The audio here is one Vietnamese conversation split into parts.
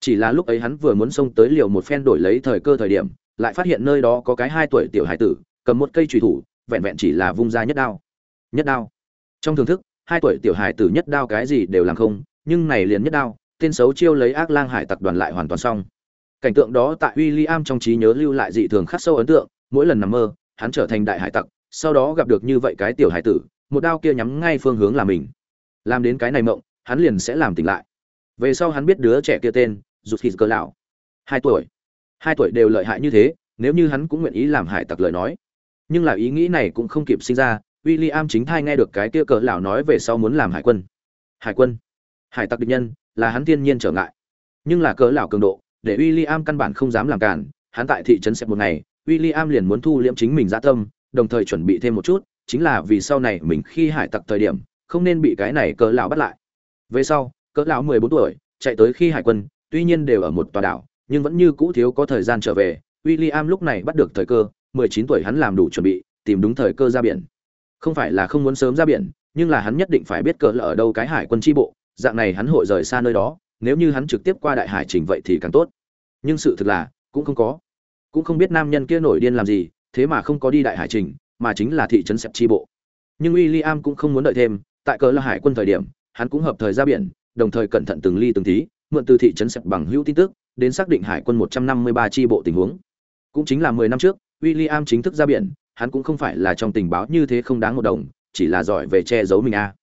chỉ là lúc ấy hắn vừa muốn xông tới liều một phen đổi lấy thời cơ thời điểm, lại phát hiện nơi đó có cái hai tuổi tiểu hải tử, cầm một cây trùy thủ, vẹn vẹn chỉ là vung ra nhất đao. Nhất đao. Trong thưởng thức, hai tuổi tiểu hải tử nhất đao cái gì đều làm không, nhưng này liền nhất đao, tên xấu chiêu lấy ác lang hải tặc đoàn lại hoàn toàn xong. Cảnh tượng đó tại William trong trí nhớ lưu lại dị thường khắc sâu ấn tượng, mỗi lần nằm mơ, hắn trở thành đại hải tặc, sau đó gặp được như vậy cái tiểu hải tử, một đao kia nhắm ngay phương hướng là mình. Làm đến cái này mộng, hắn liền sẽ làm tỉnh lại. Về sau hắn biết đứa trẻ kia tên rụt hít cơ lão. Hai tuổi. Hai tuổi đều lợi hại như thế, nếu như hắn cũng nguyện ý làm hải tặc lời nói. Nhưng là ý nghĩ này cũng không kịp sinh ra, William chính thai nghe được cái kia cỡ lão nói về sau muốn làm hải quân. Hải quân? Hải tặc địch nhân, là hắn thiên nhiên trở ngại. Nhưng là cỡ lão cường độ, để William căn bản không dám làm cản, hắn tại thị trấn xếp một ngày, William liền muốn thu liễm chính mình dạ tâm, đồng thời chuẩn bị thêm một chút, chính là vì sau này mình khi hải tặc thời điểm, không nên bị cái này cỡ lão bắt lại. Về sau cỡ lão 14 tuổi, chạy tới khi hải quân tuy nhiên đều ở một tòa đảo, nhưng vẫn như cũ thiếu có thời gian trở về. William lúc này bắt được thời cơ 19 tuổi hắn làm đủ chuẩn bị, tìm đúng thời cơ ra biển. Không phải là không muốn sớm ra biển, nhưng là hắn nhất định phải biết cỡ là ở đâu cái hải quân tri bộ, dạng này hắn hội rời xa nơi đó, nếu như hắn trực tiếp qua đại hải trình vậy thì càng tốt. Nhưng sự thực là, cũng không có. Cũng không biết nam nhân kia nổi điên làm gì, thế mà không có đi đại hải trình, mà chính là thị trấn sẹp tri bộ. Nhưng William cũng không muốn đợi thêm, tại cỡ là hải quân thời điểm, hắn cũng hợp thời ra biển, đồng thời cẩn thận từng ly từng tí mượn từ thị trấn sẹp bằng hữu tin tức, đến xác định hải quân 153 chi bộ tình huống. Cũng chính là 10 năm trước, William chính thức ra biển, hắn cũng không phải là trong tình báo như thế không đáng một đồng, chỉ là giỏi về che giấu mình a.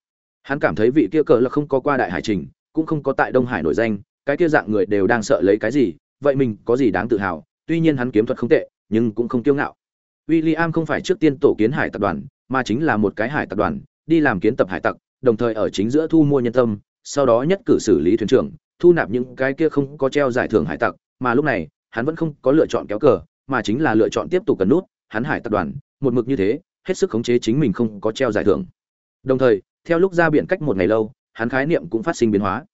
Hắn cảm thấy vị kia cỡ là không có qua đại hải trình, cũng không có tại đông hải nổi danh, cái kia dạng người đều đang sợ lấy cái gì, vậy mình có gì đáng tự hào, tuy nhiên hắn kiếm thuật không tệ, nhưng cũng không kiêu ngạo. William không phải trước tiên tổ kiến hải tập đoàn, mà chính là một cái hải tập đoàn, đi làm kiến tập hải tặc, đồng thời ở chính giữa thu mua nhân tâm sau đó nhất cử xử lý thuyền trưởng, thu nạp những cái kia không có treo giải thưởng hải tặc, mà lúc này, hắn vẫn không có lựa chọn kéo cờ, mà chính là lựa chọn tiếp tục cần nút, hắn hải tặc đoàn, một mực như thế, hết sức khống chế chính mình không có treo giải thưởng. Đồng thời, theo lúc ra biển cách một ngày lâu, hắn khái niệm cũng phát sinh biến hóa.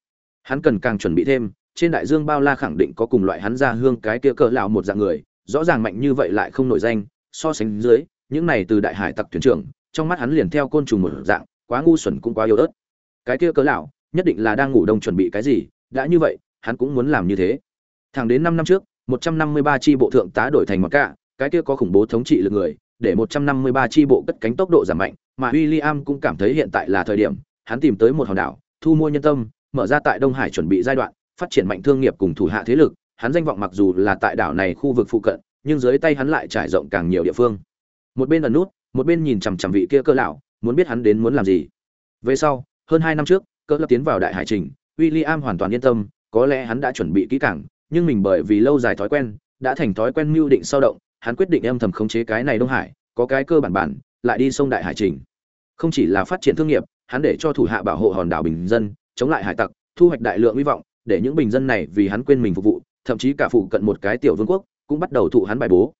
Hắn cần càng chuẩn bị thêm, trên đại dương bao la khẳng định có cùng loại hắn ra hương cái kia cỡ lão một dạng người, rõ ràng mạnh như vậy lại không nổi danh, so sánh dưới, những này từ đại hải tặc thuyền trưởng, trong mắt hắn liền theo côn trùng một dạng, quá ngu xuẩn cũng quá yếu ớt. Cái kia cỡ lão nhất định là đang ngủ đông chuẩn bị cái gì đã như vậy hắn cũng muốn làm như thế thẳng đến năm năm trước 153 chi bộ thượng tá đổi thành một cả cái kia có khủng bố thống trị lực người để 153 chi bộ cất cánh tốc độ giảm mạnh, mà William cũng cảm thấy hiện tại là thời điểm, hắn tìm tới một hòn đảo, thu mua nhân tâm, mở ra tại Đông Hải chuẩn bị giai đoạn, phát triển mạnh thương nghiệp cùng thủ hạ thế lực, hắn danh vọng mặc dù là tại đảo này khu vực phụ cận, nhưng dưới tay hắn lại trải rộng càng nhiều địa phương. Một bên ẩn nút, một bên nhìn chằm chằm vị kia cơ lão, muốn biết hắn đến muốn làm gì. Về sau, hơn 2 năm trước, cơ lập tiến vào đại hải trình, William hoàn toàn yên tâm, có lẽ hắn đã chuẩn bị kỹ càng, nhưng mình bởi vì lâu dài thói quen, đã thành thói quen mưu định sao động, hắn quyết định âm thầm khống chế cái này Đông Hải, có cái cơ bản bản, lại đi sông đại hải trình. Không chỉ là phát triển thương nghiệp, hắn để cho thủ hạ bảo hộ hòn đảo bình dân, chống lại hải tặc, thu hoạch đại lượng hy vọng, để những bình dân này vì hắn quên mình phục vụ, thậm chí cả phụ cận một cái tiểu vương quốc, cũng bắt đầu thụ hắn bài bố.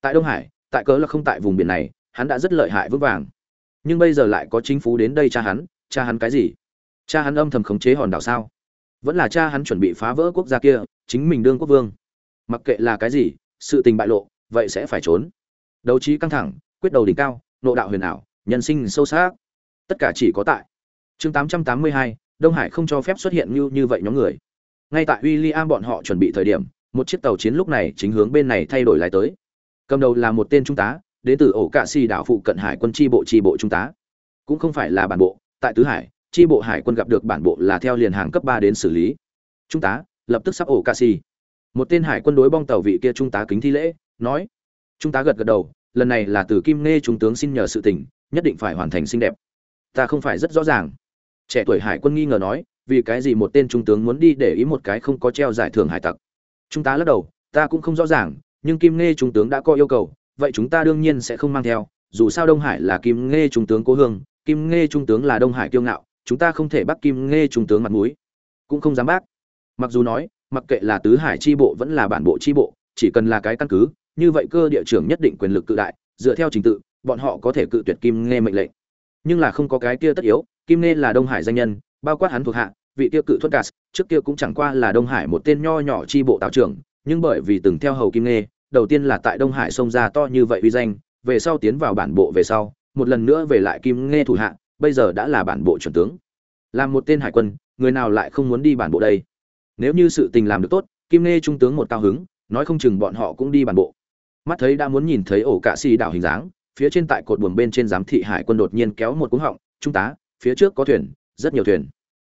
Tại Đông Hải, tại cớ là không tại vùng biển này, hắn đã rất lợi hại vững vàng. Nhưng bây giờ lại có chính phủ đến đây cha hắn, cha hắn cái gì? Cha hắn âm thầm khống chế hòn đảo sao? Vẫn là cha hắn chuẩn bị phá vỡ quốc gia kia, chính mình đương quốc vương. Mặc kệ là cái gì, sự tình bại lộ, vậy sẽ phải trốn. Đấu trí căng thẳng quyết đầu đỉnh cao nộ đạo huyền ảo nhân sinh sâu sắc. Tất cả chỉ có tại chương 882, đông hải không cho phép xuất hiện như như vậy nhóm người. Ngay tại William bọn họ chuẩn bị thời điểm một chiếc tàu chiến lúc này chính hướng bên này thay đổi lại tới. Cầm đầu là một tên trung tá đến từ ổ cạ xì đảo phụ cận hải quân tri bộ tri bộ trung tá. Cũng không phải là bản bộ tại tứ hải tri bộ hải quân gặp được bản bộ là theo liền hàng cấp ba đến xử lý. Trung tá, lập tức sắp ổ ca si. Một tên hải quân đối bong tàu vị kia trung tá kính thi lễ, nói. Trung tá gật gật đầu, lần này là từ kim nghe trung tướng xin nhờ sự tình, nhất định phải hoàn thành xinh đẹp. Ta không phải rất rõ ràng. Trẻ tuổi hải quân nghi ngờ nói, vì cái gì một tên trung tướng muốn đi để ý một cái không có treo giải thưởng hải tặc? Trung tá lắc đầu, ta cũng không rõ ràng, nhưng kim nghe trung tướng đã có yêu cầu, vậy chúng ta đương nhiên sẽ không mang theo, dù sao đông hải là kim nghe trung tướng cố hương, kim nghe trung tướng là đông hải kiêu ngạo chúng ta không thể bắt kim nghe trung tướng mặt mũi. Cũng không dám bác mặc dù nói, mặc kệ là tứ hải chi bộ vẫn là bản bộ chi bộ, chỉ cần là cái căn cứ, như vậy cơ địa trưởng nhất định quyền lực cự đại, dựa theo trình tự, bọn họ có thể cự tuyệt kim nghe mệnh lệnh. Nhưng là không có cái kia tất yếu, kim nghe là đông hải danh nhân, bao quát hắn thuộc hạ, vị kia cự thuất cát trước kia cũng chẳng qua là đông hải một tên nho nhỏ chi bộ tạo trưởng, nhưng bởi vì từng theo hầu kim nghe đầu tiên là tại đông hải sông ra to như vậy uy danh, về sau tiến vào bản bộ về sau, một lần nữa về lại kim nghe thủ hạ bây giờ đã là bản bộ chuẩn tướng. Làm một tên hải quân, người nào lại không muốn đi bản bộ đây? Nếu như sự tình làm được tốt, kim nê trung tướng một cao hứng, nói không chừng bọn họ cũng đi bản bộ. Mắt thấy đã muốn nhìn thấy ổ cạ xì đảo hình dáng, phía trên tại cột buồng bên trên giám thị hải quân đột nhiên kéo một cúng họng, trung tá, phía trước có thuyền, rất nhiều thuyền.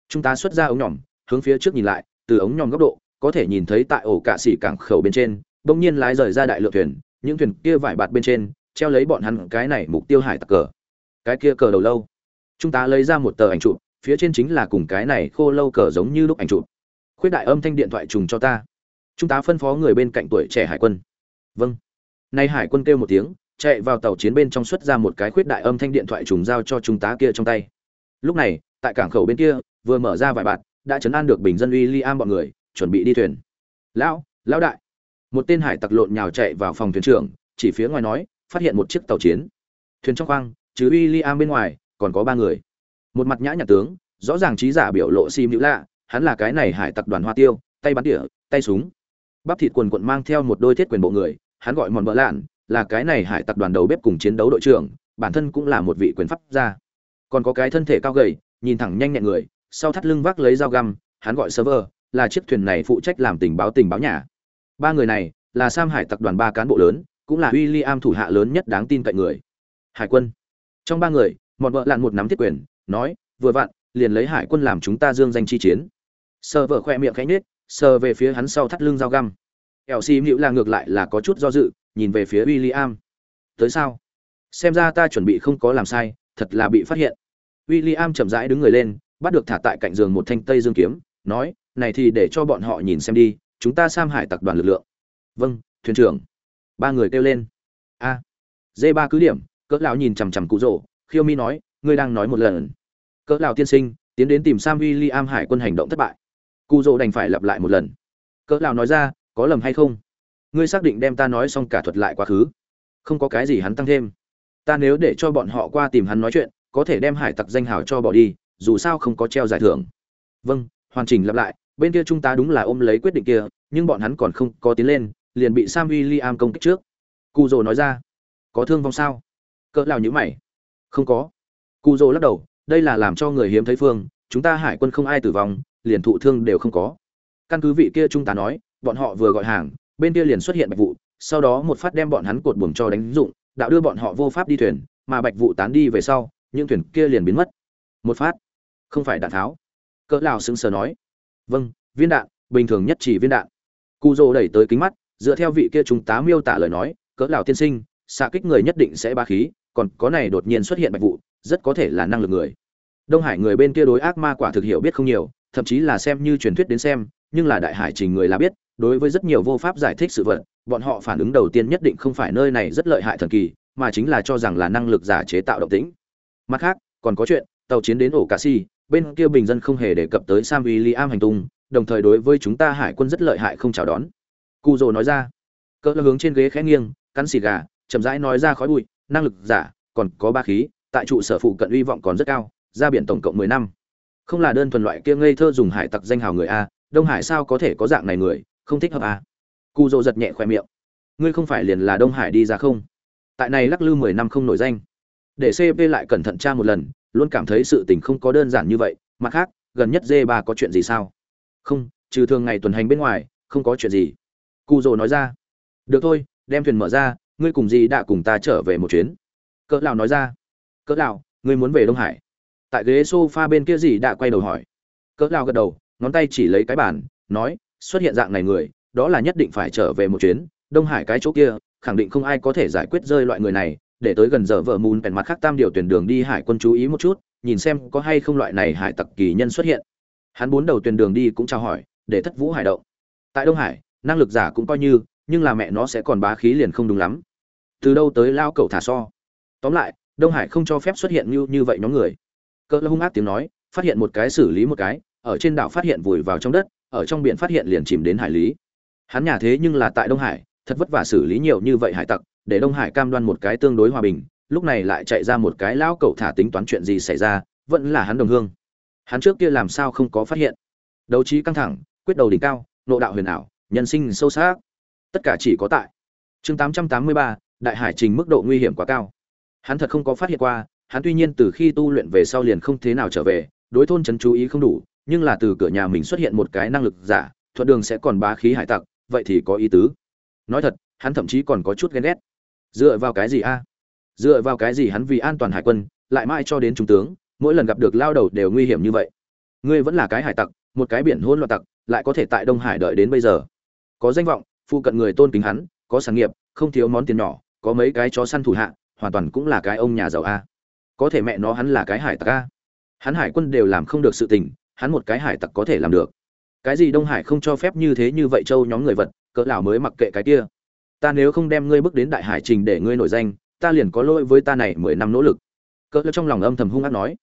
Trung tá xuất ra ống nhỏm hướng phía trước nhìn lại, từ ống nhòm góc độ, có thể nhìn thấy tại ổ cạ xỉ cảng khẩu bên trên, bỗng nhiên lái rời ra đại lượng thuyền, những thuyền kia vải bạt bên trên, treo lấy bọn hắn cái này mục tiêu hải tặc cờ. Cái kia cờ đầu lâu chúng ta lấy ra một tờ ảnh chụp, phía trên chính là cùng cái này khô lâu cờ giống như lúc ảnh chụp. Khuyết đại âm thanh điện thoại trùng cho ta. Chúng ta phân phó người bên cạnh tuổi trẻ hải quân. Vâng. Nay hải quân kêu một tiếng, chạy vào tàu chiến bên trong xuất ra một cái khuyết đại âm thanh điện thoại trùng giao cho chúng ta kia trong tay. Lúc này, tại cảng khẩu bên kia, vừa mở ra vài bạt đã chấn an được bình dân uy li am bọn người, chuẩn bị đi thuyền. Lão lão đại. Một tên hải tặc lộn nhào chạy vào phòng thuyền trưởng, chỉ phía ngoài nói, phát hiện một chiếc tàu chiến. Thuyền trong khoang chứ uy li am bên ngoài còn có ba người. Một mặt nhã nhặn tướng, rõ ràng trí giả biểu lộ sim nữ lạ, hắn là cái này hải tặc đoàn hoa tiêu, tay bắn tỉa, tay súng. Bắp thịt quần quận mang theo một đôi thiết quyền bộ người, hắn gọi mòn bỡ lạn, là cái này hải tặc đoàn đầu bếp cùng chiến đấu đội trưởng, bản thân cũng là một vị quyền pháp gia. Còn có cái thân thể cao gầy, nhìn thẳng nhanh nhẹn người, sau thắt lưng vác lấy dao găm, hắn gọi server, là chiếc thuyền này phụ trách làm tình báo tình báo nhà. Ba người này, là sam hải Tặc đoàn ba cán bộ lớn, cũng là William thủ hạ lớn nhất đáng tin cậy người. Hải quân. Trong ba người một vợ lặn một nắm thiết quyền, nói, vừa vặn, liền lấy hải quân làm chúng ta dương danh chi chiến. Sơ vợ khoe miệng khẽ nhếch, sờ về phía hắn sau thắt lưng dao găm. Ẻo xì mịu là ngược lại là có chút do dự, nhìn về phía William. tới sao? Xem ra ta chuẩn bị không có làm sai, thật là bị phát hiện. William chậm rãi đứng người lên, bắt được thả tại cạnh giường một thanh tây dương kiếm, nói, này thì để cho bọn họ nhìn xem đi, chúng ta sam hải tặc đoàn lực lượng. Vâng thuyền trưởng. Ba người kêu lên. A. D ba cứ điểm, cỡ lão nhìn chằm chằm cụ rỗ khiêu mi nói, ngươi đang nói một lần. Cỡ lão tiên sinh, tiến đến tìm sam William hải quân hành động thất bại. Cụ dỗ đành phải lặp lại một lần. Cỡ lão nói ra, có lầm hay không? Ngươi xác định đem ta nói xong cả thuật lại quá khứ. Không có cái gì hắn tăng thêm. Ta nếu để cho bọn họ qua tìm hắn nói chuyện, có thể đem hải tặc danh hào cho bỏ đi, dù sao không có treo giải thưởng. Vâng hoàn chỉnh lặp lại, bên kia chúng ta đúng là ôm lấy quyết định kia, nhưng bọn hắn còn không có tiến lên, liền bị sam William công kích trước. Cụ dỗ nói ra, có thương vong sao? Cỡ lào nhữ mày không có. Cụ rồ lắc đầu, đây là làm cho người hiếm thấy phương, chúng ta hải quân không ai tử vong, liền thụ thương đều không có. Căn cứ vị kia trung tá nói, bọn họ vừa gọi hàng, bên kia liền xuất hiện bạch vụ sau đó một phát đem bọn hắn cột buồm cho đánh dụng, đạo đưa bọn họ vô pháp đi thuyền, mà bạch vụ tán đi về sau, những thuyền kia liền biến mất. Một phát. Không phải đạn tháo. Cỡ lào sững sờ nói. Vâng viên đạn, bình thường nhất chỉ viên đạn. Cụ rồ đẩy tới kính mắt, dựa theo vị kia trung tá miêu tả lời nói, cỡ lào tiên sinh, xạ kích người nhất định sẽ ba khí còn có này đột nhiên xuất hiện bạch vụ, rất có thể là năng lực người. Đông hải người bên kia đối ác ma quả thực hiểu biết không nhiều, thậm chí là xem như truyền thuyết đến xem, nhưng là đại hải trình người là biết, đối với rất nhiều vô pháp giải thích sự vật, bọn họ phản ứng đầu tiên nhất định không phải nơi này rất lợi hại thần kỳ, mà chính là cho rằng là năng lực giả chế tạo động tĩnh. Mặt khác, còn có chuyện, tàu chiến đến ổ cà si bên kia bình dân không hề đề cập tới sam William hành tung, đồng thời đối với chúng ta hải quân rất lợi hại không chào đón. Cụ rồ nói ra. Cỡ hướng trên ghế khẽ nghiêng, cắn xì gà, chậm rãi nói ra khói bụi năng lực giả, còn có ba khí, tại trụ sở phụ cận uy vọng còn rất cao, ra biển tổng cộng mười năm. Không là đơn thuần loại kia ngây thơ dùng hải tặc danh hào người a, đông hải sao có thể có dạng này người, không thích hợp a. Cụ dỗ giật nhẹ khoe miệng. Ngươi không phải liền là đông hải đi ra không? Tại này lắc lư mười năm không nổi danh. Để cp lại cẩn thận tra một lần, luôn cảm thấy sự tình không có đơn giản như vậy, mặt khác, gần nhất dê ba có chuyện gì sao? Không, trừ thường ngày tuần hành bên ngoài, không có chuyện gì. Cụ dỗ nói ra. Được thôi, đem thuyền mở ra ngươi cùng gì đã cùng ta trở về một chuyến. Cỡ lão nói ra. Cỡ lão, ngươi muốn về đông hải. Tại ghế sofa bên kia gì đã quay đầu hỏi. Cỡ lão gật đầu ngón tay chỉ lấy cái bàn nói xuất hiện dạng này người đó là nhất định phải trở về một chuyến. Đông hải cái chỗ kia khẳng định không ai có thể giải quyết rơi loại người này. Để tới gần giờ vợ mùn bèn mặt khác tam điều tuyển đường đi hải quân chú ý một chút nhìn xem có hay không loại này hải tặc kỳ nhân xuất hiện. Hắn bốn đầu tuyển đường đi cũng trao hỏi để thất vũ hải động. Tại đông hải năng lực giả cũng coi như nhưng là mẹ nó sẽ còn bá khí liền không đúng lắm. Từ đâu tới lao cầu thả so? Tóm lại, đông hải không cho phép xuất hiện như như vậy nhóm người. Cỡ hung ác tiếng nói, phát hiện một cái xử lý một cái, ở trên đảo phát hiện vùi vào trong đất, ở trong biển phát hiện liền chìm đến hải lý. Hắn nhà thế nhưng là tại đông hải, thật vất vả xử lý nhiều như vậy hải tặc, để đông hải cam đoan một cái tương đối hòa bình, lúc này lại chạy ra một cái lão cậu thả tính toán chuyện gì xảy ra, vẫn là hắn đồng hương. Hắn trước kia làm sao không có phát hiện? Đấu trí căng thẳng, quyết đầu đỉnh cao, nộ đạo huyền ảo, nhân sinh sâu sắc tất cả chỉ có tại. Chương 883, đại hải trình mức độ nguy hiểm quá cao. Hắn thật không có phát hiện qua hắn tuy nhiên từ khi tu luyện về sau liền không thế nào trở về đối thôn trấn chú ý không đủ nhưng là từ cửa nhà mình xuất hiện một cái năng lực giả thuận đường sẽ còn bá khí hải tặc vậy thì có ý tứ. Nói thật hắn thậm chí còn có chút ghen ghét. Dựa vào cái gì a? Dựa vào cái gì hắn vì an toàn hải quân lại mãi cho đến trung tướng mỗi lần gặp được lao đầu đều nguy hiểm như vậy? Ngươi vẫn là cái hải tặc một cái biển hôn loạn tặc lại có thể tại đông hải đợi đến bây giờ. Có danh vọng phụ cận người tôn kính hắn, có sản nghiệp, không thiếu món tiền nhỏ, có mấy cái chó săn thủ hạ, hoàn toàn cũng là cái ông nhà giàu a. Có thể mẹ nó hắn là cái hải tặc a. Hắn hải quân đều làm không được sự tình, hắn một cái hải tặc có thể làm được. Cái gì đông hải không cho phép như thế như vậy châu nhóm người vật, cỡ lão mới mặc kệ cái kia. Ta nếu không đem ngươi bước đến đại hải trình để ngươi nổi danh, ta liền có lỗi với ta này mười năm nỗ lực. Cỡ lão trong lòng âm thầm hung ác nói,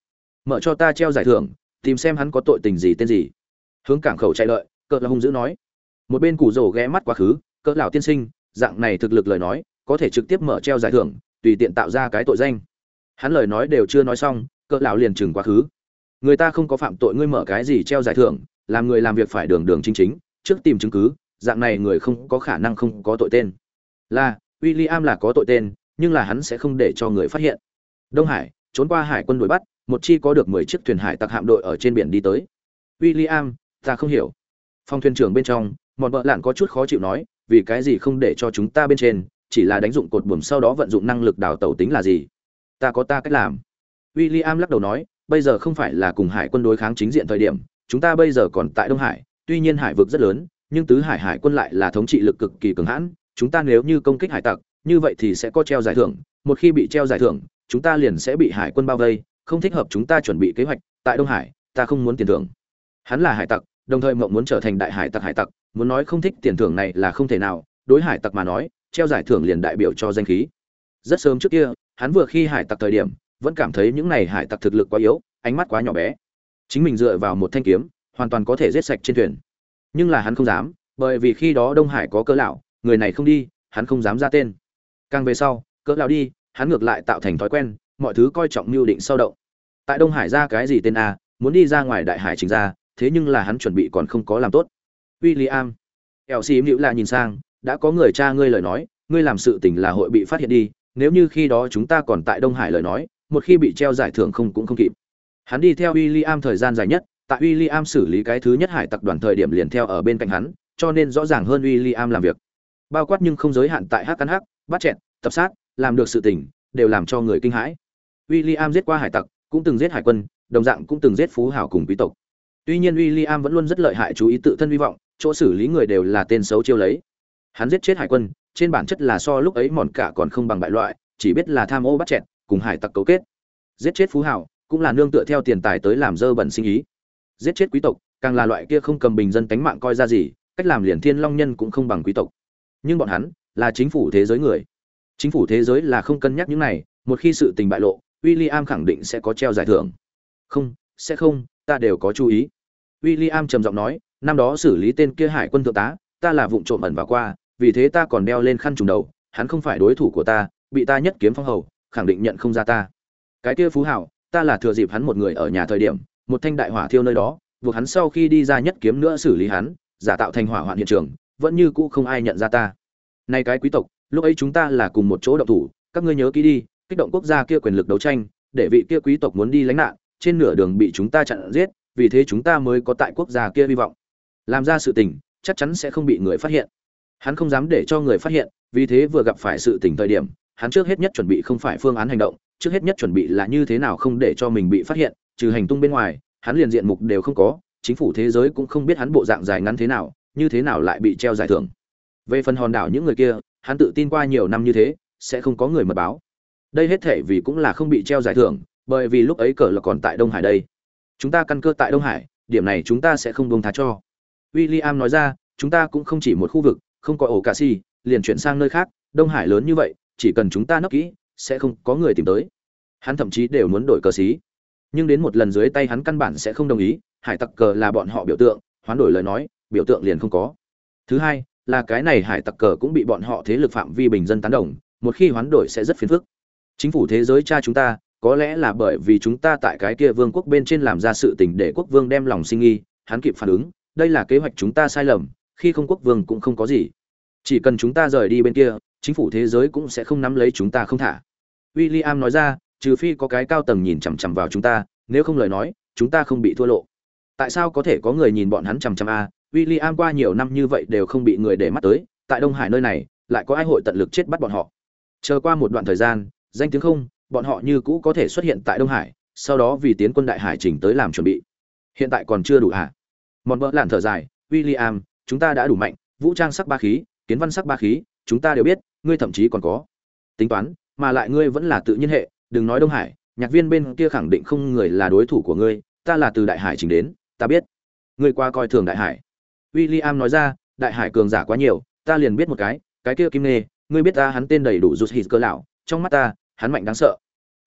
mở cho ta treo giải thưởng, tìm xem hắn có tội tình gì, tên gì. Hướng cảng khẩu chạy lợi, cỡ lão hung dữ nói một bên củ rổ ghé mắt quá khứ, cỡ lão tiên sinh, dạng này thực lực lời nói, có thể trực tiếp mở treo giải thưởng, tùy tiện tạo ra cái tội danh. Hắn lời nói đều chưa nói xong, cỡ lão liền chừng quá khứ. Người ta không có phạm tội ngươi mở cái gì treo giải thưởng, làm người làm việc phải đường đường chính chính, trước tìm chứng cứ, dạng này người không có khả năng không có tội tên. Là, William là có tội tên, nhưng là hắn sẽ không để cho người phát hiện. Đông hải, trốn qua hải quân đuổi bắt, một chi có được mười chiếc thuyền hải tặc hạm đội ở trên biển đi tới. William, ta không hiểu. Phong thuyền trưởng bên trong mọn bợ lạn có chút khó chịu nói, vì cái gì không để cho chúng ta bên trên, chỉ là đánh dụng cột buồm sau đó vận dụng năng lực đào tàu tính là gì? Ta có ta cách làm. William lắc đầu nói, bây giờ không phải là cùng hải quân đối kháng chính diện thời điểm, chúng ta bây giờ còn tại đông hải, tuy nhiên hải vực rất lớn, nhưng tứ hải hải quân lại là thống trị lực cực kỳ cường hãn, chúng ta nếu như công kích hải tặc, như vậy thì sẽ có treo giải thưởng, một khi bị treo giải thưởng, chúng ta liền sẽ bị hải quân bao vây, không thích hợp chúng ta chuẩn bị kế hoạch, tại đông hải, ta không muốn tiền thưởng. Hắn là hải tặc đồng thời mộng muốn trở thành đại hải tặc hải tặc, muốn nói không thích tiền thưởng này là không thể nào, đối hải tặc mà nói, treo giải thưởng liền đại biểu cho danh khí. Rất sớm trước kia, hắn vừa khi hải tặc thời điểm, vẫn cảm thấy những này hải tặc thực lực quá yếu, ánh mắt quá nhỏ bé. Chính mình dựa vào một thanh kiếm, hoàn toàn có thể giết sạch trên thuyền. Nhưng là hắn không dám, bởi vì khi đó đông hải có cỡ lão, người này không đi, hắn không dám ra tên. Càng về sau, cỡ lão đi, hắn ngược lại tạo thành thói quen, mọi thứ coi trọng mưu định sâu động. Tại đông hải ra cái gì tên a, muốn đi ra ngoài đại hải chính ra thế nhưng là hắn chuẩn bị còn không có làm tốt. William, Elsie Mữu là nhìn sang, đã có người cha ngươi lời nói, ngươi làm sự tình là hội bị phát hiện đi, nếu như khi đó chúng ta còn tại đông hải lời nói, một khi bị treo giải thưởng không cũng không kịp. Hắn đi theo William thời gian dài nhất, tại William xử lý cái thứ nhất hải tặc đoàn thời điểm liền theo ở bên cạnh hắn, cho nên rõ ràng hơn William làm việc. Bao quát nhưng không giới hạn tại hắc cắn hắc bắt chẹn tập sát, làm được sự tình, đều làm cho người kinh hãi. William giết qua hải tặc, cũng từng giết hải quân, đồng dạng cũng từng giết phú hào cùng quý tộc tuy nhiên William vẫn luôn rất lợi hại chú ý tự thân hy vọng chỗ xử lý người đều là tên xấu chiêu lấy. Hắn giết chết hải quân trên bản chất là so lúc ấy mòn cả còn không bằng bại loại chỉ biết là tham ô bắt chẹt, cùng hải tặc cấu kết. Giết chết phú hào cũng là nương tựa theo tiền tài tới làm dơ bẩn sinh ý. Giết chết quý tộc càng là loại kia không cầm bình dân tánh mạng coi ra gì cách làm liền thiên long nhân cũng không bằng quý tộc. Nhưng bọn hắn là chính phủ thế giới người. Chính phủ thế giới là không cân nhắc những này một khi sự tình bại lộ William khẳng định sẽ có treo giải thưởng. Không sẽ không ta đều có chú ý. William trầm giọng nói, năm đó xử lý tên kia hải quân thượng tá, ta là vụng trộm ẩn vào qua, vì thế ta còn đeo lên khăn trùng đầu, hắn không phải đối thủ của ta, bị ta nhất kiếm phong hầu, khẳng định nhận không ra ta. Cái kia phú hảo, ta là thừa dịp hắn một người ở nhà thời điểm, một thanh đại hỏa thiêu nơi đó, buộc hắn sau khi đi ra nhất kiếm nữa xử lý hắn, giả tạo thành hỏa hoạn hiện trường, vẫn như cũ không ai nhận ra ta. Nay cái quý tộc, lúc ấy chúng ta là cùng một chỗ động thủ, các ngươi nhớ kỹ đi, kích động quốc gia kia quyền lực đấu tranh, để vị kia quý tộc muốn đi lánh nạn trên nửa đường bị chúng ta chặn giết, vì thế chúng ta mới có tại quốc gia kia hy vọng. Làm ra sự tình, chắc chắn sẽ không bị người phát hiện. Hắn không dám để cho người phát hiện, vì thế vừa gặp phải sự tình thời điểm, hắn trước hết nhất chuẩn bị không phải phương án hành động, trước hết nhất chuẩn bị là như thế nào không để cho mình bị phát hiện, trừ hành tung bên ngoài, hắn liền diện mục đều không có, chính phủ thế giới cũng không biết hắn bộ dạng dài ngắn thế nào, như thế nào lại bị treo giải thưởng. Về phần hòn đảo những người kia, hắn tự tin qua nhiều năm như thế, sẽ không có người mật báo. Đây hết thể vì cũng là không bị treo giải thưởng bởi vì lúc ấy cờ là còn tại đông hải đây. Chúng ta căn cơ tại đông hải, điểm này chúng ta sẽ không buông thá cho. William nói ra, chúng ta cũng không chỉ một khu vực, không có ổ cà si liền chuyển sang nơi khác, đông hải lớn như vậy, chỉ cần chúng ta nấp kỹ, sẽ không có người tìm tới. Hắn thậm chí đều muốn đổi cờ xí. Nhưng đến một lần dưới tay hắn căn bản sẽ không đồng ý, hải tặc cờ là bọn họ biểu tượng, hoán đổi lời nói, biểu tượng liền không có. Thứ hai, là cái này hải tặc cờ cũng bị bọn họ thế lực phạm vi bình dân tán đồng, một khi hoán đổi sẽ rất phiền phức. Chính phủ thế giới cha chúng ta có lẽ là bởi vì chúng ta tại cái kia vương quốc bên trên làm ra sự tình để quốc vương đem lòng sinh nghi hắn kịp phản ứng đây là kế hoạch chúng ta sai lầm khi không quốc vương cũng không có gì. Chỉ cần chúng ta rời đi bên kia chính phủ thế giới cũng sẽ không nắm lấy chúng ta không thả. William nói ra trừ phi có cái cao tầng nhìn chằm chằm vào chúng ta nếu không lời nói chúng ta không bị thua lộ. Tại sao có thể có người nhìn bọn hắn chằm chằm a William qua nhiều năm như vậy đều không bị người để mắt tới, tại Đông Hải nơi này, lại có ai hội tận lực chết bắt bọn họ. Chờ qua một đoạn thời gian, danh tiếng không, bọn họ như cũ có thể xuất hiện tại Đông Hải, sau đó vì tiến quân đại hải trình tới làm chuẩn bị. Hiện tại còn chưa đủ à? hả? Mòn vợ lạn thở dài, William, chúng ta đã đủ mạnh, vũ trang sắc ba khí, kiến văn sắc ba khí, chúng ta đều biết, ngươi thậm chí còn có tính toán, mà lại ngươi vẫn là tự nhiên hệ, đừng nói Đông Hải, nhạc viên bên kia khẳng định không người là đối thủ của ngươi, ta là từ đại hải trình đến, ta biết. Ngươi qua coi thường đại hải. William nói ra, đại hải cường giả quá nhiều, ta liền biết một cái, cái kia Kim Nê, ngươi biết ta hắn tên đầy đủ rút hít cơ lão, trong mắt ta, hắn mạnh đáng sợ.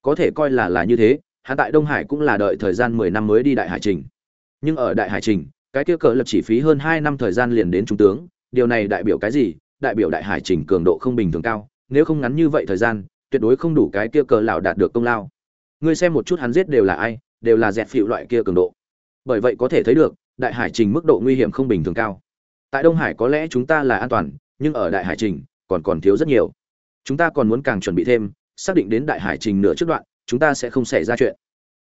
Có thể coi là là như thế, hắn tại Đông Hải cũng là đợi thời gian 10 năm mới đi đại hải trình. Nhưng ở đại hải trình, cái kia cỡ lập chỉ phí hơn 2 năm thời gian liền đến trung tướng, điều này đại biểu cái gì? Đại biểu đại hải trình cường độ không bình thường cao, nếu không ngắn như vậy thời gian, tuyệt đối không đủ cái kia cỡ lão đạt được công lao. Ngươi xem một chút hắn giết đều là ai, đều là dẹt phịu loại kia cường độ. Bởi vậy có thể thấy được, đại hải trình mức độ nguy hiểm không bình thường cao. Tại Đông Hải có lẽ chúng ta là an toàn, nhưng ở đại hải trình còn còn thiếu rất nhiều. Chúng ta còn muốn càng chuẩn bị thêm, xác định đến đại hải trình nửa trước đoạn, chúng ta sẽ không xảy ra chuyện.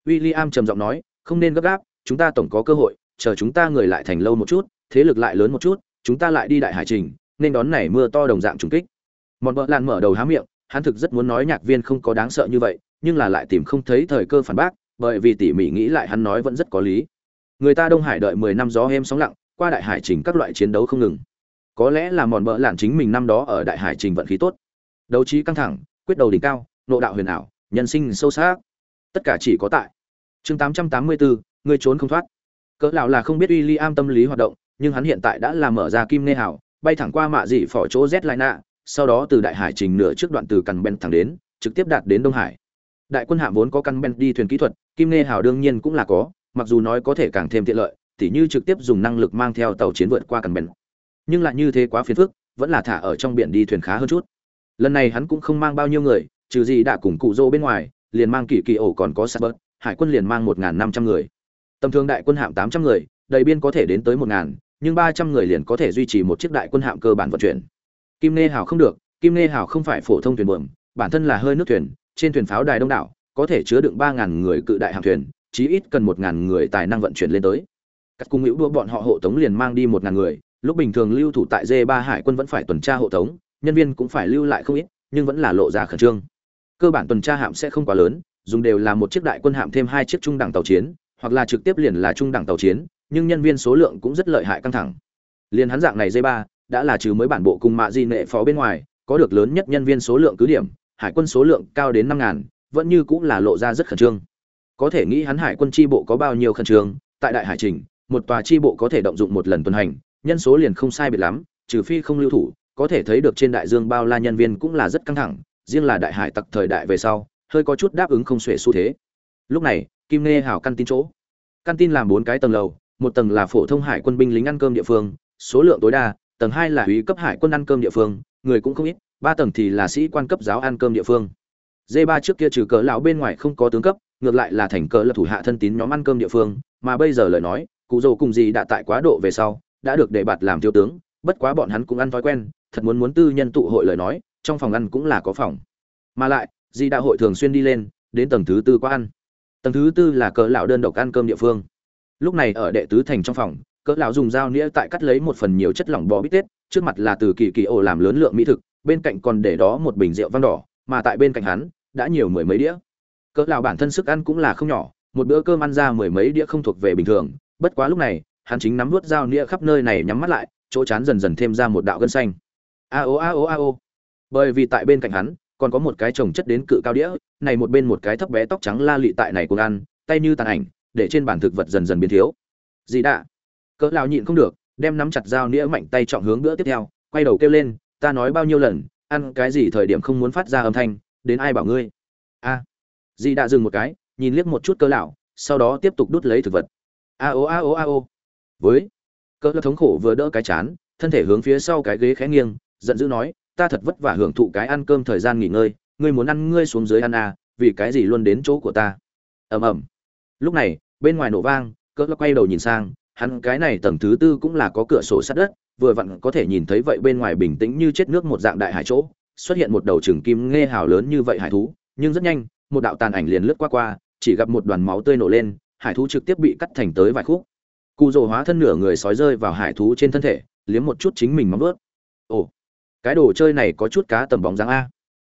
William trầm giọng nói, không nên gấp gáp, chúng ta tổng có cơ hội, chờ chúng ta người lại thành lâu một chút, thế lực lại lớn một chút, chúng ta lại đi đại hải trình, nên đón này mưa to đồng dạng trùng kích. Mọn bợ lan mở đầu há miệng, hắn thực rất muốn nói nhạc viên không có đáng sợ như vậy, nhưng là lại tìm không thấy thời cơ phản bác, bởi vì tỉ mỉ nghĩ lại hắn nói vẫn rất có lý. Người ta Đông Hải đợi 10 năm gió êm sóng lặng, qua đại hải trình các loại chiến đấu không ngừng. Có lẽ là mòn bợ lạn chính mình năm đó ở đại hải trình vận khí tốt. Đấu trí căng thẳng, quyết đầu đỉnh cao, nộ đạo huyền ảo, nhân sinh sâu sắc. Tất cả chỉ có tại. Chương 884, người trốn không thoát. Cỡ lão là không biết William tâm lý hoạt động, nhưng hắn hiện tại đã là mở ra kim nê hảo, bay thẳng qua mạ dị phỏ chỗ Z lại nạ, sau đó từ đại hải trình nửa trước đoạn từ căn ben thẳng đến, trực tiếp đạt đến Đông Hải. Đại quân hạm vốn có căn ben đi thuyền kỹ thuật, kim nê hảo đương nhiên cũng là có, mặc dù nói có thể càng thêm tiện lợi, tỉ như trực tiếp dùng năng lực mang theo tàu chiến vượt qua căn ben. Nhưng lại như thế quá phiền phức, vẫn là thả ở trong biển đi thuyền khá hơn chút. Lần này hắn cũng không mang bao nhiêu người, trừ gì đã cùng cụ rô bên ngoài, liền mang kỳ kỳ ổ còn có Sabert, hải quân liền mang 1500 người. Tầm thường đại quân hạm 800 người, đầy biên có thể đến tới một ngàn, nhưng 300 người liền có thể duy trì một chiếc đại quân hạm cơ bản vận chuyển. Kim Nê Hào không được, Kim Nê Hào không phải phổ thông thuyền buồm, bản thân là hơi nước thuyền, trên thuyền pháo đài đông đảo, có thể chứa đựng ba ngàn người cự đại hạm thuyền, chí ít cần một ngàn người tài năng vận chuyển lên tới. Các cung hữu đua bọn họ hộ tống liền mang đi một ngàn người, lúc bình thường lưu thủ tại d ba hải quân vẫn phải tuần tra hộ tống, nhân viên cũng phải lưu lại không ít, nhưng vẫn là lộ ra khẩn trương. Cơ bản tuần tra hạm sẽ không quá lớn, dùng đều là một chiếc đại quân hạm thêm hai chiếc trung đẳng tàu chiến, hoặc là trực tiếp liền là trung đẳng tàu chiến, nhưng nhân viên số lượng cũng rất lợi hại căng thẳng. Liên hắn dạng này dây 3 đã là trừ mới bản bộ cùng mạ di nệ phó bên ngoài, có được lớn nhất nhân viên số lượng cứ điểm, hải quân số lượng cao đến 5000, vẫn như cũng là lộ ra rất khẩn trương. Có thể nghĩ hắn hải quân chi bộ có bao nhiêu khẩn trương, tại đại hải trình, một tòa chi bộ có thể động dụng một lần tuần hành, nhân số liền không sai biệt lắm, trừ phi không lưu thủ, có thể thấy được trên đại dương bao la nhân viên cũng là rất căng thẳng, riêng là đại hải tặc thời đại về sau, hơi có chút đáp ứng không xuể xu thế. Lúc này, Kim Nê hảo căn tin chỗ. Căn tin làm bốn cái tầng lầu, một tầng là phổ thông hải quân binh lính ăn cơm địa phương, số lượng tối đa, tầng hai là ủy cấp hải quân ăn cơm địa phương, người cũng không ít, ba tầng thì là sĩ quan cấp giáo ăn cơm địa phương. d ba trước kia trừ cỡ lão bên ngoài không có tướng cấp, ngược lại là thành cỡ là thủ hạ thân tín nhóm ăn cơm địa phương, mà bây giờ lời nói, cụ dầu cùng gì đã tại quá độ về sau, đã được đề bạt làm thiếu tướng, bất quá bọn hắn cũng ăn thói quen, thật muốn muốn tư nhân tụ hội lời nói, trong phòng ăn cũng là có phòng. Mà lại, di đại hội thường xuyên đi lên, đến tầng thứ tư qua ăn. Tầng thứ tư là cỡ lão đơn độc ăn cơm địa phương. Lúc này ở đệ tứ thành trong phòng, cỡ lão dùng dao nĩa tại cắt lấy một phần nhiều chất lỏng bò bít tết, trước mặt là từ kỳ kỳ ổ làm lớn lượng mỹ thực, bên cạnh còn để đó một bình rượu vang đỏ, mà tại bên cạnh hắn đã nhiều mười mấy đĩa. Cỡ lão bản thân sức ăn cũng là không nhỏ, một bữa cơm ăn ra mười mấy đĩa không thuộc về bình thường, bất quá lúc này, hắn chính nắm nuốt dao nĩa khắp nơi này nhắm mắt lại, chỗ chán dần dần thêm ra một đạo gân xanh. A o a o a o. Bởi vì tại bên cạnh hắn còn có một cái chồng chất đến cự cao đĩa, này một bên một cái thấp bé tóc trắng la lị tại này cùng ăn, tay như tàn ảnh, để trên bàn thực vật dần dần biến thiếu. Gì đã? Cỡ lão nhịn không được, đem nắm chặt dao nĩa mạnh tay trọng hướng bữa tiếp theo, quay đầu kêu lên, ta nói bao nhiêu lần, ăn cái gì thời điểm không muốn phát ra âm thanh, đến ai bảo ngươi? A. À. Dì đã dừng một cái, nhìn liếc một chút cỡ lão, sau đó tiếp tục đút lấy thực vật. A o a o a o. Với cỡ thống khổ vừa đỡ cái chán, thân thể hướng phía sau cái ghế khẽ nghiêng, giận dữ nói, ta thật vất vả hưởng thụ cái ăn cơm thời gian nghỉ ngơi, ngươi muốn ăn ngươi xuống dưới ăn à, vì cái gì luôn đến chỗ của ta? Ầm ầm. Lúc này, bên ngoài nổ vang, cỡ quay đầu nhìn sang, hắn cái này tầng thứ tư cũng là có cửa sổ sắt đất, vừa vặn có thể nhìn thấy vậy bên ngoài bình tĩnh như chết nước một dạng đại hải chỗ, xuất hiện một đầu trường kim nghe hào lớn như vậy hải thú, nhưng rất nhanh, một đạo tàn ảnh liền lướt qua qua, chỉ gặp một đoàn máu tươi nổ lên, hải thú trực tiếp bị cắt thành tới vài khúc. cụ rồ hóa thân nửa người sói rơi vào hải thú trên thân thể liếm một chút chính mình móng ướt ồ cái đồ chơi này có chút cá tầm bóng dáng a.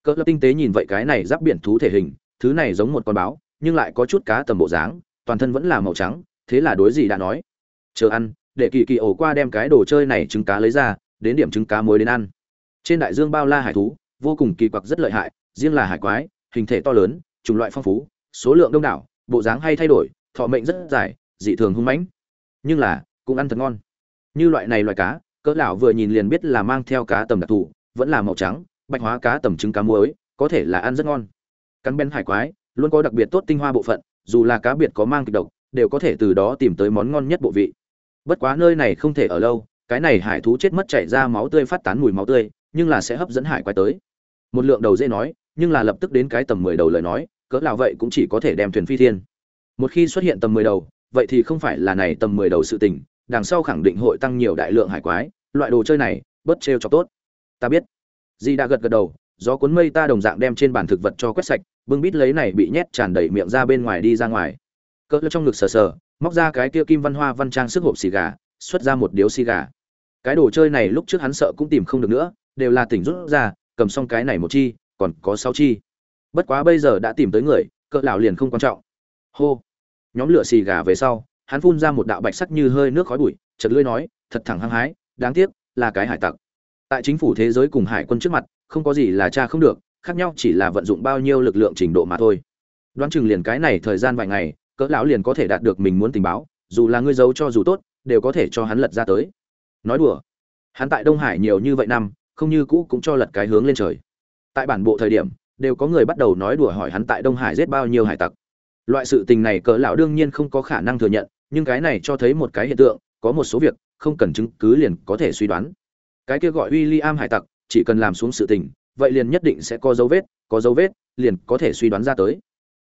Cỡ lập tinh tế nhìn vậy cái này giáp biển thú thể hình, thứ này giống một con báo, nhưng lại có chút cá tầm bộ dáng, toàn thân vẫn là màu trắng, thế là đối gì đã nói, chờ ăn, để kỳ kỳ ổ qua đem cái đồ chơi này trứng cá lấy ra, đến điểm trứng cá mới đến ăn. Trên đại dương bao la hải thú, vô cùng kỳ quặc rất lợi hại, riêng là hải quái, hình thể to lớn, chủng loại phong phú, số lượng đông đảo, bộ dáng hay thay đổi, thọ mệnh rất dài, dị thường hung mãnh. Nhưng là, cũng ăn thật ngon. Như loại này loại cá cỡ lão vừa nhìn liền biết là mang theo cá tầm đặc thù, vẫn là màu trắng, bạch hóa cá tầm trứng cá muối, có thể là ăn rất ngon. Cắn bên hải quái, luôn có đặc biệt tốt tinh hoa bộ phận, dù là cá biệt có mang kịch độc, đều có thể từ đó tìm tới món ngon nhất bộ vị. Bất quá nơi này không thể ở lâu, cái này hải thú chết mất chảy ra máu tươi phát tán mùi máu tươi, nhưng là sẽ hấp dẫn hải quái tới. Một lượng đầu dễ nói, nhưng là lập tức đến cái tầm mười đầu lời nói, cỡ nào vậy cũng chỉ có thể đem thuyền phi thiên. Một khi xuất hiện tầm mười đầu, vậy thì không phải là này tầm mười đầu sự tình đằng sau khẳng định hội tăng nhiều đại lượng hải quái, loại đồ chơi này, bớt trêu cho tốt. Ta biết. Di đã gật gật đầu, gió cuốn mây ta đồng dạng đem trên bàn thực vật cho quét sạch, bưng bít lấy này bị nhét tràn đầy miệng ra bên ngoài đi ra ngoài. Cỡ trong ngực sờ sờ, móc ra cái kia kim văn hoa văn trang sức hộp xì gà, xuất ra một điếu xì gà. Cái đồ chơi này lúc trước hắn sợ cũng tìm không được nữa, đều là tỉnh rút ra, cầm xong cái này một chi, còn có sáu chi. Bất quá bây giờ đã tìm tới người, cỡ lão liền không quan trọng. Hô. Nhóm lửa xì gà về sau hắn phun ra một đạo bạch sắc như hơi nước khói bụi, chợt lưỡi nói, thật thẳng hăng hái, đáng tiếc, là cái hải tặc. Tại chính phủ thế giới cùng hải quân trước mặt, không có gì là cha không được, khác nhau chỉ là vận dụng bao nhiêu lực lượng trình độ mà thôi. Đoán chừng liền cái này thời gian vài ngày, cỡ lão liền có thể đạt được mình muốn tình báo, dù là ngươi giấu cho dù tốt, đều có thể cho hắn lật ra tới. Nói đùa. Hắn tại đông hải nhiều như vậy năm, không như cũ cũng cho lật cái hướng lên trời. Tại bản bộ thời điểm, đều có người bắt đầu nói đùa hỏi hắn tại đông hải giết bao nhiêu hải tặc. Loại sự tình này cỡ lão đương nhiên không có khả năng thừa nhận nhưng cái này cho thấy một cái hiện tượng, có một số việc, không cần chứng cứ liền có thể suy đoán. Cái kia gọi William hải tặc, chỉ cần làm xuống sự tình, vậy liền nhất định sẽ có dấu vết, có dấu vết, liền có thể suy đoán ra tới.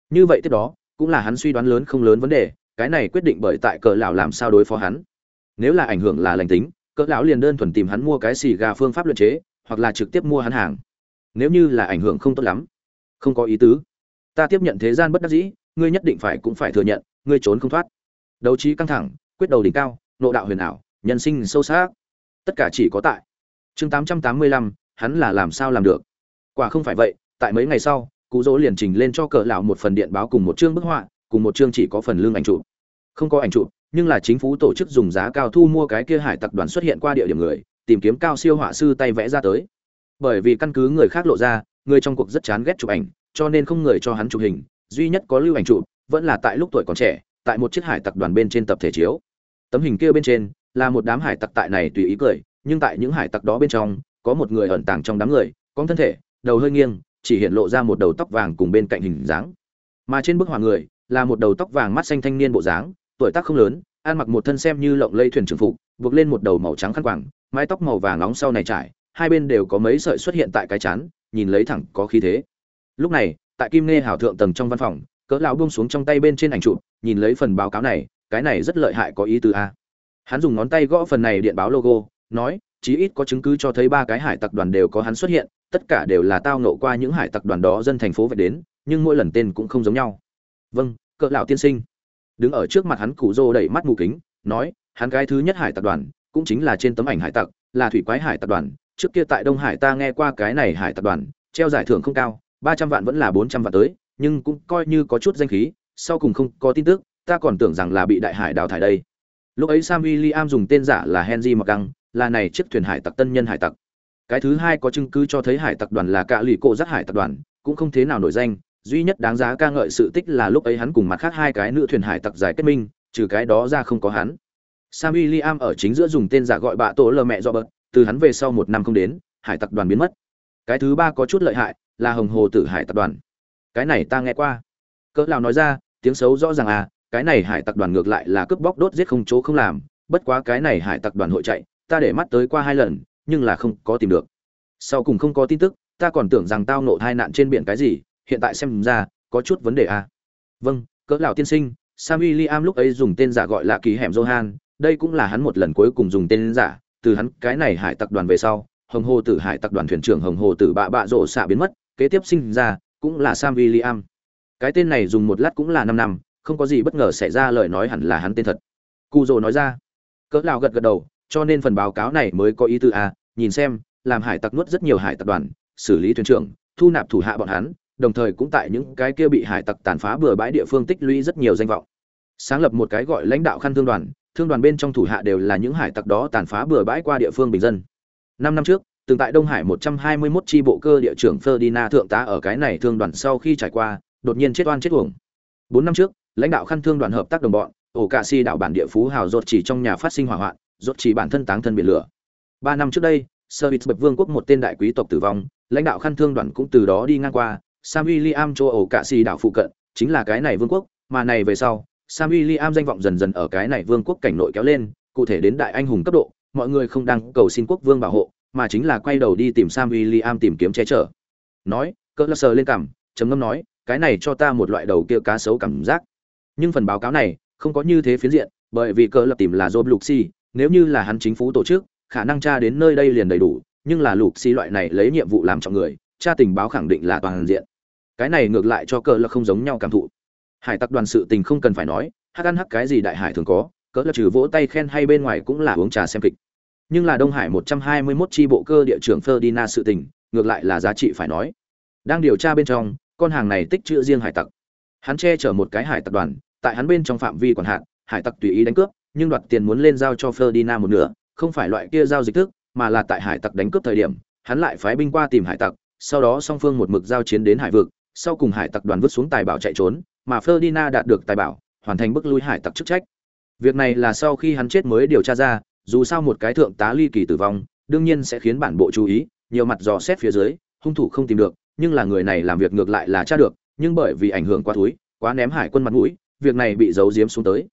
Như vậy tiếp đó, cũng là hắn suy đoán lớn không lớn vấn đề, cái này quyết định bởi tại cỡ lão làm sao đối phó hắn. Nếu là ảnh hưởng là lành tính cỡ lão liền đơn thuần tìm hắn mua cái xì gà phương pháp luyện chế, hoặc là trực tiếp mua hắn hàng. Nếu như là ảnh hưởng không tốt lắm, không có ý tứ. Ta tiếp nhận thế gian bất đắc dĩ, ngươi nhất định phải cũng phải thừa nhận, ngươi trốn không thoát đấu trí căng thẳng quyết đầu đỉnh cao nộ đạo huyền ảo nhân sinh sâu sắc. Tất cả chỉ có tại chương 885, hắn là làm sao làm được? Quả không phải vậy tại mấy ngày sau cụ dỗ liền trình lên cho cỡ lão một phần điện báo cùng một chương bức họa cùng một chương chỉ có phần lương ảnh chụp. Không có ảnh chụp nhưng là chính phủ tổ chức dùng giá cao thu mua cái kia hải tặc đoàn xuất hiện qua địa điểm người tìm kiếm cao siêu họa sư tay vẽ ra tới. Bởi vì căn cứ người khác lộ ra người trong cuộc rất chán ghét chụp ảnh cho nên không người cho hắn chụp hình duy nhất có lưu ảnh chụp vẫn là tại lúc tuổi còn trẻ tại một chiếc hải tặc đoàn bên trên tập thể chiếu. Tấm hình kia bên trên là một đám hải tặc tại này tùy ý cười, nhưng tại những hải tặc đó bên trong, có một người ẩn tàng trong đám người, con thân thể, đầu hơi nghiêng, chỉ hiện lộ ra một đầu tóc vàng cùng bên cạnh hình dáng. Mà trên bức họa người là một đầu tóc vàng mắt xanh thanh niên bộ dáng, tuổi tác không lớn, ăn mặc một thân xem như lộng lây thuyền trưởng phục, buộc lên một đầu màu trắng khăn quàng, mái tóc màu vàng nóng sau này trải, hai bên đều có mấy sợi xuất hiện tại cái chán, nhìn lấy thẳng có khí thế. Lúc này, tại kim nghe hảo thượng tầng trong văn phòng cỡ lão buông xuống trong tay bên trên ảnh chụp, nhìn lấy phần báo cáo này, cái này rất lợi hại có ý tứ a. Hắn dùng ngón tay gõ phần này điện báo logo, nói, chí ít có chứng cứ cho thấy ba cái hải tặc đoàn đều có hắn xuất hiện, tất cả đều là tao nộ qua những hải tặc đoàn đó dân thành phố về đến, nhưng mỗi lần tên cũng không giống nhau. Vâng cỡ lão tiên sinh. Đứng ở trước mặt hắn cụ rô đẩy mắt mù kính, nói, hắn cái thứ nhất hải tặc đoàn, cũng chính là trên tấm ảnh hải tặc, là thủy quái hải tặc đoàn, trước kia tại đông hải ta nghe qua cái này hải tặc đoàn, treo giải thưởng không cao, ba trăm vạn vẫn là bốn trăm vạn tới nhưng cũng coi như có chút danh khí, sau cùng không có tin tức, ta còn tưởng rằng là bị đại hải đào thải đây. Lúc ấy sam william dùng tên giả là henry mặc găng là này chiếc thuyền hải tặc tân nhân hải tặc. Cái thứ hai có chứng cứ cho thấy hải tặc đoàn là cả lũ cổ giác hải tặc đoàn, cũng không thế nào nổi danh, duy nhất đáng giá ca ngợi sự tích là lúc ấy hắn cùng mặt khác hai cái nữ thuyền hải tặc giải kết minh, trừ cái đó ra không có hắn. Sam william ở chính giữa dùng tên giả gọi bạ tổ lờ mẹ do bợt. từ hắn về sau một năm không đến, hải tặc đoàn biến mất. Cái thứ ba có chút lợi hại là hồng hồ tử hải tặc đoàn cái này ta nghe qua cỡ nào nói ra, tiếng xấu rõ ràng à cái này hải tặc đoàn ngược lại là cướp bóc đốt giết không chỗ không làm, bất quá cái này hải tặc đoàn hội chạy, ta để mắt tới qua hai lần, nhưng là không có tìm được sau cùng không có tin tức, ta còn tưởng rằng tao nộ hai nạn trên biển cái gì, hiện tại xem ra, có chút vấn đề à. vâng cỡ lão tiên sinh, sam william lúc ấy dùng tên giả gọi là kỳ hẻm johan, đây cũng là hắn một lần cuối cùng dùng tên giả, từ hắn cái này hải tặc đoàn về sau, hồng hồ tử hải tặc đoàn thuyền trưởng hồng hồ tử bạ bạ rộ xạ biến mất, kế tiếp sinh ra cũng là sam william. Cái tên này dùng một lát cũng là năm năm, không có gì bất ngờ xảy ra lời nói hẳn là hắn tên thật. Cụ rồ nói ra. Cỡ lão gật gật đầu, cho nên phần báo cáo này mới có ý tư a, nhìn xem, làm hải tặc nuốt rất nhiều hải tặc đoàn, xử lý thuyền trưởng, thu nạp thủ hạ bọn hắn, đồng thời cũng tại những cái kia bị hải tặc tàn phá bừa bãi địa phương tích lũy rất nhiều danh vọng. Sáng lập một cái gọi lãnh đạo khăn thương đoàn thương đoàn bên trong thủ hạ đều là những hải tặc đó tàn phá bừa bãi qua địa phương bình dân. Năm năm trước từng tại đông hải 121 chi bộ cơ địa trưởng Ferdinand thượng tá ở cái này thương đoàn sau khi trải qua, đột nhiên chết oan chết uổng. Bốn năm trước, lãnh đạo khăn thương đoàn hợp tác đồng bọn, ổ cả si đạo bản địa phú hào rốt chỉ trong nhà phát sinh hỏa hoạn, rốt chỉ bản thân táng thân biển lửa. Ba năm trước đây sơ bập vương quốc một tên đại quý tộc tử vong, lãnh đạo khăn thương đoàn cũng từ đó đi ngang qua. Sam william cho ổ cả si đảo phụ cận, chính là cái này vương quốc, mà này về sau, sam william danh vọng dần dần ở cái này vương quốc cảnh nội kéo lên, cụ thể đến đại anh hùng cấp độ, mọi người không đang cầu xin quốc vương bảo hộ mà chính là quay đầu đi tìm sam william tìm kiếm che chở. Nói, cỡ lơ sờ lên cằm, trầm ngâm nói, cái này cho ta một loại đầu kia cá sấu cảm giác. Nhưng phần báo cáo này không có như thế phiến diện, bởi vì cỡ lập tìm là job lục si nếu như là hắn chính phủ tổ chức, khả năng tra đến nơi đây liền đầy đủ, nhưng là lục si loại này lấy nhiệm vụ làm trọng người, tra tình báo khẳng định là toàn diện. Cái này ngược lại cho cỡ là không giống nhau cảm thụ. Hải tặc đoàn sự tình không cần phải nói, hắc ăn hắc cái gì đại hải thường có, cỡ là trừ vỗ tay khen hay bên ngoài cũng là uống trà xem kịch nhưng là đông hải 121 chi bộ cơ địa trưởng Ferdinand sự tình, ngược lại là giá trị phải nói. Đang điều tra bên trong, con hàng này tích trữ riêng hải tặc. Hắn che chở một cái hải tặc đoàn, tại hắn bên trong phạm vi quản hạn, hải tặc tùy ý đánh cướp, nhưng đoạt tiền muốn lên giao cho Ferdinand một nửa, không phải loại kia giao dịch thức, mà là tại hải tặc đánh cướp thời điểm, hắn lại phái binh qua tìm hải tặc, sau đó song phương một mực giao chiến đến hải vực, sau cùng hải tặc đoàn vứt xuống tài bảo chạy trốn, mà Ferdinand đạt được tài bảo, hoàn thành bức lui hải tặc chức trách. Việc này là sau khi hắn chết mới điều tra ra dù sao một cái thượng tá ly kỳ tử vong, đương nhiên sẽ khiến bản bộ chú ý, nhiều mặt dò xét phía dưới, hung thủ không tìm được, nhưng là người này làm việc ngược lại là tra được, nhưng bởi vì ảnh hưởng quá thúi, quá ném hải quân mặt mũi, việc này bị giấu giếm xuống tới.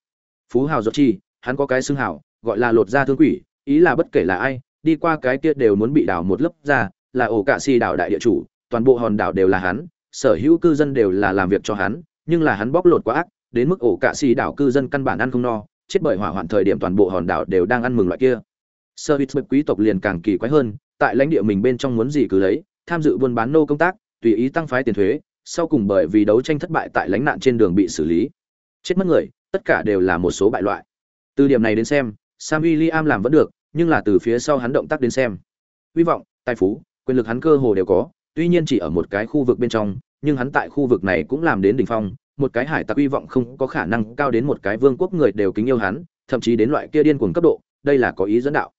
Phú hào giọt chi, hắn có cái xưng hào, gọi là lột da thương quỷ, ý là bất kể là ai, đi qua cái kia đều muốn bị đào một lớp ra là ổ cạ si đảo đại địa chủ, toàn bộ hòn đảo đều là hắn, sở hữu cư dân đều là làm việc cho hắn, nhưng là hắn bóc lột quá ác, đến mức ổ cạ si đảo cư dân căn bản ăn không no chết bởi hỏa hoạn thời điểm toàn bộ hòn đảo đều đang ăn mừng loại kia. Sơ hít quý tộc liền càng kỳ quái hơn, tại lãnh địa mình bên trong muốn gì cứ lấy, tham dự buôn bán nô công tác, tùy ý tăng phái tiền thuế, sau cùng bởi vì đấu tranh thất bại tại lãnh nạn trên đường bị xử lý. Chết mất người, tất cả đều là một số bại loại. Từ điểm này đến xem, sam william làm vẫn được, nhưng là từ phía sau hắn động tác đến xem. Hy vọng, tài phú, quyền lực hắn cơ hồ đều có, tuy nhiên chỉ ở một cái khu vực bên trong, nhưng hắn tại khu vực này cũng làm đến đỉnh phong một cái hải tặc hy vọng không có khả năng cao đến một cái vương quốc người đều kính yêu hắn, thậm chí đến loại kia điên cuồng cấp độ, đây là có ý dẫn đạo.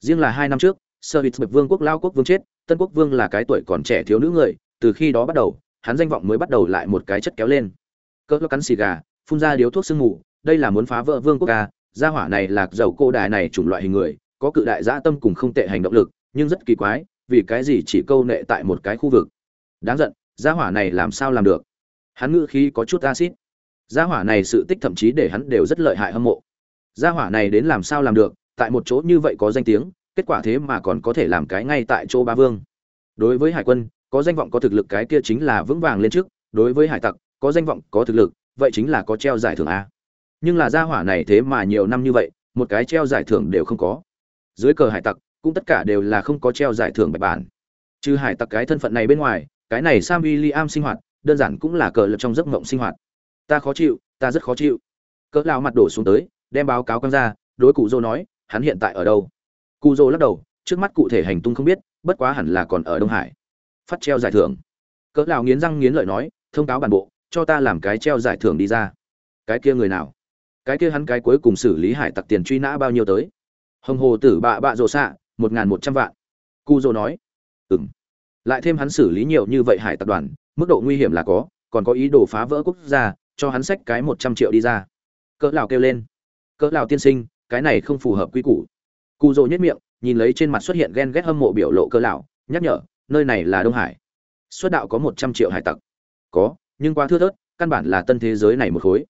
Riêng là hai năm trước sơ bịt vương quốc lao quốc vương chết, tân quốc vương là cái tuổi còn trẻ thiếu nữ người, từ khi đó bắt đầu, hắn danh vọng mới bắt đầu lại một cái chất kéo lên. Cỡ cắn xì gà, phun ra điếu thuốc sương mù, đây là muốn phá vỡ vương quốc ca gia hỏa này lạc dầu cô đại này chủng loại hình người, có cự đại dã tâm cùng không tệ hành động lực, nhưng rất kỳ quái, vì cái gì chỉ câu nệ tại một cái khu vực? Đáng giận, gia hỏa này làm sao làm được? Hắn ngữ khí có chút acid. Gia hỏa này sự tích thậm chí để hắn đều rất lợi hại hâm mộ. Gia hỏa này đến làm sao làm được, tại một chỗ như vậy có danh tiếng, kết quả thế mà còn có thể làm cái ngay tại chỗ ba vương. Đối với hải quân, có danh vọng có thực lực cái kia chính là vững vàng lên trước, đối với hải tặc, có danh vọng, có thực lực, vậy chính là có treo giải thưởng a. Nhưng là gia hỏa này thế mà nhiều năm như vậy, một cái treo giải thưởng đều không có. Dưới cờ hải tặc, cũng tất cả đều là không có treo giải thưởng bạch bản. Trừ hải tặc cái thân phận này bên ngoài, cái này sam William sinh hoạt đơn giản cũng là cờ lập trong giấc mộng sinh hoạt. Ta khó chịu, ta rất khó chịu. Cỡ lao mặt đổ xuống tới, đem báo cáo quăng ra, đối cụ dô nói, hắn hiện tại ở đâu? Cụ dô lắc đầu, trước mắt cụ thể hành tung không biết, bất quá hẳn là còn ở đông hải. Phát treo giải thưởng. Cỡ lao nghiến răng nghiến lợi nói, thông cáo bản bộ, cho ta làm cái treo giải thưởng đi ra. Cái kia người nào? Cái kia hắn cái cuối cùng xử lý hải tặc tiền truy nã bao nhiêu tới? Hồng hồ tử bạ bạ rộ xạ, một n g h n một trăm vạn. Cu dô nói ừ m lại thêm hắn xử lý nhiều như vậy hải tập đoàn mức độ nguy hiểm là có còn có ý đồ phá vỡ quốc gia cho hắn xách cái một trăm triệu đi ra. Cỡ lào kêu lên. Cỡ lào tiên sinh cái này không phù hợp quy củ. Cụ dỗ nhất miệng nhìn lấy trên mặt xuất hiện ghen ghét hâm mộ biểu lộ cỡ lào nhắc nhở nơi này là đông hải. Xuất đạo có một trăm triệu hải tặc. Có nhưng quá thưa thớt căn bản là tân thế giới này một khối.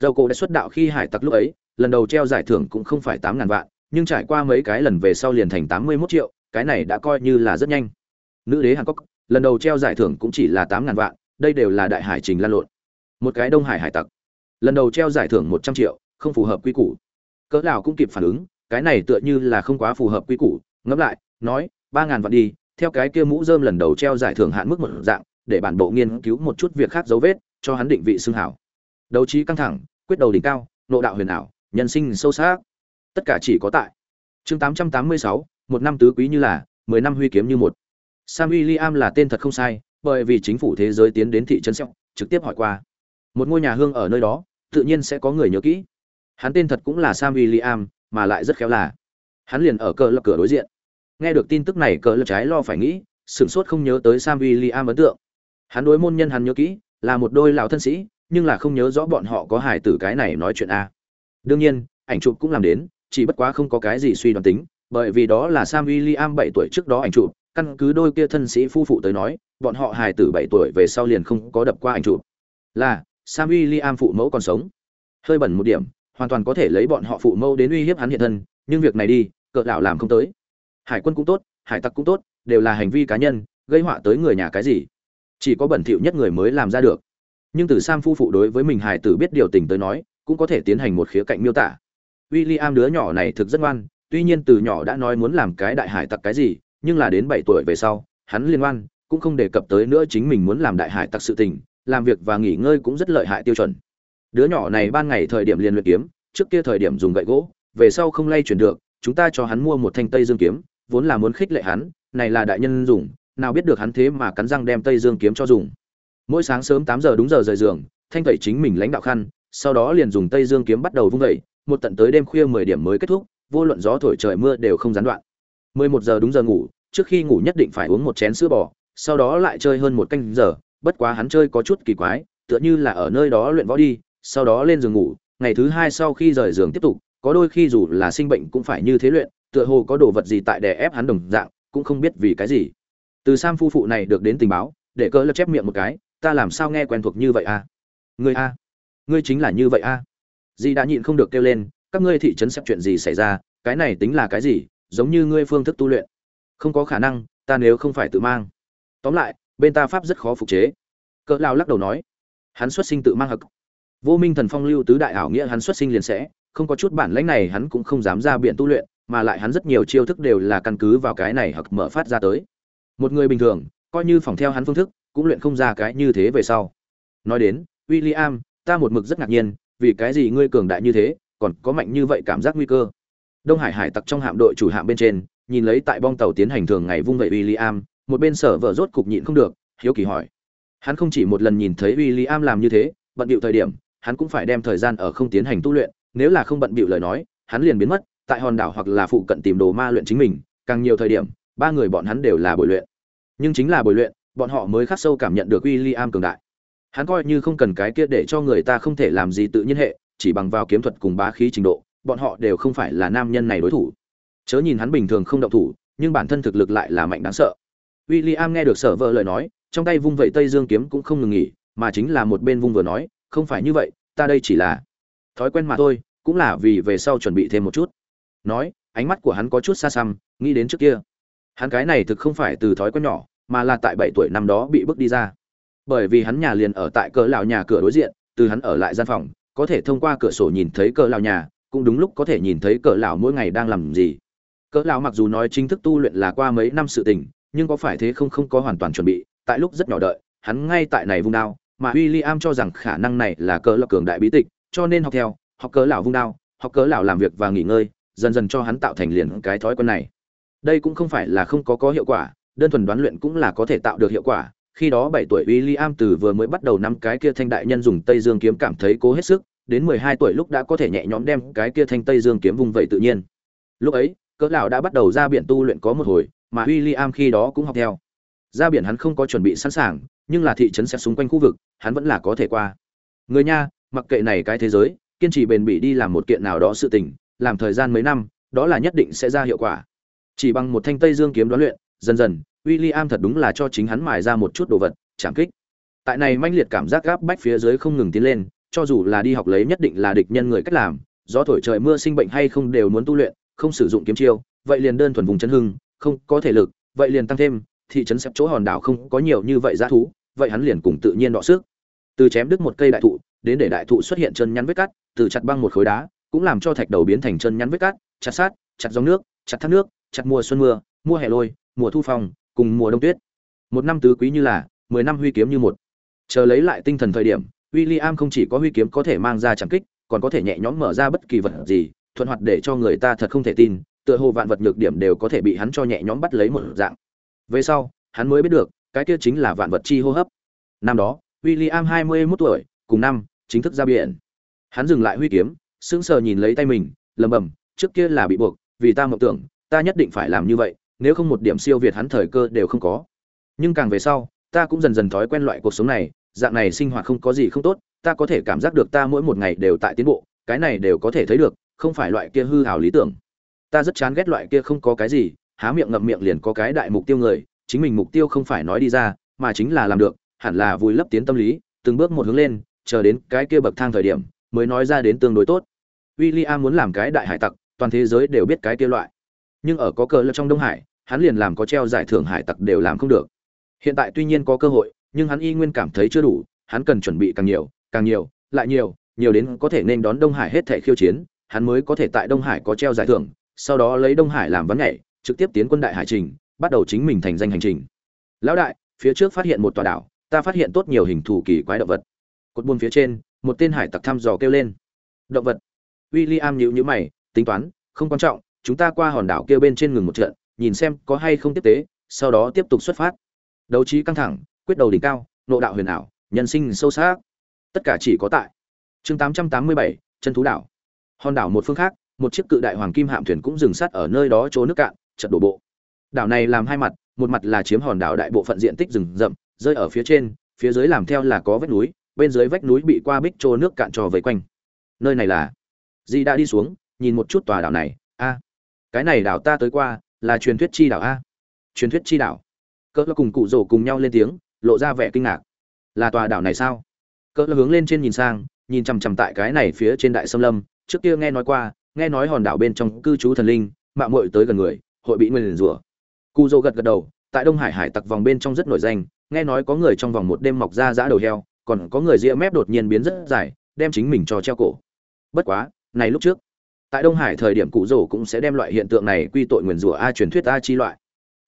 Dầu cổ đã xuất đạo khi hải tặc lúc ấy lần đầu treo giải thưởng cũng không phải tám ngàn vạn nhưng trải qua mấy cái lần về sau liền thành tám mươi mốt triệu, cái này đã coi như là rất nhanh. Nữ đế Hàn Quốc, lần đầu treo giải thưởng cũng chỉ là tám ngàn vạn, đây đều là đại hải trình lan lộn. Một cái Đông Hải hải tặc, lần đầu treo giải thưởng một trăm triệu, không phù hợp quy củ. Cỡ nào cũng kịp phản ứng, cái này tựa như là không quá phù hợp quy củ, ngẫm lại, nói, ba ngàn vạn đi, theo cái kia mũ rơm lần đầu treo giải thưởng hạn mức một dạng, để bản bộ nghiên cứu một chút việc khác dấu vết, cho hắn định vị xương hảo. Đấu trí căng thẳng, quyết đầu đỉnh cao, nộ đạo huyền ảo, nhân sinh sâu sắc tất cả chỉ có tại chương 886, một năm tứ quý như là mười năm huy kiếm như một sam william là tên thật không sai, bởi vì chính phủ thế giới tiến đến thị trấn sẹo trực tiếp hỏi qua. Một ngôi nhà hương ở nơi đó, tự nhiên sẽ có người nhớ kỹ. Hắn tên thật cũng là sam william, mà lại rất khéo là, hắn liền ở cờ lập cửa đối diện. Nghe được tin tức này, cờ lập trái lo phải nghĩ, sửng sốt không nhớ tới sam william ấn tượng. Hắn đối môn nhân hắn nhớ kỹ, là một đôi lão thân sĩ, nhưng là không nhớ rõ bọn họ có hài tử cái này nói chuyện a. Đương nhiên, ảnh chụp cũng làm đến, chỉ bất quá không có cái gì suy đoán tính, bởi vì đó là sam william bảy tuổi trước đó ảnh chụp căn cứ đôi kia thân sĩ phu phụ tới nói, bọn họ hài tử bảy tuổi về sau liền không có đập qua ảnh chụp. Là, sam william phụ mẫu còn sống. Hơi bẩn một điểm, hoàn toàn có thể lấy bọn họ phụ mẫu đến uy hiếp hắn hiện thân, nhưng việc này đi, cỡ lão làm không tới. Hải quân cũng tốt, hải tặc cũng tốt, đều là hành vi cá nhân, gây họa tới người nhà cái gì. Chỉ có bẩn thỉu nhất người mới làm ra được. Nhưng từ sam phu phụ đối với mình hải tử biết điều tình tới nói, cũng có thể tiến hành một khía cạnh miêu tả. William đứa nhỏ này thực rất ngoan, tuy nhiên từ nhỏ đã nói muốn làm cái đại hải tặc cái gì nhưng là đến bảy tuổi về sau hắn liên quan cũng không đề cập tới nữa chính mình muốn làm đại hải tặc sự tình làm việc và nghỉ ngơi cũng rất lợi hại tiêu chuẩn. Đứa nhỏ này ban ngày thời điểm liền luyện kiếm trước kia thời điểm dùng gậy gỗ về sau không lay chuyển được chúng ta cho hắn mua một thanh tây dương kiếm vốn là muốn khích lệ hắn này là đại nhân dùng nào biết được hắn thế mà cắn răng đem tây dương kiếm cho dùng. Mỗi sáng sớm tám giờ đúng giờ rời giường thanh tẩy chính mình lãnh đạo khăn sau đó liền dùng tây dương kiếm bắt đầu vung dậy, một tận tới đêm khuya mười điểm mới kết thúc vô luận gió thổi trời mưa đều không gián đoạn mười một giờ đúng giờ ngủ, trước khi ngủ nhất định phải uống một chén sữa bò, sau đó lại chơi hơn một canh giờ, bất quá hắn chơi có chút kỳ quái, tựa như là ở nơi đó luyện võ đi, sau đó lên giường ngủ, ngày thứ hai sau khi rời giường tiếp tục, có đôi khi dù là sinh bệnh cũng phải như thế luyện, tựa hồ có đồ vật gì tại đè ép hắn đồng dạng, cũng không biết vì cái gì. Từ sam phu phụ này được đến tình báo, để cỡ lập chép miệng một cái, ta làm sao nghe quen thuộc như vậy a ngươi a ngươi chính là như vậy à? a dì đã nhịn không được kêu lên, các ngươi thị trấn sắp chuyện gì xảy ra? Cái này tính là cái gì? Giống như ngươi phương thức tu luyện. Không có khả năng ta nếu không phải tự mang. Tóm lại bên ta pháp rất khó phục chế. Cỡ lao lắc đầu nói hắn xuất sinh tự mang hực vô minh thần phong lưu tứ đại ảo nghĩa hắn xuất sinh liền sẽ không có chút bản lãnh này hắn cũng không dám ra biện tu luyện mà lại hắn rất nhiều chiêu thức đều là căn cứ vào cái này hoặc mở phát ra tới. Một người bình thường coi như phòng theo hắn phương thức cũng luyện không ra cái như thế về sau. Nói đến William, ta một mực rất ngạc nhiên vì cái gì ngươi cường đại như thế còn có mạnh như vậy cảm giác nguy cơ? Đông hải hải tặc trong hạm đội chủ hạm bên trên nhìn lấy tại bong tàu tiến hành thường ngày vung vẩy William, một bên sở vợ rốt cục nhịn không được hiếu kỳ hỏi. Hắn không chỉ một lần nhìn thấy William làm như thế bận bịu thời điểm hắn cũng phải đem thời gian ở không tiến hành tu luyện nếu là không bận bịu lời nói hắn liền biến mất tại hòn đảo hoặc là phụ cận tìm đồ ma luyện chính mình càng nhiều thời điểm ba người bọn hắn đều là bồi luyện. Nhưng chính là bồi luyện bọn họ mới khắc sâu cảm nhận được William cường đại. Hắn coi như không cần cái kia để cho người ta không thể làm gì tự nhiên hệ chỉ bằng vào kiếm thuật cùng bá khí trình độ bọn họ đều không phải là nam nhân này đối thủ. Chớ nhìn hắn bình thường không động thủ, nhưng bản thân thực lực lại là mạnh đáng sợ. William nghe được sở vợ lời nói, trong tay vung vẩy tây dương kiếm cũng không ngừng nghỉ, mà chính là một bên vung vừa nói, không phải như vậy, ta đây chỉ là thói quen mà thôi, cũng là vì về sau chuẩn bị thêm một chút. Nói, ánh mắt của hắn có chút xa xăm, nghĩ đến trước kia. Hắn cái này thực không phải từ thói quen nhỏ, mà là tại bảy tuổi năm đó bị bước đi ra. Bởi vì hắn nhà liền ở tại cỡ lão nhà cửa đối diện, từ hắn ở lại gian phòng, có thể thông qua cửa sổ nhìn thấy cỡ lão nhà cũng đúng lúc có thể nhìn thấy cỡ lão mỗi ngày đang làm gì. Cỡ lão mặc dù nói chính thức tu luyện là qua mấy năm sự tình nhưng có phải thế không không có hoàn toàn chuẩn bị tại lúc rất nhỏ đợi hắn ngay tại này vung đao mà William cho rằng khả năng này là cỡ lão cường đại bí tịch cho nên học theo học cỡ lão vung đao học cỡ lão làm việc và nghỉ ngơi dần dần cho hắn tạo thành liền cái thói quen này. Đây cũng không phải là không có có hiệu quả đơn thuần đoán luyện cũng là có thể tạo được hiệu quả. Khi đó bảy tuổi William từ vừa mới bắt đầu năm cái kia thanh đại nhân dùng Tây Dương kiếm cảm thấy cố hết sức, đến mười hai tuổi lúc đã có thể nhẹ nhõm đem cái kia thanh Tây Dương kiếm vùng vậy tự nhiên. Lúc ấy, cỡ lão đã bắt đầu ra biển tu luyện có một hồi, mà William khi đó cũng học theo. Ra biển hắn không có chuẩn bị sẵn sàng, nhưng là thị trấn sẽ xung quanh khu vực, hắn vẫn là có thể qua. Người nha, mặc kệ này cái thế giới, kiên trì bền bỉ đi làm một kiện nào đó sự tình, làm thời gian mấy năm, đó là nhất định sẽ ra hiệu quả. Chỉ bằng một thanh Tây Dương kiếm đoán luyện, dần dần, William thật đúng là cho chính hắn mài ra một chút đồ vật, chạm kích. Tại này manh liệt cảm giác gáp bách phía dưới không ngừng tiến lên, cho dù là đi học lấy nhất định là địch nhân người cách làm, gió thổi trời mưa sinh bệnh hay không đều muốn tu luyện, không sử dụng kiếm chiêu, vậy liền đơn thuần vùng chân hưng, không có thể lực, vậy liền tăng thêm, thị trấn xếp chỗ hòn đảo không có nhiều như vậy giá thú, vậy hắn liền cùng tự nhiên đọ sức. Từ chém đứt một cây đại thụ, đến để đại thụ xuất hiện chân nhắn vết cắt, từ chặt băng một khối đá, cũng làm cho thạch đầu biến thành chân nhắn vết cắt, chặt sát, chặt dòng nước, chặt thác nước, chặt mùa xuân mưa, mùa hè lôi, mùa thu phong, cùng mùa đông tuyết một năm tứ quý như là mười năm huy kiếm như một chờ lấy lại tinh thần thời điểm William không chỉ có huy kiếm có thể mang ra chẳng kích, còn có thể nhẹ nhõm mở ra bất kỳ vật gì, thuận hoạt để cho người ta thật không thể tin, tựa hồ vạn vật nhược điểm đều có thể bị hắn cho nhẹ nhõm bắt lấy một dạng. Về sau, hắn mới biết được, cái kia chính là vạn vật chi hô hấp. Năm đó, William 21 tuổi, cùng năm, chính thức ra biển. Hắn dừng lại huy kiếm, sững sờ nhìn lấy tay mình lầm bầm trước kia là bị buộc, vì ta mộng tưởng, ta nhất định phải làm như vậy, nếu không một điểm siêu việt hắn thời cơ đều không có. Nhưng càng về sau, ta cũng dần dần thói quen loại cuộc sống này dạng này sinh hoạt không có gì không tốt, ta có thể cảm giác được ta mỗi một ngày đều tại tiến bộ, cái này đều có thể thấy được, không phải loại kia hư hào lý tưởng. Ta rất chán ghét loại kia không có cái gì, há miệng ngậm miệng liền có cái đại mục tiêu người, chính mình mục tiêu không phải nói đi ra, mà chính là làm được, hẳn là vùi lấp tiến tâm lý, từng bước một hướng lên, chờ đến cái kia bậc thang thời điểm, mới nói ra đến tương đối tốt. William muốn làm cái đại hải tặc, toàn thế giới đều biết cái kia loại. Nhưng ở có cờ lập trong đông hải, hắn liền làm có treo giải thưởng hải tặc đều làm không được. Hiện tại tuy nhiên có cơ hội nhưng hắn y nguyên cảm thấy chưa đủ, hắn cần chuẩn bị càng nhiều càng nhiều, lại nhiều nhiều đến có thể nên đón đông hải hết thể khiêu chiến, hắn mới có thể tại đông hải có treo giải thưởng, sau đó lấy đông hải làm vấn nhảy, trực tiếp tiến quân đại hải trình, bắt đầu chính mình thành danh hành trình. Lão đại, phía trước phát hiện một tòa đảo, ta phát hiện tốt nhiều hình thù kỳ quái động vật. Cột buôn phía trên, một tên hải tặc thăm dò kêu lên. Động vật. William nhíu nhíu mày, tính toán, không quan trọng, chúng ta qua hòn đảo kia bên trên ngừng một trận, nhìn xem có hay không tiếp tế, sau đó tiếp tục xuất phát. Đấu trí căng thẳng quyết đầu đỉnh cao nộ đạo huyền ảo nhân sinh sâu sắc. Tất cả chỉ có tại chương 887, chân thú đảo. Hòn đảo một phương khác một chiếc cự đại hoàng kim hạm thuyền cũng dừng sát ở nơi đó chỗ nước cạn chật đổ bộ. Đảo này làm hai mặt một mặt là chiếm hòn đảo đại bộ phận diện tích rừng rậm rơi ở phía trên phía dưới làm theo là có vách núi bên dưới vách núi bị qua bích trô nước cạn trò vây quanh. Nơi này là di đã đi xuống nhìn một chút tòa đảo này a. Cái này đảo ta tới qua là truyền thuyết chi đảo a. Truyền thuyết chi đảo. Cỡ cùng cụ rổ cùng nhau lên tiếng lộ ra vẻ kinh ngạc. Là tòa đảo này sao? Cỡ hướng lên trên nhìn sang, nhìn chằm chằm tại cái này phía trên đại sâm lâm, trước kia nghe nói qua, nghe nói hòn đảo bên trong cư trú thần linh, mạo muội tới gần người, hội bị nguyên rủa. Cu dô gật gật đầu, tại đông hải hải tặc vòng bên trong rất nổi danh, nghe nói có người trong vòng một đêm mọc ra giã đầu heo, còn có người ria mép đột nhiên biến rất dài, đem chính mình cho treo cổ. Bất quá, này lúc trước, tại đông hải thời điểm cụ rổ cũng sẽ đem loại hiện tượng này quy tội nguyền rủa a truyền thuyết a chi loại.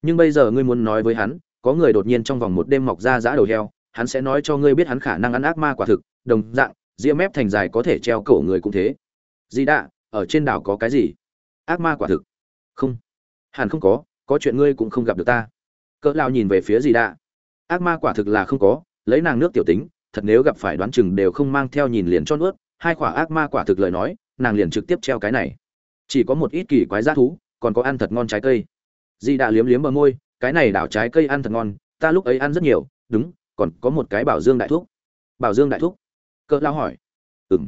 Nhưng bây giờ ngươi muốn nói với hắn có người đột nhiên trong vòng một đêm mọc ra dã đầu heo, hắn sẽ nói cho ngươi biết hắn khả năng ăn ác ma quả thực, đồng dạng, ria mép thành dài có thể treo cổ người cũng thế. Gì đã ở trên đảo có cái gì? Ác ma quả thực. Không. Hẳn không có có chuyện ngươi cũng không gặp được ta. Cỡ lao nhìn về phía gì đã ác ma quả thực là không có, lấy nàng nước tiểu tính, thật nếu gặp phải đoán chừng đều không mang theo nhìn liền cho nuốt, hai quả ác ma quả thực lời nói, nàng liền trực tiếp treo cái này. Chỉ có một ít kỳ quái g thú, còn có ăn thật ngon trái cây. Di đã liếm liếm bờ môi cái này đảo trái cây ăn thật ngon, ta lúc ấy ăn rất nhiều, đúng, còn có một cái bảo dương đại thúc. Bảo dương đại thúc? Cỡ lao hỏi. Ừ m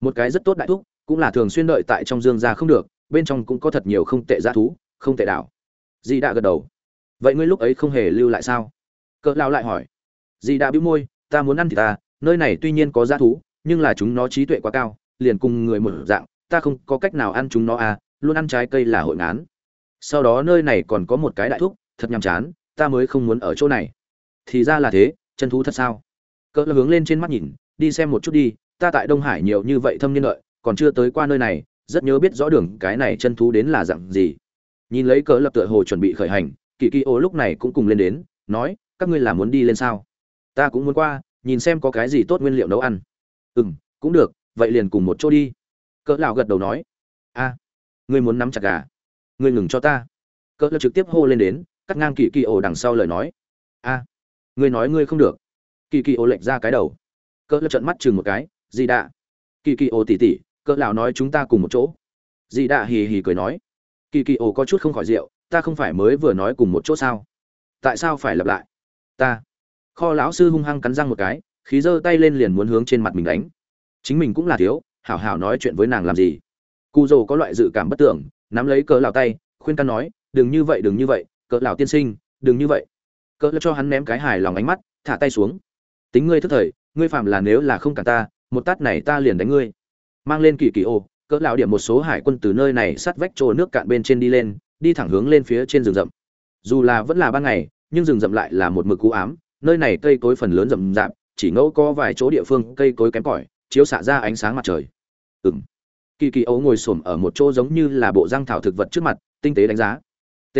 một cái rất tốt đại thúc, cũng là thường xuyên đợi tại trong dương ra không được, bên trong cũng có thật nhiều không tệ g thú, không tệ đảo. Di đã gật đầu. Vậy ngươi lúc ấy không hề lưu lại sao? Cỡ lao lại hỏi. Di đã bĩu môi, ta muốn ăn thì ta, nơi này tuy nhiên có g thú, nhưng là chúng nó trí tuệ quá cao, liền cùng người một dạng, ta không có cách nào ăn chúng nó à luôn ăn trái cây là hội ngán. Sau đó nơi này còn có một cái đại thúc thật nhàm chán, ta mới không muốn ở chỗ này. Thì ra là thế, chân thú thật sao? Cỡ hướng lên trên mắt nhìn, đi xem một chút đi, ta tại đông hải nhiều như vậy thâm niên lợi, còn chưa tới qua nơi này, rất nhớ biết rõ đường cái này chân thú đến là dặn gì. Nhìn lấy cỡ lập tựa hồ chuẩn bị khởi hành, kỳ kỳ ô lúc này cũng cùng lên đến, nói, các ngươi là muốn đi lên sao? Ta cũng muốn qua, nhìn xem có cái gì tốt nguyên liệu nấu ăn. Ừ m cũng được, vậy liền cùng một chỗ đi. Cỡ lão gật đầu nói. A, ngươi muốn nắm chặt gà, ngươi ngừng cho ta. Cỡ lão trực tiếp hô lên đến cắt ngang kỳ kỳ ổ đằng sau lời nói. A ngươi nói ngươi không được. Kỳ kỳ ổ lệch ra cái đầu. Cỡ lập trợn mắt chừng một cái dì đạ, kỳ kỳ ổ tỉ tỉ cỡ lão nói chúng ta cùng một chỗ. Dì đạ hì hì cười nói. Kỳ kỳ ổ có chút không khỏi rượu ta không phải mới vừa nói cùng một chỗ sao? Tại sao phải lặp lại? Ta. Kho lão sư hung hăng cắn răng một cái khí giơ tay lên liền muốn hướng trên mặt mình đánh. Chính mình cũng là thiếu hảo hảo nói chuyện với nàng làm gì? Cụ dồ có loại dự cảm bất tưởng nắm lấy cỡ lão tay khuyên can nói đừng như vậy đừng như vậy cỡ lão tiên sinh, đừng như vậy. Cỡ lão cho hắn ném cái hài lòng ánh mắt, thả tay xuống. Tính ngươi thức thời, ngươi phạm là nếu là không cả ta, một tát này ta liền đánh ngươi. Mang lên kỳ kỳ ô, cỡ lão điểm một số hải quân từ nơi này sát vách trôi nước cạn bên trên đi lên, đi thẳng hướng lên phía trên rừng rậm. Dù là vẫn là ban ngày, nhưng rừng rậm lại là một mực cú ám, nơi này cây cối phần lớn rậm rạp, chỉ ngẫu có vài chỗ địa phương cây cối kém cỏi, chiếu xạ ra ánh sáng mặt trời. Ừm. Kỳ kỳ ấu ngồi xổm ở một chỗ giống như là bộ răng thảo thực vật trước mặt, tinh tế đánh giá. T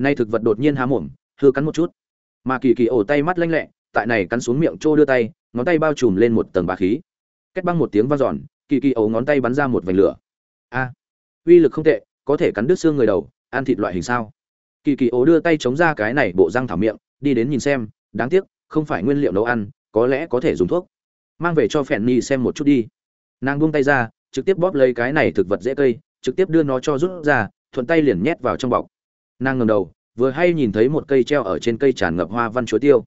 nay thực vật đột nhiên há mồm, hư cắn một chút. Mà kỳ kỳ ổ tay mắt lanh lẹ, tại này cắn xuống miệng trô đưa tay, ngón tay bao trùm lên một tầng bà khí. Cách băng một tiếng vang giòn kỳ kỳ ấu ngón tay bắn ra một vành lửa. A, uy lực không tệ, có thể cắn đứt xương người đầu, ăn thịt loại hình sao? Kỳ kỳ ấu đưa tay chống ra cái này bộ răng thảo miệng, đi đến nhìn xem, đáng tiếc, không phải nguyên liệu nấu ăn, có lẽ có thể dùng thuốc. Mang về cho phèn nhi xem một chút đi. Nàng buông tay ra, trực tiếp bóp lấy cái này thực vật dễ cây, trực tiếp đưa nó cho rút ra, thuận tay liền nhét vào trong bọc nàng ngầm đầu, vừa hay nhìn thấy một cây treo ở trên cây tràn ngập hoa văn chuối tiêu.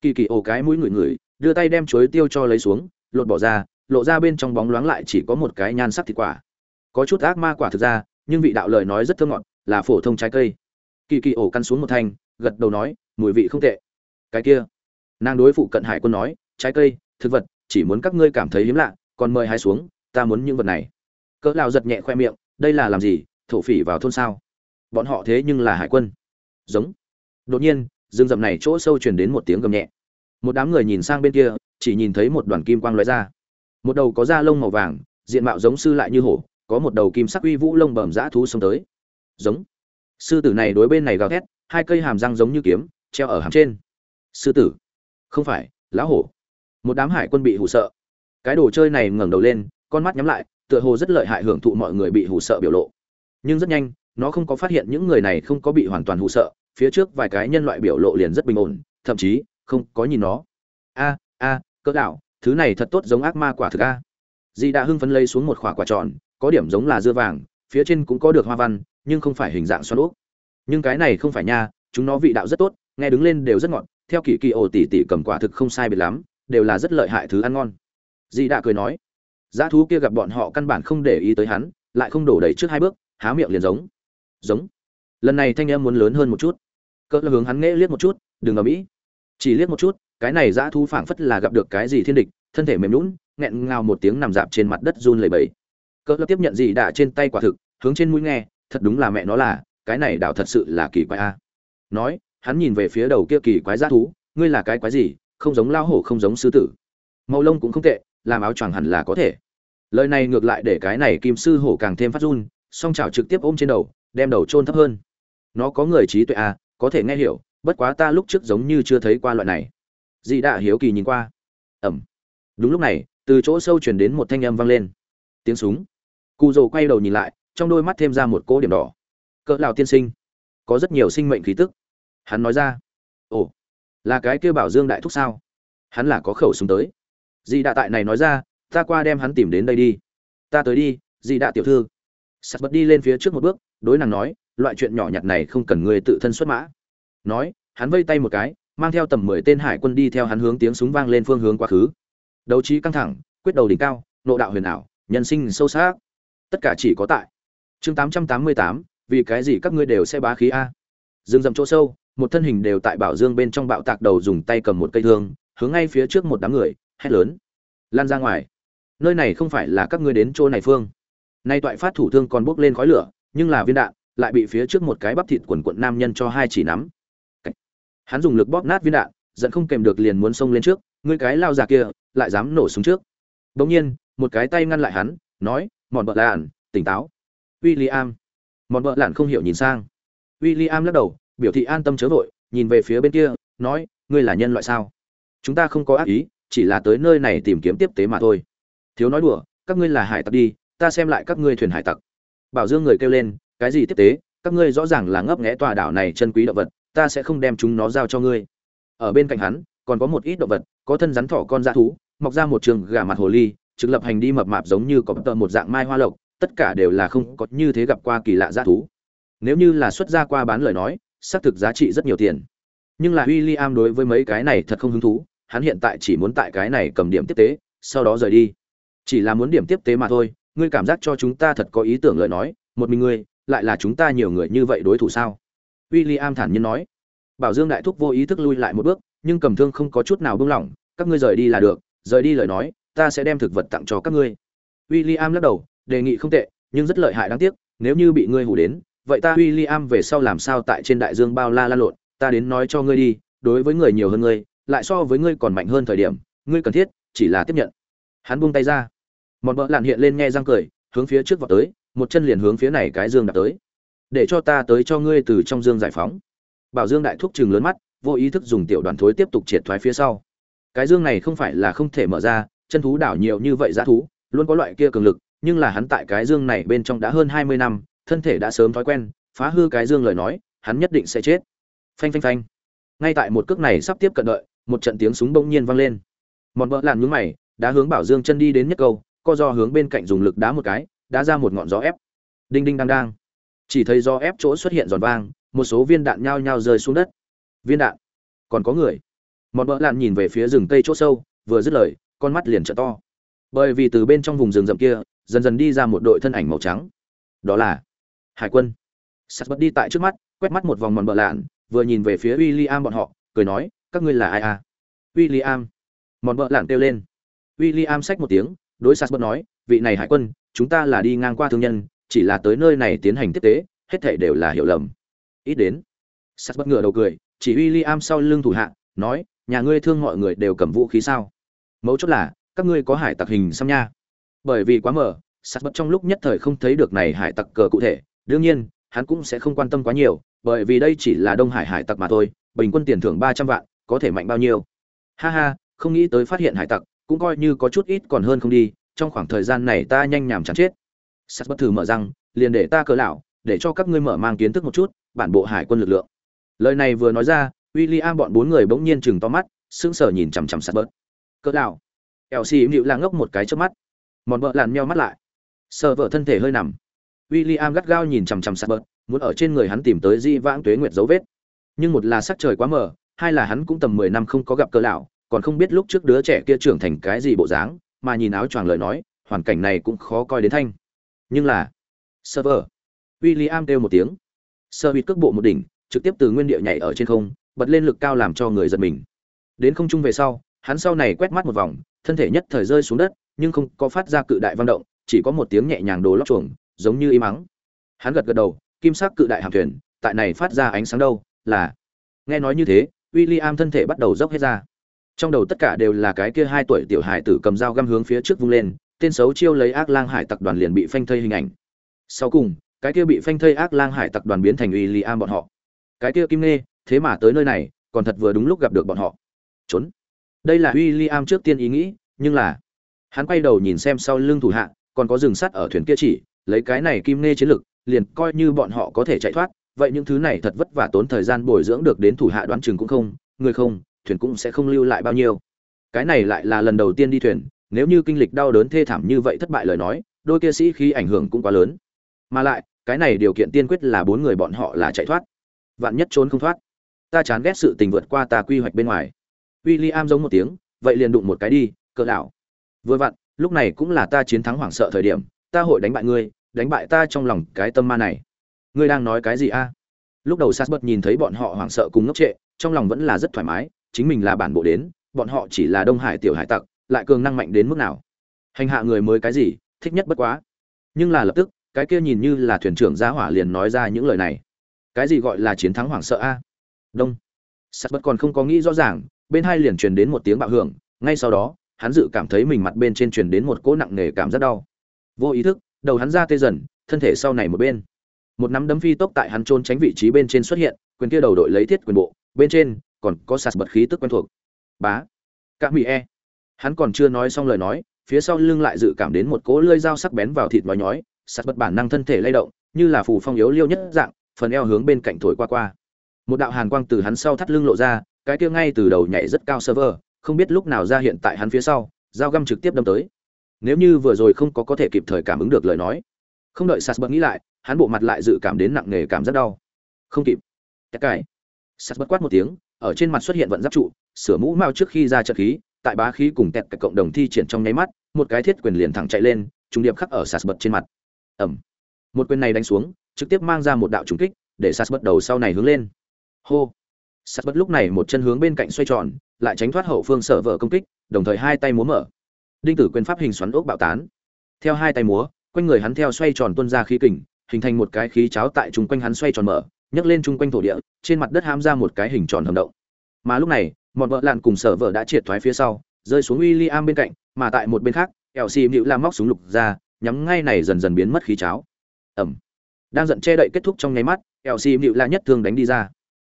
Kỳ kỳ ổ cái mũi ngửi ngửi, đưa tay đem chuối tiêu cho lấy xuống, lột bỏ ra, lộ ra bên trong bóng loáng lại chỉ có một cái nhan sắc thịt quả. Có chút ác ma quả thực ra, nhưng vị đạo lời nói rất thơm ngọt, là phổ thông trái cây. Kỳ kỳ ổ căn xuống một thanh, gật đầu nói, mùi vị không tệ. Cái kia, nàng đối phụ cận hải quân nói, trái cây, thực vật, chỉ muốn các ngươi cảm thấy hiếm lạ, còn mời hai xuống, ta muốn những vật này. Cỡ lao giật nhẹ khoe miệng, đây là làm gì, thổ phỉ vào thôn sao? Bọn họ thế nhưng là hải quân. Giống. Đột nhiên, rừng rậm này chỗ sâu truyền đến một tiếng gầm nhẹ. Một đám người nhìn sang bên kia, chỉ nhìn thấy một đoàn kim quang lóe ra. Một đầu có da lông màu vàng, diện mạo giống sư lại như hổ, có một đầu kim sắc uy vũ lông bẩm dã thú xông tới. Giống. Sư tử này đối bên này gào thét, hai cây hàm răng giống như kiếm, treo ở hàm trên. Sư tử. Không phải, lão hổ. Một đám hải quân bị hù sợ. Cái đồ chơi này ngẩng đầu lên, con mắt nhắm lại, tựa hồ rất lợi hại hưởng thụ mọi người bị hù sợ biểu lộ. Nhưng rất nhanh nó không có phát hiện những người này không có bị hoàn toàn hụ sợ, phía trước vài cái nhân loại biểu lộ liền rất bình ổn, thậm chí, không có nhìn nó. A a, cỡ đạo thứ này thật tốt giống ác ma quả thực a. Di đã hưng phấn lấy xuống một quả quả tròn, có điểm giống là dưa vàng, phía trên cũng có được hoa văn, nhưng không phải hình dạng xoắn úp nhưng cái này không phải nha, chúng nó vị đạo rất tốt, nghe đứng lên đều rất ngọt, theo kỳ kỳ ổ tỉ tỉ cầm quả thực không sai biệt lắm, đều là rất lợi hại thứ ăn ngon. Di đã cười nói, giá thú kia gặp bọn họ căn bản không để ý tới hắn, lại không đổ đầy trước hai bước, há miệng liền giống giống. Lần này thanh em muốn lớn hơn một chút. Cỡ hướng hắn nghễ liếc một chút, đừng ở mỹ chỉ liếc một chút, cái này dã thú phảng phất là gặp được cái gì thiên địch, thân thể mềm lún nghẹn ngào một tiếng nằm dạp trên mặt đất run lẩy bẩy. Cỡ tiếp nhận gì đã trên tay quả thực, hướng trên mũi nghe, thật đúng là mẹ nó là, cái này đảo thật sự là kỳ quái a. Nói, hắn nhìn về phía đầu kia kỳ quái dã thú, ngươi là cái quái gì, không giống lao hổ, không giống sư tử. Màu lông cũng không tệ, làm áo choàng hẳn là có thể. Lời này ngược lại để cái này kim sư hổ càng thêm phát run, song chảo trực tiếp ôm trên đầu đem đầu chôn thấp hơn. Nó có người trí tuệ à có thể nghe hiểu, bất quá ta lúc trước giống như chưa thấy qua loại này. Dị đạ hiếu kỳ nhìn qua. Ẩm. Đúng lúc này, từ chỗ sâu chuyển đến một thanh âm vang lên. Tiếng súng. Cụ rồ quay đầu nhìn lại, trong đôi mắt thêm ra một cỗ điểm đỏ. Cỡ lào tiên sinh. Có rất nhiều sinh mệnh khí tức. Hắn nói ra. Ồ, là cái kêu bảo dương đại thúc sao? Hắn là có khẩu súng tới. Dị đạ tại này nói ra, ta qua đem hắn tìm đến đây đi. Ta tới đi, dị đạ tiểu thư sắt bật đi lên phía trước một bước, đối nàng nói, loại chuyện nhỏ nhặt này không cần người tự thân xuất mã. Nói, hắn vây tay một cái, mang theo tầm mười tên hải quân đi theo hắn hướng tiếng súng vang lên phương hướng quá khứ. Đấu trí căng thẳng, quyết đầu đỉnh cao, nộ đạo huyền ảo, nhân sinh sâu sắc. Tất cả chỉ có tại chương tám trăm tám mươi tám, vì cái gì các ngươi đều sẽ bá khí a? Dương dầm chỗ sâu, một thân hình đều tại bảo dương bên trong bạo tạc đầu dùng tay cầm một cây thương, hướng ngay phía trước một đám người, hét lớn. Lan ra ngoài. Nơi này không phải là các ngươi đến chỗ này phương nay toại phát thủ thương còn bốc lên khói lửa, nhưng là viên đạn, lại bị phía trước một cái bắp thịt quần quận nam nhân cho hai chỉ nắm. Hắn dùng lực bóp nát viên đạn, giận không kèm được liền muốn xông lên trước, ngươi cái lao già kia, lại dám nổ súng trước. Bỗng nhiên, một cái tay ngăn lại hắn, nói, mọn bợ lạn, tỉnh táo. William. Mọn bợ lạn không hiểu nhìn sang. William lắc đầu, biểu thị an tâm chớ vội, nhìn về phía bên kia, nói, ngươi là nhân loại sao? Chúng ta không có ác ý, chỉ là tới nơi này tìm kiếm tiếp tế mà thôi. Thiếu nói đùa, các ngươi là hải tặc đi ta xem lại các ngươi thuyền hải tặc. Bảo dương người kêu lên, cái gì tiếp tế? Các ngươi rõ ràng là ngấp nghẽ tòa đảo này chân quý động vật, ta sẽ không đem chúng nó giao cho ngươi. Ở bên cạnh hắn, còn có một ít động vật, có thân rắn thỏ con dã thú, mọc ra một trường gà mặt hồ ly, trực lập hành đi mập mạp giống như có tờ một dạng mai hoa lộc, tất cả đều là không có như thế gặp qua kỳ lạ dã thú. Nếu như là xuất ra qua bán lời nói, xác thực giá trị rất nhiều tiền. Nhưng là William đối với mấy cái này thật không hứng thú, hắn hiện tại chỉ muốn tại cái này cầm điểm tiếp tế, sau đó rời đi. Chỉ là muốn điểm tiếp tế mà thôi ngươi cảm giác cho chúng ta thật có ý tưởng lời nói, một mình ngươi, lại là chúng ta nhiều người như vậy đối thủ sao? William thản nhiên nói. Bảo dương đại thúc vô ý thức lui lại một bước, nhưng cầm thương không có chút nào buông lỏng, các ngươi rời đi là được, rời đi lời nói, ta sẽ đem thực vật tặng cho các ngươi. William lắc đầu, đề nghị không tệ, nhưng rất lợi hại đáng tiếc, nếu như bị ngươi hù đến, vậy ta William về sau làm sao tại trên đại dương bao la la lộn, ta đến nói cho ngươi đi, đối với người nhiều hơn ngươi, lại so với ngươi còn mạnh hơn thời điểm, ngươi cần thiết, chỉ là tiếp nhận. Hắn buông tay ra mòn bợ lạn hiện lên nghe răng cười, hướng phía trước vào tới, một chân liền hướng phía này cái dương đạp tới. Để cho ta tới cho ngươi từ trong dương giải phóng. Bảo dương đại thúc chừng lớn mắt, vô ý thức dùng tiểu đoàn thối tiếp tục triệt thoái phía sau. Cái dương này không phải là không thể mở ra, chân thú đảo nhiều như vậy dã thú, luôn có loại kia cường lực, nhưng là hắn tại cái dương này bên trong đã hơn hai mươi năm, thân thể đã sớm thói quen, phá hư cái dương lời nói, hắn nhất định sẽ chết. Phanh phanh phanh. Ngay tại một cước này sắp tiếp cận đợi, một trận tiếng súng bỗng nhiên vang lên. Mòn vợ làn nhúng mày, đã hướng bảo dương chân đi đến nhất câu co do hướng bên cạnh dùng lực đá một cái, đá ra một ngọn gió ép. Đinh đinh đang đang. Chỉ thấy gió ép chỗ xuất hiện giòn vang, một số viên đạn nhao nhao rơi xuống đất. Viên đạn. Còn có người. Mòn vợ lạn nhìn về phía rừng cây chỗ sâu, vừa dứt lời, con mắt liền trợ to. Bởi vì từ bên trong vùng rừng rậm kia, dần dần đi ra một đội thân ảnh màu trắng. Đó là hải quân. Sắt bất đi tại trước mắt, quét mắt một vòng mòn bờ lạn vừa nhìn về phía w i l l i am bọn họ, cười nói, các ngươi là ai à? W i l l i am mòn bờ lạn kêu lên. W i l l i am xách một tiếng đối Sars bất nói, vị này hải quân, chúng ta là đi ngang qua thương nhân, chỉ là tới nơi này tiến hành tiếp tế, hết thể đều là hiểu lầm. Ít đến Sars bất ngựa đầu cười, chỉ uy Liam am sau lưng thủ hạ, nói, nhà ngươi thương mọi người đều cầm vũ khí sao? Mấu chốt là, các ngươi có hải tặc hình xăm nha. Bởi vì quá mở Sars bất trong lúc nhất thời không thấy được này hải tặc cờ cụ thể, đương nhiên, hắn cũng sẽ không quan tâm quá nhiều, bởi vì đây chỉ là đông hải hải tặc mà thôi, bình quân tiền thưởng ba trăm vạn, có thể mạnh bao nhiêu? Ha ha, không nghĩ tới phát hiện hải tặc cũng coi như có chút ít còn hơn không đi, trong khoảng thời gian này ta nhanh nhảm chán chết. Sắt bất thử mở răng, liền để ta cỡ lão, để cho các ngươi mở mang kiến thức một chút, bản bộ hải quân lực lượng. Lời này vừa nói ra, William bọn bốn người bỗng nhiên chừng to mắt, sững sờ nhìn chằm chằm sắt bớt cỡ lão. Elsie nhịu là ngốc một cái trước mắt. Mòn vợ làn meo mắt lại. Sờ vợ thân thể hơi nằm. William gắt gao nhìn chằm chằm sắt bớt muốn ở trên người hắn tìm tới di vãng tuế nguyệt dấu vết. Nhưng một là sắc trời quá mờ, hai là hắn cũng tầm mười năm không có gặp cỡ lão còn không biết lúc trước đứa trẻ kia trưởng thành cái gì bộ dáng, mà nhìn áo choàng lời nói, hoàn cảnh này cũng khó coi đến thanh. Nhưng là, server. William kêu một tiếng. Sơ bịt cước bộ một đỉnh, trực tiếp từ nguyên địa nhảy ở trên không, bật lên lực cao làm cho người giật mình. Đến không trung về sau, hắn sau này quét mắt một vòng, thân thể nhất thời rơi xuống đất, nhưng không có phát ra cự đại văn động, chỉ có một tiếng nhẹ nhàng đồ lóc chuồng, giống như im mắng hắn gật gật đầu, kim sắc cự đại hàm thuyền, tại này phát ra ánh sáng đâu, là. Nghe nói như thế, William thân thể bắt đầu dốc hết ra trong đầu tất cả đều là cái kia hai tuổi tiểu hải tử cầm dao găm hướng phía trước vung lên, tên xấu chiêu lấy ác lang hải tặc đoàn liền bị phanh thây hình ảnh. Sau cùng, cái kia bị phanh thây ác lang hải tặc đoàn biến thành uy li am bọn họ. Cái kia kim nê thế mà tới nơi này, còn thật vừa đúng lúc gặp được bọn họ. Trốn. Đây là uy li am trước tiên ý nghĩ, nhưng là, hắn quay đầu nhìn xem sau lưng thủ hạ, còn có rừng sắt ở thuyền kia chỉ, lấy cái này kim nê chiến lực, liền coi như bọn họ có thể chạy thoát, vậy những thứ này thật vất vả tốn thời gian bồi dưỡng được đến thủ hạ đoán chừng cũng không, người không thuyền cũng sẽ không lưu lại bao nhiêu. Cái này lại là lần đầu tiên đi thuyền, nếu như kinh lịch đau đớn thê thảm như vậy thất bại lời nói, đôi kia sĩ khí ảnh hưởng cũng quá lớn. Mà lại, cái này điều kiện tiên quyết là bốn người bọn họ là chạy thoát. Vạn nhất trốn không thoát. Ta chán ghét sự tình vượt qua ta quy hoạch bên ngoài. William giống một tiếng, vậy liền đụng một cái đi cỡ đảo. Vừa vặn, lúc này cũng là ta chiến thắng hoảng sợ thời điểm, ta hội đánh bại ngươi, đánh bại ta trong lòng cái tâm ma này. Ngươi đang nói cái gì a? Lúc đầu sát bật nhìn thấy bọn họ hoảng sợ cùng ngốc trệ, trong lòng vẫn là rất thoải mái chính mình là bản bộ đến, bọn họ chỉ là đông hải tiểu hải tặc, lại cường năng mạnh đến mức nào? Hành hạ người mới cái gì, thích nhất bất quá. Nhưng là lập tức, cái kia nhìn như là thuyền trưởng gia hỏa liền nói ra những lời này. Cái gì gọi là chiến thắng hoảng sợ a? Đông. Sắt bất còn không có nghĩ rõ ràng, bên hai liền truyền đến một tiếng bạo hưởng, ngay sau đó, hắn dự cảm thấy mình mặt bên trên truyền đến một cỗ nặng nề cảm rất đau. Vô ý thức, đầu hắn ra tê dần, thân thể sau này một bên. Một nắm đấm phi tốc tại hắn trôn tránh vị trí bên trên xuất hiện, quyền kia đầu đội lấy thiết quyền bộ, bên trên còn có sạt bật khí tức quen thuộc. Bá. Cả mỹ e. Hắn còn chưa nói xong lời nói, phía sau lưng lại dự cảm đến một cỗ lưỡi dao sắc bén vào thịt nói nhói, sạt bật bản năng thân thể lay động, như là phù phong yếu liêu nhất dạng, phần eo hướng bên cạnh thổi qua qua. Một đạo hàn quang từ hắn sau thắt lưng lộ ra, cái kia ngay từ đầu nhảy rất cao server, không biết lúc nào ra hiện tại hắn phía sau, dao găm trực tiếp đâm tới. Nếu như vừa rồi không có có thể kịp thời cảm ứng được lời nói. Không đợi sạt bật nghĩ lại, hắn bộ mặt lại dự cảm đến nặng nề cảm rất đau. Không kịp. Tất cải sạt bật quát một tiếng ở trên mặt xuất hiện vận giáp trụ, sửa mũ mao trước khi ra trận khí, tại bá khí cùng tẹt cả cộng đồng thi triển trong nháy mắt, một cái thiết quyền liền thẳng chạy lên, trùng điệp khắc ở sạt bật trên mặt. Ẩm một quyền này đánh xuống, trực tiếp mang ra một đạo trùng kích, để sạt bật đầu sau này hướng lên. Hô. Sạt bật lúc này một chân hướng bên cạnh xoay tròn, lại tránh thoát hậu phương sở vợ công kích, đồng thời hai tay múa mở. Đinh tử quyền pháp hình xoắn ốc bạo tán. Theo hai tay múa, quanh người hắn theo xoay tròn tuân ra khí kình, hình thành một cái khí cháo tại chung quanh hắn xoay tròn mở nhấc lên chung quanh thổ địa, trên mặt đất hám ra một cái hình tròn hầm động. Mà lúc này một vợ lặn cùng sở vợ đã triệt thoái phía sau, rơi xuống w i am bên cạnh, mà tại một bên khác ẻo xì mịu la móc súng lục ra, nhắm ngay này dần dần biến mất khí cháo. Ẩm đang giận che đậy kết thúc trong nháy mắt ẻo xì mịu la nhất thương đánh đi ra.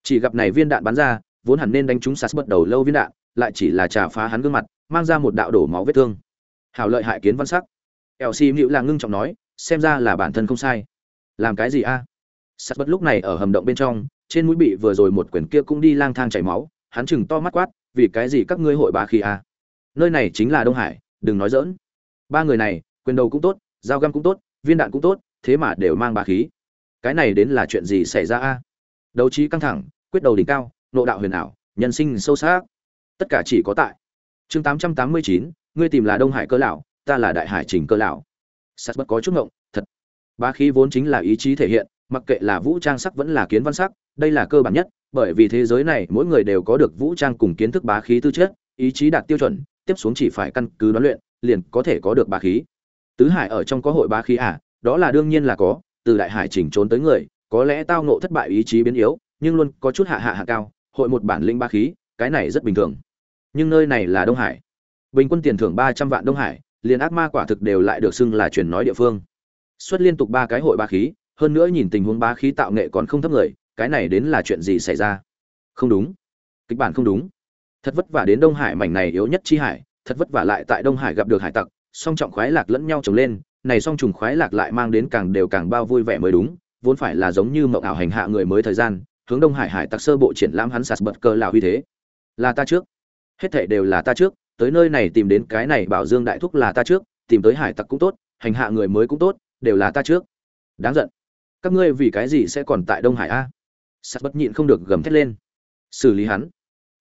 Chỉ gặp này viên đạn bắn ra, vốn hẳn nên đánh trúng sạt bật đầu lâu viên đạn, lại chỉ là trà phá hắn gương mặt, mang ra một đạo đổ máu vết thương. Hảo lợi hại kiến văn sắc. Elsie mịu la ngưng trọng nói, xem ra là bản thân không sai. Làm cái gì a? à? Sắt bất lúc này ở hầm động bên trong, trên mũi bị vừa rồi một quyển kia cũng đi lang thang chảy máu, hắn chừng to mắt quát, vì cái gì các ngươi hội bá khí a nơi này chính là đông hải, đừng nói dỡn ba người này, quyền đầu cũng tốt, dao găm cũng tốt, viên đạn cũng tốt, thế mà đều mang bá khí. Cái này đến là chuyện gì xảy ra a? Đấu trí căng thẳng, quyết đầu đỉnh cao, nộ đạo huyền ảo, nhân sinh sâu sắc. Tất cả chỉ có tại chương tám trăm tám mươi chín, ngươi tìm là đông hải cơ lão, ta là đại hải trình cơ lão. Sắt bất có chút ngộng, thật. Bá khí vốn chính là ý chí thể hiện mặc kệ là vũ trang sắc vẫn là kiến văn sắc, đây là cơ bản nhất, bởi vì thế giới này mỗi người đều có được vũ trang cùng kiến thức bá khí tư chất, ý chí đạt tiêu chuẩn, tiếp xuống chỉ phải căn cứ đoán luyện, liền có thể có được bá khí. Tứ hải ở trong có hội bá khí à đó là đương nhiên là có, từ đại hải chỉnh trốn tới người, có lẽ tao ngộ thất bại ý chí biến yếu, nhưng luôn có chút hạ hạ hạ cao, hội một bản linh bá khí, cái này rất bình thường. Nhưng nơi này là đông hải. Bình quân tiền thưởng ba trăm vạn đông hải, liền ác ma quả thực đều lại được xưng là truyền nói địa phương. Xuất liên tục ba cái hội bá khí hơn nữa nhìn tình huống bá khí tạo nghệ còn không thấp người, cái này đến là chuyện gì xảy ra? Không đúng. Kịch bản không đúng. Thật vất vả đến đông hải mảnh này yếu nhất chi hải, thật vất vả lại tại đông hải gặp được hải tặc, song trọng khoái lạc lẫn nhau trồng lên, này song trùng khoái lạc lại mang đến càng đều càng bao vui vẻ mới đúng, vốn phải là giống như mộng ảo hành hạ người mới thời gian, hướng đông hải hải tặc sơ bộ triển lãm hắn sạt bật cơ là uy thế. Là ta trước. Hết thảy đều là ta trước, tới nơi này tìm đến cái này bảo dương đại thúc là ta trước, tìm tới hải tặc cũng tốt, hành hạ người mới cũng tốt, đều là ta trước. Đáng giận các ngươi vì cái gì sẽ còn tại đông hải a? Sắt bất nhịn không được gầm thét lên. Xử lý hắn.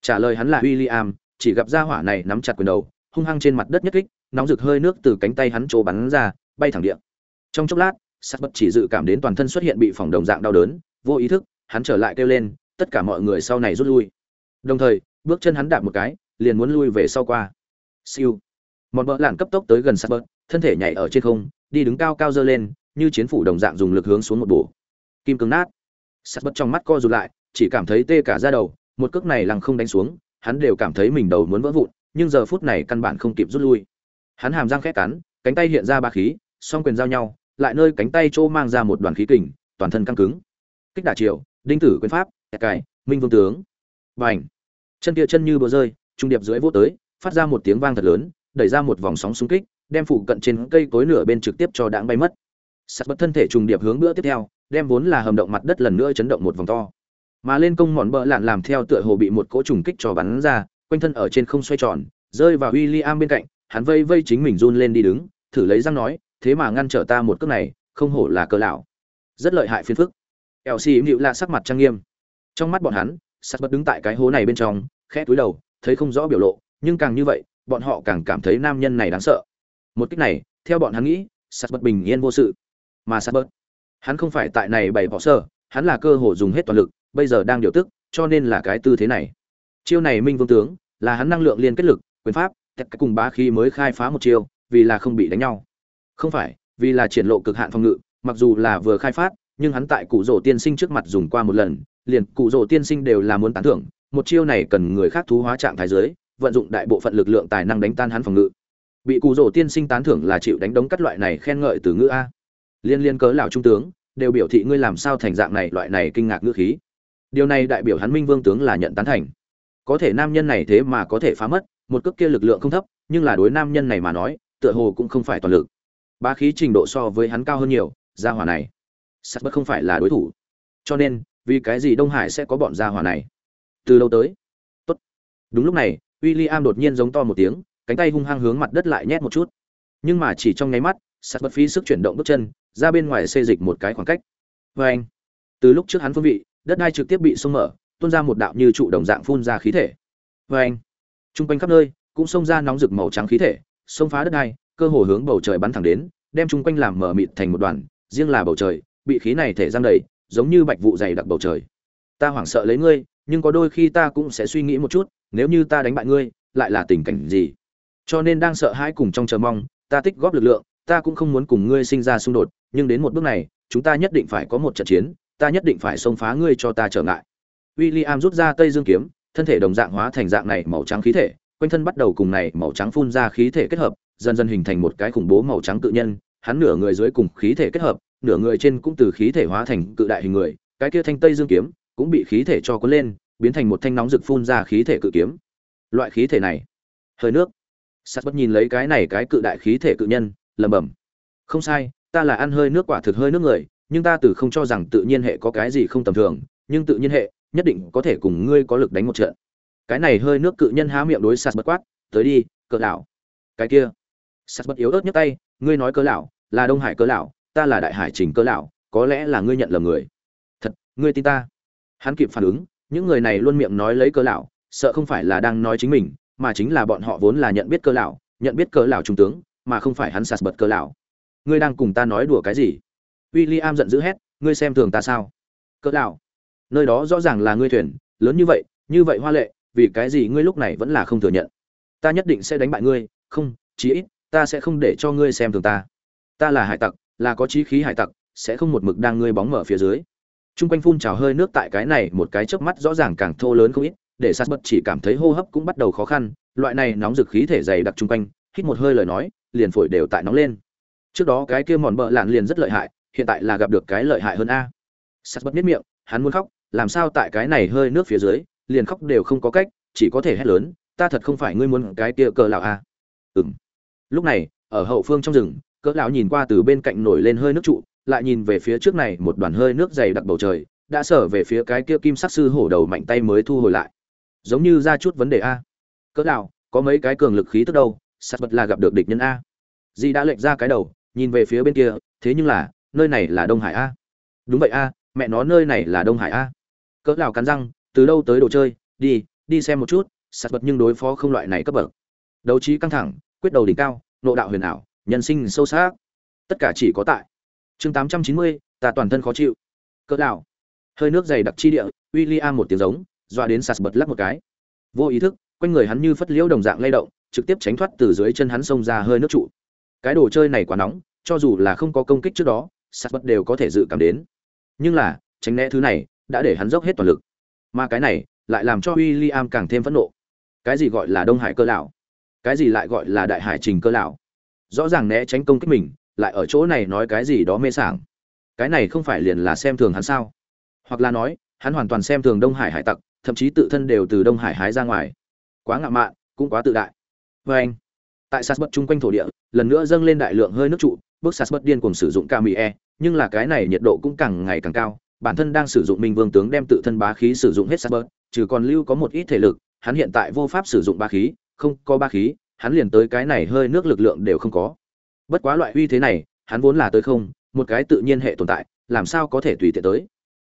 Trả lời hắn là w i l l i am chỉ gặp ra hỏa này nắm chặt quyền đầu, hung hăng trên mặt đất nhất kích, nóng rực hơi nước từ cánh tay hắn trổ bắn ra, bay thẳng điện trong chốc lát, sắt bất chỉ dự cảm đến toàn thân xuất hiện bị phỏng đồng dạng đau đớn, vô ý thức, hắn trở lại kêu lên, tất cả mọi người sau này rút lui. Đồng thời, bước chân hắn đạp một cái, liền muốn lui về sau qua. Siêu. Một bỡ lạn cấp tốc tới gần sắt bớt thân thể nhảy ở trên không, đi đứng cao cao dơ lên như chiến phủ đồng dạng dùng lực hướng xuống một bổ. Kim cứng nát. Sắt bất trong mắt co rụt lại, chỉ cảm thấy tê cả da đầu, một cước này lăng không đánh xuống, hắn đều cảm thấy mình đầu muốn vỡ vụn, nhưng giờ phút này căn bản không kịp rút lui. Hắn hàm răng khét cắn, cánh tay hiện ra ba khí, song quyền giao nhau, lại nơi cánh tay chỗ mang ra một đoàn khí kình, toàn thân căng cứng. Kích đả triều, đinh tử quyền pháp cài, minh vương tướng. Và ảnh chân kia chân như bờ rơi, trung điệp dưới vô tới, phát ra một tiếng vang thật lớn, đẩy ra một vòng sóng xung kích, đem phụ cận trên cây cối nửa bên trực tiếp cho đãng bay mất sắt bất thân thể trùng điệp hướng bữa tiếp theo, đem vốn là hầm động mặt đất lần nữa chấn động một vòng to. Mà lên công mòn bờ lạn làm theo tựa hồ bị một cỗ trùng kích cho bắn ra, quanh thân ở trên không xoay tròn, rơi vào William bên cạnh, hắn vây vây chính mình run lên đi đứng, thử lấy răng nói, thế mà ngăn trở ta một cước này, không hổ là cơ lão. Rất lợi hại phiền phức. Elsie im lạ sắc mặt trang nghiêm. Trong mắt bọn hắn, sắt bất đứng tại cái hố này bên trong, khẽ túi đầu, thấy không rõ biểu lộ, nhưng càng như vậy, bọn họ càng cảm thấy nam nhân này đáng sợ. Một cách này, theo bọn hắn nghĩ, sắt bất bình yên vô sự mà sát bất hắn không phải tại này bày bỏ sơ, hắn là cơ hội dùng hết toàn lực, bây giờ đang điều tức, cho nên là cái tư thế này. Chiêu này minh vương tướng, là hắn năng lượng liên kết lực, quyền pháp, tất cả cùng bá khí mới khai phá một chiêu, vì là không bị đánh nhau. Không phải, vì là triển lộ cực hạn phòng ngự, mặc dù là vừa khai phát, nhưng hắn tại cụ rổ tiên sinh trước mặt dùng qua một lần, liền cụ rổ tiên sinh đều là muốn tán thưởng, một chiêu này cần người khác thú hóa trạng thái giới vận dụng đại bộ phận lực lượng tài năng đánh tan hắn phòng ngự. Bị cụ rổ tiên sinh tán thưởng là chịu đánh đống các loại này khen ngợi từ ngữ a liên liên cớ lão trung tướng, đều biểu thị ngươi làm sao thành dạng này, loại này kinh ngạc ngữ khí. Điều này đại biểu hắn minh vương tướng là nhận tán thành. Có thể nam nhân này thế mà có thể phá mất, một cước kia lực lượng không thấp, nhưng là đối nam nhân này mà nói, tựa hồ cũng không phải toàn lực. Ba khí trình độ so với hắn cao hơn nhiều, gia hỏa này, sắt bất không phải là đối thủ. Cho nên, vì cái gì đông hải sẽ có bọn gia hỏa này? Từ lâu tới. Tốt. Đúng lúc này, William đột nhiên giống to một tiếng, cánh tay hung hăng hướng mặt đất lại nhét một chút. Nhưng mà chỉ trong nháy mắt, sắt bất phí sức chuyển động bước chân ra bên ngoài xê dịch một cái khoảng cách. Vê anh, từ lúc trước hắn phương vị, đất đai trực tiếp bị xông mở, tuôn ra một đạo như trụ đồng dạng phun ra khí thể. Vê anh, trung quanh khắp nơi cũng xông ra nóng rực màu trắng khí thể, xông phá đất đai, cơ hồ hướng bầu trời bắn thẳng đến, đem chung quanh làm mở mịt thành một đoàn, riêng là bầu trời, bị khí này thể giang đầy, giống như bạch vụ dày đặc bầu trời. Ta hoảng sợ lấy ngươi, nhưng có đôi khi ta cũng sẽ suy nghĩ một chút, nếu như ta đánh bại ngươi, lại là tình cảnh gì? Cho nên đang sợ hãi cùng trong chờ mong, ta tích góp lực lượng, ta cũng không muốn cùng ngươi sinh ra xung đột nhưng đến một bước này, chúng ta nhất định phải có một trận chiến, ta nhất định phải xông phá ngươi cho ta trở ngại. William rút ra tây dương kiếm, thân thể đồng dạng hóa thành dạng này màu trắng khí thể, quanh thân bắt đầu cùng này màu trắng phun ra khí thể kết hợp, dần dần hình thành một cái khủng bố màu trắng tự nhân, hắn nửa người dưới cùng khí thể kết hợp, nửa người trên cũng từ khí thể hóa thành cự đại hình người, cái kia thanh tây dương kiếm cũng bị khí thể cho cuốn lên, biến thành một thanh nóng rực phun ra khí thể cự kiếm. Loại khí thể này, hơi nước. Sắt bất nhìn lấy cái này cái cự đại khí thể cự nhân, lẩm bẩm. Không sai ta là ăn hơi nước quả thực hơi nước người, nhưng ta từ không cho rằng tự nhiên hệ có cái gì không tầm thường, nhưng tự nhiên hệ nhất định có thể cùng ngươi có lực đánh một trận. Cái này hơi nước cự nhân há miệng đối sạt bất quát, tới đi, cỡ lão. Cái kia sạt bất yếu ớt nhấc tay, ngươi nói cỡ lão, là đông hải cỡ lão, ta là đại hải trình cỡ lão, có lẽ là ngươi nhận lầm người. Thật, ngươi tin ta? Hắn kịp phản ứng, những người này luôn miệng nói lấy cỡ lão, sợ không phải là đang nói chính mình, mà chính là bọn họ vốn là nhận biết cỡ lão, nhận biết cỡ lão trung tướng, mà không phải hắn sạt bật cỡ lão ngươi đang cùng ta nói đùa cái gì? William giận dữ hét ngươi xem thường ta sao? Cỡ lão nơi đó rõ ràng là ngươi thuyền lớn như vậy như vậy hoa lệ vì cái gì ngươi lúc này vẫn là không thừa nhận? Ta nhất định sẽ đánh bại ngươi không chí ít ta sẽ không để cho ngươi xem thường ta. Ta là hải tặc là có chí khí hải tặc sẽ không một mực đang ngươi bóng mở phía dưới. Trung quanh phun trào hơi nước tại cái này một cái chớp mắt rõ ràng càng thô lớn không ít, để sát bật chỉ cảm thấy hô hấp cũng bắt đầu khó khăn, loại này nóng dực khí thể dày đặc trung quanh, hít một hơi lời nói, liền phổi đều tại nóng lên. Trước đó cái kia mòn bợ lạn liền rất lợi hại, hiện tại là gặp được cái lợi hại hơn a. Sát bất biết miệng, hắn muốn khóc, làm sao tại cái này hơi nước phía dưới, liền khóc đều không có cách, chỉ có thể hét lớn, ta thật không phải ngươi muốn cái kia cờ lão a. Ừm. Lúc này, ở hậu phương trong rừng, cỡ lão nhìn qua từ bên cạnh nổi lên hơi nước trụ, lại nhìn về phía trước này một đoàn hơi nước dày đặc bầu trời, đã sở về phía cái kia kim sắc sư hổ đầu mạnh tay mới thu hồi lại. Giống như ra chút vấn đề a. Cỡ lão, có mấy cái cường lực khí tức đâu, sắt bật là gặp được địch nhân a. Di đã lệch ra cái đầu, nhìn về phía bên kia, thế nhưng là, nơi này là Đông Hải a. Đúng vậy a, mẹ nó nơi này là Đông Hải a. Cỡ nào cắn răng, từ đâu tới đồ chơi, đi, đi xem một chút, sạt vật nhưng đối phó không loại này cấp bậc. Đấu trí căng thẳng, quyết đầu đỉnh cao, nộ đạo huyền ảo, nhân sinh sâu sắc. Tất cả chỉ có tại chương tám trăm chín mươi ta toàn thân khó chịu cỡ nào hơi nước dày đặc chi địa w i l l i am một tiếng giống dọa đến sạt bật lắc một cái vô ý thức quanh người hắn như phất liễu đồng dạng lay động trực tiếp tránh thoát từ dưới chân hắn xông ra hơi nước trụ cái đồ chơi này quá nóng, cho dù là không có công kích trước đó sạt bất đều có thể dự cảm đến. Nhưng là, tránh né thứ này, đã để hắn dốc hết toàn lực. Mà cái này, lại làm cho w i l l i am càng thêm phẫn nộ. Cái gì gọi là đông hải cơ lão? Cái gì lại gọi là đại hải trình cơ lão? Rõ ràng né tránh công kích mình, lại ở chỗ này nói cái gì đó mê sảng. Cái này không phải liền là xem thường hắn sao? Hoặc là nói, hắn hoàn toàn xem thường đông hải hải tặc, thậm chí tự thân đều từ đông hải hái ra ngoài. Quá ngạo mạn, cũng quá tự đại. Vê anh tại sas bất chung quanh thổ địa, lần nữa dâng lên đại lượng hơi nước trụ, bước sas bất điên cùng sử dụng kami e nhưng là cái này nhiệt độ cũng càng ngày càng cao, bản thân đang sử dụng minh vương tướng đem tự thân bá khí sử dụng hết sas bất, trừ còn lưu có một ít thể lực, hắn hiện tại vô pháp sử dụng bá khí, không có bá khí, hắn liền tới cái này hơi nước lực lượng đều không có. Bất quá loại uy thế này, hắn vốn là tới không, một cái tự nhiên hệ tồn tại, làm sao có thể tùy tiện tới?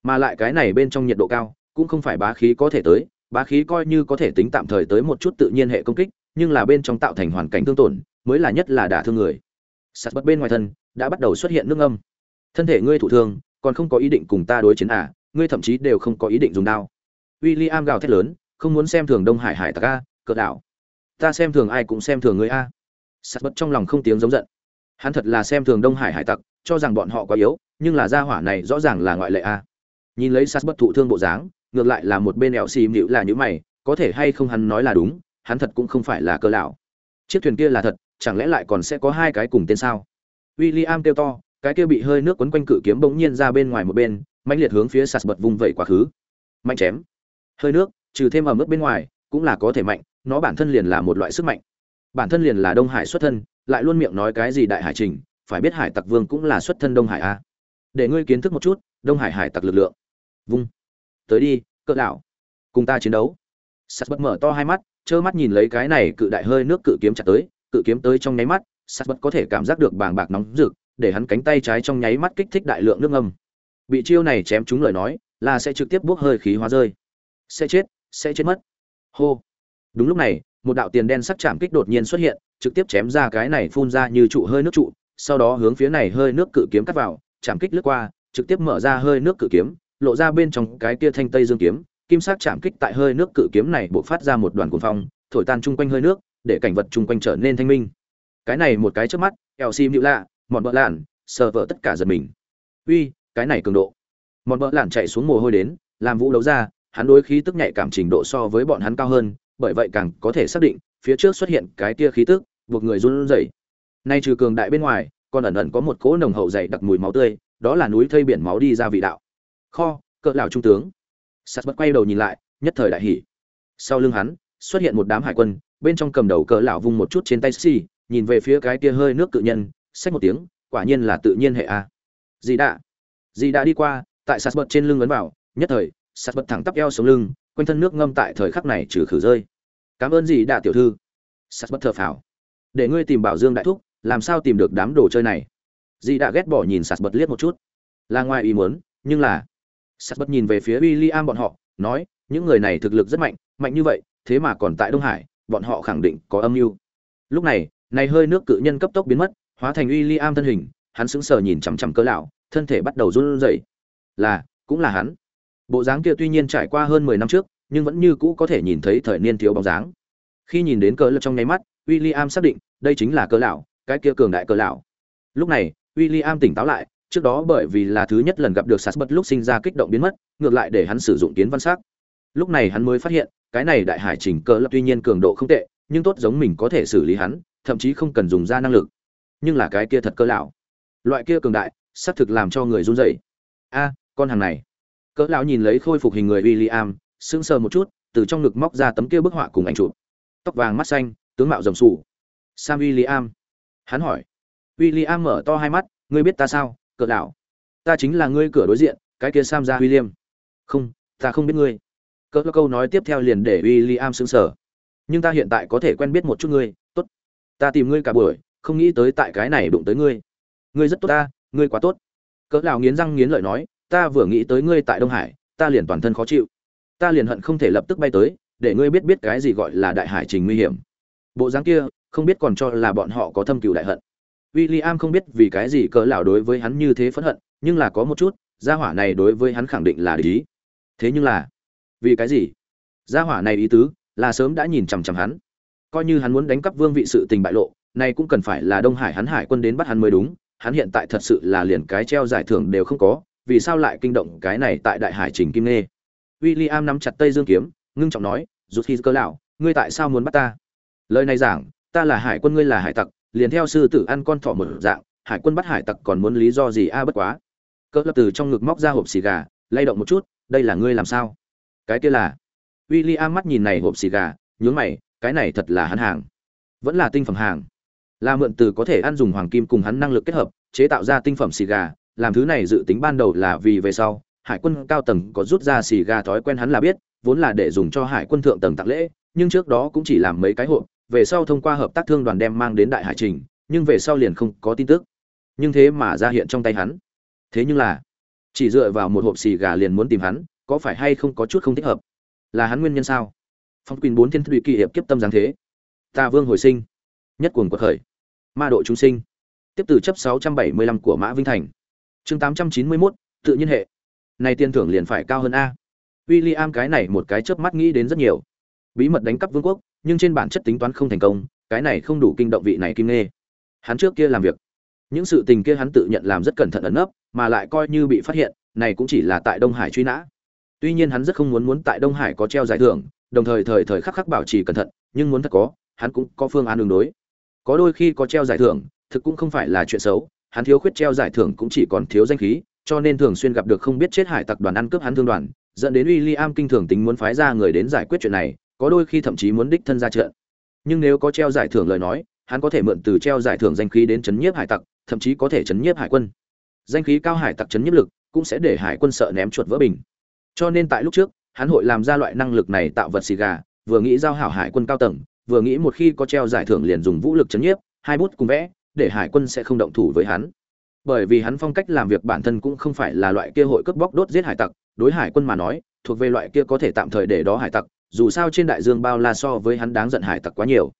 Mà lại cái này bên trong nhiệt độ cao, cũng không phải bá khí có thể tới, bá khí coi như có thể tính tạm thời tới một chút tự nhiên hệ công kích nhưng là bên trong tạo thành hoàn cảnh thương tổn, mới là nhất là đả thương người. Sạt bất bên ngoài thân, đã bắt đầu xuất hiện nước âm thân thể ngươi thụ thương, còn không có ý định cùng ta đối chiến à ngươi thậm chí đều không có ý định dùng đao. William gào thét lớn, không muốn xem thường đông hải hải tặc a, cỡ đảo. Ta xem thường ai cũng xem thường ngươi a. Sạt bất trong lòng không tiếng giống giận. Hắn thật là xem thường đông hải hải tặc, cho rằng bọn họ quá yếu, nhưng là gia hỏa này rõ ràng là ngoại lệ a. Nhìn lấy sạt bất thụ thương bộ dáng, ngược lại là một bên ẻo xì mịu là những mày, có thể hay không hắn nói là đúng hắn thật cũng không phải là cơ lão. Chiếc thuyền kia là thật, chẳng lẽ lại còn sẽ có hai cái cùng tên sao? William kêu to, cái kia bị hơi nước quấn quanh cự kiếm bỗng nhiên ra bên ngoài một bên mạnh liệt hướng phía sạt bật vung vẩy quá khứ. Mạnh chém. Hơi nước, trừ thêm ở mức bên ngoài, cũng là có thể mạnh, nó bản thân liền là một loại sức mạnh. Bản thân liền là đông hải xuất thân, lại luôn miệng nói cái gì đại hải trình, phải biết hải tặc vương cũng là xuất thân đông hải a. Để ngươi kiến thức một chút, đông hải hải tặc lực lượng. Vung. Tới đi cỡ đảo cùng ta chiến đấu sắt bất mở to hai mắt, trơ mắt nhìn lấy cái này cự đại hơi nước cự kiếm chặt tới, cự kiếm tới trong nháy mắt sắt bất có thể cảm giác được bàng bạc nóng rực, để hắn cánh tay trái trong nháy mắt kích thích đại lượng nước âm bị chiêu này chém trúng lời nói, là sẽ trực tiếp buốc hơi khí hóa rơi. Sẽ chết sẽ chết mất. Hô. Đúng lúc này, một đạo tiền đen sắc chạm kích đột nhiên xuất hiện, trực tiếp chém ra cái này phun ra như trụ hơi nước trụ, sau đó hướng phía này hơi nước cự kiếm cắt vào, chạm kích lướt qua, trực tiếp mở ra hơi nước cự kiếm, lộ ra bên trong cái kia thanh tây dương kiếm kim sắc chạm kích tại hơi nước cự kiếm này bộc phát ra một đoàn cuồng phong, thổi tan chung quanh hơi nước, để cảnh vật chung quanh trở nên thanh minh. Cái này một cái chớp mắt, eo sim nhịu lạ mọn bợ lạn, sờ vợ tất cả giật mình. Uy, cái này cường độ. Mọn bợ lạn chạy xuống mồ hôi đến, làm vũ đấu ra, hắn đối khí tức nhạy cảm trình độ so với bọn hắn cao hơn, bởi vậy càng có thể xác định, phía trước xuất hiện cái tia khí tức, buộc người run rẩy. Nay trừ cường đại bên ngoài, còn ẩn ẩn có một cỗ nồng hậu dày đặc mùi máu tươi, đó là núi thây biển máu đi ra vị đạo. Kho, cỡ lão trung tướng sắt bất quay đầu nhìn lại, nhất thời đại hỉ. Sau lưng hắn, xuất hiện một đám hải quân, bên trong cầm đầu cỡ lão vung một chút trên tay xì, nhìn về phía cái tia hơi nước cự nhân, xách một tiếng, quả nhiên là tự nhiên hệ a. Dì đã dì đã đi qua, tại sạt bật trên lưng ấn vào, nhất thời sạt bật thẳng tắp eo sống lưng, quanh thân nước ngâm tại thời khắc này trừ khử rơi. Cảm ơn dì đã tiểu thư. Sạt bật thở phào. Để ngươi tìm bảo dương đại thúc, làm sao tìm được đám đồ chơi này? Dì đã ghét bỏ nhìn sạt bật liếc một chút. Là ngoài ý muốn, nhưng là sắt bất nhìn về phía w i l l i am bọn họ, nói, những người này thực lực rất mạnh mạnh như vậy, thế mà còn tại đông hải, bọn họ khẳng định có âm mưu. Lúc này này hơi nước cự nhân cấp tốc biến mất, hóa thành w i l l i am thân hình, hắn sững sờ nhìn chằm chằm cỡ lão, thân thể bắt đầu run rẩy. Là, cũng là hắn. Bộ dáng kia tuy nhiên trải qua hơn mười năm trước, nhưng vẫn như cũ có thể nhìn thấy thời niên thiếu bóng dáng. Khi nhìn đến cỡ lão trong nháy mắt w i l l i am xác định, đây chính là cỡ lão, cái kia cường đại cỡ lão. Lúc này w i l l i am tỉnh táo lại trước đó bởi vì là thứ nhất lần gặp được sạt bất lúc sinh ra kích động biến mất, ngược lại để hắn sử dụng kiến văn sắc. Lúc này hắn mới phát hiện, cái này đại hải chỉnh cỡ lập tuy nhiên cường độ không tệ, nhưng tốt giống mình có thể xử lý hắn, thậm chí không cần dùng ra năng lực. Nhưng là cái kia thật cơ lão. Loại kia cường đại, xác thực làm cho người run rẩy. A, con hàng này. Cỡ lão nhìn lấy khôi phục hình người William, sững sờ một chút, từ trong ngực móc ra tấm kia bức họa cùng ảnh chụp. Tóc vàng mắt xanh, tướng mạo rồng sụ sam William. Hắn hỏi. William mở to hai mắt, ngươi biết ta sao? Cỡ lão ta chính là ngươi cửa đối diện, cái kia sam gia William. Không, ta không biết ngươi. Cỡ câu nói tiếp theo liền để William sững sờ. Nhưng ta hiện tại có thể quen biết một chút ngươi, tốt. Ta tìm ngươi cả buổi, không nghĩ tới tại cái này đụng tới ngươi. Ngươi rất tốt ta, ngươi quá tốt. Cỡ lão nghiến răng nghiến lợi nói, ta vừa nghĩ tới ngươi tại đông hải, ta liền toàn thân khó chịu. Ta liền hận không thể lập tức bay tới, để ngươi biết biết cái gì gọi là đại hải trình nguy hiểm. Bộ dáng kia, không biết còn cho là bọn họ có thâm cừu đại hận. William không biết vì cái gì cỡ lão đối với hắn như thế phẫn hận, nhưng là có một chút, gia hỏa này đối với hắn khẳng định là lý. ý. Thế nhưng là, vì cái gì? Gia hỏa này ý tứ là sớm đã nhìn chằm chằm hắn. Coi như hắn muốn đánh cắp vương vị sự tình bại lộ, này cũng cần phải là đông hải hắn hải quân đến bắt hắn mới đúng, hắn hiện tại thật sự là liền cái treo giải thưởng đều không có, vì sao lại kinh động cái này tại đại hải trình kim nê William nắm chặt tây dương kiếm, ngưng trọng nói, rút khi cơ lão, ngươi tại sao muốn bắt ta? Lời này giảng, ta là hải quân, ngươi là hải tặc liền theo sư tử ăn con thỏ một dạng, hải quân bắt hải tặc còn muốn lý do gì a à bất quá. Cỡ lập từ trong ngực móc ra hộp xì gà, lay động một chút, đây là ngươi làm sao? Cái kia là. William mắt nhìn này hộp xì gà, nhướng mày, cái này thật là hắn hàng. Vẫn là tinh phẩm hàng. Là mượn từ có thể ăn dùng hoàng kim cùng hắn năng lực kết hợp, chế tạo ra tinh phẩm xì gà, làm thứ này dự tính ban đầu là vì về sau, hải quân cao tầng có rút ra xì gà thói quen hắn là biết, vốn là để dùng cho hải quân thượng tầng tặng lễ, nhưng trước đó cũng chỉ làm mấy cái hộp về sau thông qua hợp tác thương đoàn đem mang đến đại hải trình nhưng về sau liền không có tin tức. Nhưng thế mà ra hiện trong tay hắn. Thế nhưng là chỉ dựa vào một hộp xì gà liền muốn tìm hắn có phải hay không có chút không thích hợp? Là hắn nguyên nhân sao? Phong quyền bốn thiên thủy kỳ hiệp kiếp tâm giáng thế. Ta vương hồi sinh nhất cuồng quật khởi. Ma độ chúng sinh. Tiếp từ chấp 675 của mã vinh thành. Chương 891, tự nhiên hệ. Này tiền thưởng liền phải cao hơn a. William cái này một cái chớp mắt nghĩ đến rất nhiều. Bí mật đánh cắp vương quốc nhưng trên bản chất tính toán không thành công, cái này không đủ kinh động vị này kim nghe hắn trước kia làm việc, những sự tình kia hắn tự nhận làm rất cẩn thận ẩn nấp, mà lại coi như bị phát hiện, này cũng chỉ là tại đông hải truy nã. Tuy nhiên hắn rất không muốn muốn tại đông hải có treo giải thưởng, đồng thời thời thời khắc khắc bảo trì cẩn thận, nhưng muốn thật có, hắn cũng có phương án đường đối. Có đôi khi có treo giải thưởng, thực cũng không phải là chuyện xấu, hắn thiếu khuyết treo giải thưởng cũng chỉ còn thiếu danh khí, cho nên thường xuyên gặp được không biết chết hải tặc đoàn ăn cướp hắn thương đoàn, dẫn đến William kinh thường tính muốn phái ra người đến giải quyết chuyện này có đôi khi thậm chí muốn đích thân ra trận. Nhưng nếu có treo giải thưởng lời nói, hắn có thể mượn từ treo giải thưởng danh khí đến chấn nhiếp hải tặc, thậm chí có thể chấn nhiếp hải quân. Danh khí cao hải tặc chấn nhiếp lực cũng sẽ để hải quân sợ ném chuột vỡ bình. Cho nên tại lúc trước, hắn hội làm ra loại năng lực này tạo vật xì gà, vừa nghĩ giao hảo hải quân cao tầng, vừa nghĩ một khi có treo giải thưởng liền dùng vũ lực chấn nhiếp, hai bút cùng vẽ, để hải quân sẽ không động thủ với hắn. Bởi vì hắn phong cách làm việc bản thân cũng không phải là loại kia hội cướp bóc đốt giết hải tặc, đối hải quân mà nói, thuộc về loại kia có thể tạm thời để đó hải tặc dù sao trên đại dương bao la so với hắn đáng giận hải tặc quá nhiều.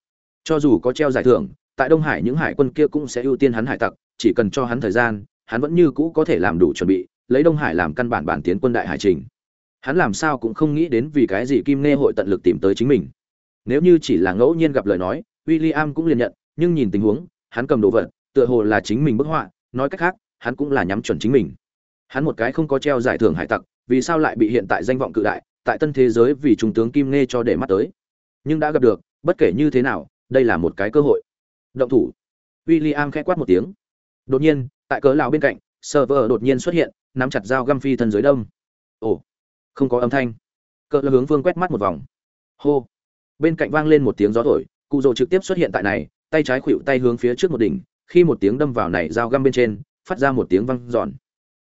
Cho dù có treo giải thưởng, tại đông hải những hải quân kia cũng sẽ ưu tiên hắn hải tặc, chỉ cần cho hắn thời gian, hắn vẫn như cũ có thể làm đủ chuẩn bị, lấy đông hải làm căn bản bản tiến quân đại hải trình. Hắn làm sao cũng không nghĩ đến vì cái gì kim nê hội tận lực tìm tới chính mình. Nếu như chỉ là ngẫu nhiên gặp lời nói, William cũng liền nhận, nhưng nhìn tình huống, hắn cầm đồ vật, tựa hồ là chính mình bức họa, nói cách khác, hắn cũng là nhắm chuẩn chính mình. Hắn một cái không có treo giải thưởng hải tặc, vì sao lại bị hiện tại danh vọng cự đại tại tân thế giới vì trung tướng kim nghe cho để mắt tới. Nhưng đã gặp được, bất kể như thế nào, đây là một cái cơ hội. Động thủ. William khẽ quát một tiếng. Đột nhiên, tại cớ lão bên cạnh, server đột nhiên xuất hiện, nắm chặt dao găm phi thân dưới đông ồ, không có âm thanh. Cỡ hướng vương quét mắt một vòng. Hô. Bên cạnh vang lên một tiếng gió thổi, cụ rồ trực tiếp xuất hiện tại này, tay trái khuỵu tay hướng phía trước một đỉnh, khi một tiếng đâm vào này dao găm bên trên, phát ra một tiếng văng giòn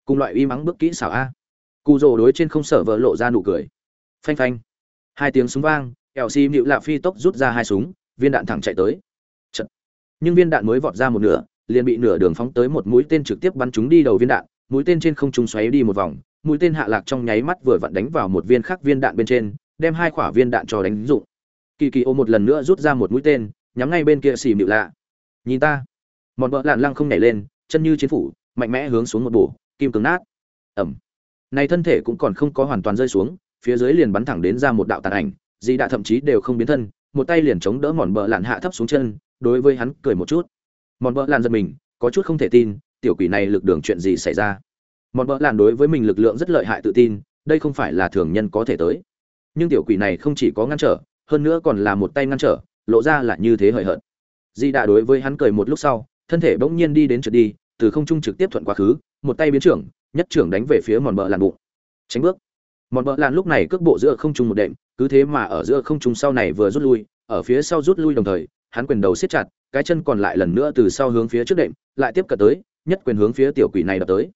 cùng loại uy mắng bước kỹ xảo a. Cụ rồ đối trên không sở vỡ lộ ra nụ cười phanh phanh. Hai tiếng súng vang, kẹo xi mịu lạ phi tốc rút ra hai súng, viên đạn thẳng chạy tới. Chật. nhưng viên đạn mới vọt ra một nửa, liền bị nửa đường phóng tới một mũi tên trực tiếp bắn trúng đi đầu viên đạn, mũi tên trên không trung xoáy đi một vòng, mũi tên hạ lạc trong nháy mắt vừa vặn đánh vào một viên khác viên đạn bên trên, đem hai quả viên đạn cho đánh dụng kỳ kỳ ô một lần nữa rút ra một mũi tên, nhắm ngay bên kia xì mịu lạ. Nhìn ta. Mòn vợ lạn lăng không nhảy lên, chân như chiến phủ, mạnh mẽ hướng xuống một bổ, kim cứng nát. Ẩm. Này thân thể cũng còn không có hoàn toàn rơi xuống phía dưới liền bắn thẳng đến ra một đạo tàn ảnh dì đã thậm chí đều không biến thân, một tay liền chống đỡ mòn bờ lạn hạ thấp xuống chân, đối với hắn cười một chút. Mòn bờ lạn giật mình, có chút không thể tin, tiểu quỷ này lực đường chuyện gì xảy ra? Mòn bờ lạn đối với mình lực lượng rất lợi hại tự tin, đây không phải là thường nhân có thể tới. Nhưng tiểu quỷ này không chỉ có ngăn trở, hơn nữa còn là một tay ngăn trở, lộ ra là như thế hời hợt. Di đã đối với hắn cười một lúc sau, thân thể bỗng nhiên đi đến trượt đi, từ không trung trực tiếp thuận quá khứ, một tay biến trưởng, nhất trưởng đánh về phía mòn bờ làn bụng. Tránh bước mòn bợ lạn lúc này cước bộ giữa không trung một đệm, cứ thế mà ở giữa không trung sau này vừa rút lui, ở phía sau rút lui đồng thời, hắn quyền đầu siết chặt, cái chân còn lại lần nữa từ sau hướng phía trước đệm, lại tiếp cận tới, nhất quyền hướng phía tiểu quỷ này đập tới.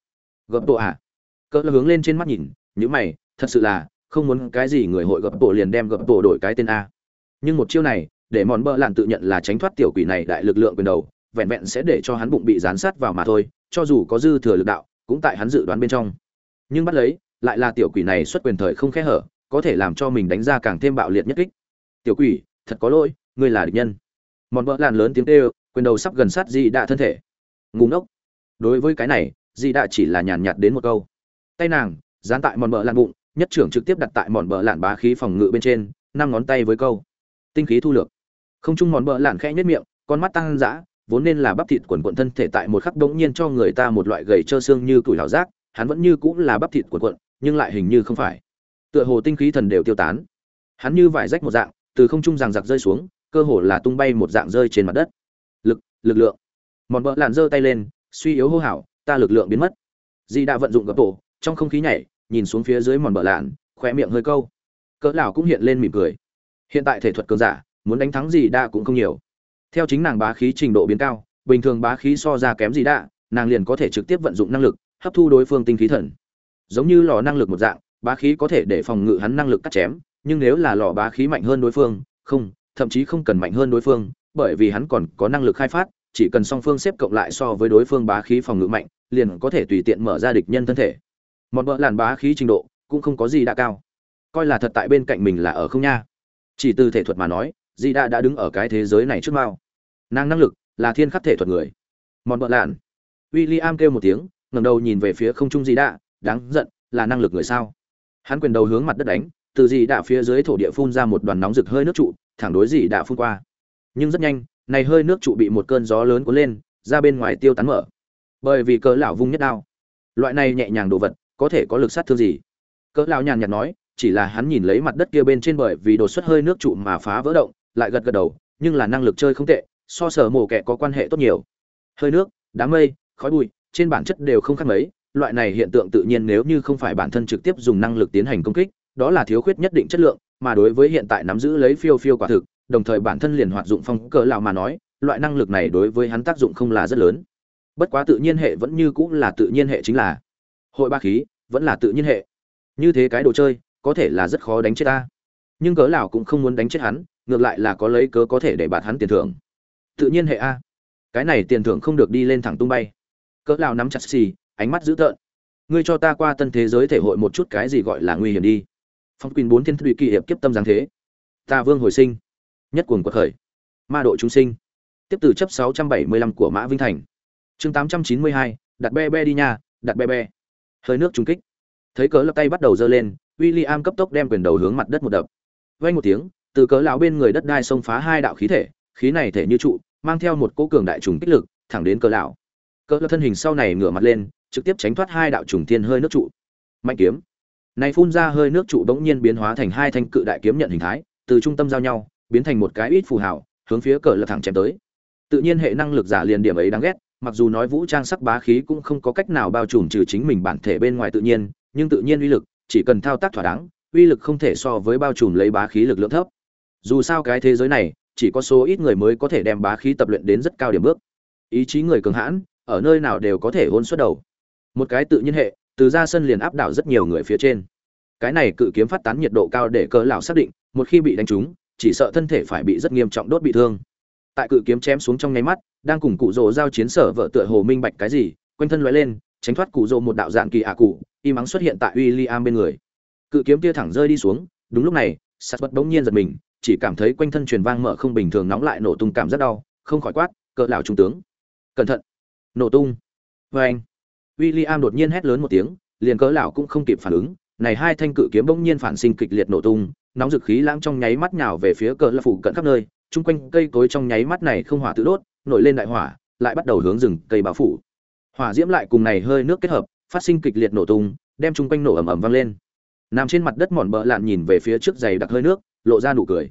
Gập bộ à? Cỡ hướng lên trên mắt nhìn những mày, thật sự là, không muốn cái gì người hội gập bộ liền đem gập bộ đổi cái tên a. Nhưng một chiêu này, để mòn bợ lạn tự nhận là tránh thoát tiểu quỷ này đại lực lượng quyền đầu, vẹn vẹn sẽ để cho hắn bụng bị dán sát vào mà thôi, cho dù có dư thừa lực đạo, cũng tại hắn dự đoán bên trong. Nhưng bắt lấy lại là tiểu quỷ này xuất quyền thời không khẽ hở, có thể làm cho mình đánh ra càng thêm bạo liệt nhất kích. Tiểu quỷ, thật có lỗi, ngươi là địch nhân. Mòn vỡ lạn lớn tiếng kêu, quyền đầu sắp gần sát di đạ thân thể. Ngủ ngốc. Đối với cái này, di đạ chỉ là nhàn nhạt đến một câu. Tay nàng, dán tại mòn vỡ lạn bụng, nhất trưởng trực tiếp đặt tại mòn vỡ lạn bá khí phòng ngự bên trên, năm ngón tay với câu. Tinh khí thu lược. Không chung mòn vỡ lạn khẽ nhất miệng, con mắt tăng dã, vốn nên là bắp thịt quần quận thân thể tại một khắc đống nhiên cho người ta một loại gầy trơ xương như củi hào rác hắn vẫn như cũng là bắp thịt quần quận nhưng lại hình như không phải. Tựa hồ tinh khí thần đều tiêu tán. Hắn như vải rách một dạng, từ không trung ràng giặc rơi xuống, cơ hồ là tung bay một dạng rơi trên mặt đất. Lực lực lượng. Mòn bờ lạn giơ tay lên, suy yếu hô hào, ta lực lượng biến mất. Di đã vận dụng gấp tổ, trong không khí nhảy, nhìn xuống phía dưới mòn bờ lạn khoe miệng hơi câu. Cỡ lão cũng hiện lên mỉm cười. Hiện tại thể thuật cường giả, muốn đánh thắng gì đa cũng không nhiều. Theo chính nàng bá khí trình độ biến cao, bình thường bá khí so ra kém gì đa nàng liền có thể trực tiếp vận dụng năng lực, hấp thu đối phương tinh khí thần giống như lò năng lực một dạng, bá khí có thể để phòng ngự hắn năng lực cắt chém, nhưng nếu là lò bá khí mạnh hơn đối phương, không, thậm chí không cần mạnh hơn đối phương, bởi vì hắn còn có năng lực khai phát, chỉ cần song phương xếp cộng lại so với đối phương bá khí phòng ngự mạnh, liền có thể tùy tiện mở ra địch nhân thân thể. Một vợ làn bá khí trình độ cũng không có gì đã cao. Coi là thật tại bên cạnh mình là ở không nha. Chỉ từ thể thuật mà nói, di đã đã đứng ở cái thế giới này trước mao. Nàng năng lực là thiên khắc thể thuật người. Một bợ làn. W i l l i am kêu một tiếng ngầm đầu nhìn về phía không trung di đã đáng giận là năng lực người sao? Hắn quyền đầu hướng mặt đất đánh từ dì đã phía dưới thổ địa phun ra một đoàn nóng rực hơi nước trụ thẳng đối dì đã phun qua. Nhưng rất nhanh này hơi nước trụ bị một cơn gió lớn cuốn lên ra bên ngoài tiêu tán mở. Bởi vì cỡ lão vung nhất đao. Loại này nhẹ nhàng đồ vật có thể có lực sát thương gì? Cỡ lão nhàn nhạt nói chỉ là hắn nhìn lấy mặt đất kia bên trên bởi vì đột xuất hơi nước trụ mà phá vỡ động, lại gật gật đầu, nhưng là năng lực chơi không tệ, so sở mổ kẻ có quan hệ tốt nhiều. Hơi nước, đám mây, khói bụi, trên bản chất đều không khác mấy, loại này hiện tượng tự nhiên nếu như không phải bản thân trực tiếp dùng năng lực tiến hành công kích, đó là thiếu khuyết nhất định chất lượng, mà đối với hiện tại nắm giữ lấy phiêu phiêu quả thực, đồng thời bản thân liền hoạt dụng phong cỡ lão mà nói, loại năng lực này đối với hắn tác dụng không là rất lớn. Bất quá tự nhiên hệ vẫn như cũng là tự nhiên hệ chính là. Hội ba khí, vẫn là tự nhiên hệ. Như thế cái đồ chơi, có thể là rất khó đánh chết ta nhưng cớ lão cũng không muốn đánh chết hắn ngược lại là có lấy cớ có thể để bạt hắn tiền thưởng tự nhiên hệ a cái này tiền thưởng không được đi lên thẳng tung bay cớ lão nắm chặt xì ánh mắt dữ tợn. Ngươi cho ta qua tân thế giới thể hội một chút cái gì gọi là nguy hiểm đi. Phong quyền bốn thiên thủy kỳ hiệp kiếp tâm giáng thế. Ta vương hồi sinh. Nhất cuồng quật khởi. Ma độ chúng sinh. Tiếp từ chấp 675 của mã vinh thành. Chương 892, đặt be be đi nha đặt be be. Hơi nước trung kích. Thấy cớ lập tay bắt đầu dơ lên William cấp tốc đem quyền đầu hướng mặt đất một đập. Vang một tiếng, từ cớ lão bên người đất đai xông phá hai đạo khí thể, khí này thể như trụ, mang theo một cỗ cường đại trùng kích lực, thẳng đến cớ lão. Cớ lão thân hình sau này ngửa mặt lên, trực tiếp tránh thoát hai đạo trùng thiên hơi nước trụ. Mạnh kiếm. Này phun ra hơi nước trụ bỗng nhiên biến hóa thành hai thanh cự đại kiếm nhận hình thái, từ trung tâm giao nhau, biến thành một cái ít phù hào, hướng phía cờ lập thẳng chém tới. Tự nhiên hệ năng lực giả liền điểm ấy đáng ghét, mặc dù nói vũ trang sắc bá khí cũng không có cách nào bao trùm trừ chính mình bản thể bên ngoài tự nhiên, nhưng tự nhiên uy lực chỉ cần thao tác thỏa đáng uy lực không thể so với bao trùm lấy bá khí lực lượng thấp dù sao cái thế giới này chỉ có số ít người mới có thể đem bá khí tập luyện đến rất cao điểm bước ý chí người cường hãn ở nơi nào đều có thể hôn xuất đầu một cái tự nhiên hệ, từ ra sân liền áp đảo rất nhiều người phía trên. Cái này cự kiếm phát tán nhiệt độ cao để cỡ lão xác định, một khi bị đánh trúng, chỉ sợ thân thể phải bị rất nghiêm trọng đốt bị thương. Tại cự kiếm chém xuống trong nháy mắt, đang cùng cụ rồ giao chiến sở vợ tựa hồ minh bạch cái gì, quanh thân lóe lên, tránh thoát cụ rồ một đạo dạng kỳ ả cụ, y mắng xuất hiện tại William bên người. Cự kiếm kia thẳng rơi đi xuống, đúng lúc này sắt bất bỗng nhiên giật mình, chỉ cảm thấy quanh thân truyền vang mở không bình thường nóng lại nổ tung cảm rất đau, không khỏi quát cỡ lão trung tướng, cẩn thận, nổ tung. Vê anh William đột nhiên hét lớn một tiếng, liền cỡ lão cũng không kịp phản ứng. Này hai thanh cự kiếm bỗng nhiên phản sinh kịch liệt nổ tung, nóng dực khí lãng trong nháy mắt nhào về phía cỡ lão phủ cận khắp nơi. Chung quanh cây cối trong nháy mắt này không hỏa tự đốt, nổi lên đại hỏa, lại bắt đầu hướng rừng cây bao phủ. Hỏa diễm lại cùng này hơi nước kết hợp, phát sinh kịch liệt nổ tung, đem chung quanh nổ ầm ầm vang lên. Nằm trên mặt đất mòn bờ lạn nhìn về phía trước giày đặc hơi nước, lộ ra nụ cười.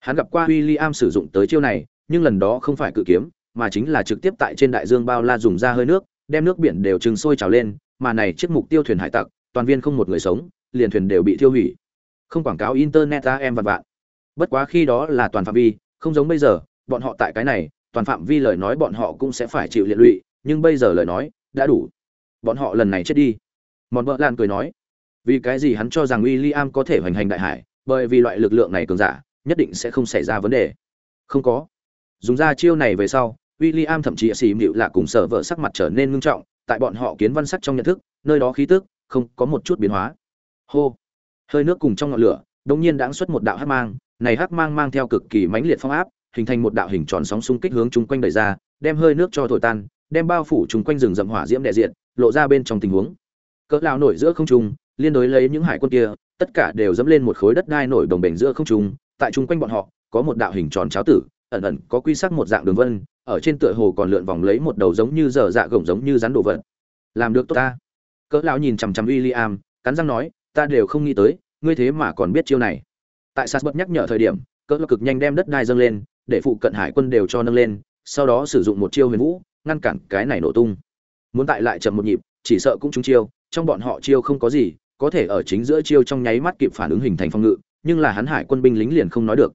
Hắn gặp qua William sử dụng tới chiêu này, nhưng lần đó không phải cự kiếm, mà chính là trực tiếp tại trên đại dương bao la dùng ra hơi nước đem nước biển đều trừng sôi trào lên, mà này chiếc mục tiêu thuyền hải tặc, toàn viên không một người sống, liền thuyền đều bị thiêu hủy. Không quảng cáo internet ra em vạn vạn. Bất quá khi đó là toàn phạm vi, không giống bây giờ, bọn họ tại cái này, toàn phạm vi lời nói bọn họ cũng sẽ phải chịu liệt lụy, nhưng bây giờ lời nói đã đủ. Bọn họ lần này chết đi. Mòn vợ lan cười nói, vì cái gì hắn cho rằng William có thể hoành hành đại hải, bởi vì loại lực lượng này cường giả, nhất định sẽ không xảy ra vấn đề. Không có. Dùng ra chiêu này về sau w i l l i am thậm chí xì mịu lạ cùng sở vợ sắc mặt trở nên ngưng trọng, tại bọn họ kiến văn sắc trong nhận thức, nơi đó khí tức không có một chút biến hóa. Hô! Hơi nước cùng trong ngọn lửa đột nhiên đãng xuất một đạo hắc mang, này hắc mang mang theo cực kỳ mãnh liệt phong áp, hình thành một đạo hình tròn sóng xung kích hướng chung quanh đẩy ra, đem hơi nước cho thổi tan, đem bao phủ chung quanh rừng rậm hỏa diễm đại diện lộ ra bên trong tình huống. Cỡ lão nổi giữa không trung, liên đối lấy những hải quân kia, tất cả đều dẫm lên một khối đất đai nổi đồng bền giữa không trung, tại chung quanh bọn họ, có một đạo hình tròn cháo tử, ẩn ẩn có quy sắc một dạng đường vân ở trên tựa hồ còn lượn vòng lấy một đầu giống như dở dạ gồng giống như rắn đồ vật. Làm được tốt ta. Cỡ lão nhìn chằm chằm William, cắn răng nói, ta đều không nghĩ tới, ngươi thế mà còn biết chiêu này. Tại sas bất nhắc nhở thời điểm, cỡ lão cực nhanh đem đất đai dâng lên, để phụ cận hải quân đều cho nâng lên, sau đó sử dụng một chiêu huyền vũ, ngăn cản cái này nổ tung. Muốn tại lại chậm một nhịp, chỉ sợ cũng trúng chiêu, trong bọn họ chiêu không có gì, có thể ở chính giữa chiêu trong nháy mắt kịp phản ứng hình thành phong ngự, nhưng là hắn hải quân binh lính liền không nói được.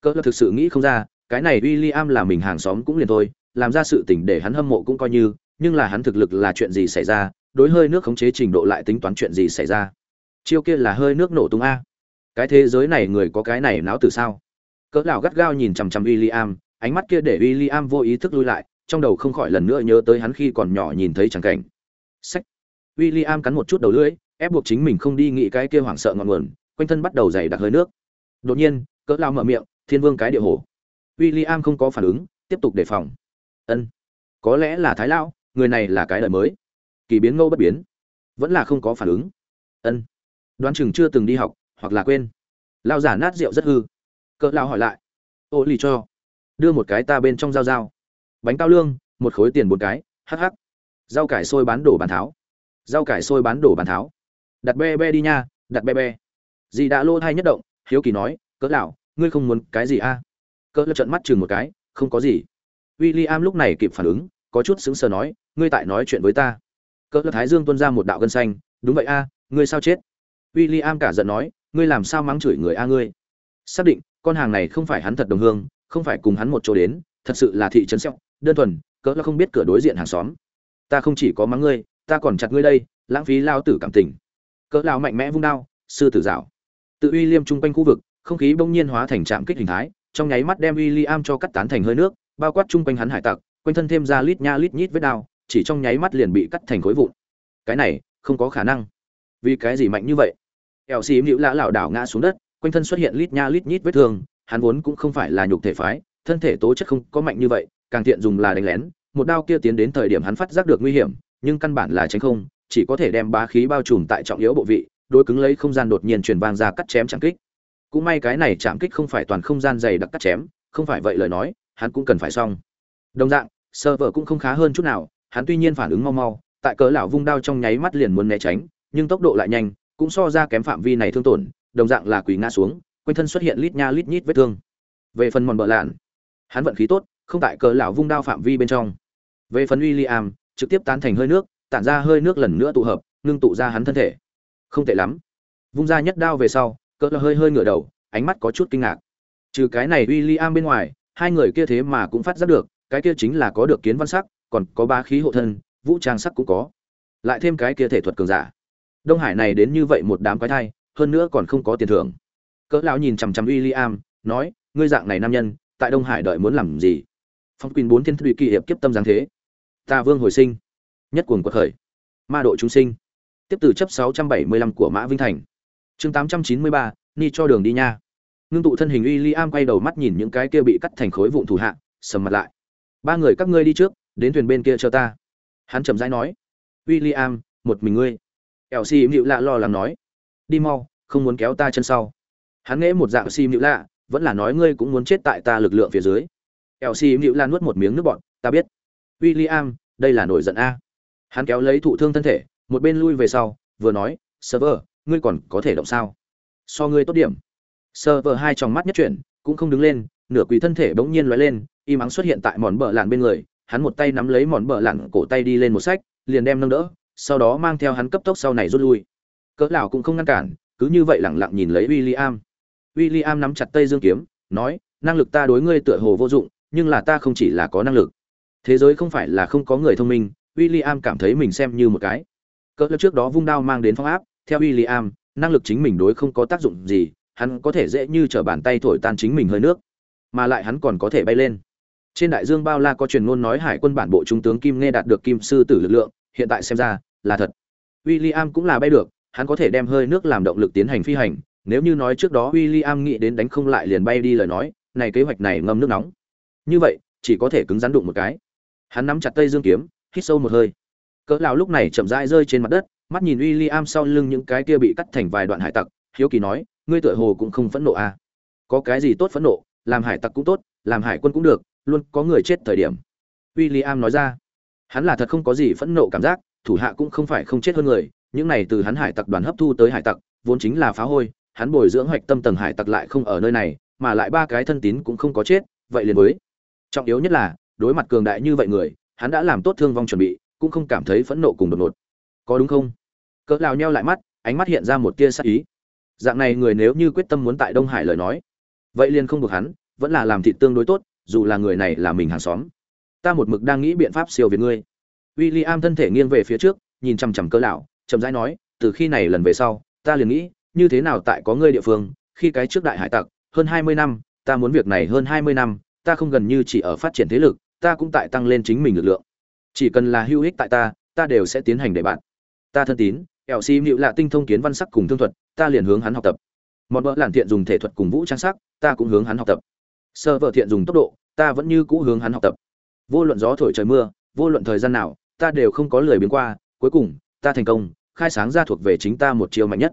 Cỡ thực sự nghĩ không ra cái này William là mình hàng xóm cũng liền thôi, làm ra sự tình để hắn hâm mộ cũng coi như, nhưng là hắn thực lực là chuyện gì xảy ra, đối hơi nước khống chế trình độ lại tính toán chuyện gì xảy ra? Chiêu kia là hơi nước nổ tung a. Cái thế giới này người có cái này náo từ sao? Cỡ lão gắt gao nhìn chằm chằm William, ánh mắt kia để William vô ý thức lui lại, trong đầu không khỏi lần nữa nhớ tới hắn khi còn nhỏ nhìn thấy chẳng cảnh. Sách. William cắn một chút đầu lưỡi, ép buộc chính mình không đi nghĩ cái kia hoảng sợ ngọn nguồn, quanh thân bắt đầu dày đặc hơi nước. Đột nhiên, cỡ lão mở miệng, thiên vương cái địa hồ. William không có phản ứng, tiếp tục đề phòng. Ân, có lẽ là thái lão, người này là cái đời mới. Kỳ biến ngô bất biến, vẫn là không có phản ứng. Ân, đoán chừng chưa từng đi học, hoặc là quên. Lao giả nát rượu rất hư. Cỡ lao hỏi lại. Ô lì cho, đưa một cái ta bên trong dao dao. Bánh cao lương, một khối tiền một cái hh rau cải sôi bán đổ bàn tháo. Rau cải sôi bán đổ bàn tháo. Đặt be be đi nha, đặt be be. Dì đã lô thai nhất động, hiếu kỳ nói, cỡ lão, ngươi không muốn cái gì a à? Cỡ lập trợn mắt chừng một cái, không có gì. William lúc này kịp phản ứng, có chút sững sờ nói, ngươi tại nói chuyện với ta. Cỡ lập thái dương tuôn ra một đạo gân xanh, đúng vậy a, ngươi sao chết? William cả giận nói, ngươi làm sao mắng chửi người a ngươi? Xác định, con hàng này không phải hắn thật đồng hương, không phải cùng hắn một chỗ đến, thật sự là thị trấn xẹo đơn thuần, cỡ là không biết cửa đối diện hàng xóm. Ta không chỉ có mắng ngươi, ta còn chặt ngươi đây, lãng phí lao tử cảm tình. Cỡ lao mạnh mẽ vung đao, sư tử dạo. Tự uy liêm chung quanh khu vực, không khí bỗng nhiên hóa thành trạm kích hình thái trong nháy mắt đem William cho cắt tán thành hơi nước, bao quát chung quanh hắn hải tặc, quanh thân thêm ra lít nha lít nhít vết đao chỉ trong nháy mắt liền bị cắt thành khối vụn. Cái này, không có khả năng. Vì cái gì mạnh như vậy? Eo xì hữu lã lảo đảo ngã xuống đất, quanh thân xuất hiện lít nha lít nhít vết thương, hắn vốn cũng không phải là nhục thể phái, thân thể tố chất không có mạnh như vậy, càng tiện dùng là đánh lén, một đao kia tiến đến thời điểm hắn phát giác được nguy hiểm, nhưng căn bản là tránh không, chỉ có thể đem bá khí bao trùm tại trọng yếu bộ vị, đối cứng lấy không gian đột nhiên truyền vang ra cắt chém chạm kích cũng may cái này chạm kích không phải toàn không gian dày đặc cắt chém, không phải vậy lời nói, hắn cũng cần phải xong. Đồng dạng sơ vợ cũng không khá hơn chút nào, hắn tuy nhiên phản ứng mau mau, tại cỡ lão vung đao trong nháy mắt liền muốn né tránh, nhưng tốc độ lại nhanh, cũng so ra kém phạm vi này thương tổn, đồng dạng là quỳ ngã xuống, quanh thân xuất hiện lít nha lít nhít vết thương. Về phần mòn bờ lạn, hắn vận khí tốt, không tại cỡ lão vung đao phạm vi bên trong. Về phần William, trực tiếp tán thành hơi nước, tản ra hơi nước lần nữa tụ hợp, ngưng tụ ra hắn thân thể. Không tệ lắm. Vung ra nhất đao về sau cỡ là hơi hơi ngửa đầu, ánh mắt có chút kinh ngạc. Trừ cái này William bên ngoài, hai người kia thế mà cũng phát giác được, cái kia chính là có được kiến văn sắc, còn có ba khí hộ thân, vũ trang sắc cũng có. Lại thêm cái kia thể thuật cường giả. Đông hải này đến như vậy một đám quái thai, hơn nữa còn không có tiền thưởng. Cỡ lão nhìn chằm chằm William, nói, ngươi dạng này nam nhân, tại đông hải đợi muốn làm gì? Phong quyền bốn thiên thủy kỳ hiệp kiếp tâm giáng thế. Ta vương hồi sinh, nhất cuồng quật khởi, ma độ chúng sinh. Tiếp từ chấp 675 của mã vinh thành chương 893, ni cho đường đi nha. Ngưng tụ thân hình William quay đầu mắt nhìn những cái kia bị cắt thành khối vụn thủ hạ sầm mặt lại. Ba người các ngươi đi trước đến thuyền bên kia chờ ta. Hắn chậm rãi nói. William một mình ngươi. Elsie nhịu lạ lo lắng nói. Đi mau không muốn kéo ta chân sau. Hắn nghễ một dạng sim nhịu lạ vẫn là nói ngươi cũng muốn chết tại ta lực lượng phía dưới. Elsie nhịu lạ nuốt một miếng nước bọt ta biết. William đây là nổi giận a. Hắn kéo lấy thụ thương thân thể một bên lui về sau vừa nói server ngươi còn có thể động sao? So ngươi tốt điểm. Server hai tròng mắt nhất chuyển, cũng không đứng lên, nửa quỳ thân thể bỗng nhiên lóe lên, y mắng xuất hiện tại mòn bờ lạn bên người, hắn một tay nắm lấy mòn bờ lạn cổ tay đi lên một sách, liền đem nâng đỡ, sau đó mang theo hắn cấp tốc sau này rút lui. Cỡ lão cũng không ngăn cản, cứ như vậy lẳng lặng nhìn lấy William. William nắm chặt tay dương kiếm, nói, năng lực ta đối ngươi tựa hồ vô dụng, nhưng là ta không chỉ là có năng lực. Thế giới không phải là không có người thông minh, William cảm thấy mình xem như một cái. Cỡ trước đó vung đao mang đến phong áp theo William, năng lực chính mình đối không có tác dụng gì, hắn có thể dễ như trở bàn tay thổi tan chính mình hơi nước, mà lại hắn còn có thể bay lên. Trên đại dương bao la có truyền ngôn nói hải quân bản bộ trung tướng kim nghe đạt được kim sư tử lực lượng, hiện tại xem ra là thật. William cũng là bay được, hắn có thể đem hơi nước làm động lực tiến hành phi hành, nếu như nói trước đó William nghĩ đến đánh không lại liền bay đi lời nói, này kế hoạch này ngâm nước nóng. Như vậy, chỉ có thể cứng rắn đụng một cái. Hắn nắm chặt tay dương kiếm, hít sâu một hơi. Cỡ lão lúc này chậm rãi rơi trên mặt đất mắt nhìn William sau lưng những cái kia bị cắt thành vài đoạn hải tặc, hiếu kỳ nói, ngươi tựa hồ cũng không phẫn nộ à? Có cái gì tốt phẫn nộ, làm hải tặc cũng tốt, làm hải quân cũng được, luôn có người chết thời điểm. William nói ra. Hắn là thật không có gì phẫn nộ cảm giác, thủ hạ cũng không phải không chết hơn người, những này từ hắn hải tặc đoàn hấp thu tới hải tặc, vốn chính là phá hôi, hắn bồi dưỡng hoạch tâm tầng hải tặc lại không ở nơi này, mà lại ba cái thân tín cũng không có chết, vậy liền với. Trọng yếu nhất là, đối mặt cường đại như vậy người, hắn đã làm tốt thương vong chuẩn bị, cũng không cảm thấy phẫn nộ cùng đột ngột. Có đúng không? Cỡ lao nheo lại mắt, ánh mắt hiện ra một tia sắc ý. Dạng này người nếu như quyết tâm muốn tại đông hải lời nói, vậy liền không buộc hắn, vẫn là làm thịt tương đối tốt, dù là người này là mình hàng xóm. Ta một mực đang nghĩ biện pháp siêu việt ngươi. W i l l i am thân thể nghiêng về phía trước, nhìn chằm chằm cỡ lão, chậm rãi nói, từ khi này lần về sau, ta liền nghĩ, như thế nào tại có ngươi địa phương, khi cái trước đại hải tặc, hơn hai mươi năm, ta muốn việc này hơn hai mươi năm, ta không gần như chỉ ở phát triển thế lực, ta cũng tại tăng lên chính mình lực lượng. Chỉ cần là hữu ích tại ta ta đều sẽ tiến hành để bạn. Ta thân tín ẻo xi mịu lạ tinh thông kiến văn sắc cùng thương thuật, ta liền hướng hắn học tập. Một vợ lản thiện dùng thể thuật cùng vũ trang sắc, ta cũng hướng hắn học tập. Sơ vợ thiện dùng tốc độ, ta vẫn như cũ hướng hắn học tập. Vô luận gió thổi trời mưa, vô luận thời gian nào, ta đều không có lười biến qua, cuối cùng, ta thành công, khai sáng ra thuộc về chính ta một chiều mạnh nhất.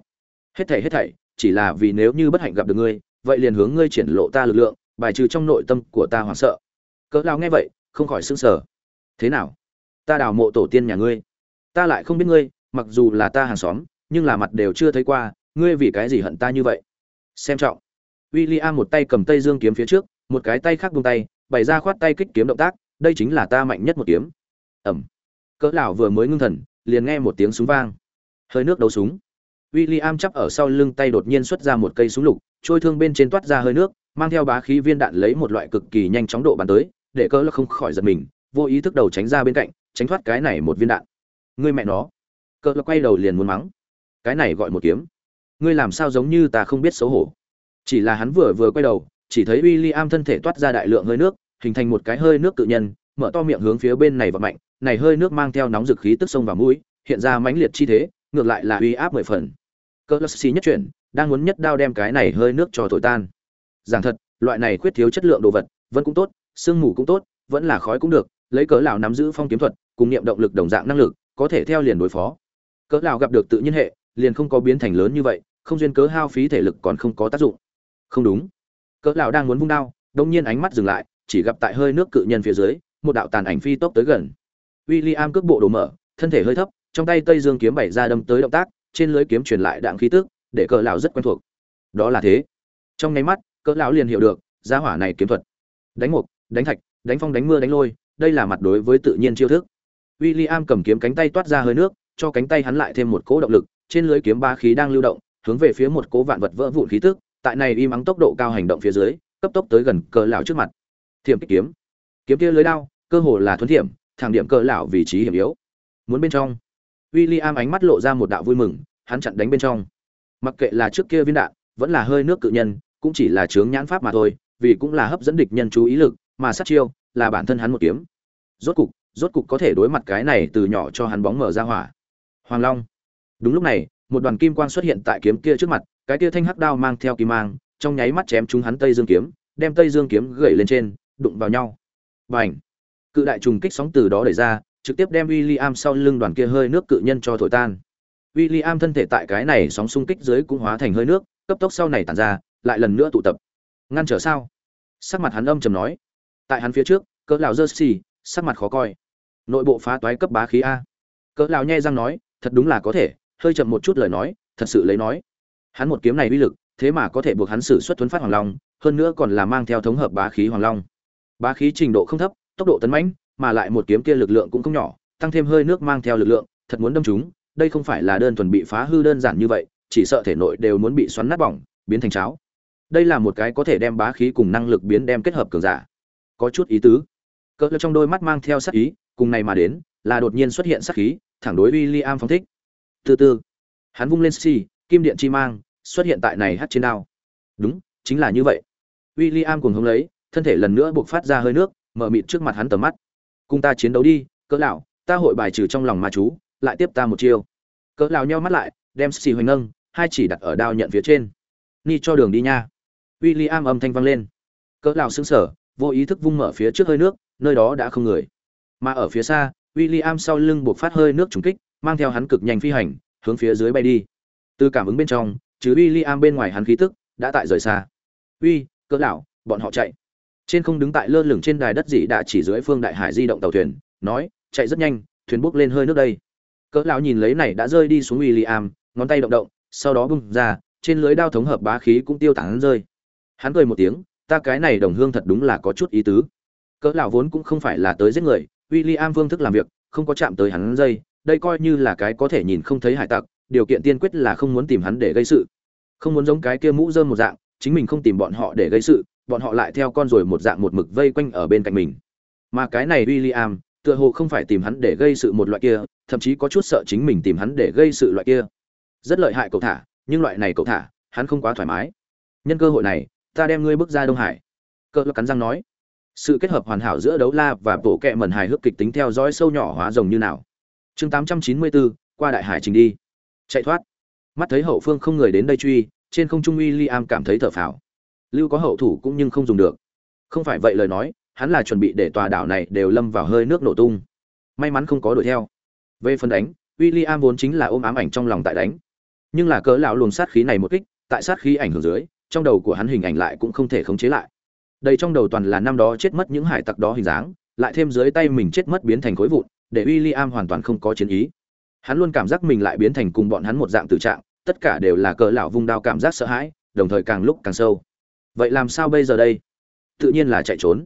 Hết thảy hết thảy, chỉ là vì nếu như bất hạnh gặp được ngươi, vậy liền hướng ngươi triển lộ ta lực lượng, bài trừ trong nội tâm của ta hoảng sợ. Cỡ lao nghe vậy, không khỏi sững sờ. Thế nào? Ta đào mộ tổ tiên nhà ngươi. Ta lại không biết ngươi mặc dù là ta hàng xóm, nhưng là mặt đều chưa thấy qua, ngươi vì cái gì hận ta như vậy? Xem trọng. William một tay cầm tây dương kiếm phía trước, một cái tay khác buông tay, bày ra khoát tay kích kiếm động tác, đây chính là ta mạnh nhất một kiếm. Ẩm. Cỡ lão vừa mới ngưng thần, liền nghe một tiếng súng vang. Hơi nước đấu súng. William chắp ở sau lưng tay đột nhiên xuất ra một cây súng lục, trôi thương bên trên toát ra hơi nước, mang theo bá khí viên đạn lấy một loại cực kỳ nhanh chóng độ bắn tới, để cỡ lão không khỏi giật mình, vô ý thức đầu tránh ra bên cạnh, tránh thoát cái này một viên đạn. Ngươi mẹ nó cỡ lão quay đầu liền muốn mắng. Cái này gọi một kiếm. Ngươi làm sao giống như ta không biết xấu hổ. Chỉ là hắn vừa vừa quay đầu, chỉ thấy William thân thể toát ra đại lượng hơi nước, hình thành một cái hơi nước tự nhân, mở to miệng hướng phía bên này và mạnh. Này hơi nước mang theo nóng dực khí tức sông vào mũi, hiện ra mãnh liệt chi thế, ngược lại là uy áp mười phần. Cơ lắc xì nhất chuyển, đang muốn nhất đao đem cái này hơi nước cho thổi tan. Giảng thật, loại này khuyết thiếu chất lượng đồ vật, vẫn cũng tốt, sương mù cũng tốt, vẫn là khói cũng được, lấy cớ lão nắm giữ phong kiếm thuật, cùng niệm động lực đồng dạng năng lực, có thể theo liền đối phó. Cỡ lão gặp được tự nhiên hệ, liền không có biến thành lớn như vậy, không duyên cớ hao phí thể lực còn không có tác dụng. Không đúng. Cỡ lão đang muốn vung đao, đông nhiên ánh mắt dừng lại, chỉ gặp tại hơi nước cự nhân phía dưới, một đạo tàn ảnh phi tốc tới gần. William cước bộ đổ mở, thân thể hơi thấp, trong tay tây dương kiếm bảy ra đâm tới động tác, trên lưới kiếm truyền lại đạn khí tức, để cỡ lão rất quen thuộc. Đó là thế. Trong nháy mắt, cỡ lão liền hiểu được, gia hỏa này kiếm thuật. Đánh mục, đánh thạch, đánh phong đánh mưa đánh lôi, đây là mặt đối với tự nhiên chiêu thức. William cầm kiếm cánh tay toát ra hơi nước cho cánh tay hắn lại thêm một cỗ động lực, trên lưới kiếm ba khí đang lưu động, hướng về phía một cỗ vạn vật vỡ vụn khí tức, tại này im ắng tốc độ cao hành động phía dưới, cấp tốc tới gần cờ lão trước mặt. Thiểm kích kiếm. Kiếm kia lưới đao, cơ hồ là thuấn thiểm, thẳng điểm cờ lão vị trí hiểm yếu. Muốn bên trong. William ánh mắt lộ ra một đạo vui mừng, hắn chặn đánh bên trong. Mặc kệ là trước kia viên đạn, vẫn là hơi nước cự nhân, cũng chỉ là chướng nhãn pháp mà thôi, vì cũng là hấp dẫn địch nhân chú ý lực, mà sát chiêu là bản thân hắn một kiếm. Rốt cục rốt cục có thể đối mặt cái này từ nhỏ cho hắn bóng mở ra hỏa hoàng long. Đúng lúc này, một đoàn kim quang xuất hiện tại kiếm kia trước mặt, cái kia thanh hắc đao mang theo kim mang, trong nháy mắt chém trúng hắn tây dương kiếm, đem tây dương kiếm gậy lên trên, đụng vào nhau. Bành! Cự đại trùng kích sóng từ đó đẩy ra, trực tiếp đem William sau lưng đoàn kia hơi nước cự nhân cho thổi tan. William thân thể tại cái này sóng xung kích dưới cũng hóa thành hơi nước, cấp tốc sau này tản ra, lại lần nữa tụ tập. Ngăn trở sao? Sắc mặt hắn âm trầm nói. Tại hắn phía trước, cỡ lão dơ sắc mặt khó coi. Nội bộ phá toái cấp bá khí a. Cỡ lão nhe răng nói thật đúng là có thể, hơi chậm một chút lời nói, thật sự lấy nói. Hắn một kiếm này uy lực, thế mà có thể buộc hắn sử xuất tuấn phát hoàng long, hơn nữa còn là mang theo thống hợp bá khí hoàng long. Bá khí trình độ không thấp, tốc độ tấn mãnh, mà lại một kiếm kia lực lượng cũng không nhỏ, tăng thêm hơi nước mang theo lực lượng, thật muốn đâm chúng, đây không phải là đơn thuần bị phá hư đơn giản như vậy, chỉ sợ thể nội đều muốn bị xoắn nát bỏng, biến thành cháo. Đây là một cái có thể đem bá khí cùng năng lực biến đem kết hợp cường giả. Có chút ý tứ. Cỡ trong đôi mắt mang theo sắc ý, cùng này mà đến, là đột nhiên xuất hiện sắc khí thẳng đối William phóng thích. Từ từ. Hắn vung lên xi kim điện chi mang, xuất hiện tại này hắt trên đao. Đúng, chính là như vậy. William cùng hống lấy, thân thể lần nữa buộc phát ra hơi nước, mở mịt trước mặt hắn tầm mắt. Cùng ta chiến đấu đi, cỡ lão, ta hội bài trừ trong lòng ma chú, lại tiếp ta một chiêu. Cỡ lão nheo mắt lại, đem xì hoành nâng hai chỉ đặt ở đao nhận phía trên. Ni cho đường đi nha. William âm thanh vang lên. Cỡ lão sững sờ, vô ý thức vung mở phía trước hơi nước, nơi đó đã không người. Mà ở phía xa William sau lưng buộc phát hơi nước trùng kích, mang theo hắn cực nhanh phi hành, hướng phía dưới bay đi. Từ cảm ứng bên trong chứ William bên ngoài hắn khí tức đã tại rời xa. Uy, cỡ lão, bọn họ chạy. Trên không đứng tại lơ lửng trên đài đất dị đã chỉ dưới phương đại hải di động tàu thuyền, nói, chạy rất nhanh, thuyền bốc lên hơi nước đây. Cỡ lão nhìn lấy này đã rơi đi xuống William, ngón tay động động, sau đó bung ra, trên lưới đao thống hợp bá khí cũng tiêu tán rơi. Hắn cười một tiếng, ta cái này đồng hương thật đúng là có chút ý tứ. Cỡ lão vốn cũng không phải là tới giết người William phương thức làm việc, không có chạm tới hắn dây, đây coi như là cái có thể nhìn không thấy hải tặc, điều kiện tiên quyết là không muốn tìm hắn để gây sự. Không muốn giống cái kia mũ dơm một dạng, chính mình không tìm bọn họ để gây sự, bọn họ lại theo con rồi một dạng một mực vây quanh ở bên cạnh mình. Mà cái này William, tựa hồ không phải tìm hắn để gây sự một loại kia, thậm chí có chút sợ chính mình tìm hắn để gây sự loại kia. Rất lợi hại cậu thả, nhưng loại này cậu thả, hắn không quá thoải mái. Nhân cơ hội này, ta đem ngươi bước ra đông hải. Cỡ cắn răng nói sự kết hợp hoàn hảo giữa đấu la và bộ kệ mẩn hài hước kịch tính theo dõi sâu nhỏ hóa rồng như nào. Chương 894, qua đại hải trình đi. Chạy thoát. Mắt thấy hậu phương không người đến đây truy trên không trung uy liam cảm thấy thở phào. Lưu có hậu thủ cũng nhưng không dùng được. Không phải vậy lời nói hắn là chuẩn bị để tòa đảo này đều lâm vào hơi nước nổ tung. May mắn không có đuổi theo. Về phần đánh William vốn chính là ôm ám ảnh trong lòng tại đánh. Nhưng là cỡ lão luồng sát khí này một kích tại sát khí ảnh hưởng dưới trong đầu của hắn hình ảnh lại cũng không thể khống chế lại đây trong đầu toàn là năm đó chết mất những hải tặc đó hình dáng, lại thêm dưới tay mình chết mất biến thành khối vụn, để William hoàn toàn không có chiến ý. Hắn luôn cảm giác mình lại biến thành cùng bọn hắn một dạng tự trạng, tất cả đều là cỡ lão vung đao cảm giác sợ hãi, đồng thời càng lúc càng sâu. Vậy làm sao bây giờ đây? Tự nhiên là chạy trốn.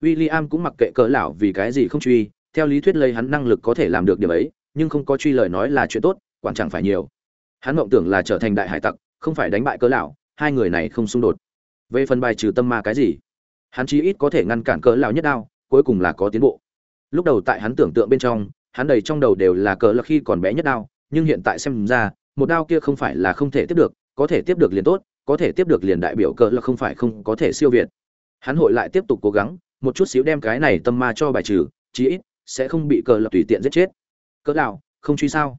William cũng mặc kệ cỡ lão vì cái gì không truy, theo lý thuyết lây hắn năng lực có thể làm được điểm ấy, nhưng không có truy lời nói là chuyện tốt quan chẳng phải nhiều. Hắn mộng tưởng là trở thành đại hải tặc, không phải đánh bại cỡ lão, hai người này không xung đột. Về phần bài trừ tâm ma cái gì? Hắn chí ít có thể ngăn cản cỡ lão nhất đao, cuối cùng là có tiến bộ. Lúc đầu tại hắn tưởng tượng bên trong, hắn đầy trong đầu đều là cỡ là khi còn bé nhất đao, nhưng hiện tại xem ra, một đao kia không phải là không thể tiếp được, có thể tiếp được liền tốt, có thể tiếp được liền đại biểu cỡ là không phải không có thể siêu việt. Hắn hội lại tiếp tục cố gắng, một chút xíu đem cái này tâm ma cho bài trừ, chí ít sẽ không bị cỡ lập tùy tiện giết chết. Cỡ lão, không truy sao?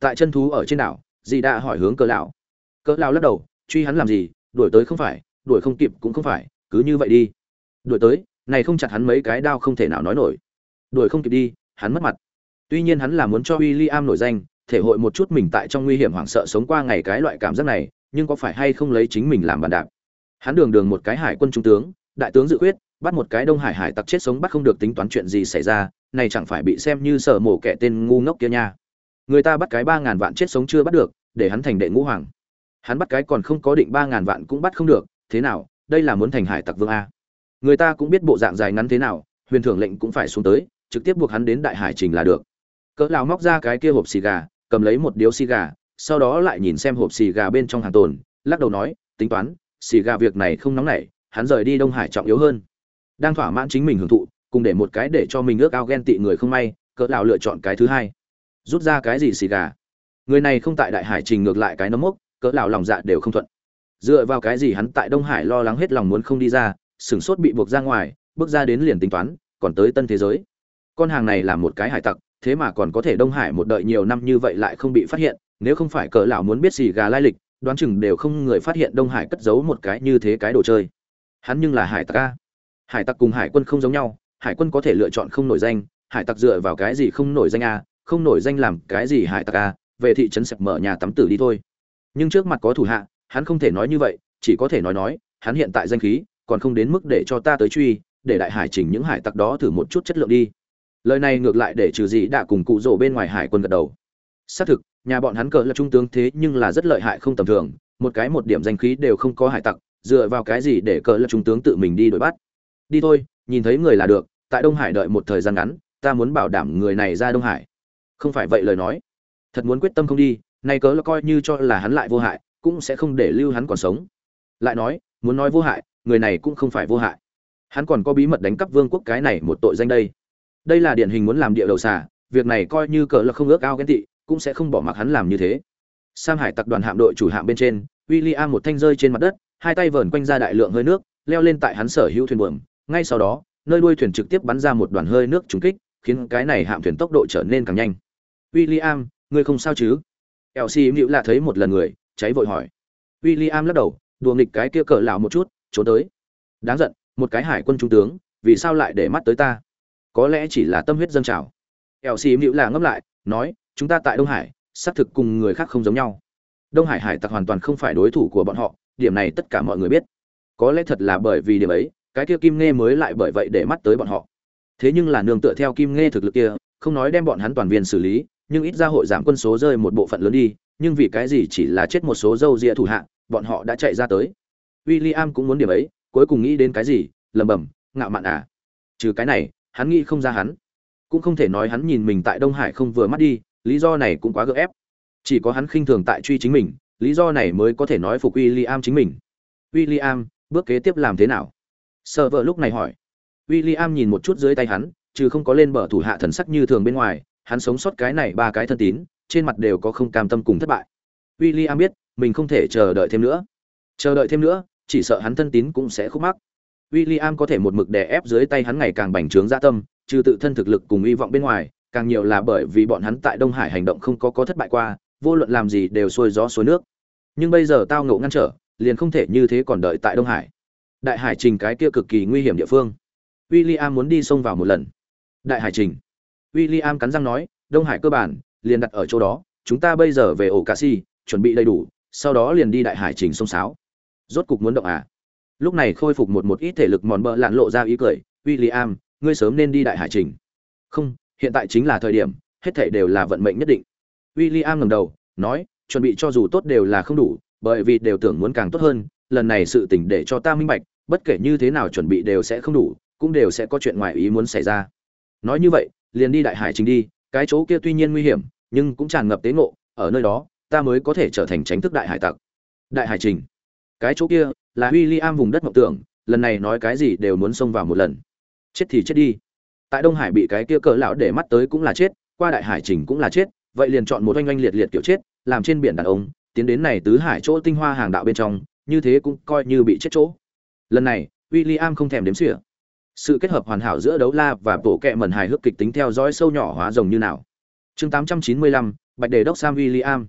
Tại chân thú ở trên đảo dì đã hỏi hướng cỡ lão. Cỡ lão lắc đầu, truy hắn làm gì, đuổi tới không phải, đuổi không kịp cũng không phải, cứ như vậy đi đuổi tới, này không chặt hắn mấy cái đao không thể nào nói nổi. Đuổi không kịp đi, hắn mất mặt. Tuy nhiên hắn là muốn cho William nổi danh, thể hội một chút mình tại trong nguy hiểm hoảng sợ sống qua ngày cái loại cảm giác này, nhưng có phải hay không lấy chính mình làm bàn đạp? Hắn đường đường một cái hải quân trung tướng, đại tướng dự quyết bắt một cái đông hải hải tặc chết sống bắt không được tính toán chuyện gì xảy ra, này chẳng phải bị xem như sở mổ kẻ tên ngu ngốc kia nha. Người ta bắt cái ba ngàn vạn chết sống chưa bắt được, để hắn thành đệ ngũ hoàng. Hắn bắt cái còn không có định ba ngàn vạn cũng bắt không được, thế nào, đây là muốn thành hải tặc vương a người ta cũng biết bộ dạng dài ngắn thế nào, huyền thưởng lệnh cũng phải xuống tới, trực tiếp buộc hắn đến đại hải trình là được. Cỡ lão móc ra cái kia hộp xì gà, cầm lấy một điếu xì gà, sau đó lại nhìn xem hộp xì gà bên trong hàng tồn, lắc đầu nói, tính toán, xì gà việc này không nóng nảy, hắn rời đi đông hải trọng yếu hơn. Đang thỏa mãn chính mình hưởng thụ, cùng để một cái để cho mình ước ao ghen tị người không may, cỡ lão lựa chọn cái thứ hai. Rút ra cái gì xì gà? Người này không tại đại hải trình ngược lại cái nấm mốc, cỡ lão lòng dạ đều không thuận. Dựa vào cái gì hắn tại đông hải lo lắng hết lòng muốn không đi ra sừng sốt bị buộc ra ngoài, bước ra đến liền tính toán, còn tới tân thế giới. Con hàng này là một cái hải tặc, thế mà còn có thể đông hải một đợi nhiều năm như vậy lại không bị phát hiện, nếu không phải cỡ lão muốn biết xì gà lai lịch, đoán chừng đều không người phát hiện đông hải cất giấu một cái như thế cái đồ chơi. Hắn nhưng là hải tặc a. Hải tặc cùng hải quân không giống nhau, hải quân có thể lựa chọn không nổi danh, hải tặc dựa vào cái gì không nổi danh a, không nổi danh làm cái gì hải tặc a, về thị trấn sẹp mở nhà tắm tử đi thôi. Nhưng trước mặt có thủ hạ, hắn không thể nói như vậy, chỉ có thể nói nói, hắn hiện tại danh khí còn không đến mức để cho ta tới truy, để đại hải chỉnh những hải tặc đó thử một chút chất lượng đi. Lời này ngược lại để trừ gì đã cùng cụ rỗ bên ngoài hải quân gật đầu. Xác thực, nhà bọn hắn cờ là trung tướng thế nhưng là rất lợi hại không tầm thường, một cái một điểm danh khí đều không có hải tặc, dựa vào cái gì để cờ là trung tướng tự mình đi đuổi bắt. Đi thôi, nhìn thấy người là được, tại đông hải đợi một thời gian ngắn, ta muốn bảo đảm người này ra đông hải. Không phải vậy lời nói. Thật muốn quyết tâm không đi nay cớ là coi như cho là hắn lại vô hại, cũng sẽ không để lưu hắn còn sống. Lại nói, muốn nói vô hại người này cũng không phải vô hại. Hắn còn có bí mật đánh cắp vương quốc cái này một tội danh đây. Đây là điển hình muốn làm địa đầu xà việc này coi như cỡ là không ước ao ghen tị cũng sẽ không bỏ mặc hắn làm như thế. Sam hải tập đoàn hạm đội chủ hạm bên trên William một thanh rơi trên mặt đất hai tay vờn quanh ra đại lượng hơi nước leo lên tại hắn sở hữu thuyền buồm. Ngay sau đó nơi đuôi thuyền trực tiếp bắn ra một đoàn hơi nước trúng kích khiến cái này hạm thuyền tốc độ trở nên càng nhanh. William, ngươi không sao chứ? Elsie Nữu lạ thấy một lần người cháy vội hỏi. William lắc đầu đùa nghịch cái kia cỡ lão một chút trốn tới. Đáng giận, một cái hải quân trung tướng, vì sao lại để mắt tới ta? Có lẽ chỉ là tâm huyết dâng trào. Eo xì mịu là ngấp lại, nói, chúng ta tại đông hải, xác thực cùng người khác không giống nhau. Đông hải hải tặc hoàn toàn không phải đối thủ của bọn họ, điểm này tất cả mọi người biết. Có lẽ thật là bởi vì điểm ấy, cái kia kim nghe mới lại bởi vậy để mắt tới bọn họ. Thế nhưng là nương tựa theo kim nghe thực lực kia, không nói đem bọn hắn toàn viên xử lý, nhưng ít ra hội giảm quân số rơi một bộ phận lớn đi, nhưng vì cái gì chỉ là chết một số dâu ria thủ hạ, bọn họ đã chạy ra tới. William cũng muốn điểm ấy, cuối cùng nghĩ đến cái gì lầm bầm ngạo mạn à trừ cái này, hắn nghĩ không ra hắn. Cũng không thể nói hắn nhìn mình tại đông hải không vừa mắt đi, lý do này cũng quá gượng ép. Chỉ có hắn khinh thường tại truy chính mình, lý do này mới có thể nói phục w i l l i am chính mình. W i l l i am bước kế tiếp làm thế nào? Sợ vợ lúc này hỏi. W i l l i am nhìn một chút dưới tay hắn chứ không có lên bờ thủ hạ thần sắc như thường bên ngoài, hắn sống sót cái này ba cái thân tín, trên mặt đều có không cam tâm cùng thất bại. W i l l i am biết, mình không thể chờ đợi thêm nữa. Chờ đợi thêm nữa chỉ sợ hắn thân tín cũng sẽ khúc mắc William có thể một mực đè ép dưới tay hắn ngày càng bành trướng dạ tâm, trừ tự thân thực lực cùng hy vọng bên ngoài, càng nhiều là bởi vì bọn hắn tại Đông Hải hành động không có có thất bại qua, vô luận làm gì đều xuôi gió xuôi nước. Nhưng bây giờ tao ngộ ngăn trở, liền không thể như thế còn đợi tại Đông Hải. Đại Hải Trình cái kia cực kỳ nguy hiểm địa phương. William muốn đi xông vào một lần. Đại Hải Trình. William cắn răng nói, Đông Hải cơ bản liền đặt ở chỗ đó, chúng ta bây giờ về ổ Casi, chuẩn bị đầy đủ, sau đó liền đi Đại Hải Trình sông sáo. Rốt cục muốn động à? lúc này khôi phục một một ít thể lực mòn bợ lạn lộ ra ý cười William, ngươi sớm nên đi đại hải trình. Không hiện tại chính là thời điểm hết thảy đều là vận mệnh nhất định. William ngẩng đầu nói chuẩn bị cho dù tốt đều là không đủ bởi vì đều tưởng muốn càng tốt hơn lần này sự tình để cho ta minh bạch bất kể như thế nào chuẩn bị đều sẽ không đủ cũng đều sẽ có chuyện ngoài ý muốn xảy ra. Nói như vậy liền đi đại hải trình đi cái chỗ kia tuy nhiên nguy hiểm nhưng cũng tràn ngập tế ngộ ở nơi đó ta mới có thể trở thành tránh thức đại hải tặc. Đại hải trình cái chỗ kia là William vùng đất mộng tưởng, lần này nói cái gì đều muốn xông vào một lần. Chết thì chết đi. Tại Đông Hải bị cái kia cỡ lão để mắt tới cũng là chết, qua đại hải trình cũng là chết, vậy liền chọn một oanh oanh liệt liệt kiểu chết, làm trên biển đàn ông, tiến đến này tứ hải chỗ tinh hoa hàng đạo bên trong, như thế cũng coi như bị chết chỗ. Lần này, William không thèm đếm xỉa. Sự kết hợp hoàn hảo giữa đấu la và bộ kệ mẩn hài hước kịch tính theo dõi sâu nhỏ hóa rồng như nào. Chương 895, Bạch Đề đốc Sam William.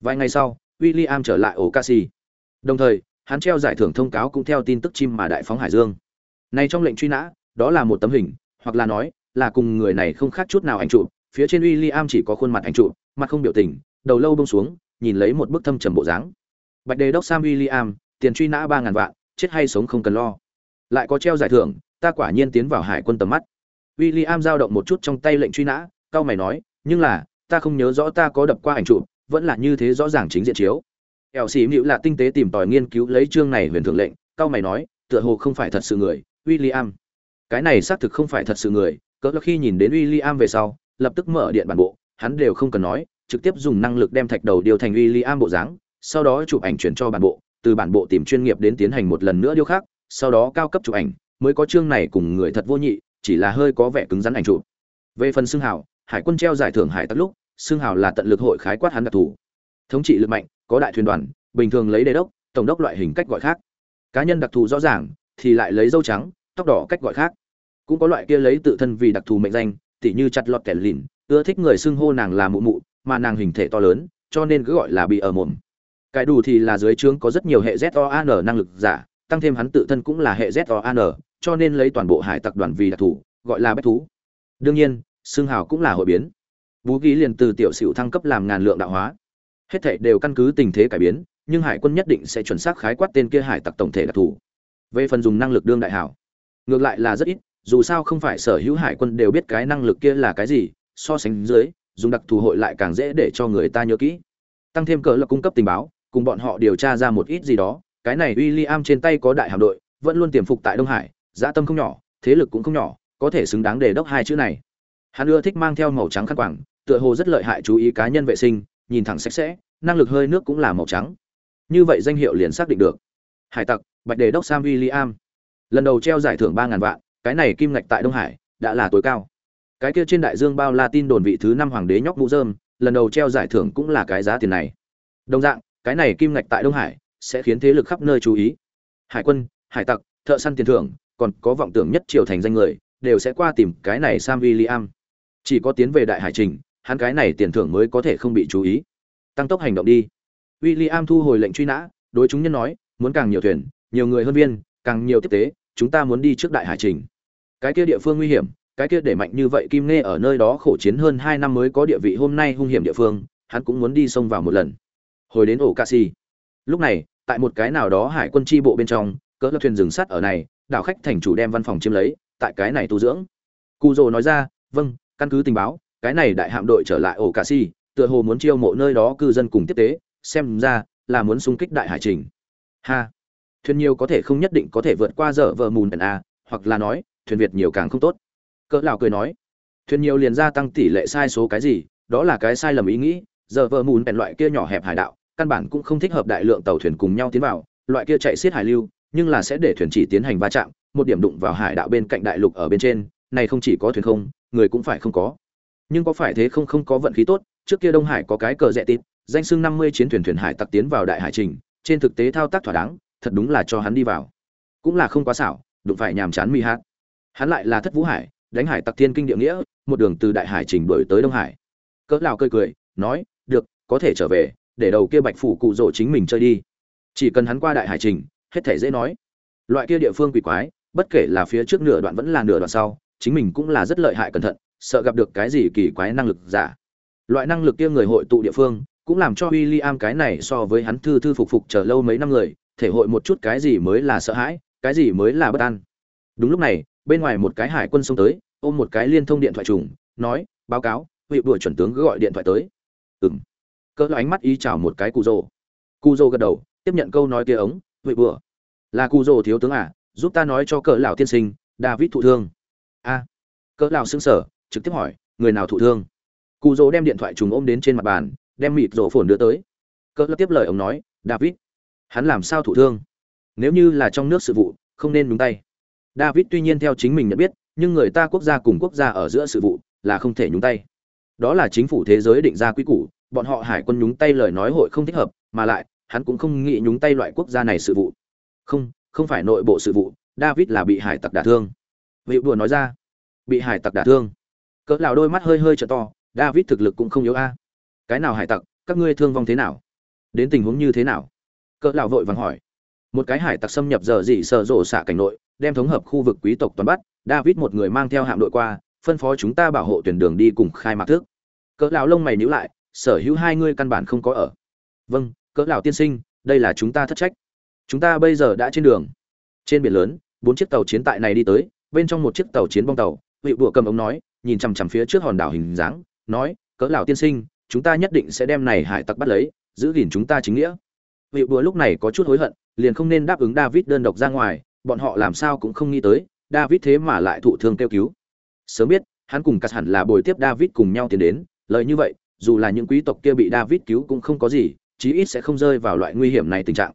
Vài ngày sau, William trở lại ổ Casi. Đồng thời, hắn treo giải thưởng thông cáo cũng theo tin tức chim mà đại phóng hải dương. Này trong lệnh truy nã đó là một tấm hình hoặc là nói là cùng người này không khác chút nào ảnh chụp phía trên William chỉ có khuôn mặt ảnh chụp mặt không biểu tình đầu lâu bông xuống nhìn lấy một bức thâm trầm bộ dáng. Bạch đề đốc sam William tiền truy nã ba ngàn vạn chết hay sống không cần lo. Lại có treo giải thưởng ta quả nhiên tiến vào hải quân tầm mắt. William giao động một chút trong tay lệnh truy nã cao mày nói nhưng là ta không nhớ rõ ta có đập qua ảnh chụp vẫn là như thế rõ ràng chính diện chiếu ẻo xì mịu là tinh tế tìm tòi nghiên cứu lấy chương này huyền thượng lệnh, cao mày nói, tựa hồ không phải thật sự người, William. Cái này xác thực không phải thật sự người, cỡ khi nhìn đến William về sau, lập tức mở điện bản bộ, hắn đều không cần nói, trực tiếp dùng năng lực đem thạch đầu điều thành William bộ dáng, sau đó chụp ảnh chuyển cho bản bộ, từ bản bộ tìm chuyên nghiệp đến tiến hành một lần nữa điều khác sau đó cao cấp chụp ảnh, mới có chương này cùng người thật vô nhị, chỉ là hơi có vẻ cứng rắn ảnh chụp. Về phần xương hào, hải quân treo giải thưởng hải tắc lúc xương hào là tận lực hội khái quát hắn đặc thủ thống trị lực mạnh có đại thuyền đoàn, bình thường lấy đề đốc, tổng đốc loại hình cách gọi khác. Cá nhân đặc thù rõ ràng thì lại lấy dâu trắng, tóc đỏ cách gọi khác. Cũng có loại kia lấy tự thân vì đặc thù mệnh danh, tỉ như chặt lọt kẻ lìn, ưa thích người xưng hô nàng là mụ mụ, mà nàng hình thể to lớn, cho nên cứ gọi là bị ở mồm. Cái đủ thì là dưới trướng có rất nhiều hệ ZOAN năng lực giả, tăng thêm hắn tự thân cũng là hệ ZOAN cho nên lấy toàn bộ hải tặc đoàn vì đặc thù, gọi là bách thú. Đương nhiên xương hào cũng là hội biến. Vũ khí liền từ tiểu sửu thăng cấp làm ngàn lượng đạo hóa hết thảy đều căn cứ tình thế cải biến, nhưng hải quân nhất định sẽ chuẩn xác khái quát tên kia hải tặc tổng thể đặc thù về phần dùng năng lực đương đại hảo, ngược lại là rất ít, dù sao không phải sở hữu hải quân đều biết cái năng lực kia là cái gì, so sánh dưới, dùng đặc thù hội lại càng dễ để cho người ta nhớ kỹ. Tăng thêm cỡ là cung cấp tình báo, cùng bọn họ điều tra ra một ít gì đó, cái này William trên tay có đại hạm đội, vẫn luôn tiềm phục tại đông hải, dã tâm không nhỏ, thế lực cũng không nhỏ, có thể xứng đáng để đốc hai chữ này. Hắn ưa thích mang theo màu trắng khăn quàng, tựa hồ rất lợi hại chú ý cá nhân vệ sinh nhìn thẳng sạch sẽ, năng lực hơi nước cũng là màu trắng. Như vậy danh hiệu liền xác định được. Hải tặc, bạch đề đốc sam william. Lần đầu treo giải thưởng ba ngàn vạn, cái này kim ngạch tại đông hải, đã là tối cao. Cái kia trên đại dương bao la tin đồn vị thứ năm hoàng đế nhóc mũ dơm lần đầu treo giải thưởng cũng là cái giá tiền này. Đồng dạng, cái này kim ngạch tại đông hải, sẽ khiến thế lực khắp nơi chú ý. Hải quân, hải tặc, thợ săn tiền thưởng, còn có vọng tưởng nhất triều thành danh người, đều sẽ qua tìm cái này sam william. Chỉ có tiến về đại hải trình hắn cái này tiền thưởng mới có thể không bị chú ý. Tăng tốc hành động đi. William thu hồi lệnh truy nã, đối chúng nhân nói, muốn càng nhiều thuyền, nhiều người hơn viên, càng nhiều tiếp tế, chúng ta muốn đi trước đại hải trình. Cái kia địa phương nguy hiểm, cái kia để mạnh như vậy kim Nê ở nơi đó khổ chiến hơn hai năm mới có địa vị hôm nay hung hiểm địa phương, hắn cũng muốn đi sông vào một lần. Hồi đến ổ casi lúc này, tại một cái nào đó hải quân tri bộ bên trong, cỡ là thuyền rừng sắt ở này, đảo khách thành chủ đem văn phòng chiếm lấy, tại cái này tu dưỡng. Cụ rồ nói ra vâng căn cứ tình báo cái này đại hạm đội trở lại ổ casi tựa hồ muốn chiêu mộ nơi đó cư dân cùng tiếp tế, xem ra là muốn xung kích đại hải trình. Ha! Thuyền nhiều có thể không nhất định có thể vượt qua dở vợ mùn a hoặc là nói, thuyền việt nhiều càng không tốt. Cỡ lão cười nói, thuyền nhiều liền gia tăng tỷ lệ sai số cái gì, đó là cái sai lầm ý nghĩ giờ vợ mùn bèn loại kia nhỏ hẹp hải đạo, căn bản cũng không thích hợp đại lượng tàu thuyền cùng nhau tiến vào, loại kia chạy xiết hải lưu, nhưng là sẽ để thuyền chỉ tiến hành va chạm, một điểm đụng vào hải đạo bên cạnh đại lục ở bên trên, này không chỉ có thuyền không, người cũng phải không có nhưng có phải thế không không có vận khí tốt, trước kia đông hải có cái cờ rẽ tít danh xưng năm mươi chiến thuyền thuyền hải tặc tiến vào đại hải trình, trên thực tế thao tác thỏa đáng, thật đúng là cho hắn đi vào. Cũng là không quá xảo, đụng phải nhàm chán mi hát. Hắn lại là thất vũ hải, đánh hải tặc thiên kinh địa nghĩa, một đường từ đại hải trình đổi tới đông hải. Cỡ lào cười cười, nói, được, có thể trở về, để đầu kia bạch phủ cụ rỗ chính mình chơi đi. Chỉ cần hắn qua đại hải trình, hết thể dễ nói. Loại kia địa phương quỷ quái, bất kể là phía trước nửa đoạn vẫn là nửa đoạn sau, chính mình cũng là rất lợi hại cẩn thận sợ gặp được cái gì kỳ quái năng lực giả. Loại năng lực kia người hội tụ địa phương, cũng làm cho William cái này so với hắn thư thư phục phục chờ lâu mấy năm người, thể hội một chút cái gì mới là sợ hãi, cái gì mới là bất an. Đúng lúc này, bên ngoài một cái hải quân xông tới, ôm một cái liên thông điện thoại trùng, nói, báo cáo, vị đuổi chuẩn tướng gọi điện thoại tới. Ừm. Cỡ ánh mắt ý chào một cái cụ rồ cụ rồ gật đầu, tiếp nhận câu nói kia ống, vị bữa là cụ rồ thiếu tướng à giúp ta nói cho cỡ lão tiên sinh, david thụ thương. A. Cỡ lão sững sờ trực tiếp hỏi, người nào thụ thương? Cụ rồ đem điện thoại trùng ôm đến trên mặt bàn, đem mịt rổ phồn đưa tới. Cỡ lão tiếp lời ông nói, david, hắn làm sao thụ thương? Nếu như là trong nước sự vụ, không nên nhúng tay. David tuy nhiên theo chính mình nhận biết, nhưng người ta quốc gia cùng quốc gia ở giữa sự vụ là không thể nhúng tay. Đó là chính phủ thế giới định ra quy củ, bọn họ hải quân nhúng tay lời nói hội không thích hợp, mà lại, hắn cũng không nghĩ nhúng tay loại quốc gia này sự vụ. Không không phải nội bộ sự vụ, david là bị hải tặc đả thương. Vị đùa nói ra, bị hải tặc đả thương cỡ lão đôi mắt hơi hơi trợ to david thực lực cũng không yếu a. Cái nào hải tặc các ngươi thương vong thế nào? Đến tình huống như thế nào? Cỡ lão vội vàng hỏi. Một cái hải tặc xâm nhập giờ dị sợ rổ xạ cảnh nội đem thống hợp khu vực quý tộc toàn bắt david một người mang theo hạm đội qua phân phó chúng ta bảo hộ tuyển đường đi cùng khai mạc thước, cỡ lão lông mày nhíu lại sở hữu hai ngươi căn bản không có ở. Vâng cỡ lão tiên sinh đây là chúng ta thất trách. Chúng ta bây giờ đã trên đường. Trên biển lớn bốn chiếc tàu chiến tại này đi tới bên trong một chiếc tàu chiến bong tàu vị bùa cầm ống nói nhìn chằm chằm phía trước hòn đảo hình dáng, nói, cỡ lão tiên sinh, chúng ta nhất định sẽ đem này hải tặc bắt lấy, giữ gìn chúng ta chính nghĩa. Vị búa lúc này có chút hối hận, liền không nên đáp ứng david đơn độc ra ngoài, bọn họ làm sao cũng không nghĩ tới, david thế mà lại thụ thương kêu cứu. Sớm biết, hắn cùng cắt hẳn là bồi tiếp david cùng nhau tiến đến, lời như vậy, dù là những quý tộc kia bị david cứu cũng không có gì, chí ít sẽ không rơi vào loại nguy hiểm này tình trạng.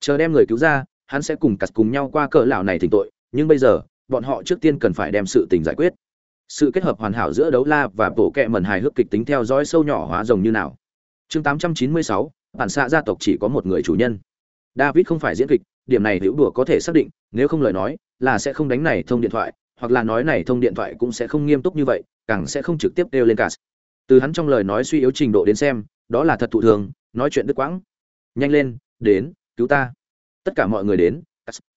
Chờ đem người cứu ra, hắn sẽ cùng cắt cùng nhau qua cỡ lão này thỉnh tội, nhưng bây giờ, bọn họ trước tiên cần phải đem sự tình giải quyết sự kết hợp hoàn hảo giữa đấu la và bộ kệ mẩn hài hước kịch tính theo dõi sâu nhỏ hóa rồng như nào. Chương 896, bản xạ gia tộc chỉ có một người chủ nhân. David không phải diễn kịch điểm này hữu đùa có thể xác định nếu không lời nói là sẽ không đánh này thông điện thoại hoặc là nói này thông điện thoại cũng sẽ không nghiêm túc như vậy càng sẽ không trực tiếp đeo lên cả từ hắn trong lời nói suy yếu trình độ đến xem đó là thật thụ thường nói chuyện đứt quãng. Nhanh lên đến cứu ta. Tất cả mọi người đến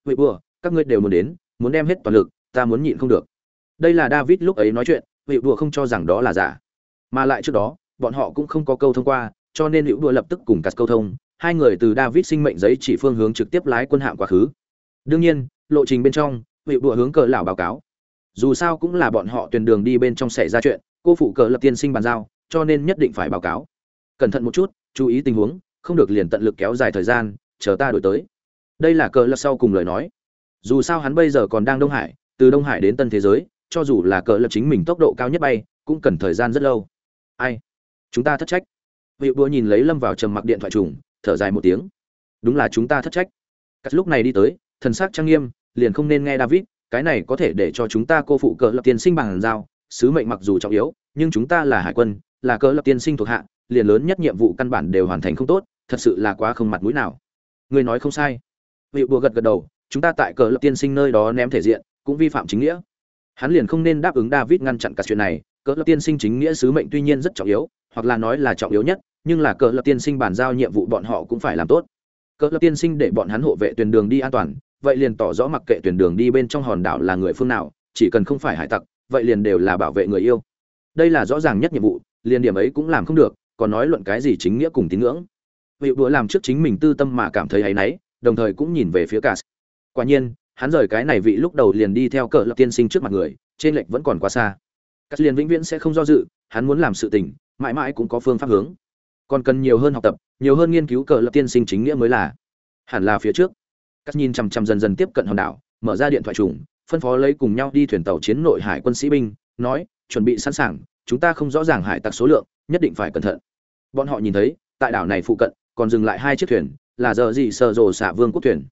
vị bùa các ngươi đều muốn đến muốn đem hết toàn lực ta muốn nhịn không được đây là david lúc ấy nói chuyện, hữu đùa không cho rằng đó là giả. Mà lại trước đó, bọn họ cũng không có câu thông qua, cho nên hữu đùa lập tức cùng cắt câu thông. Hai người từ david sinh mệnh giấy chỉ phương hướng trực tiếp lái quân hạm quá khứ. Đương nhiên, lộ trình bên trong, hữu đùa hướng cờ lão báo cáo. Dù sao cũng là bọn họ tuyển đường đi bên trong xảy ra chuyện, cô phụ cờ lập tiên sinh bàn giao, cho nên nhất định phải báo cáo. Cẩn thận một chút, chú ý tình huống, không được liền tận lực kéo dài thời gian, chờ ta đổi tới. Đây là cờ lập sau cùng lời nói. Dù sao hắn bây giờ còn đang đông hải, từ đông hải đến tân thế giới cho dù là cỡ lập chính mình tốc độ cao nhất bay, cũng cần thời gian rất lâu. Ai? Chúng ta thất trách. Vị đua nhìn lấy lâm vào trầm mặc điện thoại trùng, thở dài một tiếng. Đúng là chúng ta thất trách. Cắt lúc này đi tới, thần sắc trang nghiêm, liền không nên nghe david, cái này có thể để cho chúng ta cô phụ cỡ lập tiên sinh bằng giao, sứ mệnh mặc dù trọng yếu, nhưng chúng ta là hải quân, là cỡ lập tiên sinh thuộc hạ, liền lớn nhất nhiệm vụ căn bản đều hoàn thành không tốt, thật sự là quá không mặt mũi nào. Người nói không sai. Vị bùa gật gật đầu, chúng ta tại cờ lập tiên sinh nơi đó ném thể diện, cũng vi phạm chính nghĩa hắn liền không nên đáp ứng david ngăn chặn cả chuyện này, cỡ lập tiên sinh chính nghĩa sứ mệnh tuy nhiên rất trọng yếu, hoặc là nói là trọng yếu nhất, nhưng là cỡ lập tiên sinh bàn giao nhiệm vụ bọn họ cũng phải làm tốt. Cỡ lập tiên sinh để bọn hắn hộ vệ tuyển đường đi an toàn, vậy liền tỏ rõ mặc kệ tuyển đường đi bên trong hòn đảo là người phương nào, chỉ cần không phải hải tặc, vậy liền đều là bảo vệ người yêu. Đây là rõ ràng nhất nhiệm vụ, liền điểm ấy cũng làm không được, còn nói luận cái gì chính nghĩa cùng tín ngưỡng. Vị đũa làm trước chính mình tư tâm mà cảm thấy ấy náy, đồng thời cũng nhìn về phía cả. Quả nhiên hắn rời cái này vị lúc đầu liền đi theo cờ lập tiên sinh trước mặt người, trên lệnh vẫn còn quá xa. Cắt liền vĩnh viễn sẽ không do dự, hắn muốn làm sự tình, mãi mãi cũng có phương pháp hướng. Còn cần nhiều hơn học tập, nhiều hơn nghiên cứu cờ lập tiên sinh chính nghĩa mới là. Hẳn là phía trước. Cắt nhìn chằm chằm dần dần tiếp cận hòn đảo, mở ra điện thoại trùng, phân phó lấy cùng nhau đi thuyền tàu chiến nội hải quân sĩ binh, nói, chuẩn bị sẵn sàng, chúng ta không rõ ràng hải tặc số lượng, nhất định phải cẩn thận. Bọn họ nhìn thấy, tại đảo này phụ cận, còn dừng lại hai chiếc thuyền, là giờ gì sợ rồ xả vương quốc thuyền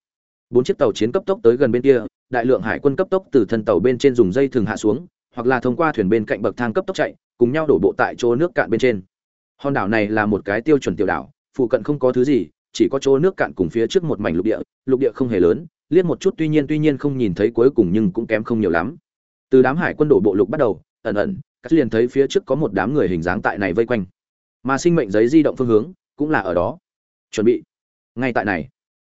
bốn chiếc tàu chiến cấp tốc tới gần bên kia, đại lượng hải quân cấp tốc từ thân tàu bên trên dùng dây thường hạ xuống, hoặc là thông qua thuyền bên cạnh bậc thang cấp tốc chạy, cùng nhau đổ bộ tại chỗ nước cạn bên trên. Hòn đảo này là một cái tiêu chuẩn tiểu đảo, phụ cận không có thứ gì, chỉ có chỗ nước cạn cùng phía trước một mảnh lục địa lục địa không hề lớn, liếc một chút tuy nhiên tuy nhiên không nhìn thấy cuối cùng nhưng cũng kém không nhiều lắm. Từ đám hải quân đổ bộ lục bắt đầu, ẩn ẩn, các liền thấy phía trước có một đám người hình dáng tại này vây quanh. Mà sinh mệnh giấy di động phương hướng cũng là ở đó. Chuẩn bị. Ngay tại này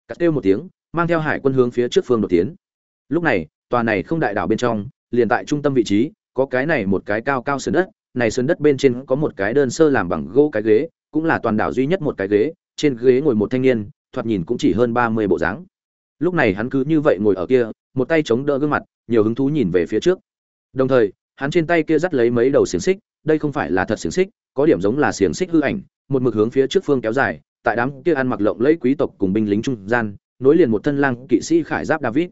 cắt kêu một tiếng mang theo hải quân hướng phía trước phương đột tiến. Lúc này, tòa này không đại đảo bên trong, liền tại trung tâm vị trí, có cái này một cái cao cao sườn đất, này sườn đất bên trên có một cái đơn sơ làm bằng gỗ cái ghế, cũng là toàn đảo duy nhất một cái ghế, trên ghế ngồi một thanh niên, thoạt nhìn cũng chỉ hơn ba mươi bộ dáng. Lúc này hắn cứ như vậy ngồi ở kia, một tay chống đỡ gương mặt, nhiều hứng thú nhìn về phía trước. Đồng thời, hắn trên tay kia dắt lấy mấy đầu xiềng xích, đây không phải là thật xiềng xích, có điểm giống là xiềng xích hư ảnh, một mực hướng phía trước phương kéo dài, tại đám kia ăn mặc lộng lẫy quý tộc cùng binh lính trung gian nối liền một thân lang kỵ sĩ khải giáp david.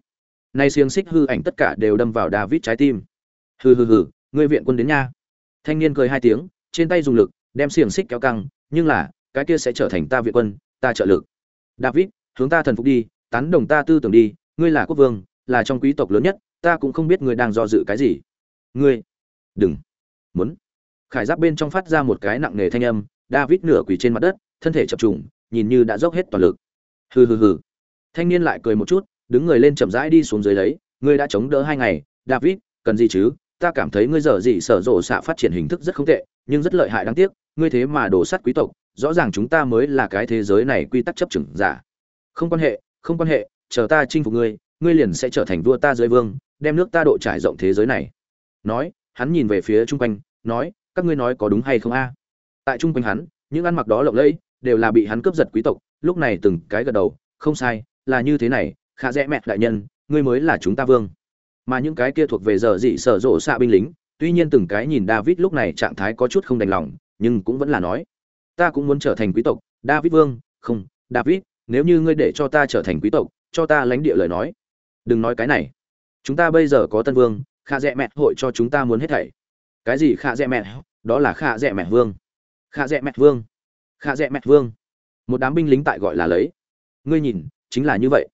Nay xiềng xích hư ảnh tất cả đều đâm vào david trái tim. Hừ hừ hừ, ngươi viện quân đến nha. Thanh niên cười hai tiếng, trên tay dùng lực, đem xiềng xích kéo căng, nhưng là, cái kia sẽ trở thành ta viện quân, ta trợ lực. David, hướng ta thần phục đi, tán đồng ta tư tưởng đi, ngươi là quốc vương, là trong quý tộc lớn nhất, ta cũng không biết ngươi đang do dự cái gì. Ngươi, đừng, muốn. Khải giáp bên trong phát ra một cái nặng nề thanh âm, david nửa quỳ trên mặt đất, thân thể chập trùng, nhìn như đã dốc hết toàn lực. Hừ hừ hừ thanh niên lại cười một chút, đứng người lên chậm rãi đi xuống dưới lấy, ngươi đã chống đỡ hai ngày, david, cần gì chứ? Ta cảm thấy ngươi dở gì sở rộ xạ phát triển hình thức rất không tệ, nhưng rất lợi hại đáng tiếc, ngươi thế mà đổ sắt quý tộc, rõ ràng chúng ta mới là cái thế giới này quy tắc chấp chừng giả. Không quan hệ, không quan hệ, chờ ta chinh phục ngươi ngươi liền sẽ trở thành vua ta dưới vương, đem nước ta độ trải rộng thế giới này. Nói, hắn nhìn về phía chung quanh, nói, các ngươi nói có đúng hay không a? Tại chung quanh hắn, những ăn mặc đó lộng lẫy, đều là bị hắn cướp giật quý tộc, lúc này từng cái gật đầu, không sai là như thế này, khả rẽ mẹ đại nhân, ngươi mới là chúng ta vương. Mà những cái kia thuộc về giờ dị sở rộ xạ binh lính, tuy nhiên từng cái nhìn david lúc này trạng thái có chút không đành lòng, nhưng cũng vẫn là nói, ta cũng muốn trở thành quý tộc, david vương, không, david, nếu như ngươi để cho ta trở thành quý tộc, cho ta lãnh địa lời nói. Đừng nói cái này. Chúng ta bây giờ có tân vương, khả dẹ mẹ hội cho chúng ta muốn hết thảy. Cái gì khả dẹ mẹ đó là khả dẹ mẹ vương. Khả dẹ mẹ vương. Khả dẹ mẹ vương. Một đám binh lính tại gọi là lấy. Ngươi nhìn chính là như vậy.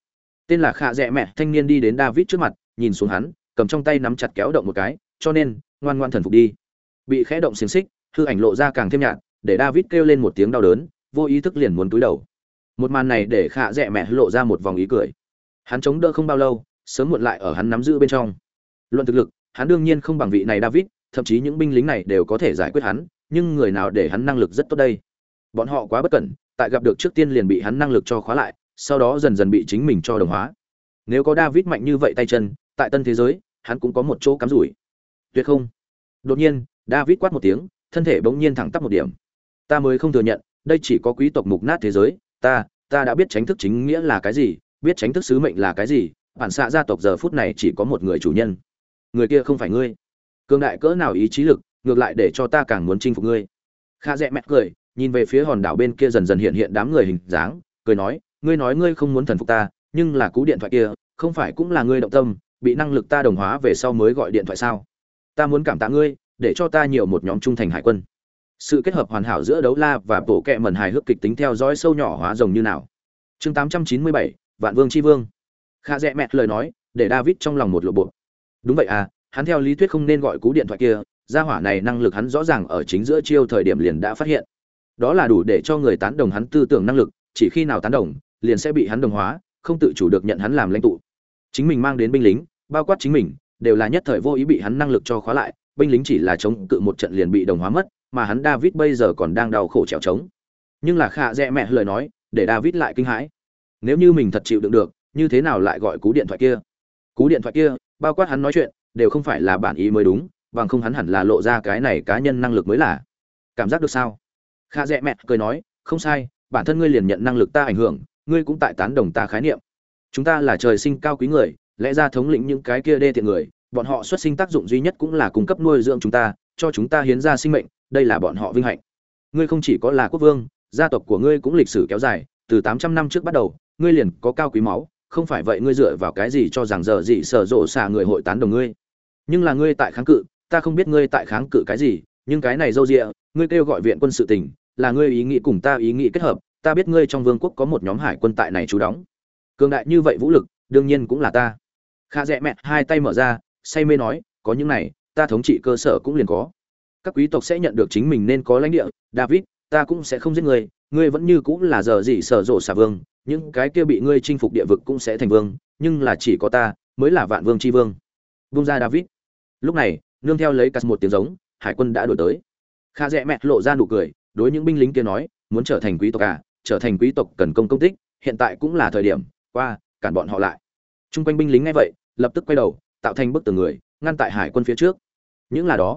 Tên là khả dẹ mẹ, thanh niên đi đến david trước mặt, nhìn xuống hắn, cầm trong tay nắm chặt kéo động một cái, cho nên, ngoan ngoan thần phục đi. Bị khẽ động xiềng xích, hư ảnh lộ ra càng thêm nhạt, để david kêu lên một tiếng đau đớn, vô ý thức liền muốn túi đầu. Một màn này để khạ rẽ mẹ lộ ra một vòng ý cười. Hắn chống đỡ không bao lâu, sớm muộn lại ở hắn nắm giữ bên trong. Luận thực lực, hắn đương nhiên không bằng vị này david, thậm chí những binh lính này đều có thể giải quyết hắn, nhưng người nào để hắn năng lực rất tốt đây? Bọn họ quá bất cẩn, tại gặp được trước tiên liền bị hắn năng lực cho khóa lại sau đó dần dần bị chính mình cho đồng hóa. Nếu có david mạnh như vậy tay chân, tại tân thế giới, hắn cũng có một chỗ cắm rủi. Tuyệt không. Đột nhiên, david quát một tiếng, thân thể bỗng nhiên thẳng tắp một điểm. Ta mới không thừa nhận, đây chỉ có quý tộc mục nát thế giới, ta ta đã biết tránh thức chính nghĩa là cái gì, biết tránh thức sứ mệnh là cái gì bản xạ gia tộc giờ phút này chỉ có một người chủ nhân. Người kia không phải ngươi. Cường đại cỡ nào ý chí lực, ngược lại để cho ta càng muốn chinh phục ngươi. Kha rẽ mẹ cười, nhìn về phía hòn đảo bên kia dần dần hiện hiện đám người hình dáng, cười nói ngươi nói ngươi không muốn thần phục ta nhưng là cú điện thoại kia không phải cũng là ngươi động tâm bị năng lực ta đồng hóa về sau mới gọi điện thoại sao? Ta muốn cảm tạ ngươi để cho ta nhiều một nhóm trung thành hải quân. Sự kết hợp hoàn hảo giữa đấu la và bộ kệ mẩn hài hước kịch tính theo dõi sâu nhỏ hóa rồng như nào. Chương 897, vạn vương chi vương. Kha rẽ mẹ lời nói để david trong lòng một lộ bộ. Đúng vậy à hắn theo lý thuyết không nên gọi cú điện thoại kia gia hỏa này năng lực hắn rõ ràng ở chính giữa chiêu thời điểm liền đã phát hiện. Đó là đủ để cho người tán đồng hắn tư tưởng năng lực chỉ khi nào tán đồng liền sẽ bị hắn đồng hóa, không tự chủ được nhận hắn làm lãnh tụ. Chính mình mang đến binh lính, bao quát chính mình, đều là nhất thời vô ý bị hắn năng lực cho khóa lại, binh lính chỉ là chống cự một trận liền bị đồng hóa mất, mà hắn david bây giờ còn đang đau khổ trèo trống. Nhưng là khạ rẽ mẹ lời nói, để david lại kinh hãi. Nếu như mình thật chịu đựng được, như thế nào lại gọi cú điện thoại kia? Cú điện thoại kia, bao quát hắn nói chuyện, đều không phải là bản ý mới đúng, bằng không hắn hẳn là lộ ra cái này cá nhân năng lực mới là. Cảm giác được sao? Kha rẽ mẹ cười nói, không sai, bản thân ngươi liền nhận năng lực ta ảnh hưởng ngươi cũng tại tán đồng ta khái niệm. Chúng ta là trời sinh cao quý người, lẽ ra thống lĩnh những cái kia đê tiện người, bọn họ xuất sinh tác dụng duy nhất cũng là cung cấp nuôi dưỡng chúng ta, cho chúng ta hiến ra sinh mệnh, đây là bọn họ vinh hạnh. Ngươi không chỉ có là quốc vương, gia tộc của ngươi cũng lịch sử kéo dài, từ tám trăm năm trước bắt đầu, ngươi liền có cao quý máu, không phải vậy ngươi dựa vào cái gì cho rằng giờ gì sở rộ xả người hội tán đồng ngươi? Nhưng là ngươi tại kháng cự, ta không biết ngươi tại kháng cự cái gì, nhưng cái này dâu dịa, ngươi kêu gọi viện quân sự tình, là ngươi ý nghĩ cùng ta ý nghĩ kết hợp ta biết ngươi trong vương quốc có một nhóm hải quân tại này trú đóng. Cường đại như vậy vũ lực, đương nhiên cũng là ta. Kha rẽ mẹ hai tay mở ra, say mê nói, có những này, ta thống trị cơ sở cũng liền có. Các quý tộc sẽ nhận được chính mình nên có lãnh địa, david, ta cũng sẽ không giết ngươi ngươi vẫn như cũng là giờ gì sở rộ xả vương, những cái kia bị ngươi chinh phục địa vực cũng sẽ thành vương, nhưng là chỉ có ta mới là vạn vương tri vương. Vung ra, david. Lúc này, nương theo lấy cắt một tiếng giống, hải quân đã đổi tới. Kha rẽ mẹ lộ ra nụ cười, đối những binh lính kia nói, muốn trở thành quý tộc à trở thành quý tộc cần công công tích, hiện tại cũng là thời điểm, qua, cản bọn họ lại. T r u n g quanh binh lính ngay vậy, lập tức quay đầu, tạo thành bức tường người, ngăn tại hải quân phía trước. Những là đó.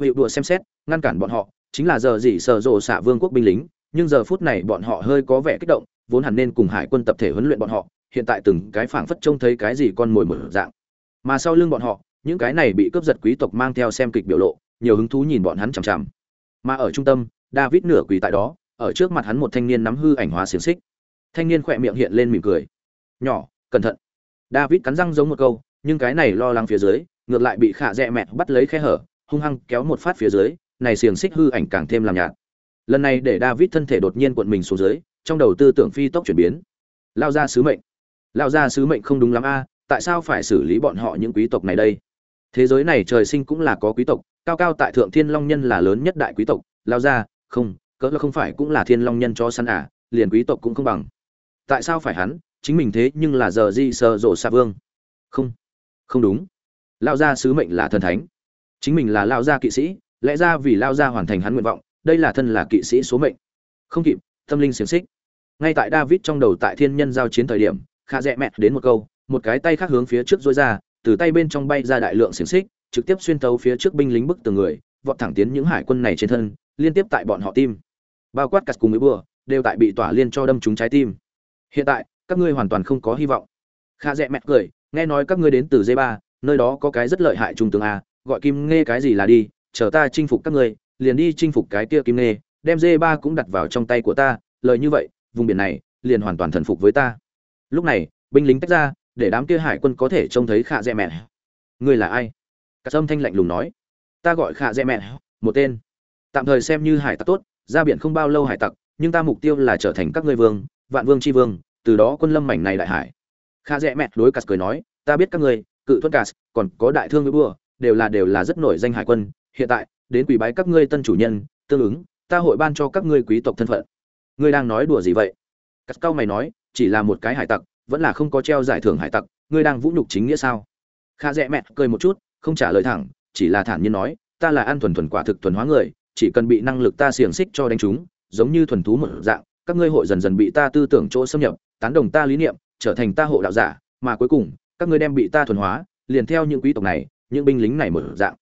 Vị đùa xem xét, ngăn cản bọn họ, chính là giờ gì sở rộ xạ vương quốc binh lính, nhưng giờ phút này bọn họ hơi có vẻ kích động, vốn hẳn nên cùng hải quân tập thể huấn luyện bọn họ, hiện tại từng cái phảng phất trông thấy cái gì con mồi mở dạng. Mà sau lưng bọn họ, những cái này bị cướp giật quý tộc mang theo xem kịch biểu lộ, nhiều hứng thú nhìn bọn hắn chằm chằm. Mà ở trung tâm, david nửa quỳ tại đó ở trước mặt hắn một thanh niên nắm hư ảnh hóa xiềng xích. Thanh niên khỏe miệng hiện lên mỉm cười. Nhỏ, cẩn thận. David cắn răng giống một câu, nhưng cái này lo lắng phía dưới, ngược lại bị khạ dẹ mẹt bắt lấy khe hở, hung hăng kéo một phát phía dưới, này xiềng xích hư ảnh càng thêm làm nhạt. Lần này để david thân thể đột nhiên cuộn mình xuống dưới, trong đầu tư tưởng phi tốc chuyển biến. Lao ra sứ mệnh. Lao ra sứ mệnh không đúng lắm a, tại sao phải xử lý bọn họ những quý tộc này đây? Thế giới này trời sinh cũng là có quý tộc, cao cao tại thượng thiên long nhân là lớn nhất đại quý tộc. Lao ra, không cỡ là không phải cũng là thiên long nhân cho săn à liền quý tộc cũng không bằng. Tại sao phải hắn? Chính mình thế nhưng là giờ di sơ rộ xa vương. Không không đúng. Lao gia sứ mệnh là thần thánh. Chính mình là lao gia kỵ sĩ, lẽ ra vì lao gia hoàn thành hắn nguyện vọng, đây là thân là kỵ sĩ số mệnh. Không kịp, tâm linh xiềng xích. Ngay tại david trong đầu tại thiên nhân giao chiến thời điểm, khả rẽ mẹ đến một câu, một cái tay khác hướng phía trước dối ra, từ tay bên trong bay ra đại lượng xiềng xích, trực tiếp xuyên tấu phía trước binh lính bức từng người, vọt thẳng tiến những hải quân này trên thân, liên tiếp tại bọn họ tim bao quát cắt cùng mấy bừa đều tại bị tỏa liên cho đâm trúng trái tim. Hiện tại, các ngươi hoàn toàn không có hy vọng. Kha rẽ mẹ cười, nghe nói các ngươi đến từ dây ba nơi đó có cái rất lợi hại trung tướng a, gọi kim nghe cái gì là đi, chờ ta chinh phục các ngươi, liền đi chinh phục cái kia kim nghe đem dê ba cũng đặt vào trong tay của ta, lời như vậy, vùng biển này, liền hoàn toàn thần phục với ta. Lúc này, binh lính tách ra, để đám kia hải quân có thể trông thấy khạ dẹ mẹ. Ngươi là ai? Cả âm thanh lạnh lùng nói. Ta gọi khạ dẹ mẹ, một tên. Tạm thời xem như hải tặc tốt ra biển không bao lâu hải tặc, nhưng ta mục tiêu là trở thành các ngươi vương, vạn vương tri vương, từ đó quân lâm mảnh này đại hải. Kha rẽ mẹ đối cắt cười nói, ta biết các ngươi, cự thuất cắt còn có đại thương đua đều là đều là rất nổi danh hải quân. Hiện tại, đến quỷ bái các ngươi tân chủ nhân, tương ứng, ta hội ban cho các ngươi quý tộc thân phận. Ngươi đang nói đùa gì vậy? Cắt cao mày nói, chỉ là một cái hải tặc, vẫn là không có treo giải thưởng hải tặc, ngươi đang vũ nhục chính nghĩa sao? Kha rẽ mẹ cười một chút, không trả lời thẳng, chỉ là thản nhiên nói, ta là ăn thuần thuần quả thực thuần hóa người chỉ cần bị năng lực ta xiềng xích cho đánh chúng giống như thuần thú một dạng, các ngươi hội dần dần bị ta tư tưởng chỗ xâm nhập, tán đồng ta lý niệm, trở thành ta hộ đạo giả, mà cuối cùng, các ngươi đem bị ta thuần hóa, liền theo những quý tộc này, những binh lính này một dạng.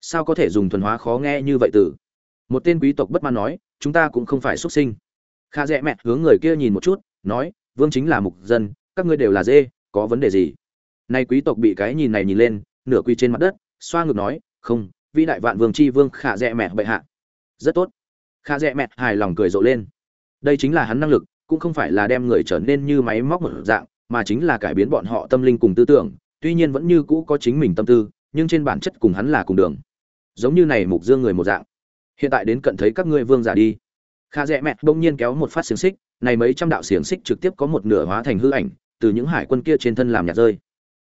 Sao có thể dùng thuần hóa khó nghe như vậy từ? Một tên quý tộc bất mãn nói, chúng ta cũng không phải xuất sinh. Kha rẽ mẹ hướng người kia nhìn một chút, nói, vương chính là mục dân, các ngươi đều là dê, có vấn đề gì? Nay quý tộc bị cái nhìn này nhìn lên, nửa quy trên mặt đất, xoa ngực nói, không, vĩ đại vạn vương chi vương khả rẽ mẹ bệ hạ rất tốt. Kha rẽ mẹ hài lòng cười rộ lên. Đây chính là hắn năng lực, cũng không phải là đem người trở nên như máy móc một dạng, mà chính là cải biến bọn họ tâm linh cùng tư tưởng, tuy nhiên vẫn như cũ có chính mình tâm tư, nhưng trên bản chất cùng hắn là cùng đường. Giống như này mục dương người một dạng. Hiện tại đến cận thấy các ngươi vương giả đi. Kha rẽ mẹ bỗng nhiên kéo một phát xiềng xích, này mấy trăm đạo xiềng xích trực tiếp có một nửa hóa thành hư ảnh, từ những hải quân kia trên thân làm nhạt rơi.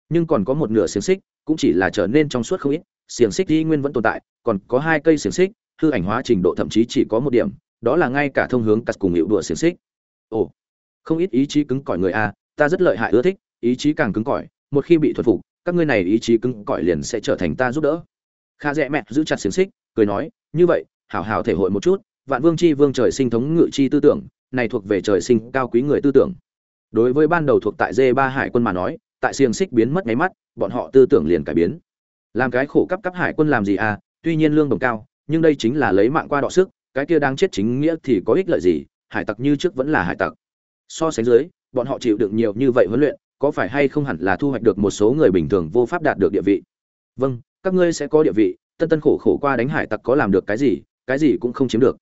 Nhưng còn có một nửa xiềng xích, cũng chỉ là trở nên trong suốt không ít, xiềng xích y nguyên vẫn tồn tại, còn có hai cây xiềng xích hư ảnh hóa trình độ thậm chí chỉ có một điểm, đó là ngay cả thông hướng cắt cùng hiệu đùa xiềng xích. Ồ, không ít ý chí cứng cỏi người a, ta rất lợi hại ưa thích, ý chí càng cứng cỏi, một khi bị thuần phục, các ngươi này ý chí cứng cỏi liền sẽ trở thành ta giúp đỡ. Kha rẽ mẹ giữ chặt xiềng xích, cười nói, như vậy, hảo hảo thể hội một chút, vạn vương chi vương trời sinh thống ngự chi tư tưởng, này thuộc về trời sinh cao quý người tư tưởng. Đối với ban đầu thuộc tại dê ba hải quân mà nói, tại xiềng xích biến mất nháy mắt, bọn họ tư tưởng liền cải biến. Làm cái khổ cấp cấp hải quân làm gì à tuy nhiên lương đồng cao nhưng đây chính là lấy mạng qua đọ sức, cái kia đang chết chính nghĩa thì có ích lợi gì, hải tặc như trước vẫn là hải tặc. So sánh dưới, bọn họ chịu đựng nhiều như vậy huấn luyện, có phải hay không hẳn là thu hoạch được một số người bình thường vô pháp đạt được địa vị? Vâng các ngươi sẽ có địa vị, tân tân khổ khổ qua đánh hải tặc có làm được cái gì cái gì cũng không chiếm được.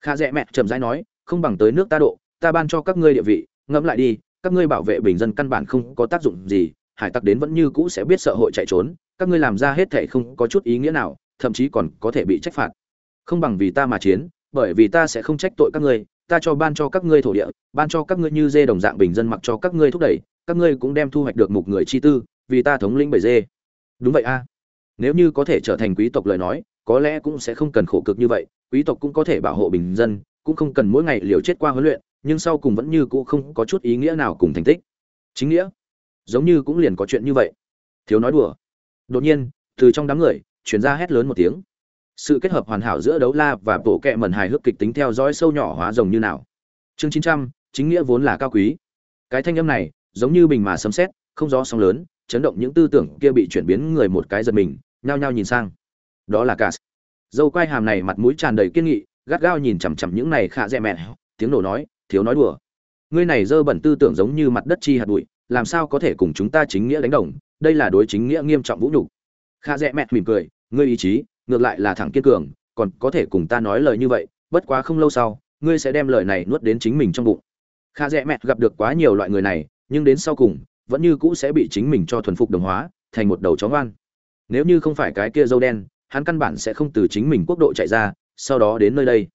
Kha rẽ mẹ chậm rãi nói, không bằng tới nước ta độ, ta ban cho các ngươi địa vị, ngẫm lại đi, các ngươi bảo vệ bình dân căn bản không có tác dụng gì, hải tặc đến vẫn như cũ sẽ biết sợ hội chạy trốn, các ngươi làm ra hết thảy không có chút ý nghĩa nào thậm chí còn có thể bị trách phạt. Không bằng vì ta mà chiến, bởi vì ta sẽ không trách tội các ngươi, ta cho ban cho các ngươi thổ địa, ban cho các ngươi như dê đồng dạng bình dân mặc cho các ngươi thúc đẩy, các ngươi cũng đem thu hoạch được mục người chi tư, vì ta thống lĩnh bảy dê. Đúng vậy a. Nếu như có thể trở thành quý tộc lời nói, có lẽ cũng sẽ không cần khổ cực như vậy, quý tộc cũng có thể bảo hộ bình dân, cũng không cần mỗi ngày liều chết qua huấn luyện, nhưng sau cùng vẫn như cũ không có chút ý nghĩa nào cùng thành tích. Chính nghĩa. Giống như cũng liền có chuyện như vậy. Thiếu nói đùa. Đột nhiên, từ trong đám người chuyển ra hét lớn một tiếng. Sự kết hợp hoàn hảo giữa đấu la và bộ kẹ mẩn hài hước kịch tính theo dõi sâu nhỏ hóa rồng như nào. Chương chín trăm, chính nghĩa vốn là cao quý. Cái thanh âm này, giống như bình mà sấm sét, không gió sóng lớn, chấn động những tư tưởng kia bị chuyển biến người một cái giật mình, nhao nhao nhìn sang. Đó là cả dâu quai hàm này mặt mũi tràn đầy kiên nghị, gắt gao nhìn chằm chằm những này khạ dẹ mẹ. Tiếng nổ nói, thiếu nói đùa. Ngươi này dơ bẩn tư tưởng giống như mặt đất chi hạt bụi, làm sao có thể cùng chúng ta chính nghĩa đánh đồng? Đây là đối chính nghĩa nghiêm trọng vũ nhục. Kha rẽ mẹ mỉm cười, ngươi ý chí, ngược lại là thẳng kiên cường, còn có thể cùng ta nói lời như vậy, bất quá không lâu sau, ngươi sẽ đem lời này nuốt đến chính mình trong bụng. Kha rẽ mẹ gặp được quá nhiều loại người này, nhưng đến sau cùng, vẫn như cũ sẽ bị chính mình cho thuần phục đồng hóa, thành một đầu chó ngoan. Nếu như không phải cái kia dâu đen, hắn căn bản sẽ không từ chính mình quốc độ chạy ra, sau đó đến nơi đây.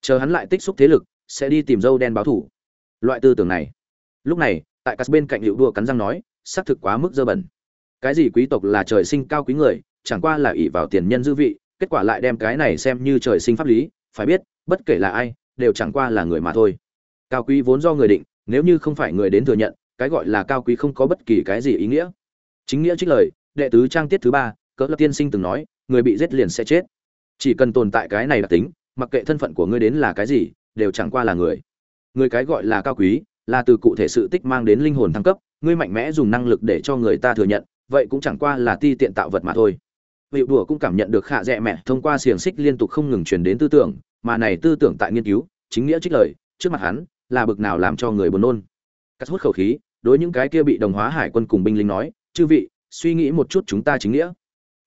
Chờ hắn lại tích xúc thế lực, sẽ đi tìm dâu đen báo thủ. Loại tư tưởng này. Lúc này, tại các bên cạnh hiệu đua cắn răng nói, xác thực quá mức dơ bẩn cái gì quý tộc là trời sinh cao quý người, chẳng qua là ỷ vào tiền nhân dư vị, kết quả lại đem cái này xem như trời sinh pháp lý, phải biết, bất kể là ai, đều chẳng qua là người mà thôi. Cao quý vốn do người định, nếu như không phải người đến thừa nhận, cái gọi là cao quý không có bất kỳ cái gì ý nghĩa. Chính nghĩa trích lời, đệ tứ trang tiết thứ ba, cỡ lập tiên sinh từng nói, người bị giết liền sẽ chết. Chỉ cần tồn tại cái này là tính, mặc kệ thân phận của ngươi đến là cái gì, đều chẳng qua là người. Người cái gọi là cao quý, là từ cụ thể sự tích mang đến linh hồn thăng cấp, ngươi mạnh mẽ dùng năng lực để cho người ta thừa nhận vậy cũng chẳng qua là ti tiện tạo vật mà thôi. Vị đùa cũng cảm nhận được khạ dẹ mẹ thông qua xiềng xích liên tục không ngừng truyền đến tư tưởng, mà này tư tưởng tại nghiên cứu, chính nghĩa trích lời, trước mặt hắn, là bực nào làm cho người buồn nôn. Cắt hút khẩu khí, đối những cái kia bị đồng hóa hải quân cùng binh lính nói, chư vị, suy nghĩ một chút chúng ta chính nghĩa.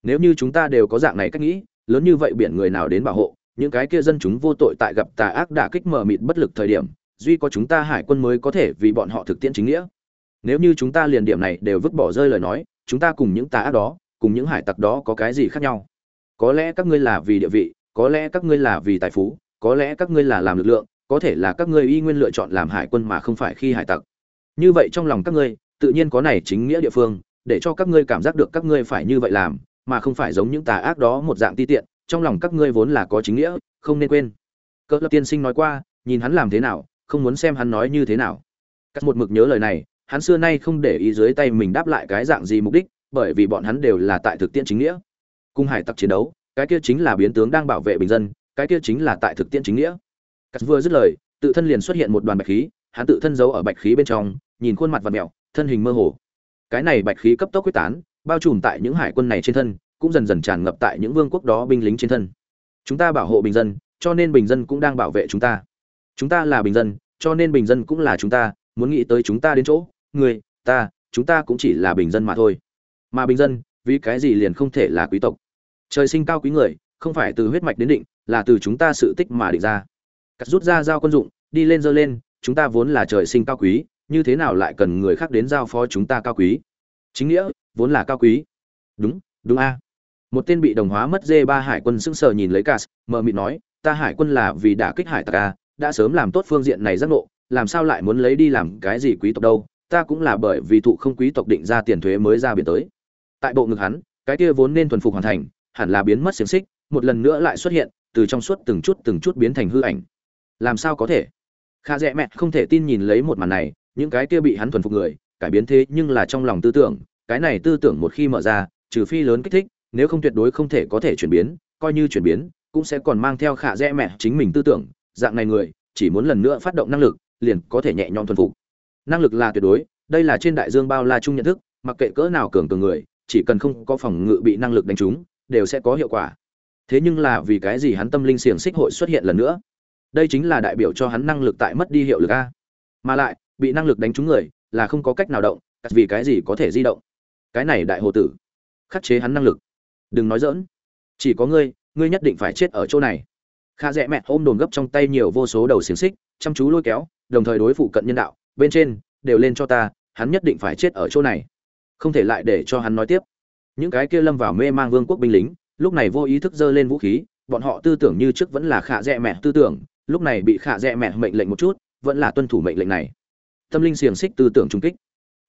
Nếu như chúng ta đều có dạng này cách nghĩ, lớn như vậy biển người nào đến bảo hộ, những cái kia dân chúng vô tội tại gặp tà ác đả kích mờ mịt bất lực thời điểm, duy có chúng ta hải quân mới có thể vì bọn họ thực tiễn chính nghĩa. Nếu như chúng ta liền điểm này đều vứt bỏ rơi lời nói chúng ta cùng những tà ác đó, cùng những hải tặc đó có cái gì khác nhau? Có lẽ các ngươi là vì địa vị, có lẽ các ngươi là vì tài phú, có lẽ các ngươi là làm lực lượng, có thể là các ngươi y nguyên lựa chọn làm hải quân mà không phải khi hải tặc. Như vậy trong lòng các ngươi, tự nhiên có này chính nghĩa địa phương, để cho các ngươi cảm giác được các ngươi phải như vậy làm, mà không phải giống những tà ác đó một dạng ti tiện, trong lòng các ngươi vốn là có chính nghĩa, không nên quên. Cỡ lập tiên sinh nói qua, nhìn hắn làm thế nào, không muốn xem hắn nói như thế nào. Cắt một mực nhớ lời này hắn xưa nay không để ý dưới tay mình đáp lại cái dạng gì mục đích, bởi vì bọn hắn đều là tại thực tiễn chính nghĩa. Cung hải tặc chiến đấu, cái kia chính là biến tướng đang bảo vệ bình dân, cái kia chính là tại thực tiễn chính nghĩa. Cắt vừa dứt lời, tự thân liền xuất hiện một đoàn bạch khí, hắn tự thân giấu ở bạch khí bên trong, nhìn khuôn mặt và mẹo thân hình mơ hồ. Cái này bạch khí cấp tốc quyết tán, bao trùm tại những hải quân này trên thân, cũng dần dần tràn ngập tại những vương quốc đó binh lính trên thân. Chúng ta bảo hộ bình dân, cho nên bình dân cũng đang bảo vệ chúng ta. Chúng ta là bình dân, cho nên bình dân cũng là chúng ta, muốn nghĩ tới chúng ta đến chỗ người ta, chúng ta cũng chỉ là bình dân mà thôi. Mà bình dân, vì cái gì liền không thể là quý tộc? Trời sinh cao quý người, không phải từ huyết mạch đến định, là từ chúng ta sự tích mà định ra. Cắt rút ra giao quân dụng, đi lên dơ lên, chúng ta vốn là trời sinh cao quý, như thế nào lại cần người khác đến giao phó chúng ta cao quý? Chính nghĩa, vốn là cao quý. Đúng đúng a. Một tên bị đồng hóa mất dê ba hải quân sững sờ nhìn lấy cas, mờ mịt nói, ta hải quân là vì đã kích hải tặc a, đã sớm làm tốt phương diện này giác ngộ, làm sao lại muốn lấy đi làm cái gì quý tộc đâu? Ta cũng là bởi vì thụ không quý tộc định ra tiền thuế mới ra biển tới. Tại bộ ngực hắn, cái kia vốn nên thuần phục hoàn thành, hẳn là biến mất xiềng xích, một lần nữa lại xuất hiện, từ trong suốt từng chút từng chút biến thành hư ảnh. Làm sao có thể? Kha rẽ mẹ không thể tin nhìn lấy một màn này, những cái kia bị hắn thuần phục người, cải biến thế nhưng là trong lòng tư tưởng, cái này tư tưởng một khi mở ra, trừ phi lớn kích thích, nếu không tuyệt đối không thể có thể chuyển biến, coi như chuyển biến, cũng sẽ còn mang theo khả rẽ mẹ chính mình tư tưởng, dạng này người, chỉ muốn lần nữa phát động năng lực, liền có thể nhẹ nhõm thuần phục năng lực là tuyệt đối, đây là trên đại dương bao la chung nhận thức, mặc kệ cỡ nào cường cường người, chỉ cần không có phòng ngự bị năng lực đánh trúng, đều sẽ có hiệu quả. Thế nhưng là vì cái gì hắn tâm linh xiềng xích hội xuất hiện lần nữa? Đây chính là đại biểu cho hắn năng lực tại mất đi hiệu lực a. Mà lại, bị năng lực đánh trúng người, là không có cách nào động vì cái gì có thể di động? Cái này đại hồ tử, khắc chế hắn năng lực. Đừng nói dỡn chỉ có ngươi ngươi nhất định phải chết ở chỗ này. Kha rẽ mẹ ôm đồn gấp trong tay nhiều vô số đầu xiềng xích, chăm chú lôi kéo, đồng thời đối phụ cận nhân đạo bên trên, đều lên cho ta, hắn nhất định phải chết ở chỗ này. Không thể lại để cho hắn nói tiếp. Những cái kia lâm vào mê mang vương quốc binh lính, lúc này vô ý thức giơ lên vũ khí, bọn họ tư tưởng như trước vẫn là khạ rẽ mẹ tư tưởng, lúc này bị khạ rẽ mẹ mệnh lệnh một chút, vẫn là tuân thủ mệnh lệnh này. Tâm linh xiềng xích tư tưởng trung kích.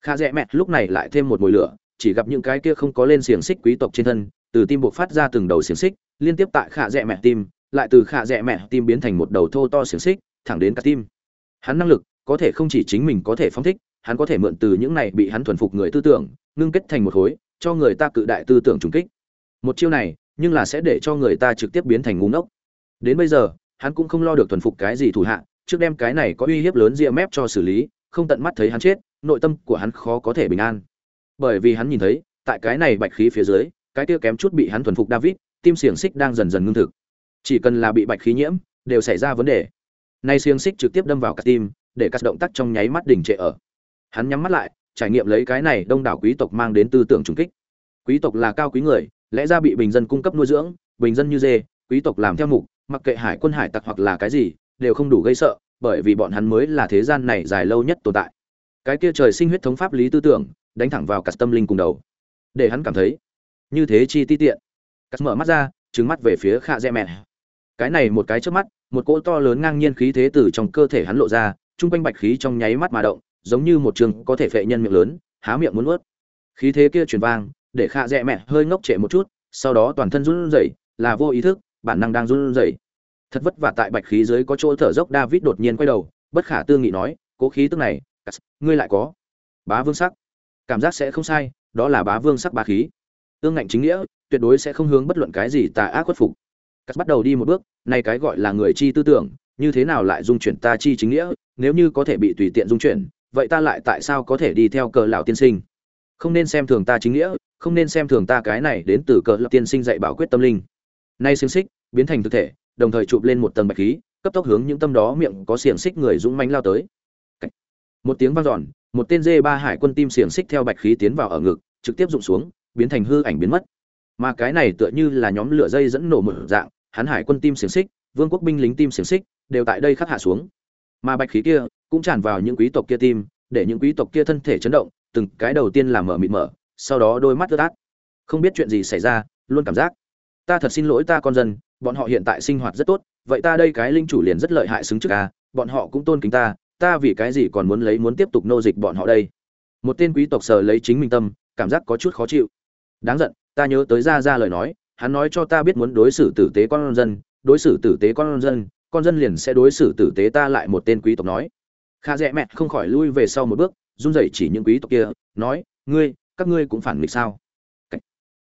Khạ rẽ mẹ lúc này lại thêm một mùi lửa, chỉ gặp những cái kia không có lên xiềng xích quý tộc trên thân, từ tim buộc phát ra từng đầu xiềng xích, liên tiếp tại khạ rẽ mẹ tim, lại từ khạ rẽ mẹ tim biến thành một đầu thô to xiềng xích, thẳng đến cả tim. Hắn năng lực có thể không chỉ chính mình có thể phóng thích, hắn có thể mượn từ những này bị hắn thuần phục người tư tưởng, ngưng kết thành một khối, cho người ta cự đại tư tưởng trùng kích. Một chiêu này, nhưng là sẽ để cho người ta trực tiếp biến thành ngu ngốc. Đến bây giờ, hắn cũng không lo được thuần phục cái gì thủ hạ, trước đem cái này có uy hiếp lớn ria mép cho xử lý, không tận mắt thấy hắn chết, nội tâm của hắn khó có thể bình an. Bởi vì hắn nhìn thấy, tại cái này bạch khí phía dưới, cái kia kém chút bị hắn thuần phục david, tim xiềng xích đang dần dần ngưng thực. Chỉ cần là bị bạch khí nhiễm, đều xảy ra vấn đề. Nay xiềng xích trực tiếp đâm vào cả tim để các động tác trong nháy mắt đình trệ ở. Hắn nhắm mắt lại, trải nghiệm lấy cái này đông đảo quý tộc mang đến tư tưởng trùng kích. Quý tộc là cao quý người, lẽ ra bị bình dân cung cấp nuôi dưỡng, bình dân như dê, quý tộc làm theo mục, mặc kệ hải quân hải tặc hoặc là cái gì, đều không đủ gây sợ, bởi vì bọn hắn mới là thế gian này dài lâu nhất tồn tại. Cái kia trời sinh huyết thống pháp lý tư tưởng, đánh thẳng vào cả tâm linh cùng đầu. Để hắn cảm thấy, như thế chi ti tiện. Cắt mở mắt ra trứng mắt về phía khạ dẹ mẹ cái này một cái trước mắt, một cỗ to lớn ngang nhiên khí thế từ trong cơ thể hắn lộ ra trung quanh bạch khí trong nháy mắt mà động, giống như một trường có thể phệ nhân miệng lớn, há miệng muốn nuốt. Khí thế kia truyền vang, để khạ dẹ mẹ hơi ngốc trệ một chút, sau đó toàn thân run rẩy, là vô ý thức, bản năng đang run rẩy. Thật vất vả tại bạch khí dưới có chỗ thở dốc david đột nhiên quay đầu, bất khả tư nghị nói, cố khí tức này ngươi lại có? Bá vương sắc. Cảm giác sẽ không sai, đó là bá vương sắc bá khí. Tương ngạnh chính nghĩa, tuyệt đối sẽ không hướng bất luận cái gì tà ác khuất phục. Cắt bắt đầu đi một bước này cái gọi là người chi tư tưởng như thế nào lại dung chuyển ta chi chính nghĩa, nếu như có thể bị tùy tiện dung chuyển, vậy ta lại tại sao có thể đi theo cờ lão tiên sinh? Không nên xem thường ta chính nghĩa, không nên xem thường ta cái này đến từ cờ lão tiên sinh dạy bảo quyết tâm linh. Nay xiềng xích, biến thành thực thể, đồng thời chụp lên một tầng bạch khí, cấp tốc hướng những tâm đó miệng có xiềng xích người dũng mãnh lao tới. Một tiếng vang dọn, một tên dê ba hải quân tim xiềng xích theo bạch khí tiến vào ở ngực, trực tiếp rụng xuống, biến thành hư ảnh biến mất. Mà cái này tựa như là nhóm lửa dây dẫn nổ mở dạng, hắn hải quân tim xiềng xích, vương quốc binh lính tim xiềng xích đều tại đây khắc hạ xuống. Mà bạch khí kia cũng tràn vào những quý tộc kia tim, để những quý tộc kia thân thể chấn động, từng cái đầu tiên là mở mịt mở, sau đó đôi mắt ướt át. Không biết chuyện gì xảy ra, luôn cảm giác, ta thật xin lỗi ta con dân, bọn họ hiện tại sinh hoạt rất tốt, vậy ta đây cái linh chủ liền rất lợi hại xứng trước a bọn họ cũng tôn kính ta ta vì cái gì còn muốn lấy muốn tiếp tục nô dịch bọn họ đây? Một tên quý tộc sờ lấy chính mình tâm, cảm giác có chút khó chịu. Đáng giận, ta nhớ tới ra ra lời nói, hắn nói cho ta biết muốn đối xử tử tế con dân, đối xử tử tế con dân con dân liền sẽ đối xử tử tế ta lại một tên quý tộc nói. Kha rẽ mẹ không khỏi lui về sau một bước, run rẩy chỉ những quý tộc kia, nói, ngươi, các ngươi cũng phản nghịch sao?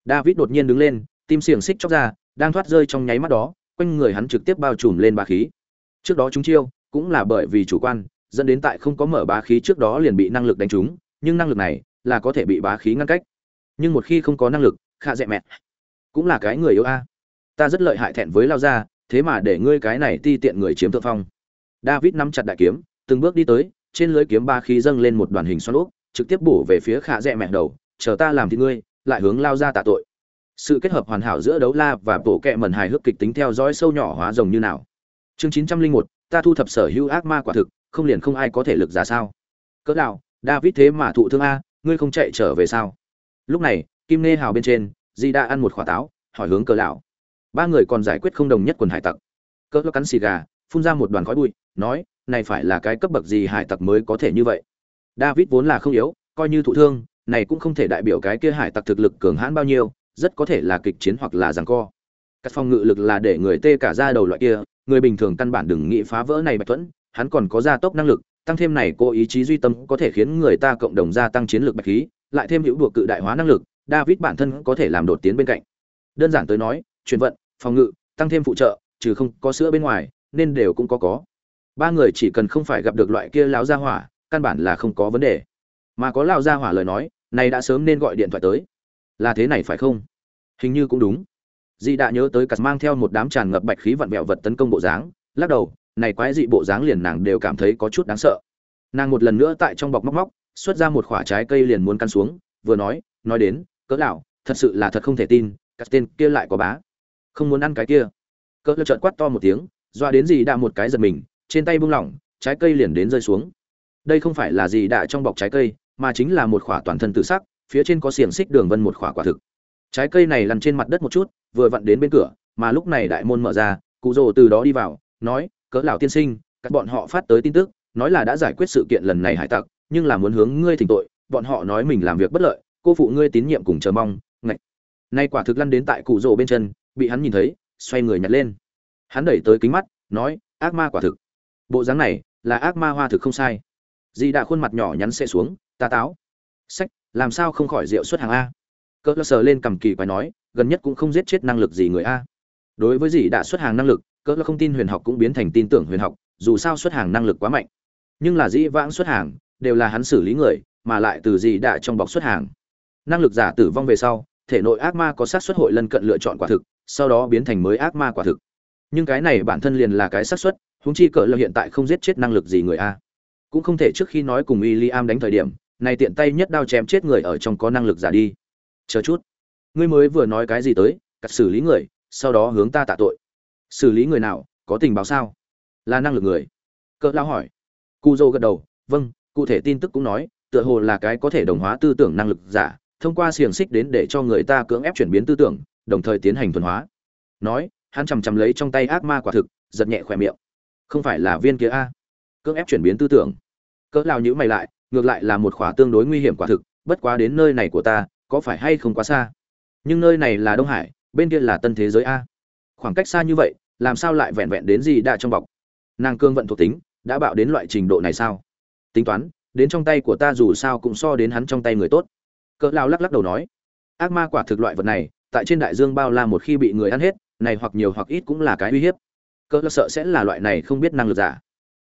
David đột nhiên đứng lên, tim xiềng xích chóc ra, đang thoát rơi trong nháy mắt đó, quanh người hắn trực tiếp bao trùm lên bá khí. Trước đó chúng chiêu, cũng là bởi vì chủ quan, dẫn đến tại không có mở bá khí trước đó liền bị năng lực đánh trúng, nhưng năng lực này là có thể bị bá khí ngăn cách. Nhưng một khi không có năng lực khạ dẹ mẹ cũng là cái người yếu a. Ta rất lợi hại thẹn với lao ra thế mà để ngươi cái này ti tiện người chiếm thượng phong. David nắm chặt đại kiếm, từng bước đi tới, trên lưới kiếm ba khí dâng lên một đoàn hình xoắn úp, trực tiếp bổ về phía khả dẹ mẹ đầu, chờ ta làm thì ngươi, lại hướng lao ra tạ tội. Sự kết hợp hoàn hảo giữa đấu la và bộ kệ mẩn hài hước kịch tính theo dõi sâu nhỏ hóa rồng như nào. Chương chín trăm linh một, ta thu thập sở hữu ác ma quả thực, không liền không ai có thể lực giả sao? Cỡ nào, david thế mà thụ thương a, ngươi không chạy trở về sao? Lúc này, kim nê hào bên trên, di đã ăn một quả táo, hỏi hướng cỡ lão ba người còn giải quyết không đồng nhất quần hải tặc. Cỡ cắn xì gà, phun ra một đoàn khói bụi, nói, này phải là cái cấp bậc gì hải tặc mới có thể như vậy? David vốn là không yếu, coi như thụ thương, này cũng không thể đại biểu cái kia hải tặc thực lực cường hãn bao nhiêu, rất có thể là kịch chiến hoặc là giằng co. Các phong ngự lực là để người tê cả ra đầu loại kia, người bình thường căn bản đừng nghĩ phá vỡ này bạch thuẫn hắn còn có gia tốc năng lực, tăng thêm này cô ý chí duy tâm có thể khiến người ta cộng đồng gia tăng chiến lược bạch khí, lại thêm hữu đuộc cự đại hóa năng lực, david bản thân có thể làm đột tiến bên cạnh. Đơn giản tới nói, chuyển vận phòng ngự, tăng thêm phụ trợ, trừ không có sữa bên ngoài, nên đều cũng có có. Ba người chỉ cần không phải gặp được loại kia lão gia hỏa, căn bản là không có vấn đề. Mà có lão gia hỏa lời nói, này đã sớm nên gọi điện thoại tới. Là thế này phải không? Hình như cũng đúng. Dị đã nhớ tới cặt mang theo một đám tràn ngập bạch khí vặn vẹo vật tấn công bộ dáng, lắc đầu, này quái dị bộ dáng liền nàng đều cảm thấy có chút đáng sợ. Nàng một lần nữa tại trong bọc móc móc, xuất ra một khoả trái cây liền muốn căn xuống, vừa nói nói đến, cỡ lão, thật sự là thật không thể tin cắt tên kia lại có bá không muốn ăn cái kia. Cỡ lão trợn quát to một tiếng, doa đến gì đạ một cái giật mình, trên tay buông lỏng, trái cây liền đến rơi xuống. Đây không phải là gì đạ trong bọc trái cây, mà chính là một khỏa toàn thân tự sắc, phía trên có xiềng xích đường vân một khỏa quả thực. Trái cây này lăn trên mặt đất một chút, vừa vặn đến bên cửa, mà lúc này đại môn mở ra, cụ rồ từ đó đi vào, nói, cỡ lão tiên sinh, các bọn họ phát tới tin tức, nói là đã giải quyết sự kiện lần này hải tặc, nhưng là muốn hướng ngươi thỉnh tội, bọn họ nói mình làm việc bất lợi, cô phụ ngươi tín nhiệm cùng chờ mong, ngạch. Nay quả thực lăn đến tại cụ rồ bên chân bị hắn nhìn thấy, xoay người nhặt lên. Hắn đẩy tới kính mắt, nói, ác ma quả thực. Bộ dáng này là ác ma hoa thực không sai. Dì đã khuôn mặt nhỏ nhắn xe xuống, ta táo. Sách, làm sao không khỏi rượu xuất hàng a? Cỡ sờ lên cầm kỳ quái nói, gần nhất cũng không giết chết năng lực gì người a. Đối với dì đã xuất hàng năng lực cỡ không tin huyền học cũng biến thành tin tưởng huyền học, dù sao xuất hàng năng lực quá mạnh. Nhưng là dĩ vãng xuất hàng, đều là hắn xử lý người, mà lại từ dì đã trong bọc xuất hàng. Năng lực giả tử vong về sau, thể nội ác ma có sát xuất hội lân cận lựa chọn quả thực sau đó biến thành mới ác ma quả thực. Nhưng cái này bản thân liền là cái xác suất húng chi cỡ là hiện tại không giết chết năng lực gì người a. Cũng không thể trước khi nói cùng w i am đánh thời điểm, này tiện tay nhất đao chém chết người ở trong có năng lực giả đi. Chờ chút. Ngươi mới vừa nói cái gì tới, cắt xử lý người, sau đó hướng ta tạ tội. Xử lý người nào, có tình báo sao? Là năng lực người. Cỡ lao hỏi. Cu dô gật đầu vâng cụ thể tin tức cũng nói, tựa hồ là cái có thể đồng hóa tư tưởng năng lực giả, thông qua xiềng xích đến để cho người ta cưỡng ép chuyển biến tư tưởng đồng thời tiến hành thuần hóa. Nói, hắn chằm chằm lấy trong tay ác ma quả thực, giật nhẹ khỏe miệng. Không phải là viên kia a. Cưỡng ép chuyển biến tư tưởng. Cỡ lao nhữ mày lại, ngược lại là một khỏa tương đối nguy hiểm quả thực, bất quá đến nơi này của ta, có phải hay không quá xa? Nhưng nơi này là đông hải, bên kia là tân thế giới a. Khoảng cách xa như vậy, làm sao lại vẹn vẹn đến gì đã trong bọc? Nàng cương vận thuộc tính, đã bạo đến loại trình độ này sao? Tính toán, đến trong tay của ta dù sao cũng so đến hắn trong tay người tốt. Cỡ lao lắc lắc đầu nói, ác ma quả thực loại vật này tại trên đại dương bao la một khi bị người ăn hết, này hoặc nhiều hoặc ít cũng là cái uy hiếp. Cỡ sợ sẽ là loại này không biết năng lực giả.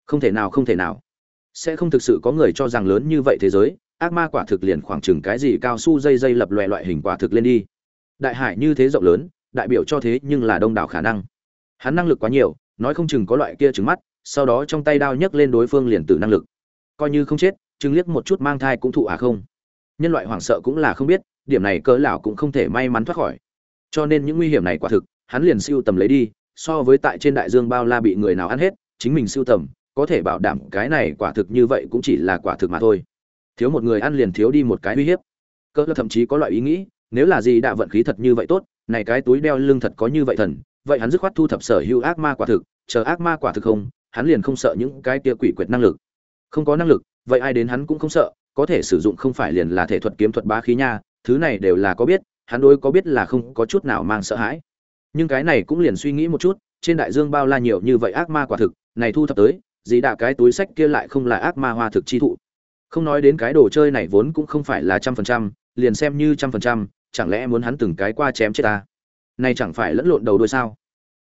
Không thể nào, không thể nào. Sẽ không thực sự có người cho rằng lớn như vậy thế giới, ác ma quả thực liền khoảng chừng cái gì cao su dây dây lập loè loại hình quả thực lên đi. Đại hải như thế rộng lớn, đại biểu cho thế nhưng là đông đảo khả năng. Hắn năng lực quá nhiều, nói không chừng có loại kia trứng mắt, sau đó trong tay đao nhấc lên đối phương liền tử năng lực. Coi như không chết chứng liếc một chút mang thai cũng thụ à không. Nhân loại hoảng sợ cũng là không biết điểm này cỡ lão cũng không thể may mắn thoát khỏi. Cho nên những nguy hiểm này quả thực, hắn liền siêu tầm lấy đi, so với tại trên đại dương bao la bị người nào ăn hết, chính mình siêu tầm, có thể bảo đảm cái này quả thực như vậy cũng chỉ là quả thực mà thôi. Thiếu một người ăn liền thiếu đi một cái uy hiếp. Cơ thậm chí có loại ý nghĩ, nếu là gì đã vận khí thật như vậy tốt, này cái túi đeo lưng thật có như vậy thần, vậy hắn dứt khoát thu thập sở hữu ác ma quả thực, chờ ác ma quả thực không, hắn liền không sợ những cái kia quỷ quyệt năng lực. Không có năng lực, vậy ai đến hắn cũng không sợ, có thể sử dụng không phải liền là thể thuật kiếm thuật bá khí nha thứ này đều là có biết, hắn đối có biết là không có chút nào mang sợ hãi. Nhưng cái này cũng liền suy nghĩ một chút, trên đại dương bao la nhiều như vậy ác ma quả thực, này thu thập tới, dĩ đạ cái túi sách kia lại không là ác ma hoa thực chi thụ. Không nói đến cái đồ chơi này vốn cũng không phải là trăm phần trăm, liền xem như trăm phần trăm, chẳng lẽ muốn hắn từng cái qua chém chết ta? Này chẳng phải lẫn lộn đầu đuôi sao?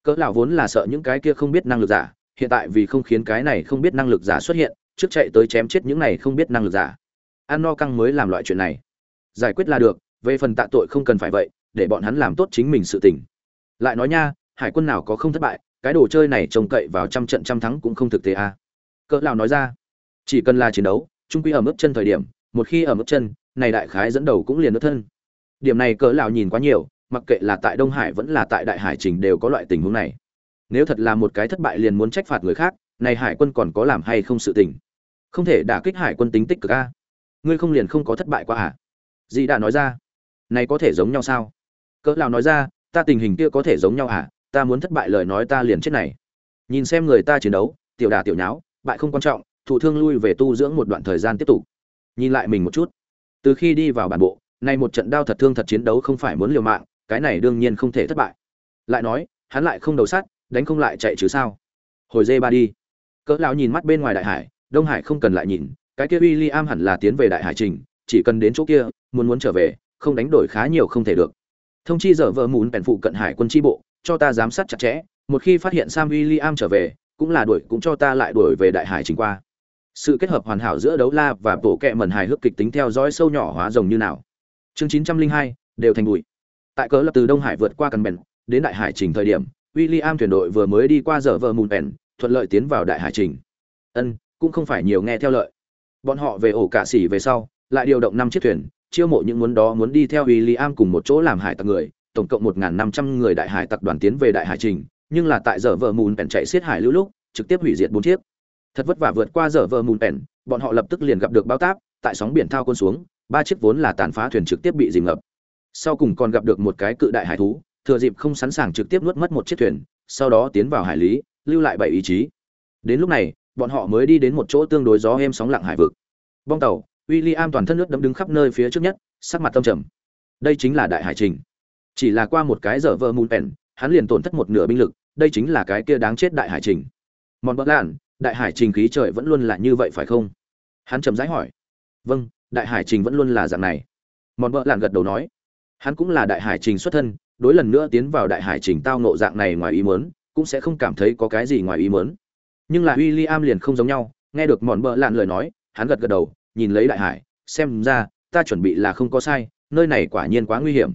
Cỡ lão vốn là sợ những cái kia không biết năng lực giả, hiện tại vì không khiến cái này không biết năng lực giả xuất hiện, trước chạy tới chém chết những này không biết năng lực giả. Ăn no căng mới làm loại chuyện này giải quyết là được, về phần tạ tội không cần phải vậy, để bọn hắn làm tốt chính mình sự tình. Lại nói nha, hải quân nào có không thất bại, cái đồ chơi này trông cậy vào trăm trận trăm thắng cũng không thực tế à. cỡ lão nói ra, chỉ cần là chiến đấu, trung quy ở mức chân thời điểm, một khi ở mức chân, này đại khái dẫn đầu cũng liền nước thân. Điểm này cỡ lão nhìn quá nhiều, mặc kệ là tại đông hải vẫn là tại đại hải trình đều có loại tình huống này. Nếu thật là một cái thất bại liền muốn trách phạt người khác, này hải quân còn có làm hay không sự tình? Không thể đả kích hải quân tính tích cực a ngươi không liền không có thất bại qua à? Dì đã nói ra. Này có thể giống nhau sao? Cỡ lão nói ra, ta tình hình kia có thể giống nhau à ta muốn thất bại lời nói ta liền chết này. Nhìn xem người ta chiến đấu, tiểu đà tiểu nháo, bại không quan trọng, thụ thương lui về tu dưỡng một đoạn thời gian tiếp tục. Nhìn lại mình một chút. Từ khi đi vào bản bộ nay một trận đao thật thương thật chiến đấu không phải muốn liều mạng, cái này đương nhiên không thể thất bại. Lại nói, hắn lại không đầu sắt, đánh không lại chạy chứ sao? Hồi dê ba đi. Cỡ lão nhìn mắt bên ngoài đại hải, đông hải không cần lại nhìn, cái kia William hẳn là tiến về đại hải trình, chỉ cần đến chỗ kia muốn muốn trở về không đánh đổi khá nhiều không thể được. Thông chi giờ vợ muốn bèn phụ cận hải quân tri bộ cho ta giám sát chặt chẽ một khi phát hiện sam William trở về cũng là đuổi cũng cho ta lại đuổi về đại hải trình qua. Sự kết hợp hoàn hảo giữa đấu la và bổ kẹ mẩn hài hước kịch tính theo dõi sâu nhỏ hóa rồng như nào. Chương 902, đều thành bụi. Tại cỡ lập từ đông hải vượt qua cần bèn đến đại hải trình thời điểm William thuyền đội vừa mới đi qua giờ vợ mùn bèn thuận lợi tiến vào đại hải trình. Ân cũng không phải nhiều nghe theo lợi. Bọn họ về ổ cả xỉ về sau lại điều động năm chiếc thuyền chiêu mộ những muốn đó muốn đi theo William cùng một chỗ làm hải tặc người, tổng cộng 1.500 người đại hải tặc đoàn tiến về đại hải trình, nhưng là tại giờ vợ mùn bèn chạy xiết hải lưu lúc, trực tiếp hủy diệt bốn chiếc. Thật vất vả vượt qua giờ vợ mùn bèn, bọn họ lập tức liền gặp được bao táp, tại sóng biển thao quân xuống, ba chiếc vốn là tàn phá thuyền trực tiếp bị dìm ngập. Sau cùng còn gặp được một cái cự đại hải thú, thừa dịp không sẵn sàng trực tiếp nuốt mất một chiếc thuyền, sau đó tiến vào hải lý, lưu lại bảy ý chí. Đến lúc này, bọn họ mới đi đến một chỗ tương đối gió êm sóng lặng hải vực. Bong tàu William toàn thân nước đẫm đứng khắp nơi phía trước nhất sắc mặt tâm trầm. Đây chính là đại hải trình. Chỉ là qua một cái giờ vợ mùn pèn, hắn liền tổn thất một nửa binh lực đây chính là cái kia đáng chết đại hải trình. Mòn bất lạn đại hải trình khí trời vẫn luôn là như vậy phải không? Hắn trầm rãi hỏi. Vâng đại hải trình vẫn luôn là dạng này. Mòn bỡ lạn gật đầu nói. Hắn cũng là đại hải trình xuất thân đối lần nữa tiến vào đại hải trình tao nộ dạng này ngoài ý mớn cũng sẽ không cảm thấy có cái gì ngoài ý mớn nhưng là w i l l i am liền không giống nhau nghe được mòn Bợ lạn lời nói hắn gật gật đầu nhìn lấy đại hải, xem ra, ta chuẩn bị là không có sai, nơi này quả nhiên quá nguy hiểm.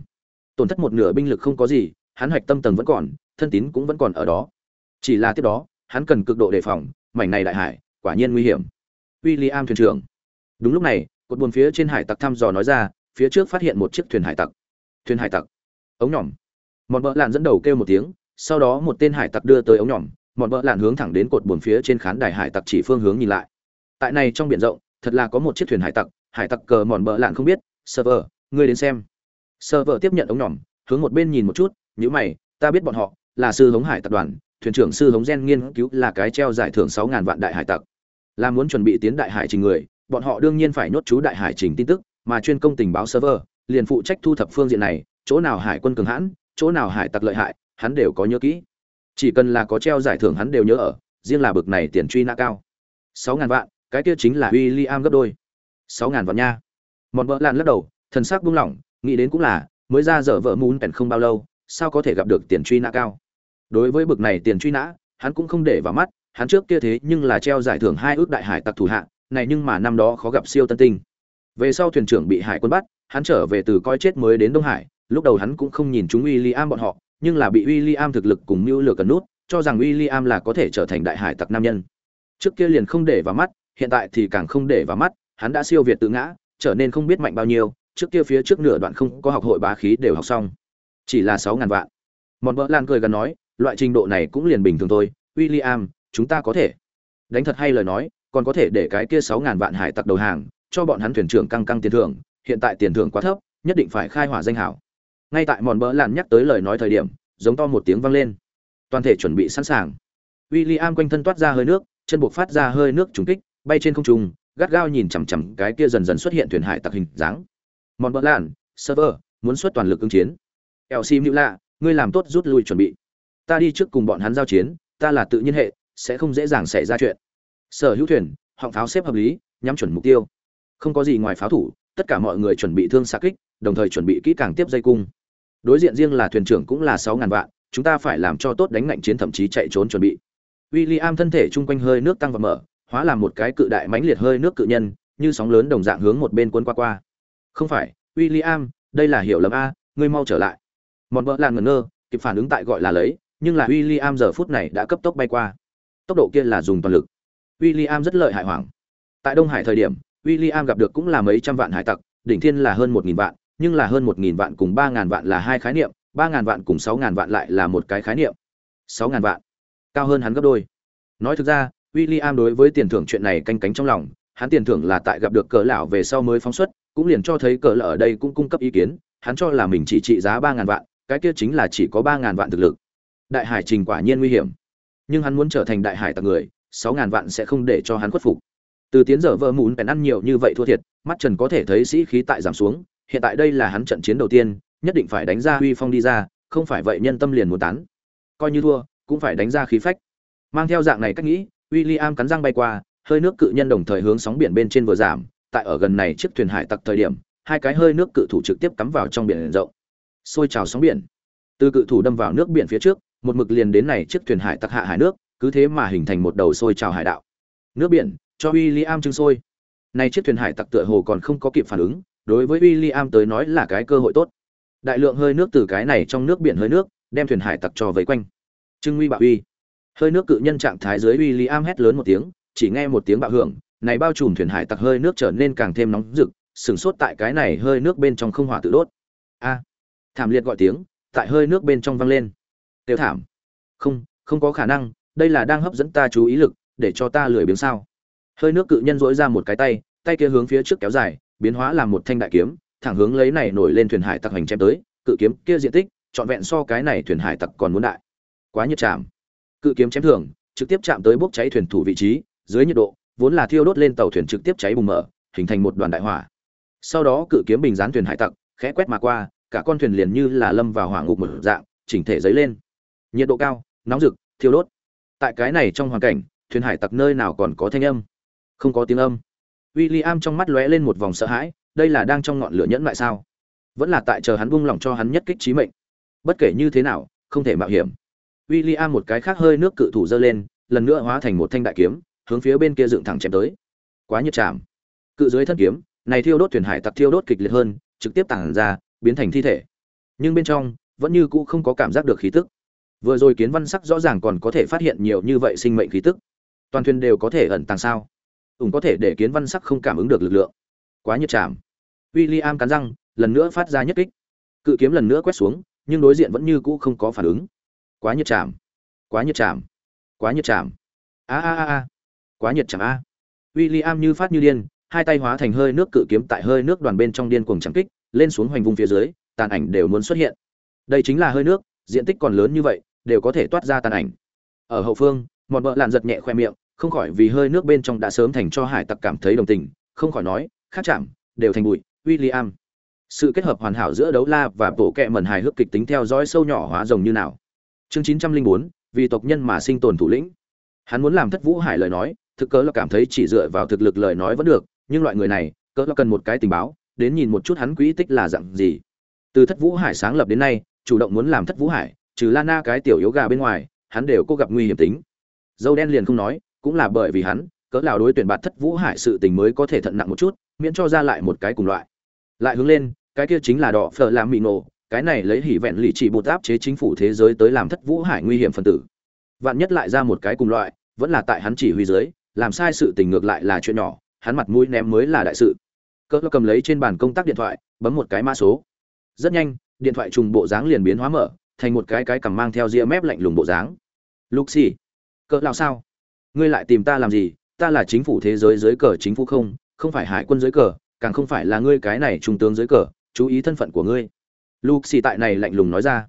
Tổn thất một nửa binh lực không có gì, hắn hoạch tâm tầng vẫn còn, thân tín cũng vẫn còn ở đó. Chỉ là tiếp đó, hắn cần cực độ đề phòng, mảnh này đại hải, quả nhiên nguy hiểm. W i l l i am thuyền trưởng. Đúng lúc này, cột buồn phía trên hải tặc thăm dò nói ra, phía trước phát hiện một chiếc thuyền hải tặc. Thuyền hải tặc. Ống nhỏm mọn vợ lạn dẫn đầu kêu một tiếng, sau đó một tên hải tặc đưa tới ống nhỏm mọn vợ lạn hướng thẳng đến cột buồn phía trên khán đài hải tặc chỉ phương hướng nhìn lại. Tại này trong biển rộng thật là có một chiếc thuyền hải tặc hải tặc cờ mòn vợ lạn không biết, server, ngươi đến xem. Server tiếp nhận ống nhỏm, hướng một bên nhìn một chút nhữ mày, ta biết bọn họ, là sư hống hải tập đoàn, thuyền trưởng sư hống gen nghiên cứu là cái treo giải thưởng sáu ngàn vạn đại hải tặc. Là muốn chuẩn bị tiến đại hải trình người, bọn họ đương nhiên phải nhốt chú đại hải trình tin tức, mà chuyên công tình báo server, liền phụ trách thu thập phương diện này, chỗ nào hải quân cường hãn, chỗ nào hải tặc lợi hại, hắn đều có nhớ kỹ. Chỉ cần là có treo giải thưởng hắn đều nhớ ở, riêng là bực này tiền truy nã cao. Sáu ngàn vạn cái kia chính là w i l l i am gấp đôi. Sáu ngàn vạn nha. Mọn vợ làn lắc đầu thần sắc buông lỏng nghĩ đến cũng là mới ra dở vợ muốn bèn không bao lâu sao có thể gặp được tiền truy nã cao? Đối với bực này tiền truy nã hắn cũng không để vào mắt hắn trước kia thế nhưng là treo giải thưởng hai ước đại hải tặc thủ hạ này nhưng mà năm đó khó gặp siêu tân tinh. Về sau thuyền trưởng bị hải quân bắt hắn trở về từ coi chết mới đến đông hải lúc đầu hắn cũng không nhìn chúng William bọn họ, nhưng là bị William thực lực cùng mưu lửa cần nút, cho rằng William là có thể trở thành đại hải tặc nam nhân. Trước kia liền không để vào mắt, hiện tại thì càng không để vào mắt, hắn đã siêu việt tự ngã, trở nên không biết mạnh bao nhiêu, trước kia phía trước nửa đoạn không có học hội bá khí đều học xong. Chỉ là sáu ngàn vạn. Mòn Bỡ Lan cười gần nói, loại trình độ này cũng liền bình thường thôi, William, chúng ta có thể. Đánh thật hay lời nói, còn có thể để cái kia sáu ngàn vạn hải tặc đầu hàng, cho bọn hắn thuyền trưởng căng căng tiền thưởng, hiện tại tiền thưởng quá thấp, nhất định phải khai hỏa danh hảo ngay tại mòn bỡ Lan nhắc tới lời nói thời điểm giống to một tiếng vang lên toàn thể chuẩn bị sẵn sàng William quanh thân toát ra hơi nước chân buộc phát ra hơi nước trùng kích bay trên không trung, gắt gao nhìn chằm chằm cái kia dần dần xuất hiện thuyền hải tặc hình dáng. Mòn bỡ lạn server, muốn xuất toàn lực ứng chiến. Elsie mưu lạ ngươi làm tốt rút lui chuẩn bị. Ta đi trước cùng bọn hắn giao chiến, ta là tự nhiên hệ, sẽ không dễ dàng xảy ra chuyện. Sở hữu thuyền, họng pháo xếp hợp lý, nhắm chuẩn mục tiêu. Không có gì ngoài pháo thủ, tất cả mọi người chuẩn bị thương xa kích, đồng thời chuẩn bị kỹ càng tiếp dây cung. Đối diện riêng là thuyền trưởng cũng là sáu ngàn vạn, chúng ta phải làm cho tốt đánh ngạnh chiến thậm chí chạy trốn chuẩn bị. William thân thể chung quanh hơi nước tăng và mở hóa làm một cái cự đại mãnh liệt hơi nước cự nhân như sóng lớn đồng dạng hướng một bên cuốn qua qua. Không phải William, đây là hiểu lầm a ngươi mau trở lại. Mòn vợ làn ngẩn ngơ kịp phản ứng tại gọi là lấy nhưng là William giờ phút này đã cấp tốc bay qua. Tốc độ kia là dùng toàn lực. William rất lợi hại hoảng. Tại đông hải thời điểm William gặp được cũng là mấy trăm vạn hải tặc đỉnh thiên là hơn một nghìn vạn nhưng là hơn một nghìn vạn cùng ba vạn là hai khái niệm ba vạn cùng sáu vạn lại là một cái khái niệm. Sáu vạn. Cao hơn hắn gấp đôi. Nói thực ra William đối với tiền thưởng chuyện này canh cánh trong lòng, hắn tiền thưởng là tại gặp được cỡ lão về sau mới phóng xuất, cũng liền cho thấy cỡ lão ở đây cũng cung cấp ý kiến, hắn cho là mình chỉ trị giá ba ngàn vạn, cái kia chính là chỉ có ba ngàn vạn thực lực. Đại hải trình quả nhiên nguy hiểm. Nhưng hắn muốn trở thành đại hải tặc người, sáu ngàn vạn sẽ không để cho hắn khuất phục. Từ tiến giờ vợ muốn bèn ăn nhiều như vậy thua thiệt, mắt trần có thể thấy sĩ khí tại giảm xuống, hiện tại đây là hắn trận chiến đầu tiên, nhất định phải đánh ra huy phong đi ra, không phải vậy nhân tâm liền muốn tán. Coi như thua, cũng phải đánh ra khí phách. Mang theo dạng này cách nghĩ William cắn răng bay qua, hơi nước cự nhân đồng thời hướng sóng biển bên trên vừa giảm. Tại ở gần này chiếc thuyền hải tặc thời điểm, hai cái hơi nước cự thủ trực tiếp cắm vào trong biển rộng. Xôi trào sóng biển. Từ cự thủ đâm vào nước biển phía trước, một mực liền đến này chiếc thuyền hải tặc hạ hải nước, cứ thế mà hình thành một đầu xôi trào hải đạo. Nước biển, cho William trưng sôi này chiếc thuyền hải tặc tựa hồ còn không có kịp phản ứng, đối với William tới nói là cái cơ hội tốt. Đại lượng hơi nước từ cái này trong nước biển hơi nước, đem thuyền hải tặc cho vây quanh. Trưng nguy bạo uy hơi nước cự nhân trạng thái dưới William hét lớn một tiếng, chỉ nghe một tiếng bạo hưởng, này bao trùm thuyền hải tặc hơi nước trở nên càng thêm nóng rực, sừng sốt tại cái này hơi nước bên trong không hỏa tự đốt. A! Thảm liệt gọi tiếng, tại hơi nước bên trong vang lên. Tiêu thảm. Không không có khả năng, đây là đang hấp dẫn ta chú ý lực, để cho ta lười biếng sao? Hơi nước cự nhân dỗi ra một cái tay tay kia hướng phía trước kéo dài, biến hóa làm một thanh đại kiếm, thẳng hướng lấy này nổi lên thuyền hải tặc hành chém tới, cự kiếm kia diện tích, trọn vẹn so cái này thuyền hải tặc còn muốn đại. Quá nhiệt chạm cự kiếm chém thường, trực tiếp chạm tới bốc cháy thuyền thủ vị trí, dưới nhiệt độ, vốn là thiêu đốt lên tàu thuyền trực tiếp cháy bùng mở, hình thành một đoàn đại hỏa. Sau đó cự kiếm bình dán thuyền hải tặc, khẽ quét mà qua, cả con thuyền liền như là lâm vào hỏa ngục một dạng, chỉnh thể dấy lên. Nhiệt độ cao, nóng rực, thiêu đốt. Tại cái này trong hoàn cảnh, thuyền hải tặc nơi nào còn có thanh âm? Không có tiếng âm. William trong mắt lóe lên một vòng sợ hãi, đây là đang trong ngọn lửa nhẫn lại sao? Vẫn là tại chờ hắn buông lỏng cho hắn nhất kích trí mệnh. Bất kể như thế nào, không thể mạo hiểm. William một cái khác hơi nước cự thủ dơ lên, lần nữa hóa thành một thanh đại kiếm, hướng phía bên kia dựng thẳng chém tới. Quá nhiệt chạm. Cự dưới thân kiếm, này thiêu đốt thuyền hải tặc thiêu đốt kịch liệt hơn, trực tiếp tản ra, biến thành thi thể. Nhưng bên trong, vẫn như cũ không có cảm giác được khí tức. Vừa rồi kiến văn sắc rõ ràng còn có thể phát hiện nhiều như vậy sinh mệnh khí tức. Toàn thuyền đều có thể ẩn tàng sao? Ủng có thể để kiến văn sắc không cảm ứng được lực lượng. Quá nhiệt chạm. William cắn răng, lần nữa phát ra nhất kích. Cự kiếm lần nữa quét xuống, nhưng đối diện vẫn như cũ không có phản ứng quá nhiệt chạm. Quá nhiệt chạm. Quá nhiệt chạm. A a a a. Quá nhiệt chạm a. William như phát như điên, hai tay hóa thành hơi nước cự kiếm tại hơi nước đoàn bên trong điên cuồng chẳng kích, lên xuống hoành vùng phía dưới, tàn ảnh đều muốn xuất hiện. Đây chính là hơi nước, diện tích còn lớn như vậy, đều có thể toát ra tàn ảnh. Ở hậu phương, một vợ lạn giật nhẹ khoe miệng, không khỏi vì hơi nước bên trong đã sớm thành cho hải tặc cảm thấy đồng tình, không khỏi nói, khác chạm, đều thành bụi. William. Sự kết hợp hoàn hảo giữa đấu la và bộ kệ mẩn hài hước kịch tính theo dõi sâu nhỏ hóa rồng như nào chương 904, vì tộc nhân mà sinh tồn thủ lĩnh. Hắn muốn làm thất vũ hải lời nói thực cớ là cảm thấy chỉ dựa vào thực lực lời nói vẫn được nhưng loại người này cớ là cần một cái tình báo đến nhìn một chút hắn quỹ tích là dạng gì. Từ thất vũ hải sáng lập đến nay chủ động muốn làm thất vũ hải trừ lana cái tiểu yếu gà bên ngoài hắn đều có gặp nguy hiểm tính. Dâu đen liền không nói cũng là bởi vì hắn cỡ nào đối tuyển bạt thất vũ hải sự tình mới có thể thận nặng một chút miễn cho ra lại một cái cùng loại. Lại hướng lên cái kia chính là đỏ phở làm mị nổ cái này lấy hỉ vẹn lì chỉ bột áp chế chính phủ thế giới tới làm thất vũ hải nguy hiểm phân tử. Vạn nhất lại ra một cái cùng loại, vẫn là tại hắn chỉ huy dưới, làm sai sự tình ngược lại là chuyện nhỏ, hắn mặt mũi ném mới là đại sự. Cỡ cầm lấy trên bàn công tác điện thoại, bấm một cái mã số. Rất nhanh, điện thoại trùng bộ dáng liền biến hóa mở, thành một cái cái cầm mang theo ria mép lạnh lùng bộ dáng. Lục xì cỡ lao sao? Ngươi lại tìm ta làm gì? Ta là chính phủ thế giới dưới cờ chính phủ không không phải hải quân dưới cờ, càng không phải là ngươi cái này trung tướng dưới cờ, chú ý thân phận của ngươi lục xì tại này lạnh lùng nói ra.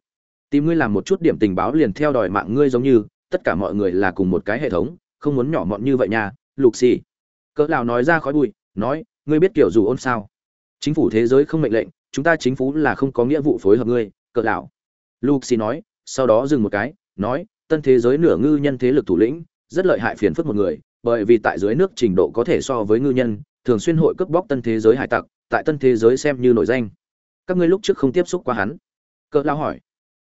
Tìm ngươi làm một chút điểm tình báo liền theo đòi mạng ngươi giống như, tất cả mọi người là cùng một cái hệ thống, không muốn nhỏ mọn như vậy nha lục xì cỡ lao nói ra khói bụi, nói, ngươi biết kiểu dù ôn sao? Chính phủ thế giới không mệnh lệnh, chúng ta chính phủ là không có nghĩa vụ phối hợp ngươi, cỡ lão. Luxi nói, sau đó dừng một cái, nói, tân thế giới nửa ngư nhân thế lực thủ lĩnh, rất lợi hại phiền phức một người, bởi vì tại dưới nước trình độ có thể so với ngư nhân, thường xuyên hội cướp bóc tân thế giới hải tặc, tại tân thế giới xem như nổi danh các ngươi lúc trước không tiếp xúc qua hắn? Cỡ lao hỏi.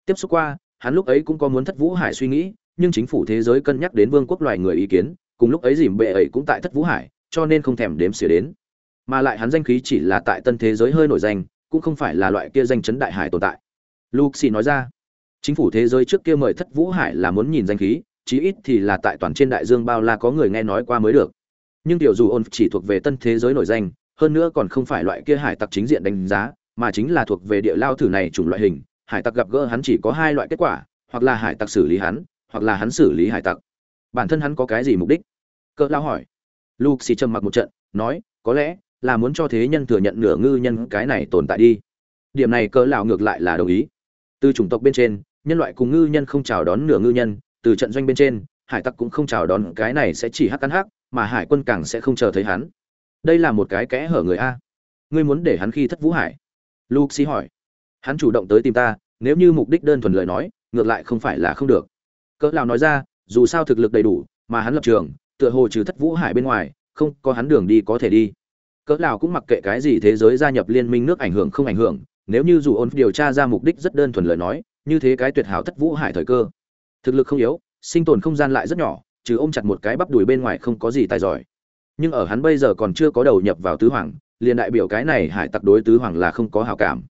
Tiếp xúc qua, hắn lúc ấy cũng có muốn thất vũ hải suy nghĩ, nhưng chính phủ thế giới cân nhắc đến vương quốc loài người ý kiến, cùng lúc ấy dìm bệ ấy cũng tại thất vũ hải, cho nên không thèm đếm xỉa đến. Mà lại hắn danh khí chỉ là tại tân thế giới hơi nổi danh, cũng không phải là loại kia danh chấn đại hải tồn tại. Luxi nói ra, chính phủ thế giới trước kia mời thất vũ hải là muốn nhìn danh khí, chí ít thì là tại toàn trên đại dương bao la có người nghe nói qua mới được. Nhưng điều dù ôn chỉ thuộc về tân thế giới nổi danh, hơn nữa còn không phải loại kia hải tặc chính diện đánh giá mà chính là thuộc về địa lao thử này chủng loại hình, hải tặc gặp gỡ hắn chỉ có hai loại kết quả, hoặc là hải tặc xử lý hắn, hoặc là hắn xử lý hải tặc. Bản thân hắn có cái gì mục đích? Cỡ lao hỏi. Luke xì trầm mặc một trận, nói, có lẽ là muốn cho thế nhân thừa nhận nửa ngư nhân cái này tồn tại đi. Điểm này cỡ lão ngược lại là đồng ý. Từ chủng tộc bên trên, nhân loại cùng ngư nhân không chào đón nửa ngư nhân, từ trận doanh bên trên, hải tặc cũng không chào đón, cái này sẽ chỉ hắc cắn hắc, mà hải quân càng sẽ không chờ thấy hắn. Đây là một cái kẽ hở người a. Ngươi muốn để hắn khi thất vũ hải. Lucy hỏi. Hắn chủ động tới tìm ta, nếu như mục đích đơn thuần lời nói, ngược lại không phải là không được. Cỡ lão nói ra, dù sao thực lực đầy đủ, mà hắn lập trường, tựa hồ trừ thất vũ hải bên ngoài, không có hắn đường đi có thể đi. Cỡ lão cũng mặc kệ cái gì thế giới gia nhập liên minh nước ảnh hưởng không ảnh hưởng, nếu như dù ôn điều tra ra mục đích rất đơn thuần lời nói, như thế cái tuyệt hảo thất vũ hải thời cơ. Thực lực không yếu, sinh tồn không gian lại rất nhỏ, trừ ôm chặt một cái bắp đùi bên ngoài không có gì tài giỏi. Nhưng ở hắn bây giờ còn chưa có đầu nhập vào tứ hoàng liền đại biểu cái này hải tặc đối tứ hoàng là không có hảo cảm.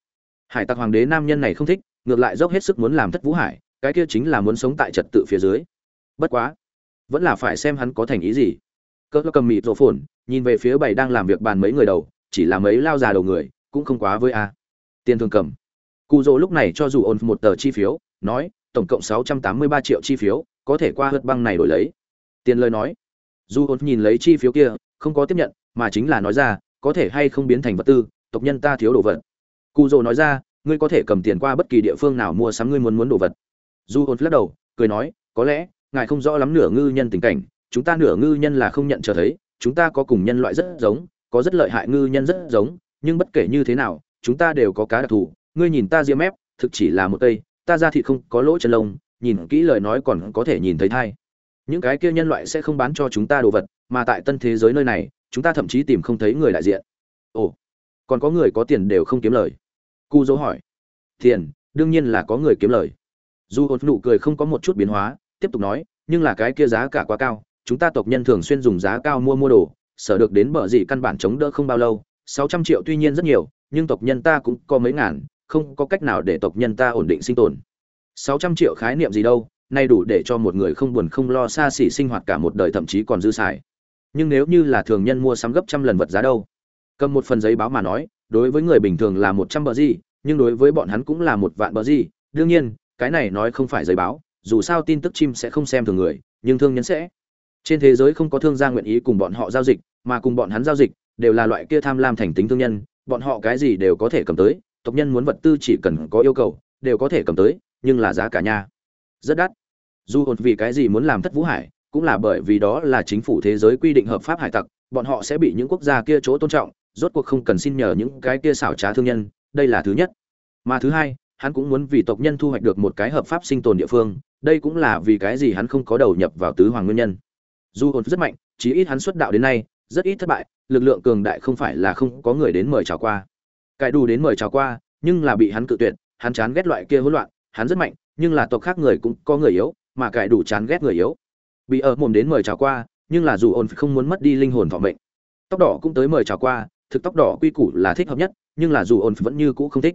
Hải tặc hoàng đế nam nhân này không thích, ngược lại dốc hết sức muốn làm thất vũ hải, cái kia chính là muốn sống tại trật tự phía dưới. Bất quá, vẫn là phải xem hắn có thành ý gì. Cỡ cầm mịt rổ phồn, nhìn về phía bảy đang làm việc bàn mấy người đầu, chỉ là mấy lao già đầu người, cũng không quá với a. Tiền thường cầm. Cụ dỗ lúc này cho dù ôn một tờ chi phiếu, nói, tổng cộng sáu trăm tám mươi ba triệu chi phiếu, có thể qua hớt băng này đổi lấy. Tiền lời nói. Dù ôn nhìn lấy chi phiếu kia, không có tiếp nhận, mà chính là nói ra có thể hay không biến thành vật tư, tộc nhân ta thiếu đồ vật. Cụ dỗ nói ra, ngươi có thể cầm tiền qua bất kỳ địa phương nào mua sắm ngươi muốn muốn đồ vật. Du ôn lắc đầu, cười nói, có lẽ, ngài không rõ lắm nửa ngư nhân tình cảnh, chúng ta nửa ngư nhân là không nhận trở thấy, chúng ta có cùng nhân loại rất giống, có rất lợi hại ngư nhân rất giống, nhưng bất kể như thế nào, chúng ta đều có cá đặc thù, ngươi nhìn ta diêm mép, thực chỉ là một cây, ta ra thì không có lỗ chân lông, nhìn kỹ lời nói còn có thể nhìn thấy thai. Những cái kia nhân loại sẽ không bán cho chúng ta đồ vật, mà tại tân thế giới nơi này chúng ta thậm chí tìm không thấy người đại diện. Ồ, còn có người có tiền đều không kiếm lời. Cu dỗ hỏi. Tiền, đương nhiên là có người kiếm lời. Dù hột nụ cười không có một chút biến hóa, tiếp tục nói, nhưng là cái kia giá cả quá cao, chúng ta tộc nhân thường xuyên dùng giá cao mua mua đồ, sở được đến bờ gì căn bản chống đỡ không bao lâu, sáu trăm triệu tuy nhiên rất nhiều, nhưng tộc nhân ta cũng có mấy ngàn, không có cách nào để tộc nhân ta ổn định sinh tồn. Sáu trăm triệu khái niệm gì đâu, nay đủ để cho một người không buồn không lo xa xỉ sinh hoạt cả một đời thậm chí còn dư xài nhưng nếu như là thường nhân mua sắm gấp trăm lần vật giá đâu? Cầm một phần giấy báo mà nói, đối với người bình thường là một trăm bờ gì, nhưng đối với bọn hắn cũng là một vạn bờ gì. Đương nhiên, cái này nói không phải giấy báo, dù sao tin tức chim sẽ không xem thường người, nhưng thương nhân sẽ. Trên thế giới không có thương gia nguyện ý cùng bọn họ giao dịch, mà cùng bọn hắn giao dịch, đều là loại kia tham lam thành tính thương nhân, bọn họ cái gì đều có thể cầm tới, tộc nhân muốn vật tư chỉ cần có yêu cầu, đều có thể cầm tới, nhưng là giá cả nha. Rất đắt. Dù hồn vì cái gì muốn làm thất vũ hải cũng là bởi vì đó là chính phủ thế giới quy định hợp pháp hải tặc, bọn họ sẽ bị những quốc gia kia chỗ tôn trọng, rốt cuộc không cần xin nhờ những cái kia xảo trá thương nhân, đây là thứ nhất. Mà thứ hai, hắn cũng muốn vì tộc nhân thu hoạch được một cái hợp pháp sinh tồn địa phương, đây cũng là vì cái gì hắn không có đầu nhập vào tứ hoàng nguyên nhân. Dù hồn rất mạnh, chí ít hắn xuất đạo đến nay, rất ít thất bại, lực lượng cường đại không phải là không có người đến mời chào qua. Cải đủ đến mời chào qua, nhưng là bị hắn cự tuyệt, hắn chán ghét loại kia hỗn loạn, hắn rất mạnh, nhưng là tộc khác người cũng có người yếu, mà cải đủ chán ghét người yếu bị ở mồm đến mời chào qua, nhưng là dù ổn không muốn mất đi linh hồn vọng mệnh. Tóc đỏ cũng tới mời chào qua, thực tóc đỏ quy củ là thích hợp nhất, nhưng là dù ổn vẫn như cũ không thích.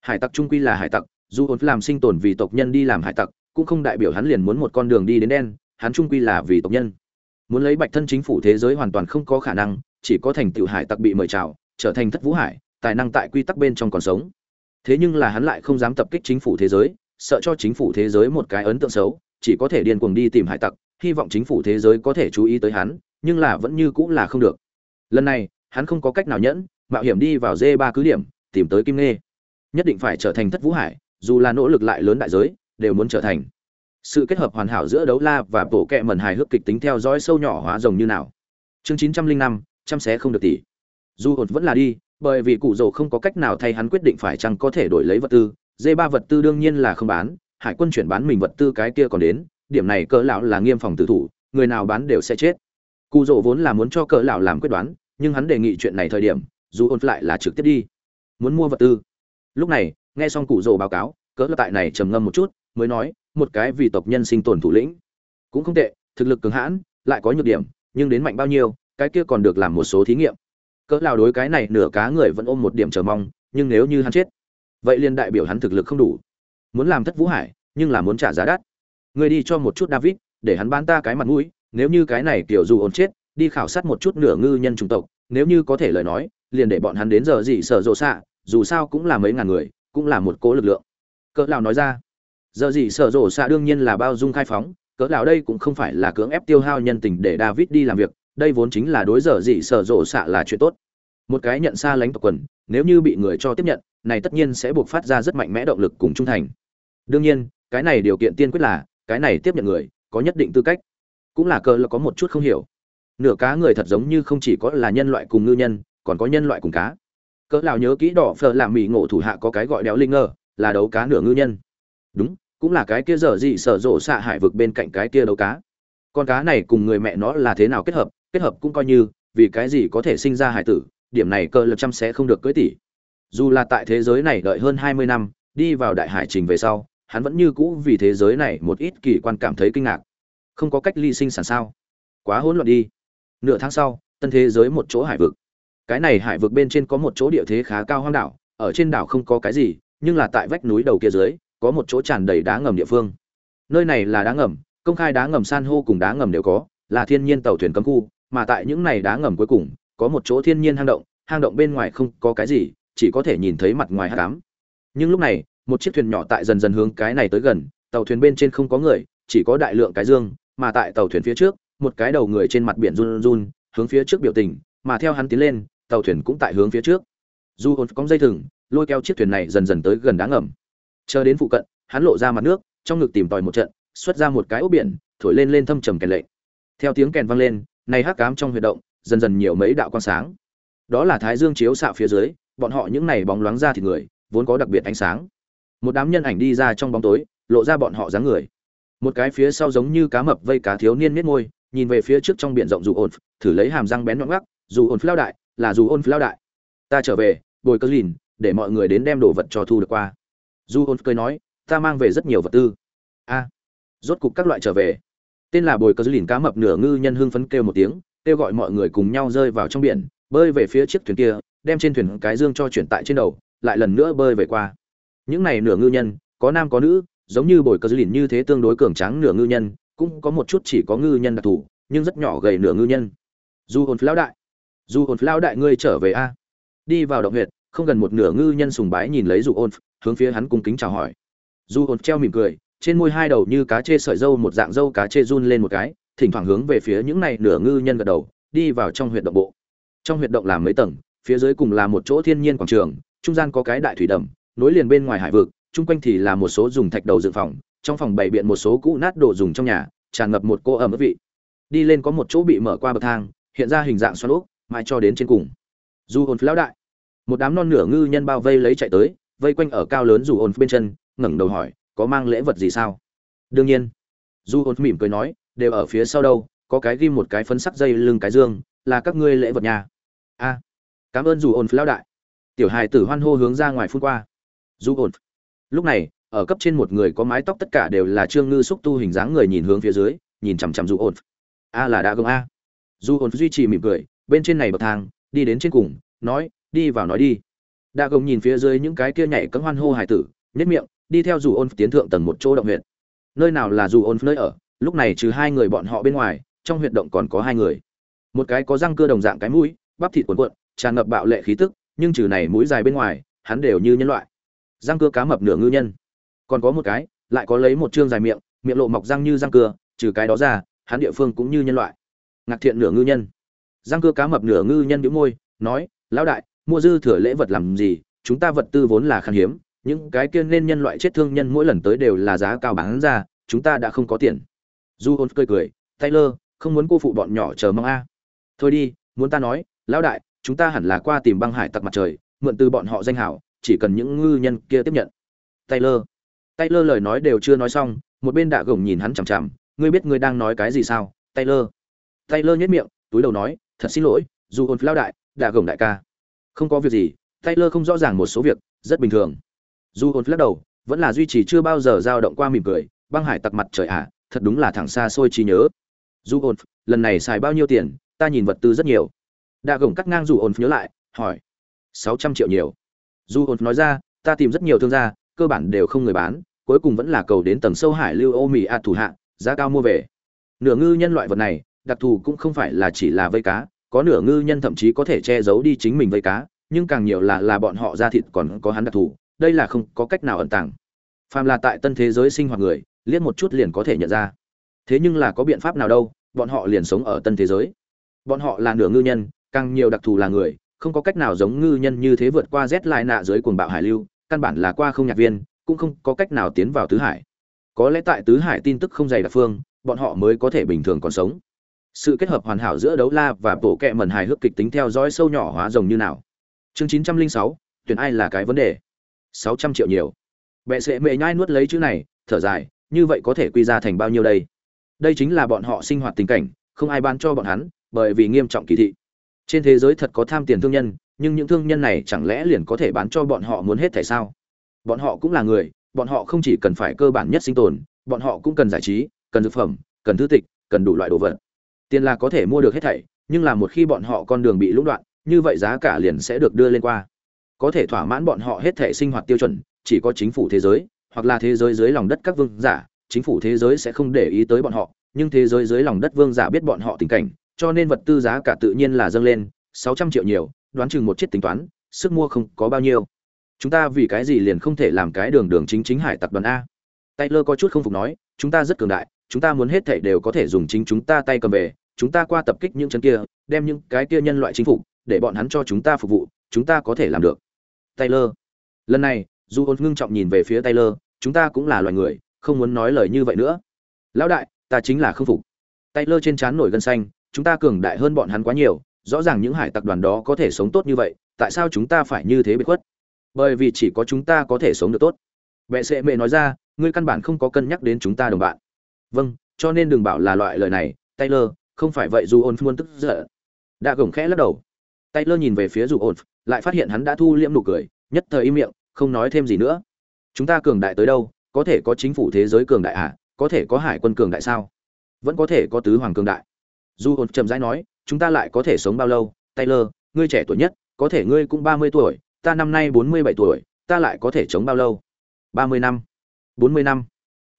Hải tặc trung quy là hải tặc, dù ổn làm sinh tồn vì tộc nhân đi làm hải tặc, cũng không đại biểu hắn liền muốn một con đường đi đến đen, hắn trung quy là vì tộc nhân. Muốn lấy bạch thân chính phủ thế giới hoàn toàn không có khả năng, chỉ có thành tựu hải tặc bị mời chào, trở thành thất vũ hải, tài năng tại quy tắc bên trong còn sống. Thế nhưng là hắn lại không dám tập kích chính phủ thế giới, sợ cho chính phủ thế giới một cái ấn tượng xấu, chỉ có thể điên cuồng đi tìm hải tặc hy vọng chính phủ thế giới có thể chú ý tới hắn, nhưng là vẫn như cũng là không được. Lần này, hắn không có cách nào nhẫn, mạo hiểm đi vào D3 cứ điểm, tìm tới kim nê nhất định phải trở thành thất vũ hải, dù là nỗ lực lại lớn đại giới, đều muốn trở thành. Sự kết hợp hoàn hảo giữa đấu la và bộ kệ mẩn hài hước kịch tính theo dõi sâu nhỏ hóa rồng như nào. Chương chín trăm linh năm, trăm xé không được tỷ. Dù hồn vẫn là đi, bởi vì cụ rồ không có cách nào thay hắn quyết định phải chăng có thể đổi lấy vật tư D3 vật tư đương nhiên là không bán, hải quân chuyển bán mình vật tư cái kia còn đến điểm này cỡ lão là nghiêm phòng tử thủ, người nào bán đều sẽ chết. Cụ dỗ vốn là muốn cho cỡ lão làm quyết đoán, nhưng hắn đề nghị chuyện này thời điểm, dù ôn lại là trực tiếp đi. Muốn mua vật tư. Lúc này, nghe xong cụ dỗ báo cáo, cỡ lão tại này trầm ngâm một chút, mới nói, một cái vì tộc nhân sinh tồn thủ lĩnh. Cũng không tệ, thực lực cường hãn, lại có nhược điểm, nhưng đến mạnh bao nhiêu, cái kia còn được làm một số thí nghiệm. Cỡ lão đối cái này nửa cá người vẫn ôm một điểm chờ mong, nhưng nếu như hắn chết, vậy liền đại biểu hắn thực lực không đủ. Muốn làm thất vũ hải, nhưng là muốn trả giá đắt. Ngươi đi cho một chút david, để hắn bán ta cái mặt mũi, nếu như cái này kiểu dù ổn chết, đi khảo sát một chút nửa ngư nhân chủng tộc, nếu như có thể lời nói, liền để bọn hắn đến giờ gì sở rộ xạ, dù sao cũng là mấy ngàn người, cũng là một cố lực lượng. Cỡ lão nói ra, giờ gì sở rộ xạ đương nhiên là bao dung khai phóng, cỡ lão đây cũng không phải là cưỡng ép tiêu hao nhân tình để david đi làm việc, đây vốn chính là đối giờ gì sở rộ xạ là chuyện tốt. Một cái nhận xa lánh tộc quần, nếu như bị người cho tiếp nhận, này tất nhiên sẽ buộc phát ra rất mạnh mẽ động lực cùng trung thành. Đương nhiên, cái này điều kiện tiên quyết là cái này tiếp nhận người, có nhất định tư cách. Cũng là cờ là có một chút không hiểu. Nửa cá người thật giống như không chỉ có là nhân loại cùng ngư nhân, còn có nhân loại cùng cá. Cỡ lão nhớ kỹ đỏ phở làm mì ngộ thủ hạ có cái gọi đéo linh ngờ là đấu cá nửa ngư nhân. Đúng, cũng là cái kia dở dị sở rộ xạ hải vực bên cạnh cái kia đấu cá. Con cá này cùng người mẹ nó là thế nào kết hợp kết hợp cũng coi như, vì cái gì có thể sinh ra hải tử, điểm này cỡ lập trăm sẽ không được cưới tỷ dù là tại thế giới này đợi hơn hai mươi năm, đi vào đại hải trình về sau hắn vẫn như cũ vì thế giới này một ít kỳ quan cảm thấy kinh ngạc. Không có cách ly sinh sản sao? Quá hỗn loạn đi. Nửa tháng sau, tân thế giới một chỗ hải vực. Cái này hải vực bên trên có một chỗ địa thế khá cao hoang đảo, ở trên đảo không có cái gì, nhưng là tại vách núi đầu kia dưới, có một chỗ tràn đầy đá ngầm địa phương. Nơi này là đá ngầm, công khai đá ngầm san hô cùng đá ngầm đều có, là thiên nhiên tàu thuyền cấm khu, mà tại những này đá ngầm cuối cùng, có một chỗ thiên nhiên hang động hang động bên ngoài không có cái gì, chỉ có thể nhìn thấy mặt ngoài hát cám nhưng lúc này một chiếc thuyền nhỏ tại dần dần hướng cái này tới gần, tàu thuyền bên trên không có người, chỉ có đại lượng cái dương, mà tại tàu thuyền phía trước, một cái đầu người trên mặt biển run run hướng phía trước biểu tình, mà theo hắn tiến lên, tàu thuyền cũng tại hướng phía trước. Du hồn cong dây thừng, lôi kéo chiếc thuyền này dần dần tới gần đá ngầm. Chờ đến phụ cận, hắn lộ ra mặt nước, trong ngực tìm tòi một trận, xuất ra một cái ốc biển, thổi lên lên thâm trầm kèn lệ theo tiếng kèn vang lên nay hắc cám trong huy động, dần dần nhiều mấy đạo quang sáng. Đó là thái dương chiếu xạ phía dưới, bọn họ những này bóng loáng ra thì người, vốn có đặc biệt ánh sáng một đám nhân ảnh đi ra trong bóng tối, lộ ra bọn họ dáng người. Một cái phía sau giống như cá mập vây cá thiếu niên miết môi, nhìn về phía trước trong biển rộng dù ổn, thử lấy hàm răng bén nhọn gắt dù ổn phlao đại, là dù ổn phlao đại. Ta trở về, bồi cơ lìn, để mọi người đến đem đồ vật cho thu được qua. Dù ổn cười nói, ta mang về rất nhiều vật tư. A, rốt cục các loại trở về. Tên là bồi cơ lìn cá mập nửa ngư nhân hưng phấn kêu một tiếng, kêu gọi mọi người cùng nhau rơi vào trong biển, bơi về phía chiếc thuyền kia, đem trên thuyền cái dương cho chuyển tại trên đầu, lại lần nữa bơi về qua những này nửa ngư nhân, có nam có nữ, giống như bồi cơ dư lìn như thế tương đối cường tráng nửa ngư nhân, cũng có một chút chỉ có ngư nhân đặc thù, nhưng rất nhỏ gầy nửa ngư nhân. Du hồn lão đại du hồn lão đại ngươi trở về a. Đi vào động huyệt, không gần một nửa ngư nhân sùng bái nhìn lấy du hồn, hướng phía hắn cung kính chào hỏi. Du hồn treo mỉm cười, trên môi hai đầu như cá chê sợi dâu một dạng dâu cá chê run lên một cái, thỉnh thoảng hướng về phía những này nửa ngư nhân gật đầu, đi vào trong huyệt động bộ. Trong huyệt động làm mấy tầng, phía dưới cùng là một chỗ thiên nhiên quảng trường, trung gian có cái đại thủy đầm nối liền bên ngoài hải vực, chung quanh thì là một số dùng thạch đầu dựng phòng, trong phòng bày biện một số cũ nát đồ dùng trong nhà, tràn ngập một cô ẩm ướt vị. Đi lên có một chỗ bị mở qua bậc thang, hiện ra hình dạng xoắn úp mãi cho đến trên cùng. Du hồn lão đại, một đám non nửa ngư nhân bao vây lấy chạy tới, vây quanh ở cao lớn dù hồn bên chân, ngẩng đầu hỏi, có mang lễ vật gì sao? Đương nhiên. Du hồn mỉm cười nói, đều ở phía sau đâu, có cái ghim một cái phấn sắc dây lưng cái dương, là các ngươi lễ vật nhà. A, cảm ơn dù hồn lão đại. Tiểu hài tử hoan hô hướng ra ngoài phun qua du ổn. lúc này, ở cấp trên một người có mái tóc tất cả đều là trương ngư xúc tu hình dáng người nhìn hướng phía dưới, nhìn chằm chằm du ổn. A là đã gồng a. Du ổn duy trì mỉm cười, bên trên này bậc thang, đi đến trên cùng, nói, đi vào nói đi. Đa gồng nhìn phía dưới những cái kia nhảy cấm hoan hô hải tử nhất miệng, đi theo dù ổn tiến thượng tầng một chỗ động huyện nơi nào là dù ổn nơi ở, lúc này trừ hai người bọn họ bên ngoài, trong huyệt động còn có hai người. Một cái có răng cưa đồng dạng cái mũi, bắp thịt cuộn cuộn, tràn ngập bạo lệ khí tức, nhưng trừ này mũi dài bên ngoài, hắn đều như nhân loại răng cưa cá mập nửa ngư nhân. Còn có một cái, lại có lấy một chương dài miệng miệng lộ mọc răng như răng cưa, trừ cái đó ra, hắn địa phương cũng như nhân loại. Ngạc thiện nửa ngư nhân. Răng cưa cá mập nửa ngư nhân đĩu môi, nói, lão đại, mua dư thừa lễ vật làm gì, chúng ta vật tư vốn là khan hiếm, những cái kia nên nhân loại chết thương nhân mỗi lần tới đều là giá cao bán ra, chúng ta đã không có tiền. Du hôn cười cười, taylor, không muốn cô phụ bọn nhỏ chờ mong a. Thôi đi, muốn ta nói, lão đại, chúng ta hẳn là qua tìm băng hải tặc mặt trời, mượn từ bọn họ danh hảo chỉ cần những ngư nhân kia tiếp nhận. Taylor. Taylor lời nói đều chưa nói xong một bên đạ gồng nhìn hắn chằm chằm ngươi biết ngươi đang nói cái gì sao taylor? Taylor nhếch miệng túi đầu nói thật xin lỗi dù hồn lao đại đạ gồng đại ca. Không có việc gì taylor không rõ ràng một số việc rất bình thường. Dù hồn lắc đầu vẫn là duy trì chưa bao giờ dao động qua mỉm cười băng hải tặc mặt trời ạ à, thật đúng là thẳng xa xôi trí nhớ. Dù hồn lần này xài bao nhiêu tiền ta nhìn vật tư rất nhiều. Đạ gồng cắt ngang dù hồn nhớ lại hỏi sáu trăm triệu nhiều dù ôn nói ra, ta tìm rất nhiều thương gia, cơ bản đều không người bán, cuối cùng vẫn là cầu đến tầng sâu hải lưu ô mì ạt thủ hạ, giá cao mua về. Nửa ngư nhân loại vật này, đặc thù cũng không phải là chỉ là vây cá, có nửa ngư nhân thậm chí có thể che giấu đi chính mình vây cá, nhưng càng nhiều là là bọn họ ra thịt còn có hắn đặc thù, đây là không có cách nào ẩn tàng. Phàm là tại tân thế giới sinh hoạt người, liếc một chút liền có thể nhận ra. Thế nhưng là có biện pháp nào đâu, bọn họ liền sống ở tân thế giới. Bọn họ là nửa ngư nhân, càng nhiều đặc thù là người không có cách nào giống ngư nhân như thế vượt qua rét lại nạ dưới cuồng bạo hải lưu, căn bản là qua không nhạc viên, cũng không có cách nào tiến vào tứ hải. Có lẽ tại tứ hải tin tức không dày đặc phương, bọn họ mới có thể bình thường còn sống. Sự kết hợp hoàn hảo giữa đấu la và bộ kẹ mần hài hước kịch tính theo dõi sâu nhỏ hóa rồng như nào. Chương chín trăm linh sáu, tuyển ai là cái vấn đề? Sáu trăm triệu nhiều. Bệ sệ mệ nhai nuốt lấy chữ này, thở dài, như vậy có thể quy ra thành bao nhiêu đây? Đây chính là bọn họ sinh hoạt tình cảnh, không ai ban cho bọn hắn, bởi vì nghiêm trọng kỳ thị trên thế giới thật có tham tiền thương nhân, nhưng những thương nhân này chẳng lẽ liền có thể bán cho bọn họ muốn hết tại sao? Bọn họ cũng là người, bọn họ không chỉ cần phải cơ bản nhất sinh tồn, bọn họ cũng cần giải trí, cần dược phẩm, cần thư tịch, cần đủ loại đồ vật. Tiền là có thể mua được hết thảy, nhưng là một khi bọn họ con đường bị lũng đoạn, như vậy giá cả liền sẽ được đưa lên qua. Có thể thỏa mãn bọn họ hết thảy sinh hoạt tiêu chuẩn, chỉ có chính phủ thế giới, hoặc là thế giới dưới lòng đất các vương giả, chính phủ thế giới sẽ không để ý tới bọn họ, nhưng thế giới dưới lòng đất vương giả biết bọn họ tình cảnh cho nên vật tư giá cả tự nhiên là dâng lên, sáu trăm triệu nhiều, đoán chừng một chiếc tính toán, sức mua không có bao nhiêu. Chúng ta vì cái gì liền không thể làm cái đường đường chính chính hải tặc đoàn a? Taylor có chút không phục nói, chúng ta rất cường đại, chúng ta muốn hết thảy đều có thể dùng chính chúng ta tay cầm về, chúng ta qua tập kích những chân kia, đem những cái kia nhân loại chính phủ để bọn hắn cho chúng ta phục vụ, chúng ta có thể làm được. Taylor, lần này Du Hôn ngưng trọng nhìn về phía taylor, chúng ta cũng là loài người, không muốn nói lời như vậy nữa. Lão đại, ta chính là không phục. Taylor trên trán nổi gân xanh chúng ta cường đại hơn bọn hắn quá nhiều, rõ ràng những hải tặc đoàn đó có thể sống tốt như vậy, tại sao chúng ta phải như thế bị khuất? Bởi vì chỉ có chúng ta có thể sống được tốt. Vệ sệ mẹ nói ra, ngươi căn bản không có cân nhắc đến chúng ta đồng bạn. Vâng cho nên đừng bảo là loại lời này, taylor, không phải vậy dù ôn luôn tức giận. Đã gồng khẽ lắc đầu. Taylor nhìn về phía dù ôn lại phát hiện hắn đã thu liễm nụ cười, nhất thời im miệng, không nói thêm gì nữa. Chúng ta cường đại tới đâu, có thể có chính phủ thế giới cường đại à có thể có hải quân cường đại sao? Vẫn có thể có tứ hoàng cường đại du hồn chậm rãi nói, chúng ta lại có thể sống bao lâu? Taylor, ngươi trẻ tuổi nhất, có thể ngươi cũng ba mươi tuổi, ta năm nay bốn mươi bảy tuổi, ta lại có thể chống bao lâu? Ba mươi năm. Bốn mươi năm.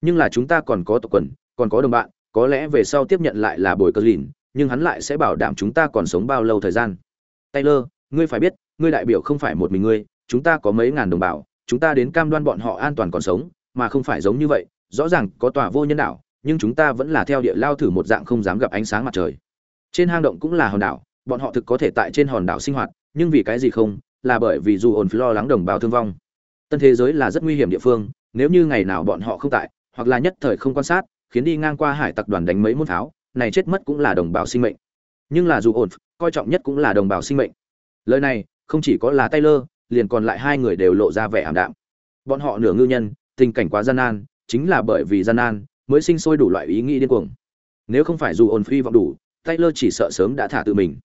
Nhưng là chúng ta còn có tộc quần, còn có đồng bạn, có lẽ về sau tiếp nhận lại là bồi cơ lìn, nhưng hắn lại sẽ bảo đảm chúng ta còn sống bao lâu thời gian? Taylor, ngươi phải biết, ngươi đại biểu không phải một mình ngươi, chúng ta có mấy ngàn đồng bào, chúng ta đến cam đoan bọn họ an toàn còn sống, mà không phải giống như vậy, rõ ràng có tòa vô nhân đảo nhưng chúng ta vẫn là theo địa lao thử một dạng không dám gặp ánh sáng mặt trời. Trên hang động cũng là hòn đảo, bọn họ thực có thể tại trên hòn đảo sinh hoạt, nhưng vì cái gì không? Là bởi vì dù ổn lo lắng đồng bào thương vong. Tân thế giới là rất nguy hiểm địa phương, nếu như ngày nào bọn họ không tại, hoặc là nhất thời không quan sát, khiến đi ngang qua hải tặc đoàn đánh mấy môn pháo, này chết mất cũng là đồng bào sinh mệnh. Nhưng là dù ổn, coi trọng nhất cũng là đồng bào sinh mệnh. Lời này, không chỉ có là taylor, liền còn lại hai người đều lộ ra vẻ ảm đạm. Bọn họ nửa ngư nhân, tình cảnh quá gian nan, chính là bởi vì gian nan mới sinh sôi đủ loại ý nghĩ điên cuồng. Nếu không phải dù ổn phi vọng đủ, taylor chỉ sợ sớm đã thả tự mình.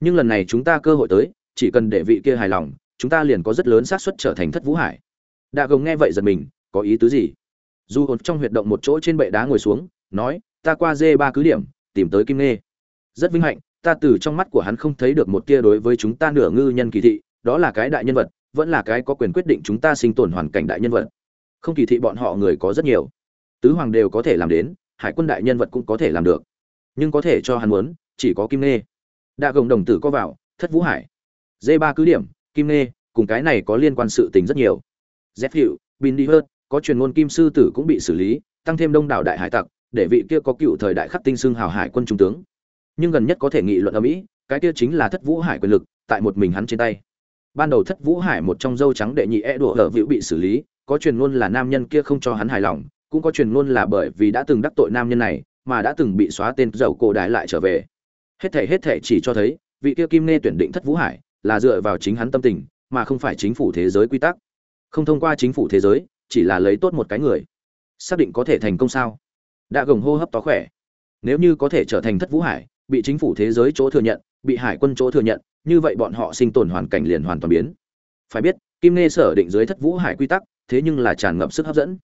Nhưng lần này chúng ta cơ hội tới, chỉ cần để vị kia hài lòng, chúng ta liền có rất lớn xác suất trở thành thất vũ hải. Đạ gồng nghe vậy giật mình, có ý tứ gì? Dù hồn trong huyệt động một chỗ trên bệ đá ngồi xuống, nói, ta qua dê ba cứ điểm, tìm tới kim nghe. rất vinh hạnh, ta từ trong mắt của hắn không thấy được một tia đối với chúng ta nửa ngư nhân kỳ thị, đó là cái đại nhân vật, vẫn là cái có quyền quyết định chúng ta sinh tồn hoàn cảnh đại nhân vật. Không kỳ thị bọn họ người có rất nhiều tứ hoàng đều có thể làm đến, hải quân đại nhân vật cũng có thể làm được. Nhưng có thể cho hắn muốn, chỉ có kim nê đạ gồng đồng tử có vào, thất vũ hải. Dê ba cứ điểm, kim nê cùng cái này có liên quan sự tình rất nhiều. Z hiệu, bin đi hơn có truyền ngôn kim sư tử cũng bị xử lý, tăng thêm đông đảo đại hải tặc, để vị kia có cựu thời đại khắc tinh xưng hào hải quân trung tướng. Nhưng gần nhất có thể nghị luận ở mỹ, cái kia chính là thất vũ hải quyền lực, tại một mình hắn trên tay. Ban đầu thất vũ hải một trong dâu trắng đệ nhị e đùa hở vĩu bị xử lý, có truyền ngôn là nam nhân kia không cho hắn hài lòng cũng có truyền ngôn là bởi vì đã từng đắc tội nam nhân này, mà đã từng bị xóa tên dầu cổ đái lại trở về. Hết thể hết thể chỉ cho thấy, vị kia kim nghe tuyển định thất vũ hải là dựa vào chính hắn tâm tình, mà không phải chính phủ thế giới quy tắc. Không thông qua chính phủ thế giới, chỉ là lấy tốt một cái người. Xác định có thể thành công sao? Đã gồng hô hấp tó khỏe. Nếu như có thể trở thành thất vũ hải, bị chính phủ thế giới chỗ thừa nhận, bị hải quân chỗ thừa nhận, như vậy bọn họ sinh tồn hoàn cảnh liền hoàn toàn biến. Phải biết, kim nghe sở định dưới thất vũ hải quy tắc, thế nhưng là tràn ngập sức hấp dẫn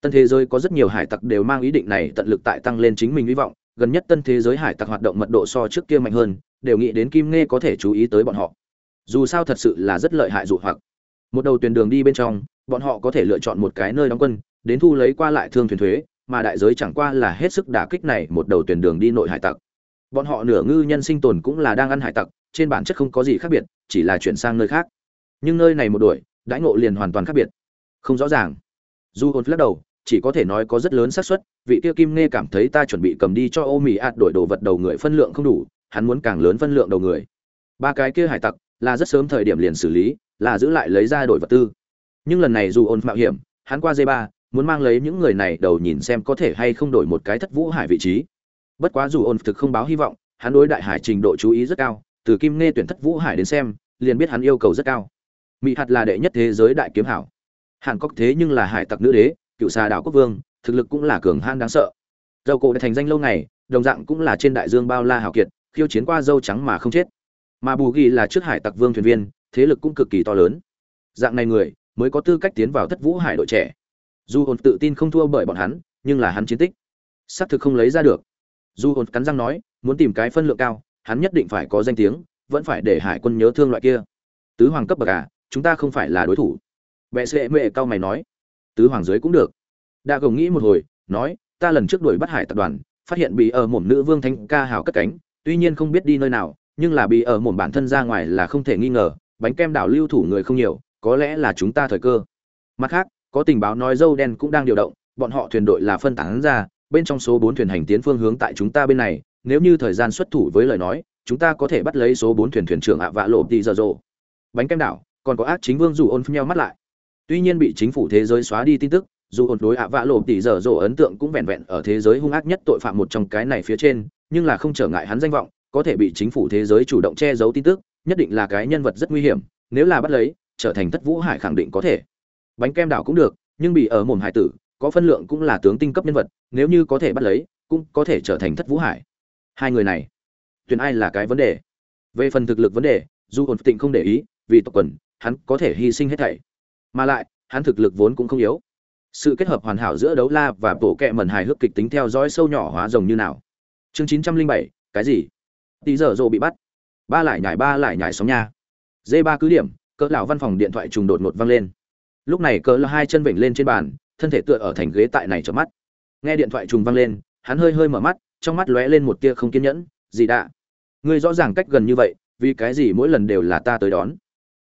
tân thế giới có rất nhiều hải tặc đều mang ý định này tận lực tại tăng lên chính mình hy vọng, gần nhất tân thế giới hải tặc hoạt động mật độ so trước kia mạnh hơn, đều nghĩ đến kim nghe có thể chú ý tới bọn họ. Dù sao thật sự là rất lợi hại dụ hoặc. Một đầu tuyển đường đi bên trong, bọn họ có thể lựa chọn một cái nơi đóng quân, đến thu lấy qua lại thương thuyền thuế, mà đại giới chẳng qua là hết sức đả kích này một đầu tuyển đường đi nội hải tặc. Bọn họ nửa ngư nhân sinh tồn cũng là đang ăn hải tặc, trên bản chất không có gì khác biệt, chỉ là chuyển sang nơi khác. Nhưng nơi này một đuổi, đãi ngộ liền hoàn toàn khác biệt. Không rõ ràng. Du hồn lắc đầu chỉ có thể nói có rất lớn xác suất, vị tiêu kim nghe cảm thấy ta chuẩn bị cầm đi cho ô mì ạt đổi đồ vật đầu người phân lượng không đủ, hắn muốn càng lớn phân lượng đầu người. Ba cái kia hải tặc, là rất sớm thời điểm liền xử lý, là giữ lại lấy ra đổi vật tư. Nhưng lần này dù ôn mạo hiểm, hắn qua dây ba muốn mang lấy những người này đầu nhìn xem có thể hay không đổi một cái thất vũ hải vị trí. Bất quá dù ôn thực không báo hy vọng, hắn đối đại hải trình độ chú ý rất cao, từ kim nghe tuyển thất vũ hải đến xem, liền biết hắn yêu cầu rất cao. Mỹ hạt là đệ nhất thế giới đại kiếm hảo. Hàn cốc thế nhưng là hải tặc nữ đế cựu xà đảo quốc vương, thực lực cũng là cường han đáng sợ. Dầu cổ đã thành danh lâu ngày, đồng dạng cũng là trên đại dương bao la hào kiệt, khiêu chiến qua dâu trắng mà không chết. Mà bù ghi là trước hải tặc vương thuyền viên, thế lực cũng cực kỳ to lớn. Dạng này người, mới có tư cách tiến vào thất vũ hải đội trẻ. Dù hồn tự tin không thua bởi bọn hắn, nhưng là hắn chiến tích, xác thực không lấy ra được. Dù hồn cắn răng nói, muốn tìm cái phân lượng cao, hắn nhất định phải có danh tiếng, vẫn phải để hải quân nhớ thương loại kia. Tứ hoàng cấp bậc à chúng ta không phải là đối thủ. Vệ sệ mệ cao mày nói tứ hoàng dưới cũng được. Đa gồng nghĩ một hồi, nói, ta lần trước đuổi bắt hải tập đoàn, phát hiện bị ở mồm nữ vương thanh ca hào cất cánh, tuy nhiên không biết đi nơi nào, nhưng là bị ở mồm bản thân ra ngoài là không thể nghi ngờ, bánh kem đảo lưu thủ người không nhiều, có lẽ là chúng ta thời cơ. Mặt khác, có tình báo nói dâu đen cũng đang điều động, bọn họ thuyền đội là phân tán ra, bên trong số bốn thuyền hành tiến phương hướng tại chúng ta bên này, nếu như thời gian xuất thủ với lời nói, chúng ta có thể bắt lấy số bốn thuyền thuyền trưởng ạ vạ lộ đi giờ rộ. Bánh kem đảo, còn có ác chính vương dù ôn phim nhau mắt lại tuy nhiên bị chính phủ thế giới xóa đi tin tức, dù ổn đối ạ vạ lộ tỷ giờ rộ ấn tượng cũng vẹn vẹn ở thế giới hung ác nhất tội phạm một trong cái này phía trên, nhưng là không trở ngại hắn danh vọng, có thể bị chính phủ thế giới chủ động che giấu tin tức, nhất định là cái nhân vật rất nguy hiểm, nếu là bắt lấy, trở thành thất vũ hải khẳng định có thể. Bánh kem đảo cũng được, nhưng bị ở mồm hải tử, có phân lượng cũng là tướng tinh cấp nhân vật, nếu như có thể bắt lấy, cũng có thể trở thành thất vũ hải. Hai người này, tuyển ai là cái vấn đề? Về phần thực lực vấn đề, dù ổn tịnh không để ý, vì tộc quần, hắn có thể hy sinh hết thảy mà lại, hắn thực lực vốn cũng không yếu. Sự kết hợp hoàn hảo giữa đấu la và bộ kẹ mẩn hài hước kịch tính theo dõi sâu nhỏ hóa rồng như nào? Chương chín trăm linh bảy, cái gì? Tí giờ rộ bị bắt. Ba lại nhảy, ba lại nhảy sóng nha. D ba cứ điểm, cỡ lão văn phòng điện thoại trùng đột ngột vang lên. Lúc này cỡ là hai chân vểnh lên trên bàn, thân thể tựa ở thành ghế tại này trở mắt. Nghe điện thoại trùng vang lên, hắn hơi hơi mở mắt, trong mắt lóe lên một tia không kiên nhẫn. Gì đã. Ngươi rõ ràng cách gần như vậy, vì cái gì mỗi lần đều là ta tới đón?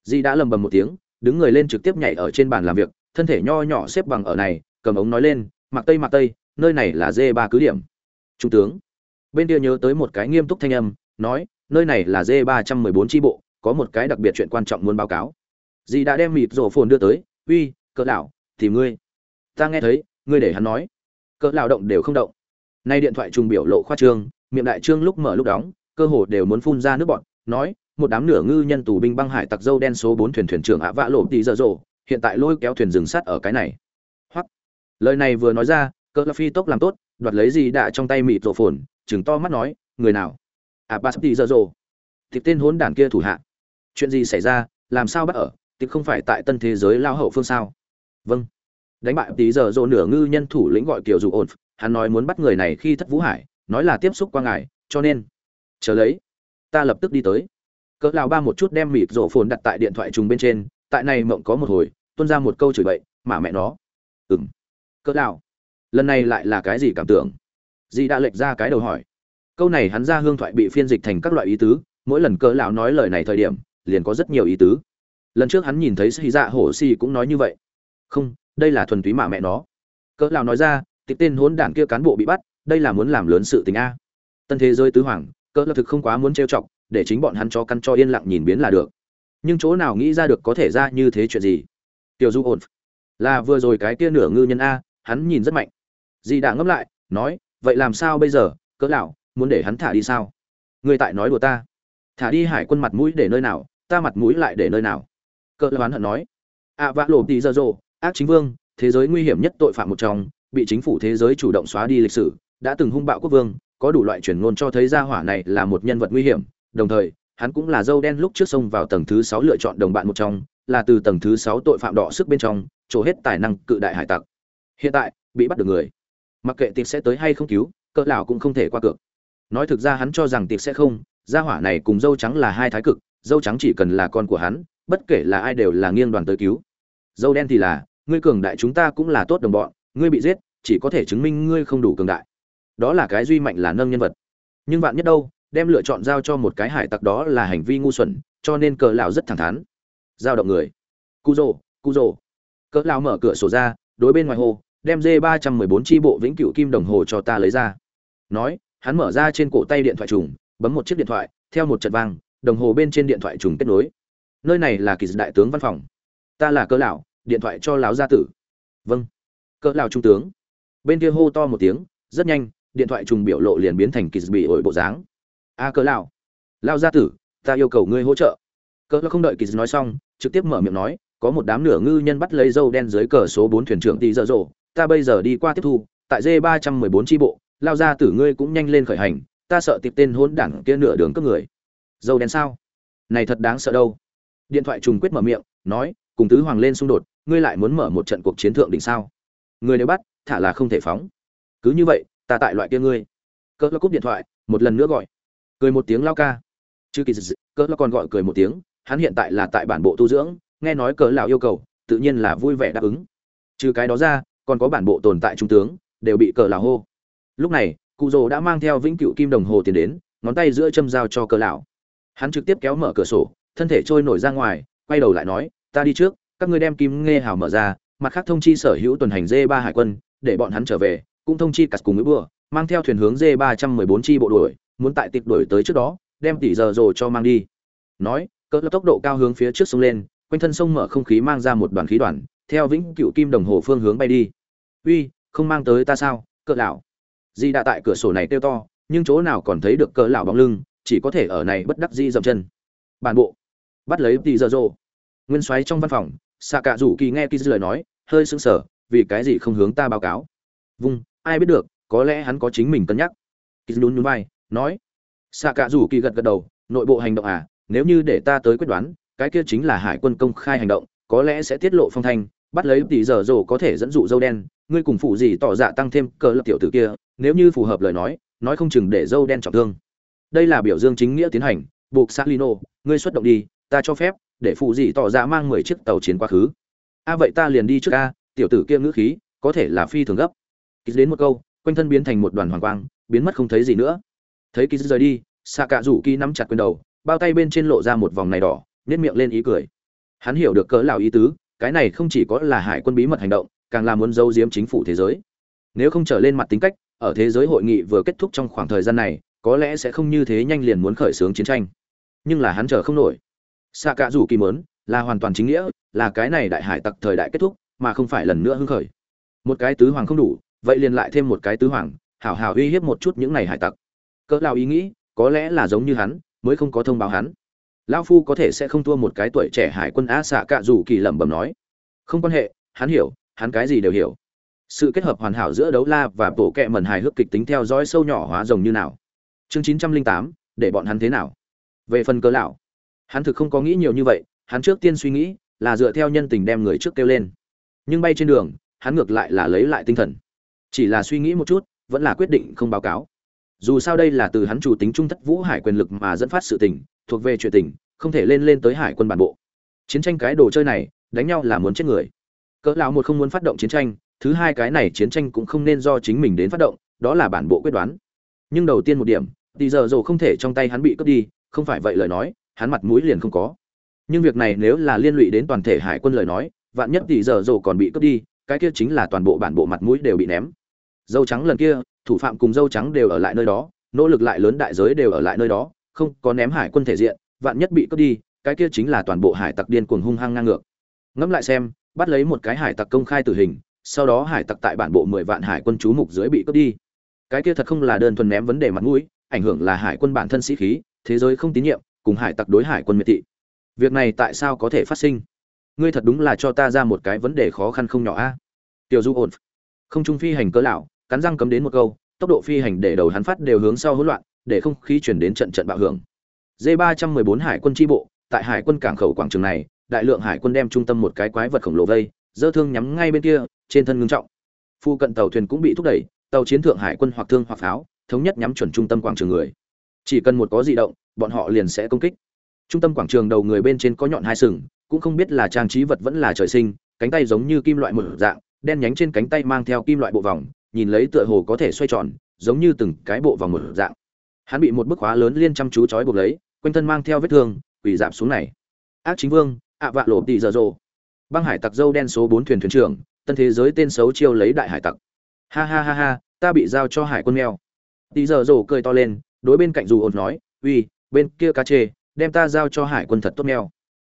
Dì đã lầm bầm một tiếng đứng người lên trực tiếp nhảy ở trên bàn làm việc, thân thể nho nhỏ xếp bằng ở này, cầm ống nói lên, mặc tây mặc tây, nơi này là dê ba cứ điểm. Trung tướng. Bên kia nhớ tới một cái nghiêm túc thanh âm, nói, nơi này là dê ba trăm mười bốn tri bộ, có một cái đặc biệt chuyện quan trọng muốn báo cáo. Dì đã đem mịt rổ phồn đưa tới, uy, cỡ lão tìm ngươi. Ta nghe thấy, ngươi để hắn nói. Cỡ lão động đều không động. Nay điện thoại trùng biểu lộ khoa trương, miệng đại trương lúc mở lúc đóng, cơ hồ đều muốn phun ra nước bọt, nói một đám nửa ngư nhân tù binh băng hải tặc dâu đen số bốn thuyền thuyền trưởng ạ vạ lộ tỷ dở dộ hiện tại lôi kéo thuyền dừng sát ở cái này. Hoặc, lời này vừa nói ra, cỡ phi tốc làm tốt, đoạt lấy gì đã trong tay mịt rổ phồn, chừng to mắt nói, người nào? Ạ bát tỷ dở dộ thì tên hốn đản kia thủ hạ. Chuyện gì xảy ra? Làm sao bắt ở? Tịch không phải tại tân thế giới lao hậu phương sao? Vâng. Đánh bại tí giờ dỗ nửa ngư nhân thủ lĩnh gọi kiểu dù ổn, hắn nói muốn bắt người này khi thất vũ hải, nói là tiếp xúc qua ngài, cho nên, chờ lấy, ta lập tức đi tới cỡ lão ba một chút đem mịt rổ phồn đặt tại điện thoại trùng bên trên, tại này mộng có một hồi, tuôn ra một câu chửi bậy, mà mẹ nó. Ừm. Cỡ lão lần này lại là cái gì cảm tưởng? Dì đã lệch ra cái đầu hỏi. Câu này hắn ra hương thoại bị phiên dịch thành các loại ý tứ, mỗi lần cỡ lão nói lời này thời điểm, liền có rất nhiều ý tứ. Lần trước hắn nhìn thấy xì dạ hổ xì cũng nói như vậy. Không, đây là thuần túy mà mẹ nó. Cỡ lão nói ra, tịch tên hốn đản kia cán bộ bị bắt, đây là muốn làm lớn sự tình a. Tân thế giới tứ hoàng, cỡ lão thực không quá muốn trêu chọc để chính bọn hắn cho căn cho yên lặng nhìn biến là được. Nhưng chỗ nào nghĩ ra được có thể ra như thế chuyện gì? Tiểu du ổn. Là vừa rồi cái kia nửa ngư nhân a, hắn nhìn rất mạnh. Dì đã ngấp lại, nói, vậy làm sao bây giờ? Cỡ lão, muốn để hắn thả đi sao? Người tại nói đùa ta. Thả đi hải quân mặt mũi để nơi nào, ta mặt mũi lại để nơi nào? Cỡ đoán hận nói ạ vạ lộ tì dơ dô ác chính vương, thế giới nguy hiểm nhất tội phạm một trong, bị chính phủ thế giới chủ động xóa đi lịch sử, đã từng hung bạo quốc vương, có đủ loại truyền ngôn cho thấy gia hỏa này là một nhân vật nguy hiểm đồng thời, hắn cũng là dâu đen lúc trước xông vào tầng thứ sáu lựa chọn đồng bạn một trong, là từ tầng thứ sáu tội phạm đỏ sức bên trong, trổ hết tài năng cự đại hải tặc. Hiện tại, bị bắt được người. Mặc kệ tiệc sẽ tới hay không cứu, cỡ lão cũng không thể qua cược. Nói thực ra hắn cho rằng tiệc sẽ không, gia hỏa này cùng dâu trắng là hai thái cực, dâu trắng chỉ cần là con của hắn, bất kể là ai đều là nghiêng đoàn tới cứu. Dâu đen thì là, ngươi cường đại chúng ta cũng là tốt đồng bọn, ngươi bị giết, chỉ có thể chứng minh ngươi không đủ cường đại. Đó là cái duy mạnh là nâng nhân vật. Nhưng vạn nhất đâu đem lựa chọn giao cho một cái hải tặc đó là hành vi ngu xuẩn, cho nên cờ lão rất thẳng thắn. Giao động người. Cu rồ cu rồ cỡ lão mở cửa sổ ra, đối bên ngoài hồ, đem dê ba trăm mười bốn chi bộ vĩnh cửu kim đồng hồ cho ta lấy ra. Nói, hắn mở ra trên cổ tay điện thoại trùng, bấm một chiếc điện thoại, theo một trận vang, đồng hồ bên trên điện thoại trùng kết nối. Nơi này là kỳ đại tướng văn phòng. Ta là cỡ lão, điện thoại cho lão gia tử. Vâng. Cỡ lão trung tướng. Bên kia hô to một tiếng, rất nhanh, điện thoại trùng biểu lộ liền biến thành kỳ bị ổi bộ dáng a cỡ lão. Lão gia tử, ta yêu cầu ngươi hỗ trợ. Cỡ lão không đợi kỳ nói xong, trực tiếp mở miệng nói, có một đám nửa ngư nhân bắt lấy dâu đen dưới cờ số bốn thuyền trưởng tỷ dở dộ ta bây giờ đi qua tiếp thu, tại d ba trăm mười bốn tri bộ lao gia tử ngươi cũng nhanh lên khởi hành, ta sợ tiệp tên hỗn đảng kia nửa đường cướp người. Dâu đen sao? Này thật đáng sợ đâu. Điện thoại trùng quyết mở miệng, nói, cùng tứ hoàng lên xung đột, ngươi lại muốn mở một trận cuộc chiến thượng đỉnh sao? Người nếu bắt, thả là không thể phóng. Cứ như vậy, ta tại loại kia ngươi. Cỡ lão cúp điện thoại, một lần nữa gọi cười một tiếng lao ca. Chứ kỳ dị cỡ lo còn gọi cười một tiếng, hắn hiện tại là tại bản bộ tu dưỡng, nghe nói cỡ lão yêu cầu, tự nhiên là vui vẻ đáp ứng. Trừ cái đó ra, còn có bản bộ tồn tại trung tướng, đều bị cỡ lão hô. Lúc này, cụ rồ đã mang theo vĩnh cựu kim đồng hồ tiền đến, ngón tay giữa châm dao cho cỡ lão. Hắn trực tiếp kéo mở cửa sổ, thân thể trôi nổi ra ngoài, quay đầu lại nói, ta đi trước, các ngươi đem kim nghe hào mở ra, mặt khác thông chi sở hữu tuần hành dê ba hải quân, để bọn hắn trở về, cũng thông chi cắt cùng với bữa mang theo thuyền hướng dê ba trăm mười bốn chi bộ đuổi muốn tại tịp đuổi tới trước đó, đem tỷ giờ rồ cho mang đi. Nói, cỡ tốc độ cao hướng phía trước sông lên, quanh thân sông mở không khí mang ra một đoàn khí đoàn, theo vĩnh cựu kim đồng hồ phương hướng bay đi. Uy, không mang tới ta sao, cỡ lão. Di đã tại cửa sổ này tiêu to, nhưng chỗ nào còn thấy được cỡ lão bóng lưng, chỉ có thể ở này bất đắc di dậm chân. Bản bộ, bắt lấy tỷ giờ rồ. Nguyên soái trong văn phòng xạ cạ rủ kỳ nghe kỳ lời nói, hơi sững sờ, vì cái gì không hướng ta báo cáo? Vung, ai biết được, có lẽ hắn có chính mình cân nhắc. Kỳ nhún nhún vai nói. Xạ cạ rủ kỳ gật gật đầu, nội bộ hành động à nếu như để ta tới quyết đoán, cái kia chính là hải quân công khai hành động, có lẽ sẽ tiết lộ phong thanh, bắt lấy tỷ giờ rồ có thể dẫn dụ dâu đen, ngươi cùng phụ gì tỏ dạ tăng thêm cờ lập tiểu tử kia, nếu như phù hợp lời nói nói không chừng để dâu đen trọng thương. Đây là biểu dương chính nghĩa tiến hành, buộc salino ngươi xuất động đi, ta cho phép, để phụ gì tỏ dạ mang mười chiếc tàu chiến quá khứ. A, vậy ta liền đi trước a, tiểu tử kia ngữ khí, có thể là phi thường gấp. Ký đến một câu, quanh thân biến thành một đoàn hoàng quang, biến mất không thấy gì nữa thấy ký rời đi xạ cạ rủ kỳ nắm chặt quyền đầu, bao tay bên trên lộ ra một vòng này đỏ nét miệng lên ý cười. Hắn hiểu được cỡ lão ý tứ, cái này không chỉ có là hải quân bí mật hành động, càng là muốn giấu giếm chính phủ thế giới. Nếu không trở lên mặt tính cách, ở thế giới hội nghị vừa kết thúc trong khoảng thời gian này, có lẽ sẽ không như thế nhanh liền muốn khởi xướng chiến tranh. Nhưng là hắn chờ không nổi. Xạ cả rủ kỳ mớn là hoàn toàn chính nghĩa, là cái này đại hải tặc thời đại kết thúc, mà không phải lần nữa hưng khởi. Một cái tứ hoàng không đủ, vậy liền lại thêm một cái tứ hoàng, hảo hảo uy hiếp một chút những này hải tặc cỡ lão ý nghĩ, có lẽ là giống như hắn, mới không có thông báo hắn. Lão phu có thể sẽ không thua một cái tuổi trẻ hải quân á xạ cạ dù kỳ lẩm bẩm nói. Không quan hệ, hắn hiểu, hắn cái gì đều hiểu. Sự kết hợp hoàn hảo giữa đấu la và bổ kẹ mẩn hài hước kịch tính theo dõi sâu nhỏ hóa rồng như nào? Chương chín trăm linh tám, để bọn hắn thế nào? Về phần cớ lão, hắn thực không có nghĩ nhiều như vậy, hắn trước tiên suy nghĩ là dựa theo nhân tình đem người trước kêu lên. Nhưng bay trên đường, hắn ngược lại là lấy lại tinh thần. Chỉ là suy nghĩ một chút, vẫn là quyết định không báo cáo dù sao đây là từ hắn chủ tính trung thất vũ hải quyền lực mà dẫn phát sự tình, thuộc về chuyện tình, không thể lên lên tới hải quân bản bộ. Chiến tranh cái đồ chơi này, đánh nhau là muốn chết người. Cỡ lão một không muốn phát động chiến tranh, thứ hai cái này chiến tranh cũng không nên do chính mình đến phát động, đó là bản bộ quyết đoán. Nhưng đầu tiên một điểm, thì giờ dù không thể trong tay hắn bị cướp đi, không phải vậy lời nói, hắn mặt mũi liền không có. Nhưng việc này nếu là liên lụy đến toàn thể hải quân lời nói, vạn nhất thì giờ dù còn bị cướp đi, cái kia chính là toàn bộ bản bộ mặt mũi đều bị ném dâu trắng lần kia, thủ phạm cùng dâu trắng đều ở lại nơi đó, nỗ lực lại lớn đại giới đều ở lại nơi đó, không có ném hải quân thể diện, vạn nhất bị cướp đi, cái kia chính là toàn bộ hải tặc điên cuồng hung hăng ngang ngược. Ngẫm lại xem, bắt lấy một cái hải tặc công khai tử hình, sau đó hải tặc tại bản bộ mười vạn hải quân chú mục dưới bị cướp đi. Cái kia thật không là đơn thuần ném vấn đề mặt mũi, ảnh hưởng là hải quân bản thân sĩ khí, thế giới không tín nhiệm, cùng hải tặc đối hải quân miệt thị. Việc này tại sao có thể phát sinh? Ngươi thật đúng là cho ta ra một cái vấn đề khó khăn không nhỏ a. Tiểu du ổn. Không trung phi hành cỡ lão cắn răng cấm đến một câu, tốc độ phi hành để đầu hắn phát đều hướng sau hỗn loạn, để không khí chuyển đến trận trận bạo hưởng. D 314 hải quân tri bộ, tại hải quân cảng khẩu quảng trường này, đại lượng hải quân đem trung tâm một cái quái vật khổng lồ vây, dơ thương nhắm ngay bên kia, trên thân ngưng trọng. Phu cận tàu thuyền cũng bị thúc đẩy, tàu chiến thượng hải quân hoặc thương hoặc pháo, thống nhất nhắm chuẩn trung tâm quảng trường người. Chỉ cần một có di động, bọn họ liền sẽ công kích. Trung tâm quảng trường đầu người bên trên có nhọn hai sừng, cũng không biết là trang trí vật vẫn là trời sinh, cánh tay giống như kim loại một dạng, đen nhánh trên cánh tay mang theo kim loại bộ vòng nhìn lấy tựa hồ có thể xoay tròn, giống như từng cái bộ vòng một dạng. Hắn bị một bức khóa lớn liên chăm chú trói buộc lấy, quanh thân mang theo vết thương, quỳ giảm xuống này. Ác chính vương, ạ vạ lộ tị dở dồ. Băng hải tặc dâu đen số bốn thuyền thuyền trưởng, tân thế giới tên xấu chiêu lấy đại hải tặc. Ha ha ha ha, ta bị giao cho hải quân mèo. Tị dở dồ cười to lên, đối bên cạnh dù ồn nói, uy, bên kia cá chê, đem ta giao cho hải quân thật tốt mèo.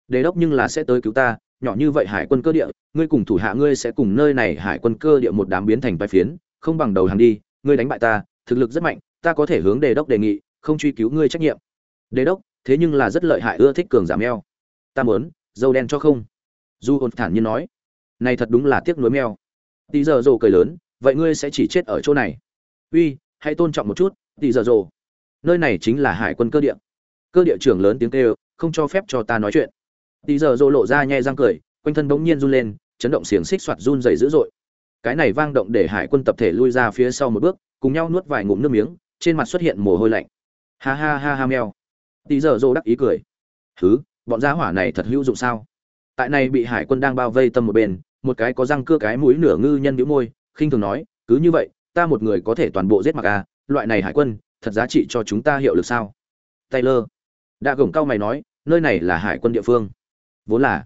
Đề đốc nhưng là sẽ tới cứu ta, nhỏ như vậy hải quân cơ địa, ngươi cùng thủ hạ ngươi sẽ cùng nơi này hải quân cơ địa một đám biến thành vai phiến không bằng đầu hàng đi, ngươi đánh bại ta, thực lực rất mạnh, ta có thể hướng đề đốc đề nghị, không truy cứu ngươi trách nhiệm. Đề đốc, thế nhưng là rất lợi hại, ưa thích cường giảm meo ta muốn, dâu đen cho không. Du hồn thản nhiên nói, này thật đúng là tiếc nuối meo. Tí giờ rồ cười lớn, vậy ngươi sẽ chỉ chết ở chỗ này. Uy, hãy tôn trọng một chút, tí giờ rồ. Nơi này chính là hải quân cơ địa. Cơ địa trưởng lớn tiếng kêu, không cho phép cho ta nói chuyện. Tí giờ rồ lộ ra nhai răng cười, quanh thân bỗng nhiên run lên, chấn động xiềng xích soạt run dày dữ dội cái này vang động để hải quân tập thể lui ra phía sau một bước, cùng nhau nuốt vài ngụm nước miếng, trên mặt xuất hiện mồ hôi lạnh. Ha ha ha ha meo tí giờ dô đắc ý cười. Thứ bọn gia hỏa này thật hữu dụng sao? Tại này bị hải quân đang bao vây tâm một bên, một cái có răng cưa cái mũi nửa ngư nhân nhíu môi, khinh thường nói, cứ như vậy, ta một người có thể toàn bộ giết mặc à loại này hải quân, thật giá trị cho chúng ta hiệu lực sao? Taylor đã gồng cao mày nói, nơi này là hải quân địa phương. Vốn là.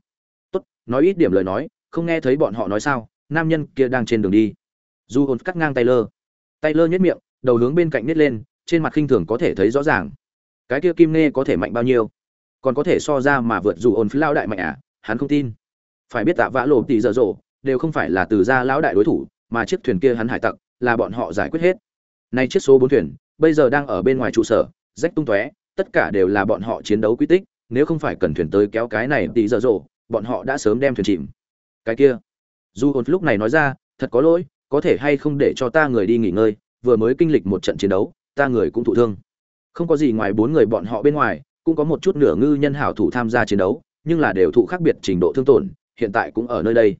Tốt, nói ít điểm lời nói, không nghe thấy bọn họ nói sao? Nam nhân kia đang trên đường đi. Du hồn cắt ngang taylor taylor nhếch miệng, đầu hướng bên cạnh nhếch lên, trên mặt khinh thường có thể thấy rõ ràng. Cái kia kim nê có thể mạnh bao nhiêu? Còn có thể so ra mà vượt dù ồn phi lao đại mạnh à? Hắn không tin. Phải biết tạ vã lộ tỷ dở dộ đều không phải là từ gia lão đại đối thủ, mà chiếc thuyền kia hắn hải tặc, là bọn họ giải quyết hết. Nay chiếc số bốn thuyền, bây giờ đang ở bên ngoài trụ sở, rách tung tóe, tất cả đều là bọn họ chiến đấu quy tích, nếu không phải cần thuyền tới kéo cái này tỷ dở dộ bọn họ đã sớm đem thuyền chìm. Cái kia dù ồn lúc này nói ra, thật có lỗi, có thể hay không để cho ta người đi nghỉ ngơi, vừa mới kinh lịch một trận chiến đấu, ta người cũng thụ thương. Không có gì ngoài bốn người bọn họ bên ngoài, cũng có một chút nửa ngư nhân hảo thủ tham gia chiến đấu, nhưng là đều thụ khác biệt trình độ thương tổn, hiện tại cũng ở nơi đây.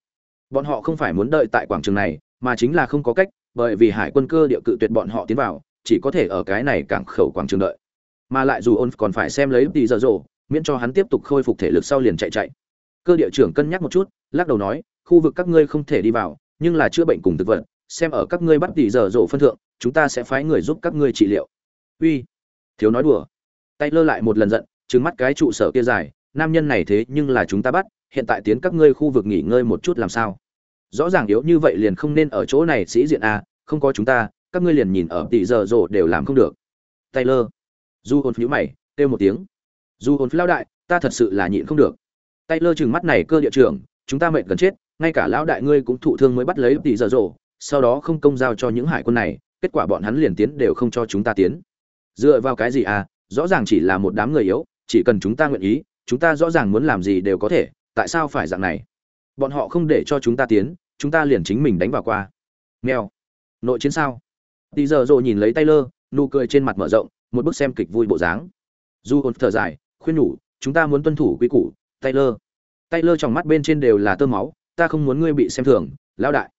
Bọn họ không phải muốn đợi tại quảng trường này, mà chính là không có cách, bởi vì hải quân cơ địa cự tuyệt bọn họ tiến vào, chỉ có thể ở cái này cảng khẩu quảng trường đợi. Mà lại dù ôn còn phải xem lấy tỷ giờ rộ miễn cho hắn tiếp tục khôi phục thể lực sau liền chạy chạy. Cơ địa trưởng cân nhắc một chút, lắc đầu nói khu vực các ngươi không thể đi vào, nhưng là chữa bệnh cùng thực vật, xem ở các ngươi bắt tỷ giờ rộ phân thượng, chúng ta sẽ phái người giúp các ngươi trị liệu. Uy, thiếu nói đùa. Tay lơ lại một lần giận, trừng mắt cái trụ sở kia dài, nam nhân này thế nhưng là chúng ta bắt, hiện tại tiến các ngươi khu vực nghỉ ngơi một chút làm sao? Rõ ràng yếu như vậy liền không nên ở chỗ này sĩ diện a không có chúng ta, các ngươi liền nhìn ở tỷ giờ rộ đều làm không được. Taylor du hồn phiếu mày, kêu một tiếng. Du hồn lao đại, ta thật sự là nhịn không được. Taylor chừng mắt này cơ địa trưởng, chúng ta mệt gần chết ngay cả lão đại ngươi cũng thụ thương mới bắt lấy tỷ giờ rộ sau đó không công giao cho những hải quân này, kết quả bọn hắn liền tiến đều không cho chúng ta tiến. Dựa vào cái gì à? Rõ ràng chỉ là một đám người yếu, chỉ cần chúng ta nguyện ý, chúng ta rõ ràng muốn làm gì đều có thể, tại sao phải dạng này? Bọn họ không để cho chúng ta tiến, chúng ta liền chính mình đánh vào qua. Nghèo. Nội chiến sao? Tỷ giờ rồi nhìn lấy taylor, nụ cười trên mặt mở rộng, một bức xem kịch vui bộ dáng. Du hồn thở dài, khuyên nhủ, chúng ta muốn tuân thủ quy củ, taylor. Taylor trong mắt bên trên đều là tơ máu ta không muốn ngươi bị xem thường, lão đại.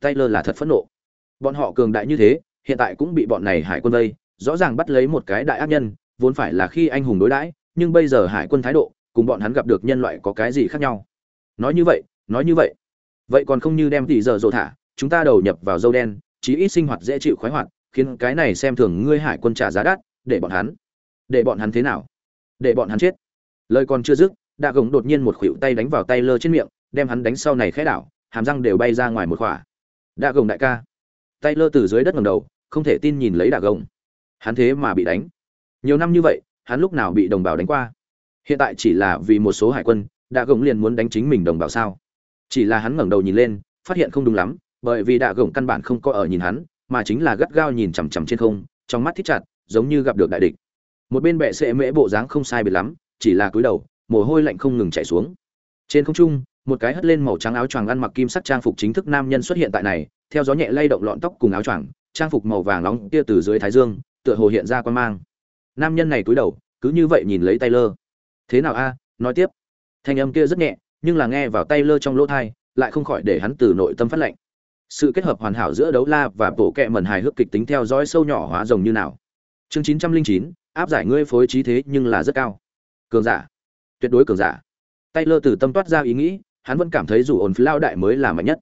Taylor là thật phẫn nộ. Bọn họ cường đại như thế, hiện tại cũng bị bọn này hải quân vây, rõ ràng bắt lấy một cái đại ác nhân, vốn phải là khi anh hùng đối đãi, nhưng bây giờ hải quân thái độ, cùng bọn hắn gặp được nhân loại có cái gì khác nhau? Nói như vậy, nói như vậy. Vậy còn không như đem tỷ giờ rộ thả, chúng ta đầu nhập vào dâu đen, chí ít sinh hoạt dễ chịu khoái hoạt, khiến cái này xem thường ngươi hải quân trả giá đắt, để bọn hắn. Để bọn hắn thế nào? Để bọn hắn chết. Lời còn chưa dứt, đạ gồng đột nhiên một khuỷu tay đánh vào tay lơ trên miệng đem hắn đánh sau này khẽ đảo, hàm răng đều bay ra ngoài một khỏa. Đạ gồng đại ca. Tay lơ từ dưới đất ngầm đầu, không thể tin nhìn lấy đạ gồng. Hắn thế mà bị đánh. Nhiều năm như vậy, hắn lúc nào bị đồng bào đánh qua? Hiện tại chỉ là vì một số hải quân, đạ gồng liền muốn đánh chính mình đồng bào sao? Chỉ là hắn ngẩng đầu nhìn lên, phát hiện không đúng lắm, bởi vì đạ gồng căn bản không có ở nhìn hắn, mà chính là gắt gao nhìn chằm chằm trên không, trong mắt thích chặt, giống như gặp được đại địch. Một bên bệ sệ mễ bộ dáng không sai biệt lắm, chỉ là cúi đầu, mồ hôi lạnh không ngừng chảy xuống. Trên không trung một cái hất lên màu trắng áo choàng ăn mặc kim sắc trang phục chính thức nam nhân xuất hiện tại này, theo gió nhẹ lay động lọn tóc cùng áo choàng, trang phục màu vàng nóng kia từ dưới thái dương, tựa hồ hiện ra quan mang. Nam nhân này cúi đầu, cứ như vậy nhìn lấy Taylor. Thế nào a? Nói tiếp. Thanh âm kia rất nhẹ, nhưng là nghe vào Taylor trong lỗ tai, lại không khỏi để hắn từ nội tâm phát lệnh sự kết hợp hoàn hảo giữa đấu la và bộ kệ mẩn hài hước kịch tính theo dõi sâu nhỏ hóa rồng như nào. Chương chín trăm linh chín, áp giải ngươi phối trí thế nhưng là rất cao. Cường giả. Tuyệt đối cường giả. Taylor từ tâm toát ra ý nghĩ hắn vẫn cảm thấy dù ổn lao đại mới là mạnh nhất.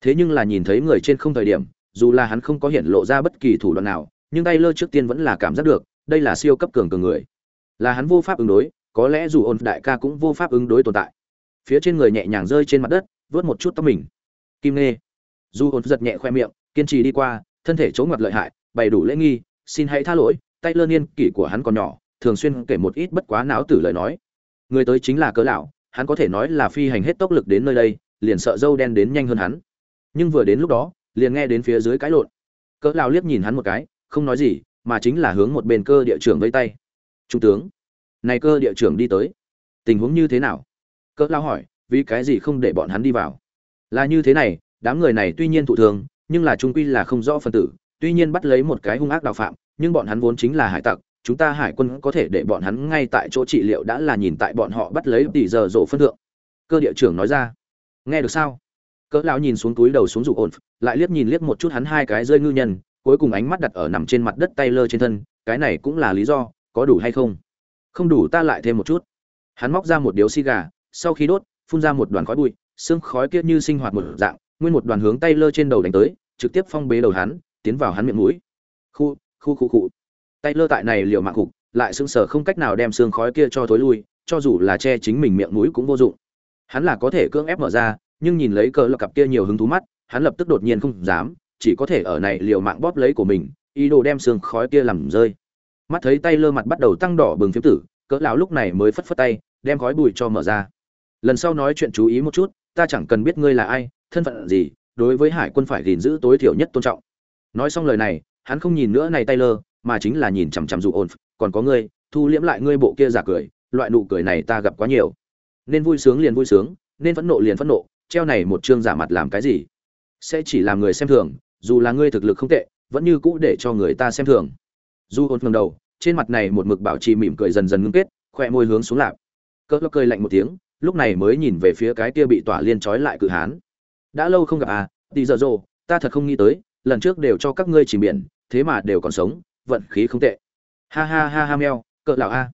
Thế nhưng là nhìn thấy người trên không thời điểm, dù là hắn không có hiện lộ ra bất kỳ thủ đoạn nào, nhưng tay lơ trước tiên vẫn là cảm giác được, đây là siêu cấp cường cường người. Là hắn vô pháp ứng đối, có lẽ dù ổn đại ca cũng vô pháp ứng đối tồn tại. Phía trên người nhẹ nhàng rơi trên mặt đất, vớt một chút tóc mình. Kim nê dù ổn giật nhẹ khoe miệng, kiên trì đi qua, thân thể chống ngoặt lợi hại, bày đủ lễ nghi, xin hãy tha lỗi tay lơ niên kỷ của hắn còn nhỏ, thường xuyên kể một ít bất quá não tử lời nói. Người tới chính là cớ lão hắn có thể nói là phi hành hết tốc lực đến nơi đây, liền sợ dâu đen đến nhanh hơn hắn. Nhưng vừa đến lúc đó, liền nghe đến phía dưới cái lộn. Cỡ lão liếc nhìn hắn một cái, không nói gì, mà chính là hướng một bên cơ địa trưởng vây tay. Trung tướng, này cơ địa trưởng đi tới. Tình huống như thế nào? Cỡ lão hỏi, vì cái gì không để bọn hắn đi vào? Là như thế này, đám người này tuy nhiên thụ thường nhưng là trung quy là không rõ phân tử, tuy nhiên bắt lấy một cái hung ác đạo phạm, nhưng bọn hắn vốn chính là hải tặc chúng ta hải quân có thể để bọn hắn ngay tại chỗ trị liệu đã là nhìn tại bọn họ bắt lấy tỷ giờ rổ phân thượng. Cơ địa trưởng nói ra. Nghe được sao? Cỡ lão nhìn xuống túi đầu xuống rủ ổn, lại liếc nhìn liếc một chút hắn hai cái rơi ngư nhân, cuối cùng ánh mắt đặt ở nằm trên mặt đất tay lơ trên thân, cái này cũng là lý do, có đủ hay không? Không đủ ta lại thêm một chút. Hắn móc ra một điếu xi gà, sau khi đốt, phun ra một đoàn khói bụi, xương khói kia như sinh hoạt một dạng, nguyên một đoàn hướng tay lơ trên đầu đánh tới, trực tiếp phong bế đầu hắn, tiến vào hắn miệng mũi. Khu khu khu khu tay lơ tại này liều mạng cục, lại sững sờ không cách nào đem xương khói kia cho thối lui, cho dù là che chính mình miệng mũi cũng vô dụng. Hắn là có thể cưỡng ép mở ra, nhưng nhìn lấy cờ lập cặp kia nhiều hứng thú mắt, hắn lập tức đột nhiên không dám, chỉ có thể ở này liều mạng bóp lấy của mình, ý đồ đem xương khói kia làm rơi. Mắt thấy tay lơ mặt bắt đầu tăng đỏ bừng phiếm tử, cỡ lão lúc này mới phất phất tay, đem khói bụi cho mở ra. Lần sau nói chuyện chú ý một chút, ta chẳng cần biết ngươi là ai, thân phận gì, đối với hải quân phải gìn giữ tối thiểu nhất tôn trọng. Nói xong lời này, hắn không nhìn nữa này tay lơ mà chính là nhìn chằm chằm dù ổn còn có ngươi, thu liễm lại ngươi bộ kia giả cười, loại nụ cười này ta gặp quá nhiều. Nên vui sướng liền vui sướng, nên phẫn nộ liền phẫn nộ, treo này một chương giả mặt làm cái gì? Sẽ chỉ làm người xem thường, dù là ngươi thực lực không tệ, vẫn như cũ để cho người ta xem thường. Dù ổn ngầm đầu, trên mặt này một mực bảo trì mỉm cười dần dần ngưng kết, khỏe môi hướng xuống lạp. Cỡ cười lạnh một tiếng, lúc này mới nhìn về phía cái kia bị tỏa liên trói lại cự hán. Đã lâu không gặp à đi giờ rồ ta thật không nghĩ tới, lần trước đều cho các ngươi chỉ biển thế mà đều còn sống vận khí không tệ. Ha ha ha ha meo, cỡ lão a.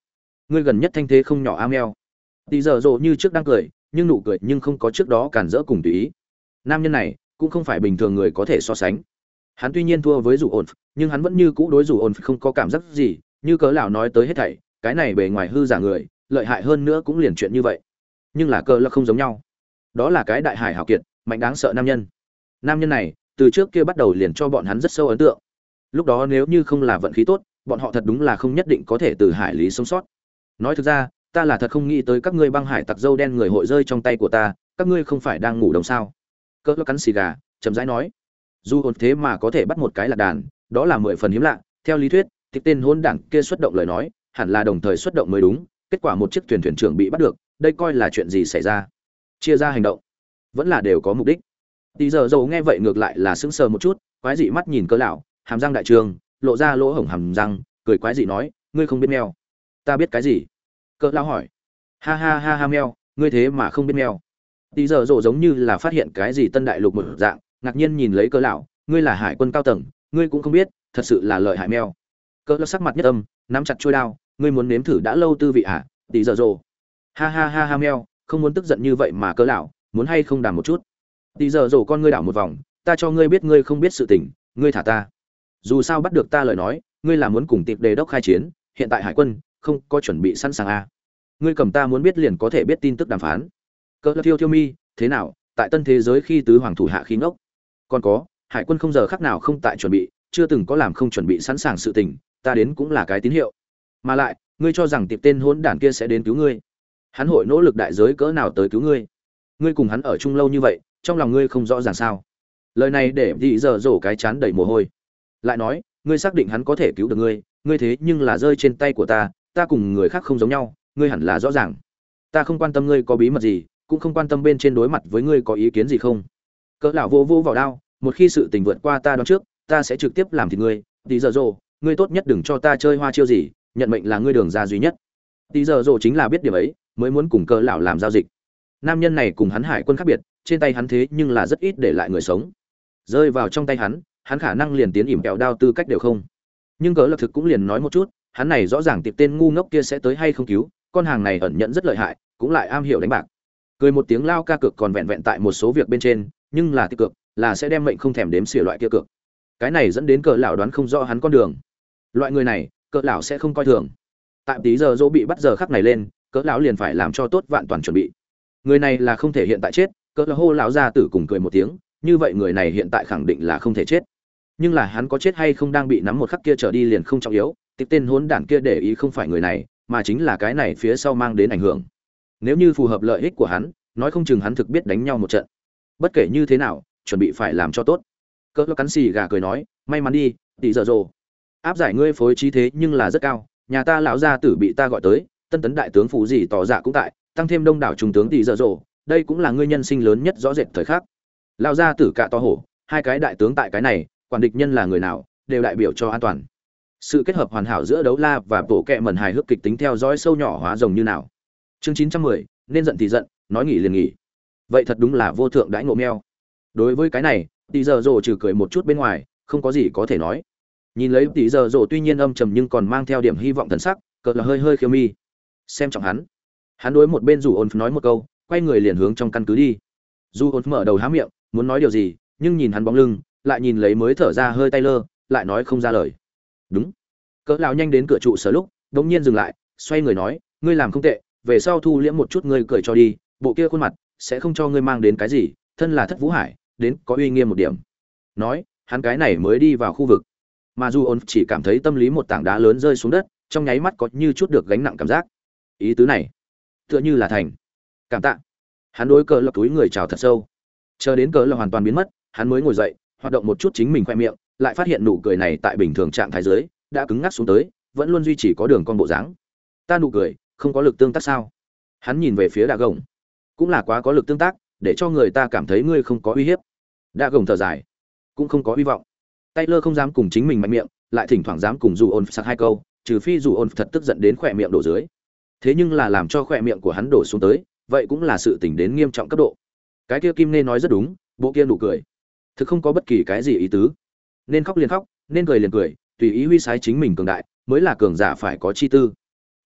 Ngươi gần nhất thanh thế không nhỏ a meo. Đi giờ rồ như trước đang cười, nhưng nụ cười nhưng không có trước đó cản rỡ cùng tùy ý. Nam nhân này, cũng không phải bình thường người có thể so sánh. Hắn tuy nhiên thua với rủ ổn, nhưng hắn vẫn như cũ đối rủ ổn không có cảm giác gì, như cỡ lão nói tới hết thảy, cái này bề ngoài hư giả người, lợi hại hơn nữa cũng liền chuyện như vậy. Nhưng là cỡ là không giống nhau. Đó là cái đại hải hào kiệt, mạnh đáng sợ nam nhân. Nam nhân này, từ trước kia bắt đầu liền cho bọn hắn rất sâu ấn tượng lúc đó nếu như không là vận khí tốt, bọn họ thật đúng là không nhất định có thể từ hải lý sống sót. Nói thực ra, ta là thật không nghĩ tới các ngươi băng hải tặc dâu đen người hội rơi trong tay của ta, các ngươi không phải đang ngủ đồng sao? Cỡ cắn xì gà, chậm rãi nói. Dù hồn thế mà có thể bắt một cái lạc đàn, đó là mười phần hiếm lạ, theo lý thuyết, thì tên hôn đảng kia xuất động lời nói, hẳn là đồng thời xuất động mới đúng, kết quả một chiếc thuyền thuyền trưởng bị bắt được, đây coi là chuyện gì xảy ra? Chia ra hành động, vẫn là đều có mục đích. Tí giờ dầu nghe vậy ngược lại là sững sờ một chút, quái dị mắt nhìn cỡ lão hàm răng đại trường lộ ra lỗ hổng hàm răng cười quái dị nói ngươi không biết mèo. Ta biết cái gì? Cỡ lão hỏi. Ha ha ha ha mèo ngươi thế mà không biết mèo. Tí giờ rộ giống như là phát hiện cái gì tân đại lục một dạng ngạc nhiên nhìn lấy cỡ lão ngươi là hải quân cao tầng ngươi cũng không biết thật sự là lợi hại mèo. Cỡ lão sắc mặt nhất âm nắm chặt chuôi đao ngươi muốn nếm thử đã lâu tư vị à tí giờ rộ. Ha ha ha ha mèo, không muốn tức giận như vậy mà cỡ lão muốn hay không đàm một chút? Tí giờ rộ con ngươi đảo một vòng ta cho ngươi biết ngươi không biết sự tình ngươi thả ta dù sao bắt được ta lời nói, ngươi là muốn cùng tiệp đề đốc khai chiến, hiện tại hải quân không có chuẩn bị sẵn sàng à. ngươi cầm ta muốn biết liền có thể biết tin tức đàm phán. Cỡ thiêu thiêu mi, thế nào? Tại tân thế giới khi tứ hoàng thủ hạ khí ngốc. Còn có, hải quân không giờ khắc nào không tại chuẩn bị, chưa từng có làm không chuẩn bị sẵn sàng sự tình, ta đến cũng là cái tín hiệu. Mà lại, ngươi cho rằng tiệp tên hỗn đản kia sẽ đến cứu ngươi. Hắn hội nỗ lực đại giới cỡ nào tới cứu ngươi? Ngươi cùng hắn ở chung lâu như vậy, trong lòng ngươi không rõ ràng sao? Lời này để dị dở dổ cái chán đầy mồ hôi lại nói, ngươi xác định hắn có thể cứu được ngươi ngươi thế nhưng là rơi trên tay của ta ta cùng người khác không giống nhau, ngươi hẳn là rõ ràng. Ta không quan tâm ngươi có bí mật gì, cũng không quan tâm bên trên đối mặt với ngươi có ý kiến gì không. Cỡ lão vô vô vào đao, một khi sự tình vượt qua ta đón trước, ta sẽ trực tiếp làm thịt ngươi. Tí giờ rồ, ngươi tốt nhất đừng cho ta chơi hoa chiêu gì, nhận mệnh là ngươi đường ra duy nhất. Tí giờ rồ chính là biết điểm ấy, mới muốn cùng cỡ lão làm giao dịch. Nam nhân này cùng hắn hải quân khác biệt, trên tay hắn thế nhưng là rất ít để lại người sống. Rơi vào trong tay hắn hắn khả năng liền tiến ỉm kẹo đao tư cách đều không. Nhưng cớ lập thực cũng liền nói một chút, hắn này rõ ràng tiệp tên ngu ngốc kia sẽ tới hay không cứu, con hàng này ẩn nhận rất lợi hại, cũng lại am hiểu đánh bạc. Cười một tiếng lao ca cược còn vẹn vẹn tại một số việc bên trên, nhưng là tiệp cực là sẽ đem mệnh không thèm đếm xỉa loại kia cược. Cái này dẫn đến cỡ lão đoán không rõ hắn con đường. Loại người này cỡ lão sẽ không coi thường. Tại tí giờ dỗ bị bắt giờ khắc này lên cỡ lão liền phải làm cho tốt vạn toàn chuẩn bị. Người này là không thể hiện tại chết cỡ lão hô lão ra tử cùng cười một tiếng, như vậy người này hiện tại khẳng định là không thể chết nhưng là hắn có chết hay không đang bị nắm một khắc kia trở đi liền không trọng yếu, tiếp tên hốn đản kia để ý không phải người này, mà chính là cái này phía sau mang đến ảnh hưởng. Nếu như phù hợp lợi ích của hắn, nói không chừng hắn thực biết đánh nhau một trận. Bất kể như thế nào, chuẩn bị phải làm cho tốt. Cỡ cắn xì gà cười nói, may mắn đi, tỷ dở dồ. Áp giải ngươi phối trí thế nhưng là rất cao, nhà ta lão gia tử bị ta gọi tới, tân tấn đại tướng phụ gì tỏ dạ cũng tại, tăng thêm đông đảo trung tướng tỷ dở dồ, đây cũng là ngươi nhân sinh lớn nhất rõ rệt thời khắc. Lão gia tử cả to hổ, hai cái đại tướng tại cái này quản địch nhân là người nào, đều đại biểu cho an toàn. Sự kết hợp hoàn hảo giữa đấu la và bộ kệ mẩn hài hước kịch tính theo dõi sâu nhỏ hóa rồng như nào. Chương chín trăm mười, nên giận thì giận, nói nghỉ liền nghỉ. Vậy thật đúng là vô thượng đãi ngộ meo. Đối với cái này, tỷ giờ rồ trừ cười một chút bên ngoài, không có gì có thể nói. Nhìn lấy tỷ giờ rồ tuy nhiên âm trầm nhưng còn mang theo điểm hy vọng thần sắc, cợt là hơi hơi khiêu mi. Xem trọng hắn. Hắn đối một bên dù ôn nói một câu, quay người liền hướng trong căn cứ đi. Dù ôn mở đầu há miệng, muốn nói điều gì, nhưng nhìn hắn bóng lưng lại nhìn lấy mới thở ra hơi tay lơ, lại nói không ra lời. Đúng. Cỡ lão nhanh đến cửa trụ sở lúc đống nhiên dừng lại, xoay người nói, ngươi làm không tệ, về sau thu liễm một chút ngươi cười cho đi, bộ kia khuôn mặt sẽ không cho ngươi mang đến cái gì, thân là thất vũ hải, đến có uy nghiêm một điểm. Nói, hắn cái này mới đi vào khu vực. Mà dù ôn chỉ cảm thấy tâm lý một tảng đá lớn rơi xuống đất, trong nháy mắt có như chút được gánh nặng cảm giác. Ý tứ này, tựa như là thành. Cảm tạ. Hắn đối cỡ lọc túi người chào thật sâu. Chờ đến cỡ là hoàn toàn biến mất, hắn mới ngồi dậy hoạt động một chút chính mình khoe miệng, lại phát hiện nụ cười này tại bình thường trạng thái dưới, đã cứng ngắc xuống tới, vẫn luôn duy trì có đường con bộ dáng. Ta nụ cười, không có lực tương tác sao? Hắn nhìn về phía đạ gồng. Cũng là quá có lực tương tác, để cho người ta cảm thấy ngươi không có uy hiếp. Đạ gồng thở dài. Cũng không có hy vọng. Tay lơ không dám cùng chính mình mạnh miệng, lại thỉnh thoảng dám cùng dù ôn sặc hai câu, trừ phi dù ôn thật tức giận đến khỏe miệng đổ dưới. Thế nhưng là làm cho khỏe miệng của hắn đổ xuống tới, vậy cũng là sự tình đến nghiêm trọng cấp độ. Cái kia kim nên nói rất đúng, bộ kia nụ cười thực không có bất kỳ cái gì ý tứ. Nên khóc liền khóc, nên cười liền cười, tùy ý huy sái chính mình cường đại, mới là cường giả phải có chi tư.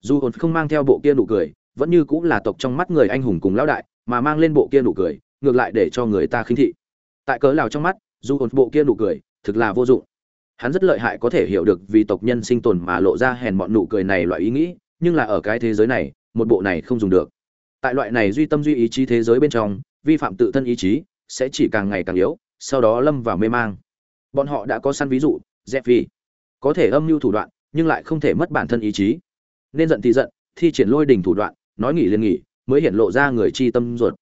Dù hồn không mang theo bộ kia nụ cười, vẫn như cũng là tộc trong mắt người anh hùng cùng lão đại, mà mang lên bộ kia nụ cười, ngược lại để cho người ta khinh thị. Tại cớ lào trong mắt, dù hồn bộ kia nụ cười, thực là vô dụng. Hắn rất lợi hại có thể hiểu được vì tộc nhân sinh tồn mà lộ ra hèn bọn nụ cười này loại ý nghĩ, nhưng là ở cái thế giới này, một bộ này không dùng được. Tại loại này duy tâm duy ý chí thế giới bên trong, vi phạm tự thân ý chí, sẽ chỉ càng ngày càng yếu sau đó lâm vào mê mang. Bọn họ đã có săn ví dụ dẹp vì có thể âm mưu thủ đoạn, nhưng lại không thể mất bản thân ý chí. Nên giận thì giận, thi triển lôi đình thủ đoạn, nói nghỉ liền nghỉ, mới hiện lộ ra người chi tâm ruột.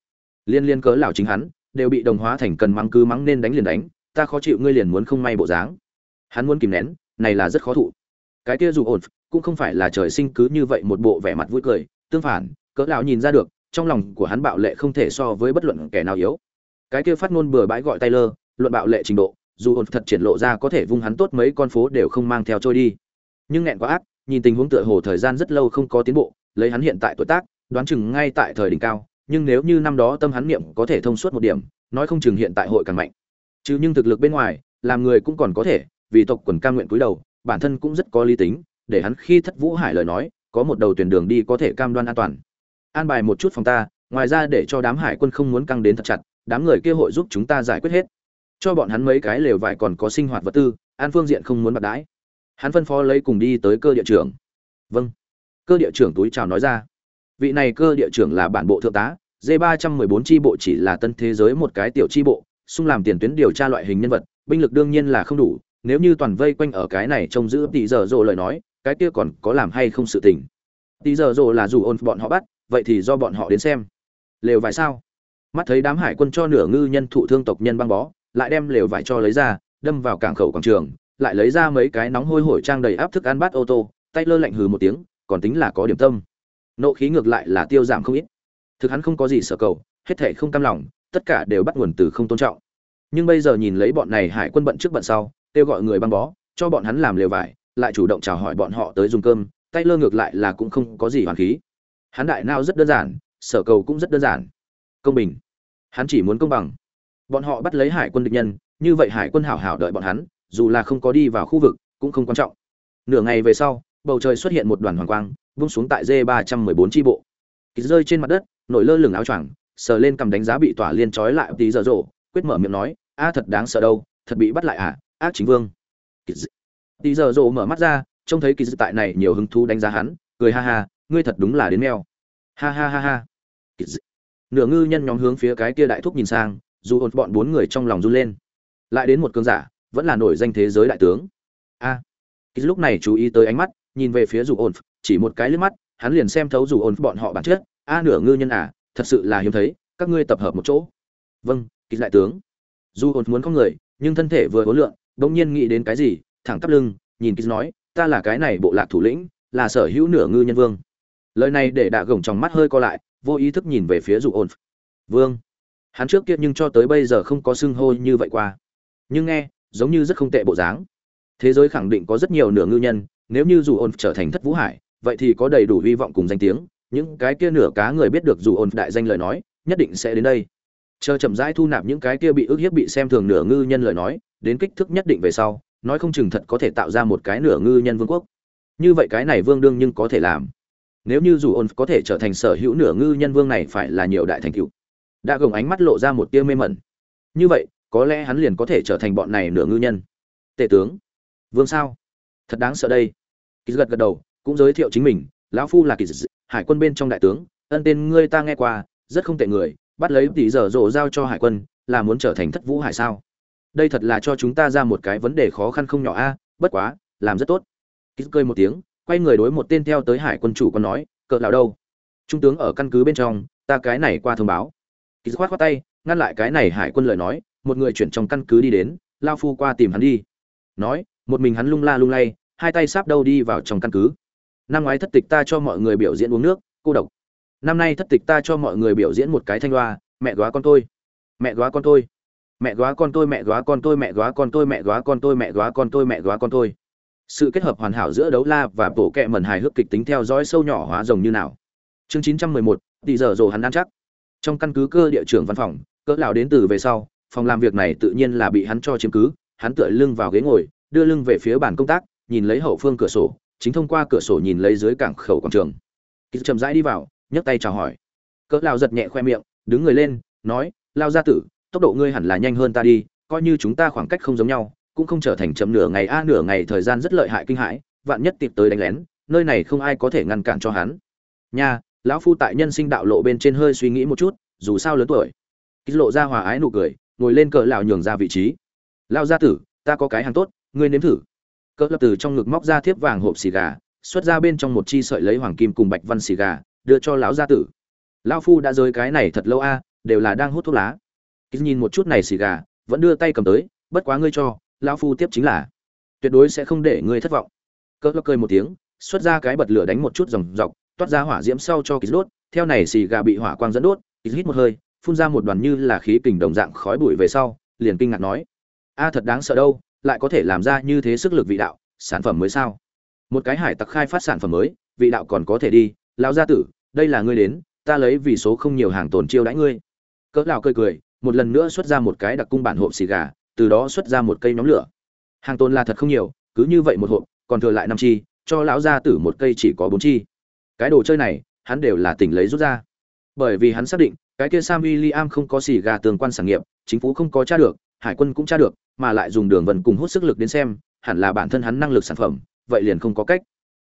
Liên liên cớ lão chính hắn, đều bị đồng hóa thành cần mắng cứ mắng nên đánh liền đánh, ta khó chịu ngươi liền muốn không may bộ dáng. Hắn muốn kìm nén, này là rất khó thụ. Cái kia dù ổn, cũng không phải là trời sinh cứ như vậy một bộ vẻ mặt vui cười, tương phản, cớ lão nhìn ra được, trong lòng của hắn bạo lệ không thể so với bất luận kẻ nào yếu cái kia phát ngôn bừa bãi gọi Taylor, luận bạo lệ trình độ, dù hồn thật triển lộ ra có thể vung hắn tốt mấy con phố đều không mang theo trôi đi. Nhưng nghẹn quá ác, nhìn tình huống tựa hồ thời gian rất lâu không có tiến bộ, lấy hắn hiện tại tuổi tác, đoán chừng ngay tại thời đỉnh cao, nhưng nếu như năm đó tâm hắn niệm có thể thông suốt một điểm, nói không chừng hiện tại hội càng mạnh. Chứ nhưng thực lực bên ngoài, làm người cũng còn có thể, vì tộc quần cam nguyện cúi đầu, bản thân cũng rất có lý tính, để hắn khi thất vũ hải lời nói, có một đầu tuyển đường đi có thể cam đoan an toàn. An bài một chút phòng ta, ngoài ra để cho đám hải quân không muốn căng đến thật chặt, đám người kia hội giúp chúng ta giải quyết hết. Cho bọn hắn mấy cái lều vải còn có sinh hoạt vật tư, an phương diện không muốn bạc đãi. Hắn phân phó lấy cùng đi tới cơ địa trưởng. Vâng. Cơ địa trưởng túi chào nói ra. Vị này cơ địa trưởng là bản bộ thượng tá d ba trăm mười bốn tri bộ chỉ là tân thế giới một cái tiểu tri bộ, xung làm tiền tuyến điều tra loại hình nhân vật, binh lực đương nhiên là không đủ. Nếu như toàn vây quanh ở cái này trông giữ tỷ giờ rộ lời nói, cái kia còn có làm hay không sự tình. Tỷ giờ rộ là dù ôn bọn họ bắt, vậy thì do bọn họ đến xem. Lều vải sao? Mắt thấy đám hải quân cho nửa ngư nhân thụ thương tộc nhân băng bó, lại đem lều vải cho lấy ra, đâm vào cảng khẩu quảng trường, lại lấy ra mấy cái nóng hôi hổi trang đầy áp thức ăn bát ô tô, tay lơ lạnh hừ một tiếng, còn tính là có điểm tâm. Nộ khí ngược lại là tiêu giảm không ít. Thực hắn không có gì sợ cầu, hết thể không cam lòng, tất cả đều bắt nguồn từ không tôn trọng. Nhưng bây giờ nhìn lấy bọn này hải quân bận trước bận sau, kêu gọi người băng bó, cho bọn hắn làm lều vải, lại chủ động chào hỏi bọn họ tới dùng cơm, tay lơ ngược lại là cũng không có gì hoàn khí. Hắn đại nao rất đơn giản, sở cầu cũng rất đơn giản công bình. Hắn chỉ muốn công bằng. Bọn họ bắt lấy hải quân địch nhân, như vậy hải quân hảo hảo đợi bọn hắn, dù là không có đi vào khu vực, cũng không quan trọng. Nửa ngày về sau, bầu trời xuất hiện một đoàn hoàng quang, vung xuống tại d ba trăm mười bốn tri bộ. Kýt rơi trên mặt đất, nổi lơ lửng áo choàng, sờ lên cầm đánh giá bị tỏa liên trói lại tí dở dộ quyết mở miệng nói, a, thật đáng sợ đâu, thật bị bắt lại à ác chính vương. Tí dở dộ mở mắt ra, trông thấy kỳ dự tại này nhiều hứng thú đánh giá hắn, cười ha ha, ngươi thật đúng là đến mèo. Ha ha ha ha nửa ngư nhân nhóm hướng phía cái kia đại thúc nhìn sang, dù ổn bọn bốn người trong lòng run lên. Lại đến một cơn giả, vẫn là nổi danh thế giới đại tướng. A. À. lúc này chú ý tới ánh mắt, nhìn về phía dù ổn chỉ một cái lướt mắt, hắn liền xem thấu dù ổn bọn họ bản chất. A nửa ngư nhân à thật sự là hiếm thấy, các ngươi tập hợp một chỗ. Vâng kỳ đại tướng. Dù ổn muốn có người, nhưng thân thể vừa hối lượng bỗng nhiên nghĩ đến cái gì, thẳng tắp lưng, nhìn kỳ nói, ta là cái này bộ lạc thủ lĩnh, là sở hữu nửa ngư nhân vương lời này để đạ gồng trong mắt hơi co lại, vô ý thức nhìn về phía dụ ổn vương, hắn trước kia nhưng cho tới bây giờ không có xưng hô như vậy qua. Nhưng nghe, giống như rất không tệ bộ dáng. Thế giới khẳng định có rất nhiều nửa ngư nhân, nếu như dù ổn trở thành thất vũ hải, vậy thì có đầy đủ hy vọng cùng danh tiếng. Những cái kia nửa cá người biết được dù ổn đại danh lời nói, nhất định sẽ đến đây. Chờ chậm rãi thu nạp những cái kia bị ức hiếp bị xem thường nửa ngư nhân lời nói, đến kích thước nhất định về sau, nói không chừng thật có thể tạo ra một cái nửa ngư nhân vương quốc. Như vậy cái này vương đương nhưng có thể làm nếu như dù ôn có thể trở thành sở hữu nửa ngư nhân vương này phải là nhiều đại thành cựu đã gồng ánh mắt lộ ra một tia mê mẩn. Như vậy, có lẽ hắn liền có thể trở thành bọn này nửa ngư nhân. Tể tướng, vương sao? Thật đáng sợ đây. Kỳ gật gật đầu, cũng giới thiệu chính mình. Lão phu là kỳ hải quân bên trong đại tướng. Ân tên ngươi ta nghe qua, rất không tệ người. Bắt lấy tỷ giờ rộ giao cho hải quân, là muốn trở thành thất vũ hải sao? Đây thật là cho chúng ta ra một cái vấn đề khó khăn không nhỏ a, bất quá, làm rất tốt. Kýt cười một tiếng quay người đối một tên theo tới hải quân chủ còn nói, cỡ nào đâu? Trung tướng ở căn cứ bên trong, ta cái này qua thông báo. Kýt khoát khoát tay, ngăn lại cái này hải quân lời nói, một người chuyển trong căn cứ đi đến, lao phu qua tìm hắn đi. Nói, một mình hắn lung la lung lay, hai tay sáp đâu đi vào trong căn cứ. Năm ngoái thất tịch ta cho mọi người biểu diễn uống nước, cô độc. Năm nay thất tịch ta cho mọi người biểu diễn một cái thanh loa mẹ góa con tôi mẹ góa con tôi, mẹ góa con tôi, mẹ góa con tôi, mẹ góa con tôi, mẹ góa con tôi, mẹ góa con tôi, mẹ góa con tôi sự kết hợp hoàn hảo giữa đấu la và bộ kẹ mẩn hài hước kịch tính theo dõi sâu nhỏ hóa rồng như nào. Chương chín trăm mười một, tỷ giờ rồ hắn ăn chắc. Trong căn cứ cơ địa trưởng văn phòng, cỡ lão đến từ về sau, phòng làm việc này tự nhiên là bị hắn cho chiếm cứ, hắn tựa lưng vào ghế ngồi, đưa lưng về phía bàn công tác, nhìn lấy hậu phương cửa sổ, chính thông qua cửa sổ nhìn lấy dưới cảng khẩu quảng trường. Kýt chậm rãi đi vào, nhấc tay chào hỏi. Cỡ lão giật nhẹ khoe miệng, đứng người lên, nói lao gia tử, tốc độ ngươi hẳn là nhanh hơn ta đi, coi như chúng ta khoảng cách không giống nhau cũng không trở thành chậm nửa ngày a, nửa ngày thời gian rất lợi hại kinh hãi, vạn nhất tìm tới đánh lén, nơi này không ai có thể ngăn cản cho hắn. Nha, lão phu tại nhân sinh đạo lộ bên trên hơi suy nghĩ một chút, dù sao lớn tuổi. Ký lộ ra hòa ái nụ cười, ngồi lên cỡ lão nhường ra vị trí. Lao gia tử, ta có cái hàng tốt, ngươi nếm thử. Cỡ lập từ trong ngực móc ra thiếp vàng hộp xì gà, xuất ra bên trong một chi sợi lấy hoàng kim cùng bạch văn xì gà, đưa cho lão gia tử. Lão phu đã rơi cái này thật lâu a, đều là đang hút thuốc lá. Ký nhìn một chút này xì gà, vẫn đưa tay cầm tới, bất quá ngươi cho lão phu tiếp chính là, tuyệt đối sẽ không để ngươi thất vọng. Cỡ lắc cười một tiếng, xuất ra cái bật lửa đánh một chút dòng dọc, toát ra hỏa diễm sau cho kýt đốt, theo này xì gà bị hỏa quang dẫn đốt kýt hít một hơi, phun ra một đoàn như là khí kình đồng dạng khói bụi về sau, liền kinh ngạc nói, a, thật đáng sợ đâu, lại có thể làm ra như thế sức lực vị đạo, sản phẩm mới sao? Một cái hải tặc khai phát sản phẩm mới, vị đạo còn có thể đi, lão gia tử, đây là ngươi đến, ta lấy vì số không nhiều hàng tồn chiêu đãi ngươi. Cỡ lão cười cười, một lần nữa xuất ra một cái đặc cung bản hộp xì gà từ đó xuất ra một cây nhóm lửa hàng tồn là thật không nhiều cứ như vậy một hộp còn thừa lại năm chi cho lão gia tử một cây chỉ có bốn chi cái đồ chơi này hắn đều là tỉnh lấy rút ra bởi vì hắn xác định cái kia Sam William không có xì gà tương quan sản nghiệp, chính phủ không có tra được, hải quân cũng tra được, mà lại dùng đường vần cùng hút sức lực đến xem, hẳn là bản thân hắn năng lực sản phẩm, vậy liền không có cách.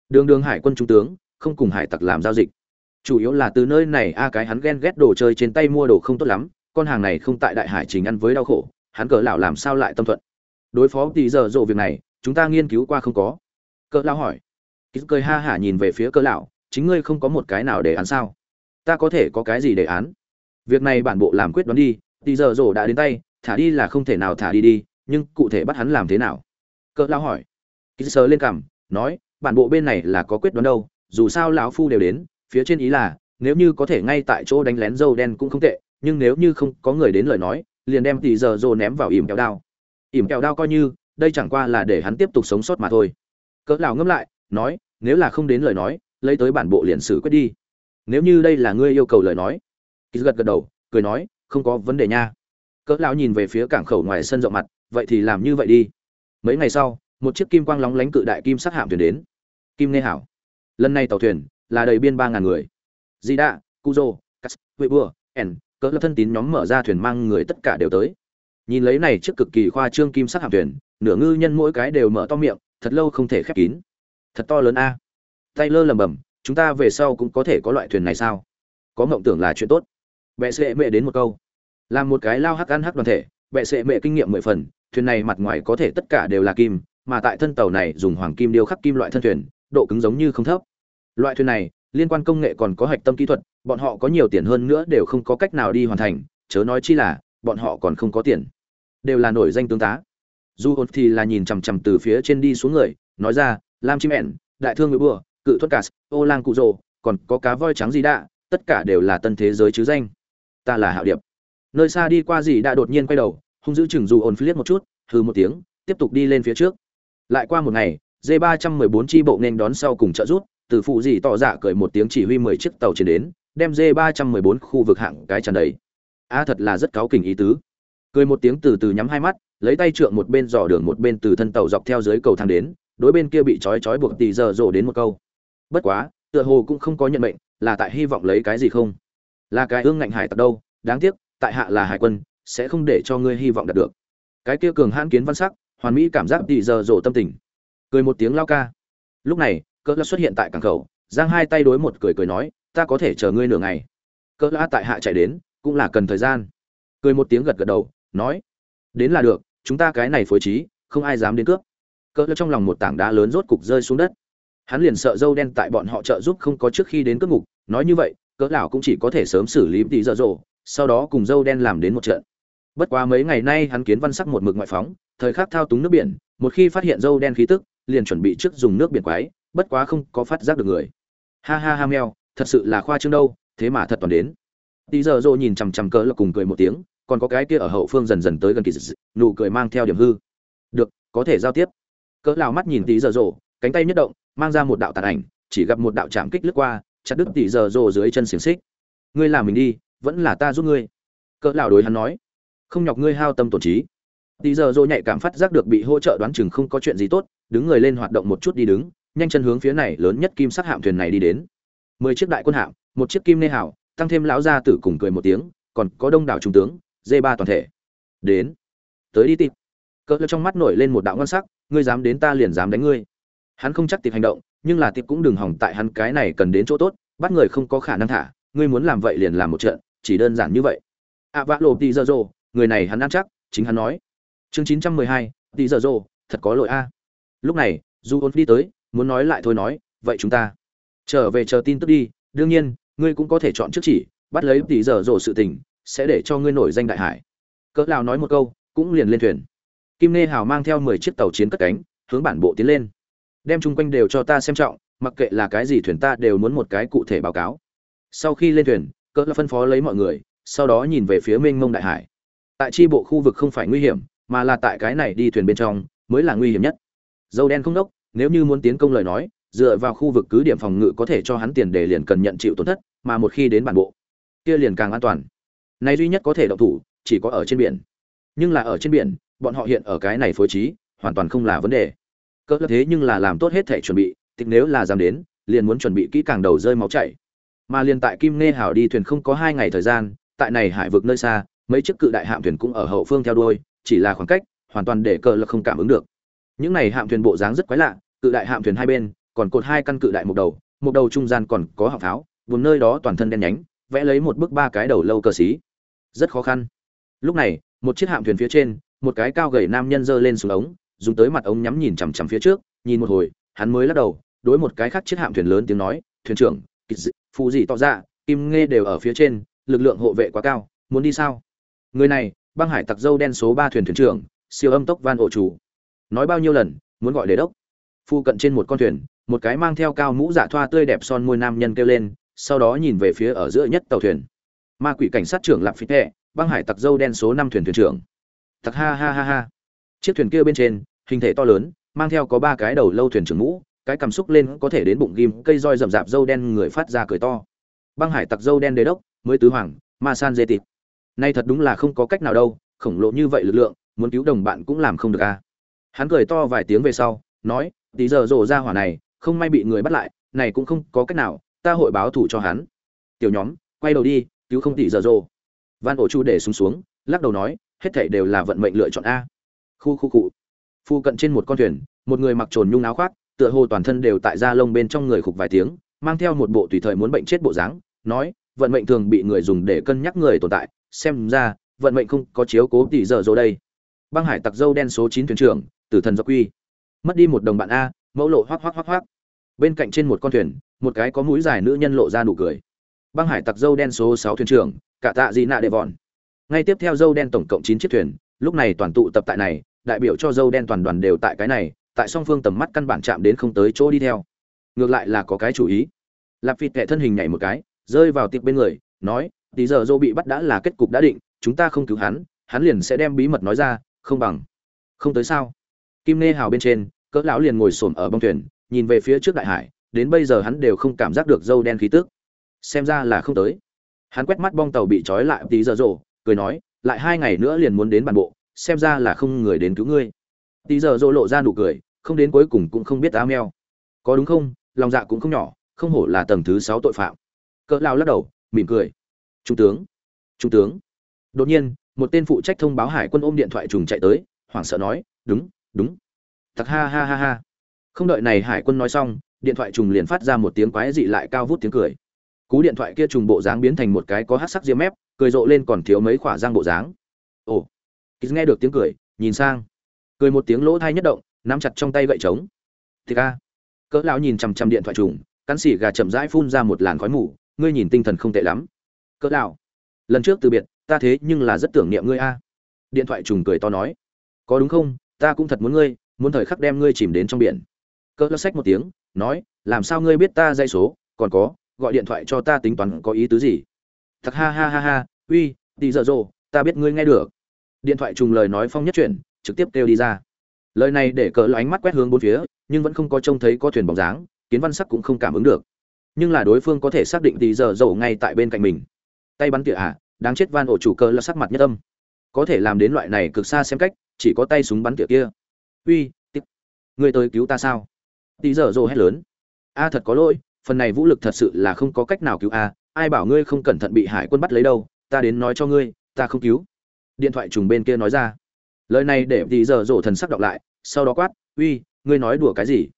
Đường đường hải quân trung tướng, không cùng hải tặc làm giao dịch. Chủ yếu là từ nơi này a cái hắn ghen ghét đồ chơi trên tay mua đồ không tốt lắm, con hàng này không tại đại hải trình ăn với đau khổ, hắn cỡ lão làm sao lại tâm thuận. Đối phó tỷ giờ rộ việc này, chúng ta nghiên cứu qua không có. Cỡ lão hỏi. Kýt cười ha hả nhìn về phía cỡ lão, chính ngươi không có một cái nào để án sao? Ta có thể có cái gì để án? việc này bản bộ làm quyết đoán đi tỷ giờ rộ đã đến tay thả đi là không thể nào thả đi đi nhưng cụ thể bắt hắn làm thế nào cỡ lão hỏi ký sờ lên cằm nói bản bộ bên này là có quyết đoán đâu dù sao lão phu đều đến phía trên ý là nếu như có thể ngay tại chỗ đánh lén dâu đen cũng không tệ nhưng nếu như không có người đến lời nói liền đem tỷ giờ rồ ném vào ỉm kẹo đao. Ỉm kẹo đao coi như, đây chẳng qua là để hắn tiếp tục sống sót mà thôi. Cỡ lão ngâm lại, nói, nếu là không đến lời nói, lấy tới bản bộ liền xử quyết đi. Nếu như đây là ngươi yêu cầu lời nói. Kỳ gật gật đầu, cười nói, không có vấn đề nha. Cỡ lão nhìn về phía cảng khẩu ngoài sân rộng mặt, vậy thì làm như vậy đi. Mấy ngày sau, một chiếc kim quang lóng lánh cự đại kim sắc hạm thuyền đến. Kim nghe hảo. Lần này tàu thuyền là đầy biên ba ngàn người. Di đạ cuzo cắt huệ bùa cỡ lập thân tín nhóm mở ra thuyền mang người tất cả đều tới. Nhìn lấy này trước cực kỳ khoa trương kim sắc hạm thuyền, nửa ngư nhân mỗi cái đều mở to miệng, thật lâu không thể khép kín. Thật to lớn a. Tay lơ lầm bầm chúng ta về sau cũng có thể có loại thuyền này sao? Có mộng tưởng là chuyện tốt. Bệ sệ mẹ đến một câu. Làm một cái lao hắc ăn hắc đoàn thể, bệ sệ mẹ kinh nghiệm mười phần, thuyền này mặt ngoài có thể tất cả đều là kim, mà tại thân tàu này dùng hoàng kim điêu khắc kim loại thân thuyền, độ cứng giống như không thấp. Loại thuyền này liên quan công nghệ còn có hạch tâm kỹ thuật bọn họ có nhiều tiền hơn nữa đều không có cách nào đi hoàn thành chớ nói chi là bọn họ còn không có tiền. Đều là nổi danh tướng tá. Du hồn thì là nhìn chằm chằm từ phía trên đi xuống người nói ra lam chim ẻn đại thương người bùa, cự thuật cát ô lang cụ rồ còn có cá voi trắng gì đạ tất cả đều là tân thế giới chứ danh. Ta là hạo điệp. Nơi xa đi qua gì đã đột nhiên quay đầu hung giữ chừng dù ồn liếc một chút hừ một tiếng tiếp tục đi lên phía trước. Lại qua một ngày d ba trăm mười bốn bộ nên đón sau cùng trợ rút từ phụ gì tỏ dạ cười một tiếng chỉ huy mười chiếc tàu chiến đến, đem d ba trăm mười bốn khu vực hạng cái tràn đầy. A, thật là rất cáu kỉnh ý tứ. Cười một tiếng từ từ nhắm hai mắt, lấy tay trượng một bên dò đường một bên từ thân tàu dọc theo dưới cầu thang đến, đối bên kia bị trói trói buộc tì giờ rổ đến một câu. Bất quá, tựa hồ cũng không có nhận mệnh, là tại hy vọng lấy cái gì không? Là cái ương ngạnh hải tặc đâu, đáng tiếc, tại hạ là hải quân, sẽ không để cho ngươi hy vọng đạt được. Cái kia cường hãn kiến văn sắc, hoàn mỹ cảm giác tì giờ rổ tâm tình. Cười một tiếng lao ca. Lúc này cỡ lạ xuất hiện tại cảng khẩu, giang hai tay đối một cười cười nói, ta có thể chờ ngươi nửa ngày. Cỡ lạ tại hạ chạy đến, cũng là cần thời gian. Cười một tiếng gật gật đầu, nói, đến là được, chúng ta cái này phối trí, không ai dám đến cướp. Cỡ trong lòng một tảng đá lớn rốt cục rơi xuống đất. Hắn liền sợ dâu đen tại bọn họ trợ giúp không có trước khi đến cướp ngục, nói như vậy, cỡ lão cũng chỉ có thể sớm xử lý tí dở dộ sau đó cùng dâu đen làm đến một trận. Bất quá mấy ngày nay hắn kiến văn sắc một mực ngoại phóng, thời khắc thao túng nước biển, một khi phát hiện dâu đen khí tức, liền chuẩn bị trước dùng nước biển quái bất quá không có phát giác được người. Ha ha ha meo thật sự là khoa trương đâu, thế mà thật toàn đến. Tí giờ dỗ nhìn chằm chằm cỡ là cùng cười một tiếng, còn có cái kia ở hậu phương dần dần tới gần kỳ dị nụ cười mang theo điểm hư. Được, có thể giao tiếp. Cỡ lão mắt nhìn tí giờ dỗ cánh tay nhất động, mang ra một đạo tàn ảnh, chỉ gặp một đạo chạm kích lướt qua, chặt đứt tỷ giờ rồ dưới chân xiềng xích. Ngươi làm mình đi, vẫn là ta giúp ngươi. Cỡ lão đối hắn nói. Không nhọc ngươi hao tâm tổn trí. Tỷ giờ rồ nhạy cảm phát giác được bị hỗ trợ đoán chừng không có chuyện gì tốt, đứng người lên hoạt động một chút đi đứng nhanh chân hướng phía này lớn nhất kim sắc hạm thuyền này đi đến. Mười chiếc đại quân hạm, một chiếc kim nê hảo tăng thêm lão gia tử cùng cười một tiếng, còn có đông đảo trung tướng, dê ba toàn thể. Đến. Tới đi tìm cỡ trong mắt nổi lên một đạo ngon sắc, ngươi dám đến ta liền dám đánh ngươi. Hắn không chắc tiệp hành động, nhưng là tiệp cũng đừng hỏng tại hắn cái này cần đến chỗ tốt, bắt người không có khả năng thả, ngươi muốn làm vậy liền làm một trận, chỉ đơn giản như vậy. A vạ lộ tì dơ dô, người này hắn ăn chắc, chính hắn nói. Chương chín trăm mười hai, tì dơ dô, thật có lỗi a. Lúc này, du ôn đi tới muốn nói lại thôi nói, vậy chúng ta trở về chờ tin tức đi. Đương nhiên, ngươi cũng có thể chọn trước chỉ, bắt lấy tỷ giờ dô sự tình, sẽ để cho ngươi nổi danh đại hải. Cỡ lào nói một câu, cũng liền lên thuyền. Kim nê hào mang theo mười chiếc tàu chiến cất cánh, hướng bản bộ tiến lên. Đem chung quanh đều cho ta xem trọng, mặc kệ là cái gì thuyền ta đều muốn một cái cụ thể báo cáo. Sau khi lên thuyền, cỡ phân phó lấy mọi người, sau đó nhìn về phía mênh mông đại hải. Tại tri bộ khu vực không phải nguy hiểm, mà là tại cái này đi thuyền bên trong, mới là nguy hiểm nhất. Dâu đen không đốc nếu như muốn tiến công lời nói, dựa vào khu vực cứ điểm phòng ngự có thể cho hắn tiền để liền cần nhận chịu tổn thất, mà một khi đến bản bộ, kia liền càng an toàn. Này duy nhất có thể động thủ, chỉ có ở trên biển. Nhưng là ở trên biển, bọn họ hiện ở cái này phối trí, hoàn toàn không là vấn đề. Cỡ thế nhưng là làm tốt hết thể chuẩn bị, tịch nếu là dám đến, liền muốn chuẩn bị kỹ càng đầu rơi máu chảy. Mà liền tại kim nghe hảo đi thuyền không có hai ngày thời gian, tại này hải vực nơi xa, mấy chiếc cự đại hạm thuyền cũng ở hậu phương theo đuôi, chỉ là khoảng cách, hoàn toàn để cỡ là không cảm ứng được những này hạm thuyền bộ dáng rất quái lạ, cự đại hạm thuyền hai bên, còn cột hai căn cự đại một đầu một đầu trung gian còn có họng pháo vùng nơi đó toàn thân đen nhánh, vẽ lấy một bức ba cái đầu lâu cờ xí. Rất khó khăn. Lúc này, một chiếc hạm thuyền phía trên, một cái cao gầy nam nhân giơ lên xuống ống, dùng tới mặt ống nhắm nhìn chằm chằm phía trước, nhìn một hồi, hắn mới lắc đầu, đối một cái khác chiếc hạm thuyền lớn tiếng nói, thuyền trưởng phụ gì tỏ ra kim nghe đều ở phía trên, lực lượng hộ vệ quá cao, muốn đi sao? Người này, băng hải tặc dâu đen số ba thuyền thuyền trưởng, siêu âm tốc van ổ chủ nói bao nhiêu lần, muốn gọi đề đốc. Phu cận trên một con thuyền, một cái mang theo cao mũ dạ thoa tươi đẹp son môi nam nhân kêu lên, sau đó nhìn về phía ở giữa nhất tàu thuyền. Ma quỷ cảnh sát trưởng lạp phí tệ băng hải tặc dâu đen số năm thuyền thuyền trưởng. Tặc ha ha ha ha. Chiếc thuyền kia bên trên, hình thể to lớn, mang theo có ba cái đầu lâu thuyền trưởng mũ, cái cảm xúc lên có thể đến bụng ghim, cây roi rậm rạp dâu đen người phát ra cười to. Băng hải tặc dâu đen đế đốc, mới tứ hoàng, ma san dê tịt. Nay thật đúng là không có cách nào đâu, khổng lồ như vậy lực lượng, muốn cứu đồng bạn cũng làm không được a à hắn cười to vài tiếng về sau, nói, tí giờ rồ ra hỏa này, không may bị người bắt lại, này cũng không có cách nào, ta hội báo thủ cho hắn. Tiểu nhóm, quay đầu đi, cứu không tỷ giờ rồ. Van ổ chu để xuống xuống, lắc đầu nói, hết thảy đều là vận mệnh lựa chọn a. Khu khu cụ phu cận trên một con thuyền, một người mặc trồn nhung áo khoác, tựa hồ toàn thân đều tại da lông bên trong người khục vài tiếng, mang theo một bộ tùy thời muốn bệnh chết bộ dáng, nói, vận mệnh thường bị người dùng để cân nhắc người tồn tại, xem ra, vận mệnh không có chiếu cố tỷ giờ rồi đây. Băng hải tặc dâu đen số chín thuyền trưởng tử thần do quy. Mất đi một đồng bạn a, mẫu lộ hoác hoác hoác hoác. Bên cạnh trên một con thuyền, một cái có mũi dài nữ nhân lộ ra nụ cười. Băng hải tặc dâu đen số sáu thuyền trưởng, cả tạ gì nạ đệ vòn. Ngay tiếp theo dâu đen tổng cộng chín chiếc thuyền, lúc này toàn tụ tập tại này, đại biểu cho dâu đen toàn đoàn đều tại cái này, tại song phương tầm mắt căn bản chạm đến không tới chỗ đi theo. Ngược lại là có cái chủ ý. Lạp phịt kệ thân hình nhảy một cái, rơi vào tiệc bên người, nói, tí giờ dô bị bắt đã là kết cục đã định, chúng ta không cứu hắn hắn liền sẽ đem bí mật nói ra, không bằng. Không tới sao? Kim nê hào bên trên, cỡ lão liền ngồi xổm ở bông thuyền, nhìn về phía trước đại hải, đến bây giờ hắn đều không cảm giác được dâu đen khí tức. Xem ra là không tới. Hắn quét mắt bong tàu bị trói lại tí giờ rồ, cười nói, lại hai ngày nữa liền muốn đến bản bộ, xem ra là không người đến cứu ngươi. Tí giờ rồ lộ ra nụ cười, không đến cuối cùng cũng không biết áo meo. Có đúng không? Lòng dạ cũng không nhỏ, không hổ là tầng thứ sáu tội phạm. Cỡ lao lắc đầu, mỉm cười. Trung tướng trung tướng. Đột nhiên, một tên phụ trách thông báo hải quân ôm điện thoại trùng chạy tới, hoảng sợ nói, đúng đúng. Thật ha ha ha ha. Không đợi này hải quân nói xong, điện thoại trùng liền phát ra một tiếng quái dị lại cao vút tiếng cười. Cú điện thoại kia trùng bộ dáng biến thành một cái có hát sắc diêm mép, cười rộ lên còn thiếu mấy khỏa răng bộ dáng. Ồ. Kýt nghe được tiếng cười, nhìn sang. Cười một tiếng lỗ thai nhất động, nắm chặt trong tay gậy trống. Thì ca. Cỡ lão nhìn chằm chằm điện thoại trùng, cắn xỉ gà chậm rãi phun ra một làn khói mù, ngươi nhìn tinh thần không tệ lắm. Cỡ lão. Lần trước từ biệt, ta thế nhưng là rất tưởng niệm ngươi a. Điện thoại trùng cười to nói. Có đúng không? Ta cũng thật muốn ngươi, muốn thời khắc đem ngươi chìm đến trong biển. Cỡ lắc xách một tiếng, nói, làm sao ngươi biết ta dây số, còn có, gọi điện thoại cho ta tính toán có ý tứ gì? Thật ha ha ha ha, uy đi giờ dồ, ta biết ngươi nghe được. Điện thoại trùng lời nói phong nhất chuyển, trực tiếp kêu đi ra. Lời này để cỡ ánh mắt quét hướng bốn phía, nhưng vẫn không có trông thấy có thuyền bóng dáng, kiến văn sắc cũng không cảm ứng được. Nhưng là đối phương có thể xác định đi giờ dồ ngay tại bên cạnh mình. Tay bắn tỉa à đáng chết van ổ chủ cơ là sắc mặt nhất âm. Có thể làm đến loại này cực xa xem cách chỉ có tay súng bắn tỉa kia. Uy, tiếp. Người tới cứu ta sao? Tí giờ rồ hét lớn. A, thật có lỗi, phần này vũ lực thật sự là không có cách nào cứu a, ai bảo ngươi không cẩn thận bị hải quân bắt lấy đâu, ta đến nói cho ngươi, ta không cứu. Điện thoại trùng bên kia nói ra. Lời này để tí giờ rồ thần sắc đọc lại, sau đó quát, uy, ngươi nói đùa cái gì?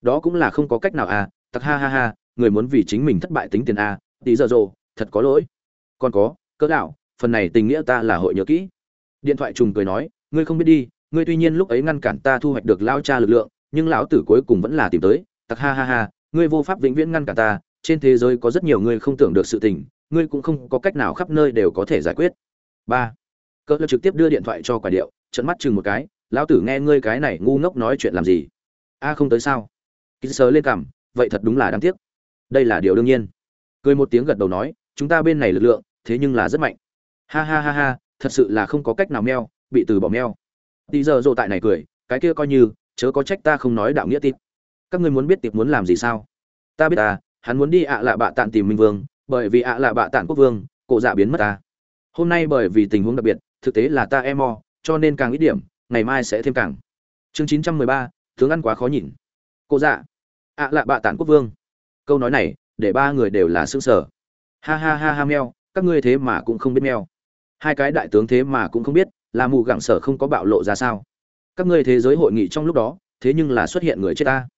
Đó cũng là không có cách nào à tặc ha ha ha, người muốn vì chính mình thất bại tính tiền a, tí giờ rồ thật có lỗi. Còn có, cỡ đạo phần này tình nghĩa ta là hội nhớ kỹ. Điện thoại trùng cười nói ngươi không biết đi, ngươi tuy nhiên lúc ấy ngăn cản ta thu hoạch được lao cha lực lượng, nhưng lão tử cuối cùng vẫn là tìm tới, tặc ha ha ha, ngươi vô pháp vĩnh viễn ngăn cản ta, trên thế giới có rất nhiều người không tưởng được sự tình, ngươi cũng không có cách nào khắp nơi đều có thể giải quyết. Ba. Cỡ trực tiếp đưa điện thoại cho quả điệu trận mắt chừng một cái, lão tử nghe ngươi cái này ngu ngốc nói chuyện làm gì? A, không tới sao? Ký sớ lên cằm, vậy thật đúng là đáng tiếc. Đây là điều đương nhiên. Cười một tiếng gật đầu nói, chúng ta bên này lực lượng, thế nhưng là rất mạnh. Ha ha ha ha, thật sự là không có cách nào meo bị từ bỏ meo tí giờ rộ tại này cười cái kia coi như chớ có trách ta không nói đạo nghĩa tịp các ngươi muốn biết tiệp muốn làm gì sao? Ta biết à, hắn muốn đi ạ lạ bạ tạn tìm minh vương bởi vì ạ lạ bạ tạn quốc vương cổ dạ biến mất ta. Hôm nay bởi vì tình huống đặc biệt thực tế là ta e mò, cho nên càng ít điểm ngày mai sẽ thêm càng. Chương chín trăm mười ba tướng ăn quá khó nhìn. Cô dạ ạ lạ bạ tản quốc vương. Câu nói này để ba người đều là xương sở ha ha ha ha meo các ngươi thế mà cũng không biết meo hai cái đại tướng thế mà cũng không biết là mù gặng sở không có bạo lộ ra sao? Các ngươi thế giới hội nghị trong lúc đó, thế nhưng là xuất hiện người chết ta.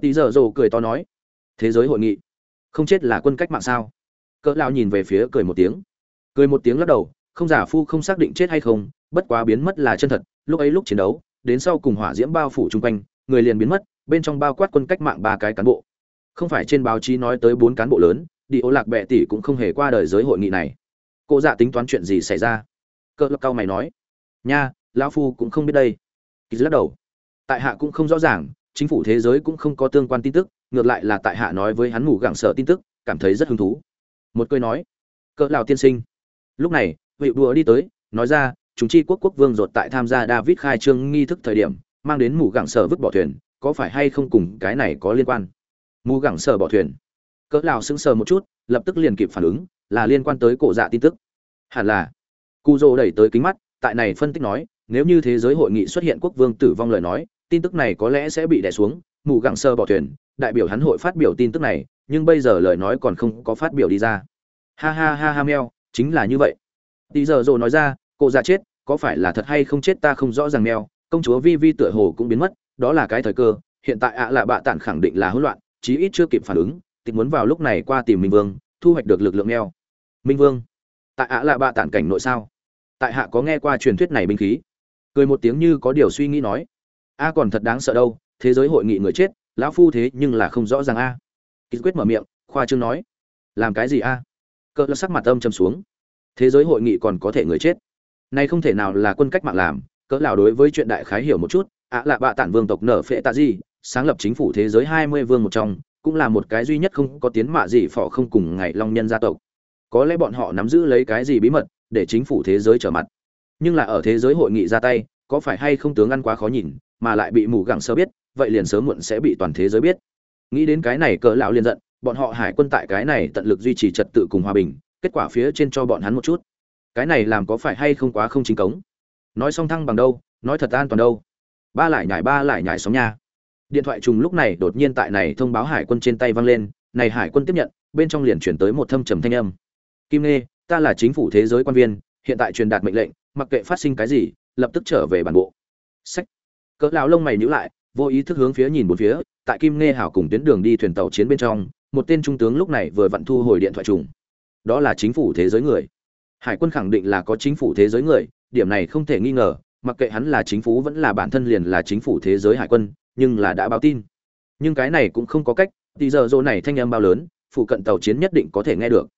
Tí giờ rồ cười to nói, thế giới hội nghị? Không chết là quân cách mạng sao? Cỡ lao nhìn về phía cười một tiếng. Cười một tiếng lắc đầu, không giả phu không xác định chết hay không, bất quá biến mất là chân thật. Lúc ấy lúc chiến đấu, đến sau cùng hỏa diễm bao phủ chung quanh, người liền biến mất, bên trong bao quát quân cách mạng ba cái cán bộ. Không phải trên báo chí nói tới bốn cán bộ lớn, đi ô lạc bệ tỷ cũng không hề qua đời giới hội nghị này. Cô dạ tính toán chuyện gì xảy ra? Cỡ lập cao mày nói nha, lão phu cũng không biết đây. Kỳ lắc đầu. Tại hạ cũng không rõ ràng, chính phủ thế giới cũng không có tương quan tin tức, ngược lại là tại hạ nói với hắn ngủ gẳng sở tin tức, cảm thấy rất hứng thú. Một cười nói, cỡ lào tiên sinh. Lúc này vị đùa đi tới, nói ra, chúng chi quốc quốc vương rột tại tham gia david khai trương nghi thức thời điểm, mang đến mù gẳng sở vứt bỏ thuyền, có phải hay không cùng cái này có liên quan? Mù gẳng sở bỏ thuyền. Cỡ lào sững sờ một chút, lập tức liền kịp phản ứng, là liên quan tới cổ dạ tin tức. Hẳn là. Cu dô đẩy tới kính mắt tại này phân tích nói, nếu như thế giới hội nghị xuất hiện quốc vương tử vong lời nói, tin tức này có lẽ sẽ bị đè xuống, mù gẳng sơ bỏ thuyền, đại biểu hắn hội phát biểu tin tức này, nhưng bây giờ lời nói còn không có phát biểu đi ra. Ha ha ha ha meo chính là như vậy. Tí giờ rồi nói ra, cô già chết, có phải là thật hay không chết ta không rõ ràng meo công chúa vi vi tựa hồ cũng biến mất, đó là cái thời cơ, hiện tại ạ à là bạ tản khẳng định là hỗn loạn, chí ít chưa kịp phản ứng, tịch muốn vào lúc này qua tìm minh vương, thu hoạch được lực lượng meo minh vương, tại ạ à là bạ tản cảnh nội sao? Tại hạ có nghe qua truyền thuyết này binh khí? Cười một tiếng như có điều suy nghĩ nói. A còn thật đáng sợ đâu, thế giới hội nghị người chết, lão phu thế nhưng là không rõ ràng a. À. ký quyết mở miệng, khoa trương nói. Làm cái gì a? À? cỡ là sắc mặt âm châm xuống. Thế giới hội nghị còn có thể người chết. Nay không thể nào là quân cách mạng làm, cỡ lão đối với chuyện đại khái hiểu một chút, ạ là bạ tản vương tộc nở phệ tạ gì sáng lập chính phủ thế giới hai mươi vương một trong, cũng là một cái duy nhất không có tiến mạ gì phỏ không cùng ngày long nhân gia tộc. Có lẽ bọn họ nắm giữ lấy cái gì bí mật để chính phủ thế giới trở mặt. Nhưng là ở thế giới hội nghị ra tay, có phải hay không tướng ăn quá khó nhìn, mà lại bị mù gẳng sơ biết, vậy liền sớm muộn sẽ bị toàn thế giới biết. Nghĩ đến cái này cỡ lão liền giận, bọn họ hải quân tại cái này tận lực duy trì trật tự cùng hòa bình, kết quả phía trên cho bọn hắn một chút. Cái này làm có phải hay không quá không chính cống? Nói song thăng bằng đâu, nói thật an toàn đâu. Ba lại nhảy, ba lại nhảy sóng nha. Điện thoại trùng lúc này đột nhiên tại này thông báo hải quân trên tay vang lên, này hải quân tiếp nhận, bên trong liền chuyển tới một thâm trầm thanh âm. Kim nê ta là chính phủ thế giới quan viên, hiện tại truyền đạt mệnh lệnh, mặc kệ phát sinh cái gì, lập tức trở về bản bộ. Sách. Cỡ lão lông mày nhíu lại, vô ý thức hướng phía nhìn bốn phía, tại kim nghe hảo cùng tuyến đường đi thuyền tàu chiến bên trong, một tên trung tướng lúc này vừa vặn thu hồi điện thoại trùng. Đó là chính phủ thế giới người. Hải quân khẳng định là có chính phủ thế giới người, điểm này không thể nghi ngờ, mặc kệ hắn là chính phủ vẫn là bản thân liền là chính phủ thế giới hải quân, nhưng là đã báo tin. Nhưng cái này cũng không có cách thì giờ dô này thanh âm bao lớn, phụ cận tàu chiến nhất định có thể nghe được.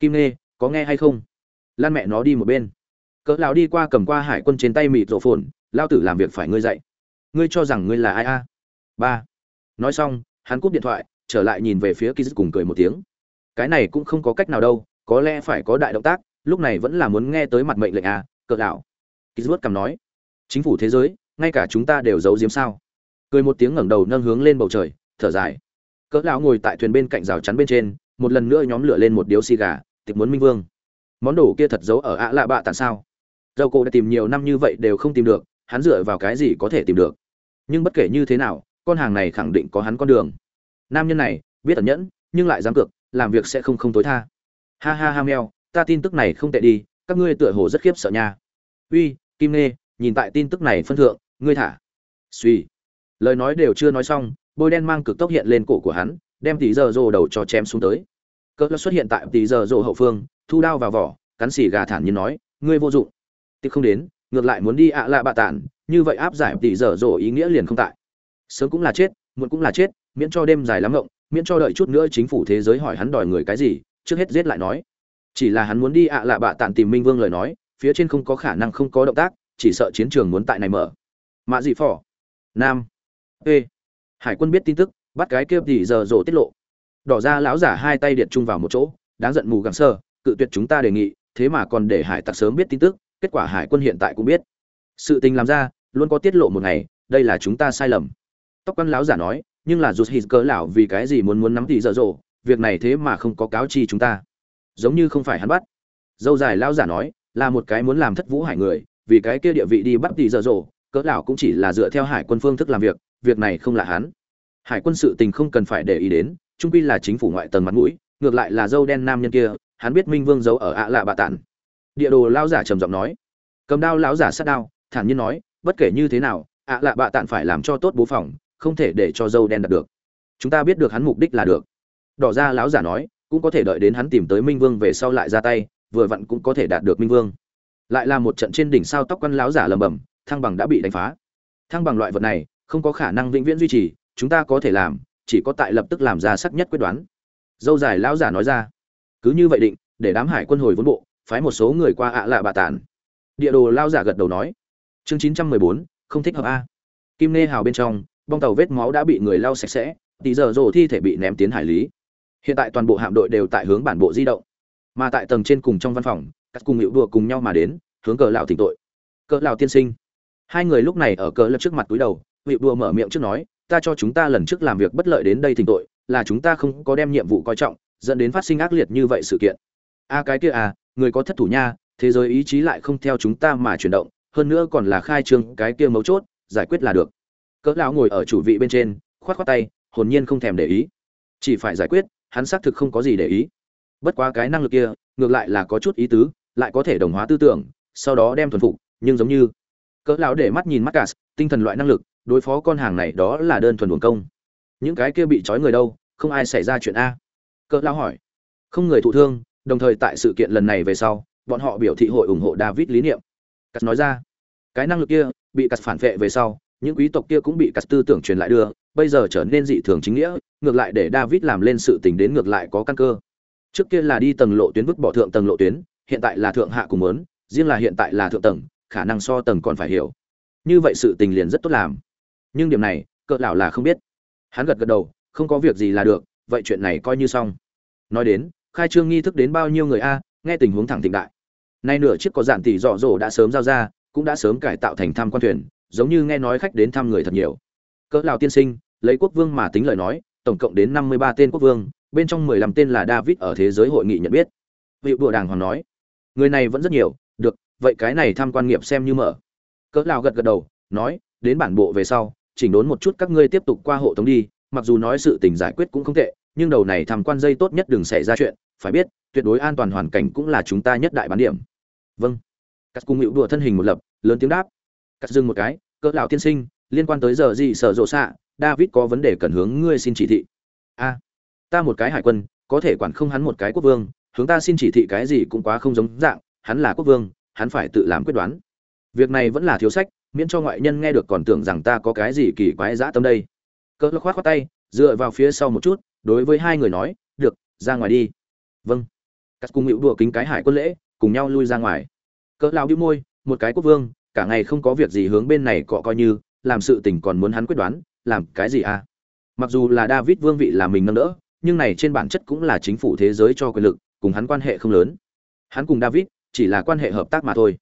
Kim nghe có nghe hay không? Lan mẹ nó đi một bên. Cỡ lão đi qua cầm qua hải quân trên tay mịt rộ phồn lao tử làm việc phải ngươi dạy. Ngươi cho rằng ngươi là ai a? Ba. Nói xong, hắn cúp điện thoại, trở lại nhìn về phía kiz cùng cười một tiếng. Cái này cũng không có cách nào đâu, có lẽ phải có đại động tác, lúc này vẫn là muốn nghe tới mặt mệnh lệnh a, cỡ lão. Kiz vớt cầm nói, chính phủ thế giới, ngay cả chúng ta đều giấu giếm sao? Cười một tiếng ngẩng đầu nâng hướng lên bầu trời, thở dài. Cỡ lão ngồi tại thuyền bên cạnh rào chắn bên trên, một lần nữa nhóm lửa lên một điếu xì gà tịch muốn minh vương. Món đồ kia thật giấu ở ạ lạ bạ tại sao? Dầu cổ đã tìm nhiều năm như vậy đều không tìm được, hắn dựa vào cái gì có thể tìm được? Nhưng bất kể như thế nào, con hàng này khẳng định có hắn con đường. Nam nhân này, biết ẩn nhẫn, nhưng lại dám cược, làm việc sẽ không không tối tha. Ha ha ha meo ta tin tức này không tệ đi, các ngươi tựa hồ rất khiếp sợ nha. Uy, kim nê nhìn tại tin tức này phân thượng, ngươi thả. Suy. Lời nói đều chưa nói xong, bôi đen mang cực tốc hiện lên cổ của hắn, đem tỷ giờ rồ đầu cho chém xuống tới cỡ xuất hiện tại tỷ giờ rộ hậu phương, thu đao vào vỏ, cắn xì gà thản nhiên nói, ngươi vô dụng. Tiếc không đến, ngược lại muốn đi ạ à lạ bạ tản, như vậy áp giải tỷ giờ rộ ý nghĩa liền không tại. Sớm cũng là chết, muộn cũng là chết, miễn cho đêm dài lắm ngộng, miễn cho đợi chút nữa chính phủ thế giới hỏi hắn đòi người cái gì, trước hết giết lại nói. Chỉ là hắn muốn đi ạ à lạ bạ tản tìm minh vương lời nói, phía trên không có khả năng không có động tác, chỉ sợ chiến trường muốn tại này mở. Mạ dị phỏ nam. Ê hải quân biết tin tức, bắt cái kia tỷ giờ rộ tiết lộ đỏ ra lão giả hai tay điện chung vào một chỗ, đáng giận mù gắng sơ cự tuyệt chúng ta đề nghị, thế mà còn để hải tặc sớm biết tin tức, kết quả hải quân hiện tại cũng biết. Sự tình làm ra, luôn có tiết lộ một ngày, đây là chúng ta sai lầm. Tóc quan lão giả nói, nhưng là rụt hít cỡ lão vì cái gì muốn muốn nắm thì dở dộ việc này thế mà không có cáo chi chúng ta. Giống như không phải hắn bắt. Dâu dài lão giả nói, là một cái muốn làm thất vũ hải người, vì cái kia địa vị đi bắt thì dở dộ cỡ lão cũng chỉ là dựa theo hải quân phương thức làm việc việc này không là hắn. Hải quân sự tình không cần phải để ý đến trung quy là chính phủ ngoại tầng mặt mũi, ngược lại là dâu đen nam nhân kia, hắn biết minh vương giấu ở ạ lạ bạ tản. Địa đồ lao giả trầm giọng nói. Cầm đao lão giả sát đao, thản nhiên nói, bất kể như thế nào, ạ lạ bạ tản phải làm cho tốt bố phòng, không thể để cho dâu đen đạt được. Chúng ta biết được hắn mục đích là được. Đỏ ra lão giả nói, cũng có thể đợi đến hắn tìm tới minh vương về sau lại ra tay, vừa vặn cũng có thể đạt được minh vương. Lại là một trận trên đỉnh sao tóc quan lão giả lầm bầm thăng bằng đã bị đánh phá. Thăng bằng loại vật này, không có khả năng vĩnh viễn duy trì, chúng ta có thể làm chỉ có tại lập tức làm ra sắc nhất quyết đoán. Dâu dài lão giả nói ra, cứ như vậy định, để đám hải quân hồi vốn bộ, phái một số người qua ạ lạ bà tản. Địa đồ lao giả gật đầu nói, chương chín trăm mười bốn, không thích hợp a. Kim nê hào bên trong, bong tàu vết máu đã bị người lau sạch sẽ tỷ giờ rồ thi thể bị ném tiến hải lý. Hiện tại toàn bộ hạm đội đều tại hướng bản bộ di động. Mà tại tầng trên cùng trong văn phòng, các cùng hiệu đùa cùng nhau mà đến, hướng cờ lão thỉnh tội. Cờ lão tiên sinh. Hai người lúc này ở cờ lập trước mặt túi đầu hiệu đùa mở miệng trước nói ta cho chúng ta lần trước làm việc bất lợi đến đây thỉnh tội, là chúng ta không có đem nhiệm vụ coi trọng, dẫn đến phát sinh ác liệt như vậy sự kiện. A cái kia à người có thất thủ nha, thế giới ý chí lại không theo chúng ta mà chuyển động, hơn nữa còn là khai trương cái kia mấu chốt, giải quyết là được. Cỡ lão ngồi ở chủ vị bên trên, khoát khoát tay, hồn nhiên không thèm để ý. Chỉ phải giải quyết, hắn xác thực không có gì để ý. Bất quá cái năng lực kia, ngược lại là có chút ý tứ, lại có thể đồng hóa tư tưởng, sau đó đem thuần phục, nhưng giống như, cỡ lão để mắt nhìn mắt cả, tinh thần loại năng lực đối phó con hàng này đó là đơn thuần uổng công. Những cái kia bị trói người đâu, không ai xảy ra chuyện a. Cỡ lão hỏi. Không người thụ thương, đồng thời tại sự kiện lần này về sau, bọn họ biểu thị hội ủng hộ david lý niệm. Cắt nói ra. Cái năng lực kia, bị cắt phản vệ về sau, những quý tộc kia cũng bị cắt tư tưởng truyền lại đưa, bây giờ trở nên dị thường chính nghĩa, ngược lại để david làm lên sự tình đến ngược lại có căn cơ. Trước kia là đi tầng lộ tuyến vứt bỏ thượng tầng lộ tuyến, hiện tại là thượng hạ cùng lớn riêng là hiện tại là thượng tầng, khả năng so tầng còn phải hiểu. Như vậy sự tình liền rất tốt làm nhưng điểm này, cỡ lão là không biết. Hắn gật gật đầu, không có việc gì là được, vậy chuyện này coi như xong. Nói đến, khai trương nghi thức đến bao nhiêu người a, nghe tình huống thẳng thịnh đại. Nay nửa chiếc có dạn tỷ dọ dỗ đã sớm giao ra, cũng đã sớm cải tạo thành tham quan thuyền, giống như nghe nói khách đến thăm người thật nhiều. Cỡ lão tiên sinh, lấy quốc vương mà tính lời nói, tổng cộng đến năm mươi ba tên quốc vương, bên trong mười lăm tên là david ở thế giới hội nghị nhận biết. Vị bùa đàng hoàng nói, người này vẫn rất nhiều, được, vậy cái này tham quan nghiệp xem như mở. Cỡ lão gật gật đầu, nói, đến bản bộ về sau chỉnh đốn một chút các ngươi tiếp tục qua hộ tống đi, mặc dù nói sự tình giải quyết cũng không tệ, nhưng đầu này tham quan dây tốt nhất đừng xảy ra chuyện, phải biết, tuyệt đối an toàn hoàn cảnh cũng là chúng ta nhất đại bán điểm. Vâng. Cắt cung hữu đùa thân hình một lập, lớn tiếng đáp. Cắt dừng một cái, cỡ lão tiên sinh, liên quan tới giờ gì sở rộ xạ, david có vấn đề cần hướng ngươi xin chỉ thị. A. Ta một cái hải quân, có thể quản không hắn một cái quốc vương, hướng ta xin chỉ thị cái gì cũng quá không giống dạng, hắn là quốc vương, hắn phải tự làm quyết đoán. Việc này vẫn là thiếu sách miễn cho ngoại nhân nghe được còn tưởng rằng ta có cái gì kỳ quái dã tâm đây. Cỡ khoát khoát tay, dựa vào phía sau một chút, đối với hai người nói, được, ra ngoài đi. Vâng. Cắt cung hữu đùa kính cái hải quân lễ, cùng nhau lui ra ngoài. Cỡ lao đĩu môi, một cái quốc vương, cả ngày không có việc gì hướng bên này cọ coi như, làm sự tình còn muốn hắn quyết đoán, làm cái gì à? Mặc dù là david vương vị là mình nâng đỡ, nhưng này trên bản chất cũng là chính phủ thế giới cho quyền lực, cùng hắn quan hệ không lớn. Hắn cùng david chỉ là quan hệ hợp tác mà thôi.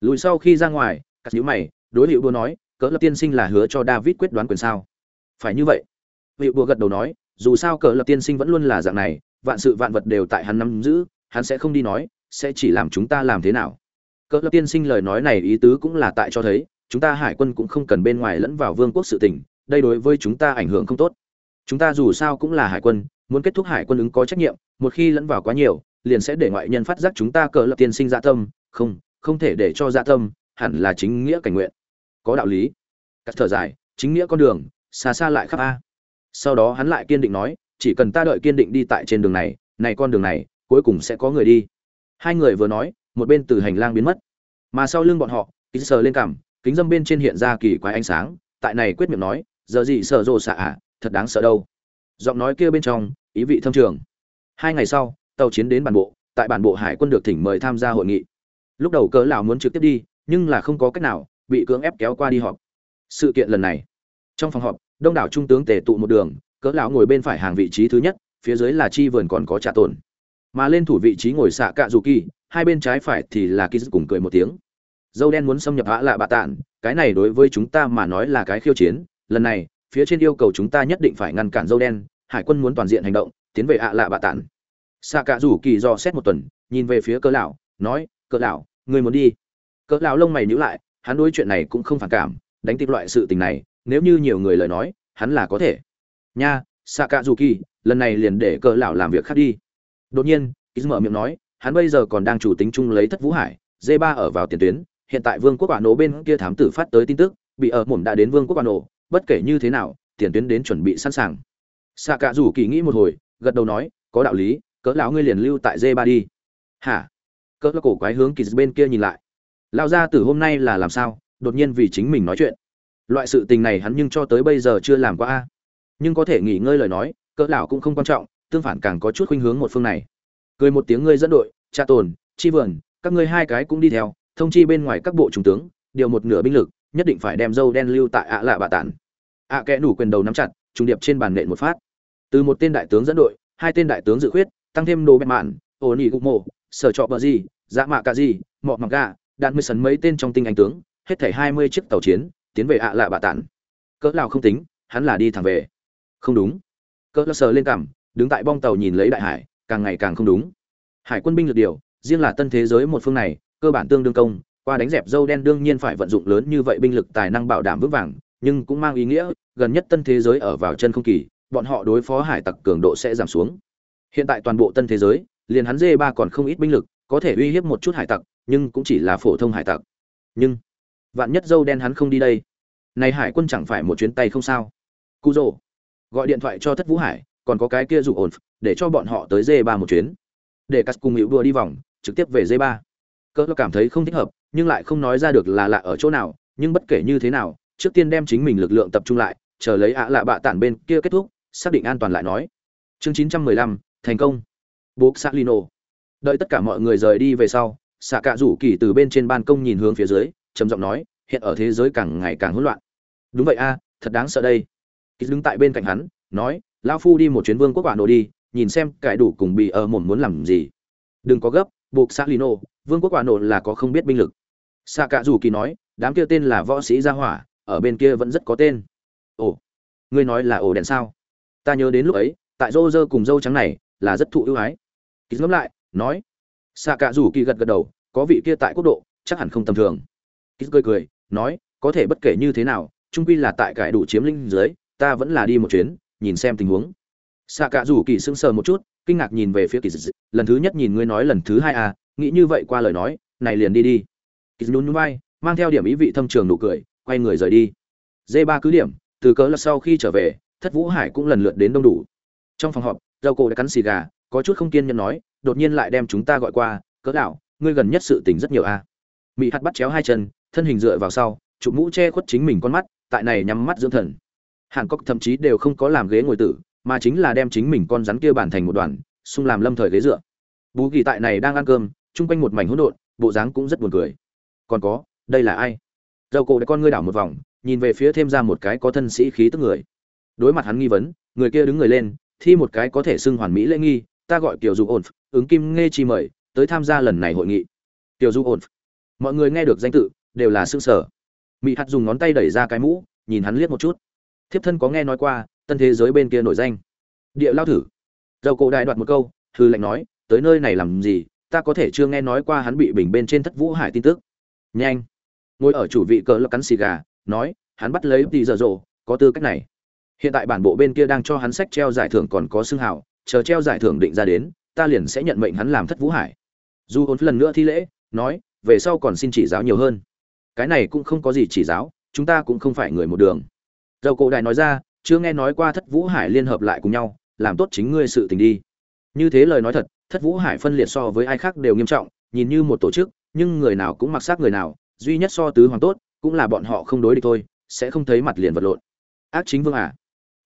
Lùi sau khi ra ngoài cắt nhíu mày đối hữu đua nói, cỡ lập tiên sinh là hứa cho david quyết đoán quyền sao? Phải như vậy. Hữu đua gật đầu nói, dù sao cỡ lập tiên sinh vẫn luôn là dạng này, vạn sự vạn vật đều tại hắn nắm giữ, hắn sẽ không đi nói, sẽ chỉ làm chúng ta làm thế nào. Cỡ lập tiên sinh lời nói này ý tứ cũng là tại cho thấy, chúng ta hải quân cũng không cần bên ngoài lẫn vào vương quốc sự tình, đây đối với chúng ta ảnh hưởng không tốt. Chúng ta dù sao cũng là hải quân, muốn kết thúc hải quân ứng có trách nhiệm, một khi lẫn vào quá nhiều, liền sẽ để ngoại nhân phát giác chúng ta cỡ lập tiên sinh dạ tâm, không không thể để cho dạ tâm hẳn là chính nghĩa cảnh nguyện. Có đạo lý. Cắt thở dài, chính nghĩa con đường, xa xa lại khắp a. Sau đó hắn lại kiên định nói, chỉ cần ta đợi kiên định đi tại trên đường này này con đường này, cuối cùng sẽ có người đi. Hai người vừa nói, một bên từ hành lang biến mất. Mà sau lưng bọn họ kính sờ lên cằm, kính dâm bên trên hiện ra kỳ quái ánh sáng, tại này quyết miệng nói, giờ gì sợ rồ xạ à thật đáng sợ đâu. Giọng nói kia bên trong, ý vị thâm trường. Hai ngày sau, tàu chiến đến bản bộ, tại bản bộ hải quân được thỉnh mời tham gia hội nghị. Lúc đầu cớ lão muốn trực tiếp đi nhưng là không có cách nào, bị cưỡng ép kéo qua đi họp. Sự kiện lần này, trong phòng họp, đông đảo trung tướng tề tụ một đường, cỡ lão ngồi bên phải hàng vị trí thứ nhất, phía dưới là chi vườn còn có trả tồn. Mà lên thủ vị trí ngồi xạ cạ dù kỳ, hai bên trái phải thì là kỳ cùng cười một tiếng. Dâu đen muốn xâm nhập hạ lạ bạ tản cái này đối với chúng ta mà nói là cái khiêu chiến, lần này, phía trên yêu cầu chúng ta nhất định phải ngăn cản dâu đen, hải quân muốn toàn diện hành động, tiến về hạ lạ bạ tản xạ cạ rủ kỳ do xét một tuần, nhìn về phía cỡ lão, nói, cỡ lão người muốn đi? Cỡ lão lông mày nhíu lại, hắn đối chuyện này cũng không phản cảm, đánh tiếp loại sự tình này, nếu như nhiều người lời nói, hắn là có thể. Nha xạ cạ dù kỳ lần này liền để cỡ lão làm việc khác đi. Đột nhiên ít mở miệng nói, hắn bây giờ còn đang chủ tính chung lấy thất vũ hải d 3 ở vào tiền tuyến, hiện tại vương quốc quả nổ bên kia thám tử phát tới tin tức, bị ở mồm đã đến vương quốc quả nổ, bất kể như thế nào, tiền tuyến đến chuẩn bị sẵn sàng. Xạ cạ dù kỳ nghĩ một hồi, gật đầu nói, có đạo lý, cỡ lão ngươi liền lưu tại d 3 đi. Hả? Cỡ cổ quái hướng kỳ bên kia nhìn lại lao ra từ hôm nay là làm sao? Đột nhiên vì chính mình nói chuyện. Loại sự tình này hắn nhưng cho tới bây giờ chưa làm qua a. Nhưng có thể nghỉ ngơi lời nói, cỡ lão cũng không quan trọng, tương phản càng có chút khuynh hướng một phương này. Cười một tiếng ngươi dẫn đội, cha tồn, chi vườn, các ngươi hai cái cũng đi theo, thông chi bên ngoài các bộ trung tướng, điều một nửa binh lực, nhất định phải đem dâu đen lưu tại ạ lạ bạ tản. Ạ kẽ đủ quyền đầu nắm chặt, trùng điệp trên bàn nện một phát. Từ một tên đại tướng dẫn đội, hai tên đại tướng dự khuyết, tăng thêm đồ bẹn mạn ổn nỉ gục mộ sở trọ bờ gì dạ mạ cả gì, mọ mặc gà đạn mười sấn mấy tên trong tinh anh tướng, hết thảy hai mươi chiếc tàu chiến, tiến về ạ lạ bạ tản cỡ nào không tính, hắn là đi thẳng về. Không đúng. Cỡ sờ lên cằm, đứng tại bong tàu nhìn lấy đại hải, càng ngày càng không đúng. Hải quân binh lực điều, riêng là tân thế giới một phương này, cơ bản tương đương công, qua đánh dẹp dâu đen đương nhiên phải vận dụng lớn như vậy binh lực tài năng bảo đảm vững vàng, nhưng cũng mang ý nghĩa, gần nhất tân thế giới ở vào chân không kỳ, bọn họ đối phó hải tặc cường độ sẽ giảm xuống. Hiện tại toàn bộ tân thế giới, liền hắn dê ba còn không ít binh lực có thể uy hiếp một chút hải tặc, nhưng cũng chỉ là phổ thông hải tặc. Nhưng, vạn nhất dâu đen hắn không đi đây, này hải quân chẳng phải một chuyến tay không sao? Cụ rồ gọi điện thoại cho thất vũ hải, còn có cái kia rủ ổn, để cho bọn họ tới dê ba một chuyến. Để cắt cùng hữu đua đi vòng, trực tiếp về dê ba. Cỡ cảm thấy không thích hợp, nhưng lại không nói ra được là lạ ở chỗ nào, nhưng bất kể như thế nào, trước tiên đem chính mình lực lượng tập trung lại, chờ lấy ạ lạ bạ tản bên kia kết thúc, xác định an toàn lại nói. Chương chín trăm mười lăm, thành công. Bố lino đợi tất cả mọi người rời đi về sau xạ cạ rủ kỳ từ bên trên ban công nhìn hướng phía dưới, trầm giọng nói, hiện ở thế giới càng ngày càng hỗn loạn. Đúng vậy a, thật đáng sợ đây. Kỳ đứng tại bên cạnh hắn, nói, lão phu đi một chuyến vương quốc quả nổ đi, nhìn xem cải đủ cùng bị ở mồm muốn làm gì. Đừng có gấp, buộc xã lino vương quốc quả nổ là có không biết binh lực. Xạ cạ rủ kỳ nói, đám kia tên là võ sĩ gia hỏa, ở bên kia vẫn rất có tên. Ồ, ngươi nói là ổ đèn sao? Ta nhớ đến lúc ấy, tại rô rơ cùng dâu trắng này là rất thụ ưu ái. Kỳ ngẫm lại nói. Xạ cạ rủ kỳ gật gật đầu, có vị kia tại quốc độ, chắc hẳn không tầm thường. Kỳ cười cười, nói, có thể bất kể như thế nào trung quy là tại cải đủ chiếm linh dưới, ta vẫn là đi một chuyến, nhìn xem tình huống. Xạ cạ rủ kỳ sững sờ một chút, kinh ngạc nhìn về phía kỳ lần thứ nhất nhìn ngươi nói lần thứ hai à nghĩ như vậy qua lời nói, này liền đi đi. Kỳ nhún vai, mang theo điểm ý vị thâm trường nụ cười, quay người rời đi. D ba cứ điểm, từ cớ là sau khi trở về, thất vũ hải cũng lần lượt đến đông đủ. Trong phòng họp, dầu cổ đã cắn xì gà, có chút không kiên nhẫn nói đột nhiên lại đem chúng ta gọi qua, cỡ đạo ngươi gần nhất sự tình rất nhiều a. À. mỹ hạt bắt chéo hai chân, thân hình dựa vào sau, chụp mũ che khuất chính mình con mắt, tại này nhắm mắt dưỡng thần. Hàn cốc thậm chí đều không có làm ghế ngồi tử, mà chính là đem chính mình con rắn kia bản thành một đoàn, xung làm lâm thời ghế dựa. Bú kỳ tại này đang ăn cơm, chung quanh một mảnh hỗn độn, bộ dáng cũng rất buồn cười. Còn có, đây là ai? Dầu cổ đã con ngươi đảo một vòng, nhìn về phía thêm ra một cái có thân sĩ khí tức người. Đối mặt hắn nghi vấn, người kia đứng người lên, thi một cái có thể xưng hoàn mỹ lễ nghi ta gọi tiểu du ổn ứng kim nghe chi mời tới tham gia lần này hội nghị. Tiểu du ổn mọi người nghe được danh tự đều là xương sở mỹ hạt dùng ngón tay đẩy ra cái mũ nhìn hắn liếc một chút. Thiếp thân có nghe nói qua tân thế giới bên kia nổi danh. Địa lao thử. Dầu cổ đại đoạt một câu thư lệnh nói tới nơi này làm gì ta có thể chưa nghe nói qua hắn bị bình bên trên thất vũ hải tin tức. Nhanh. Ngồi ở chủ vị cờ lộc cắn xì gà nói hắn bắt lấy tỷ giờ dộ, có tư cách này. Hiện tại bản bộ bên kia đang cho hắn sách treo giải thưởng còn có xương hào chờ treo giải thưởng định ra đến, ta liền sẽ nhận mệnh hắn làm thất vũ hải. Du ôn lần nữa thi lễ, nói, về sau còn xin chỉ giáo nhiều hơn. Cái này cũng không có gì chỉ giáo, chúng ta cũng không phải người một đường. Dầu cổ đại nói ra, chưa nghe nói qua thất vũ hải liên hợp lại cùng nhau, làm tốt chính ngươi sự tình đi. Như thế lời nói thật, thất vũ hải phân liệt so với ai khác đều nghiêm trọng, nhìn như một tổ chức, nhưng người nào cũng mặc xác người nào, duy nhất so tứ hoàng tốt, cũng là bọn họ không đối địch thôi, sẽ không thấy mặt liền vật lộn. Ác chính vương à.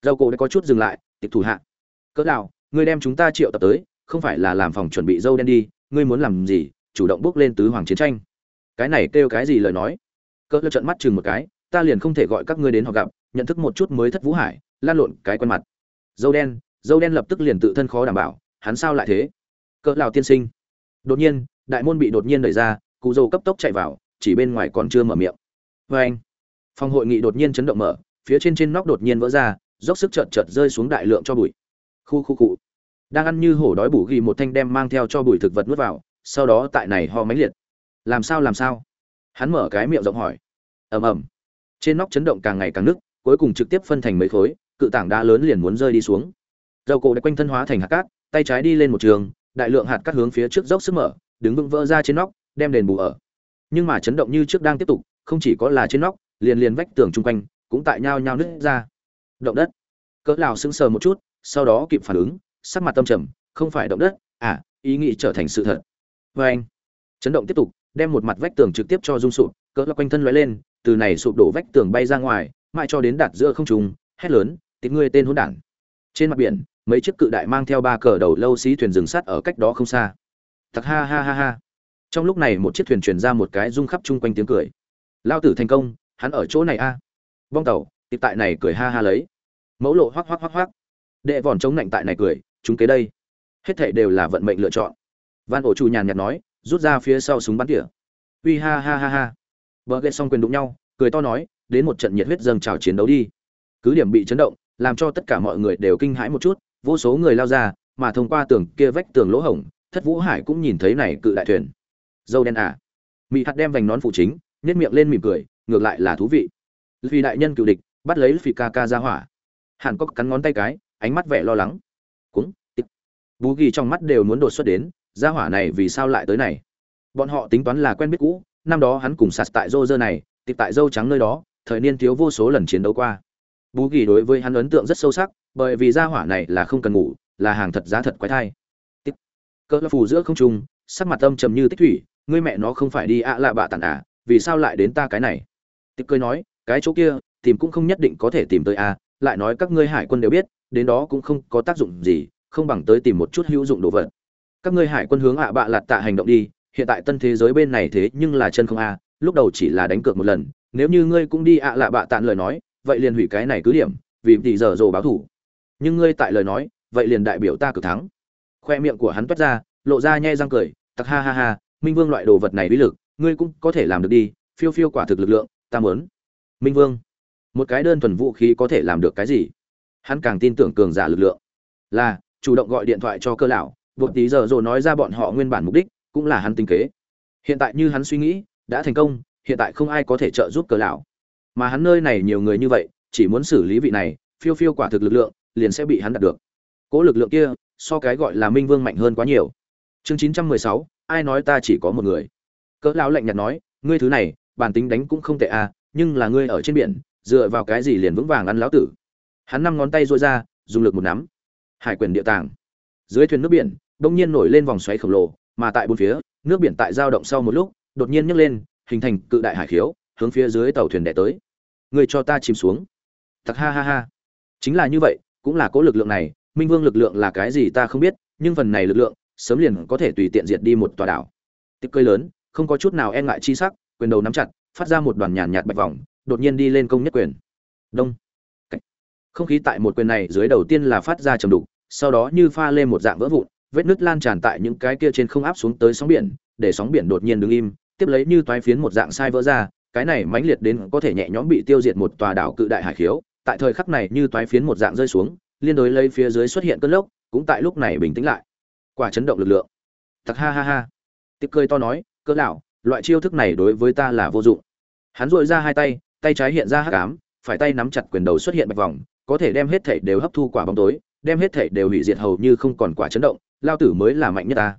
Dầu cổ đã có chút dừng lại, tịch thủ hạ. Cỡ nào ngươi đem chúng ta triệu tập tới, không phải là làm phòng chuẩn bị dâu đen đi, ngươi muốn làm gì, chủ động bước lên tứ hoàng chiến tranh. Cái này kêu cái gì lời nói? Cỡ lơ trận mắt chừng một cái, ta liền không thể gọi các ngươi đến họ gặp, nhận thức một chút mới thất vũ hải, lan lộn cái quen mặt. Dâu đen dâu đen lập tức liền tự thân khó đảm bảo, hắn sao lại thế? Cỡ lào tiên sinh. Đột nhiên, đại môn bị đột nhiên đẩy ra, cụ dâu cấp tốc chạy vào, chỉ bên ngoài còn chưa mở miệng. Vê anh. Phòng hội nghị đột nhiên chấn động mở, phía trên trên nóc đột nhiên vỡ ra, dốc sức chợt chợt rơi xuống đại lượng cho bụi khu khu cụ. Đang ăn như hổ đói bủ ghi một thanh đem mang theo cho bụi thực vật nuốt vào, sau đó tại này ho máy liệt. Làm sao làm sao? Hắn mở cái miệng rộng hỏi. Ầm ầm. Trên nóc chấn động càng ngày càng nức, cuối cùng trực tiếp phân thành mấy khối, cự tảng đá lớn liền muốn rơi đi xuống. Dầu cổ đã quanh thân hóa thành hạt cát, tay trái đi lên một trường, đại lượng hạt cát hướng phía trước dốc sức mở, đứng vững vỡ ra trên nóc, đem đền bù ở. Nhưng mà chấn động như trước đang tiếp tục, không chỉ có là trên nóc, liền liền vách tường chung quanh, cũng tại nhau nhau nứt ra. Động đất. Cỡ lào sững sờ một chút sau đó kịp phản ứng, sắc mặt tâm trầm, không phải động đất à ý nghĩ trở thành sự thật. Vê anh, chấn động tiếp tục, đem một mặt vách tường trực tiếp cho rung sụp, cỡ là quanh thân lóe lên, từ này sụp đổ vách tường bay ra ngoài, mãi cho đến đạt giữa không trung, hét lớn tiếng ngươi tên hỗn đản. Trên mặt biển, mấy chiếc cự đại mang theo ba cờ đầu lâu xí thuyền rừng sắt ở cách đó không xa. Thật ha ha ha ha. Trong lúc này một chiếc thuyền truyền ra một cái rung khắp chung quanh tiếng cười. Lao tử thành công, hắn ở chỗ này a. Bong tàu tiệp tại này cười ha ha lấy. Mẫu lộ hoắc hoắc hoắc hoắc đệ vòn chống lạnh tại này cười, chúng kế đây. Hết thảy đều là vận mệnh lựa chọn. Van ổ chủ nhàn nhạt nói, rút ra phía sau súng bắn tỉa. Uy ha ha ha ha. Vợ ghét xong quyền đụng nhau, cười to nói, đến một trận nhiệt huyết dâng trào chiến đấu đi. Cứ điểm bị chấn động, làm cho tất cả mọi người đều kinh hãi một chút, vô số người lao ra, mà thông qua tường kia vách tường lỗ hổng, thất vũ hải cũng nhìn thấy này cự đại thuyền. Dâu đen à. Mị hạt đem vành nón phụ chính nhét miệng lên mỉm cười, ngược lại là thú vị. Vì đại nhân cựu địch, bắt lấy phi ca ca ra hỏa. Hàn cốc cắn ngón tay cái ánh mắt vẻ lo lắng. Cũng tích bú ghi trong mắt đều muốn đột xuất đến ra hỏa này vì sao lại tới này? Bọn họ tính toán là quen biết cũ, năm đó hắn cùng sạt tại rô dơ này tịp tại dâu trắng nơi đó, thời niên thiếu vô số lần chiến đấu qua. Bú ghi đối với hắn ấn tượng rất sâu sắc, bởi vì ra hỏa này là không cần ngủ, là hàng thật giá thật quái thai. Tích cỡ phù giữa không trung, sắc mặt âm trầm như tích thủy, ngươi mẹ nó không phải đi ạ lạ bạ tàn à vì sao lại đến ta cái này? Tích cười nói, cái chỗ kia, tìm cũng không nhất định có thể tìm tới à? lại nói các ngươi hải quân đều biết đến đó cũng không có tác dụng gì, không bằng tới tìm một chút hữu dụng đồ vật. Các ngươi hải quân hướng ạ bạ lạt tạ hành động đi, hiện tại tân thế giới bên này thế nhưng là chân không a, lúc đầu chỉ là đánh cược một lần, nếu như ngươi cũng đi ạ lạ bạ tạn lời nói, vậy liền hủy cái này cứ điểm, vì tỷ giờ rồ báo thủ. Nhưng ngươi tại lời nói, vậy liền đại biểu ta cực thắng. Khoe miệng của hắn toát ra, lộ ra nhai răng cười, tặc ha ha ha, minh vương loại đồ vật này bí lực, ngươi cũng có thể làm được đi, phiêu phiêu quả thực lực lượng, ta muốn. Minh vương, một cái đơn thuần vũ khí có thể làm được cái gì? Hắn càng tin tưởng cường giả lực lượng. Là, chủ động gọi điện thoại cho cơ lão, buộc tí giờ rồi nói ra bọn họ nguyên bản mục đích, cũng là hắn tính kế. Hiện tại như hắn suy nghĩ, đã thành công, hiện tại không ai có thể trợ giúp cơ lão. Mà hắn nơi này nhiều người như vậy, chỉ muốn xử lý vị này, phiêu phiêu quả thực lực lượng, liền sẽ bị hắn đạt được. Cố lực lượng kia, so cái gọi là minh vương mạnh hơn quá nhiều. Chương chín trăm mười sáu, ai nói ta chỉ có một người? Cỡ lão lạnh nhạt nói, ngươi thứ này, bản tính đánh cũng không tệ à nhưng là ngươi ở trên biển, dựa vào cái gì liền vững vàng ăn lão tử? Hắn năm ngón tay duỗi ra, dùng lực một nắm. Hải quyền địa tàng. Dưới thuyền nước biển đông nhiên nổi lên vòng xoáy khổng lồ, mà tại bốn phía, nước biển tại dao động sau một lúc, đột nhiên nhấc lên, hình thành cự đại hải khiếu, hướng phía dưới tàu thuyền đẻ tới. Người cho ta chìm xuống. Thật ha ha ha. Chính là như vậy, cũng là cố lực lượng này, minh vương lực lượng là cái gì ta không biết, nhưng phần này lực lượng, sớm liền có thể tùy tiện diệt đi một tòa đảo. Tiếp cơi lớn, không có chút nào e ngại chi sắc, quyền đầu nắm chặt, phát ra một đoàn nhàn nhạt bạch vòng, đột nhiên đi lên công nhất quyền. Đông không khí tại một quyền này dưới đầu tiên là phát ra trầm đục, sau đó như pha lên một dạng vỡ vụn, vết nứt lan tràn tại những cái kia trên không áp xuống tới sóng biển, để sóng biển đột nhiên đứng im, tiếp lấy như toái phiến một dạng sai vỡ ra, cái này mãnh liệt đến có thể nhẹ nhõm bị tiêu diệt một tòa đảo cự đại hải khiếu, tại thời khắc này như toái phiến một dạng rơi xuống, liên đối lấy phía dưới xuất hiện cơn lốc, cũng tại lúc này bình tĩnh lại. Quả chấn động lực lượng. Thật ha ha ha. Tiếp cười to nói cỡ lão, loại chiêu thức này đối với ta là vô dụng. Hắn dội ra hai tay tay trái hiện ra hắc ám, phải tay nắm chặt quyền đầu xuất hiện bạch vòng có thể đem hết thảy đều hấp thu quả bóng tối, đem hết thảy đều hủy diệt hầu như không còn quả chấn động, lao tử mới là mạnh nhất ta.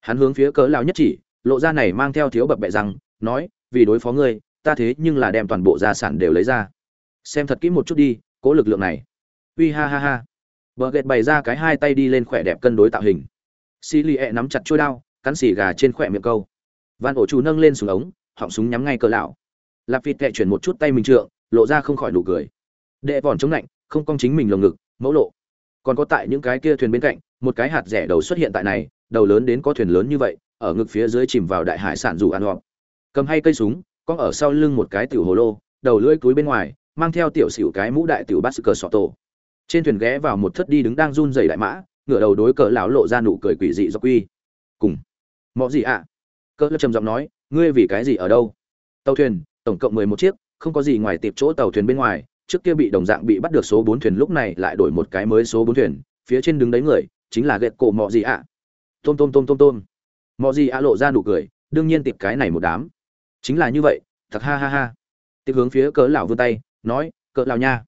Hắn hướng phía cỡ lão nhất chỉ, lộ ra này mang theo thiếu bập bẹ rằng nói, vì đối phó ngươi, ta thế nhưng là đem toàn bộ gia sản đều lấy ra. Xem thật kỹ một chút đi, cố lực lượng này. Uy ha ha ha. Bờ gẹt bày ra cái hai tay đi lên khỏe đẹp cân đối tạo hình. Xì lì ẹ e nắm chặt chuôi đao, cắn xì gà trên khỏe miệng câu. Van ổ chủ nâng lên súng ống, họng súng nhắm ngay cỡ lão. Lạp vịt kệ chuyển một chút tay mình trượng, lộ ra không khỏi nụ cười. Đệ vòn chống lạnh không cong chính mình lồng ngực, mẫu lộ. Còn có tại những cái kia thuyền bên cạnh, một cái hạt rẻ đầu xuất hiện tại này, đầu lớn đến có thuyền lớn như vậy, ở ngực phía dưới chìm vào đại hải sản dù ăn hoặc cầm hay cây súng con ở sau lưng một cái tiểu hồ lô, đầu lưỡi túi bên ngoài, mang theo tiểu xỉu cái mũ đại tiểu bát cờ sọ tổ. Trên thuyền ghé vào một thất đi đứng đang run rẩy đại mã, ngửa đầu đối cờ lão lộ ra nụ cười quỷ dị do quy. Cùng. Mọi gì ạ? À? cỡ trầm giọng nói, ngươi vì cái gì ở đâu? Tàu thuyền, tổng cộng mười một chiếc, không có gì ngoài tiệp chỗ tàu thuyền bên ngoài trước kia bị đồng dạng bị bắt được số bốn thuyền lúc này lại đổi một cái mới số bốn thuyền, phía trên đứng đấy người, chính là gẹt cổ mọ gì ạ. Tôm tôm tôm tôm tôm. Mọ gì ạ lộ ra nụ cười, đương nhiên tiệp cái này một đám. Chính là như vậy, thật ha ha ha. Tiệp hướng phía cỡ lão vươn tay, nói, cỡ lão nha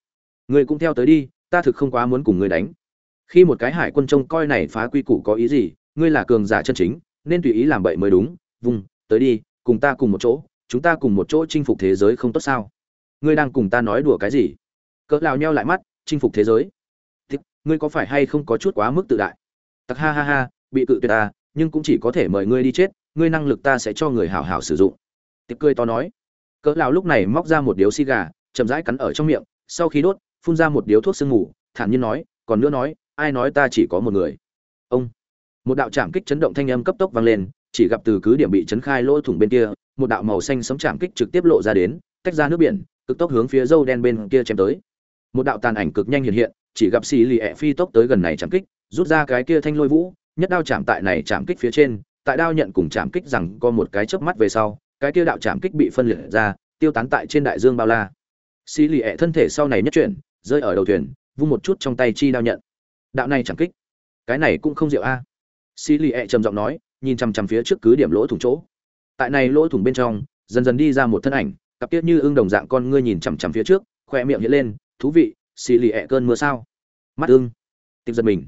ngươi cũng theo tới đi, ta thực không quá muốn cùng ngươi đánh. Khi một cái hải quân trông coi này phá quy củ có ý gì, ngươi là cường giả chân chính, nên tùy ý làm bậy mới đúng. Vùng tới đi, cùng ta cùng một chỗ, chúng ta cùng một chỗ chinh phục thế giới không tốt sao? Ngươi đang cùng ta nói đùa cái gì? Cỡ lao nheo lại mắt chinh phục thế giới. Thì, ngươi có phải hay không có chút quá mức tự đại? Tặc ha ha ha bị cự tuyệt ta nhưng cũng chỉ có thể mời ngươi đi chết ngươi năng lực ta sẽ cho người hảo hảo sử dụng. Tiệp cười to nói. Cỡ lao lúc này móc ra một điếu xi gà chậm rãi cắn ở trong miệng sau khi đốt phun ra một điếu thuốc sương ngủ thản nhiên nói còn nữa nói ai nói ta chỉ có một người? Ông. Một đạo trảm kích chấn động thanh âm cấp tốc vang lên chỉ gặp từ cứ điểm bị chấn khai lỗ thủng bên kia một đạo màu xanh sống chạm kích trực tiếp lộ ra đến tách ra nước biển cực tốc hướng phía dâu đen bên kia chém tới. Một đạo tàn ảnh cực nhanh hiện hiện, chỉ gặp xì lì ẹ phi tốc tới gần này chạm kích, rút ra cái kia thanh lôi vũ, nhất đao chạm tại này chạm kích phía trên, tại đao nhận cùng chạm kích rằng có một cái chớp mắt về sau, cái kia đạo chạm kích bị phân liệt ra, tiêu tán tại trên đại dương bao la. Xì lì ẹ thân thể sau này nhất chuyển, rơi ở đầu thuyền, vung một chút trong tay chi đao nhận. Đạo này chạm kích, cái này cũng không diệu a. Xì lì ẹ trầm giọng nói, nhìn chằm chằm phía trước cứ điểm lỗ thủng chỗ. Tại này lỗ thủng bên trong, dần dần đi ra một thân ảnh cặp tiết như ưng đồng dạng con ngươi nhìn chằm chằm phía trước khoe miệng hiện lên, thú vị, xì lì ẹ cơn mưa sao? Mắt ưng. Tiếp giật mình.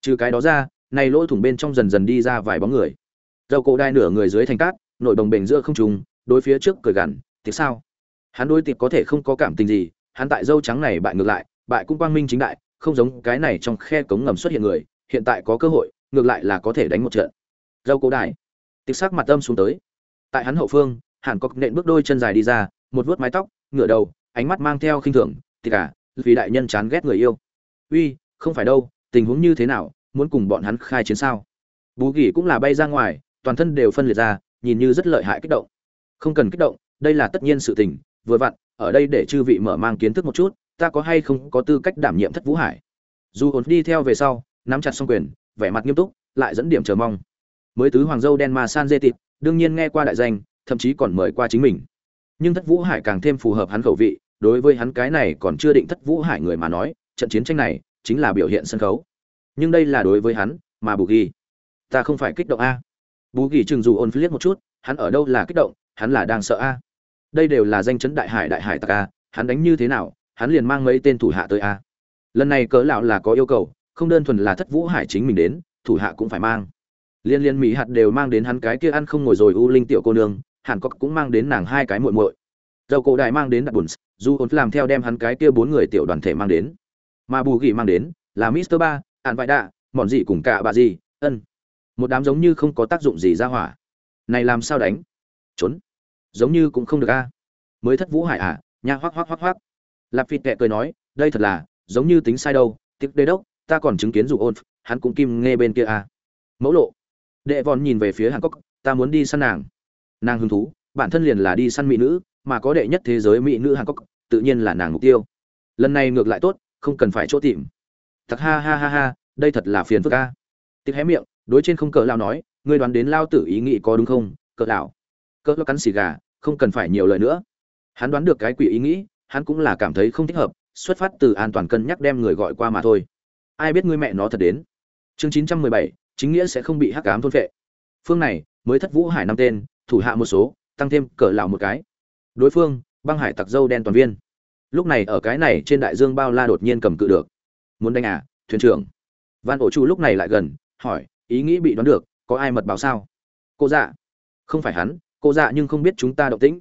Trừ cái đó ra, này lỗ thủng bên trong dần dần đi ra vài bóng người. Dầu cổ đai nửa người dưới thành cát, nội đồng bềnh giữa không trùng đối phía trước cười gằn tiếc sao? Hắn đối tiệc có thể không có cảm tình gì, hắn tại dâu trắng này bại ngược lại, bại cũng quang minh chính đại, không giống cái này trong khe cống ngầm xuất hiện người, hiện tại có cơ hội, ngược lại là có thể đánh một trận. Dâu cổ đài tiếc sắc mặt âm xuống tới. Tại hắn hậu phương, hàn cọc nện bước đôi chân dài đi ra một vuốt mái tóc, ngửa đầu, ánh mắt mang theo khinh thường thì cả à, vì đại nhân chán ghét người yêu. Uy, không phải đâu, tình huống như thế nào, muốn cùng bọn hắn khai chiến sao? Bú gỉ cũng là bay ra ngoài, toàn thân đều phân liệt ra, nhìn như rất lợi hại kích động. Không cần kích động, đây là tất nhiên sự tình, vừa vặn, ở đây để chư vị mở mang kiến thức một chút, ta có hay không có tư cách đảm nhiệm thất vũ hải? Dù ổn đi theo về sau, nắm chặt xong quyền, vẻ mặt nghiêm túc, lại dẫn điểm chờ mong. Mới tứ hoàng dâu đen ma san dê tịt, đương nhiên nghe qua đại danh, thậm chí còn mời qua chính mình nhưng thất vũ hải càng thêm phù hợp hắn khẩu vị, đối với hắn cái này còn chưa định thất vũ hải người mà nói, trận chiến tranh này chính là biểu hiện sân khấu. Nhưng đây là đối với hắn mà bù ghi. Ta không phải kích động a. Bù ghi chừng dù ôn liếc một chút, hắn ở đâu là kích động, hắn là đang sợ a. Đây đều là danh chấn đại hải đại hải tặc a, hắn đánh như thế nào, hắn liền mang mấy tên thủ hạ tới a. Lần này cớ lão là có yêu cầu, không đơn thuần là thất vũ hải chính mình đến, thủ hạ cũng phải mang. Liên liên mỹ hạt đều mang đến hắn cái kia ăn không ngồi rồi u linh tiểu cô nương hàn cốc cũng mang đến nàng hai cái muội muội. Dầu cổ đại mang đến đặt bùn dù ổn làm theo đem hắn cái kia bốn người tiểu đoàn thể mang đến. Mà bù ghi mang đến là mister ba, ạn vải đạ, mòn gì cùng cả bà gì ân. Một đám giống như không có tác dụng gì ra hỏa. Này làm sao đánh? Trốn. Giống như cũng không được a. Mới thất vũ hải à nha hoắc hoắc hoắc hoắc. Lạp phịt kệ cười nói, đây thật là, giống như tính sai đâu, tiếc đế đốc, ta còn chứng kiến dù ôn hắn cũng kim nghe bên kia à. Mẫu lộ. Đệ vòn nhìn về phía hàn cốc, ta muốn đi săn nàng nàng hứng thú, bản thân liền là đi săn mỹ nữ, mà có đệ nhất thế giới mỹ nữ hàn cốc tự nhiên là nàng mục tiêu. Lần này ngược lại tốt, không cần phải chỗ tìm. Thật ha ha ha ha, đây thật là phiền phức ca tiếc hé miệng, đối trên không cờ lao nói, ngươi đoán đến lao tử ý nghĩ có đúng không, cờ lão? Cỡ lo cắn xì gà, không cần phải nhiều lời nữa. Hắn đoán được cái quỷ ý nghĩ, hắn cũng là cảm thấy không thích hợp, xuất phát từ an toàn cân nhắc đem người gọi qua mà thôi. Ai biết ngươi mẹ nó thật đến. Chương chín trăm mười bảy, chính nghĩa sẽ không bị hắc ám thôn phệ. Phương này, mới thất vũ hải năm tên thủ hạ một số, tăng thêm cờ lão một cái. Đối phương, băng hải tặc dâu đen toàn viên. Lúc này ở cái này trên đại dương bao la đột nhiên cầm cự được. Muốn đánh à thuyền trưởng. Van ổ chu lúc này lại gần, hỏi, ý nghĩ bị đoán được, có ai mật báo sao? Cô dạ. Không phải hắn, cô dạ nhưng không biết chúng ta động tĩnh.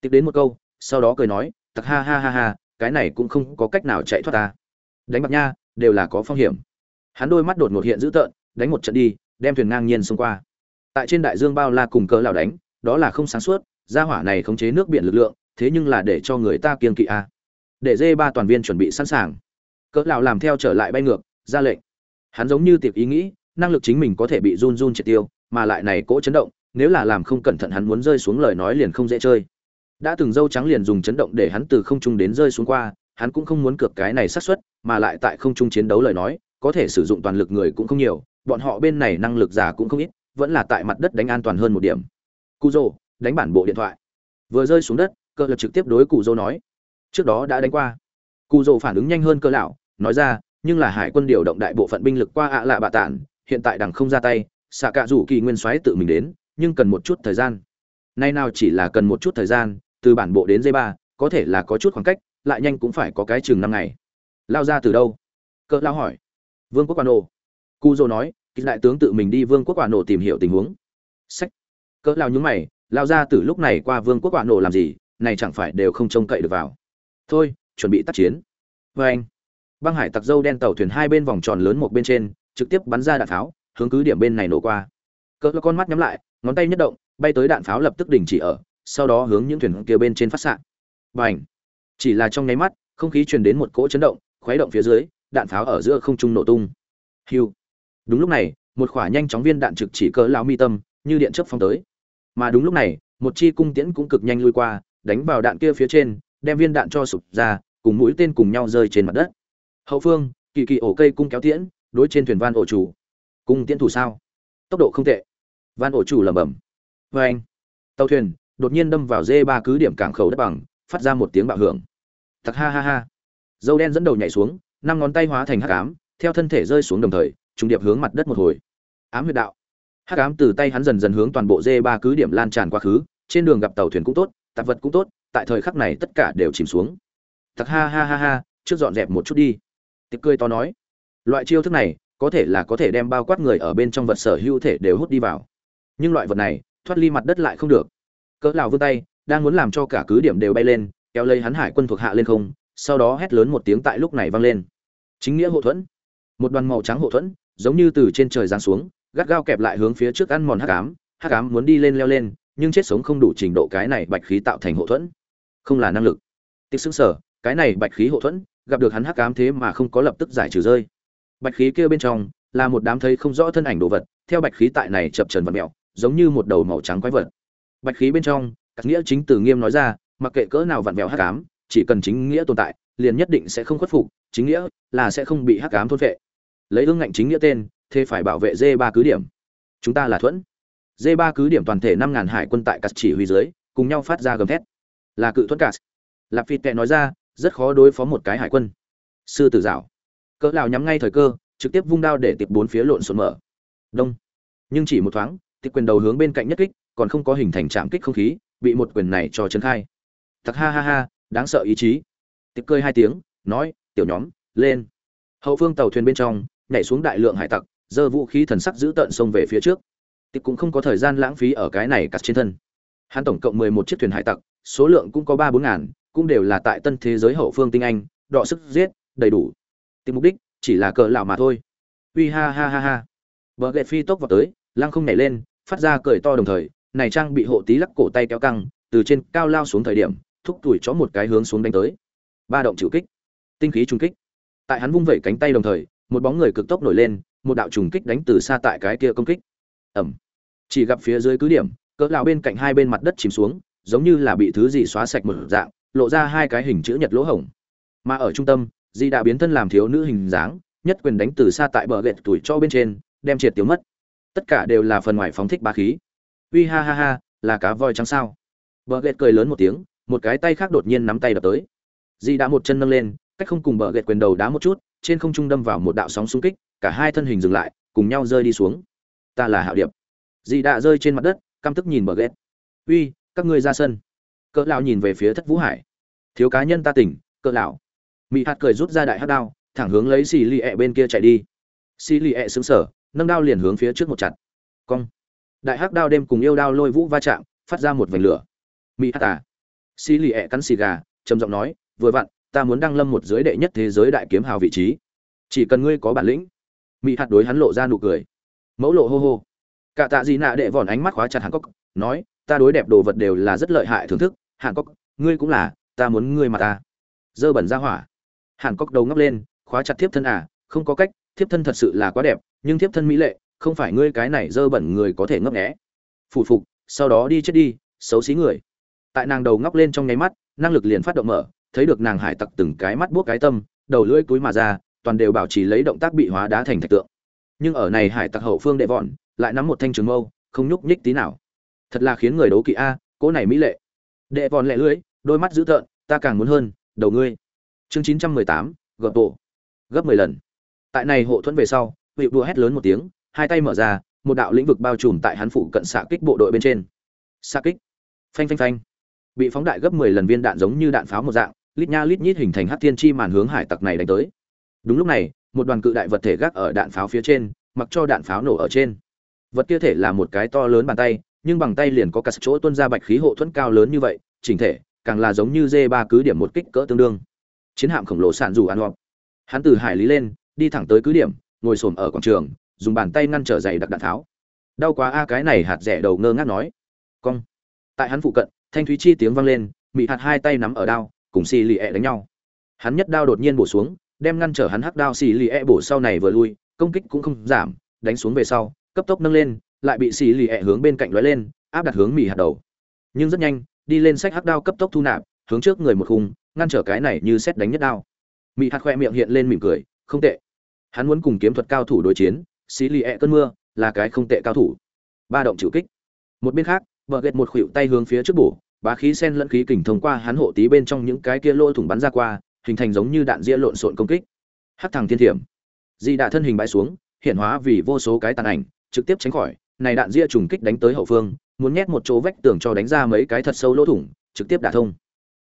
Tiếp đến một câu, sau đó cười nói, tặc ha ha ha ha, cái này cũng không có cách nào chạy thoát ta. Đánh bạc nha, đều là có phong hiểm. Hắn đôi mắt đột ngột hiện dữ tợn, đánh một trận đi, đem thuyền ngang nhiên xông qua tại trên đại dương bao la cùng cỡ lào đánh, đó là không sáng suốt, gia hỏa này khống chế nước biển lực lượng, thế nhưng là để cho người ta kiên kỵ a. À. để dê ba toàn viên chuẩn bị sẵn sàng. Cỡ lào làm theo trở lại bay ngược, ra lệnh. Hắn giống như tiệp ý nghĩ, năng lực chính mình có thể bị run run triệt tiêu, mà lại này cỗ chấn động, nếu là làm không cẩn thận hắn muốn rơi xuống lời nói liền không dễ chơi. Đã từng dâu trắng liền dùng chấn động để hắn từ không trung đến rơi xuống qua, hắn cũng không muốn cược cái này xác suất, mà lại tại không trung chiến đấu lời nói, có thể sử dụng toàn lực người cũng không nhiều, bọn họ bên này năng lực giả cũng không ít vẫn là tại mặt đất đánh an toàn hơn một điểm. Cụ dô đánh bản bộ điện thoại. Vừa rơi xuống đất, cơ lập trực tiếp đối cụ dô nói, trước đó đã đánh qua. Cụ dô phản ứng nhanh hơn cơ lão, nói ra, nhưng là hải quân điều động đại bộ phận binh lực qua ạ lạ bạ tản hiện tại đằng không ra tay, xạ cạ rủ kỳ nguyên soái tự mình đến, nhưng cần một chút thời gian. Nay nào chỉ là cần một chút thời gian, từ bản bộ đến dây ba, có thể là có chút khoảng cách, lại nhanh cũng phải có cái chừng năm ngày. Lao ra từ đâu? Cỡ lao hỏi. Vương quốc quan ô. Cu dô nói kịch đại tướng tự mình đi vương quốc quả nổ tìm hiểu tình huống. Sách. Cỡ lao nhúng mày, lao ra từ lúc này qua vương quốc quả nổ làm gì, này chẳng phải đều không trông cậy được vào. Thôi, chuẩn bị tác chiến. Vê anh, băng hải tặc dâu đen tàu thuyền hai bên vòng tròn lớn một bên trên, trực tiếp bắn ra đạn pháo, hướng cứ điểm bên này nổ qua. Cỡ con mắt nhắm lại, ngón tay nhất động, bay tới đạn pháo lập tức đình chỉ ở, sau đó hướng những thuyền kia bên trên phát xạ. Và ảnh chỉ là trong nháy mắt, không khí truyền đến một cỗ chấn động, khuấy động phía dưới, đạn pháo ở giữa không trung nổ tung. Hiu đúng lúc này, một khỏa nhanh chóng viên đạn trực chỉ cỡ lão mi tâm, như điện chớp phong tới. Mà đúng lúc này, một chi cung tiễn cũng cực nhanh lui qua, đánh vào đạn kia phía trên, đem viên đạn cho sụp ra, cùng mũi tên cùng nhau rơi trên mặt đất. Hậu phương, kỳ kỳ ổ cây cung kéo tiễn, đối trên thuyền van ổ chủ. Cung tiễn thủ sao? Tốc độ không tệ. Van ổ chủ lẩm bẩm. Vê anh, tàu thuyền đột nhiên đâm vào dê ba cứ điểm cảng khẩu đất bằng, phát ra một tiếng bạo hưởng. Thật ha ha ha. Dâu đen dẫn đầu nhảy xuống, năm ngón tay hóa thành hắc ám, theo thân thể rơi xuống đồng thời trùng điệp hướng mặt đất một hồi. Ám huyệt đạo. Hắc ám từ tay hắn dần dần hướng toàn bộ dê ba cứ điểm lan tràn quá khứ, trên đường gặp tàu thuyền cũng tốt, tạp vật cũng tốt, tại thời khắc này tất cả đều chìm xuống. Thật ha ha ha ha, trước dọn dẹp một chút đi. Tiệc cười to nói. Loại chiêu thức này, có thể là có thể đem bao quát người ở bên trong vật sở hữu thể đều hút đi vào. Nhưng loại vật này, thoát ly mặt đất lại không được. Cỡ lào vươn tay, đang muốn làm cho cả cứ điểm đều bay lên, kéo lấy hắn hải quân thuộc hạ lên không, sau đó hét lớn một tiếng tại lúc này vang lên. Chính nghĩa hộ thuẫn. Một đoàn màu trắng hộ thuẫn giống như từ trên trời giáng xuống gắt gao kẹp lại hướng phía trước ăn mòn hắc ám hắc ám muốn đi lên leo lên nhưng chết sống không đủ trình độ cái này bạch khí tạo thành hộ thuẫn. Không là năng lực. Tiết sững sở cái này bạch khí hộ thuẫn gặp được hắn hắc ám thế mà không có lập tức giải trừ rơi. Bạch khí kia bên trong là một đám thấy không rõ thân ảnh đồ vật theo bạch khí tại này chập chờn vật mèo, giống như một đầu màu trắng quái vật. Bạch khí bên trong các nghĩa chính từ nghiêm nói ra mặc kệ cỡ nào vặn vẹo hắc ám chỉ cần chính nghĩa tồn tại liền nhất định sẽ không khuất phục chính nghĩa là sẽ không bị hắc ám thôn phệ lấy ương ngạnh chính nghĩa tên, thế phải bảo vệ dê ba cứ điểm. Chúng ta là thuẫn. Dê ba cứ điểm toàn thể năm ngàn hải quân tại cắt chỉ huy dưới, cùng nhau phát ra gầm thét. Là cự thuẫn cắt lạp phi tệ nói ra, rất khó đối phó một cái hải quân. Sư tử dạo. Cỡ lào nhắm ngay thời cơ, trực tiếp vung đao để tiệp bốn phía lộn xộn mở. Đông. Nhưng chỉ một thoáng tiệp quyền đầu hướng bên cạnh nhất kích, còn không có hình thành trạm kích không khí, bị một quyền này cho trấn khai. Thật ha ha ha, đáng sợ ý chí. Tiệp cười hai tiếng, nói, tiểu nhóm, lên. Hậu phương tàu thuyền bên trong nhảy xuống đại lượng hải tặc, giơ vũ khí thần sắc giữ tận xông về phía trước. Tịch cũng không có thời gian lãng phí ở cái này cắt trên thân. Hắn tổng cộng mười một chiếc thuyền hải tặc, số lượng cũng có ba bốn ngàn, cũng đều là tại tân thế giới hậu phương tinh anh, đọ sức giết, đầy đủ. Tịch mục đích, chỉ là cờ lão mà thôi. Uy ha ha ha ha. Bờ gậy phi tốc vào tới, lăng không nhảy lên, phát ra cười to đồng thời, này trang bị hộ tí lắc cổ tay kéo căng, từ trên cao lao xuống thời điểm, thúc tuổi chó một cái hướng xuống đánh tới. Ba động chịu kích. Tinh khí trung kích. Tại hắn vung vẩy cánh tay đồng thời một bóng người cực tốc nổi lên, một đạo trùng kích đánh từ xa tại cái kia công kích. Ẩm chỉ gặp phía dưới cứ điểm, cỡ lão bên cạnh hai bên mặt đất chìm xuống, giống như là bị thứ gì xóa sạch một dạng, lộ ra hai cái hình chữ nhật lỗ hổng. Mà ở trung tâm, di đã biến thân làm thiếu nữ hình dáng, nhất quyền đánh từ xa tại bờ gậy tuổi cho bên trên, đem triệt tiêu mất. Tất cả đều là phần ngoài phóng thích ba khí. Uy ha ha ha, là cá voi trắng sao? Bờ gậy cười lớn một tiếng, một cái tay khác đột nhiên nắm tay đập tới. Di đã một chân nâng lên cách không cùng bờ gẹt quyền đầu đá một chút, trên không trung đâm vào một đạo sóng xung kích, cả hai thân hình dừng lại, cùng nhau rơi đi xuống. Ta là hạo điệp. Dị đã rơi trên mặt đất, căm tức nhìn bờ ghét uy, các ngươi ra sân. Cỡ lão nhìn về phía thất vũ hải. Thiếu cá nhân ta tỉnh, cỡ lão. Mỹ hạt cười rút ra đại hắc đao, thẳng hướng lấy xì lì ẹ bên kia chạy đi. Xì lì ẹ sững sờ, nâng đao liền hướng phía trước một chặt. Cong. Đại hắc đao đêm cùng yêu đao lôi vũ va chạm, phát ra một vành lửa. Mỹ hạt à. Xì lì ẹ cắn xì gà, trầm giọng nói, vừa vặn ta muốn đăng lâm một giới đệ nhất thế giới đại kiếm hào vị trí. Chỉ cần ngươi có bản lĩnh. Mỹ hạt đối hắn lộ ra nụ cười. Mẫu lộ hô hô. Cả tạ gì nạ đệ vòn ánh mắt khóa chặt hàn cốc nói, ta đối đẹp đồ vật đều là rất lợi hại thưởng thức, hàn cốc ngươi cũng là, ta muốn ngươi mà ta. Dơ bẩn ra hỏa. Hàn cốc đầu ngóc lên, khóa chặt thiếp thân à không có cách, thiếp thân thật sự là quá đẹp, nhưng thiếp thân mỹ lệ, không phải ngươi cái này dơ bẩn người có thể ngấp nghẽ phù phục, sau đó đi chết đi, xấu xí người. Tại nàng đầu ngóc lên trong nháy mắt, năng lực liền phát động mở thấy được nàng hải tặc từng cái mắt buốc cái tâm, đầu lưỡi túi mà ra, toàn đều bảo trì lấy động tác bị hóa đá thành thạch tượng. Nhưng ở này hải tặc hậu phương đệ vọn, lại nắm một thanh trường mâu, không nhúc nhích tí nào. Thật là khiến người đấu kỵ a, cỗ này mỹ lệ. Đệ vòn lẹ lưỡi, đôi mắt dữ tợn, ta càng muốn hơn, đầu ngươi. Chương chín trăm mười tám, gợp bộ. Gấp mười lần. Tại này hộ thuẫn về sau, vị đua hét lớn một tiếng, hai tay mở ra, một đạo lĩnh vực bao trùm tại hắn phụ cận xạ kích bộ đội bên trên. Xạ kích. Phanh phanh phanh. Bị phóng đại gấp mười lần viên đạn giống như đạn pháo một dạng lít nha lít nhít hình thành hắc thiên chi màn hướng hải tặc này đánh tới. Đúng lúc này, một đoàn cự đại vật thể gác ở đạn pháo phía trên, mặc cho đạn pháo nổ ở trên. Vật kia thể là một cái to lớn bàn tay, nhưng bằng tay liền có cả chỗ tuôn ra bạch khí hộ thuẫn cao lớn như vậy, chỉnh thể, càng là giống như dê ba cứ điểm một kích cỡ tương đương. Chiến hạm khổng lồ sản dù ăn hoặc hắn từ hải lý lên, đi thẳng tới cứ điểm, ngồi xổm ở quảng trường, dùng bàn tay ngăn trở dày đặc đạn tháo đau quá a, cái này hạt rẻ đầu ngơ ngác nói. Cong. Tại hắn phụ cận, thanh thúy chi tiếng vang lên, mị hạt hai tay nắm ở đao cùng xì lì ẹ đánh nhau. Hắn nhất đao đột nhiên bổ xuống, đem ngăn trở hắn hắc đao xì lì ẹ bổ sau này vừa lui, công kích cũng không giảm, đánh xuống về sau, cấp tốc nâng lên, lại bị xì lì ẹ hướng bên cạnh lóe lên, áp đặt hướng mị hạt đầu. Nhưng rất nhanh, đi lên sách hắc đao cấp tốc thu nạp, hướng trước người một khung, ngăn trở cái này như xét đánh nhất đao. Mị hạt khoe miệng hiện lên mỉm cười, không tệ. Hắn muốn cùng kiếm thuật cao thủ đối chiến xí lì ẹ cơn mưa, là cái không tệ cao thủ. Ba động chịu kích. Một bên khác vợ ghét một khuỷu tay hướng phía trước bổ bá khí sen lẫn khí kình thông qua hắn hộ tí bên trong những cái kia lỗ thủng bắn ra qua, hình thành giống như đạn ria lộn xộn công kích. Hắc thằng thiên thiểm. Di đạ thân hình bãi xuống, hiện hóa vì vô số cái tàn ảnh, trực tiếp tránh khỏi, này đạn ria trùng kích đánh tới hậu phương, muốn nhét một chỗ vách tường cho đánh ra mấy cái thật sâu lỗ thủng, trực tiếp đả thông.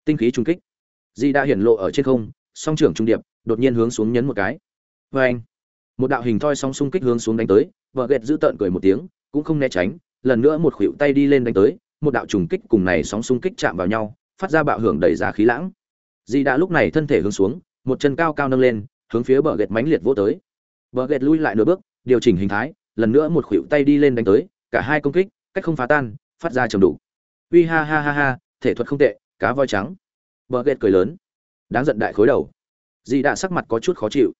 Tinh khí trùng kích. Di đã hiển lộ ở trên không, song trưởng trung điệp, đột nhiên hướng xuống nhấn một cái. Vê anh, một đạo hình thoi song xung kích hướng xuống đánh tới, vợ gẹt giữ tợn cười một tiếng, cũng không né tránh, lần nữa một khuỷu tay đi lên đánh tới một đạo trùng kích cùng này sóng xung kích chạm vào nhau, phát ra bạo hưởng đẩy ra khí lãng. Di đã lúc này thân thể hướng xuống, một chân cao cao nâng lên, hướng phía bờ gẹt mãnh liệt vỗ tới. Bờ gẹt lui lại nửa bước, điều chỉnh hình thái, lần nữa một khuỷu tay đi lên đánh tới, cả hai công kích, cách không phá tan, phát ra trầm đủ. Uy ha ha ha ha, thể thuật không tệ, cá voi trắng. Bờ gẹt cười lớn. Đáng giận đại khối đầu. Di đã sắc mặt có chút khó chịu.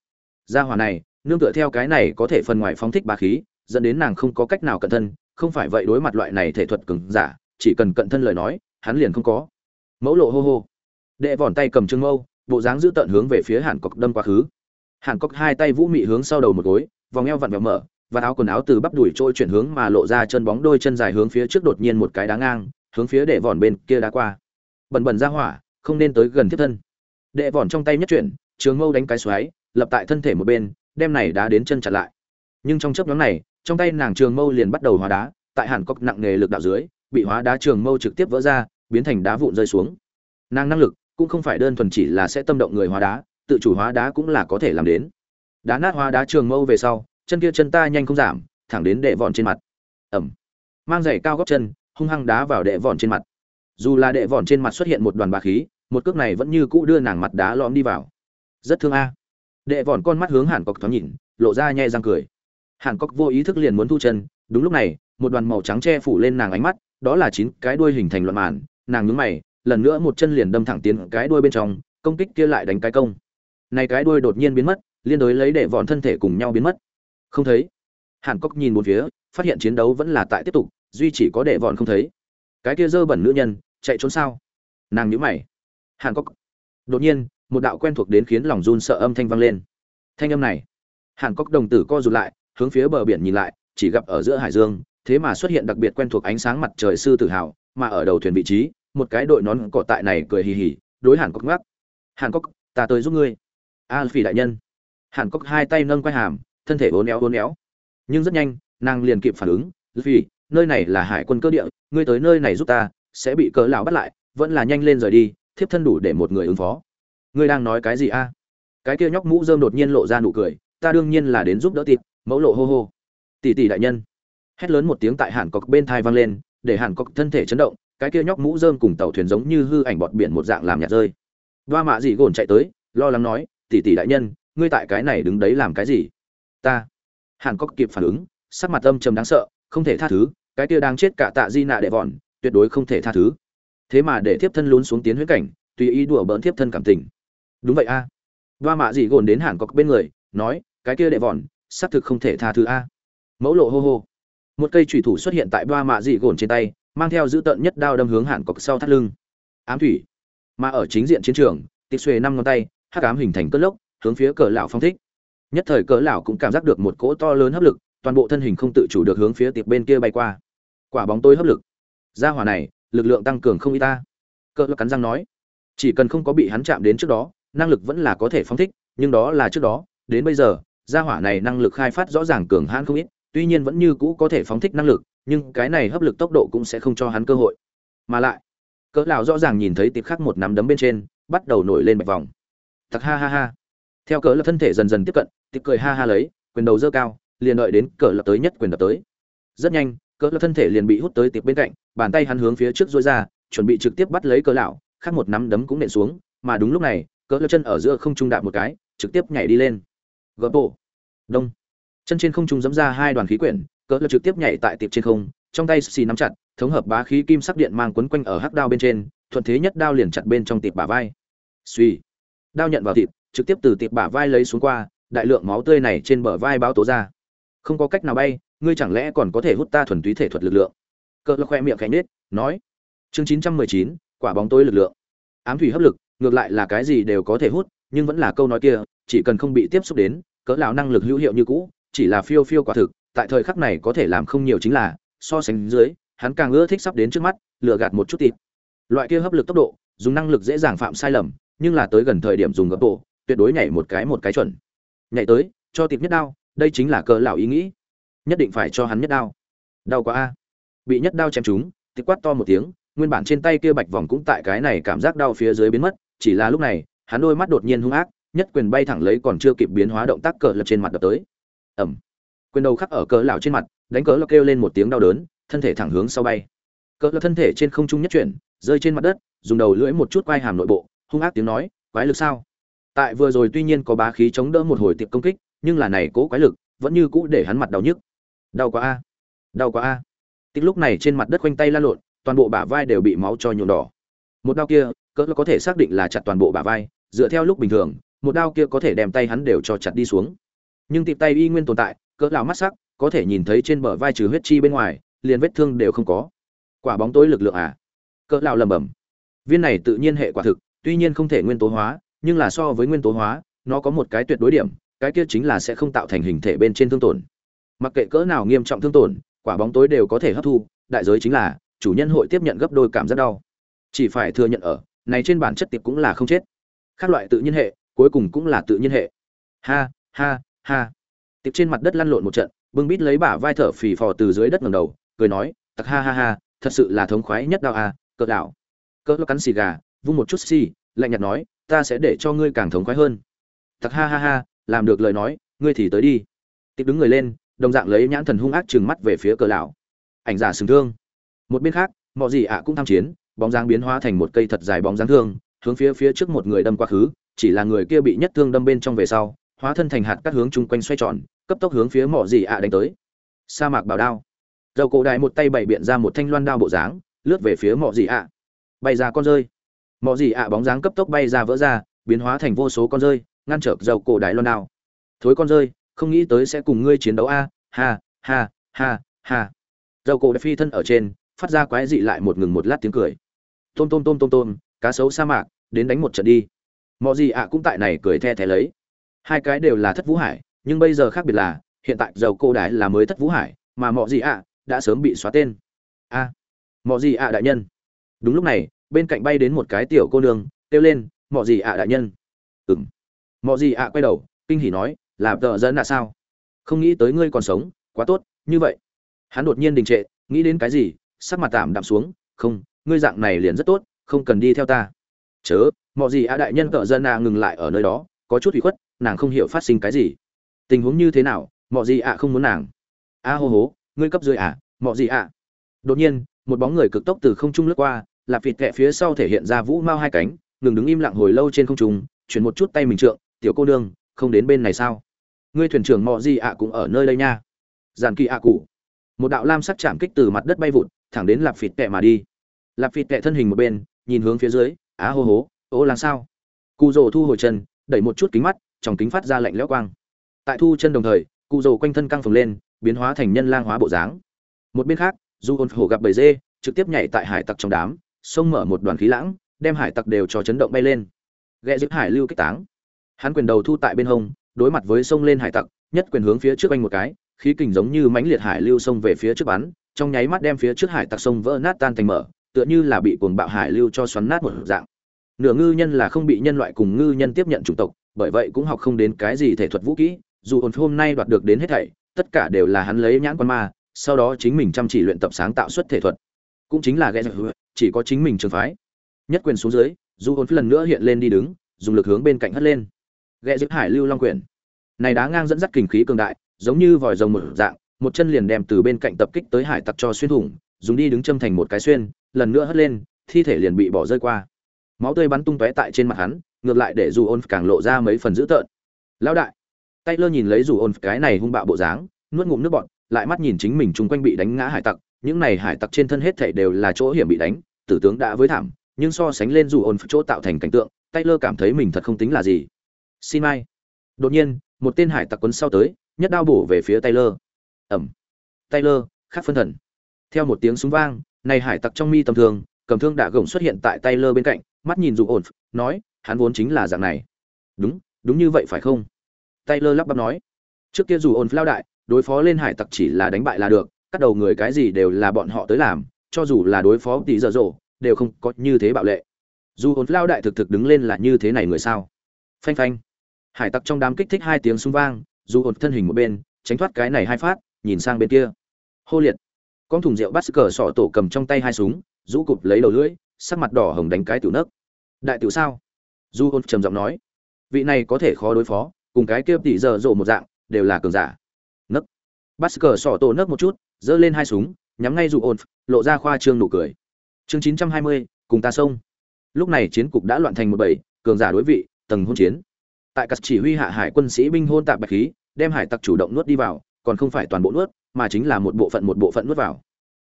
Gia hỏa này, nương tựa theo cái này có thể phần ngoài phóng thích bá khí, dẫn đến nàng không có cách nào cận thân, không phải vậy đối mặt loại này thể thuật cứng giả chỉ cần cận thân lời nói, hắn liền không có. Mẫu lộ hô hô. Đệ vòn tay cầm trương mâu, bộ dáng giữ tận hướng về phía hàn cọc đâm quá khứ. Hàn cọc hai tay vũ mị hướng sau đầu một gối, vòng eo vặn vẹo mở, và áo quần áo từ bắp đùi trôi chuyển hướng mà lộ ra chân bóng đôi chân dài hướng phía trước đột nhiên một cái đá ngang, hướng phía đệ vòn bên kia đá qua. Bần bần ra hỏa, không nên tới gần tiếp thân. Đệ vòn trong tay nhất chuyển, trường mâu đánh cái xoáy, lập tại thân thể một bên, đem này đá đến chân chặt lại. Nhưng trong chớp nhóm này, trong tay nàng trường mâu liền bắt đầu hóa đá, tại hàn cốc nặng nghề lực đạo dưới bị hóa đá trường mâu trực tiếp vỡ ra, biến thành đá vụn rơi xuống. Nàng năng lực cũng không phải đơn thuần chỉ là sẽ tâm động người hóa đá, tự chủ hóa đá cũng là có thể làm đến. Đá nát hóa đá trường mâu về sau, chân kia chân ta nhanh không giảm, thẳng đến đệ vòn trên mặt. Ẩm. Mang giày cao góc chân, hung hăng đá vào đệ vòn trên mặt. Dù là đệ vòn trên mặt xuất hiện một đoàn bà khí, một cước này vẫn như cũ đưa nàng mặt đá lõm đi vào. Rất thương a. Đệ vòn con mắt hướng hàn cọc thoáng nhìn, lộ ra nhẹ răng cười. Hàn cọc vô ý thức liền muốn thu chân, đúng lúc này, một đoàn màu trắng che phủ lên nàng ánh mắt đó là chín cái đuôi hình thành loạn màn. Nàng nhướng mày, lần nữa một chân liền đâm thẳng tiến cái đuôi bên trong, công kích kia lại đánh cái công. Này cái đuôi đột nhiên biến mất, liên đối lấy đệ vòn thân thể cùng nhau biến mất. Không thấy. Hàn cốc nhìn một phía, phát hiện chiến đấu vẫn là tại tiếp tục, duy chỉ có đệ vòn không thấy. Cái kia dơ bẩn nữ nhân, chạy trốn sao? Nàng nhíu mày. Hàn cốc. Đột nhiên, một đạo quen thuộc đến khiến lòng run sợ âm thanh vang lên. Thanh âm này. Hàn cốc đồng tử co rụt lại, hướng phía bờ biển nhìn lại, chỉ gặp ở giữa hải dương thế mà xuất hiện đặc biệt quen thuộc ánh sáng mặt trời sư tử hào, mà ở đầu thuyền vị trí, một cái đội nón cỏ tại này cười hì hì, đối hàn cốc ngắc. Hàn cốc, ta tới giúp ngươi. A phỉ đại nhân. Hàn cốc hai tay nâng quay hàm, thân thể uốn éo uốn éo. Nhưng rất nhanh, nàng liền kịp phản ứng vì nơi này là hải quân cơ địa, ngươi tới nơi này giúp ta, sẽ bị cỡ lão bắt lại, vẫn là nhanh lên rời đi, thiếp thân đủ để một người ứng phó. Ngươi đang nói cái gì a? Cái kia nhóc mũ rơm đột nhiên lộ ra nụ cười, ta đương nhiên là đến giúp đỡ tịt, mẫu lộ hô hô. Tỷ tỷ đại nhân hét lớn một tiếng tại hàn cọc bên thai vang lên, để hàn cọc thân thể chấn động, cái kia nhóc mũ rơm cùng tàu thuyền giống như hư ảnh bọt biển một dạng làm nhạt rơi. Đoa mạ dị gồn chạy tới, lo lắng nói, tỷ tỷ đại nhân, ngươi tại cái này đứng đấy làm cái gì? Ta. Hàn cốc kịp phản ứng, sắc mặt âm trầm đáng sợ, không thể tha thứ, cái kia đang chết cả tạ di nạ đệ vòn, tuyệt đối không thể tha thứ. Thế mà để thiếp thân lún xuống tiến huyết cảnh, tùy ý đùa bỡn thiếp thân cảm tình. Đúng vậy a. À. đoa mạ dị gồn đến hàn cốc bên người, nói, cái kia đệ vòn, xác thực không thể tha thứ a. Mẫu lộ hô hô một cây chủy thủ xuất hiện tại ba mạ dị gồn trên tay, mang theo dữ tợn nhất đao đâm hướng hàn cọc sau thắt lưng. Ám thủy. Mà ở chính diện chiến trường, tịch xuề năm ngón tay, hắc ám hình thành cơn lốc, hướng phía cỡ lão phong thích. Nhất thời cỡ lão cũng cảm giác được một cỗ to lớn hấp lực, toàn bộ thân hình không tự chủ được hướng phía tiệp bên kia bay qua. Quả bóng tối hấp lực. Gia hỏa này, lực lượng tăng cường không y ta. Cỡ lão cắn răng nói. Chỉ cần không có bị hắn chạm đến trước đó, năng lực vẫn là có thể phóng thích, nhưng đó là trước đó, đến bây giờ, gia hỏa này năng lực khai phát rõ ràng cường hãn không ít tuy nhiên vẫn như cũ có thể phóng thích năng lực, nhưng cái này hấp lực tốc độ cũng sẽ không cho hắn cơ hội. Mà lại, cỡ lão rõ ràng nhìn thấy tiệp khắc một nắm đấm bên trên, bắt đầu nổi lên bạch vòng. Thật ha ha ha. Theo cỡ là thân thể dần dần tiếp cận tiệp cười ha ha lấy, quyền đầu dơ cao, liền đợi đến cỡ là tới nhất quyền đập tới. Rất nhanh, cỡ là thân thể liền bị hút tới tiệp bên cạnh, bàn tay hắn hướng phía trước duỗi ra, chuẩn bị trực tiếp bắt lấy cỡ lão khác một nắm đấm cũng nện xuống, mà đúng lúc này, cỡ là chân ở giữa không trung đạp một cái, trực tiếp nhảy đi lên. Gỡ bộ đông chân trên không trung dẫm ra hai đoàn khí quyển, cỡ lực trực tiếp nhảy tại tiệp trên không, trong tay xì nắm chặt, thống hợp bá khí kim sắc điện mang quấn quanh ở hắc đao bên trên, thuận thế nhất đao liền chặt bên trong tiệp bả vai. Suy đao nhận vào thịt, trực tiếp từ tiệp bả vai lấy xuống qua, đại lượng máu tươi này trên bờ vai báo tố ra. Không có cách nào bay, ngươi chẳng lẽ còn có thể hút ta thuần túy thể thuật lực lượng? Cỡ khoe miệng khẽ nết nói. Chương chín trăm mười chín, quả bóng tối lực lượng. Ám thủy hấp lực, ngược lại là cái gì đều có thể hút, nhưng vẫn là câu nói kia, chỉ cần không bị tiếp xúc đến, cỡ lão năng lực hữu hiệu như cũ chỉ là phiêu phiêu quả thực, tại thời khắc này có thể làm không nhiều chính là, so sánh dưới, hắn càng ưa thích sắp đến trước mắt lựa gạt một chút tịt loại kia hấp lực tốc độ, dùng năng lực dễ dàng phạm sai lầm, nhưng là tới gần thời điểm dùng gấp bộ, tuyệt đối nhảy một cái một cái chuẩn. Nhảy tới, cho tịt nhất đao, đây chính là cơ lão ý nghĩ. Nhất định phải cho hắn nhất đao. Đau quá a. Bị nhất đao chém trúng tịt quát to một tiếng, nguyên bản trên tay kia bạch vòng cũng tại cái này cảm giác đau phía dưới biến mất, chỉ là lúc này, hắn đôi mắt đột nhiên hung ác, nhất quyền bay thẳng lấy còn chưa kịp biến hóa động tác cờ lập trên mặt đập tới ẩm. Quyền đầu khắc ở cỡ lão trên mặt, đánh cỡ lão kêu lên một tiếng đau đớn, thân thể thẳng hướng sau bay. Cỡ lão thân thể trên không trung nhất chuyển, rơi trên mặt đất, dùng đầu lưỡi một chút quay hàm nội bộ, hung ác tiếng nói, quái lực sao? Tại vừa rồi tuy nhiên có bá khí chống đỡ một hồi tiệp công kích, nhưng là này cố quái lực vẫn như cũ để hắn mặt đau nhức. Đau quá a, đau quá a. Tích lúc này trên mặt đất quanh tay la lộn, toàn bộ bả vai đều bị máu cho nhuộm đỏ. Một đau kia, cỡ có thể xác định là chặt toàn bộ bả vai, dựa theo lúc bình thường, một đao kia có thể đem tay hắn đều cho chặt đi xuống nhưng tịp tay y nguyên tồn tại, cỡ lão mắt sắc, có thể nhìn thấy trên bờ vai trừ huyết chi bên ngoài, liền vết thương đều không có. Quả bóng tối lực lượng à? Cỡ lão lầm bầm viên này tự nhiên hệ quả thực, tuy nhiên không thể nguyên tố hóa, nhưng là so với nguyên tố hóa, nó có một cái tuyệt đối điểm, cái kia chính là sẽ không tạo thành hình thể bên trên thương tổn. Mặc kệ cỡ nào nghiêm trọng thương tổn, quả bóng tối đều có thể hấp thu, đại giới chính là, chủ nhân hội tiếp nhận gấp đôi cảm giác đau. Chỉ phải thừa nhận ở, này trên bản chất tiệp cũng là không chết. Khác loại tự nhiên hệ, cuối cùng cũng là tự nhiên hệ. Ha ha ha. Tiệp trên mặt đất lăn lộn một trận, bưng bít lấy bả vai thở phì phò từ dưới đất ngầm đầu, cười nói, tặc ha ha ha, thật sự là thống khoái nhất đau à cỡ đảo. Cỡ cắn xì gà, vung một chút xì, lạnh nhạt nói, ta sẽ để cho ngươi càng thống khoái hơn. Tặc ha ha ha, làm được lời nói, ngươi thì tới đi. Tiệp đứng người lên, đồng dạng lấy nhãn thần hung ác trừng mắt về phía cỡ lão ảnh giả sừng thương. Một bên khác mọi gì ạ cũng tham chiến, bóng dáng biến hóa thành một cây thật dài bóng dáng thương, hướng phía phía trước một người đâm quá khứ, chỉ là người kia bị nhất thương đâm bên trong về sau hóa thân thành hạt các hướng chung quanh xoay tròn, cấp tốc hướng phía mỏ dị ạ đánh tới. Sa mạc bảo đao. Dầu cổ đại một tay bày biện ra một thanh loan đao bộ dáng, lướt về phía mỏ dị ạ. Bay ra con rơi. Mỏ dị ạ bóng dáng cấp tốc bay ra vỡ ra, biến hóa thành vô số con rơi, ngăn trở dầu cổ đại loan đao. Thối con rơi, không nghĩ tới sẽ cùng ngươi chiến đấu a. Ha ha ha ha. Dầu cổ đại phi thân ở trên, phát ra quái dị lại một ngừng một lát tiếng cười. Tôm tôm tôm tôm tôm, cá sấu sa mạc, đến đánh một trận đi. Mọi gì ạ cũng tại này cười the thé lấy hai cái đều là thất vũ hải nhưng bây giờ khác biệt là hiện tại dầu cô đại là mới thất vũ hải mà mọi gì ạ đã sớm bị xóa tên. A à, mọi gì ạ đại nhân. Đúng lúc này bên cạnh bay đến một cái tiểu cô nương kêu lên mọi gì ạ đại nhân. Ừng mọi gì ạ quay đầu kinh hỉ nói là tợ dẫn là sao? Không nghĩ tới ngươi còn sống quá tốt như vậy. Hắn đột nhiên đình trệ nghĩ đến cái gì sắc mặt tạm đạm xuống không ngươi dạng này liền rất tốt không cần đi theo ta. Chớ mọi gì ạ đại nhân tợ dân à ngừng lại ở nơi đó có chút ủy khuất nàng không hiểu phát sinh cái gì. Tình huống như thế nào mọi gì ạ không muốn nàng? A hô hố ngươi cấp dưới ạ à, mọi gì ạ? Đột nhiên một bóng người cực tốc từ không trung lướt qua lạp vịt kẹ phía sau thể hiện ra vũ mao hai cánh ngừng đứng im lặng hồi lâu trên không trung chuyển một chút tay mình trượng tiểu cô nương không đến bên này sao? Ngươi thuyền trưởng mọi gì ạ cũng ở nơi đây nha. Giàn kỳ ạ cụ một đạo lam sắc chạm kích từ mặt đất bay vụt thẳng đến lạp vịt kẹ mà đi. Lạp vịt kẹ thân hình một bên nhìn hướng phía dưới á hô hố ố làm sao? Cụ rồ thu hồi chân đẩy một chút kính mắt trong kính phát ra lạnh lẽo quang. Tại thu chân đồng thời, cụ rồ quanh thân căng phồng lên, biến hóa thành nhân lang hóa bộ dáng. Một bên khác du hồn hổ gặp bầy dê, trực tiếp nhảy tại hải tặc trong đám, xông mở một đoàn khí lãng, đem hải tặc đều cho chấn động bay lên. Ghẹ giúp hải lưu kích táng. Hắn quyền đầu thu tại bên hông, đối mặt với sông lên hải tặc, nhất quyền hướng phía trước anh một cái, khí kình giống như mãnh liệt hải lưu sông về phía trước bắn, trong nháy mắt đem phía trước hải tặc sông vỡ nát tan thành mở, tựa như là bị cuồng bạo hải lưu cho xoắn nát một dạng. Nửa ngư nhân là không bị nhân loại cùng ngư nhân tiếp nhận chủng tộc bởi vậy cũng học không đến cái gì thể thuật vũ kỹ, dù ổn hôm nay đoạt được đến hết thảy, tất cả đều là hắn lấy nhãn quan ma, sau đó chính mình chăm chỉ luyện tập sáng tạo xuất thể thuật. Cũng chính là ghé chỉ có chính mình trường phái. Nhất quyền xuống dưới, dù ổn lần nữa hiện lên đi đứng, dùng lực hướng bên cạnh hất lên. Ghé giúp hải lưu long quyền. Này đá ngang dẫn dắt kình khí cường đại, giống như vòi rồng một dạng, một chân liền đem từ bên cạnh tập kích tới hải tặc cho xuyên thủng, dùng đi đứng châm thành một cái xuyên, lần nữa hất lên, thi thể liền bị bỏ rơi qua. Máu tươi bắn tung tóe tại trên mặt hắn ngược lại để dù ôn càng lộ ra mấy phần dữ tợn. Lão đại. Tay lơ nhìn lấy dù ôn cái này hung bạo bộ dáng, nuốt ngụm nước bọt, lại mắt nhìn chính mình chung quanh bị đánh ngã hải tặc, những này hải tặc trên thân hết thảy đều là chỗ hiểm bị đánh, tử tướng đã với thảm, nhưng so sánh lên dù ôn chỗ tạo thành cảnh tượng tay lơ cảm thấy mình thật không tính là gì. Xin mai đột nhiên, một tên hải tặc quấn sau tới, nhất đao bổ về phía tay lơ ẩm. Tay lơ khắc phân thần. Theo một tiếng súng vang, này hải tặc trong mi tầm thường, cầm thương đạ gồng xuất hiện tại tay lơ bên cạnh, mắt nhìn dù ổn nói hắn vốn chính là dạng này. Đúng đúng như vậy phải không? Taylor lắp bắp nói. Trước kia dù ồn lao đại, đối phó lên hải tặc chỉ là đánh bại là được cắt đầu người cái gì đều là bọn họ tới làm, cho dù là đối phó tỷ dở dỗ, đều không có như thế bạo lệ. Dù ồn lao đại thực thực đứng lên là như thế này người sao? Phanh phanh. Hải tặc trong đám kích thích hai tiếng súng vang, dù ồn thân hình một bên, tránh thoát cái này hai phát, nhìn sang bên kia. Hô liệt. Con thùng rượu bắt cờ sọ tổ cầm trong tay hai súng, rũ cụp lấy đầu lưỡi, sắc mặt đỏ hồng đánh cái tiểu nấc. Đại tiểu sao? Du ôn trầm giọng nói, vị này có thể khó đối phó, cùng cái kia tỷ giờ rộ một dạng, đều là cường giả. Nấc. Bắt cờ sỏ tổ nấc một chút, giơ lên hai súng, nhắm ngay du ôn lộ ra khoa trương nụ cười. Chương chín trăm hai mươi, cùng ta xông. Lúc này chiến cục đã loạn thành một bảy cường giả đối vị, tầng hôn chiến. Tại cắt chỉ huy hạ hải quân sĩ binh hôn tạp bạch khí, đem hải tặc chủ động nuốt đi vào, còn không phải toàn bộ nuốt, mà chính là một bộ phận một bộ phận nuốt vào.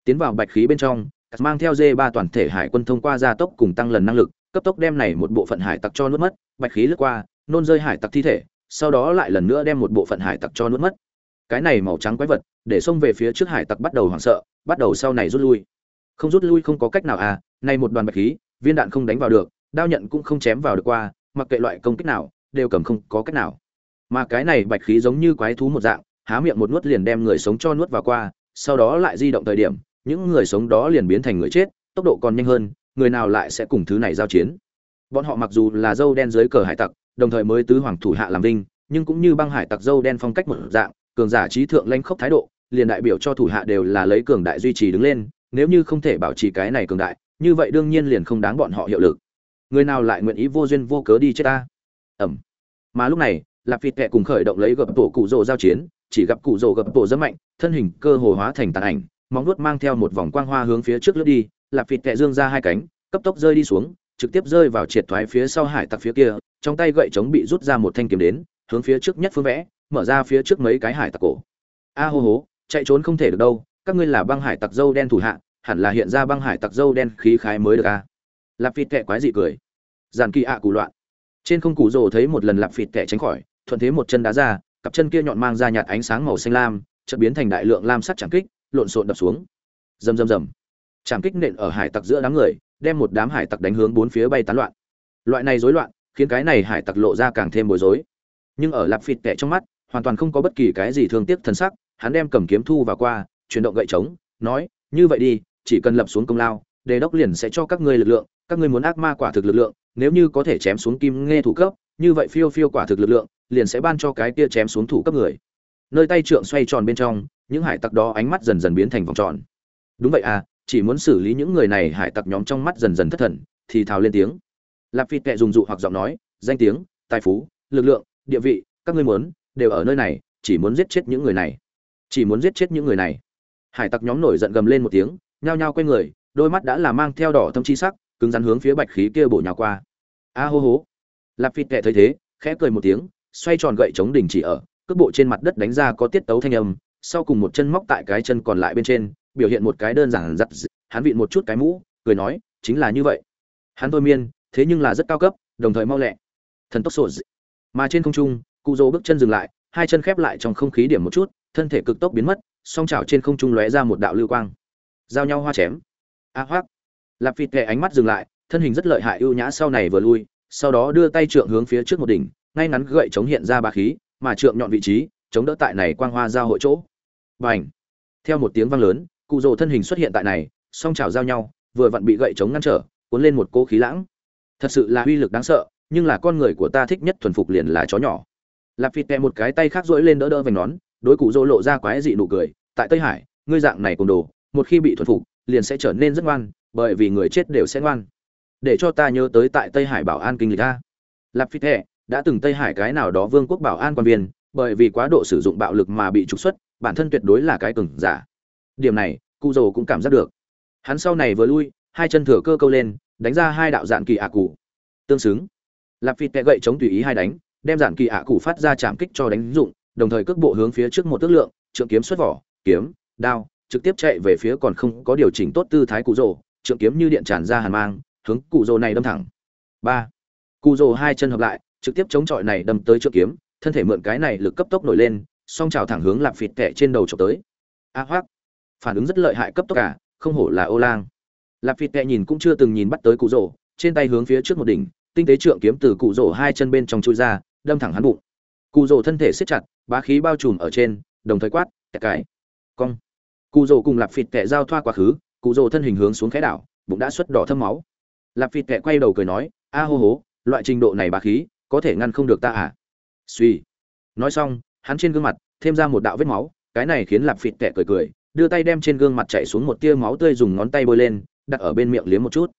Tiến vào bạch khí bên trong cắt mang theo dê ba toàn thể hải quân thông qua gia tốc cùng tăng lần năng lực cấp tốc đem này một bộ phận hải tặc cho nuốt mất, bạch khí lướt qua, nôn rơi hải tặc thi thể, sau đó lại lần nữa đem một bộ phận hải tặc cho nuốt mất. Cái này màu trắng quái vật, để xông về phía trước hải tặc bắt đầu hoảng sợ, bắt đầu sau này rút lui. Không rút lui không có cách nào à Này một đoàn bạch khí, viên đạn không đánh vào được, đao nhận cũng không chém vào được qua, mặc kệ loại công kích nào, đều cầm không có cách nào. Mà cái này bạch khí giống như quái thú một dạng, há miệng một nuốt liền đem người sống cho nuốt vào qua, sau đó lại di động thời điểm, những người sống đó liền biến thành người chết, tốc độ còn nhanh hơn người nào lại sẽ cùng thứ này giao chiến? Bọn họ mặc dù là dâu đen dưới cờ hải tặc, đồng thời mới tứ hoàng thủ hạ làm vinh, nhưng cũng như băng hải tặc dâu đen phong cách một dạng, cường giả trí thượng lanh khốc thái độ, liền đại biểu cho thủ hạ đều là lấy cường đại duy trì đứng lên, nếu như không thể bảo trì cái này cường đại, như vậy đương nhiên liền không đáng bọn họ hiệu lực. Người nào lại nguyện ý vô duyên vô cớ đi chết ta? Ẩm. Mà lúc này, lạp vịt kẹ cùng khởi động lấy gập tổ cụ rồ giao chiến, chỉ gặp cụ rồ gập tổ rất mạnh, thân hình cơ hồ hóa thành tàn ảnh, móng nuốt mang theo một vòng quang hoa hướng phía trước lướt đi lạp phịt kẹ dương ra hai cánh, cấp tốc rơi đi xuống, trực tiếp rơi vào triệt thoái phía sau hải tặc phía kia, trong tay gậy chống bị rút ra một thanh kiếm đến, hướng phía trước nhất phương vẽ, mở ra phía trước mấy cái hải tặc cổ. A hô hố chạy trốn không thể được đâu, các ngươi là băng hải tặc dâu đen thủ hạ, hẳn là hiện ra băng hải tặc dâu đen khí khái mới được a. Lạp phịt kẹ quái dị cười. Giàn kỳ ạ à cụ loạn. Trên không củ rồ thấy một lần lạp phịt kẻ tránh khỏi, thuận thế một chân đá ra, cặp chân kia nhọn mang ra nhạt ánh sáng màu xanh lam, chợt biến thành đại lượng lam sắc chẳng kích, lộn xộn đập xuống. Rầm rầm rầm. Trảm kích nện ở hải tặc giữa đám người, đem một đám hải tặc đánh hướng bốn phía bay tán loạn. Loại này rối loạn, khiến cái này hải tặc lộ ra càng thêm bối rối. Nhưng ở lạp phịt tệ trong mắt, hoàn toàn không có bất kỳ cái gì thương tiếc thần sắc, hắn đem cầm kiếm thu vào qua, chuyển động gậy trống, nói, như vậy đi, chỉ cần lập xuống công lao, đề đốc liền sẽ cho các ngươi lực lượng, các ngươi muốn ác ma quả thực lực lượng, nếu như có thể chém xuống kim nghe thủ cấp, như vậy phiêu phiêu quả thực lực lượng, liền sẽ ban cho cái kia chém xuống thủ cấp người. Nơi tay trượng xoay tròn bên trong, những hải tặc đó ánh mắt dần dần biến thành vòng tròn. Đúng vậy à chỉ muốn xử lý những người này hải tặc nhóm trong mắt dần dần thất thần, thì thào lên tiếng. Lạp Phi kệ dùng dụ hoặc giọng nói, danh tiếng, tài phú, lực lượng, địa vị, các ngươi muốn, đều ở nơi này, chỉ muốn giết chết những người này. Chỉ muốn giết chết những người này. Hải tặc nhóm nổi giận gầm lên một tiếng, nhao nhao quay người, đôi mắt đã là mang theo đỏ thâm chi sắc, cứng rắn hướng phía bạch khí kia bổ nhào qua. A hô hố lạp Phi kệ thấy thế, khẽ cười một tiếng, xoay tròn gậy chống đỉnh chỉ ở, cước bộ trên mặt đất đánh ra có tiết tấu thanh âm, sau cùng một chân móc tại cái chân còn lại bên trên biểu hiện một cái đơn giản giặt hắn vịn một chút cái mũ, cười nói, chính là như vậy. Hắn thôi miên, thế nhưng là rất cao cấp, đồng thời mau lẹ. Thần tốc sổ dị. Mà trên không trung, cụ dỗ bước chân dừng lại, hai chân khép lại trong không khí điểm một chút, thân thể cực tốc biến mất, song chảo trên không trung lóe ra một đạo lưu quang. Giao nhau hoa chém. A hoác lạp phịt kệ ánh mắt dừng lại, thân hình rất lợi hại ưu nhã sau này vừa lui, sau đó đưa tay trượng hướng phía trước một đỉnh, ngay ngắn gậy chống hiện ra ba khí, mà trượng nhọn vị trí, chống đỡ tại này quang hoa giao hội chỗ. Bành. Theo một tiếng vang lớn cụ rồ thân hình xuất hiện tại này, song trào giao nhau, vừa vặn bị gậy chống ngăn trở, cuốn lên một cỗ khí lãng. Thật sự là uy lực đáng sợ, nhưng là con người của ta thích nhất thuần phục liền là chó nhỏ. Lạp phịt kẹ một cái tay khác rỗi lên đỡ đỡ vành nón, đối cụ rồ lộ ra quái dị nụ cười, tại tây hải, ngươi dạng này cùng đồ, một khi bị thuần phục, liền sẽ trở nên rất ngoan, bởi vì người chết đều sẽ ngoan. Để cho ta nhớ tới tại tây hải bảo an kinh lịch ta lạp phi thẻ đã từng tây hải cái nào đó vương quốc bảo an quan viên, bởi vì quá độ sử dụng bạo lực mà bị trục xuất, bản thân tuyệt đối là cái cừng giả điểm này, cụ rồ cũng cảm giác được. Hắn sau này vừa lui, hai chân thừa cơ câu lên, đánh ra hai đạo dạn kỳ ạ cụ tương xứng. Lạp phịt tệ gậy chống tùy ý hai đánh, đem dạn kỳ ạ cụ phát ra chạm kích cho đánh dụng, đồng thời cước bộ hướng phía trước một tước lượng, trượng kiếm xuất vỏ, kiếm, đao, trực tiếp chạy về phía còn không có điều chỉnh tốt tư thái cụ rồ, trượng kiếm như điện tràn ra hàn mang, hướng cụ rồ này đâm thẳng. Ba. Cụ rồ hai chân hợp lại, trực tiếp chống chọi này đâm tới trượng kiếm, thân thể mượn cái này lực cấp tốc nổi lên, song trào thẳng hướng lạp phịt kẹ trên đầu trộm tới. A hoác phản ứng rất lợi hại cấp tốc cả không hổ là ô lang. Lạp phịt Tệ nhìn cũng chưa từng nhìn bắt tới cụ rổ, trên tay hướng phía trước một đỉnh, tinh tế trượng kiếm từ cụ rổ hai chân bên trong chui ra, đâm thẳng hắn bụng. Cụ rổ thân thể siết chặt, bá khí bao trùm ở trên, đồng thời quát tẹt cái. Cong. Cụ rổ cùng lạp phịt tệ giao thoa quá khứ, cụ rổ thân hình hướng xuống khẽ đảo, bụng đã xuất đỏ thâm máu. Lạp phịt tệ quay đầu cười nói, a hô hố, loại trình độ này bá khí, có thể ngăn không được ta à? Suy nói xong, hắn trên gương mặt, thêm ra một đạo vết máu, cái này khiến lạp phịt tệ cười cười đưa tay đem trên gương mặt chạy xuống một tia máu tươi dùng ngón tay bôi lên đặt ở bên miệng liếm một chút.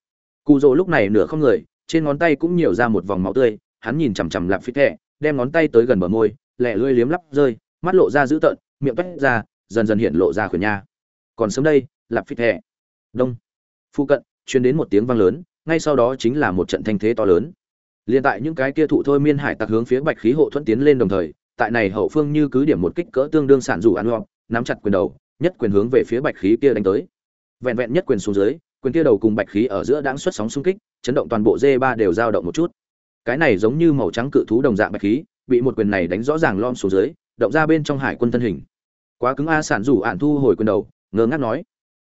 Cụ rỗ lúc này nửa không người trên ngón tay cũng nhiều ra một vòng máu tươi hắn nhìn chằm chằm lạp phít thẹ đem ngón tay tới gần bờ môi lẹ lưỡi liếm lắp rơi mắt lộ ra dữ tợn miệng toét ra dần dần hiện lộ ra khuyển nha. Còn sớm đây lạp phít thẹ. Đông. Phụ cận truyền đến một tiếng vang lớn ngay sau đó chính là một trận thanh thế to lớn. Liền tại những cái kia thụ thôi miên hải tặc hướng phía Bạch khí hộ thuẫn tiến lên đồng thời, tại này hậu phương như cứ điểm một kích cỡ tương đương sản dù ăn hoặc, nắm chặt quyền đầu, nhất quyền hướng về phía Bạch khí kia đánh tới. Vẹn vẹn nhất quyền xuống dưới, quyền kia đầu cùng Bạch khí ở giữa đang xuất sóng xung kích, chấn động toàn bộ D3 đều dao động một chút. Cái này giống như màu trắng cự thú đồng dạng Bạch khí, bị một quyền này đánh rõ ràng lom xuống dưới, động ra bên trong hải quân thân hình. Quá cứng a sản dù ản thu hồi quyền đầu, ngơ ngác nói: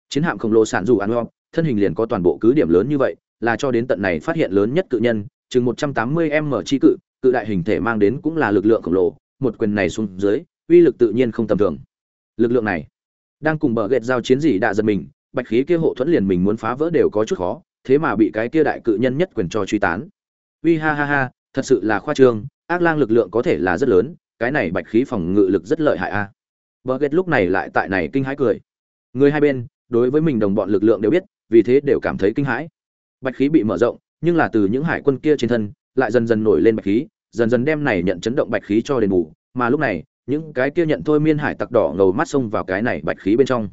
"Chiến hạm khổng lồ sản dụ ản thân hình liền có toàn bộ cứ điểm lớn như vậy, là cho đến tận này phát hiện lớn nhất cự nhân, chừng 180m chi cự, cự đại hình thể mang đến cũng là lực lượng khổng lồ, một quyền này xuống dưới, uy lực tự nhiên không tầm thường. Lực lượng này, đang cùng bờ gẹt giao chiến gì đã giật mình, bạch khí kia hộ thuẫn liền mình muốn phá vỡ đều có chút khó, thế mà bị cái kia đại cự nhân nhất quyền cho truy tán. Uy ha ha ha, thật sự là khoa trương, ác lang lực lượng có thể là rất lớn, cái này bạch khí phòng ngự lực rất lợi hại a. Bờ gẹt lúc này lại tại này kinh hãi cười. Người hai bên, đối với mình đồng bọn lực lượng đều biết, vì thế đều cảm thấy kinh hãi. Bạch khí bị mở rộng, nhưng là từ những hải quân kia trên thân lại dần dần nổi lên bạch khí dần dần đem này nhận chấn động bạch khí cho đền bù mà lúc này những cái kia nhận thôi miên hải tặc đỏ ngầu mắt xông vào cái này bạch khí bên trong.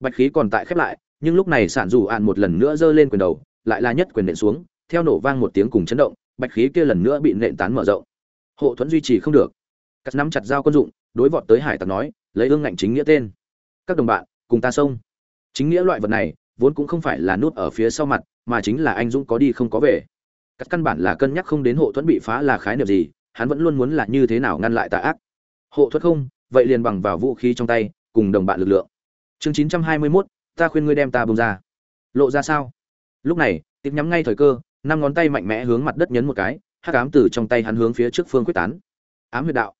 Bạch khí còn tại khép lại, nhưng lúc này sản dù ạn một lần nữa giơ lên quyền đầu, lại là nhất quyền nện xuống, theo nổ vang một tiếng cùng chấn động, bạch khí kia lần nữa bị nện tán mở rộng. Hộ thuẫn duy trì không được. Cắt nắm chặt dao quân dụng, đối vọt tới hải tặc nói, lấy ương ngạnh chính nghĩa tên. Các đồng bạn, cùng ta xông. Chính nghĩa loại vật này, vốn cũng không phải là nút ở phía sau mặt, mà chính là anh dũng có đi không có về. Các căn bản là cân nhắc không đến hộ thuẫn bị phá là khái niệm gì, hắn vẫn luôn muốn là như thế nào ngăn lại tà ác hộ thuật không? Vậy liền bằng vào vũ khí trong tay cùng đồng bạn lực lượng. Chương chín trăm hai mươi 921, ta khuyên ngươi đem ta bông ra. Lộ ra sao? Lúc này tiếp nhắm ngay thời cơ năm ngón tay mạnh mẽ hướng mặt đất nhấn một cái hắc ám từ trong tay hắn hướng phía trước phương quyết tán. Ám huyệt đạo.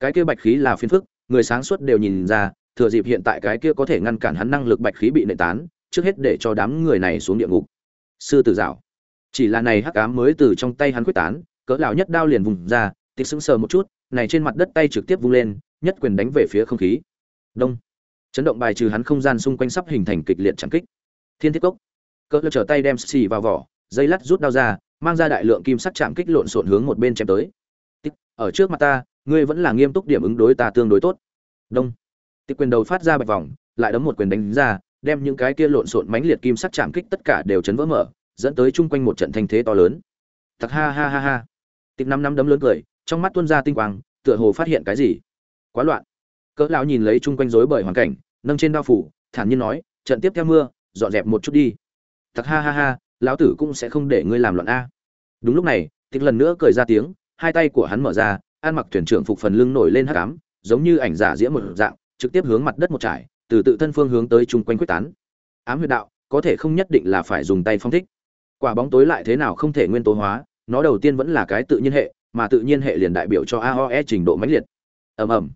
Cái kia bạch khí là phiến phức người sáng suốt đều nhìn ra thừa dịp hiện tại cái kia có thể ngăn cản hắn năng lực bạch khí bị nệ tán trước hết để cho đám người này xuống địa ngục. Sư tử dạo. Chỉ là này hắc ám mới từ trong tay hắn quyết tán cỡ lão nhất đao liền vùng ra tịch sững sờ một chút này trên mặt đất tay trực tiếp vung lên nhất quyền đánh về phía không khí. Đông. Chấn động bài trừ hắn không gian xung quanh sắp hình thành kịch liệt chẳng kích. Thiên thiết cốc. Cỡ lão trở tay đem xì vào vỏ dây lắt rút đao ra mang ra đại lượng kim sắc chạm kích lộn xộn hướng một bên chém tới. Tích ở trước mặt ta ngươi vẫn là nghiêm túc điểm ứng đối ta tương đối tốt. Đông. Tích quyền đầu phát ra bạch vòng lại đấm một quyền đánh ra đem những cái kia lộn xộn mãnh liệt kim sắc chạm kích tất cả đều chấn vỡ mở, dẫn tới chung quanh một trận thanh thế to lớn. Thật ha ha ha ha. tích năm năm đấm lớn cười, trong mắt tuôn ra tinh quang, tựa hồ phát hiện cái gì. Quá loạn. Cỡ lão nhìn lấy chung quanh rối bởi hoàn cảnh, nâng trên đao phủ, thản nhiên nói, trận tiếp theo mưa, dọn dẹp một chút đi. thật ha ha ha, lão tử cũng sẽ không để ngươi làm loạn a. Đúng lúc này, Tịch lần nữa cười ra tiếng, hai tay của hắn mở ra, an mặc thuyền trưởng phục phần lưng nổi lên hắc ám, giống như ảnh giả diễm một dạng, trực tiếp hướng mặt đất một trải, từ tự thân phương hướng tới chung quanh quyết tán ám huyệt đạo có thể không nhất định là phải dùng tay phong thích quả bóng tối lại thế nào không thể nguyên tố hóa nó đầu tiên vẫn là cái tự nhiên hệ mà tự nhiên hệ liền đại biểu cho aoe trình độ mãnh liệt. Ầm ầm.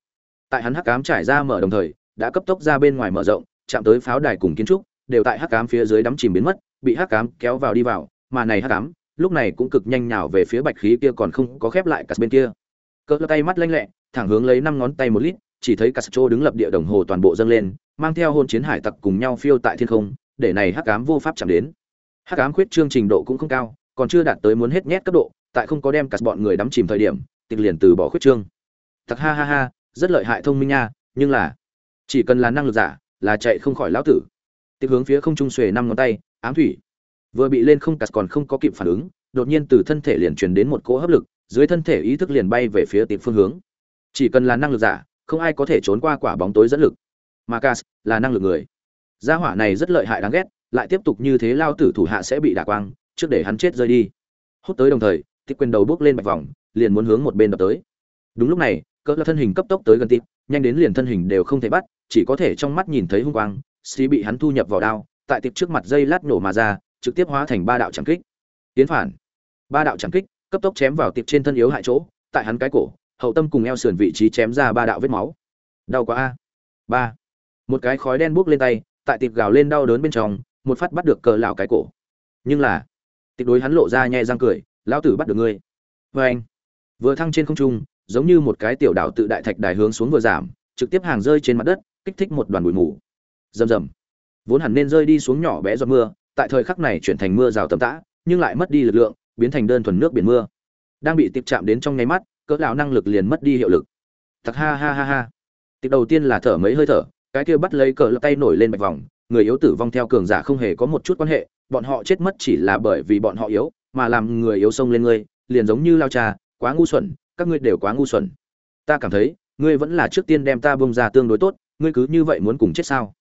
Tại hắn hắc ám trải ra mở đồng thời đã cấp tốc ra bên ngoài mở rộng chạm tới pháo đài cùng kiến trúc đều tại hắc ám phía dưới đắm chìm biến mất bị hắc ám kéo vào đi vào mà này hắc ám lúc này cũng cực nhanh nhào về phía bạch khí kia còn không có khép lại cả bên kia. Cỡ tay mắt lanh lẹ thẳng hướng lấy năm ngón tay một lít chỉ thấy Castro đứng lập địa đồng hồ toàn bộ dâng lên, mang theo hôn chiến hải tặc cùng nhau phiêu tại thiên không, để này hắc ám vô pháp chạm đến. Hắc ám khuyết trương trình độ cũng không cao, còn chưa đạt tới muốn hết nhét cấp độ, tại không có đem cả bọn người đắm chìm thời điểm, tịch liền từ bỏ khuyết trương. Thật ha ha ha, rất lợi hại thông minh nha, nhưng là chỉ cần là năng lực giả, là chạy không khỏi lão tử. Tịch hướng phía không trung xuề năm ngón tay, ám thủy. Vừa bị lên không cắt còn không có kịp phản ứng, đột nhiên từ thân thể liền truyền đến một cỗ hấp lực, dưới thân thể ý thức liền bay về phía tịch phương hướng. Chỉ cần là năng lực giả, không ai có thể trốn qua quả bóng tối dẫn lực Marcus là năng lực người gia hỏa này rất lợi hại đáng ghét lại tiếp tục như thế lao tử thủ hạ sẽ bị đả quang trước để hắn chết rơi đi hút tới đồng thời tịch quyền đầu bước lên bạch vòng, liền muốn hướng một bên đập tới. Đúng lúc này, cỡ thân hình cấp tốc tới gần tịp, nhanh đến liền thân hình đều không thể bắt, chỉ có thể trong mắt nhìn thấy hung quang, xí bị hắn thu nhập vào đao, tại tiệp trước mặt dây lát nổ mà ra, trực tiếp hóa thành ba đạo trảm kích. Tiến phản. Ba đạo chẳng kích, cấp tốc chém vào tiệp trên thân yếu hại chỗ, tại hắn cái cổ, hậu tâm cùng eo sườn vị trí chém ra ba đạo vết máu. Đau quá a. Ba. Một cái khói đen buốc lên tay, tại tiệp gào lên đau đớn bên trong, một phát bắt được cờ lão cái cổ. Nhưng là tiệp đối hắn lộ ra nhẹ răng cười lão tử bắt được ngươi. Vê anh, vừa thăng trên không trung, giống như một cái tiểu đảo tự đại thạch đài hướng xuống vừa giảm, trực tiếp hàng rơi trên mặt đất, kích thích một đoàn bụi mù. Rầm rầm. Vốn hẳn nên rơi đi xuống nhỏ bé giọt mưa, tại thời khắc này chuyển thành mưa rào tầm tã, nhưng lại mất đi lực lượng, biến thành đơn thuần nước biển mưa. Đang bị tiếp chạm đến trong nháy mắt, cỡ lão năng lực liền mất đi hiệu lực. Thật ha ha ha ha. Tiếp đầu tiên là thở mấy hơi thở, cái kia bắt lấy cỡ lão tay nổi lên bạch vòng, người yếu tử vong theo cường giả không hề có một chút quan hệ, bọn họ chết mất chỉ là bởi vì bọn họ yếu mà làm người yếu sông lên ngươi, liền giống như lao trà quá ngu xuẩn, các ngươi đều quá ngu xuẩn. Ta cảm thấy, ngươi vẫn là trước tiên đem ta bông ra tương đối tốt, ngươi cứ như vậy muốn cùng chết sao?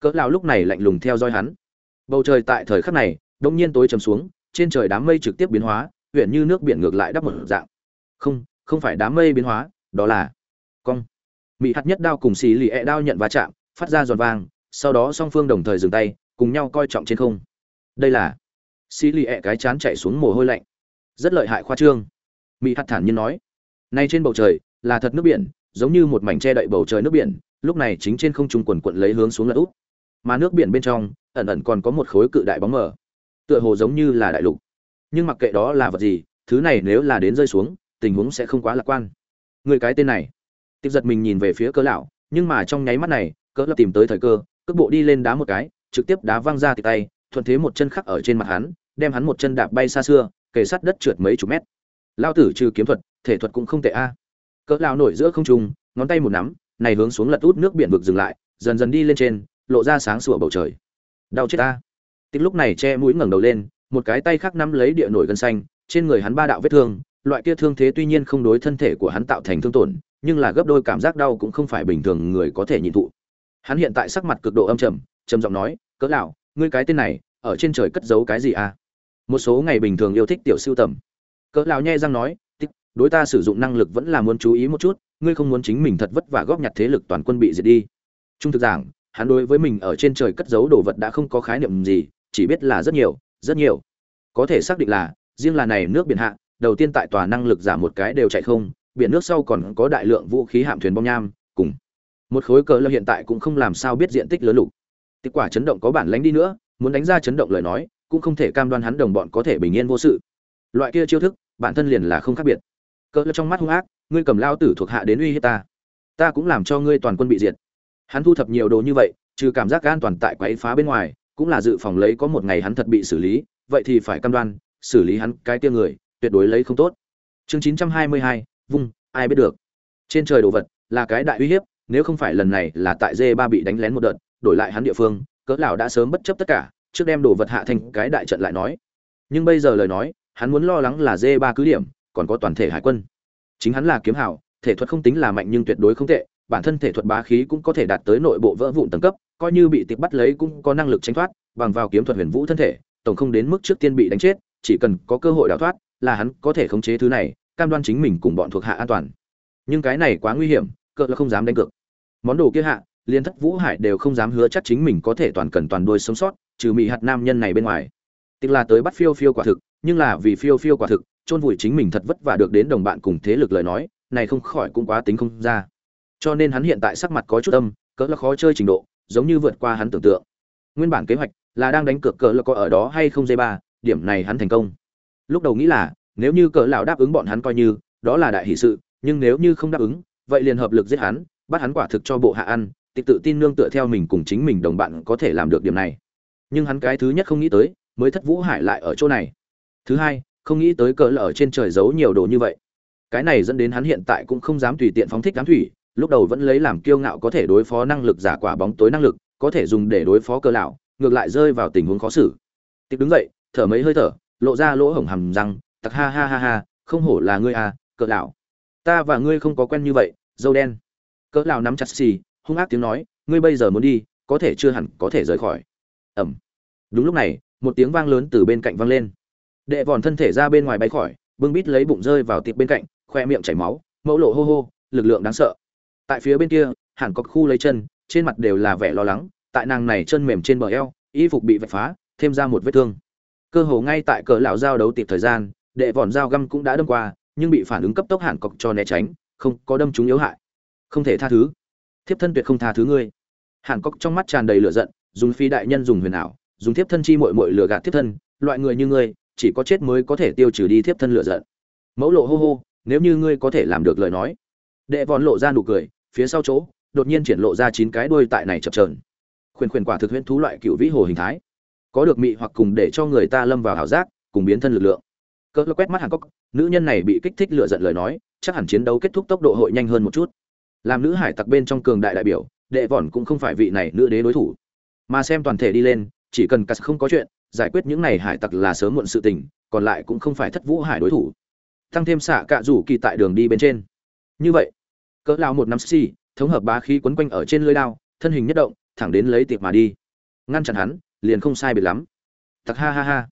Cỡ lão lúc này lạnh lùng theo dõi hắn. Bầu trời tại thời khắc này đông nhiên tối trầm xuống, trên trời đám mây trực tiếp biến hóa, huyện như nước biển ngược lại đắp một dạng. Không không phải đám mây biến hóa, đó là cong. Mỹ hạt nhất đao cùng xì lì e đao nhận va chạm, phát ra giòn vang, sau đó song phương đồng thời dừng tay, cùng nhau coi trọng trên không. Đây là xì lì ẹ cái chán chạy xuống mồ hôi lạnh. Rất lợi hại khoa trương. Mỹ hạt thản nhiên nói, nay trên bầu trời là thật nước biển, giống như một mảnh che đậy bầu trời nước biển, lúc này chính trên không trung quần quận lấy hướng xuống lật út mà nước biển bên trong, ẩn ẩn còn có một khối cự đại bóng mờ. Tựa hồ giống như là đại lục. Nhưng mặc kệ đó là vật gì, thứ này nếu là đến rơi xuống, tình huống sẽ không quá lạc quan. Người cái tên này. Tiếp giật mình nhìn về phía cỡ lão, nhưng mà trong nháy mắt này, cỡ lập tìm tới thời cơ, cước bộ đi lên đá một cái, trực tiếp đá văng ra từ tay, thuận thế một chân khắc ở trên mặt hắn đem hắn một chân đạp bay xa xưa, kề sát đất trượt mấy chục mét. Lao tử trừ kiếm thuật, thể thuật cũng không tệ a. Cỡ lão nổi giữa không trung, ngón tay một nắm, này hướng xuống lật út nước biển vực dừng lại, dần dần đi lên trên, lộ ra sáng sủa bầu trời. Đau chết ta. Tích lúc này che mũi ngẩng đầu lên, một cái tay khác nắm lấy địa nổi gân xanh, trên người hắn ba đạo vết thương, loại kia thương thế tuy nhiên không đối thân thể của hắn tạo thành thương tổn, nhưng là gấp đôi cảm giác đau cũng không phải bình thường người có thể nhịn thụ. Hắn hiện tại sắc mặt cực độ âm trầm trầm giọng nói, cỡ lão, ngươi cái tên này, ở trên trời cất giấu cái gì à? Một số ngày bình thường yêu thích tiểu siêu tầm. Cỡ lão nhe răng nói tích đối ta sử dụng năng lực vẫn là muốn chú ý một chút, ngươi không muốn chính mình thật vất vả góp nhặt thế lực toàn quân bị diệt đi. Trung thực giảng, hắn đối với mình ở trên trời cất giấu đồ vật đã không có khái niệm gì, chỉ biết là rất nhiều rất nhiều. Có thể xác định là, riêng là này nước biển hạ, đầu tiên tại tòa năng lực giảm một cái đều chạy không, biển nước sau còn có đại lượng vũ khí hạm thuyền bom nham, cùng một khối cỡ lâm hiện tại cũng không làm sao biết diện tích lớn lục. Kết quả chấn động có bản lánh đi nữa, muốn đánh ra chấn động lời nói cũng không thể cam đoan hắn đồng bọn có thể bình yên vô sự. Loại kia chiêu thức, bản thân liền là không khác biệt. Cỡ trong mắt hung ác, ngươi cầm lao tử thuộc hạ đến uy hiếp ta. Ta cũng làm cho ngươi toàn quân bị diệt. Hắn thu thập nhiều đồ như vậy, trừ cảm giác an toàn tại quái phá bên ngoài, cũng là dự phòng lấy có một ngày hắn thật bị xử lý, vậy thì phải cam đoan, xử lý hắn cái tia người, tuyệt đối lấy không tốt. Chương chín trăm hai mươi hai, vung, ai biết được. Trên trời đồ vật, là cái đại uy hiếp, nếu không phải lần này là tại dê ba bị đánh lén một đợt, đổi lại hắn địa phương, cỡ lão đã sớm bất chấp tất cả trước đem đồ vật hạ thành cái đại trận lại nói. Nhưng bây giờ lời nói, hắn muốn lo lắng là dê ba cứ điểm, còn có toàn thể hải quân. Chính hắn là kiếm hảo thể thuật không tính là mạnh nhưng tuyệt đối không tệ, bản thân thể thuật bá khí cũng có thể đạt tới nội bộ vỡ vụn tầng cấp, coi như bị tịch bắt lấy cũng có năng lực tránh thoát, bằng vào kiếm thuật huyền vũ thân thể, tổng không đến mức trước tiên bị đánh chết, chỉ cần có cơ hội đào thoát, là hắn có thể khống chế thứ này, cam đoan chính mình cùng bọn thuộc hạ an toàn. Nhưng cái này quá nguy hiểm, cỡ là không dám đánh cược. Món đồ kia hạ liên thất vũ hải đều không dám hứa chắc chính mình có thể toàn cần toàn đuôi sống sót trừ mỹ hạt nam nhân này bên ngoài. Tức là tới bắt phiêu phiêu quả thực, nhưng là vì phiêu phiêu quả thực, chôn vùi chính mình thật vất vả được đến đồng bạn cùng thế lực lời nói, này không khỏi cũng quá tính không ra. Cho nên hắn hiện tại sắc mặt có chút âm, cỡ là khó chơi trình độ, giống như vượt qua hắn tưởng tượng. Nguyên bản kế hoạch là đang đánh cược cỡ là có ở đó hay không dây ba, điểm này hắn thành công. Lúc đầu nghĩ là, nếu như cỡ lão đáp ứng bọn hắn coi như, đó là đại hỷ sự, nhưng nếu như không đáp ứng, vậy liền hợp lực giết hắn, bắt hắn quả thực cho bộ hạ ăn, tịch tự tin nương tựa theo mình cùng chính mình đồng bạn có thể làm được điểm này nhưng hắn cái thứ nhất không nghĩ tới, mới thất vũ hải lại ở chỗ này. Thứ hai, không nghĩ tới cỡ lở ở trên trời giấu nhiều đồ như vậy. Cái này dẫn đến hắn hiện tại cũng không dám tùy tiện phóng thích đám thủy, lúc đầu vẫn lấy làm kiêu ngạo có thể đối phó năng lực giả quả bóng tối năng lực, có thể dùng để đối phó cơ lão, ngược lại rơi vào tình huống khó xử. Tiếp đứng dậy, thở mấy hơi thở, lộ ra lỗ hổng hầm răng, tặc ha ha ha ha, không hổ là ngươi à cỡ lão. Ta và ngươi không có quen như vậy, dâu đen. Cỡ lão nắm chặt xì, hung ác tiếng nói, ngươi bây giờ muốn đi, có thể chưa hẳn có thể rời khỏi ẩm. Đúng lúc này, một tiếng vang lớn từ bên cạnh vang lên. Đệ vòn thân thể ra bên ngoài bay khỏi, bưng bít lấy bụng rơi vào tiệp bên cạnh, khoe miệng chảy máu, mẫu lộ hô hô, lực lượng đáng sợ. Tại phía bên kia, hẳn có khu lấy chân, trên mặt đều là vẻ lo lắng, tại nàng này chân mềm trên bờ eo, y phục bị vạch phá, thêm ra một vết thương. Cơ hồ ngay tại cỡ lão giao đấu tiệp thời gian, đệ vòn dao găm cũng đã đâm qua, nhưng bị phản ứng cấp tốc hẳn cọc cho né tránh, không có đâm chúng yếu hại. Không thể tha thứ. Thiếp thân tuyệt không tha thứ ngươi. Hẳn cọc trong mắt tràn đầy lửa giận dùng phi đại nhân dùng huyền ảo, dùng thiếp thân chi muội muội lừa gạt thiếp thân, loại người như ngươi, chỉ có chết mới có thể tiêu trừ đi thiếp thân lửa giận. Mẫu lộ hô hô, nếu như ngươi có thể làm được lời nói. Đệ vòn lộ ra nụ cười, phía sau chỗ, đột nhiên triển lộ ra chín cái đuôi tại này chập chờn. Khuyển khuyển quả thực huyễn thú loại cựu vĩ hồ hình thái. Có được mị hoặc cùng để cho người ta lâm vào hảo giác, cùng biến thân lực lượng. Cỡ quét mắt hàn cốc nữ nhân này bị kích thích lựa giận lời nói, chắc hẳn chiến đấu kết thúc tốc độ hội nhanh hơn một chút. Làm nữ hải tặc bên trong cường đại đại biểu, đệ vòn cũng không phải vị này nữ đế đối thủ mà xem toàn thể đi lên, chỉ cần cắt không có chuyện, giải quyết những này hải tặc là sớm muộn sự tình, còn lại cũng không phải thất vũ hải đối thủ. Tăng thêm xạ cạ rủ kỳ tại đường đi bên trên. Như vậy, cỡ lao một năm xi, thống hợp bá khí quấn quanh ở trên lưới đao, thân hình nhất động, thẳng đến lấy tiệp mà đi. Ngăn chặn hắn, liền không sai biệt lắm. Tặc ha ha ha.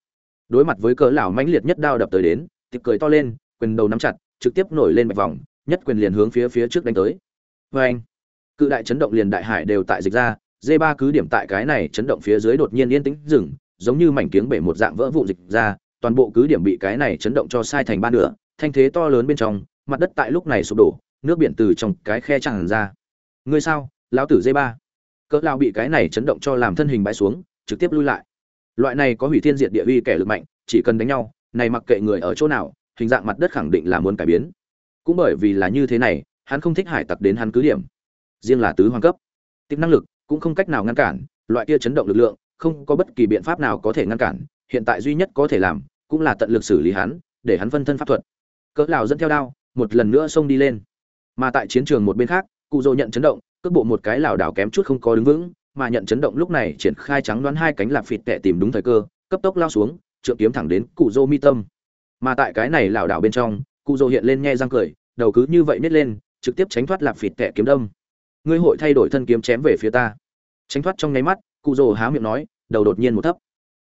Đối mặt với cỡ lão mãnh liệt nhất đao đập tới đến, tiệp cười to lên, quyền đầu nắm chặt, trực tiếp nổi lên bạch vòng, nhất quyền liền hướng phía phía trước đánh tới. Vê anh cự đại chấn động liền đại hải đều tại dịch ra Dê ba cứ điểm tại cái này chấn động phía dưới đột nhiên yên tĩnh dừng, giống như mảnh kiếng bể một dạng vỡ vụn dịch ra, toàn bộ cứ điểm bị cái này chấn động cho sai thành ba nửa, thanh thế to lớn bên trong, mặt đất tại lúc này sụp đổ, nước biển từ trong cái khe tràn ra. Ngươi sao, lão tử Dê ba? Cỡ lao bị cái này chấn động cho làm thân hình bãi xuống, trực tiếp lui lại. Loại này có hủy thiên diệt địa uy kẻ lực mạnh, chỉ cần đánh nhau, này mặc kệ người ở chỗ nào, hình dạng mặt đất khẳng định là muốn cải biến. Cũng bởi vì là như thế này, hắn không thích hải tặc đến hắn cứ điểm. Riêng là tứ hoàng cấp. Tiếp năng lực cũng không cách nào ngăn cản, loại kia chấn động lực lượng, không có bất kỳ biện pháp nào có thể ngăn cản, hiện tại duy nhất có thể làm, cũng là tận lực xử lý hắn, để hắn phân thân pháp thuật. Cỡ lão dẫn theo đao, một lần nữa xông đi lên. Mà tại chiến trường một bên khác cụ dô nhận chấn động, cước bộ một cái lảo đảo kém chút không có đứng vững, mà nhận chấn động lúc này triển khai trắng đoán hai cánh lạp phịt tệ tìm đúng thời cơ, cấp tốc lao xuống, trượng kiếm thẳng đến cụ dô mi tâm. Mà tại cái này lảo đảo bên trong cụ dô hiện lên nhe răng cười, đầu cứ như vậy nít lên, trực tiếp tránh thoát lạp phịt tệ kiếm đâm ngươi hội thay đổi thân kiếm chém về phía ta. Tránh thoát trong nháy mắt cụ Rồ há miệng nói đầu đột nhiên một thấp.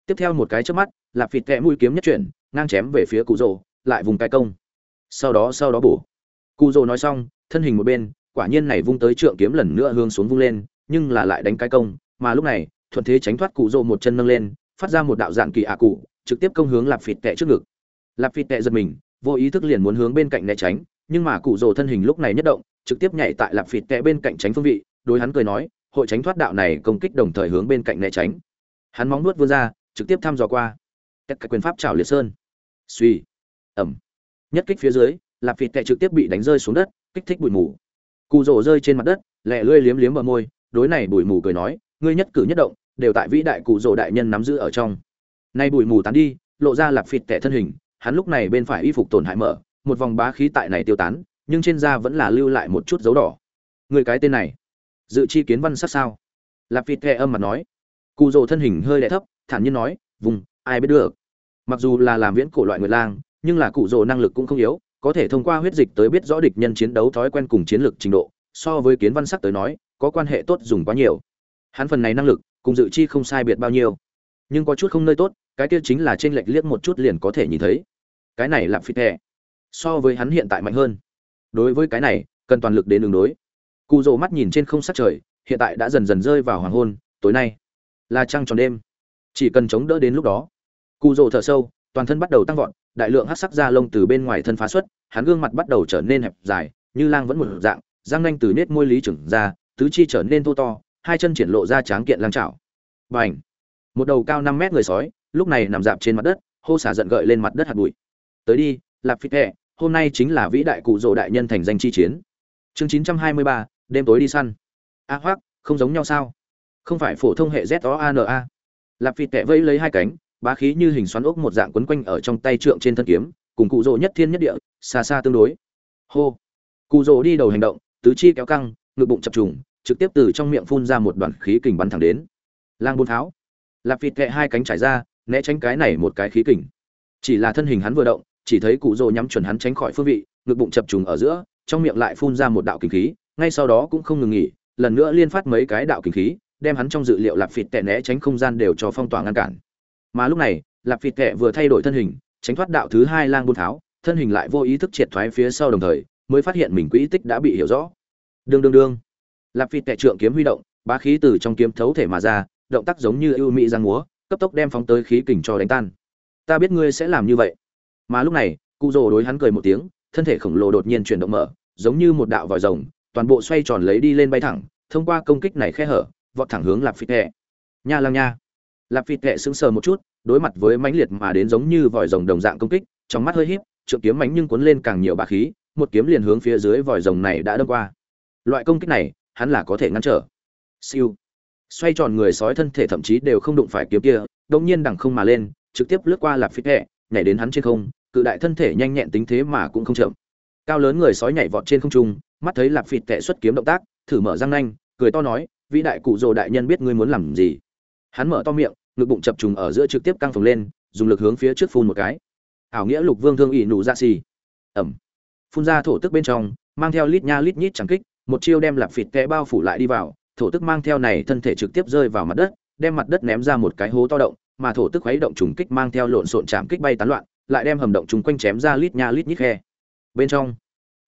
Tiếp theo một cái trước mắt lạp phịt kẹ mũi kiếm nhất chuyển ngang chém về phía cụ Rồ, lại vùng cái công. Sau đó sau đó bổ. Cụ Rồ nói xong thân hình một bên quả nhiên này vung tới trượng kiếm lần nữa hướng xuống vung lên nhưng là lại đánh cái công mà lúc này thuận thế tránh thoát cụ rồ một chân nâng lên phát ra một đạo dạng kỳ ạ cụ trực tiếp công hướng lạp phịt tệ trước ngực. Lạp phịt tệ giật mình vô ý thức liền muốn hướng bên cạnh né tránh nhưng mà cụ rồ thân hình lúc này nhất động, trực tiếp nhảy tại lạp phịt kẽ bên cạnh tránh phương vị, đối hắn cười nói, hội tránh thoát đạo này công kích đồng thời hướng bên cạnh né tránh. Hắn móng nuốt vươn ra, trực tiếp thăm dò qua. Tất cả quyền pháp trào liệt sơn. Suy. Ẩm. Nhất kích phía dưới lạp phịt kẽ trực tiếp bị đánh rơi xuống đất, kích thích bụi mù. Cụ rồ rơi trên mặt đất, lẹ lươi liếm liếm bờ môi, đối này bụi mù cười nói, ngươi nhất cử nhất động, đều tại vĩ đại cụ rồ đại nhân nắm giữ ở trong. Nay bụi mù tán đi, lộ ra lạp phịt kẽ thân hình, hắn lúc này bên phải y phục tổn hại mở một vòng bá khí tại này tiêu tán, nhưng trên da vẫn là lưu lại một chút dấu đỏ. Người cái tên này, dự chi kiến văn sát sao? Lạp phi tệ âm mặt nói. Cụ rồ thân hình hơi lệ thấp, thản nhiên nói, vùng, ai biết được. Mặc dù là làm viễn cổ loại nguyệt lang, nhưng là cụ rồ năng lực cũng không yếu, có thể thông qua huyết dịch tới biết rõ địch nhân chiến đấu thói quen cùng chiến lược trình độ, so với kiến văn sắc tới nói, có quan hệ tốt dùng quá nhiều. Hắn phần này năng lực, cùng dự chi không sai biệt bao nhiêu. Nhưng có chút không nơi tốt, cái kia chính là trên lệch liếc một chút liền có thể nhìn thấy. Cái này làm phi hẹ so với hắn hiện tại mạnh hơn. Đối với cái này, cần toàn lực đến đường đối. Cụ rồ mắt nhìn trên không sát trời, hiện tại đã dần dần rơi vào hoàng hôn, tối nay là trăng tròn đêm. Chỉ cần chống đỡ đến lúc đó, cụ rồ thở sâu, toàn thân bắt đầu tăng vọt, đại lượng hắc sắc da lông từ bên ngoài thân phá xuất, hắn gương mặt bắt đầu trở nên hẹp dài, như lang vẫn một dạng, răng nanh từ nết môi lý trưởng ra, tứ chi trở nên thô to, hai chân triển lộ ra tráng kiện lang trảo. Bành! Một đầu cao năm mét người sói, lúc này nằm dạp trên mặt đất, hô xả giận gợi lên mặt đất hạt bụi. Tới đi lạp phi hẹ hôm nay chính là vĩ đại cụ rỗ đại nhân thành danh chi chiến. Chương chín trăm hai mươi ba, đêm tối đi săn. A hoác không giống nhau sao? Không phải phổ thông hệ z o a n a. Lạp phịt hẹ vây lấy hai cánh, bá khí như hình xoắn ốc một dạng quấn quanh ở trong tay trượng trên thân kiếm, cùng cụ rỗ nhất thiên nhất địa, xa xa tương đối. Hô! Cụ rỗ đi đầu hành động, tứ chi kéo căng, ngực bụng chập trùng, trực tiếp từ trong miệng phun ra một đoàn khí kình bắn thẳng đến. Lang buôn tháo. Lạp phịt kệ hai cánh trải ra, né tránh cái này một cái khí kình. Chỉ là thân hình hắn vừa động chỉ thấy cụ rồ nhắm chuẩn hắn tránh khỏi phương vị, ngực bụng chập trùng ở giữa, trong miệng lại phun ra một đạo kinh khí, ngay sau đó cũng không ngừng nghỉ, lần nữa liên phát mấy cái đạo kinh khí, đem hắn trong dự liệu lạp phịt tệ né tránh không gian đều cho phong tỏa ngăn cản. Mà lúc này, lạp phịt tệ vừa thay đổi thân hình, tránh thoát đạo thứ hai lang buôn tháo, thân hình lại vô ý thức triệt thoái phía sau đồng thời, mới phát hiện mình quỹ tích đã bị hiểu rõ. Đương đương đương. Lạp phi tệ trượng kiếm huy động, bá khí từ trong kiếm thấu thể mà ra, động tác giống như ưu mỹ giang múa, cấp tốc đem phóng tới khí kình cho đánh tan. Ta biết ngươi sẽ làm như vậy mà lúc này, cụ rồ đối hắn cười một tiếng, thân thể khổng lồ đột nhiên chuyển động mở, giống như một đạo vòi rồng, toàn bộ xoay tròn lấy đi lên bay thẳng, thông qua công kích này khe hở, vọt thẳng hướng lạp phịt hệ. nha lang nha. Lạp phịt hệ sững sờ một chút, đối mặt với mãnh liệt mà đến giống như vòi rồng đồng dạng công kích, trong mắt hơi híp, trượng kiếm mánh nhưng cuốn lên càng nhiều bá khí, một kiếm liền hướng phía dưới vòi rồng này đã đâm qua. Loại công kích này, hắn là có thể ngăn trở. Siêu. Xoay tròn người sói thân thể thậm chí đều không đụng phải kiếm kia, đột nhiên đằng không mà lên, trực tiếp lướt qua lạp phít hẹ nhảy đến hắn trên không, cự đại thân thể nhanh nhẹn tính thế mà cũng không chậm. Cao lớn người sói nhảy vọt trên không trung, mắt thấy lạp phịt tệ xuất kiếm động tác, thử mở răng nanh, cười to nói, vĩ đại cụ rồ đại nhân biết ngươi muốn làm gì? Hắn mở to miệng, ngực bụng chập trùng ở giữa trực tiếp căng phồng lên, dùng lực hướng phía trước phun một cái. Ảo nghĩa lục vương thương ỵ nụ ra xì. Ẩm. Phun ra thổ tức bên trong, mang theo lít nha lít nhít chẳng kích, một chiêu đem lạp phịt tệ bao phủ lại đi vào, thổ tức mang theo này thân thể trực tiếp rơi vào mặt đất, đem mặt đất ném ra một cái hố to động mà thổ tức khuấy động trùng kích mang theo lộn xộn chạm kích bay tán loạn, lại đem hầm động chúng quanh chém ra lít nha lít nhít khe. Bên trong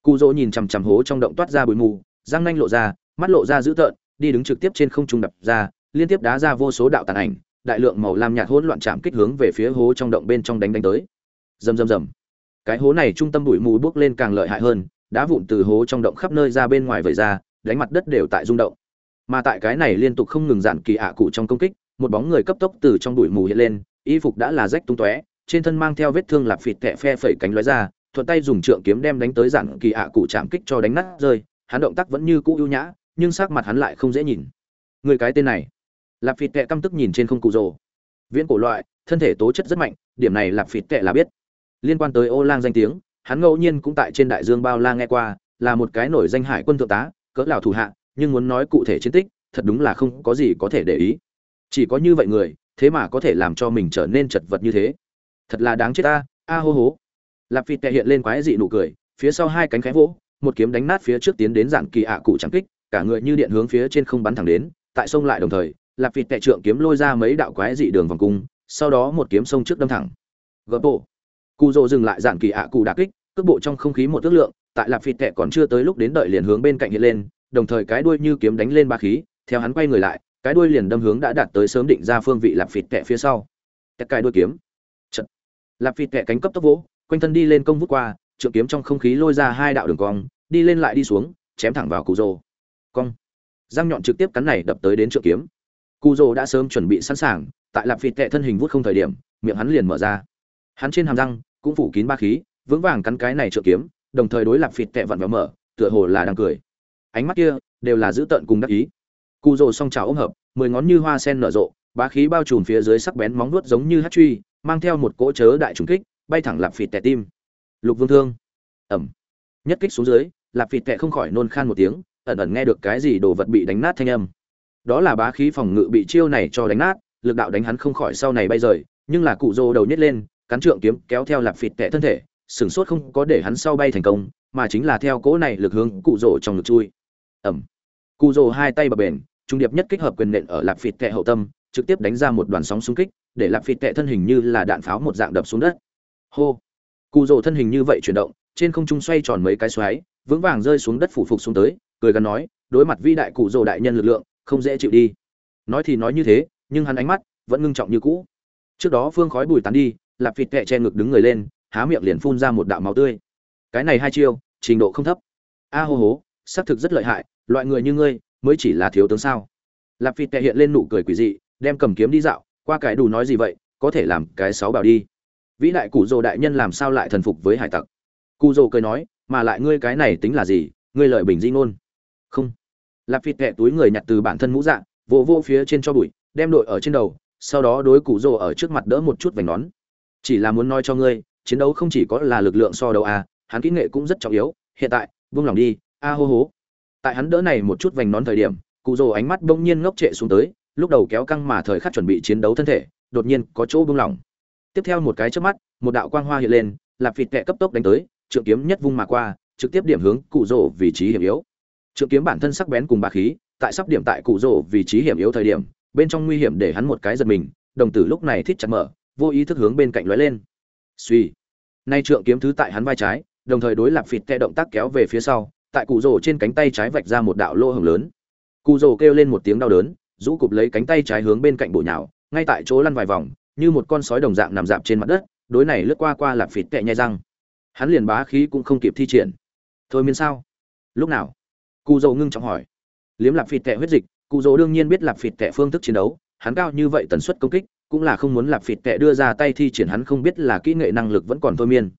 cù dỗ nhìn chằm chằm hố trong động toát ra bụi mù, răng nanh lộ ra, mắt lộ ra dữ tợn, đi đứng trực tiếp trên không trung đập ra, liên tiếp đá ra vô số đạo tàn ảnh, đại lượng màu lam nhạt hỗn loạn chạm kích hướng về phía hố trong động bên trong đánh đánh tới. Rầm rầm rầm. Cái hố này trung tâm bụi mù bước lên càng lợi hại hơn, đá vụn từ hố trong động khắp nơi ra bên ngoài vẩy ra, đánh mặt đất đều tại rung động. Mà tại cái này liên tục không ngừng dạn kỳ ạ cụ trong công kích một bóng người cấp tốc từ trong bụi mù hiện lên, y phục đã là rách tung tóe, trên thân mang theo vết thương lạp phịt tẹ phe phẩy cánh lóe ra, thuận tay dùng trượng kiếm đem đánh tới dạng kỳ ạ cụ chạm kích cho đánh nát rơi, hắn động tác vẫn như cũ ưu nhã, nhưng sắc mặt hắn lại không dễ nhìn. Người cái tên này. Lạp phịt tẹ căm tức nhìn trên không cụ rồ. Viễn cổ loại, thân thể tố chất rất mạnh, điểm này lạp phịt tẹ là biết. Liên quan tới ô lang danh tiếng, hắn ngẫu nhiên cũng tại trên đại dương bao la nghe qua, là một cái nổi danh hải quân thượng tá, cỡ lào thủ hạ, nhưng muốn nói cụ thể chiến tích, thật đúng là không có gì có thể để ý chỉ có như vậy người, thế mà có thể làm cho mình trở nên chật vật như thế. Thật là đáng chết ta, a hô hố lạp phịt tệ hiện lên quái dị nụ cười, phía sau hai cánh khẽ vỗ, một kiếm đánh nát phía trước tiến đến dạng kỳ ạ cụ trắng kích, cả người như điện hướng phía trên không bắn thẳng đến, tại sông lại đồng thời, lạp phịt tệ trượng kiếm lôi ra mấy đạo quái dị đường vòng cung, sau đó một kiếm sông trước đâm thẳng. Gấp bộ. Cụ rồ dừng lại dạng kỳ ạ cụ đà kích, cước bộ trong không khí một ước lượng, tại lạp phịt tệ còn chưa tới lúc đến đợi liền hướng bên cạnh hiện lên, đồng thời cái đuôi như kiếm đánh lên ba khí, theo hắn quay người lại cái đuôi liền đâm hướng đã đạt tới sớm định ra phương vị lạp phịt kẹ phía sau. Tất cái đuôi kiếm. Chật. lạp phịt kẹ cánh cấp tốc vỗ, quanh thân đi lên công vút qua, trượng kiếm trong không khí lôi ra hai đạo đường cong, đi lên lại đi xuống, chém thẳng vào cụ rồ cong. Răng nhọn trực tiếp cắn này đập tới đến trượng kiếm. Cụ rồ đã sớm chuẩn bị sẵn sàng, tại lạp phịt kẹ thân hình vút không thời điểm, miệng hắn liền mở ra. Hắn trên hàm răng, cũng phủ kín ba khí, vững vàng cắn cái này trượng kiếm, đồng thời đối lạp phịt kẹ vặn vào mở, tựa hồ là đang cười. Ánh mắt kia đều là giữ tợn cùng đắc ý cụ rồ song trào ôm hợp, mười ngón như hoa sen nở rộ, bá khí bao trùm phía dưới sắc bén móng vuốt giống như hát truy, mang theo một cỗ chớ đại trùng kích, bay thẳng lạp phịt tẻ tim. Lục vương thương. Ẩm. Nhất kích xuống dưới, lạp phịt tẻ không khỏi nôn khan một tiếng, ẩn ẩn nghe được cái gì đồ vật bị đánh nát thanh âm. Đó là bá khí phòng ngự bị chiêu này cho đánh nát, lực đạo đánh hắn không khỏi sau này bay rời, nhưng là cụ rồ đầu nhét lên, cắn trượng kiếm, kéo theo lạp phịt tẻ thân thể sửng sốt không có để hắn sau bay thành công, mà chính là theo cỗ này lực hướng cụ rồ trong ngực chui. Ẩm cụ rồ hai tay bập bền, trung điệp nhất kích hợp quyền nện ở lạp phịt kẹ hậu tâm, trực tiếp đánh ra một đoàn sóng xung kích, để lạp phịt kẹ thân hình như là đạn pháo một dạng đập xuống đất. Hô! Cụ rồ thân hình như vậy chuyển động, trên không trung xoay tròn mấy cái xoáy, vững vàng rơi xuống đất phủ phục xuống tới, cười gần nói, đối mặt vĩ đại cụ rồ đại nhân lực lượng, không dễ chịu đi. Nói thì nói như thế, nhưng hắn ánh mắt vẫn ngưng trọng như cũ. Trước đó phương khói bùi tán đi lạp phịt kẹ che ngực đứng người lên, há miệng liền phun ra một đạo máu tươi. Cái này hai chiêu, trình độ không thấp. A hô hố xác thực rất lợi hại loại người như ngươi mới chỉ là thiếu tướng sao? Lạp Phi tệ hiện lên nụ cười quỷ dị đem cầm kiếm đi dạo qua cái đủ nói gì vậy có thể làm cái sáu bảo đi. Vĩ đại cụ dồ đại nhân làm sao lại thần phục với hải tặc? Cụ dồ cười nói mà lại ngươi cái này tính là gì ngươi lợi bình di ngôn. Không. Lạp Phi tệ túi người nhặt từ bản thân mũ dạng vỗ vỗ phía trên cho bụi đem đội ở trên đầu sau đó đối cụ dồ ở trước mặt đỡ một chút vành nón. Chỉ là muốn nói cho ngươi chiến đấu không chỉ có là lực lượng so đấu à, hắn kỹ nghệ cũng rất trọng yếu hiện tại vung lòng đi a hô hố tại hắn đỡ này một chút vành nón thời điểm, cụ rồ ánh mắt bỗng nhiên ngốc trệ xuống tới, lúc đầu kéo căng mà thời khắc chuẩn bị chiến đấu thân thể, đột nhiên có chỗ buông lỏng. Tiếp theo một cái trước mắt, một đạo quang hoa hiện lên, lạp vịt kẹ cấp tốc đánh tới, trượng kiếm nhất vung mà qua, trực tiếp điểm hướng cụ rồ vị trí hiểm yếu. Trượng kiếm bản thân sắc bén cùng bà khí, tại sắp điểm tại cụ rồ vị trí hiểm yếu thời điểm, bên trong nguy hiểm để hắn một cái giật mình, đồng tử lúc này thít chặt mở, vô ý thức hướng bên cạnh lóe lên. Suy nay trượng kiếm thứ tại hắn vai trái, đồng thời đối lạp vịt kẹ động tác kéo về phía sau tại cụ rồ trên cánh tay trái vạch ra một đạo lỗ hổng lớn. Cụ rồ kêu lên một tiếng đau đớn, rũ cụp lấy cánh tay trái hướng bên cạnh bổ nhào, ngay tại chỗ lăn vài vòng, như một con sói đồng dạng nằm dạp trên mặt đất, đối này lướt qua qua lạp phịt tệ nhai răng. Hắn liền bá khí cũng không kịp thi triển. Thôi miên sao? Lúc nào? Cụ dầu ngưng trọng hỏi. Liếm lạp phịt tệ huyết dịch, cụ dầu đương nhiên biết lạp phịt tệ phương thức chiến đấu, hắn cao như vậy tần suất công kích, cũng là không muốn lạp phịt tệ đưa ra tay thi triển hắn không biết là kỹ nghệ năng lực vẫn còn thôi miên.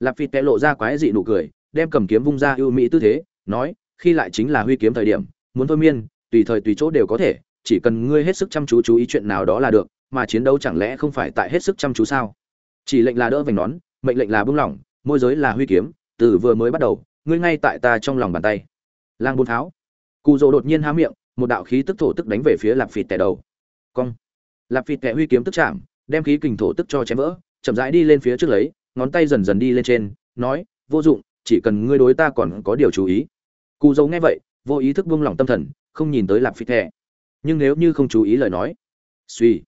Lạp phịt tệ lộ ra quái dị nụ cười đem cầm kiếm vung ra ưu mỹ tư thế, nói, khi lại chính là huy kiếm thời điểm, muốn thôi miên, tùy thời tùy chỗ đều có thể, chỉ cần ngươi hết sức chăm chú chú ý chuyện nào đó là được, mà chiến đấu chẳng lẽ không phải tại hết sức chăm chú sao? Chỉ lệnh là đỡ vành nón, mệnh lệnh là bưng lỏng, môi giới là huy kiếm, từ vừa mới bắt đầu, ngươi ngay tại ta trong lòng bàn tay. Lang buôn tháo. Cụ rỗ đột nhiên há miệng, một đạo khí tức thổ tức đánh về phía lạp phịt tẻ đầu. Cong. Lạp phịt tẻ huy kiếm tức chạm, đem khí kình thổ tức cho chém vỡ, chậm rãi đi lên phía trước lấy, ngón tay dần dần đi lên trên, nói, vô dụng chỉ cần ngươi đối ta còn có điều chú ý. Cụ dâu nghe vậy, vô ý thức buông lỏng tâm thần, không nhìn tới lạp Phi Thẹ. nhưng nếu như không chú ý lời nói, suy,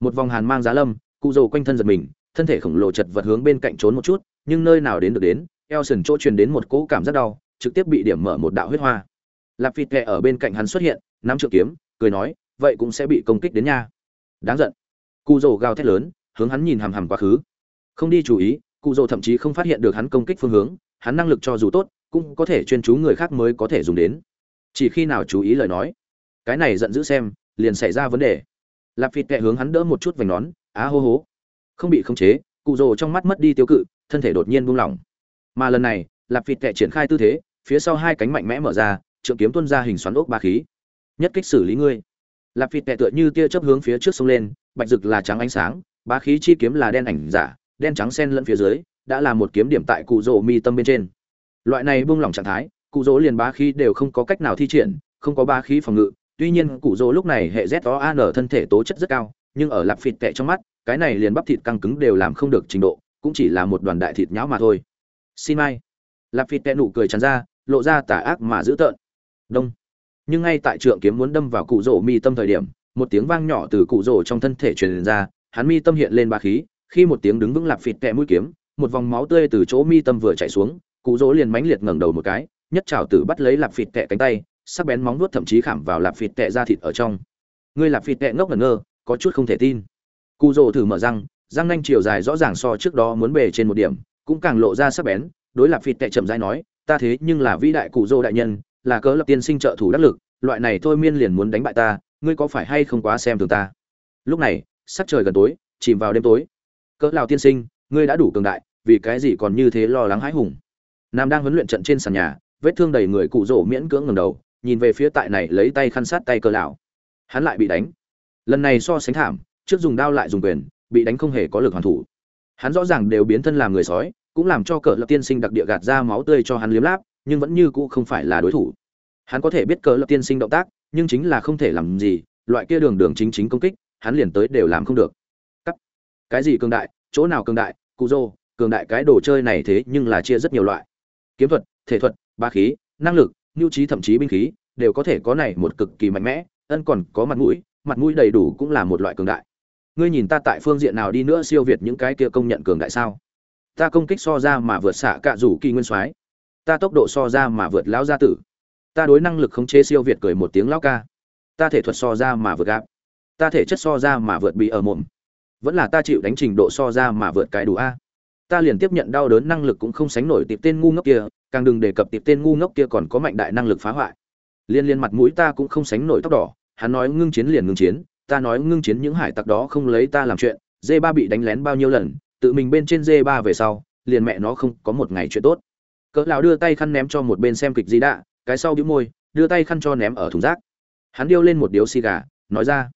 một vòng hàn mang giá lâm cụ dầu quanh thân giật mình, thân thể khổng lồ chật vật hướng bên cạnh trốn một chút, nhưng nơi nào đến được đến, eo sần chỗ truyền đến một cỗ cảm giác đau, trực tiếp bị điểm mở một đạo huyết hoa. Lạp Phi Thẹ ở bên cạnh hắn xuất hiện, nắm trượng kiếm, cười nói, vậy cũng sẽ bị công kích đến nha. Đáng giận. Cụ dầu gào thét lớn, hướng hắn nhìn hằm hằm quá khứ. Không đi chú ý cụ dầu thậm chí không phát hiện được hắn công kích phương hướng hắn năng lực cho dù tốt, cũng có thể chuyên chú người khác mới có thể dùng đến. Chỉ khi nào chú ý lời nói, cái này giận dữ xem, liền xảy ra vấn đề. Lạp phịt kẹ hướng hắn đỡ một chút vành nón, á hô hố không bị khống chế, cụ rồ trong mắt mất đi tiêu cự, thân thể đột nhiên buông lỏng. Mà lần này, lạp phịt kẹ triển khai tư thế, phía sau hai cánh mạnh mẽ mở ra, trượng kiếm tuôn ra hình xoắn ốc ba khí. Nhất kích xử lý ngươi. Lạp phịt kẹ tựa như tia chớp hướng phía trước sông lên, bạch rực là trắng ánh sáng, ba khí chi kiếm là đen ảnh giả, đen trắng sen lẫn phía dưới đã là một kiếm điểm tại cụ rỗ mi tâm bên trên. Loại này buông lỏng trạng thái, cụ rỗ liền ba khí đều không có cách nào thi triển, không có ba khí phòng ngự. Tuy nhiên, cụ rỗ lúc này hệ z o an thân thể tố chất rất cao, nhưng ở lạp phịt tệ trong mắt, cái này liền bắp thịt căng cứng đều làm không được trình độ, cũng chỉ là một đoàn đại thịt nhão mà thôi. Xin mai lạp phịt tệ nụ cười tràn ra, lộ ra tà ác mà dữ tợn. Đông. Nhưng ngay tại trượng kiếm muốn đâm vào cụ rỗ mi tâm thời điểm, một tiếng vang nhỏ từ cụ rỗ trong thân thể truyền ra, hắn mi tâm hiện lên ba khí, khi một tiếng đứng vững lạp phịt tệ mũi kiếm một vòng máu tươi từ chỗ mi tâm vừa chảy xuống, cụ Dỗ liền mãnh liệt ngẩng đầu một cái, nhất trào tử bắt lấy lạp phịt tệ cánh tay, sắc bén móng vuốt thậm chí khảm vào lạp phịt tệ ra thịt ở trong. Ngươi lạp phịt tệ ngốc ngẩn ngơ, có chút không thể tin. Cụ Dỗ thử mở răng răng nanh chiều dài rõ ràng so trước đó muốn bề trên một điểm, cũng càng lộ ra sắc bén, đối lạp phịt tệ chậm rãi nói, ta thế nhưng là vĩ đại cụ Dỗ đại nhân, là cớ lập tiên sinh trợ thủ đắc lực, loại này thôi miên liền muốn đánh bại ta, ngươi có phải hay không quá xem thường ta? Lúc này, sắc trời gần tối, chìm vào đêm tối. Cỡ lào tiên sinh ngươi đã đủ cường đại, vì cái gì còn như thế lo lắng hãi hùng? Nam đang huấn luyện trận trên sàn nhà, vết thương đầy người cụ rỗ miễn cưỡng ngầm đầu, nhìn về phía tại này lấy tay khăn sát tay cơ lão. Hắn lại bị đánh. Lần này so sánh thảm, trước dùng đao lại dùng quyền, bị đánh không hề có lực hoàn thủ. Hắn rõ ràng đều biến thân làm người sói, cũng làm cho cờ lập tiên sinh đặc địa gạt ra máu tươi cho hắn liếm láp, nhưng vẫn như cũ không phải là đối thủ. Hắn có thể biết cờ lập tiên sinh động tác, nhưng chính là không thể làm gì, loại kia đường đường chính chính công kích, hắn liền tới đều làm không được. Cắt. cái gì cường đại chỗ nào cường đại, cụ rô, cường đại cái đồ chơi này thế nhưng là chia rất nhiều loại. Kiếm thuật, thể thuật, ba khí, năng lực, nhu trí thậm chí binh khí, đều có thể có này một cực kỳ mạnh mẽ, ân còn có mặt mũi mặt mũi đầy đủ cũng là một loại cường đại. Ngươi nhìn ta tại phương diện nào đi nữa siêu việt những cái kia công nhận cường đại sao? Ta công kích so ra mà vượt xạ cạ rủ kỳ nguyên soái. Ta tốc độ so ra mà vượt lão gia tử. Ta đối năng lực khống chế siêu việt cười một tiếng lão ca. Ta thể thuật so ra mà vượt gạp ta thể chất so ra mà vượt bị ở mồm vẫn là ta chịu đánh trình độ so ra mà vượt cái đủ a. Ta liền tiếp nhận đau đớn năng lực cũng không sánh nổi tiệp tên ngu ngốc kia, càng đừng đề cập tiệp tên ngu ngốc kia còn có mạnh đại năng lực phá hoại. Liên liên mặt mũi ta cũng không sánh nổi tóc đỏ, hắn nói ngưng chiến liền ngưng chiến, ta nói ngưng chiến những hải tặc đó không lấy ta làm chuyện dê ba bị đánh lén bao nhiêu lần, tự mình bên trên dê ba về sau, liền mẹ nó không có một ngày chuyện tốt. Cỡ lão đưa tay khăn ném cho một bên xem kịch gì đã, cái sau bĩu môi, đưa tay khăn cho ném ở thùng rác. Hắn điêu lên một điếu xì gà, nói ra,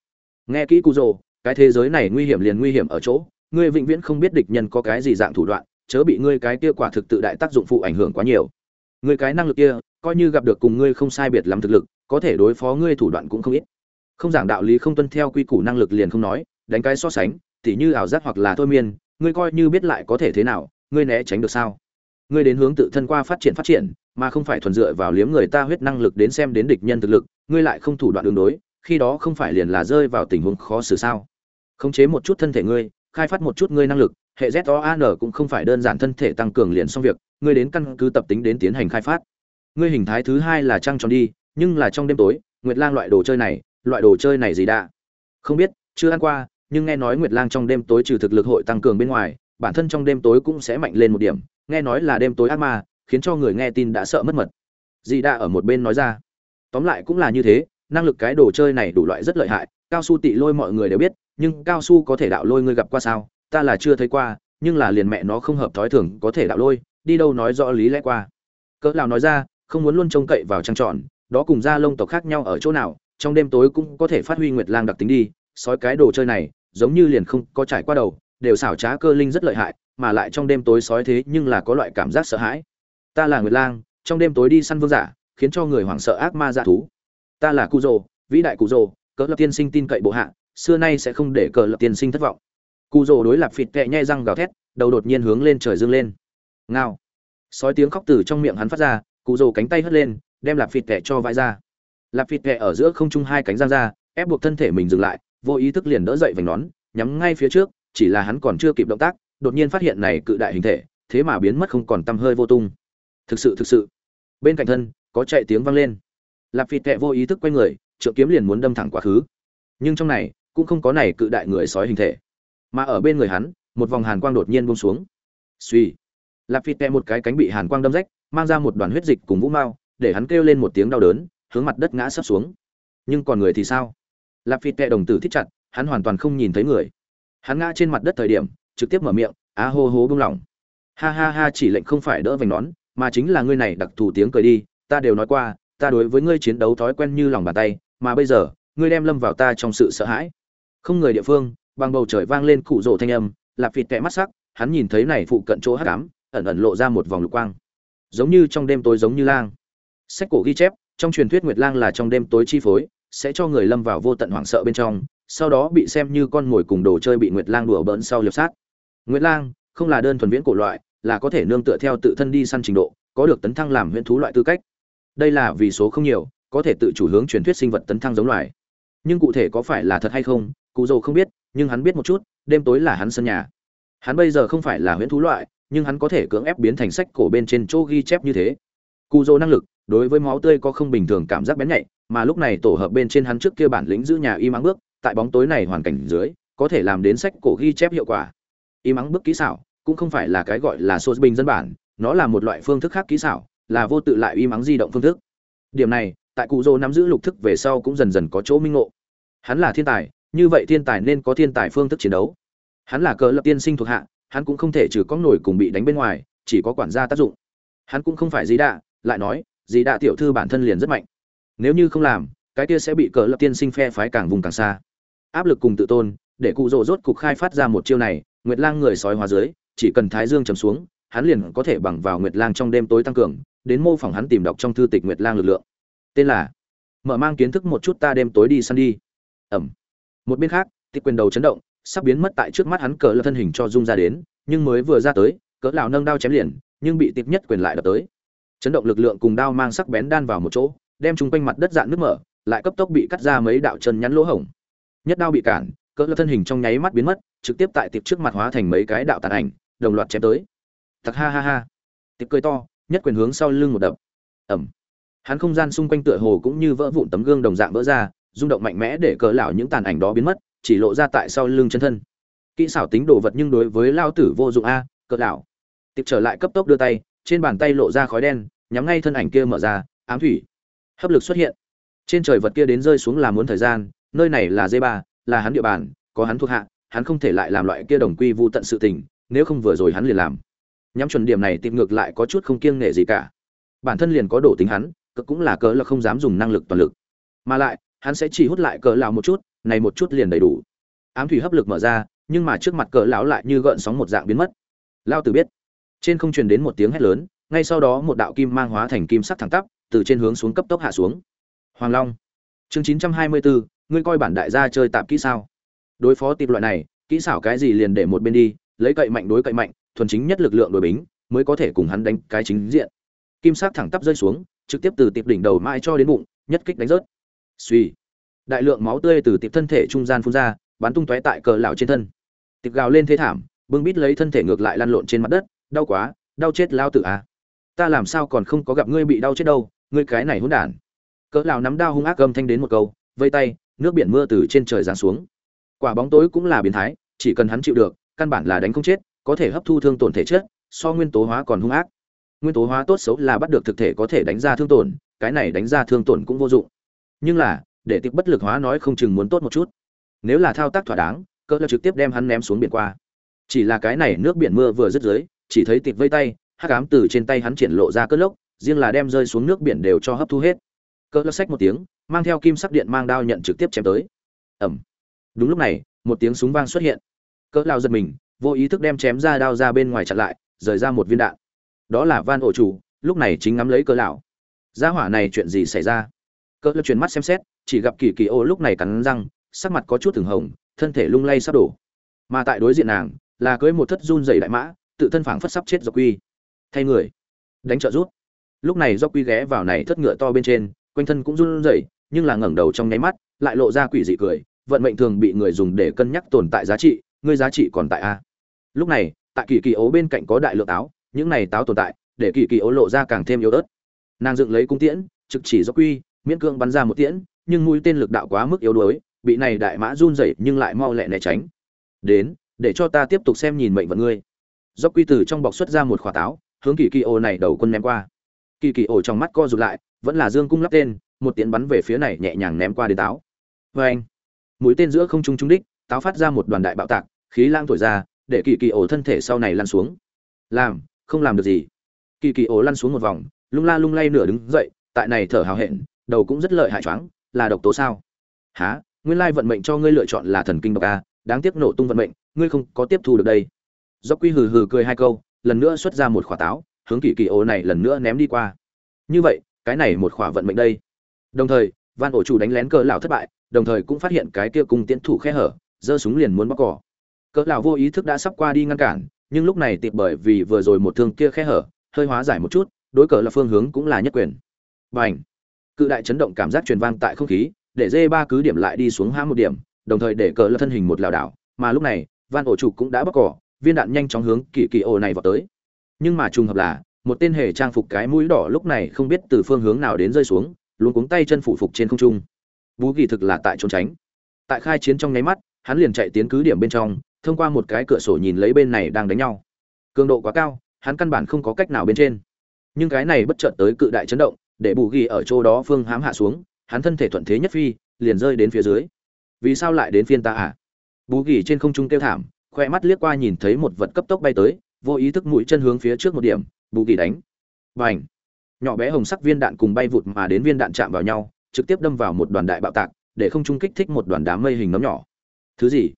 nghe kỹ cụ rồ cái thế giới này nguy hiểm liền nguy hiểm ở chỗ, ngươi vĩnh viễn không biết địch nhân có cái gì dạng thủ đoạn, chớ bị ngươi cái kia quả thực tự đại tác dụng phụ ảnh hưởng quá nhiều. Ngươi cái năng lực kia, coi như gặp được cùng ngươi không sai biệt lắm thực lực, có thể đối phó ngươi thủ đoạn cũng không ít. Không giảng đạo lý không tuân theo quy củ năng lực liền không nói, đánh cái so sánh, tỉ như ảo giác hoặc là thôi miên, ngươi coi như biết lại có thể thế nào, ngươi né tránh được sao? Ngươi đến hướng tự thân qua phát triển phát triển, mà không phải thuần dựa vào liếm người ta huyết năng lực đến xem đến địch nhân thực lực, ngươi lại không thủ đoạn đường đối khi đó không phải liền là rơi vào tình huống khó xử sao? Khống chế một chút thân thể ngươi, khai phát một chút ngươi năng lực, hệ z o an cũng không phải đơn giản thân thể tăng cường liền xong việc, ngươi đến căn cứ tập tính đến tiến hành khai phát. Ngươi hình thái thứ hai là trăng tròn đi, nhưng là trong đêm tối, nguyệt lang loại đồ chơi này, loại đồ chơi này gì đã? Không biết, chưa ăn qua, nhưng nghe nói nguyệt lang trong đêm tối trừ thực lực hội tăng cường bên ngoài, bản thân trong đêm tối cũng sẽ mạnh lên một điểm, nghe nói là đêm tối ác ma, khiến cho người nghe tin đã sợ mất mật. Dì đã ở một bên nói ra. Tóm lại cũng là như thế năng lực cái đồ chơi này đủ loại rất lợi hại, cao su tị lôi mọi người đều biết, nhưng cao su có thể đạo lôi ngươi gặp qua sao? Ta là chưa thấy qua, nhưng là liền mẹ nó không hợp thói thường có thể đạo lôi, đi đâu nói rõ lý lẽ qua. Cỡ nào nói ra, không muốn luôn trông cậy vào trăng tròn, đó cùng da lông tộc khác nhau ở chỗ nào, trong đêm tối cũng có thể phát huy nguyệt lang đặc tính đi, sói cái đồ chơi này, giống như liền không có trải qua đầu, đều xảo trá cơ linh rất lợi hại, mà lại trong đêm tối sói thế nhưng là có loại cảm giác sợ hãi. Ta là nguyệt lang, trong đêm tối đi săn vương giả, khiến cho người hoảng sợ ác ma dạ thú ta là cụ rồ vĩ đại cụ rồ cỡ lập tiên sinh tin cậy bộ hạ, xưa nay sẽ không để cờ lập tiên sinh thất vọng. Cụ rồ đối lập phịt kẹ nhai răng gào thét, đầu đột nhiên hướng lên trời dương lên. Ngao. Sói tiếng khóc từ trong miệng hắn phát ra cụ rồ cánh tay hất lên, đem lạp phịt kẹ cho vãi ra. Lạp phịt kẹ ở giữa không trung hai cánh răng ra, ép buộc thân thể mình dừng lại, vô ý thức liền đỡ dậy vành nón, nhắm ngay phía trước, chỉ là hắn còn chưa kịp động tác, đột nhiên phát hiện này cự đại hình thể, thế mà biến mất không còn tăm hơi vô tung. Thực sự thực sự. Bên cạnh thân, có chạy tiếng vang lên lạp phịt Tệ vô ý thức quay người, trượng kiếm liền muốn đâm thẳng quá khứ. Nhưng trong này, cũng không có này cự đại người sói hình thể. Mà ở bên người hắn, một vòng hàn quang đột nhiên buông xuống. Suy lạp phịt Tệ một cái cánh bị hàn quang đâm rách, mang ra một đoàn huyết dịch cùng vũ mao, để hắn kêu lên một tiếng đau đớn, hướng mặt đất ngã sấp xuống. Nhưng còn người thì sao? Lạp phịt Tệ đồng tử thích chặt, hắn hoàn toàn không nhìn thấy người. Hắn ngã trên mặt đất thời điểm, trực tiếp mở miệng, á hô hô bung lỏng. Ha ha ha, chỉ lệnh không phải đỡ vành nón, mà chính là ngươi này đặc thù tiếng cười đi, ta đều nói qua ta đối với ngươi chiến đấu thói quen như lòng bàn tay, mà bây giờ, ngươi đem lâm vào ta trong sự sợ hãi. Không người địa phương, bằng bầu trời vang lên cụ rồ thanh âm, lạp phịt kẹ mắt sắc, hắn nhìn thấy này phụ cận chỗ hắc ám, ẩn ẩn lộ ra một vòng lục quang. Giống như trong đêm tối giống như lang. Sách cổ ghi chép, trong truyền thuyết nguyệt lang là trong đêm tối chi phối, sẽ cho người lâm vào vô tận hoảng sợ bên trong, sau đó bị xem như con mồi cùng đồ chơi bị nguyệt lang đùa bỡn sau liệp sát. Nguyệt lang, không là đơn thuần viễn cổ loại, là có thể nương tựa theo tự thân đi săn trình độ, có được tấn thăng làm huyễn thú loại tư cách đây là vì số không nhiều, có thể tự chủ hướng truyền thuyết sinh vật tấn thăng giống loài. Nhưng cụ thể có phải là thật hay không, cụ dầu không biết, nhưng hắn biết một chút, đêm tối là hắn sân nhà. Hắn bây giờ không phải là huyễn thú loại, nhưng hắn có thể cưỡng ép biến thành sách cổ bên trên chỗ ghi chép như thế. Cụ dầu năng lực, đối với máu tươi có không bình thường cảm giác bén nhạy, mà lúc này tổ hợp bên trên hắn trước kia bản lĩnh giữ nhà y mắng bước, tại bóng tối này hoàn cảnh dưới, có thể làm đến sách cổ ghi chép hiệu quả. Y mắng bước kỹ xảo, cũng không phải là cái gọi là sô bình dân bản, nó là một loại phương thức khác kỹ xảo là vô tự lại uy mắng di động phương thức. Điểm này, tại cụ dô nắm giữ lục thức về sau cũng dần dần có chỗ minh ngộ. Hắn là thiên tài, như vậy thiên tài nên có thiên tài phương thức chiến đấu. Hắn là cờ lập tiên sinh thuộc hạ, hắn cũng không thể trừ có nổi cùng bị đánh bên ngoài, chỉ có quản gia tác dụng. Hắn cũng không phải gì đạ, lại nói gì đạ tiểu thư bản thân liền rất mạnh. Nếu như không làm, cái kia sẽ bị cờ lập tiên sinh phe phái càng vùng càng xa. Áp lực cùng tự tôn, để cụ rỗ rốt cục khai phát ra một chiêu này, nguyệt lang người sói hóa dưới, chỉ cần thái dương chấm xuống, hắn liền có thể bằng vào nguyệt lang trong đêm tối tăng cường đến mô phỏng hắn tìm đọc trong thư tịch nguyệt lang lực lượng. Tên là, mở mang kiến thức một chút ta đêm tối đi săn đi. Ẩm. Một bên khác, tịch quyền đầu chấn động, sắp biến mất tại trước mắt hắn cỡ là thân hình cho dung ra đến, nhưng mới vừa ra tới, cỡ lão nâng đao chém liền, nhưng bị tịch nhất quyền lại đập tới. Chấn động lực lượng cùng đao mang sắc bén đan vào một chỗ, đem chung quanh mặt đất dạn nước mở, lại cấp tốc bị cắt ra mấy đạo chân nhắn lỗ hổng. Nhất đao bị cản, cỡ là thân hình trong nháy mắt biến mất, trực tiếp tại tiệp trước mặt hóa thành mấy cái đạo tàn ảnh, đồng loạt chém tới. Thật ha ha ha. Tiệp cười to nhất quyền hướng sau lưng một đập. Ẩm. Hắn không gian xung quanh tựa hồ cũng như vỡ vụn tấm gương đồng dạng vỡ ra, rung động mạnh mẽ để cỡ lão những tàn ảnh đó biến mất, chỉ lộ ra tại sau lưng chân thân. Kỹ xảo tính đồ vật nhưng đối với lao tử vô dụng a cỡ lão. Tiếp trở lại cấp tốc đưa tay, trên bàn tay lộ ra khói đen, nhắm ngay thân ảnh kia mở ra, ám thủy. Hấp lực xuất hiện. Trên trời vật kia đến rơi xuống là muốn thời gian, nơi này là dây ba là hắn địa bàn, có hắn thuộc hạ, hắn không thể lại làm loại kia đồng quy vu tận sự tình, nếu không vừa rồi hắn liền làm nhắm chuẩn điểm này tìm ngược lại có chút không kiêng nể gì cả. Bản thân liền có đổ tính hắn cực cũng là cỡ là không dám dùng năng lực toàn lực. Mà lại hắn sẽ chỉ hút lại cỡ lão một chút này một chút liền đầy đủ. Ám thủy hấp lực mở ra nhưng mà trước mặt cỡ lão lại như gợn sóng một dạng biến mất. Lao tử biết. Trên không truyền đến một tiếng hét lớn ngay sau đó một đạo kim mang hóa thành kim sắc thẳng tắp từ trên hướng xuống cấp tốc hạ xuống. Hoàng long. Chương 924, ngươi coi bản đại gia chơi tạm kỹ sao? Đối phó tiệp loại này kỹ xảo cái gì liền để một bên đi lấy cậy mạnh đối cậy mạnh thuần chính nhất lực lượng đối bính, mới có thể cùng hắn đánh cái chính diện. Kim sắc thẳng tắp rơi xuống, trực tiếp từ tiệp đỉnh đầu mãi cho đến bụng, nhất kích đánh rớt. Suy đại lượng máu tươi từ tiệp thân thể trung gian phun ra, bắn tung tóe tại cờ lão trên thân. Tiệp gào lên thế thảm, bưng bít lấy thân thể ngược lại lăn lộn trên mặt đất, đau quá, đau chết lao tử à. Ta làm sao còn không có gặp ngươi bị đau chết đâu, ngươi cái này hỗn đản. Cỡ lão nắm đao hung ác gầm thanh đến một câu, vây tay, nước biển mưa từ trên trời giáng xuống. Quả bóng tối cũng là biến thái, chỉ cần hắn chịu được, căn bản là đánh không chết có thể hấp thu thương tổn thể chất, so nguyên tố hóa còn hung ác. Nguyên tố hóa tốt xấu là bắt được thực thể có thể đánh ra thương tổn, cái này đánh ra thương tổn cũng vô dụng. Nhưng là, để tiếp bất lực hóa nói không chừng muốn tốt một chút. Nếu là thao tác thỏa đáng cỡ là trực tiếp đem hắn ném xuống biển qua. Chỉ là cái này nước biển mưa vừa dứt dưới, chỉ thấy tịt vây tay, hắc ám từ trên tay hắn triển lộ ra cơn lốc, riêng là đem rơi xuống nước biển đều cho hấp thu hết. Cỡ lắc xách một tiếng, mang theo kim sắc điện mang đao nhận trực tiếp chém tới. Ẩm đúng lúc này, một tiếng súng vang xuất hiện. Cỡ lao giật mình vô ý thức đem chém ra đao ra bên ngoài chặn lại, rời ra một viên đạn. Đó là van ổ chủ, lúc này chính ngắm lấy cỡ lão. Gia hỏa này chuyện gì xảy ra? Cỡ lão chuyển mắt xem xét, chỉ gặp kỳ kỳ ô lúc này cắn răng, sắc mặt có chút thường hồng, thân thể lung lay sắp đổ. Mà tại đối diện nàng, là cưới một thất run dày đại mã, tự thân phảng phất sắp chết do quy. Thay người, đánh trợ rút. Lúc này do quy ghé vào này thất ngựa to bên trên, quanh thân cũng run rẩy, nhưng là ngẩng đầu trong nháy mắt, lại lộ ra quỷ dị cười, vận mệnh thường bị người dùng để cân nhắc tồn tại giá trị, ngươi giá trị còn tại a lúc này, tại kỳ kỳ ố bên cạnh có đại lượng táo, những này táo tồn tại, để kỳ kỳ ố lộ ra càng thêm yếu ớt. Nàng dựng lấy cung tiễn, trực chỉ do quy, miễn cưỡng bắn ra một tiễn, nhưng mũi tên lực đạo quá mức yếu đuối, bị này đại mã run rẩy nhưng lại mau lẹ né tránh. Đến, để cho ta tiếp tục xem nhìn mệnh vận ngươi. Do quy từ trong bọc xuất ra một khỏa táo, hướng kỳ kỳ ố này đầu quân ném qua. Kỳ kỳ ố trong mắt co rụt lại, vẫn là dương cung lắp tên, một tiễn bắn về phía này nhẹ nhàng ném qua đến táo. Vê anh mũi tên giữa không trung trung đích, táo phát ra một đoàn đại bạo tạc, khí lang thổi ra để kỳ kỳ ổ thân thể sau này lăn xuống. Làm, không làm được gì. Kỳ kỳ ổ lăn xuống một vòng, lung la lung lay nửa đứng dậy, tại này thở hào hẹn, đầu cũng rất lợi hại choáng, là độc tố sao? Há nguyên lai vận mệnh cho ngươi lựa chọn là thần kinh độc a, đáng tiếc nổ tung vận mệnh, ngươi không có tiếp thu được đây. Do quy hừ hừ cười hai câu, lần nữa xuất ra một khỏa táo, hướng kỳ kỳ ổ này lần nữa ném đi qua. Như vậy, cái này một khỏa vận mệnh đây. Đồng thời van ổ chủ đánh lén cờ lão thất bại, đồng thời cũng phát hiện cái kia cung tiến thủ khe hở, giơ súng liền muốn bóc cỏ cỡ lão vô ý thức đã sắp qua đi ngăn cản, nhưng lúc này tiệp bởi vì vừa rồi một thương kia khe hở, hơi hóa giải một chút, đối cỡ là phương hướng cũng là nhất quyền. Bành! Cự đại chấn động cảm giác truyền vang tại không khí, để dê ba cứ điểm lại đi xuống hãm một điểm, đồng thời để cỡ là thân hình một lảo đảo, mà lúc này van ổ chủ cũng đã bóc cỏ, viên đạn nhanh chóng hướng kỳ kỳ ổ này vào tới. Nhưng mà trùng hợp là, một tên hề trang phục cái mũi đỏ lúc này không biết từ phương hướng nào đến rơi xuống luôn cuống tay chân phụ phục trên không trung. Bú kỳ thực là tại trốn tránh. Tại khai chiến trong nháy mắt, hắn liền chạy tiến cứ điểm bên trong thông qua một cái cửa sổ nhìn lấy bên này đang đánh nhau. Cường độ quá cao, hắn căn bản không có cách nào bên trên. Nhưng cái này bất chợt tới cự đại chấn động, để bù ghi ở chỗ đó phương hám hạ xuống, hắn thân thể thuận thế nhất phi, liền rơi đến phía dưới. Vì sao lại đến phiên ta à? Bù ghi trên không trung kêu thảm, khoe mắt liếc qua nhìn thấy một vật cấp tốc bay tới, vô ý thức mũi chân hướng phía trước một điểm, bù ghi đánh. Và ảnh nhỏ bé hồng sắc viên đạn cùng bay vụt mà đến viên đạn chạm vào nhau, trực tiếp đâm vào một đoàn đại bạo tạc, để không trung kích thích một đoàn đám mây hình nấm nhỏ. Thứ gì?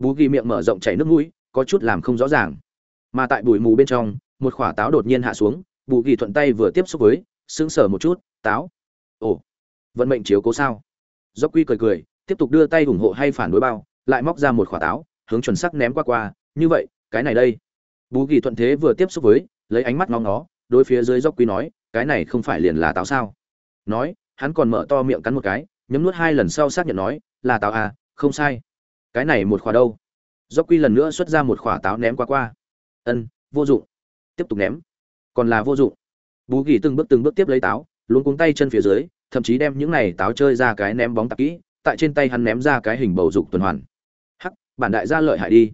Bú ghi miệng mở rộng chảy nước mũi, có chút làm không rõ ràng. Mà tại bụi mù bên trong, một quả táo đột nhiên hạ xuống bù ghi thuận tay vừa tiếp xúc với, sững sờ một chút, táo? Ồ, vận mệnh chiếu cố sao? Do quy cười cười, tiếp tục đưa tay ủng hộ hay phản đối bao, lại móc ra một quả táo, hướng chuẩn sắc ném qua qua, như vậy, cái này đây. Bù ghi thuận thế vừa tiếp xúc với, lấy ánh mắt ngóng nó đối phía dưới dốc quy nói, cái này không phải liền là táo sao? Nói, hắn còn mở to miệng cắn một cái, nhấm nuốt hai lần sau xác nhận nói, là táo à không sai cái này một khỏa đâu? Do quy lần nữa xuất ra một khỏa táo ném qua qua. Ân, vô dụng. Tiếp tục ném. Còn là vô dụng. Bú gỉ từng bước từng bước tiếp lấy táo luôn cuống tay chân phía dưới, thậm chí đem những này táo chơi ra cái ném bóng tạp kỹ, tại trên tay hắn ném ra cái hình bầu dục tuần hoàn. Hắc, bản đại gia lợi hại đi.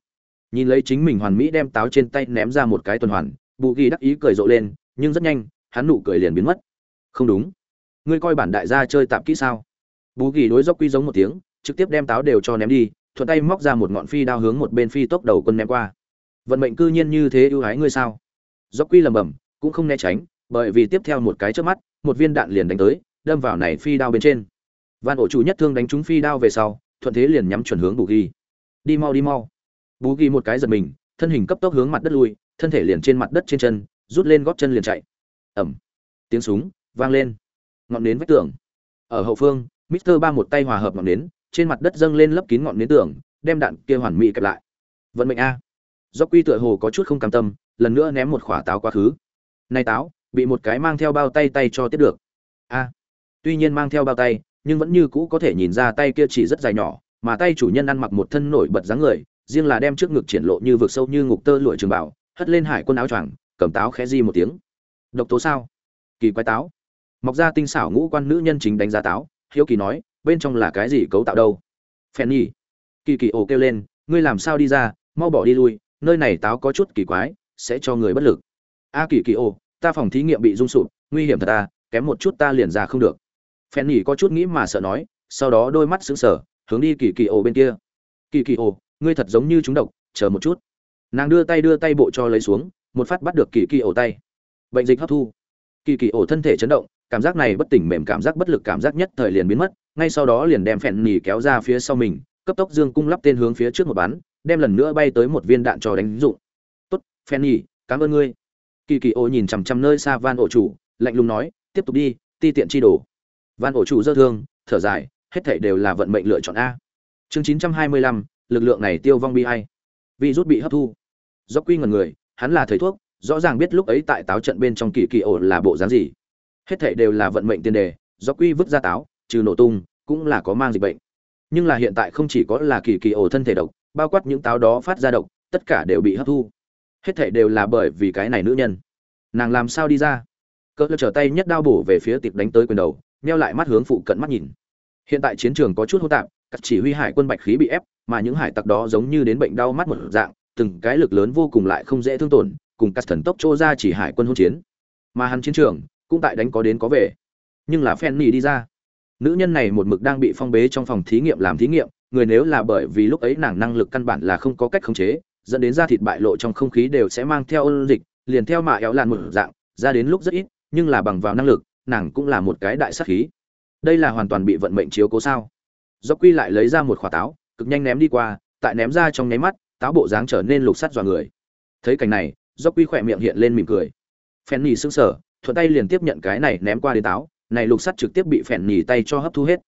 Nhìn lấy chính mình hoàn mỹ đem táo trên tay ném ra một cái tuần hoàn bù ghi đắc ý cười rộ lên, nhưng rất nhanh, hắn nụ cười liền biến mất. Không đúng. Ngươi coi bản đại gia chơi tạp kỹ sao? Bú ghi đối dốc quy giống một tiếng, trực tiếp đem táo đều cho ném đi thuận tay móc ra một ngọn phi đao hướng một bên phi tốc đầu quân ném qua. Vận mệnh cư nhiên như thế ưu ái ngươi sao? Dốc quy lầm bầm cũng không né tránh, bởi vì tiếp theo một cái trước mắt, một viên đạn liền đánh tới, đâm vào này phi đao bên trên. Van ổ chủ nhất thương đánh trúng phi đao về sau, thuận thế liền nhắm chuẩn hướng bù ghi. Đi mau đi mau. Bù ghi một cái giật mình, thân hình cấp tốc hướng mặt đất lui, thân thể liền trên mặt đất trên chân, rút lên gót chân liền chạy. Ẩm. Tiếng súng vang lên. Ngọn nến vách tường. Ở hậu phương, mister ba một tay hòa hợp ngọn nến trên mặt đất dâng lên lấp kín ngọn nến tường, đem đạn kia hoàn mỹ kẹp lại. Vận mệnh a. Do quy tựa hồ có chút không cam tâm, lần nữa ném một quả táo quá khứ. Nay táo, bị một cái mang theo bao tay tay cho tiếp được. A. Tuy nhiên mang theo bao tay, nhưng vẫn như cũ có thể nhìn ra tay kia chỉ rất dài nhỏ, mà tay chủ nhân ăn mặc một thân nổi bật dáng người, riêng là đem trước ngực triển lộ như vực sâu như ngục tơ lụa trường bảo hất lên hải quân áo choàng, cầm táo khẽ di một tiếng. Độc tố sao? Kỳ quái táo. Mọc ra tinh xảo ngũ quan nữ nhân chính đánh giá táo, hiếu kỳ nói bên trong là cái gì cấu tạo đâu? Phen nhi kỳ kỳ ồ kêu lên, ngươi làm sao đi ra, mau bỏ đi lui, nơi này táo có chút kỳ quái, sẽ cho người bất lực. A kỳ kỳ ồ, ta phòng thí nghiệm bị rung sụp, nguy hiểm thật ta kém một chút ta liền ra không được. Phen nhi có chút nghĩ mà sợ nói, sau đó đôi mắt sững sờ, hướng đi kỳ kỳ ồ bên kia. Kỳ kỳ ồ, ngươi thật giống như chúng độc, chờ một chút. Nàng đưa tay đưa tay bộ cho lấy xuống, một phát bắt được kỳ kỳ ổ tay. Bệnh dịch hấp thu. Kỳ kỳ ổ thân thể chấn động, cảm giác này bất tỉnh mềm, cảm giác bất lực cảm giác nhất thời liền biến mất ngay sau đó liền đem phèn nỉ kéo ra phía sau mình, cấp tốc dương cung lắp tên hướng phía trước một bắn, đem lần nữa bay tới một viên đạn cho đánh dụng. Tốt, phèn nỉ cảm ơn ngươi. Kỳ kỳ ổ nhìn chằm chằm nơi xa van ổ chủ, lạnh lùng nói, tiếp tục đi, ti tiện chi đồ. Van ổ chủ dơ thương, thở dài, hết thảy đều là vận mệnh lựa chọn a. Chương chín trăm hai mươi lăm, lực lượng này tiêu vong bi hay vì rút bị hấp thu. Do quy ngần người, hắn là thầy thuốc, rõ ràng biết lúc ấy tại táo trận bên trong kỳ kỳ ổ là bộ dáng gì. Hết thảy đều là vận mệnh tiên đề, do quy vứt ra táo trừ nổ tung, cũng là có mang dịch bệnh. Nhưng là hiện tại không chỉ có là kỳ kỳ ổ thân thể độc, bao quát những táo đó phát ra độc, tất cả đều bị hấp thu. Hết thảy đều là bởi vì cái này nữ nhân. Nàng làm sao đi ra? Cỡ trở tay nhất đao bổ về phía tịp đánh tới quyền đầu neo lại mắt hướng phụ cận mắt nhìn. Hiện tại chiến trường có chút hỗn tạp, các chỉ huy hải quân bạch khí bị ép, mà những hải tặc đó giống như đến bệnh đau mắt một dạng, từng cái lực lớn vô cùng lại không dễ thương tổn, cùng các thần tốc trô ra chỉ hải quân hỗn chiến. Mà hắn chiến trường cũng tại đánh có đến có về. Nhưng là phen nỉ đi ra nữ nhân này một mực đang bị phong bế trong phòng thí nghiệm làm thí nghiệm, người nếu là bởi vì lúc ấy nàng năng lực căn bản là không có cách khống chế, dẫn đến da thịt bại lộ trong không khí đều sẽ mang theo ôn dịch, liền theo mạ éo làn một dạng, ra đến lúc rất ít, nhưng là bằng vào năng lực, nàng cũng là một cái đại sát khí. Đây là hoàn toàn bị vận mệnh chiếu cố sao? Do quy lại lấy ra một quả táo, cực nhanh ném đi qua, tại ném ra trong nháy mắt, táo bộ dáng trở nên lục sắt dọa người. Thấy cảnh này do quy khỏe miệng hiện lên mỉm cười. Phen nhì sững sờ, thuận tay liền tiếp nhận cái này ném qua đến táo này lục sắt trực tiếp bị phèn nhì tay cho hấp thu hết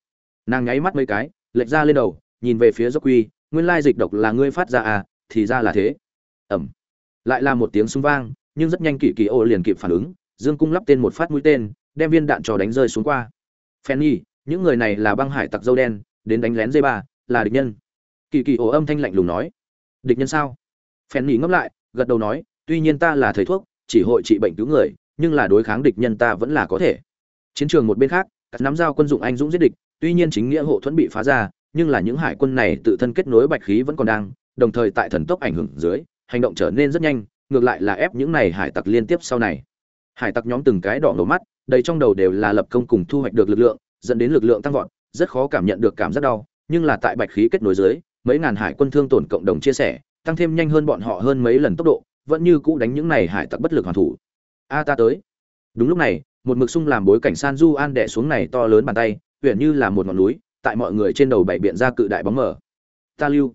nàng nháy mắt mấy cái lệch ra lên đầu nhìn về phía dốc quy nguyên lai dịch độc là ngươi phát ra à thì ra là thế ẩm lại là một tiếng súng vang nhưng rất nhanh kỳ kỳ ô liền kịp phản ứng dương cung lắp tên một phát mũi tên đem viên đạn trò đánh rơi xuống qua Fanny, những người này là băng hải tặc dâu đen, đến đánh lén dây ba, là địch nhân. Kỳ kỳ ô âm thanh lạnh lùng nói. Địch nhân sao? Fanny ngấp lại, gật đầu nói, tuy nhiên ta là thầy thuốc, chỉ hội trị bệnh cứu người, nhưng là đối kháng địch nhân ta vẫn là có thể. Chiến trường một bên khác, các nắm dao quân dụng anh dũng giết địch, tuy nhiên chính nghĩa hộ thuẫn bị phá ra, nhưng là những hải quân này tự thân kết nối bạch khí vẫn còn đang, đồng thời tại thần tốc ảnh hưởng dưới, hành động trở nên rất nhanh, ngược lại là ép những này hải tặc liên tiếp sau này. Hải tặc nhóm từng cái đỏ ngầu mắt, đầy trong đầu đều là lập công cùng thu hoạch được lực lượng dẫn đến lực lượng tăng vọt rất khó cảm nhận được cảm giác đau nhưng là tại bạch khí kết nối dưới mấy ngàn hải quân thương tổn cộng đồng chia sẻ tăng thêm nhanh hơn bọn họ hơn mấy lần tốc độ vẫn như cũ đánh những này hải tặc bất lực hoàn thủ a ta tới đúng lúc này một mực sung làm bối cảnh san du an đẻ xuống này to lớn bàn tay, huyện như là một ngọn núi, tại mọi người trên đầu bảy biện ra cự đại bóng mở ta lưu.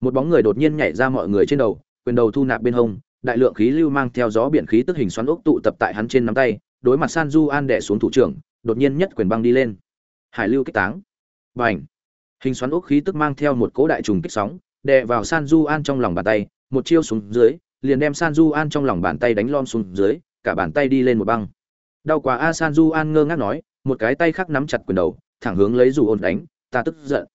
Một bóng người đột nhiên nhảy ra mọi người trên đầu, quyền đầu thu nạp bên hông, đại lượng khí lưu mang theo gió biển khí tức hình xoắn ốc tụ tập tại hắn trên nắm tay, đối mặt san du an đẻ xuống thủ trưởng, đột nhiên nhất quyền băng đi lên. Hải lưu kích táng. B ảnh hình xoắn ốc khí tức mang theo một cỗ đại trùng kích sóng, đè vào san du an trong lòng bàn tay, một chiêu xuống dưới, liền đem san du an trong lòng bàn tay đánh lom xuống dưới, cả bàn tay đi lên một băng đau quá, a san du an ngơ ngác nói, một cái tay khác nắm chặt quyền đầu, thẳng hướng lấy dù ồn đánh, ta tức giận.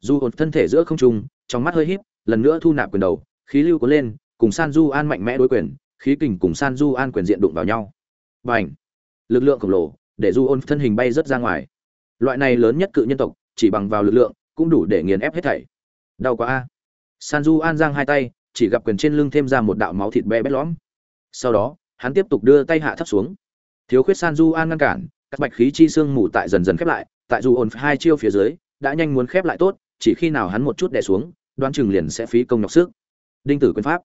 Dù ồn thân thể giữa không trung, trong mắt hơi híp, lần nữa thu nạp quyền đầu, khí lưu có lên, cùng san du an mạnh mẽ đối quyền, khí kình cùng san du an quyền diện đụng vào nhau. B à n h lực lượng khổng lồ, để du ôn thân hình bay rất ra ngoài. Loại này lớn nhất cự nhân tộc, chỉ bằng vào lực lượng, cũng đủ để nghiền ép hết thảy. Đau quá, a! San du an giang hai tay, chỉ gặp quyền trên lưng thêm ra một đạo máu thịt bé bét lõm. Sau đó, hắn tiếp tục đưa tay hạ thấp xuống thiếu khuyết san du an ngăn cản, các bạch khí chi xương mù tại dần dần khép lại, tại du ôn hai chiêu phía dưới, đã nhanh muốn khép lại tốt, chỉ khi nào hắn một chút đè xuống, đoán chừng liền sẽ phí công nhọc sức. Đinh tử quyền pháp.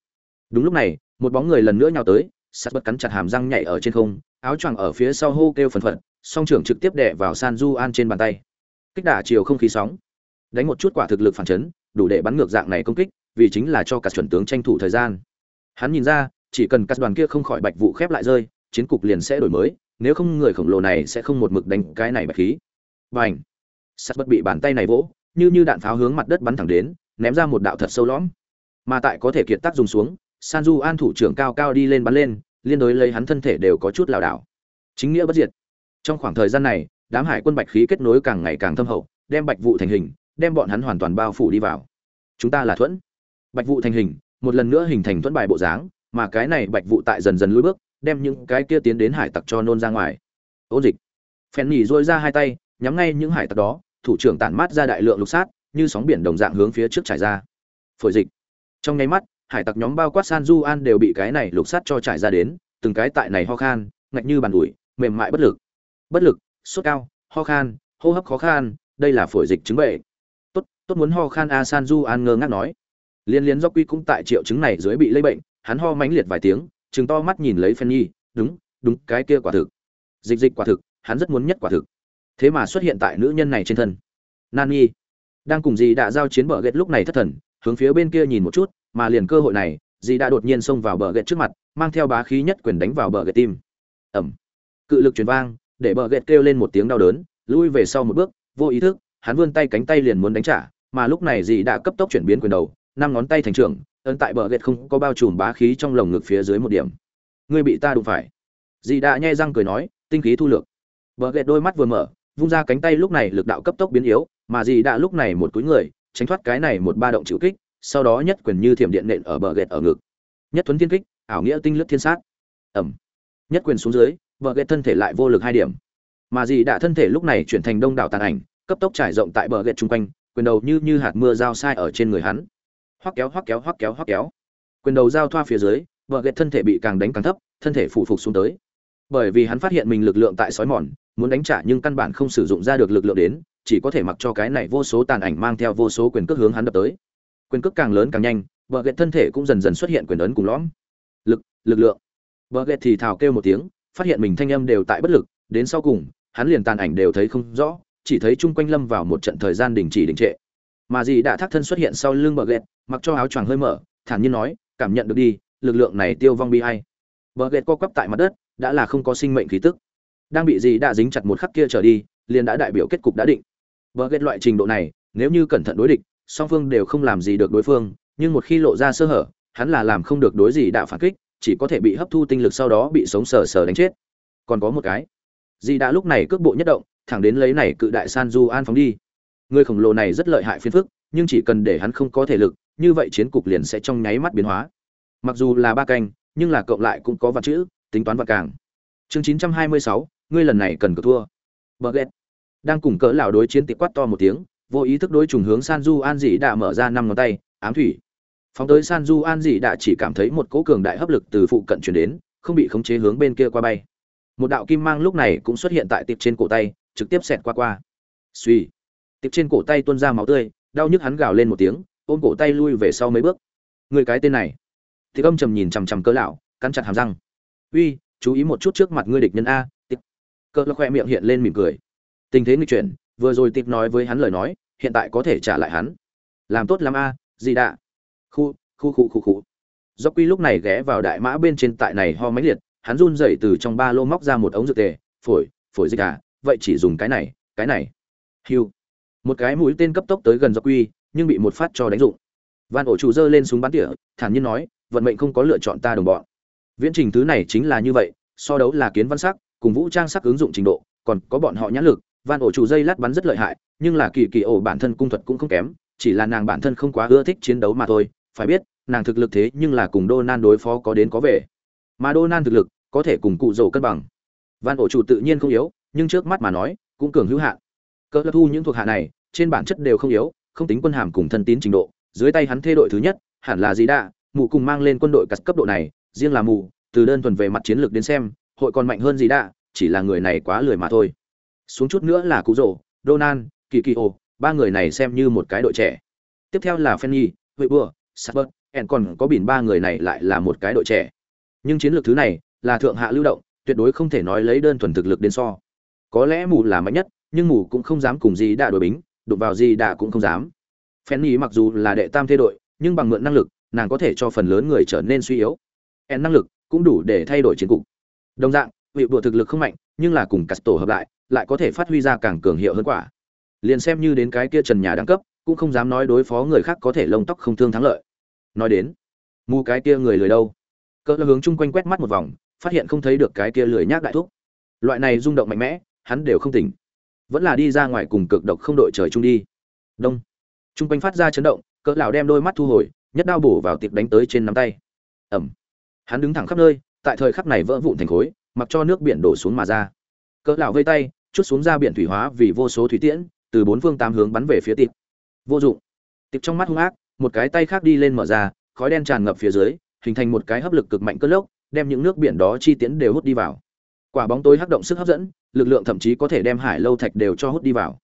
Đúng lúc này, một bóng người lần nữa nhào tới, sắt bất cắn chặt hàm răng nhảy ở trên không, áo choàng ở phía sau hô kêu phần phật, song trưởng trực tiếp đè vào san du an trên bàn tay. Kích đả chiều không khí sóng. Đánh một chút quả thực lực phản chấn, đủ để bắn ngược dạng này công kích, vì chính là cho cả chuẩn tướng tranh thủ thời gian. Hắn nhìn ra, chỉ cần các đoàn kia không khỏi bạch vụ khép lại rơi chiến cục liền sẽ đổi mới nếu không người khổng lồ này sẽ không một mực đánh cái này bạch khí và ảnh sắt bất bị bàn tay này vỗ như như đạn pháo hướng mặt đất bắn thẳng đến ném ra một đạo thật sâu lõm mà tại có thể kiệt tác dùng xuống san du an thủ trưởng cao cao đi lên bắn lên liên đối lấy hắn thân thể đều có chút lảo đảo. Chính nghĩa bất diệt. Trong khoảng thời gian này, đám hải quân bạch khí kết nối càng ngày càng thâm hậu, đem bạch vụ thành hình, đem bọn hắn hoàn toàn bao phủ đi vào. Chúng ta là thuẫn. Bạch vụ thành hình, một lần nữa hình thành thuẫn bài bộ dáng, mà cái này bạch vụ tại dần dần lùi bước, đem những cái kia tiến đến hải tặc cho nôn ra ngoài. Ôn dịch. Phèn nhỉ rôi ra hai tay, nhắm ngay những hải tặc đó, thủ trưởng tản mát ra đại lượng lục sát, như sóng biển đồng dạng hướng phía trước trải ra. Phổi dịch. Trong nháy mắt hải tặc nhóm bao quát san du an đều bị cái này lục sát cho trải ra đến từng cái tại này ho khan ngạch như bàn ủi mềm mại bất lực. Bất lực sốt cao ho khan hô hấp khó khăn đây là phổi dịch chứng bệnh. Tốt tốt muốn ho khan a san du an ngơ ngác nói. Liên liên do quy cũng tại triệu chứng này dưới bị lây bệnh hắn ho mãnh liệt vài tiếng chừng to mắt nhìn lấy phen nhi đúng đúng, cái kia quả thực. Dịch dịch quả thực, hắn rất muốn nhất quả thực. Thế mà xuất hiện tại nữ nhân này trên thân. Nan nhi đang cùng dì đã giao chiến bờ ghét lúc này thất thần, hướng phía bên kia nhìn một chút, mà liền cơ hội này, dì đã đột nhiên xông vào bờ ghét trước mặt, mang theo bá khí nhất quyền đánh vào bờ ghét tim. Ẩm. Cự lực truyền vang, để bờ ghét kêu lên một tiếng đau đớn, lui về sau một bước, vô ý thức, hắn vươn tay cánh tay liền muốn đánh trả, mà lúc này dì đã cấp tốc chuyển biến quyền đầu, năm ngón tay thành trưởng ấn tại bờ ghét không có bao trùm bá khí trong lồng ngực phía dưới một điểm. Ngươi bị ta đụng phải. Dì đã nhai răng cười nói, tinh khí thu lược. Bờ ghét đôi mắt vừa mở, vung ra cánh tay lúc này lực đạo cấp tốc biến yếu, mà dì đã lúc này một túi người, tránh thoát cái này một ba động chịu kích, sau đó nhất quyền như thiểm điện nện ở bờ ghét ở ngực. Nhất thuấn thiên kích, ảo nghĩa tinh lướt thiên sát. Ẩm. Nhất quyền xuống dưới, bờ ghét thân thể lại vô lực hai điểm. Mà dì đã thân thể lúc này chuyển thành đông đảo tàn ảnh, cấp tốc trải rộng tại bờ ghét chung quanh, quyền đầu như như hạt mưa dao sai ở trên người hắn hoắc kéo hoắc kéo hoắc kéo hoắc kéo. Quyền đầu giao thoa phía dưới vợ ghẹt thân thể bị càng đánh càng thấp, thân thể phụ phục xuống tới. Bởi vì hắn phát hiện mình lực lượng tại sói mòn, muốn đánh trả nhưng căn bản không sử dụng ra được lực lượng đến, chỉ có thể mặc cho cái này vô số tàn ảnh mang theo vô số quyền cước hướng hắn đập tới. Quyền cước càng lớn càng nhanh vợ ghẹt thân thể cũng dần dần xuất hiện quyền ấn cùng lõm. Lực lực lượng. Vợ ghẹt thì thào kêu một tiếng, phát hiện mình thanh âm đều tại bất lực, đến sau cùng, hắn liền tàn ảnh đều thấy không rõ, chỉ thấy chung quanh lâm vào một trận thời gian đình chỉ đình trệ. Mà dì đã thác thân xuất hiện sau lưng bờ ghẹt mặc cho áo choàng hơi mở, thản nhiên nói, cảm nhận được đi, lực lượng này tiêu vong bi hay bờ gẹt co quắp tại mặt đất, đã là không có sinh mệnh khí tức. Đang bị gì đã dính chặt một khắc kia trở đi, liền đã đại biểu kết cục đã định. Bờ gẹt loại trình độ này, nếu như cẩn thận đối địch, song phương đều không làm gì được đối phương, nhưng một khi lộ ra sơ hở, hắn là làm không được đối gì đã phản kích, chỉ có thể bị hấp thu tinh lực sau đó bị sống sờ sờ đánh chết. Còn có một cái dì đã lúc này cước bộ nhất động, thẳng đến lấy này cự đại san du an phóng đi. Người khổng lồ này rất lợi hại phiền phức, nhưng chỉ cần để hắn không có thể lực như vậy chiến cục liền sẽ trong nháy mắt biến hóa. Mặc dù là ba canh, nhưng là cộng lại cũng có vật chữ, tính toán vật càng. Chương chín trăm hai mươi sáu, ngươi lần này cần cược thua. Bờ ghét đang cùng cỡ lão đối chiến tiệp quát to một tiếng, vô ý thức đối trùng hướng san du an dị đã mở ra năm ngón tay, ám thủy. Phóng tới san du an dị đã chỉ cảm thấy một cỗ cường đại hấp lực từ phụ cận chuyển đến, không bị khống chế hướng bên kia qua bay. Một đạo kim mang lúc này cũng xuất hiện tại tiệp trên cổ tay, trực tiếp xẹt qua qua. Suy tiệp trên cổ tay tuôn ra máu tươi, đau nhức hắn gào lên một tiếng ôm cổ tay lui về sau mấy bước. Người cái tên này. Thì âm trầm nhìn chằm chằm cỡ lão, cắn chặt hàm răng. Uy, chú ý một chút trước mặt ngươi địch nhân a tịp cỡ lão khoe miệng hiện lên mỉm cười. Tình thế nghịch chuyển, vừa rồi tịp nói với hắn lời nói, hiện tại có thể trả lại hắn. Làm tốt lắm a, gì đã khu khu khu khu khu. Do quy lúc này ghé vào đại mã bên trên tại này ho máy liệt, hắn run rẩy từ trong ba lô móc ra một ống dược tề. Phổi phổi dịch à vậy chỉ dùng cái này cái này. Hiu. Một cái mũi tên cấp tốc tới gần do quy nhưng bị một phát cho đánh dụng. Van ổ chủ giơ lên súng bắn tỉa, thản nhiên nói, vận mệnh không có lựa chọn ta đồng bọn. Viễn trình thứ này chính là như vậy, so đấu là kiến văn sắc, cùng vũ trang sắc ứng dụng trình độ, còn có bọn họ nhãn lực van ổ chủ dây lát bắn rất lợi hại, nhưng là kỳ kỳ ổ bản thân cung thuật cũng không kém, chỉ là nàng bản thân không quá ưa thích chiến đấu mà thôi, phải biết, nàng thực lực thế nhưng là cùng Donan đối phó có đến có về. Mà Donan thực lực, có thể cùng cụ rổ cân bằng. Van ổ chủ tự nhiên không yếu, nhưng trước mắt mà nói, cũng cường hữu hạn. Cỡ thu những thuộc hạ này, trên bản chất đều không yếu không tính quân hàm cùng thân tín trình độ dưới tay hắn thê đội thứ nhất hẳn là gì đã mụ cùng mang lên quân đội cắt cấp độ này riêng là mù từ đơn thuần về mặt chiến lược đến xem hội còn mạnh hơn gì đã chỉ là người này quá lười mà thôi xuống chút nữa là cụ rổ Donan, Kỳ Kỳ Ô, ba người này xem như một cái đội trẻ. Tiếp theo là Fanny, Huệ Bùa, Sabat, ẹn còn có biển ba người này lại là một cái đội trẻ. Nhưng chiến lược thứ này là thượng hạ lưu động, tuyệt đối không thể nói lấy đơn thuần thực lực đến so. Có lẽ mù là mạnh nhất, nhưng mù cũng không dám cùng gì đã đổi bính, đụng vào gì đã cũng không dám. Fanny mặc dù là đệ tam thế đội, nhưng bằng mượn năng lực, nàng có thể cho phần lớn người trở nên suy yếu. ẻn năng lực cũng đủ để thay đổi chiến cục. Đồng dạng, vị đùa thực lực không mạnh, nhưng là cùng Casto hợp lại, lại có thể phát huy ra càng cường hiệu hơn quả liền xem như đến cái kia trần nhà đẳng cấp cũng không dám nói đối phó người khác có thể lông tóc không thương thắng lợi nói đến mu cái kia người lười đâu cỡ hướng chung quanh quét mắt một vòng phát hiện không thấy được cái kia lười nhác đại thúc loại này rung động mạnh mẽ hắn đều không tỉnh vẫn là đi ra ngoài cùng cực độc không đội trời chung đi. Đông. Chung quanh phát ra chấn động, cỡ lão đem đôi mắt thu hồi, nhất đao bổ vào tiệp đánh tới trên nắm tay. Ẩm. Hắn đứng thẳng khắp nơi, tại thời khắc này vỡ vụn thành khối, mặc cho nước biển đổ xuống mà ra. Cỡ lão vây tay, chút xuống ra biển thủy hóa vì vô số thủy tiễn, từ bốn phương tám hướng bắn về phía tiệp. Vô dụng. Tiệp trong mắt hung ác, một cái tay khác đi lên mở ra, khói đen tràn ngập phía dưới, hình thành một cái hấp lực cực mạnh cơn lốc, đem những nước biển đó chi tiễn đều hút đi vào quả bóng tối hắc động sức hấp dẫn, lực lượng thậm chí có thể đem hải lâu thạch đều cho hút đi vào.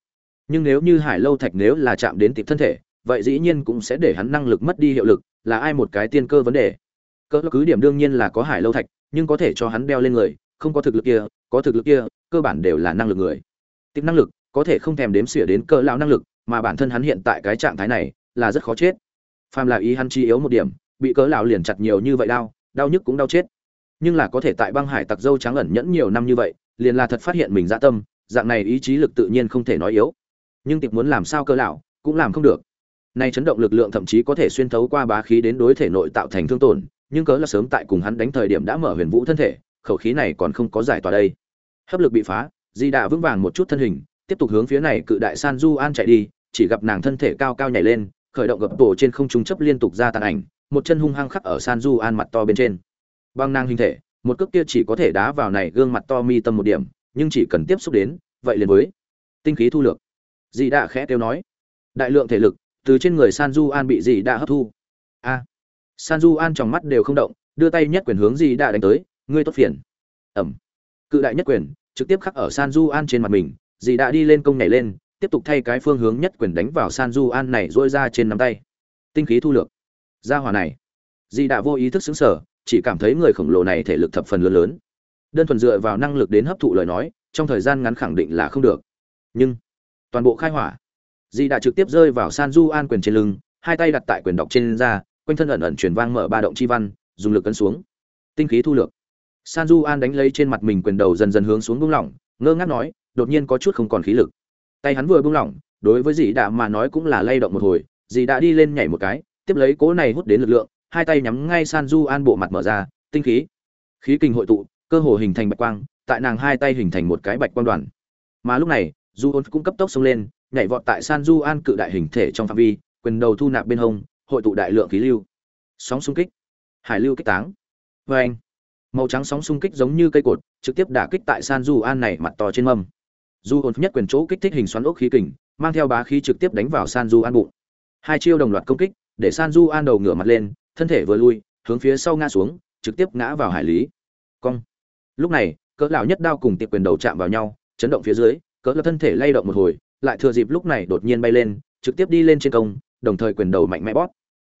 Nhưng nếu như hải lâu thạch nếu là chạm đến tịp thân thể, vậy dĩ nhiên cũng sẽ để hắn năng lực mất đi hiệu lực, là ai một cái tiên cơ vấn đề. Cơ cứ điểm đương nhiên là có hải lâu thạch, nhưng có thể cho hắn đeo lên người, không có thực lực kia, có thực lực kia, cơ bản đều là năng lực người. Tiếp năng lực, có thể không thèm đếm xỉa đến cơ lão năng lực, mà bản thân hắn hiện tại cái trạng thái này, là rất khó chết. Phàm là ý hắn chi yếu một điểm, bị cỡ lão liền chặt nhiều như vậy đau đau nhức cũng đau chết nhưng là có thể tại băng hải tặc dâu trắng ẩn nhẫn nhiều năm như vậy, liền là thật phát hiện mình dã tâm, dạng này ý chí lực tự nhiên không thể nói yếu. Nhưng tiệp muốn làm sao cơ lão, cũng làm không được. Nay chấn động lực lượng thậm chí có thể xuyên thấu qua bá khí đến đối thể nội tạo thành thương tổn, nhưng cớ là sớm tại cùng hắn đánh thời điểm đã mở huyền vũ thân thể, khẩu khí này còn không có giải tỏa đây. Hấp lực bị phá, di đạ vững vàng một chút thân hình, tiếp tục hướng phía này cự đại san du an chạy đi, chỉ gặp nàng thân thể cao cao nhảy lên, khởi động gập tổ trên không trung chấp liên tục ra tàn ảnh, một chân hung hăng khắc ở san du an mặt to bên trên. Bằng nàng hình thể, một cước kia chỉ có thể đá vào này gương mặt to mi tâm một điểm, nhưng chỉ cần tiếp xúc đến, vậy liền với tinh khí thu lược. Dì đã khẽ kêu nói, đại lượng thể lực từ trên người san du an bị dì đã hấp thu. A. San du an trong mắt đều không động, đưa tay nhất quyền hướng dì đã đánh tới, ngươi tốt phiền. Ẩm. Cự đại nhất quyền, trực tiếp khắc ở san du an trên mặt mình dì đã đi lên công nhảy lên, tiếp tục thay cái phương hướng nhất quyền đánh vào san du an này dỗi ra trên nắm tay. Tinh khí thu lược. Ra hỏa này. Dì đã vô ý thức sững sở chỉ cảm thấy người khổng lồ này thể lực thập phần lớn lớn. Đơn thuần dựa vào năng lực đến hấp thụ lời nói, trong thời gian ngắn khẳng định là không được. Nhưng, toàn bộ khai hỏa dì đã trực tiếp rơi vào san du an quyền trên lưng, hai tay đặt tại quyền đọc trên da, quanh thân ẩn ẩn chuyển vang mở ba động chi văn, dùng lực cấn xuống. Tinh khí thu lược. San du an đánh lấy trên mặt mình quyền đầu dần dần hướng xuống buông lỏng, ngơ ngác nói, đột nhiên có chút không còn khí lực. Tay hắn vừa buông lỏng, đối với dì đã mà nói cũng là lay động một hồi dì đã đi lên nhảy một cái, tiếp lấy cố này hút đến lực lượng hai tay nhắm ngay san du an bộ mặt mở ra, tinh khí. Khí kinh hội tụ, cơ hồ hình thành bạch quang, tại nàng hai tay hình thành một cái bạch quang đoàn. Mà lúc này du ôn cũng cấp tốc xông lên, nhảy vọt tại san du an cự đại hình thể trong phạm vi, quyền đầu thu nạp bên hông, hội tụ đại lượng khí lưu. Sóng xung kích. Hải lưu kích táng. Vê anh, màu trắng sóng xung kích giống như cây cột, trực tiếp đả kích tại san du an này mặt to trên mâm. Du ôn nhất quyền chỗ kích thích hình xoắn ốc khí kình, mang theo bá khí trực tiếp đánh vào san du an bụng. Hai chiêu đồng loạt công kích, để san du an đầu ngửa mặt lên thân thể vừa lui, hướng phía sau ngã xuống, trực tiếp ngã vào hải lý. Cong. Lúc này, cỡ lão nhất đao cùng tiệp quyền đầu chạm vào nhau, chấn động phía dưới, cỡ lão thân thể lay động một hồi, lại thừa dịp lúc này đột nhiên bay lên, trực tiếp đi lên trên công, đồng thời quyền đầu mạnh mẽ bóp.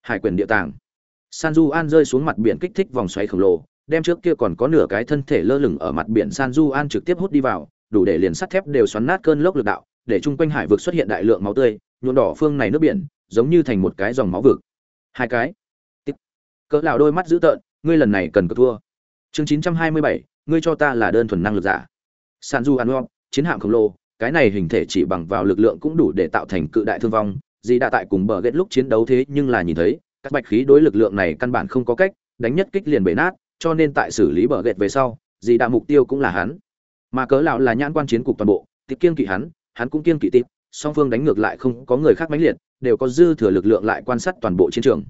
Hải quyền địa tàng. San du an rơi xuống mặt biển kích thích vòng xoáy khổng lồ, đem trước kia còn có nửa cái thân thể lơ lửng ở mặt biển san du an trực tiếp hút đi vào, đủ để liền sắt thép đều xoắn nát cơn lốc lực đạo, để chung quanh hải vực xuất hiện đại lượng máu tươi, nhuộm đỏ phương này nước biển, giống như thành một cái dòng máu vực. Hai cái cỡ lão đôi mắt dữ tợn ngươi lần này cần cược thua. Chương 927, ngươi cho ta là đơn thuần năng lực giả. San du an chiến hạm khổng lồ cái này hình thể chỉ bằng vào lực lượng cũng đủ để tạo thành cự đại thương vong gì đã tại cùng bờ ghét lúc chiến đấu thế nhưng là nhìn thấy các bạch khí đối lực lượng này căn bản không có cách đánh nhất kích liền bể nát cho nên tại xử lý bờ ghét về sau gì đã mục tiêu cũng là hắn. Mà cớ lão là nhãn quan chiến cục toàn bộ tiếp kiên kỵ hắn hắn cũng kiên kỵ tiếp song phương đánh ngược lại không có người khác mãnh liệt đều có dư thừa lực lượng lại quan sát toàn bộ chiến trường.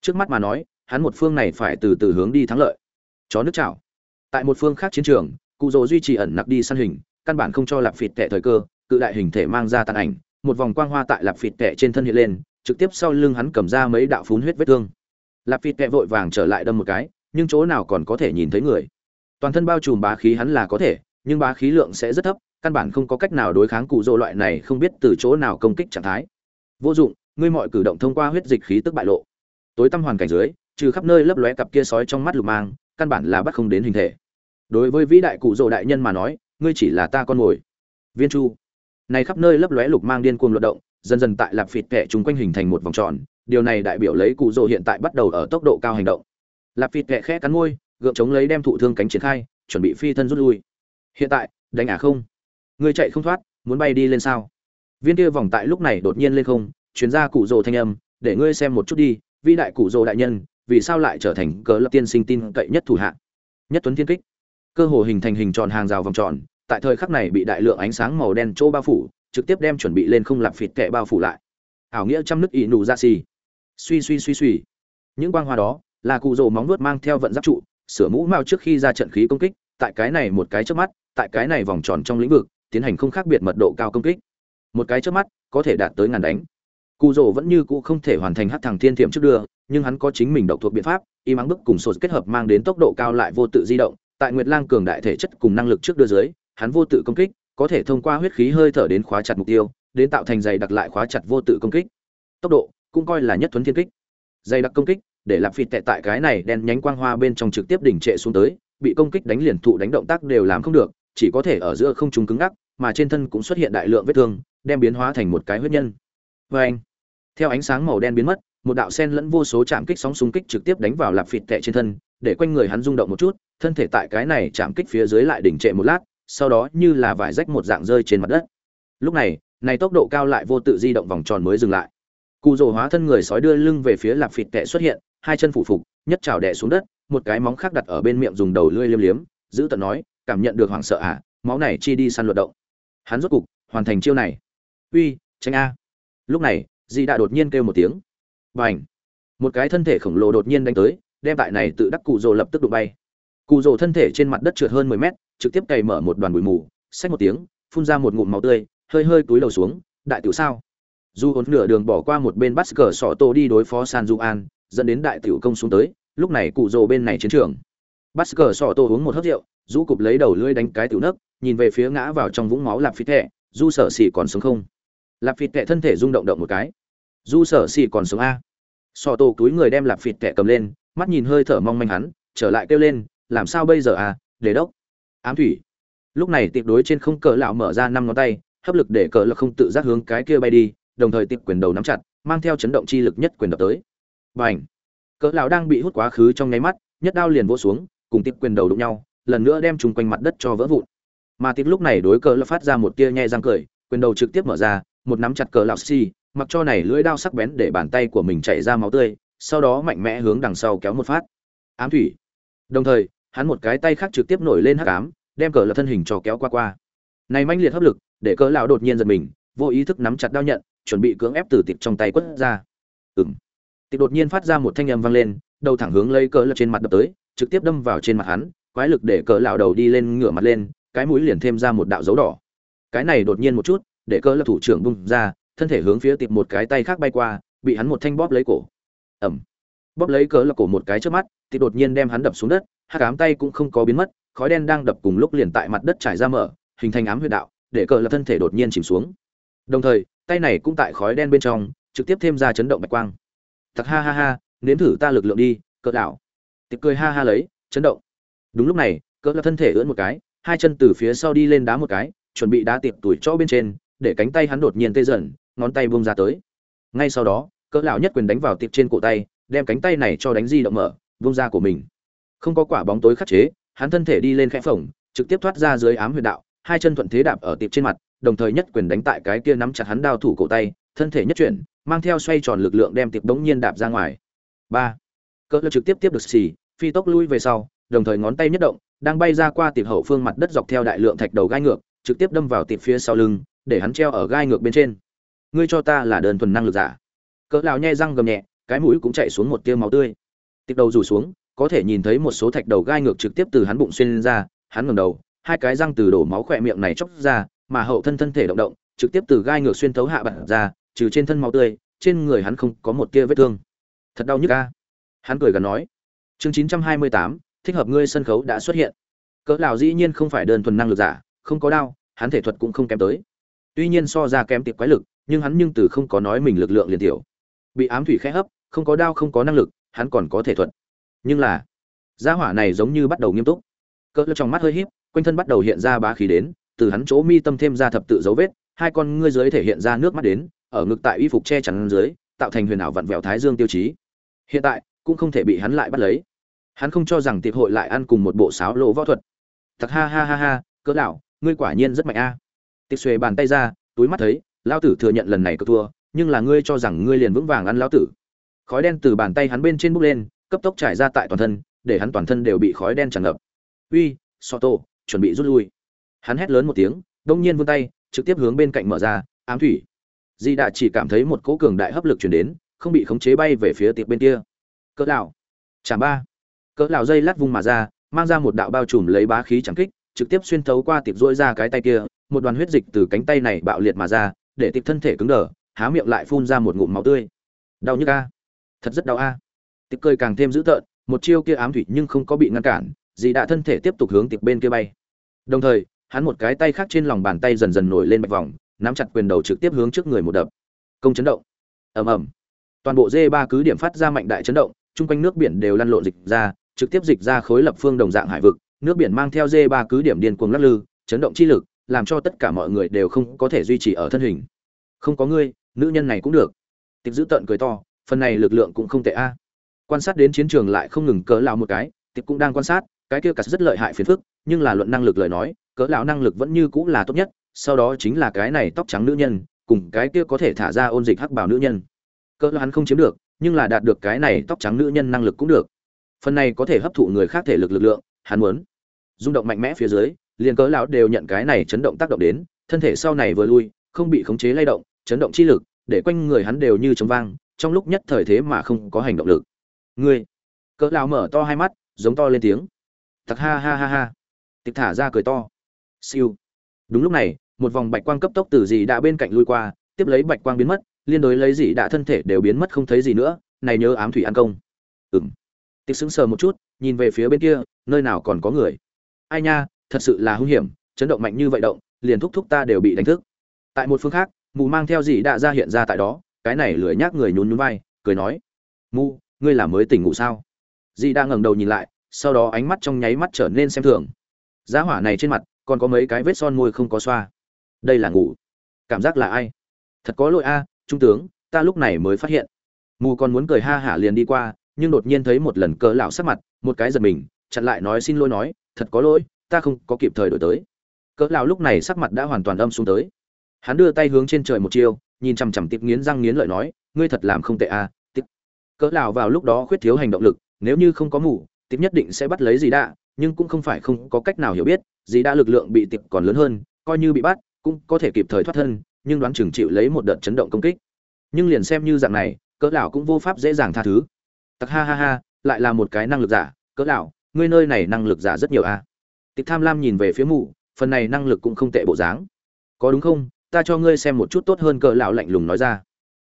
Trước mắt mà nói hắn một phương này phải từ từ hướng đi thắng lợi. Chó nước chảo. Tại một phương khác chiến trường, cụ dỗ duy trì ẩn nặc đi săn hình, căn bản không cho lạp phịt tệ thời cơ, cự đại hình thể mang ra tàn ảnh, một vòng quang hoa tại lạp phịt tệ trên thân hiện lên, trực tiếp sau lưng hắn cầm ra mấy đạo phun huyết vết thương. Lạp phịt tệ vội vàng trở lại đâm một cái, nhưng chỗ nào còn có thể nhìn thấy người. Toàn thân bao trùm bá khí hắn là có thể, nhưng bá khí lượng sẽ rất thấp, căn bản không có cách nào đối kháng cụ dỗ loại này không biết từ chỗ nào công kích trạng thái. Vô dụng, ngươi mọi cử động thông qua huyết dịch khí tức bại lộ. Tối tăm hoàn cảnh dưới trừ khắp nơi lấp lóe cặp kia sói trong mắt lục mang, căn bản là bắt không đến hình thể. Đối với vĩ đại cụ rồ đại nhân mà nói, ngươi chỉ là ta con mồi viên chu. Này khắp nơi lấp lóe lục mang điên cuồng luận động, dần dần tại lạp phịt kẹ chúng quanh hình thành một vòng tròn, điều này đại biểu lấy cụ rồ hiện tại bắt đầu ở tốc độ cao hành động. Lạp phịt kẹ khẽ cắn môi, gượng chống lấy đem thụ thương cánh triển khai, chuẩn bị phi thân rút lui. Hiện tại, đánh à không? Ngươi chạy không thoát, muốn bay đi lên sao? Viên kia vòng tại lúc này đột nhiên lên không chuyến ra cụ rồ thanh âm, để ngươi xem một chút đi, vĩ đại cụ rồ đại nhân vì sao lại trở thành cờ lập tiên sinh tin cậy nhất thủ hạ? Nhất tuấn thiên kích. Cơ hồ hình thành hình tròn hàng rào vòng tròn, tại thời khắc này bị đại lượng ánh sáng màu đen chỗ bao phủ, trực tiếp đem chuẩn bị lên không lạp phịt kẹ bao phủ lại. Ảo nghĩa trăm nước ỷ nụ ra xì. Suy suy suy suy. Những quang hoa đó là cụ rồ móng nuốt mang theo vận giáp trụ, sửa mũ mao trước khi ra trận khí công kích, tại cái này một cái trước mắt, tại cái này vòng tròn trong lĩnh vực, tiến hành không khác biệt mật độ cao công kích. Một cái trước mắt, có thể đạt tới ngàn đánh cụ rỗ vẫn như cũ không thể hoàn thành hát thằng thiên thiểm trước đưa, nhưng hắn có chính mình độc thuộc biện pháp, y mắng bức cùng sột kết hợp mang đến tốc độ cao lại vô tự di động, tại nguyệt lang cường đại thể chất cùng năng lực trước đưa dưới, hắn vô tự công kích, có thể thông qua huyết khí hơi thở đến khóa chặt mục tiêu, đến tạo thành dày đặc lại khóa chặt vô tự công kích. Tốc độ cũng coi là nhất thuấn thiên kích. Dày đặc công kích, để lạp phịt tệ tại cái này đen nhánh quang hoa bên trong trực tiếp đỉnh trệ xuống tới, bị công kích đánh liền thụ đánh động tác đều làm không được, chỉ có thể ở giữa không trung cứng ngắc, mà trên thân cũng xuất hiện đại lượng vết thương, đem biến hóa thành một cái huyết nhân vê anh, theo ánh sáng màu đen biến mất, một đạo sen lẫn vô số chạm kích sóng xung kích trực tiếp đánh vào lạp phịt tệ trên thân, để quanh người hắn rung động một chút, thân thể tại cái này chạm kích phía dưới lại đỉnh trệ một lát, sau đó như là vải rách một dạng rơi trên mặt đất. Lúc này này tốc độ cao lại vô tự di động vòng tròn mới dừng lại. Cụ rồ hóa thân người sói đưa lưng về phía lạp phịt tệ xuất hiện, hai chân phủ phục, nhất trào đè xuống đất, một cái móng khác đặt ở bên miệng dùng đầu lưỡi liếm liếm, giữ tận nói, cảm nhận được hoảng sợ à máu này chi đi săn luật động. Hắn rốt cục hoàn thành chiêu này. Uy, tránh a lúc này dị đã đột nhiên kêu một tiếng. B à n h một cái thân thể khổng lồ đột nhiên đánh tới, đem tại này tự đắc cụ rồ lập tức đụng bay. Cụ rồ thân thể trên mặt đất trượt hơn mười mét, trực tiếp cày mở một đoàn bụi mù, xách một tiếng, phun ra một ngụm máu tươi, hơi hơi túi đầu xuống, đại tiểu sao? Dù hồn nửa đường bỏ qua một bên bắt cờ sọ tô đi đối phó san du an, dẫn đến đại tiểu công xuống tới, lúc này cụ rồ bên này chiến trường. Bắt cờ sọ tô uống một hớt rượu, rũ cụp lấy đầu lưỡi đánh cái tiểu nấc, nhìn về phía ngã vào trong vũng máu lạp phí thẹ, du sở xỉ còn sống không? Lạp phịt tệ thân thể rung động động một cái. Du sở xì còn sống a. Sò tô túi người đem lạp phịt tệ cầm lên, mắt nhìn hơi thở mong manh hắn, trở lại kêu lên, làm sao bây giờ à để đốc? Ám thủy. Lúc này tiệp đối trên không cờ lão mở ra năm ngón tay, hấp lực để cờ lão không tự giác hướng cái kia bay đi, đồng thời tiệp quyền đầu nắm chặt, mang theo chấn động chi lực nhất quyền đập tới. Bành! Cỡ lão đang bị hút quá khứ trong nháy mắt, nhất đao liền vỗ xuống, cùng tiệp quyền đầu đụng nhau, lần nữa đem chúng quanh mặt đất cho vỡ vụn. Mà tiệp lúc này đối cờ lão phát ra một tia nhẹ răng cười, quyền đầu trực tiếp mở ra một nắm chặt cờ lão xi mặc cho này lưỡi đao sắc bén để bàn tay của mình chảy ra máu tươi, sau đó mạnh mẽ hướng đằng sau kéo một phát. Ám thủy. Đồng thời, hắn một cái tay khác trực tiếp nổi lên hắc ám, đem cờ lão thân hình cho kéo qua qua. Này manh liệt hấp lực, để cờ lão đột nhiên giật mình, vô ý thức nắm chặt đao nhận, chuẩn bị cưỡng ép từ tịp trong tay quất ra. Ừm. tịp đột nhiên phát ra một thanh âm vang lên, đầu thẳng hướng lấy cờ lão trên mặt đập tới, trực tiếp đâm vào trên mặt hắn, quái lực để cờ lão đầu đi lên ngửa mặt lên, cái mũi liền thêm ra một đạo dấu đỏ. Cái này đột nhiên một chút để cơ lập thủ trưởng bung ra, thân thể hướng phía tịp một cái tay khác bay qua, bị hắn một thanh bóp lấy cổ. Ẩm. Bóp lấy cớ lập cổ một cái trước mắt thì đột nhiên đem hắn đập xuống đất hát cám tay cũng không có biến mất, khói đen đang đập cùng lúc liền tại mặt đất trải ra mở, hình thành ám huyệt đạo, để cờ lập thân thể đột nhiên chìm xuống. Đồng thời, tay này cũng tại khói đen bên trong, trực tiếp thêm ra chấn động bạch quang. Thật ha ha ha, nếm thử ta lực lượng đi cỡ đảo tiệp cười ha ha lấy, chấn động. Đúng lúc này cỡ lập thân thể ưỡn một cái, hai chân từ phía sau đi lên đá một cái, chuẩn bị đá tiệp tuổi cho bên trên để cánh tay hắn đột nhiên tê dần, ngón tay buông ra tới. Ngay sau đó, cỡ lão nhất quyền đánh vào tiệp trên cổ tay, đem cánh tay này cho đánh di động mở, buông ra của mình. Không có quả bóng tối khắc chế, hắn thân thể đi lên khẽ phồng, trực tiếp thoát ra dưới ám huyệt đạo, hai chân thuận thế đạp ở tiệp trên mặt, đồng thời nhất quyền đánh tại cái kia nắm chặt hắn đao thủ cổ tay, thân thể nhất chuyển, mang theo xoay tròn lực lượng đem tiệp đống nhiên đạp ra ngoài. Ba. Cỡ lão trực tiếp tiếp được xì, phi tốc lui về sau, đồng thời ngón tay nhất động, đang bay ra qua tiệp hậu phương mặt đất dọc theo đại lượng thạch đầu gai ngược, trực tiếp đâm vào tiệp phía sau lưng để hắn treo ở gai ngược bên trên. Ngươi cho ta là đơn thuần năng lực giả. Cỡ lão nhe răng gầm nhẹ, cái mũi cũng chạy xuống một tia máu tươi. Tiệp đầu rủ xuống, có thể nhìn thấy một số thạch đầu gai ngược trực tiếp từ hắn bụng xuyên lên ra, hắn ngẩng đầu, hai cái răng từ đổ máu khỏe miệng này chóc ra, mà hậu thân thân thể động động, trực tiếp từ gai ngược xuyên thấu hạ bản ra, trừ trên thân máu tươi, trên người hắn không có một tia vết thương. Thật đau nhức a. Hắn cười gần nói, chương chín trăm hai mươi tám, thích hợp ngươi sân khấu đã xuất hiện. Cỡ lão dĩ nhiên không phải đơn thuần năng lực giả, không có đau, hắn thể thuật cũng không kém tới tuy nhiên so ra kém tiệp quái lực, nhưng hắn nhưng từ không có nói mình lực lượng liền tiểu. Bị ám thủy khẽ hấp, không có đao không có năng lực, hắn còn có thể thuật. Nhưng là, gia hỏa này giống như bắt đầu nghiêm túc. Cỡ trong mắt hơi híp, quanh thân bắt đầu hiện ra bá khí đến, từ hắn chỗ mi tâm thêm ra thập tự dấu vết, hai con ngươi dưới thể hiện ra nước mắt đến, ở ngực tại y phục che chắn dưới, tạo thành huyền ảo vặn vẹo thái dương tiêu chí. Hiện tại, cũng không thể bị hắn lại bắt lấy. Hắn không cho rằng tiệp hội lại ăn cùng một bộ sáo lỗ võ thuật. Thật ha ha ha ha, cỡ lão, ngươi quả nhiên rất mạnh a tiệp xuề bàn tay ra, túi mắt thấy, lão tử thừa nhận lần này cơ thua, nhưng là ngươi cho rằng ngươi liền vững vàng ăn lão tử. Khói đen từ bàn tay hắn bên trên bốc lên, cấp tốc trải ra tại toàn thân, để hắn toàn thân đều bị khói đen tràn ngập. Uy, soto, chuẩn bị rút lui. Hắn hét lớn một tiếng, đông nhiên vươn tay, trực tiếp hướng bên cạnh mở ra, ám thủy. Di đạ chỉ cảm thấy một cỗ cường đại hấp lực chuyển đến, không bị khống chế bay về phía tiệp bên kia. Cỡ lão. Chạm ba. Cỡ lão dây lát vung mà ra, mang ra một đạo bao trùm lấy bá khí chẳng kích, trực tiếp xuyên thấu qua tiệp rỗi ra cái tay kia một đoàn huyết dịch từ cánh tay này bạo liệt mà ra, để tiệp thân thể cứng đờ, há miệng lại phun ra một ngụm máu tươi. Đau nhức a. Thật rất đau a. Tiệp cười càng thêm dữ tợn, một chiêu kia ám thủy nhưng không có bị ngăn cản, dì đã thân thể tiếp tục hướng tiệp bên kia bay. Đồng thời, hắn một cái tay khác trên lòng bàn tay dần dần nổi lên bạch vòng, nắm chặt quyền đầu trực tiếp hướng trước người một đập. Công chấn động. Ầm ầm. Toàn bộ dê ba cứ điểm phát ra mạnh đại chấn động, chung quanh nước biển đều lăn lộn dịch ra, trực tiếp dịch ra khối lập phương đồng dạng hải vực, nước biển mang theo dê ba cứ điểm điên cuồng lắc lư, chấn động chi lực làm cho tất cả mọi người đều không có thể duy trì ở thân hình. Không có ngươi, nữ nhân này cũng được. Tiệp giữ tận cười to, phần này lực lượng cũng không tệ a. À. Quan sát đến chiến trường lại không ngừng cỡ lão một cái tiệp cũng đang quan sát, cái kia cả rất lợi hại phiền phức, nhưng là luận năng lực lời nói, cỡ lão năng lực vẫn như cũng là tốt nhất, sau đó chính là cái này tóc trắng nữ nhân, cùng cái kia có thể thả ra ôn dịch hắc bào nữ nhân. Cỡ lão hắn không chiếm được, nhưng là đạt được cái này tóc trắng nữ nhân năng lực cũng được. Phần này có thể hấp thụ người khác thể lực lực lượng, hắn muốn rung động mạnh mẽ phía dưới liền cỡ lão đều nhận cái này chấn động tác động đến, thân thể sau này vừa lui, không bị khống chế lay động, chấn động chi lực, để quanh người hắn đều như trống vang, trong lúc nhất thời thế mà không có hành động lực. Ngươi! Cỡ lão mở to hai mắt, giống to lên tiếng. Thật ha ha ha ha. Tịch thả ra cười to. Siêu. Đúng lúc này, một vòng bạch quang cấp tốc từ dì đã bên cạnh lui qua, tiếp lấy bạch quang biến mất, liên đối lấy dì đã thân thể đều biến mất không thấy gì nữa, này nhớ ám thủy an công. Ừm. tịch sững sờ một chút, nhìn về phía bên kia, nơi nào còn có người? Ai nha thật sự là hung hiểm, chấn động mạnh như vậy động, liền thúc thúc ta đều bị đánh thức. Tại một phương khác, mù mang theo dì đạ ra hiện ra tại đó, cái này lười nhác người nhún nhún vai, cười nói, mù, ngươi là mới tỉnh ngủ sao? Dì đã ngẩng đầu nhìn lại, sau đó ánh mắt trong nháy mắt trở nên xem thường. Giá hỏa này trên mặt, còn có mấy cái vết son môi không có xoa. Đây là ngủ. Cảm giác là ai? Thật có lỗi a, trung tướng, ta lúc này mới phát hiện. Mù còn muốn cười ha hả liền đi qua, nhưng đột nhiên thấy một lần cỡ lão sắc mặt, một cái giật mình, chặn lại nói xin lỗi nói, thật có lỗi ta không có kịp thời đổi tới. Cỡ lão lúc này sắc mặt đã hoàn toàn âm xuống tới. Hắn đưa tay hướng trên trời một chiêu, nhìn chằm chằm tiếp nghiến răng nghiến lợi nói, ngươi thật làm không tệ à, a tiếp cỡ lão vào lúc đó khuyết thiếu hành động lực, nếu như không có mù tiếp nhất định sẽ bắt lấy gì đã nhưng cũng không phải không có cách nào hiểu biết gì đã lực lượng bị tiệp còn lớn hơn, coi như bị bắt, cũng có thể kịp thời thoát thân, nhưng đoán chừng chịu lấy một đợt chấn động công kích. Nhưng liền xem như dạng này, cỡ lão cũng vô pháp dễ dàng tha thứ. Tặc ha ha ha, lại là một cái năng lực giả, cỡ lão, ngươi nơi này năng lực giả rất nhiều a à tịch tham lam nhìn về phía mụ, phần này năng lực cũng không tệ bộ dáng. Có đúng không? Ta cho ngươi xem một chút tốt hơn cỡ lão lạnh lùng nói ra.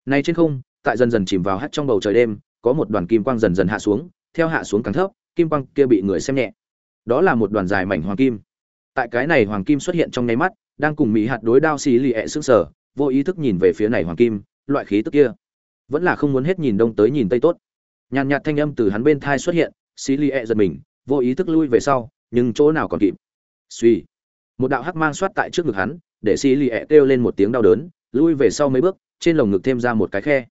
Này trên không, tại dần dần chìm vào hắt trong bầu trời đêm, có một đoàn kim quang dần dần hạ xuống, theo hạ xuống càng thấp, kim quang kia bị người xem nhẹ. Đó là một đoàn dài mảnh hoàng kim. Tại cái này hoàng kim xuất hiện trong nháy mắt, đang cùng mỹ hạt đối đao xì lì ẹ sững sờ, vô ý thức nhìn về phía này hoàng kim, loại khí tức kia. Vẫn là không muốn hết nhìn đông tới nhìn tây tốt. Nhàn nhạt thanh âm từ hắn bên thai xuất hiện, xì lì ẹ giật mình, vô ý thức lui về sau nhưng chỗ nào còn kịp. Suy. Một đạo hắc mang soát tại trước ngực hắn, để xì lì ẹ e kêu lên một tiếng đau đớn, lui về sau mấy bước, trên lồng ngực thêm ra một cái khe.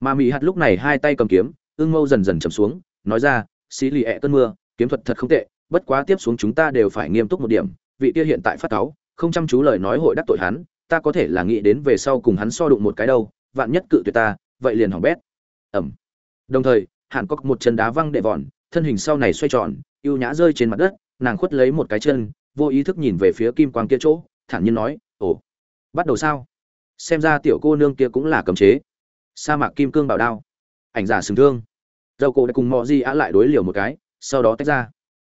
Mà mỹ hạt lúc này hai tay cầm kiếm, ương mâu dần dần chầm xuống, nói ra xì lì ẹ e, cơn mưa, kiếm thuật thật không tệ, bất quá tiếp xuống chúng ta đều phải nghiêm túc một điểm, vị kia hiện tại phát cáu, không chăm chú lời nói hội đắc tội hắn, ta có thể là nghĩ đến về sau cùng hắn so đụng một cái đâu, vạn nhất cự tuyệt ta, vậy liền hỏng bét. Ẩm. Đồng thời, hàn cốc một chân đá văng đệ vòn, thân hình sau này xoay tròn, ưu nhã rơi trên mặt đất nàng khuất lấy một cái chân, vô ý thức nhìn về phía kim quang kia chỗ, thản nhiên nói, ồ, bắt đầu sao? Xem ra tiểu cô nương kia cũng là cấm chế. Sa mạc kim cương bảo đao. Ảnh giả sừng thương. Dầu cổ đã cùng mọi gì á lại đối liều một cái, sau đó tách ra.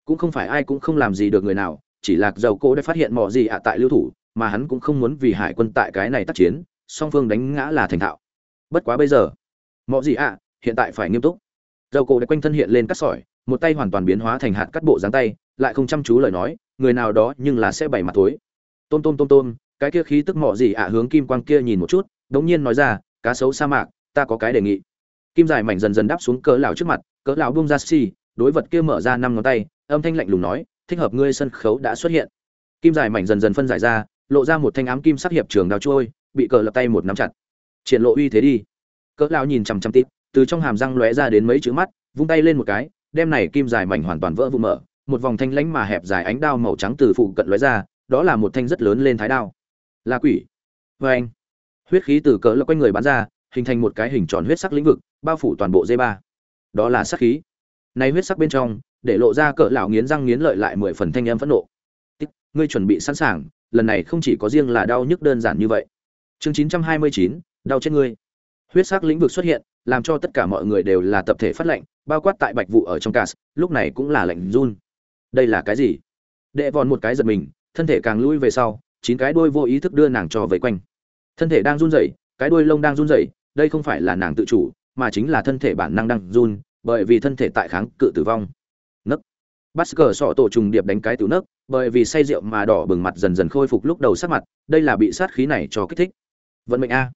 Cũng không phải ai cũng không làm gì được người nào, chỉ là dầu cổ đã phát hiện mọi gì ạ tại lưu thủ, mà hắn cũng không muốn vì hải quân tại cái này tác chiến, song phương đánh ngã là thành thạo. Bất quá bây giờ mọi gì ạ hiện tại phải nghiêm túc. Dầu cổ đã quanh thân hiện lên cắt sỏi một tay hoàn toàn biến hóa thành hạt cắt bộ dáng tay, lại không chăm chú lời nói, người nào đó nhưng là sẽ bày mặt tối tôm tôm tôm tôm, cái kia khí tức mọ gì ạ hướng kim quang kia nhìn một chút, đống nhiên nói ra, cá sấu sa mạc, ta có cái đề nghị. Kim dài mảnh dần dần đáp xuống cỡ lão trước mặt, cỡ lão bung ra xì, đối vật kia mở ra năm ngón tay, âm thanh lạnh lùng nói, thích hợp ngươi sân khấu đã xuất hiện. Kim dài mảnh dần dần phân giải ra, lộ ra một thanh ám kim sắc hiệp trường đào trôi, bị cờ lập tay một nắm chặt. Triển lộ uy thế đi. Cỡ lão nhìn chằm chằm tít, từ trong hàm răng lóe ra đến mấy chữ mắt, vung tay lên một cái đem này kim dài mảnh hoàn toàn vỡ vụn mở một vòng thanh lãnh mà hẹp dài ánh đao màu trắng từ phụ cận lóe ra đó là một thanh rất lớn lên thái đao. Là quỷ. Và anh huyết khí từ cỡ lực quanh người bắn ra hình thành một cái hình tròn huyết sắc lĩnh vực bao phủ toàn bộ dây ba đó là sát khí. Này huyết sắc bên trong để lộ ra cỡ lão nghiến răng nghiến lợi lại mười phần thanh âm phẫn nộ. Tích ngươi chuẩn bị sẵn sàng lần này không chỉ có riêng là đau nhức đơn giản như vậy. Chương 929, đau chết ngươi. Huyết sắc lĩnh vực xuất hiện làm cho tất cả mọi người đều là tập thể phát lệnh bao quát tại bạch vụ ở trong cas lúc này cũng là lệnh run. Đây là cái gì? Đệ vòn một cái giật mình, thân thể càng lui về sau, chín cái đuôi vô ý thức đưa nàng cho vây quanh. Thân thể đang run rẩy, cái đuôi lông đang run rẩy, đây không phải là nàng tự chủ, mà chính là thân thể bản năng đang run, bởi vì thân thể tại kháng cự tử vong. Nấc. Bắt cờ sọ tổ trùng điệp đánh cái tiểu nấc, bởi vì say rượu mà đỏ bừng mặt dần dần khôi phục lúc đầu sắc mặt, đây là bị sát khí này cho kích thích. Vận mệnh a.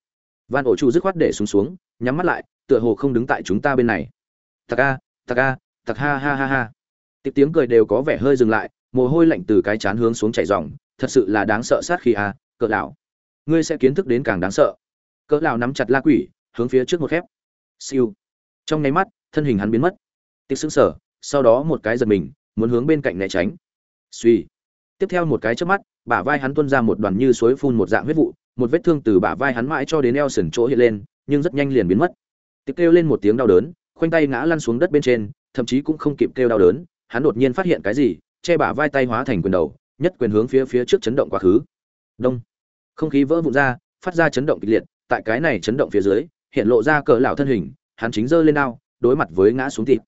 Van ổ chu dứt khoát để xuống xuống, nhắm mắt lại, tựa hồ không đứng tại chúng ta bên này tặc a tặc a tặc ha ha ha ha. Tiếp tiếng cười đều có vẻ hơi dừng lại, mồ hôi lạnh từ cái chán hướng xuống chảy ròng, thật sự là đáng sợ sát khí a, cỡ lão. Ngươi sẽ kiến thức đến càng đáng sợ. Cỡ lão nắm chặt la quỷ, hướng phía trước một khép. Siêu. Trong nháy mắt, thân hình hắn biến mất. Tiếp sững sờ sau đó một cái giật mình, muốn hướng bên cạnh né tránh. Suy. Tiếp theo một cái chớp mắt, bả vai hắn tuôn ra một đoàn như suối phun một dạng huyết vụ, một vết thương từ bả vai hắn mãi cho đến eo sườn chỗ hiện lên, nhưng rất nhanh liền biến mất. Tiếp kêu lên một tiếng đau đớn khoanh tay ngã lăn xuống đất bên trên, thậm chí cũng không kịp kêu đau đớn, hắn đột nhiên phát hiện cái gì, che bả vai tay hóa thành quyền đầu, nhất quyền hướng phía phía trước chấn động quá khứ. Đông. Không khí vỡ vụn ra, phát ra chấn động kịch liệt, tại cái này chấn động phía dưới, hiện lộ ra cỡ lão thân hình, hắn chính giơ lên đao, đối mặt với ngã xuống thịt.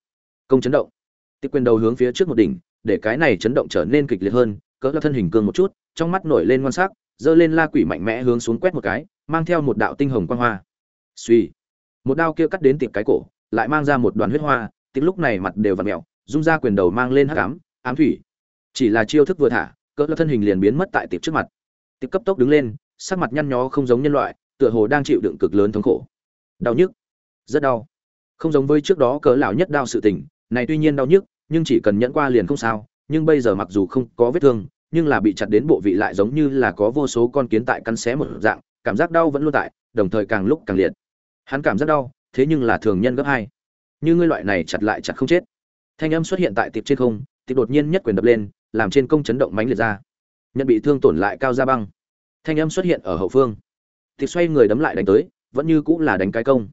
Công chấn động. Tiếp quyền đầu hướng phía trước một đỉnh, để cái này chấn động trở nên kịch liệt hơn cỡ lão thân hình cương một chút, trong mắt nổi lên ngoan sắc, giơ lên la quỷ mạnh mẽ hướng xuống quét một cái, mang theo một đạo tinh hồng quang hoa. Suy một đao kia cắt đến tiệp cái cổ lại mang ra một đoàn huyết hoa, tiếng lúc này mặt đều vặn mèo, rung ra quyền đầu mang lên hắc ám ám thủy. Chỉ là chiêu thức vừa thả, cỡ thân hình liền biến mất tại tiệp trước mặt. Tiệp cấp tốc đứng lên, sắc mặt nhăn nhó không giống nhân loại, tựa hồ đang chịu đựng cực lớn thống khổ. Đau nhức. Rất đau. Không giống với trước đó cỡ lão nhất đau sự tình, này tuy nhiên đau nhức, nhưng chỉ cần nhẫn qua liền không sao, nhưng bây giờ mặc dù không có vết thương, nhưng là bị chặt đến bộ vị lại giống như là có vô số con kiến tại cắn xé một dạng, cảm giác đau vẫn luôn tại, đồng thời càng lúc càng liệt. Hắn cảm giác đau thế nhưng là thường nhân gấp hai. Như ngươi loại này chặt lại chặt không chết. Thanh âm xuất hiện tại tiệp trên không, tiệp đột nhiên nhất quyền đập lên, làm trên công chấn động mánh liệt ra. Nhận bị thương tổn lại cao ra băng. Thanh âm xuất hiện ở hậu phương. Tiệp xoay người đấm lại đánh tới, vẫn như cũng là đánh cái công.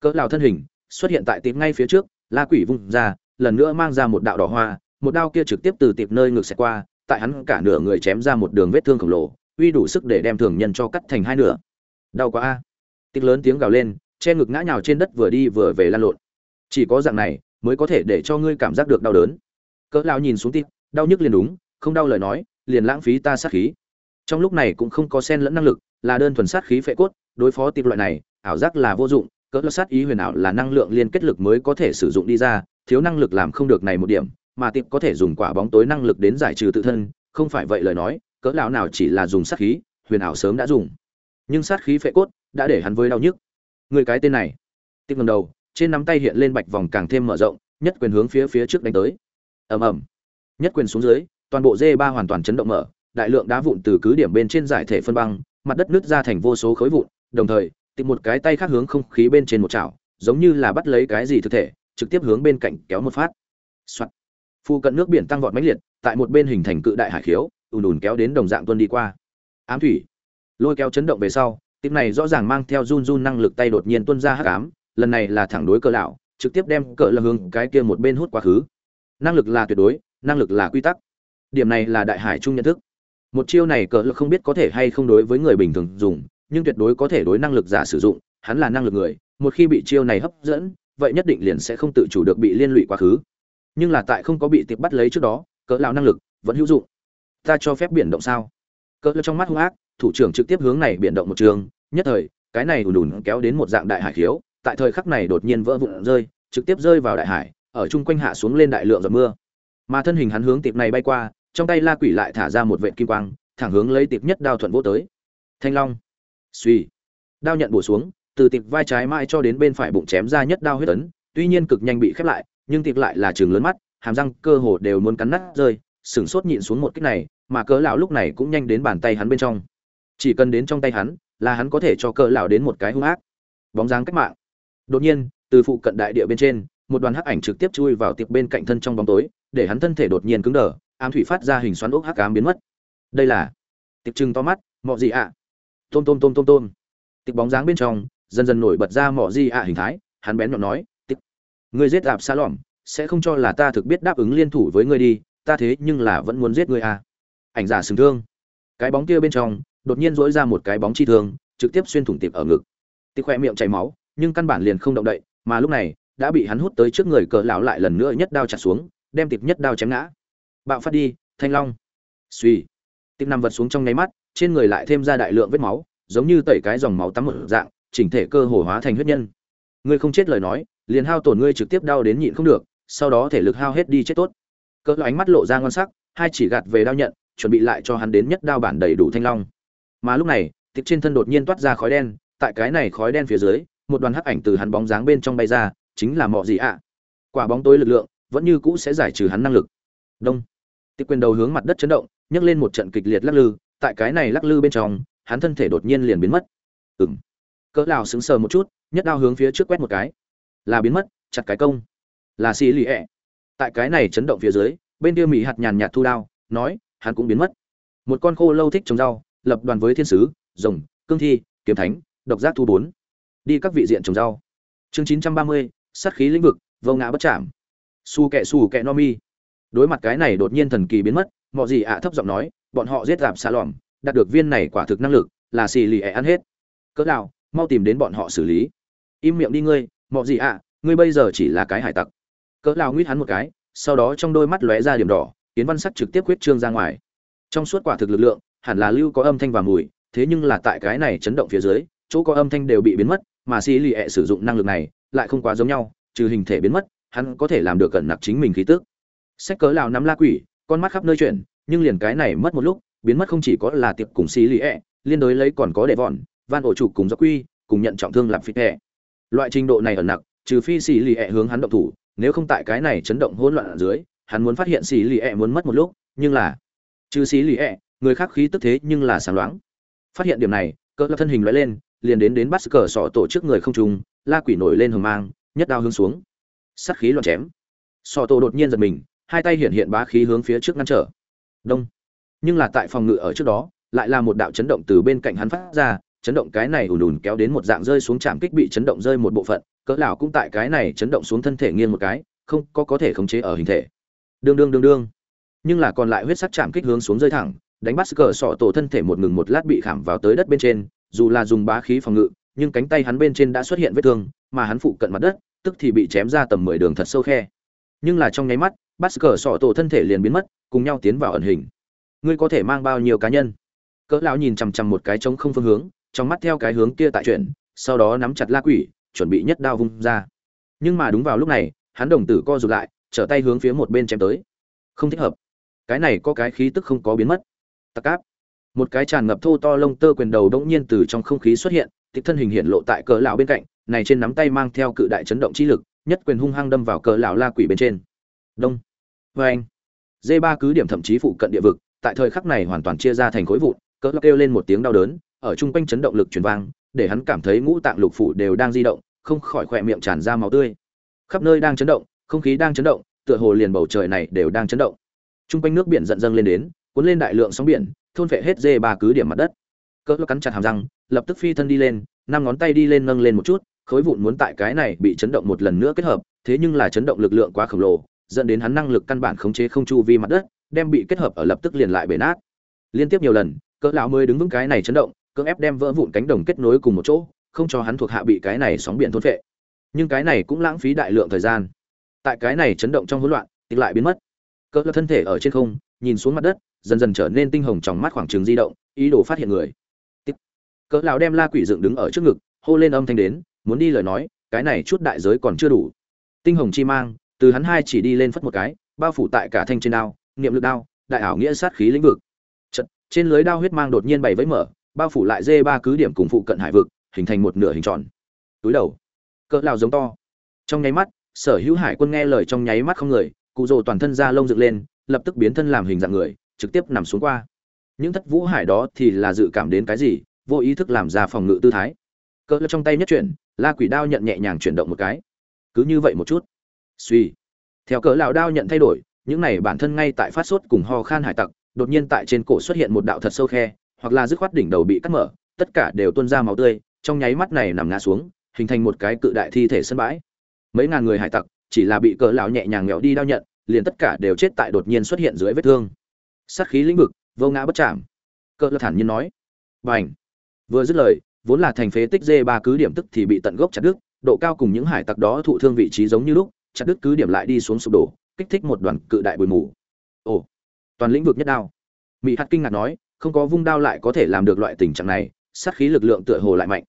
Cỡ lào thân hình xuất hiện tại tiệp ngay phía trước, la quỷ vung ra, lần nữa mang ra một đạo đỏ hoa, một đao kia trực tiếp từ tiệp nơi ngược xẹt qua, tại hắn cả nửa người chém ra một đường vết thương khổng lồ, uy đủ sức để đem thường nhân cho cắt thành hai nửa. Đau quá a. Tiệp lớn tiếng gào lên che ngực ngã nhào trên đất vừa đi vừa về lan lộn. Chỉ có dạng này mới có thể để cho ngươi cảm giác được đau đớn. Cỡ lao nhìn xuống tịp đau nhức liền đúng, không đau lời nói, liền lãng phí ta sát khí. Trong lúc này cũng không có sen lẫn năng lực, là đơn thuần sát khí phệ cốt, đối phó tịp loại này, ảo giác là vô dụng, cỡ lao sát ý huyền ảo là năng lượng liên kết lực mới có thể sử dụng đi ra, thiếu năng lực làm không được này một điểm, mà tịp có thể dùng quả bóng tối năng lực đến giải trừ tự thân, không phải vậy lời nói, cỡ lão nào chỉ là dùng sát khí, huyền ảo sớm đã dùng. Nhưng sát khí phệ cốt đã để hắn với đau nhức người cái tên này. Tiếp ngầm đầu, trên nắm tay hiện lên bạch vòng càng thêm mở rộng, nhất quyền hướng phía phía trước đánh tới. Ầm ầm. Nhất quyền xuống dưới, toàn bộ dê ba hoàn toàn chấn động mở, đại lượng đá vụn từ cứ điểm bên trên giải thể phân băng, mặt đất nứt ra thành vô số khối vụn, đồng thời, tìm một cái tay khác hướng không khí bên trên một chảo, giống như là bắt lấy cái gì thực thể, trực tiếp hướng bên cạnh kéo một phát. Soạn. phu cận nước biển tăng vọt mãnh liệt, tại một bên hình thành cự đại hải khiếu, ùn ùn kéo đến đồng dạng tuân đi qua. Ám thủy. Lôi kéo chấn động về sau tiếp này rõ ràng mang theo run run năng lực tay đột nhiên tuôn ra hắc ám, lần này là thẳng đối cờ lão, trực tiếp đem cờ là hướng cái kia một bên hút quá khứ. Năng lực là tuyệt đối, năng lực là quy tắc. Điểm này là đại hải trung nhận thức. Một chiêu này cờ lực không biết có thể hay không đối với người bình thường dùng, nhưng tuyệt đối có thể đối năng lực giả sử dụng, hắn là năng lực người, một khi bị chiêu này hấp dẫn, vậy nhất định liền sẽ không tự chủ được bị liên lụy quá khứ. Nhưng là tại không có bị tiệp bắt lấy trước đó cỡ lão năng lực vẫn hữu dụng. Ta cho phép biển động sao? Cỡ trong mắt hung ác thủ trưởng trực tiếp hướng này biển động một trường, nhất thời, cái này ùn ùn kéo đến một dạng đại hải khiếu, tại thời khắc này đột nhiên vỡ vụn rơi, trực tiếp rơi vào đại hải, ở chung quanh hạ xuống lên đại lượng giọt mưa. Mà thân hình hắn hướng tiệp này bay qua, trong tay la quỷ lại thả ra một vệt kim quang, thẳng hướng lấy tiệp nhất đao thuận vô tới. Thanh long. Suy đao nhận bổ xuống, từ tiệp vai trái mãi cho đến bên phải bụng chém ra nhất đao huyết tấn tuy nhiên cực nhanh bị khép lại, nhưng tiệp lại là trường lớn mắt, hàm răng, cơ hồ đều muốn cắn nát rơi sửng sốt nhịn xuống một kích này, mà cỡ lão lúc này cũng nhanh đến bàn tay hắn bên trong chỉ cần đến trong tay hắn, là hắn có thể cho cỡ lão đến một cái hung ác, bóng dáng cách mạng. Đột nhiên, từ phụ cận đại địa bên trên, một đoàn hắc ảnh trực tiếp chui vào tiệp bên cạnh thân trong bóng tối, để hắn thân thể đột nhiên cứng đờ, ám thủy phát ra hình xoắn ốc hắc ám biến mất. Đây là tiệp trừng to mắt, mọ gì ạ. Tôm tôm tôm tôm tôm. Tiệp bóng dáng bên trong, dần dần nổi bật ra mọ gì ạ hình thái, hắn bén nhọn nói tiệp ngươi giết ạp xa lỏm, sẽ không cho là ta thực biết đáp ứng liên thủ với ngươi đi, ta thế nhưng là vẫn muốn giết ngươi à. Ảnh giả sừng thương. Cái bóng kia bên trong đột nhiên dỗi ra một cái bóng chi thương, trực tiếp xuyên thủng tiệp ở ngực. Tiệp khoe miệng chảy máu, nhưng căn bản liền không động đậy, mà lúc này, đã bị hắn hút tới trước người cờ lão lại lần nữa nhất đao chặt xuống, đem tiệp nhất đao chém ngã. Bạo phát đi, thanh long. Suy tiệp nằm vật xuống trong nháy mắt, trên người lại thêm ra đại lượng vết máu, giống như tẩy cái dòng máu tắm một dạng, chỉnh thể cơ hồ hóa thành huyết nhân. Ngươi không chết lời nói, liền hao tổn ngươi trực tiếp đau đến nhịn không được, sau đó thể lực hao hết đi chết tốt. Cỡ ánh mắt lộ ra ngon sắc, hai chỉ gạt về đao nhận, chuẩn bị lại cho hắn đến nhất đao bản đầy đủ thanh long mà lúc này tiệp trên thân đột nhiên toát ra khói đen, tại cái này khói đen phía dưới, một đoàn hắc ảnh từ hắn bóng dáng bên trong bay ra, chính là mọ gì ạ. Quả bóng tối lực lượng, vẫn như cũ sẽ giải trừ hắn năng lực. Đông. Tiệp quyền đầu hướng mặt đất chấn động, nhấc lên một trận kịch liệt lắc lư, tại cái này lắc lư bên trong, hắn thân thể đột nhiên liền biến mất. Ừng cỡ lào sững sờ một chút nhất đao hướng phía trước quét một cái. Là biến mất, chặt cái công. Là xì lì ẹ. Tại cái này chấn động phía dưới, bên kia mỹ hạt nhàn nhạt thu đao, nói, hắn cũng biến mất. Một con khô lâu thích trồng rau lập đoàn với thiên sứ, rồng, cương thi, kiếm thánh, độc giác thu bốn. Đi các vị diện trồng rau. Chương chín trăm ba mươi, sát khí lĩnh vực, vô ngã bất chạm. Su kẹ su kẹ no mi. Đối mặt cái này đột nhiên thần kỳ biến mất, mọi gì ạ thấp giọng nói, bọn họ giết giảm xa lỏm đạt được viên này quả thực năng lực, là xì lì ẹ ăn hết. Cỡ nào, mau tìm đến bọn họ xử lý. Im miệng đi ngươi, mọi gì ạ, ngươi bây giờ chỉ là cái hải tặc. Cỡ nào nguyết hắn một cái, sau đó trong đôi mắt lóe ra điểm đỏ kiến văn sắc trực tiếp huyết trương ra ngoài. Trong suốt quả thực lực lượng hẳn là lưu có âm thanh và mùi, thế nhưng là tại cái này chấn động phía dưới, chỗ có âm thanh đều bị biến mất, mà xì lì ẹ sử dụng năng lực này lại không quá giống nhau, trừ hình thể biến mất, hắn có thể làm được cẩn nặc chính mình khí tức. Sách cớ lào nắm la quỷ, con mắt khắp nơi chuyển, nhưng liền cái này mất một lúc, biến mất không chỉ có là tiệp cùng xì lì ẹ, liên đối lấy còn có đệ vọn, van ổ chủ cùng do quy, cùng nhận trọng thương làm phích ẹ. Loại trình độ này ở nặc, trừ phi xì lì ẹ hướng hắn động thủ, nếu không tại cái này chấn động hỗn loạn ở dưới, hắn muốn phát hiện xì lì ẹ muốn mất một lúc, nhưng là, trừ xì lì ẹ người khác khí tức thế nhưng là sáng loáng. Phát hiện điểm này cỡ thân hình lóe lên, liền đến đến bắt cờ sọ tổ trước người không trùng la quỷ nổi lên hùng mang, nhất đao hướng xuống. Sắt khí loạn chém. Sọ tổ đột nhiên giật mình, hai tay hiện hiện bá khí hướng phía trước ngăn trở. Đông. Nhưng là tại phòng ngự ở trước đó, lại là một đạo chấn động từ bên cạnh hắn phát ra, chấn động cái này ùn ùn kéo đến một dạng rơi xuống chạm kích bị chấn động rơi một bộ phận, cỡ lão cũng tại cái này chấn động xuống thân thể nghiêng một cái, không có có thể khống chế ở hình thể. Đương đương đương đương. Nhưng là còn lại huyết sắc chạm kích hướng xuống rơi thẳng đánh bắt cờ sọ tổ thân thể một ngừng một lát bị khảm vào tới đất bên trên, dù là dùng bá khí phòng ngự, nhưng cánh tay hắn bên trên đã xuất hiện vết thương, mà hắn phụ cận mặt đất, tức thì bị chém ra tầm mười đường thật sâu khe. Nhưng là trong nháy mắt, bắt cờ sọ tổ thân thể liền biến mất, cùng nhau tiến vào ẩn hình. Ngươi có thể mang bao nhiêu cá nhân? Cỡ lão nhìn chằm chằm một cái trống không phương hướng, trong mắt theo cái hướng kia tại chuyển, sau đó nắm chặt la quỷ, chuẩn bị nhất đao vung ra. Nhưng mà đúng vào lúc này, hắn đồng tử co rụt lại, trở tay hướng phía một bên chém tới. Không thích hợp. Cái này có cái khí tức không có biến mất tắc áp một cái tràn ngập thô to lông tơ quyền đầu đống nhiên từ trong không khí xuất hiện tịch thân hình hiện lộ tại cỡ lão bên cạnh, này trên nắm tay mang theo cự đại chấn động chi lực, nhất quyền hung hăng đâm vào cỡ lão la quỷ bên trên. Đông. Vê anh d ba cứ điểm thậm chí phụ cận địa vực, tại thời khắc này hoàn toàn chia ra thành khối vụn cỡ lão kêu lên một tiếng đau đớn, ở trung quanh chấn động lực truyền vang, để hắn cảm thấy ngũ tạng lục phủ đều đang di động, không khỏi khỏe miệng tràn ra máu tươi. Khắp nơi đang chấn động, không khí đang chấn động, tựa hồ liền bầu trời này đều đang chấn động. Trung quanh nước biển dần dâng lên đến cuốn lên đại lượng sóng biển, thôn phệ hết dê ba cứ điểm mặt đất. Cỡ cắn chặt hàm răng, lập tức phi thân đi lên, năm ngón tay đi lên nâng lên một chút, khối vụn muốn tại cái này bị chấn động một lần nữa kết hợp, thế nhưng là chấn động lực lượng quá khổng lồ, dẫn đến hắn năng lực căn bản khống chế không chu vi mặt đất, đem bị kết hợp ở lập tức liền lại bể nát. Liên tiếp nhiều lần cỡ lão mới đứng vững cái này chấn động, cưỡng ép đem vỡ vụn cánh đồng kết nối cùng một chỗ, không cho hắn thuộc hạ bị cái này sóng biển thôn phệ. Nhưng cái này cũng lãng phí đại lượng thời gian. Tại cái này chấn động trong hỗn loạn thì lại biến mất. Cỡ thân thể ở trên không, nhìn xuống mặt đất dần dần trở nên tinh hồng trong mắt khoảng trường di động ý đồ phát hiện người. Cỡ lão đem la quỷ dựng đứng ở trước ngực hô lên âm thanh đến muốn đi lời nói cái này chút đại giới còn chưa đủ. Tinh hồng chi mang từ hắn hai chỉ đi lên phất một cái bao phủ tại cả thanh trên đao niệm lực đao đại ảo nghĩa sát khí lĩnh vực. Chật, trên lưới đao huyết mang đột nhiên bảy vẫy mở bao phủ lại dê ba cứ điểm cùng phụ cận hải vực hình thành một nửa hình tròn. Túi đầu. Cỡ lão giống to. Trong nháy mắt sở hữu hải quân nghe lời trong nháy mắt không người cụ rồ toàn thân da lông dựng lên lập tức biến thân làm hình dạng người trực tiếp nằm xuống qua. Những thất vũ hải đó thì là dự cảm đến cái gì, vô ý thức làm ra phòng ngự tư thái. Cỡ trong tay nhất chuyển, la quỷ đao nhận nhẹ nhàng chuyển động một cái. Cứ như vậy một chút. Suy. Theo cỡ lão đao nhận thay đổi, những này bản thân ngay tại phát sốt cùng ho khan hải tặc, đột nhiên tại trên cổ xuất hiện một đạo thật sâu khe, hoặc là dứt khoát đỉnh đầu bị cắt mở, tất cả đều tuôn ra máu tươi, trong nháy mắt này nằm ngã xuống, hình thành một cái cự đại thi thể sân bãi. Mấy ngàn người hải tặc, chỉ là bị cỡ lão nhẹ nhàng nghèo đi đao nhận, liền tất cả đều chết tại đột nhiên xuất hiện dưới vết thương sát khí lĩnh vực, vô ngã bất chạm. Cỡ lão thản nhiên nói, bành! Vừa dứt lời, vốn là thành phế tích dê ba cứ điểm tức thì bị tận gốc chặt đứt, độ cao cùng những hải tặc đó thụ thương vị trí giống như lúc, chặt đứt cứ điểm lại đi xuống sụp đổ, kích thích một đoàn cự đại bụi mù. Ồ, toàn lĩnh vực nhất đao. Mỹ hạt kinh ngạc nói, không có vung đao lại có thể làm được loại tình trạng này, sát khí lực lượng tựa hồ lại mạnh.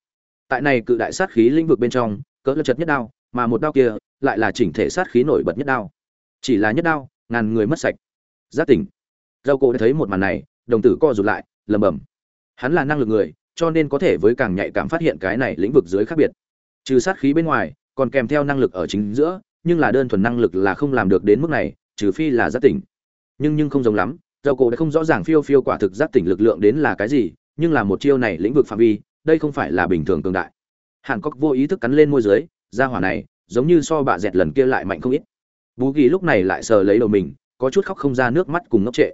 Tại này cự đại sát khí lĩnh vực bên trong cỡ lật chật nhất đao, mà một đao kia lại là chỉnh thể sát khí nổi bật nhất đao. Chỉ là nhất đao, ngàn người mất sạch. Giác tỉnh dâu cổ thấy một màn này, đồng tử co rụt lại lầm bầm hắn là năng lực người, cho nên có thể với càng nhạy cảm phát hiện cái này lĩnh vực dưới khác biệt. Trừ sát khí bên ngoài, còn kèm theo năng lực ở chính giữa, nhưng là đơn thuần năng lực là không làm được đến mức này, trừ phi là giác tỉnh. Nhưng nhưng không giống lắm dầu cổ đã không rõ ràng phiêu phiêu quả thực giác tỉnh lực lượng đến là cái gì, nhưng là một chiêu này lĩnh vực phạm vi, đây không phải là bình thường cường đại. Hàn cốc vô ý thức cắn lên môi dưới, ra hỏa này, giống như so bạ dẹt lần kia lại mạnh không ít. Bú ghi lúc này lại sờ lấy đầu mình, có chút khóc không ra nước mắt cùng ngốc trệ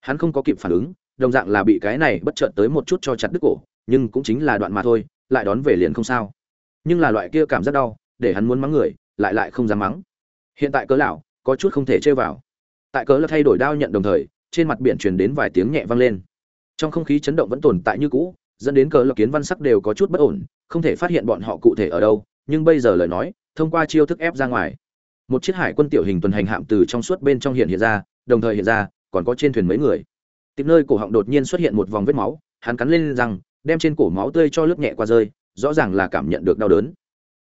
hắn không có kịp phản ứng, đồng dạng là bị cái này bất chợt tới một chút cho chặt đứt cổ, nhưng cũng chính là đoạn mà thôi, lại đón về liền không sao. Nhưng là loại kia cảm giác đau, để hắn muốn mắng người, lại lại không dám mắng. Hiện tại cớ lão, có chút không thể chơi vào. Tại cớ là thay đổi đao nhận đồng thời, trên mặt biển truyền đến vài tiếng nhẹ vang lên. Trong không khí chấn động vẫn tồn tại như cũ, dẫn đến cớ là kiến văn sắc đều có chút bất ổn, không thể phát hiện bọn họ cụ thể ở đâu, nhưng bây giờ lời nói, thông qua chiêu thức ép ra ngoài. Một chiếc hải quân tiểu hình tuần hành hạm từ trong suốt bên trong hiện hiện ra, đồng thời hiện ra còn có trên thuyền mấy người. Tìm nơi cổ họng đột nhiên xuất hiện một vòng vết máu, hắn cắn lên răng, đem trên cổ máu tươi cho lướt nhẹ qua rơi, rõ ràng là cảm nhận được đau đớn.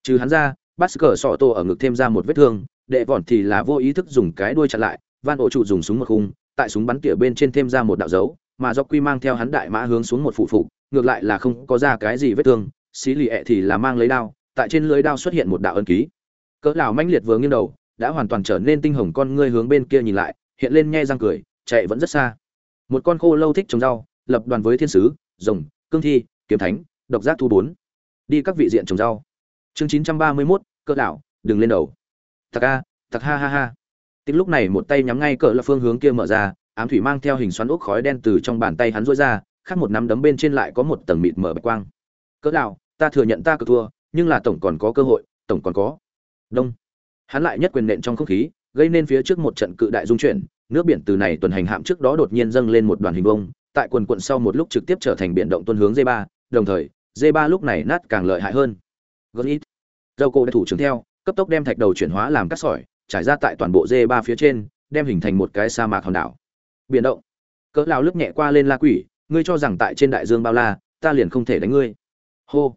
Trừ hắn ra bắt cờ sọ tô ở ngực thêm ra một vết thương, đệ vòn thì là vô ý thức dùng cái đuôi chặn lại, van ổ trụ dùng súng một khung, tại súng bắn tỉa bên trên thêm ra một đạo dấu, mà do quy mang theo hắn đại mã hướng xuống một phụ phụ ngược lại là không có ra cái gì vết thương, xí lì ẹ thì là mang lấy đao, tại trên lưới đao xuất hiện một đạo ân ký. Cỡ lão manh liệt vừa nghiêng đầu, đã hoàn toàn trở nên tinh hồng con ngươi hướng bên kia nhìn lại, hiện lên nhe răng cười chạy vẫn rất xa. Một con khô lâu thích trồng rau lập đoàn với thiên sứ rồng cương thi kiếm thánh độc giác thu bốn. Đi các vị diện trồng rau. Chương chín trăm ba mươi 931, cỡ đảo đừng lên đầu. Thật a thật ha ha ha. Tính lúc này một tay nhắm ngay cỡ là phương hướng kia mở ra ám thủy mang theo hình xoắn ốc khói đen từ trong bàn tay hắn rối ra khác một nắm đấm bên trên lại có một tầng mịt mở bạch quang. Cỡ đảo ta thừa nhận ta cờ thua nhưng là tổng còn có cơ hội tổng còn có. Đông. Hắn lại nhất quyền nện trong không khí gây nên phía trước một trận cự đại dung chuyển nước biển từ này tuần hành hạm trước đó đột nhiên dâng lên một đoàn hình vuông, tại quần quận sau một lúc trực tiếp trở thành biển động tuân hướng d 3 đồng thời d 3 lúc này nát càng lợi hại hơn Gunit. Dâu cô đã thủ trưởng theo, cấp tốc đem thạch đầu chuyển hóa làm cát sỏi, trải ra tại toàn bộ d 3 phía trên, đem hình thành một cái sa mạc hòn đảo. Biển động. Cỡ lão lướt nhẹ qua lên La Quỷ, ngươi cho rằng tại trên đại dương bao la, ta liền không thể đánh ngươi. Hô.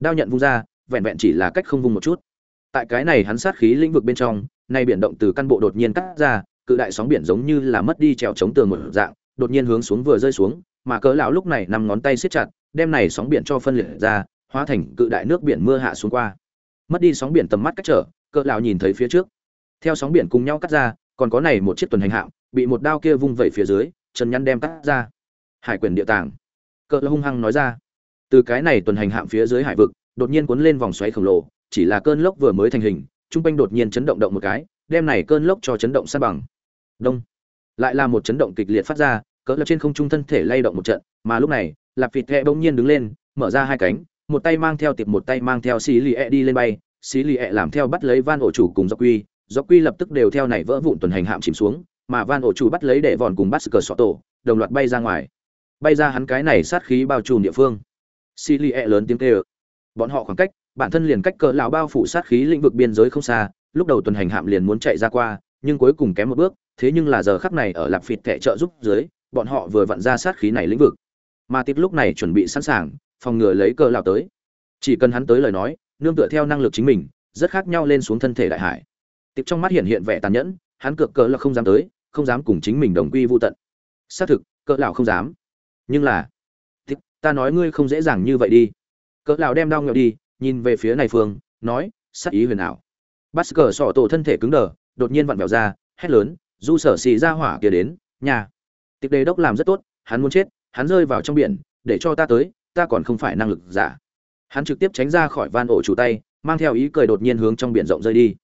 Đao nhận vung ra, vẹn vẹn chỉ là cách không vung một chút. Tại cái này hắn sát khí lĩnh vực bên trong, nay biển động từ căn bộ đột nhiên cắt ra, cự đại sóng biển giống như là mất đi trèo chống tường một dạng, đột nhiên hướng xuống vừa rơi xuống, mà cỡ lão lúc này nằm ngón tay siết chặt, đem này sóng biển cho phân liệt ra, hóa thành cự đại nước biển mưa hạ xuống qua. Mất đi sóng biển tầm mắt cách trở cỡ lão nhìn thấy phía trước. Theo sóng biển cùng nhau cắt ra còn có này một chiếc tuần hành hạm bị một đao kia vung vẩy phía dưới chân nhăn đem cắt ra. Hải quyền địa tàng. Cỡ lão hung hăng nói ra. Từ cái này tuần hành hạm phía dưới hải vực đột nhiên cuốn lên vòng xoáy khổng lồ chỉ là cơn lốc vừa mới thành hình trung quanh đột nhiên chấn động động một cái đem này cơn lốc cho chấn động san bằng đông. Lại là một chấn động kịch liệt phát ra, cỡ lập trên không trung thân thể lay động một trận, mà lúc này, lạp vịt hẹ bỗng nhiên đứng lên, mở ra hai cánh, một tay mang theo tiệp một tay mang theo xí lì ẹ đi lên bay, xí lì ẹ làm theo bắt lấy van ổ chủ cùng do quy do quy lập tức đều theo này vỡ vụn tuần hành hạm chìm xuống, mà van ổ chủ bắt lấy để vòn cùng bắt cờ sọ tổ, đồng loạt bay ra ngoài. Bay ra hắn cái này sát khí bao trùm địa phương. Xí lì ẹ lớn tiếng kêu. Bọn họ khoảng cách, bản thân liền cách cỡ lão bao phủ sát khí lĩnh vực biên giới không xa, lúc đầu tuần hành hạm liền muốn chạy ra qua nhưng cuối cùng kém một bước, thế nhưng là giờ khắc này ở lạp phịt thẻ trợ giúp dưới, bọn họ vừa vặn ra sát khí này lĩnh vực. Mà tiếp lúc này chuẩn bị sẵn sàng, phòng ngừa lấy cờ lão tới. Chỉ cần hắn tới lời nói, nương tựa theo năng lực chính mình, rất khác nhau lên xuống thân thể đại hải. Tiệp trong mắt hiện hiện vẻ tàn nhẫn, hắn cược cờ là không dám tới, không dám cùng chính mình đồng quy vô tận. Xác thực cỡ lão không dám. Nhưng là tiếp ta nói ngươi không dễ dàng như vậy đi. Cỡ lão đem đao ngẹo đi, nhìn về phía này phương, nói sắc ý huyền ảo. Bắt cờ sọ tổ thân thể cứng đờ đột nhiên vặn vẹo ra, hét lớn du sở xì ra hỏa kia đến, nhà. Tịch đề đốc làm rất tốt, hắn muốn chết, hắn rơi vào trong biển, để cho ta tới, ta còn không phải năng lực giả. Hắn trực tiếp tránh ra khỏi van ổ chủ tay, mang theo ý cười đột nhiên hướng trong biển rộng rơi đi.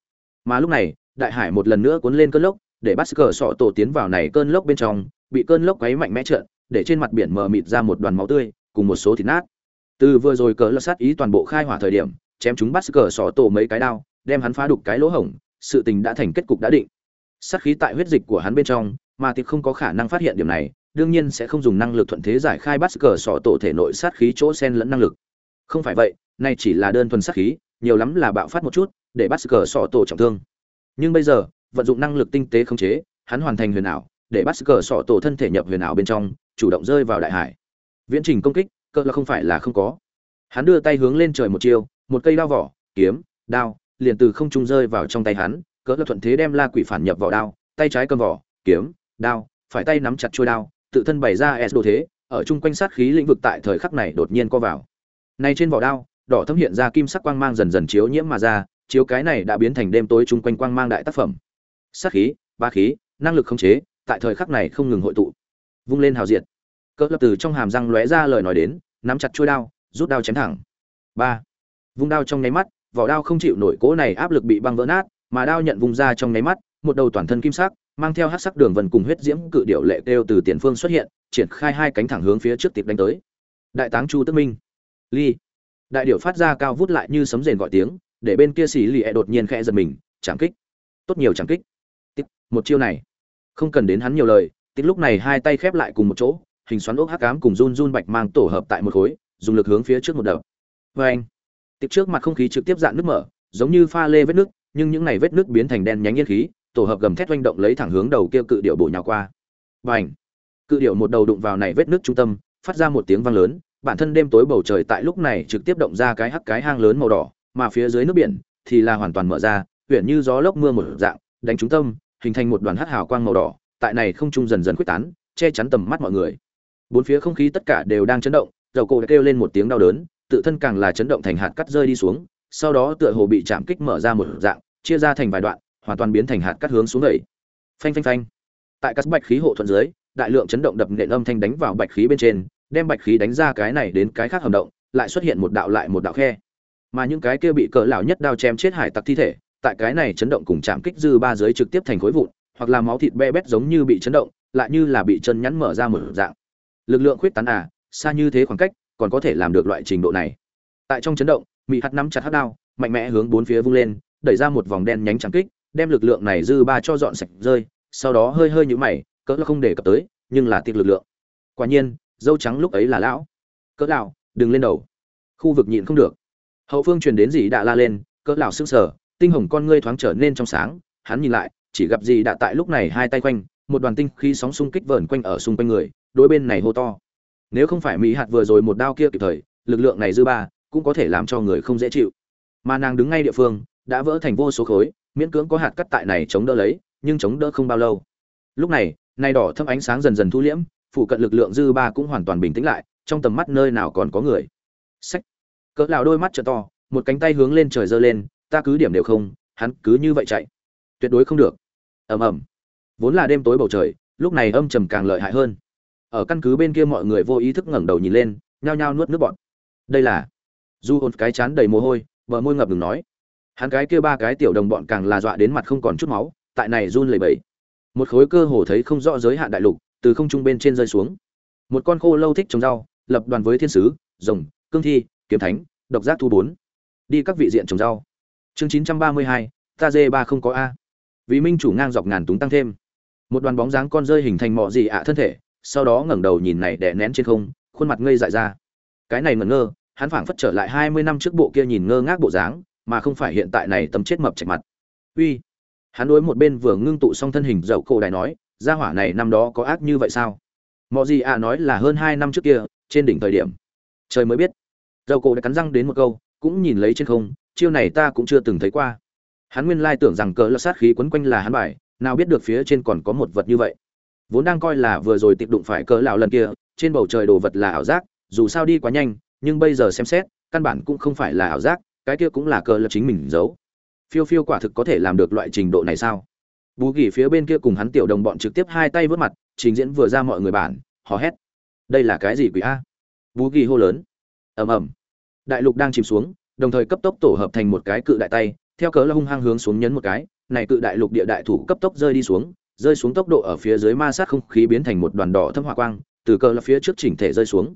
Mà lúc này, đại hải một lần nữa cuốn lên cơn lốc, để bắt cờ sọ tổ tiến vào này cơn lốc bên trong, bị cơn lốc quấy mạnh mẽ trợn, để trên mặt biển mờ mịt ra một đoàn máu tươi, cùng một số thịt nát. Từ vừa rồi cỡ lơ sát ý toàn bộ khai hỏa thời điểm, chém chúng bắt cờ sọ tổ mấy cái đao, đem hắn phá đục cái lỗ hổng sự tình đã thành kết cục đã định. Sát khí tại huyết dịch của hắn bên trong, mà thì không có khả năng phát hiện điểm này, đương nhiên sẽ không dùng năng lực thuận thế giải khai bắt cờ sọ tổ thể nội sát khí chỗ sen lẫn năng lực. Không phải vậy nay chỉ là đơn thuần sát khí, nhiều lắm là bạo phát một chút, để bắt cờ sọ tổ trọng thương. Nhưng bây giờ, vận dụng năng lực tinh tế khống chế, hắn hoàn thành huyền ảo, để bắt cờ sọ tổ thân thể nhập huyền ảo bên trong, chủ động rơi vào đại hải. Viễn trình công kích cỡ là không phải là không có. Hắn đưa tay hướng lên trời một chiêu, một cây đao vỏ, kiếm, đao liền từ không trung rơi vào trong tay hắn, cỡ thuận thế đem la quỷ phản nhập vào đao, tay trái cầm vỏ, kiếm, đao, phải tay nắm chặt chuôi đao, tự thân bày ra s đồ thế, ở chung quanh sát khí lĩnh vực tại thời khắc này đột nhiên co vào. Nay trên vỏ đao, đỏ thấm hiện ra kim sắc quang mang dần dần chiếu nhiễm mà ra, chiếu cái này đã biến thành đêm tối chung quanh quang mang đại tác phẩm. Sát khí, ba khí, năng lực khống chế, tại thời khắc này không ngừng hội tụ, vung lên hào diệt. Cỡ lập từ trong hàm răng lóe ra lời nói đến, nắm chặt chuôi đao, rút đao chém thẳng. Ba. Vung đao trong nháy mắt vỏ đao không chịu nổi cố này áp lực bị băng vỡ nát, mà đao nhận vung ra trong nháy mắt, một đầu toàn thân kim sắc, mang theo hát sắc đường vần cùng huyết diễm cự điệu lệ kêu từ tiền phương xuất hiện, triển khai hai cánh thẳng hướng phía trước tiệp đánh tới. Đại táng chu tức minh. Ly. Đại điệu phát ra cao vút lại như sấm rền gọi tiếng, để bên kia xì lì ẹ đột nhiên khẽ giật mình, chạm kích. Tốt nhiều chạm kích. Tích một chiêu này. Không cần đến hắn nhiều lời tích lúc này hai tay khép lại cùng một chỗ, hình xoắn ốc hắc ám cùng run run bạch mang tổ hợp tại một khối, dùng lực hướng phía trước một đập. Vê anh tiếp trước mặt không khí trực tiếp dạn nước mở, giống như pha lê vết nước, nhưng những này vết nước biến thành đen nhánh nhiên khí, tổ hợp gầm thét oanh động lấy thẳng hướng đầu kia cự điệu bổ nhào qua. Và ảnh cự điệu một đầu đụng vào này vết nước trung tâm, phát ra một tiếng vang lớn, bản thân đêm tối bầu trời tại lúc này trực tiếp động ra cái hắc cái hang lớn màu đỏ, mà phía dưới nước biển thì là hoàn toàn mở ra huyện như gió lốc mưa một dạng, đánh trúng tâm, hình thành một đoàn hắc hào quang màu đỏ, tại này không trung dần dần quyết tán, che chắn tầm mắt mọi người. Bốn phía không khí tất cả đều đang chấn động, dầu cổ đã kêu lên một tiếng đau đớn tự thân càng là chấn động thành hạt cắt rơi đi xuống, sau đó tựa hồ bị chạm kích mở ra một dạng, chia ra thành vài đoạn, hoàn toàn biến thành hạt cắt hướng xuống đẩy phanh phanh phanh. Tại các bạch khí hộ thuận dưới, đại lượng chấn động đập nện âm thanh đánh vào bạch khí bên trên, đem bạch khí đánh ra cái này đến cái khác hầm động, lại xuất hiện một đạo lại một đạo khe. Mà những cái kia bị cỡ lão nhất đao chém chết hải tặc thi thể, tại cái này chấn động cùng chạm kích dư ba dưới trực tiếp thành khối vụn, hoặc là máu thịt be bét giống như bị chấn động, lại như là bị chân nhắn mở ra mở dạng. Lực lượng khuyết tán à xa như thế khoảng cách còn có thể làm được loại trình độ này. Tại trong chấn động mỹ hắt nắm chặt hắt đao, mạnh mẽ hướng bốn phía vung lên, đẩy ra một vòng đen nhánh trắng kích, đem lực lượng này dư ba cho dọn sạch rơi, sau đó hơi hơi nhũ mày, cỡ là không để cập tới, nhưng là tiệc lực lượng. Quả nhiên, dâu trắng lúc ấy là lão. Cỡ lão, đừng lên đầu. Khu vực nhịn không được. Hậu phương truyền đến gì đã la lên, cỡ lão sững sờ, tinh hồng con ngươi thoáng trở nên trong sáng, hắn nhìn lại, chỉ gặp gì đã tại lúc này hai tay quanh, một đoàn tinh khí sóng xung kích vờn quanh ở xung quanh người, đối bên này hô to nếu không phải mỹ hạt vừa rồi một đao kia kịp thời, lực lượng này dư ba, cũng có thể làm cho người không dễ chịu. Mà nàng đứng ngay địa phương, đã vỡ thành vô số khối, miễn cưỡng có hạt cắt tại này chống đỡ lấy, nhưng chống đỡ không bao lâu. Lúc này nay đỏ thâm ánh sáng dần dần thu liễm, phụ cận lực lượng dư ba cũng hoàn toàn bình tĩnh lại, trong tầm mắt nơi nào còn có người. Sách cỡ lão đôi mắt trợ to, một cánh tay hướng lên trời giơ lên, ta cứ điểm đều không, hắn cứ như vậy chạy. Tuyệt đối không được. Ầm ầm. Vốn là đêm tối bầu trời, lúc này âm trầm càng lợi hại hơn ở căn cứ bên kia mọi người vô ý thức ngẩng đầu nhìn lên, nhao nhao nuốt nước bọt. Đây là du hồn cái chán đầy mồ hôi vợ môi ngập ngừng nói. Hắn cái kia ba cái tiểu đồng bọn càng là dọa đến mặt không còn chút máu, tại này run lẩy bẩy. Một khối cơ hồ thấy không rõ giới hạn đại lục, từ không trung bên trên rơi xuống. Một con khô lâu thích trồng rau, lập đoàn với thiên sứ, rồng, cương thi, kiếm thánh, độc giác thu bốn. Đi các vị diện trồng rau. Chương chín trăm ba mươi hai, ta dê ba không có a. Vì minh chủ ngang dọc ngàn túng tăng thêm. Một đoàn bóng dáng con rơi hình thành mọ gì ạ thân thể sau đó ngẩng đầu nhìn này đè nén trên không, khuôn mặt ngây dại ra. Cái này ngẩn ngơ, hắn phảng phất trở lại hai mươi năm trước bộ kia nhìn ngơ ngác bộ dáng, mà không phải hiện tại này tấm chết mập chạch mặt. Uy! Hắn đối một bên vừa ngưng tụ xong thân hình dậu cổ đài nói, gia hỏa này năm đó có ác như vậy sao? Mọ gì ạ nói là hơn hai năm trước kia, trên đỉnh thời điểm. Trời mới biết. Dậu cổ đã cắn răng đến một câu, cũng nhìn lấy trên không, chiêu này ta cũng chưa từng thấy qua. Hắn nguyên lai tưởng rằng cỡ là sát khí quấn quanh là hắn bài, nào biết được phía trên còn có một vật như vậy vốn đang coi là vừa rồi tiệp đụng phải cỡ lão lần kia, trên bầu trời đồ vật là ảo giác, dù sao đi quá nhanh, nhưng bây giờ xem xét, căn bản cũng không phải là ảo giác, cái kia cũng là cờ lập chính mình giấu. Phiêu phiêu quả thực có thể làm được loại trình độ này sao? Bù gỉ phía bên kia cùng hắn tiểu đồng bọn trực tiếp hai tay vớt mặt, trình diễn vừa ra mọi người bản, hò hét. Đây là cái gì quỷ a? Bù gỉ hô lớn. Ầm ầm. Đại lục đang chìm xuống, đồng thời cấp tốc tổ hợp thành một cái cự đại tay, theo cớ là hung hăng hướng xuống nhấn một cái, này cự đại lục địa đại thủ cấp tốc rơi đi xuống rơi xuống tốc độ ở phía dưới ma sát không khí biến thành một đoàn đỏ thâm hỏa quang, từ cờ là phía trước chỉnh thể rơi xuống.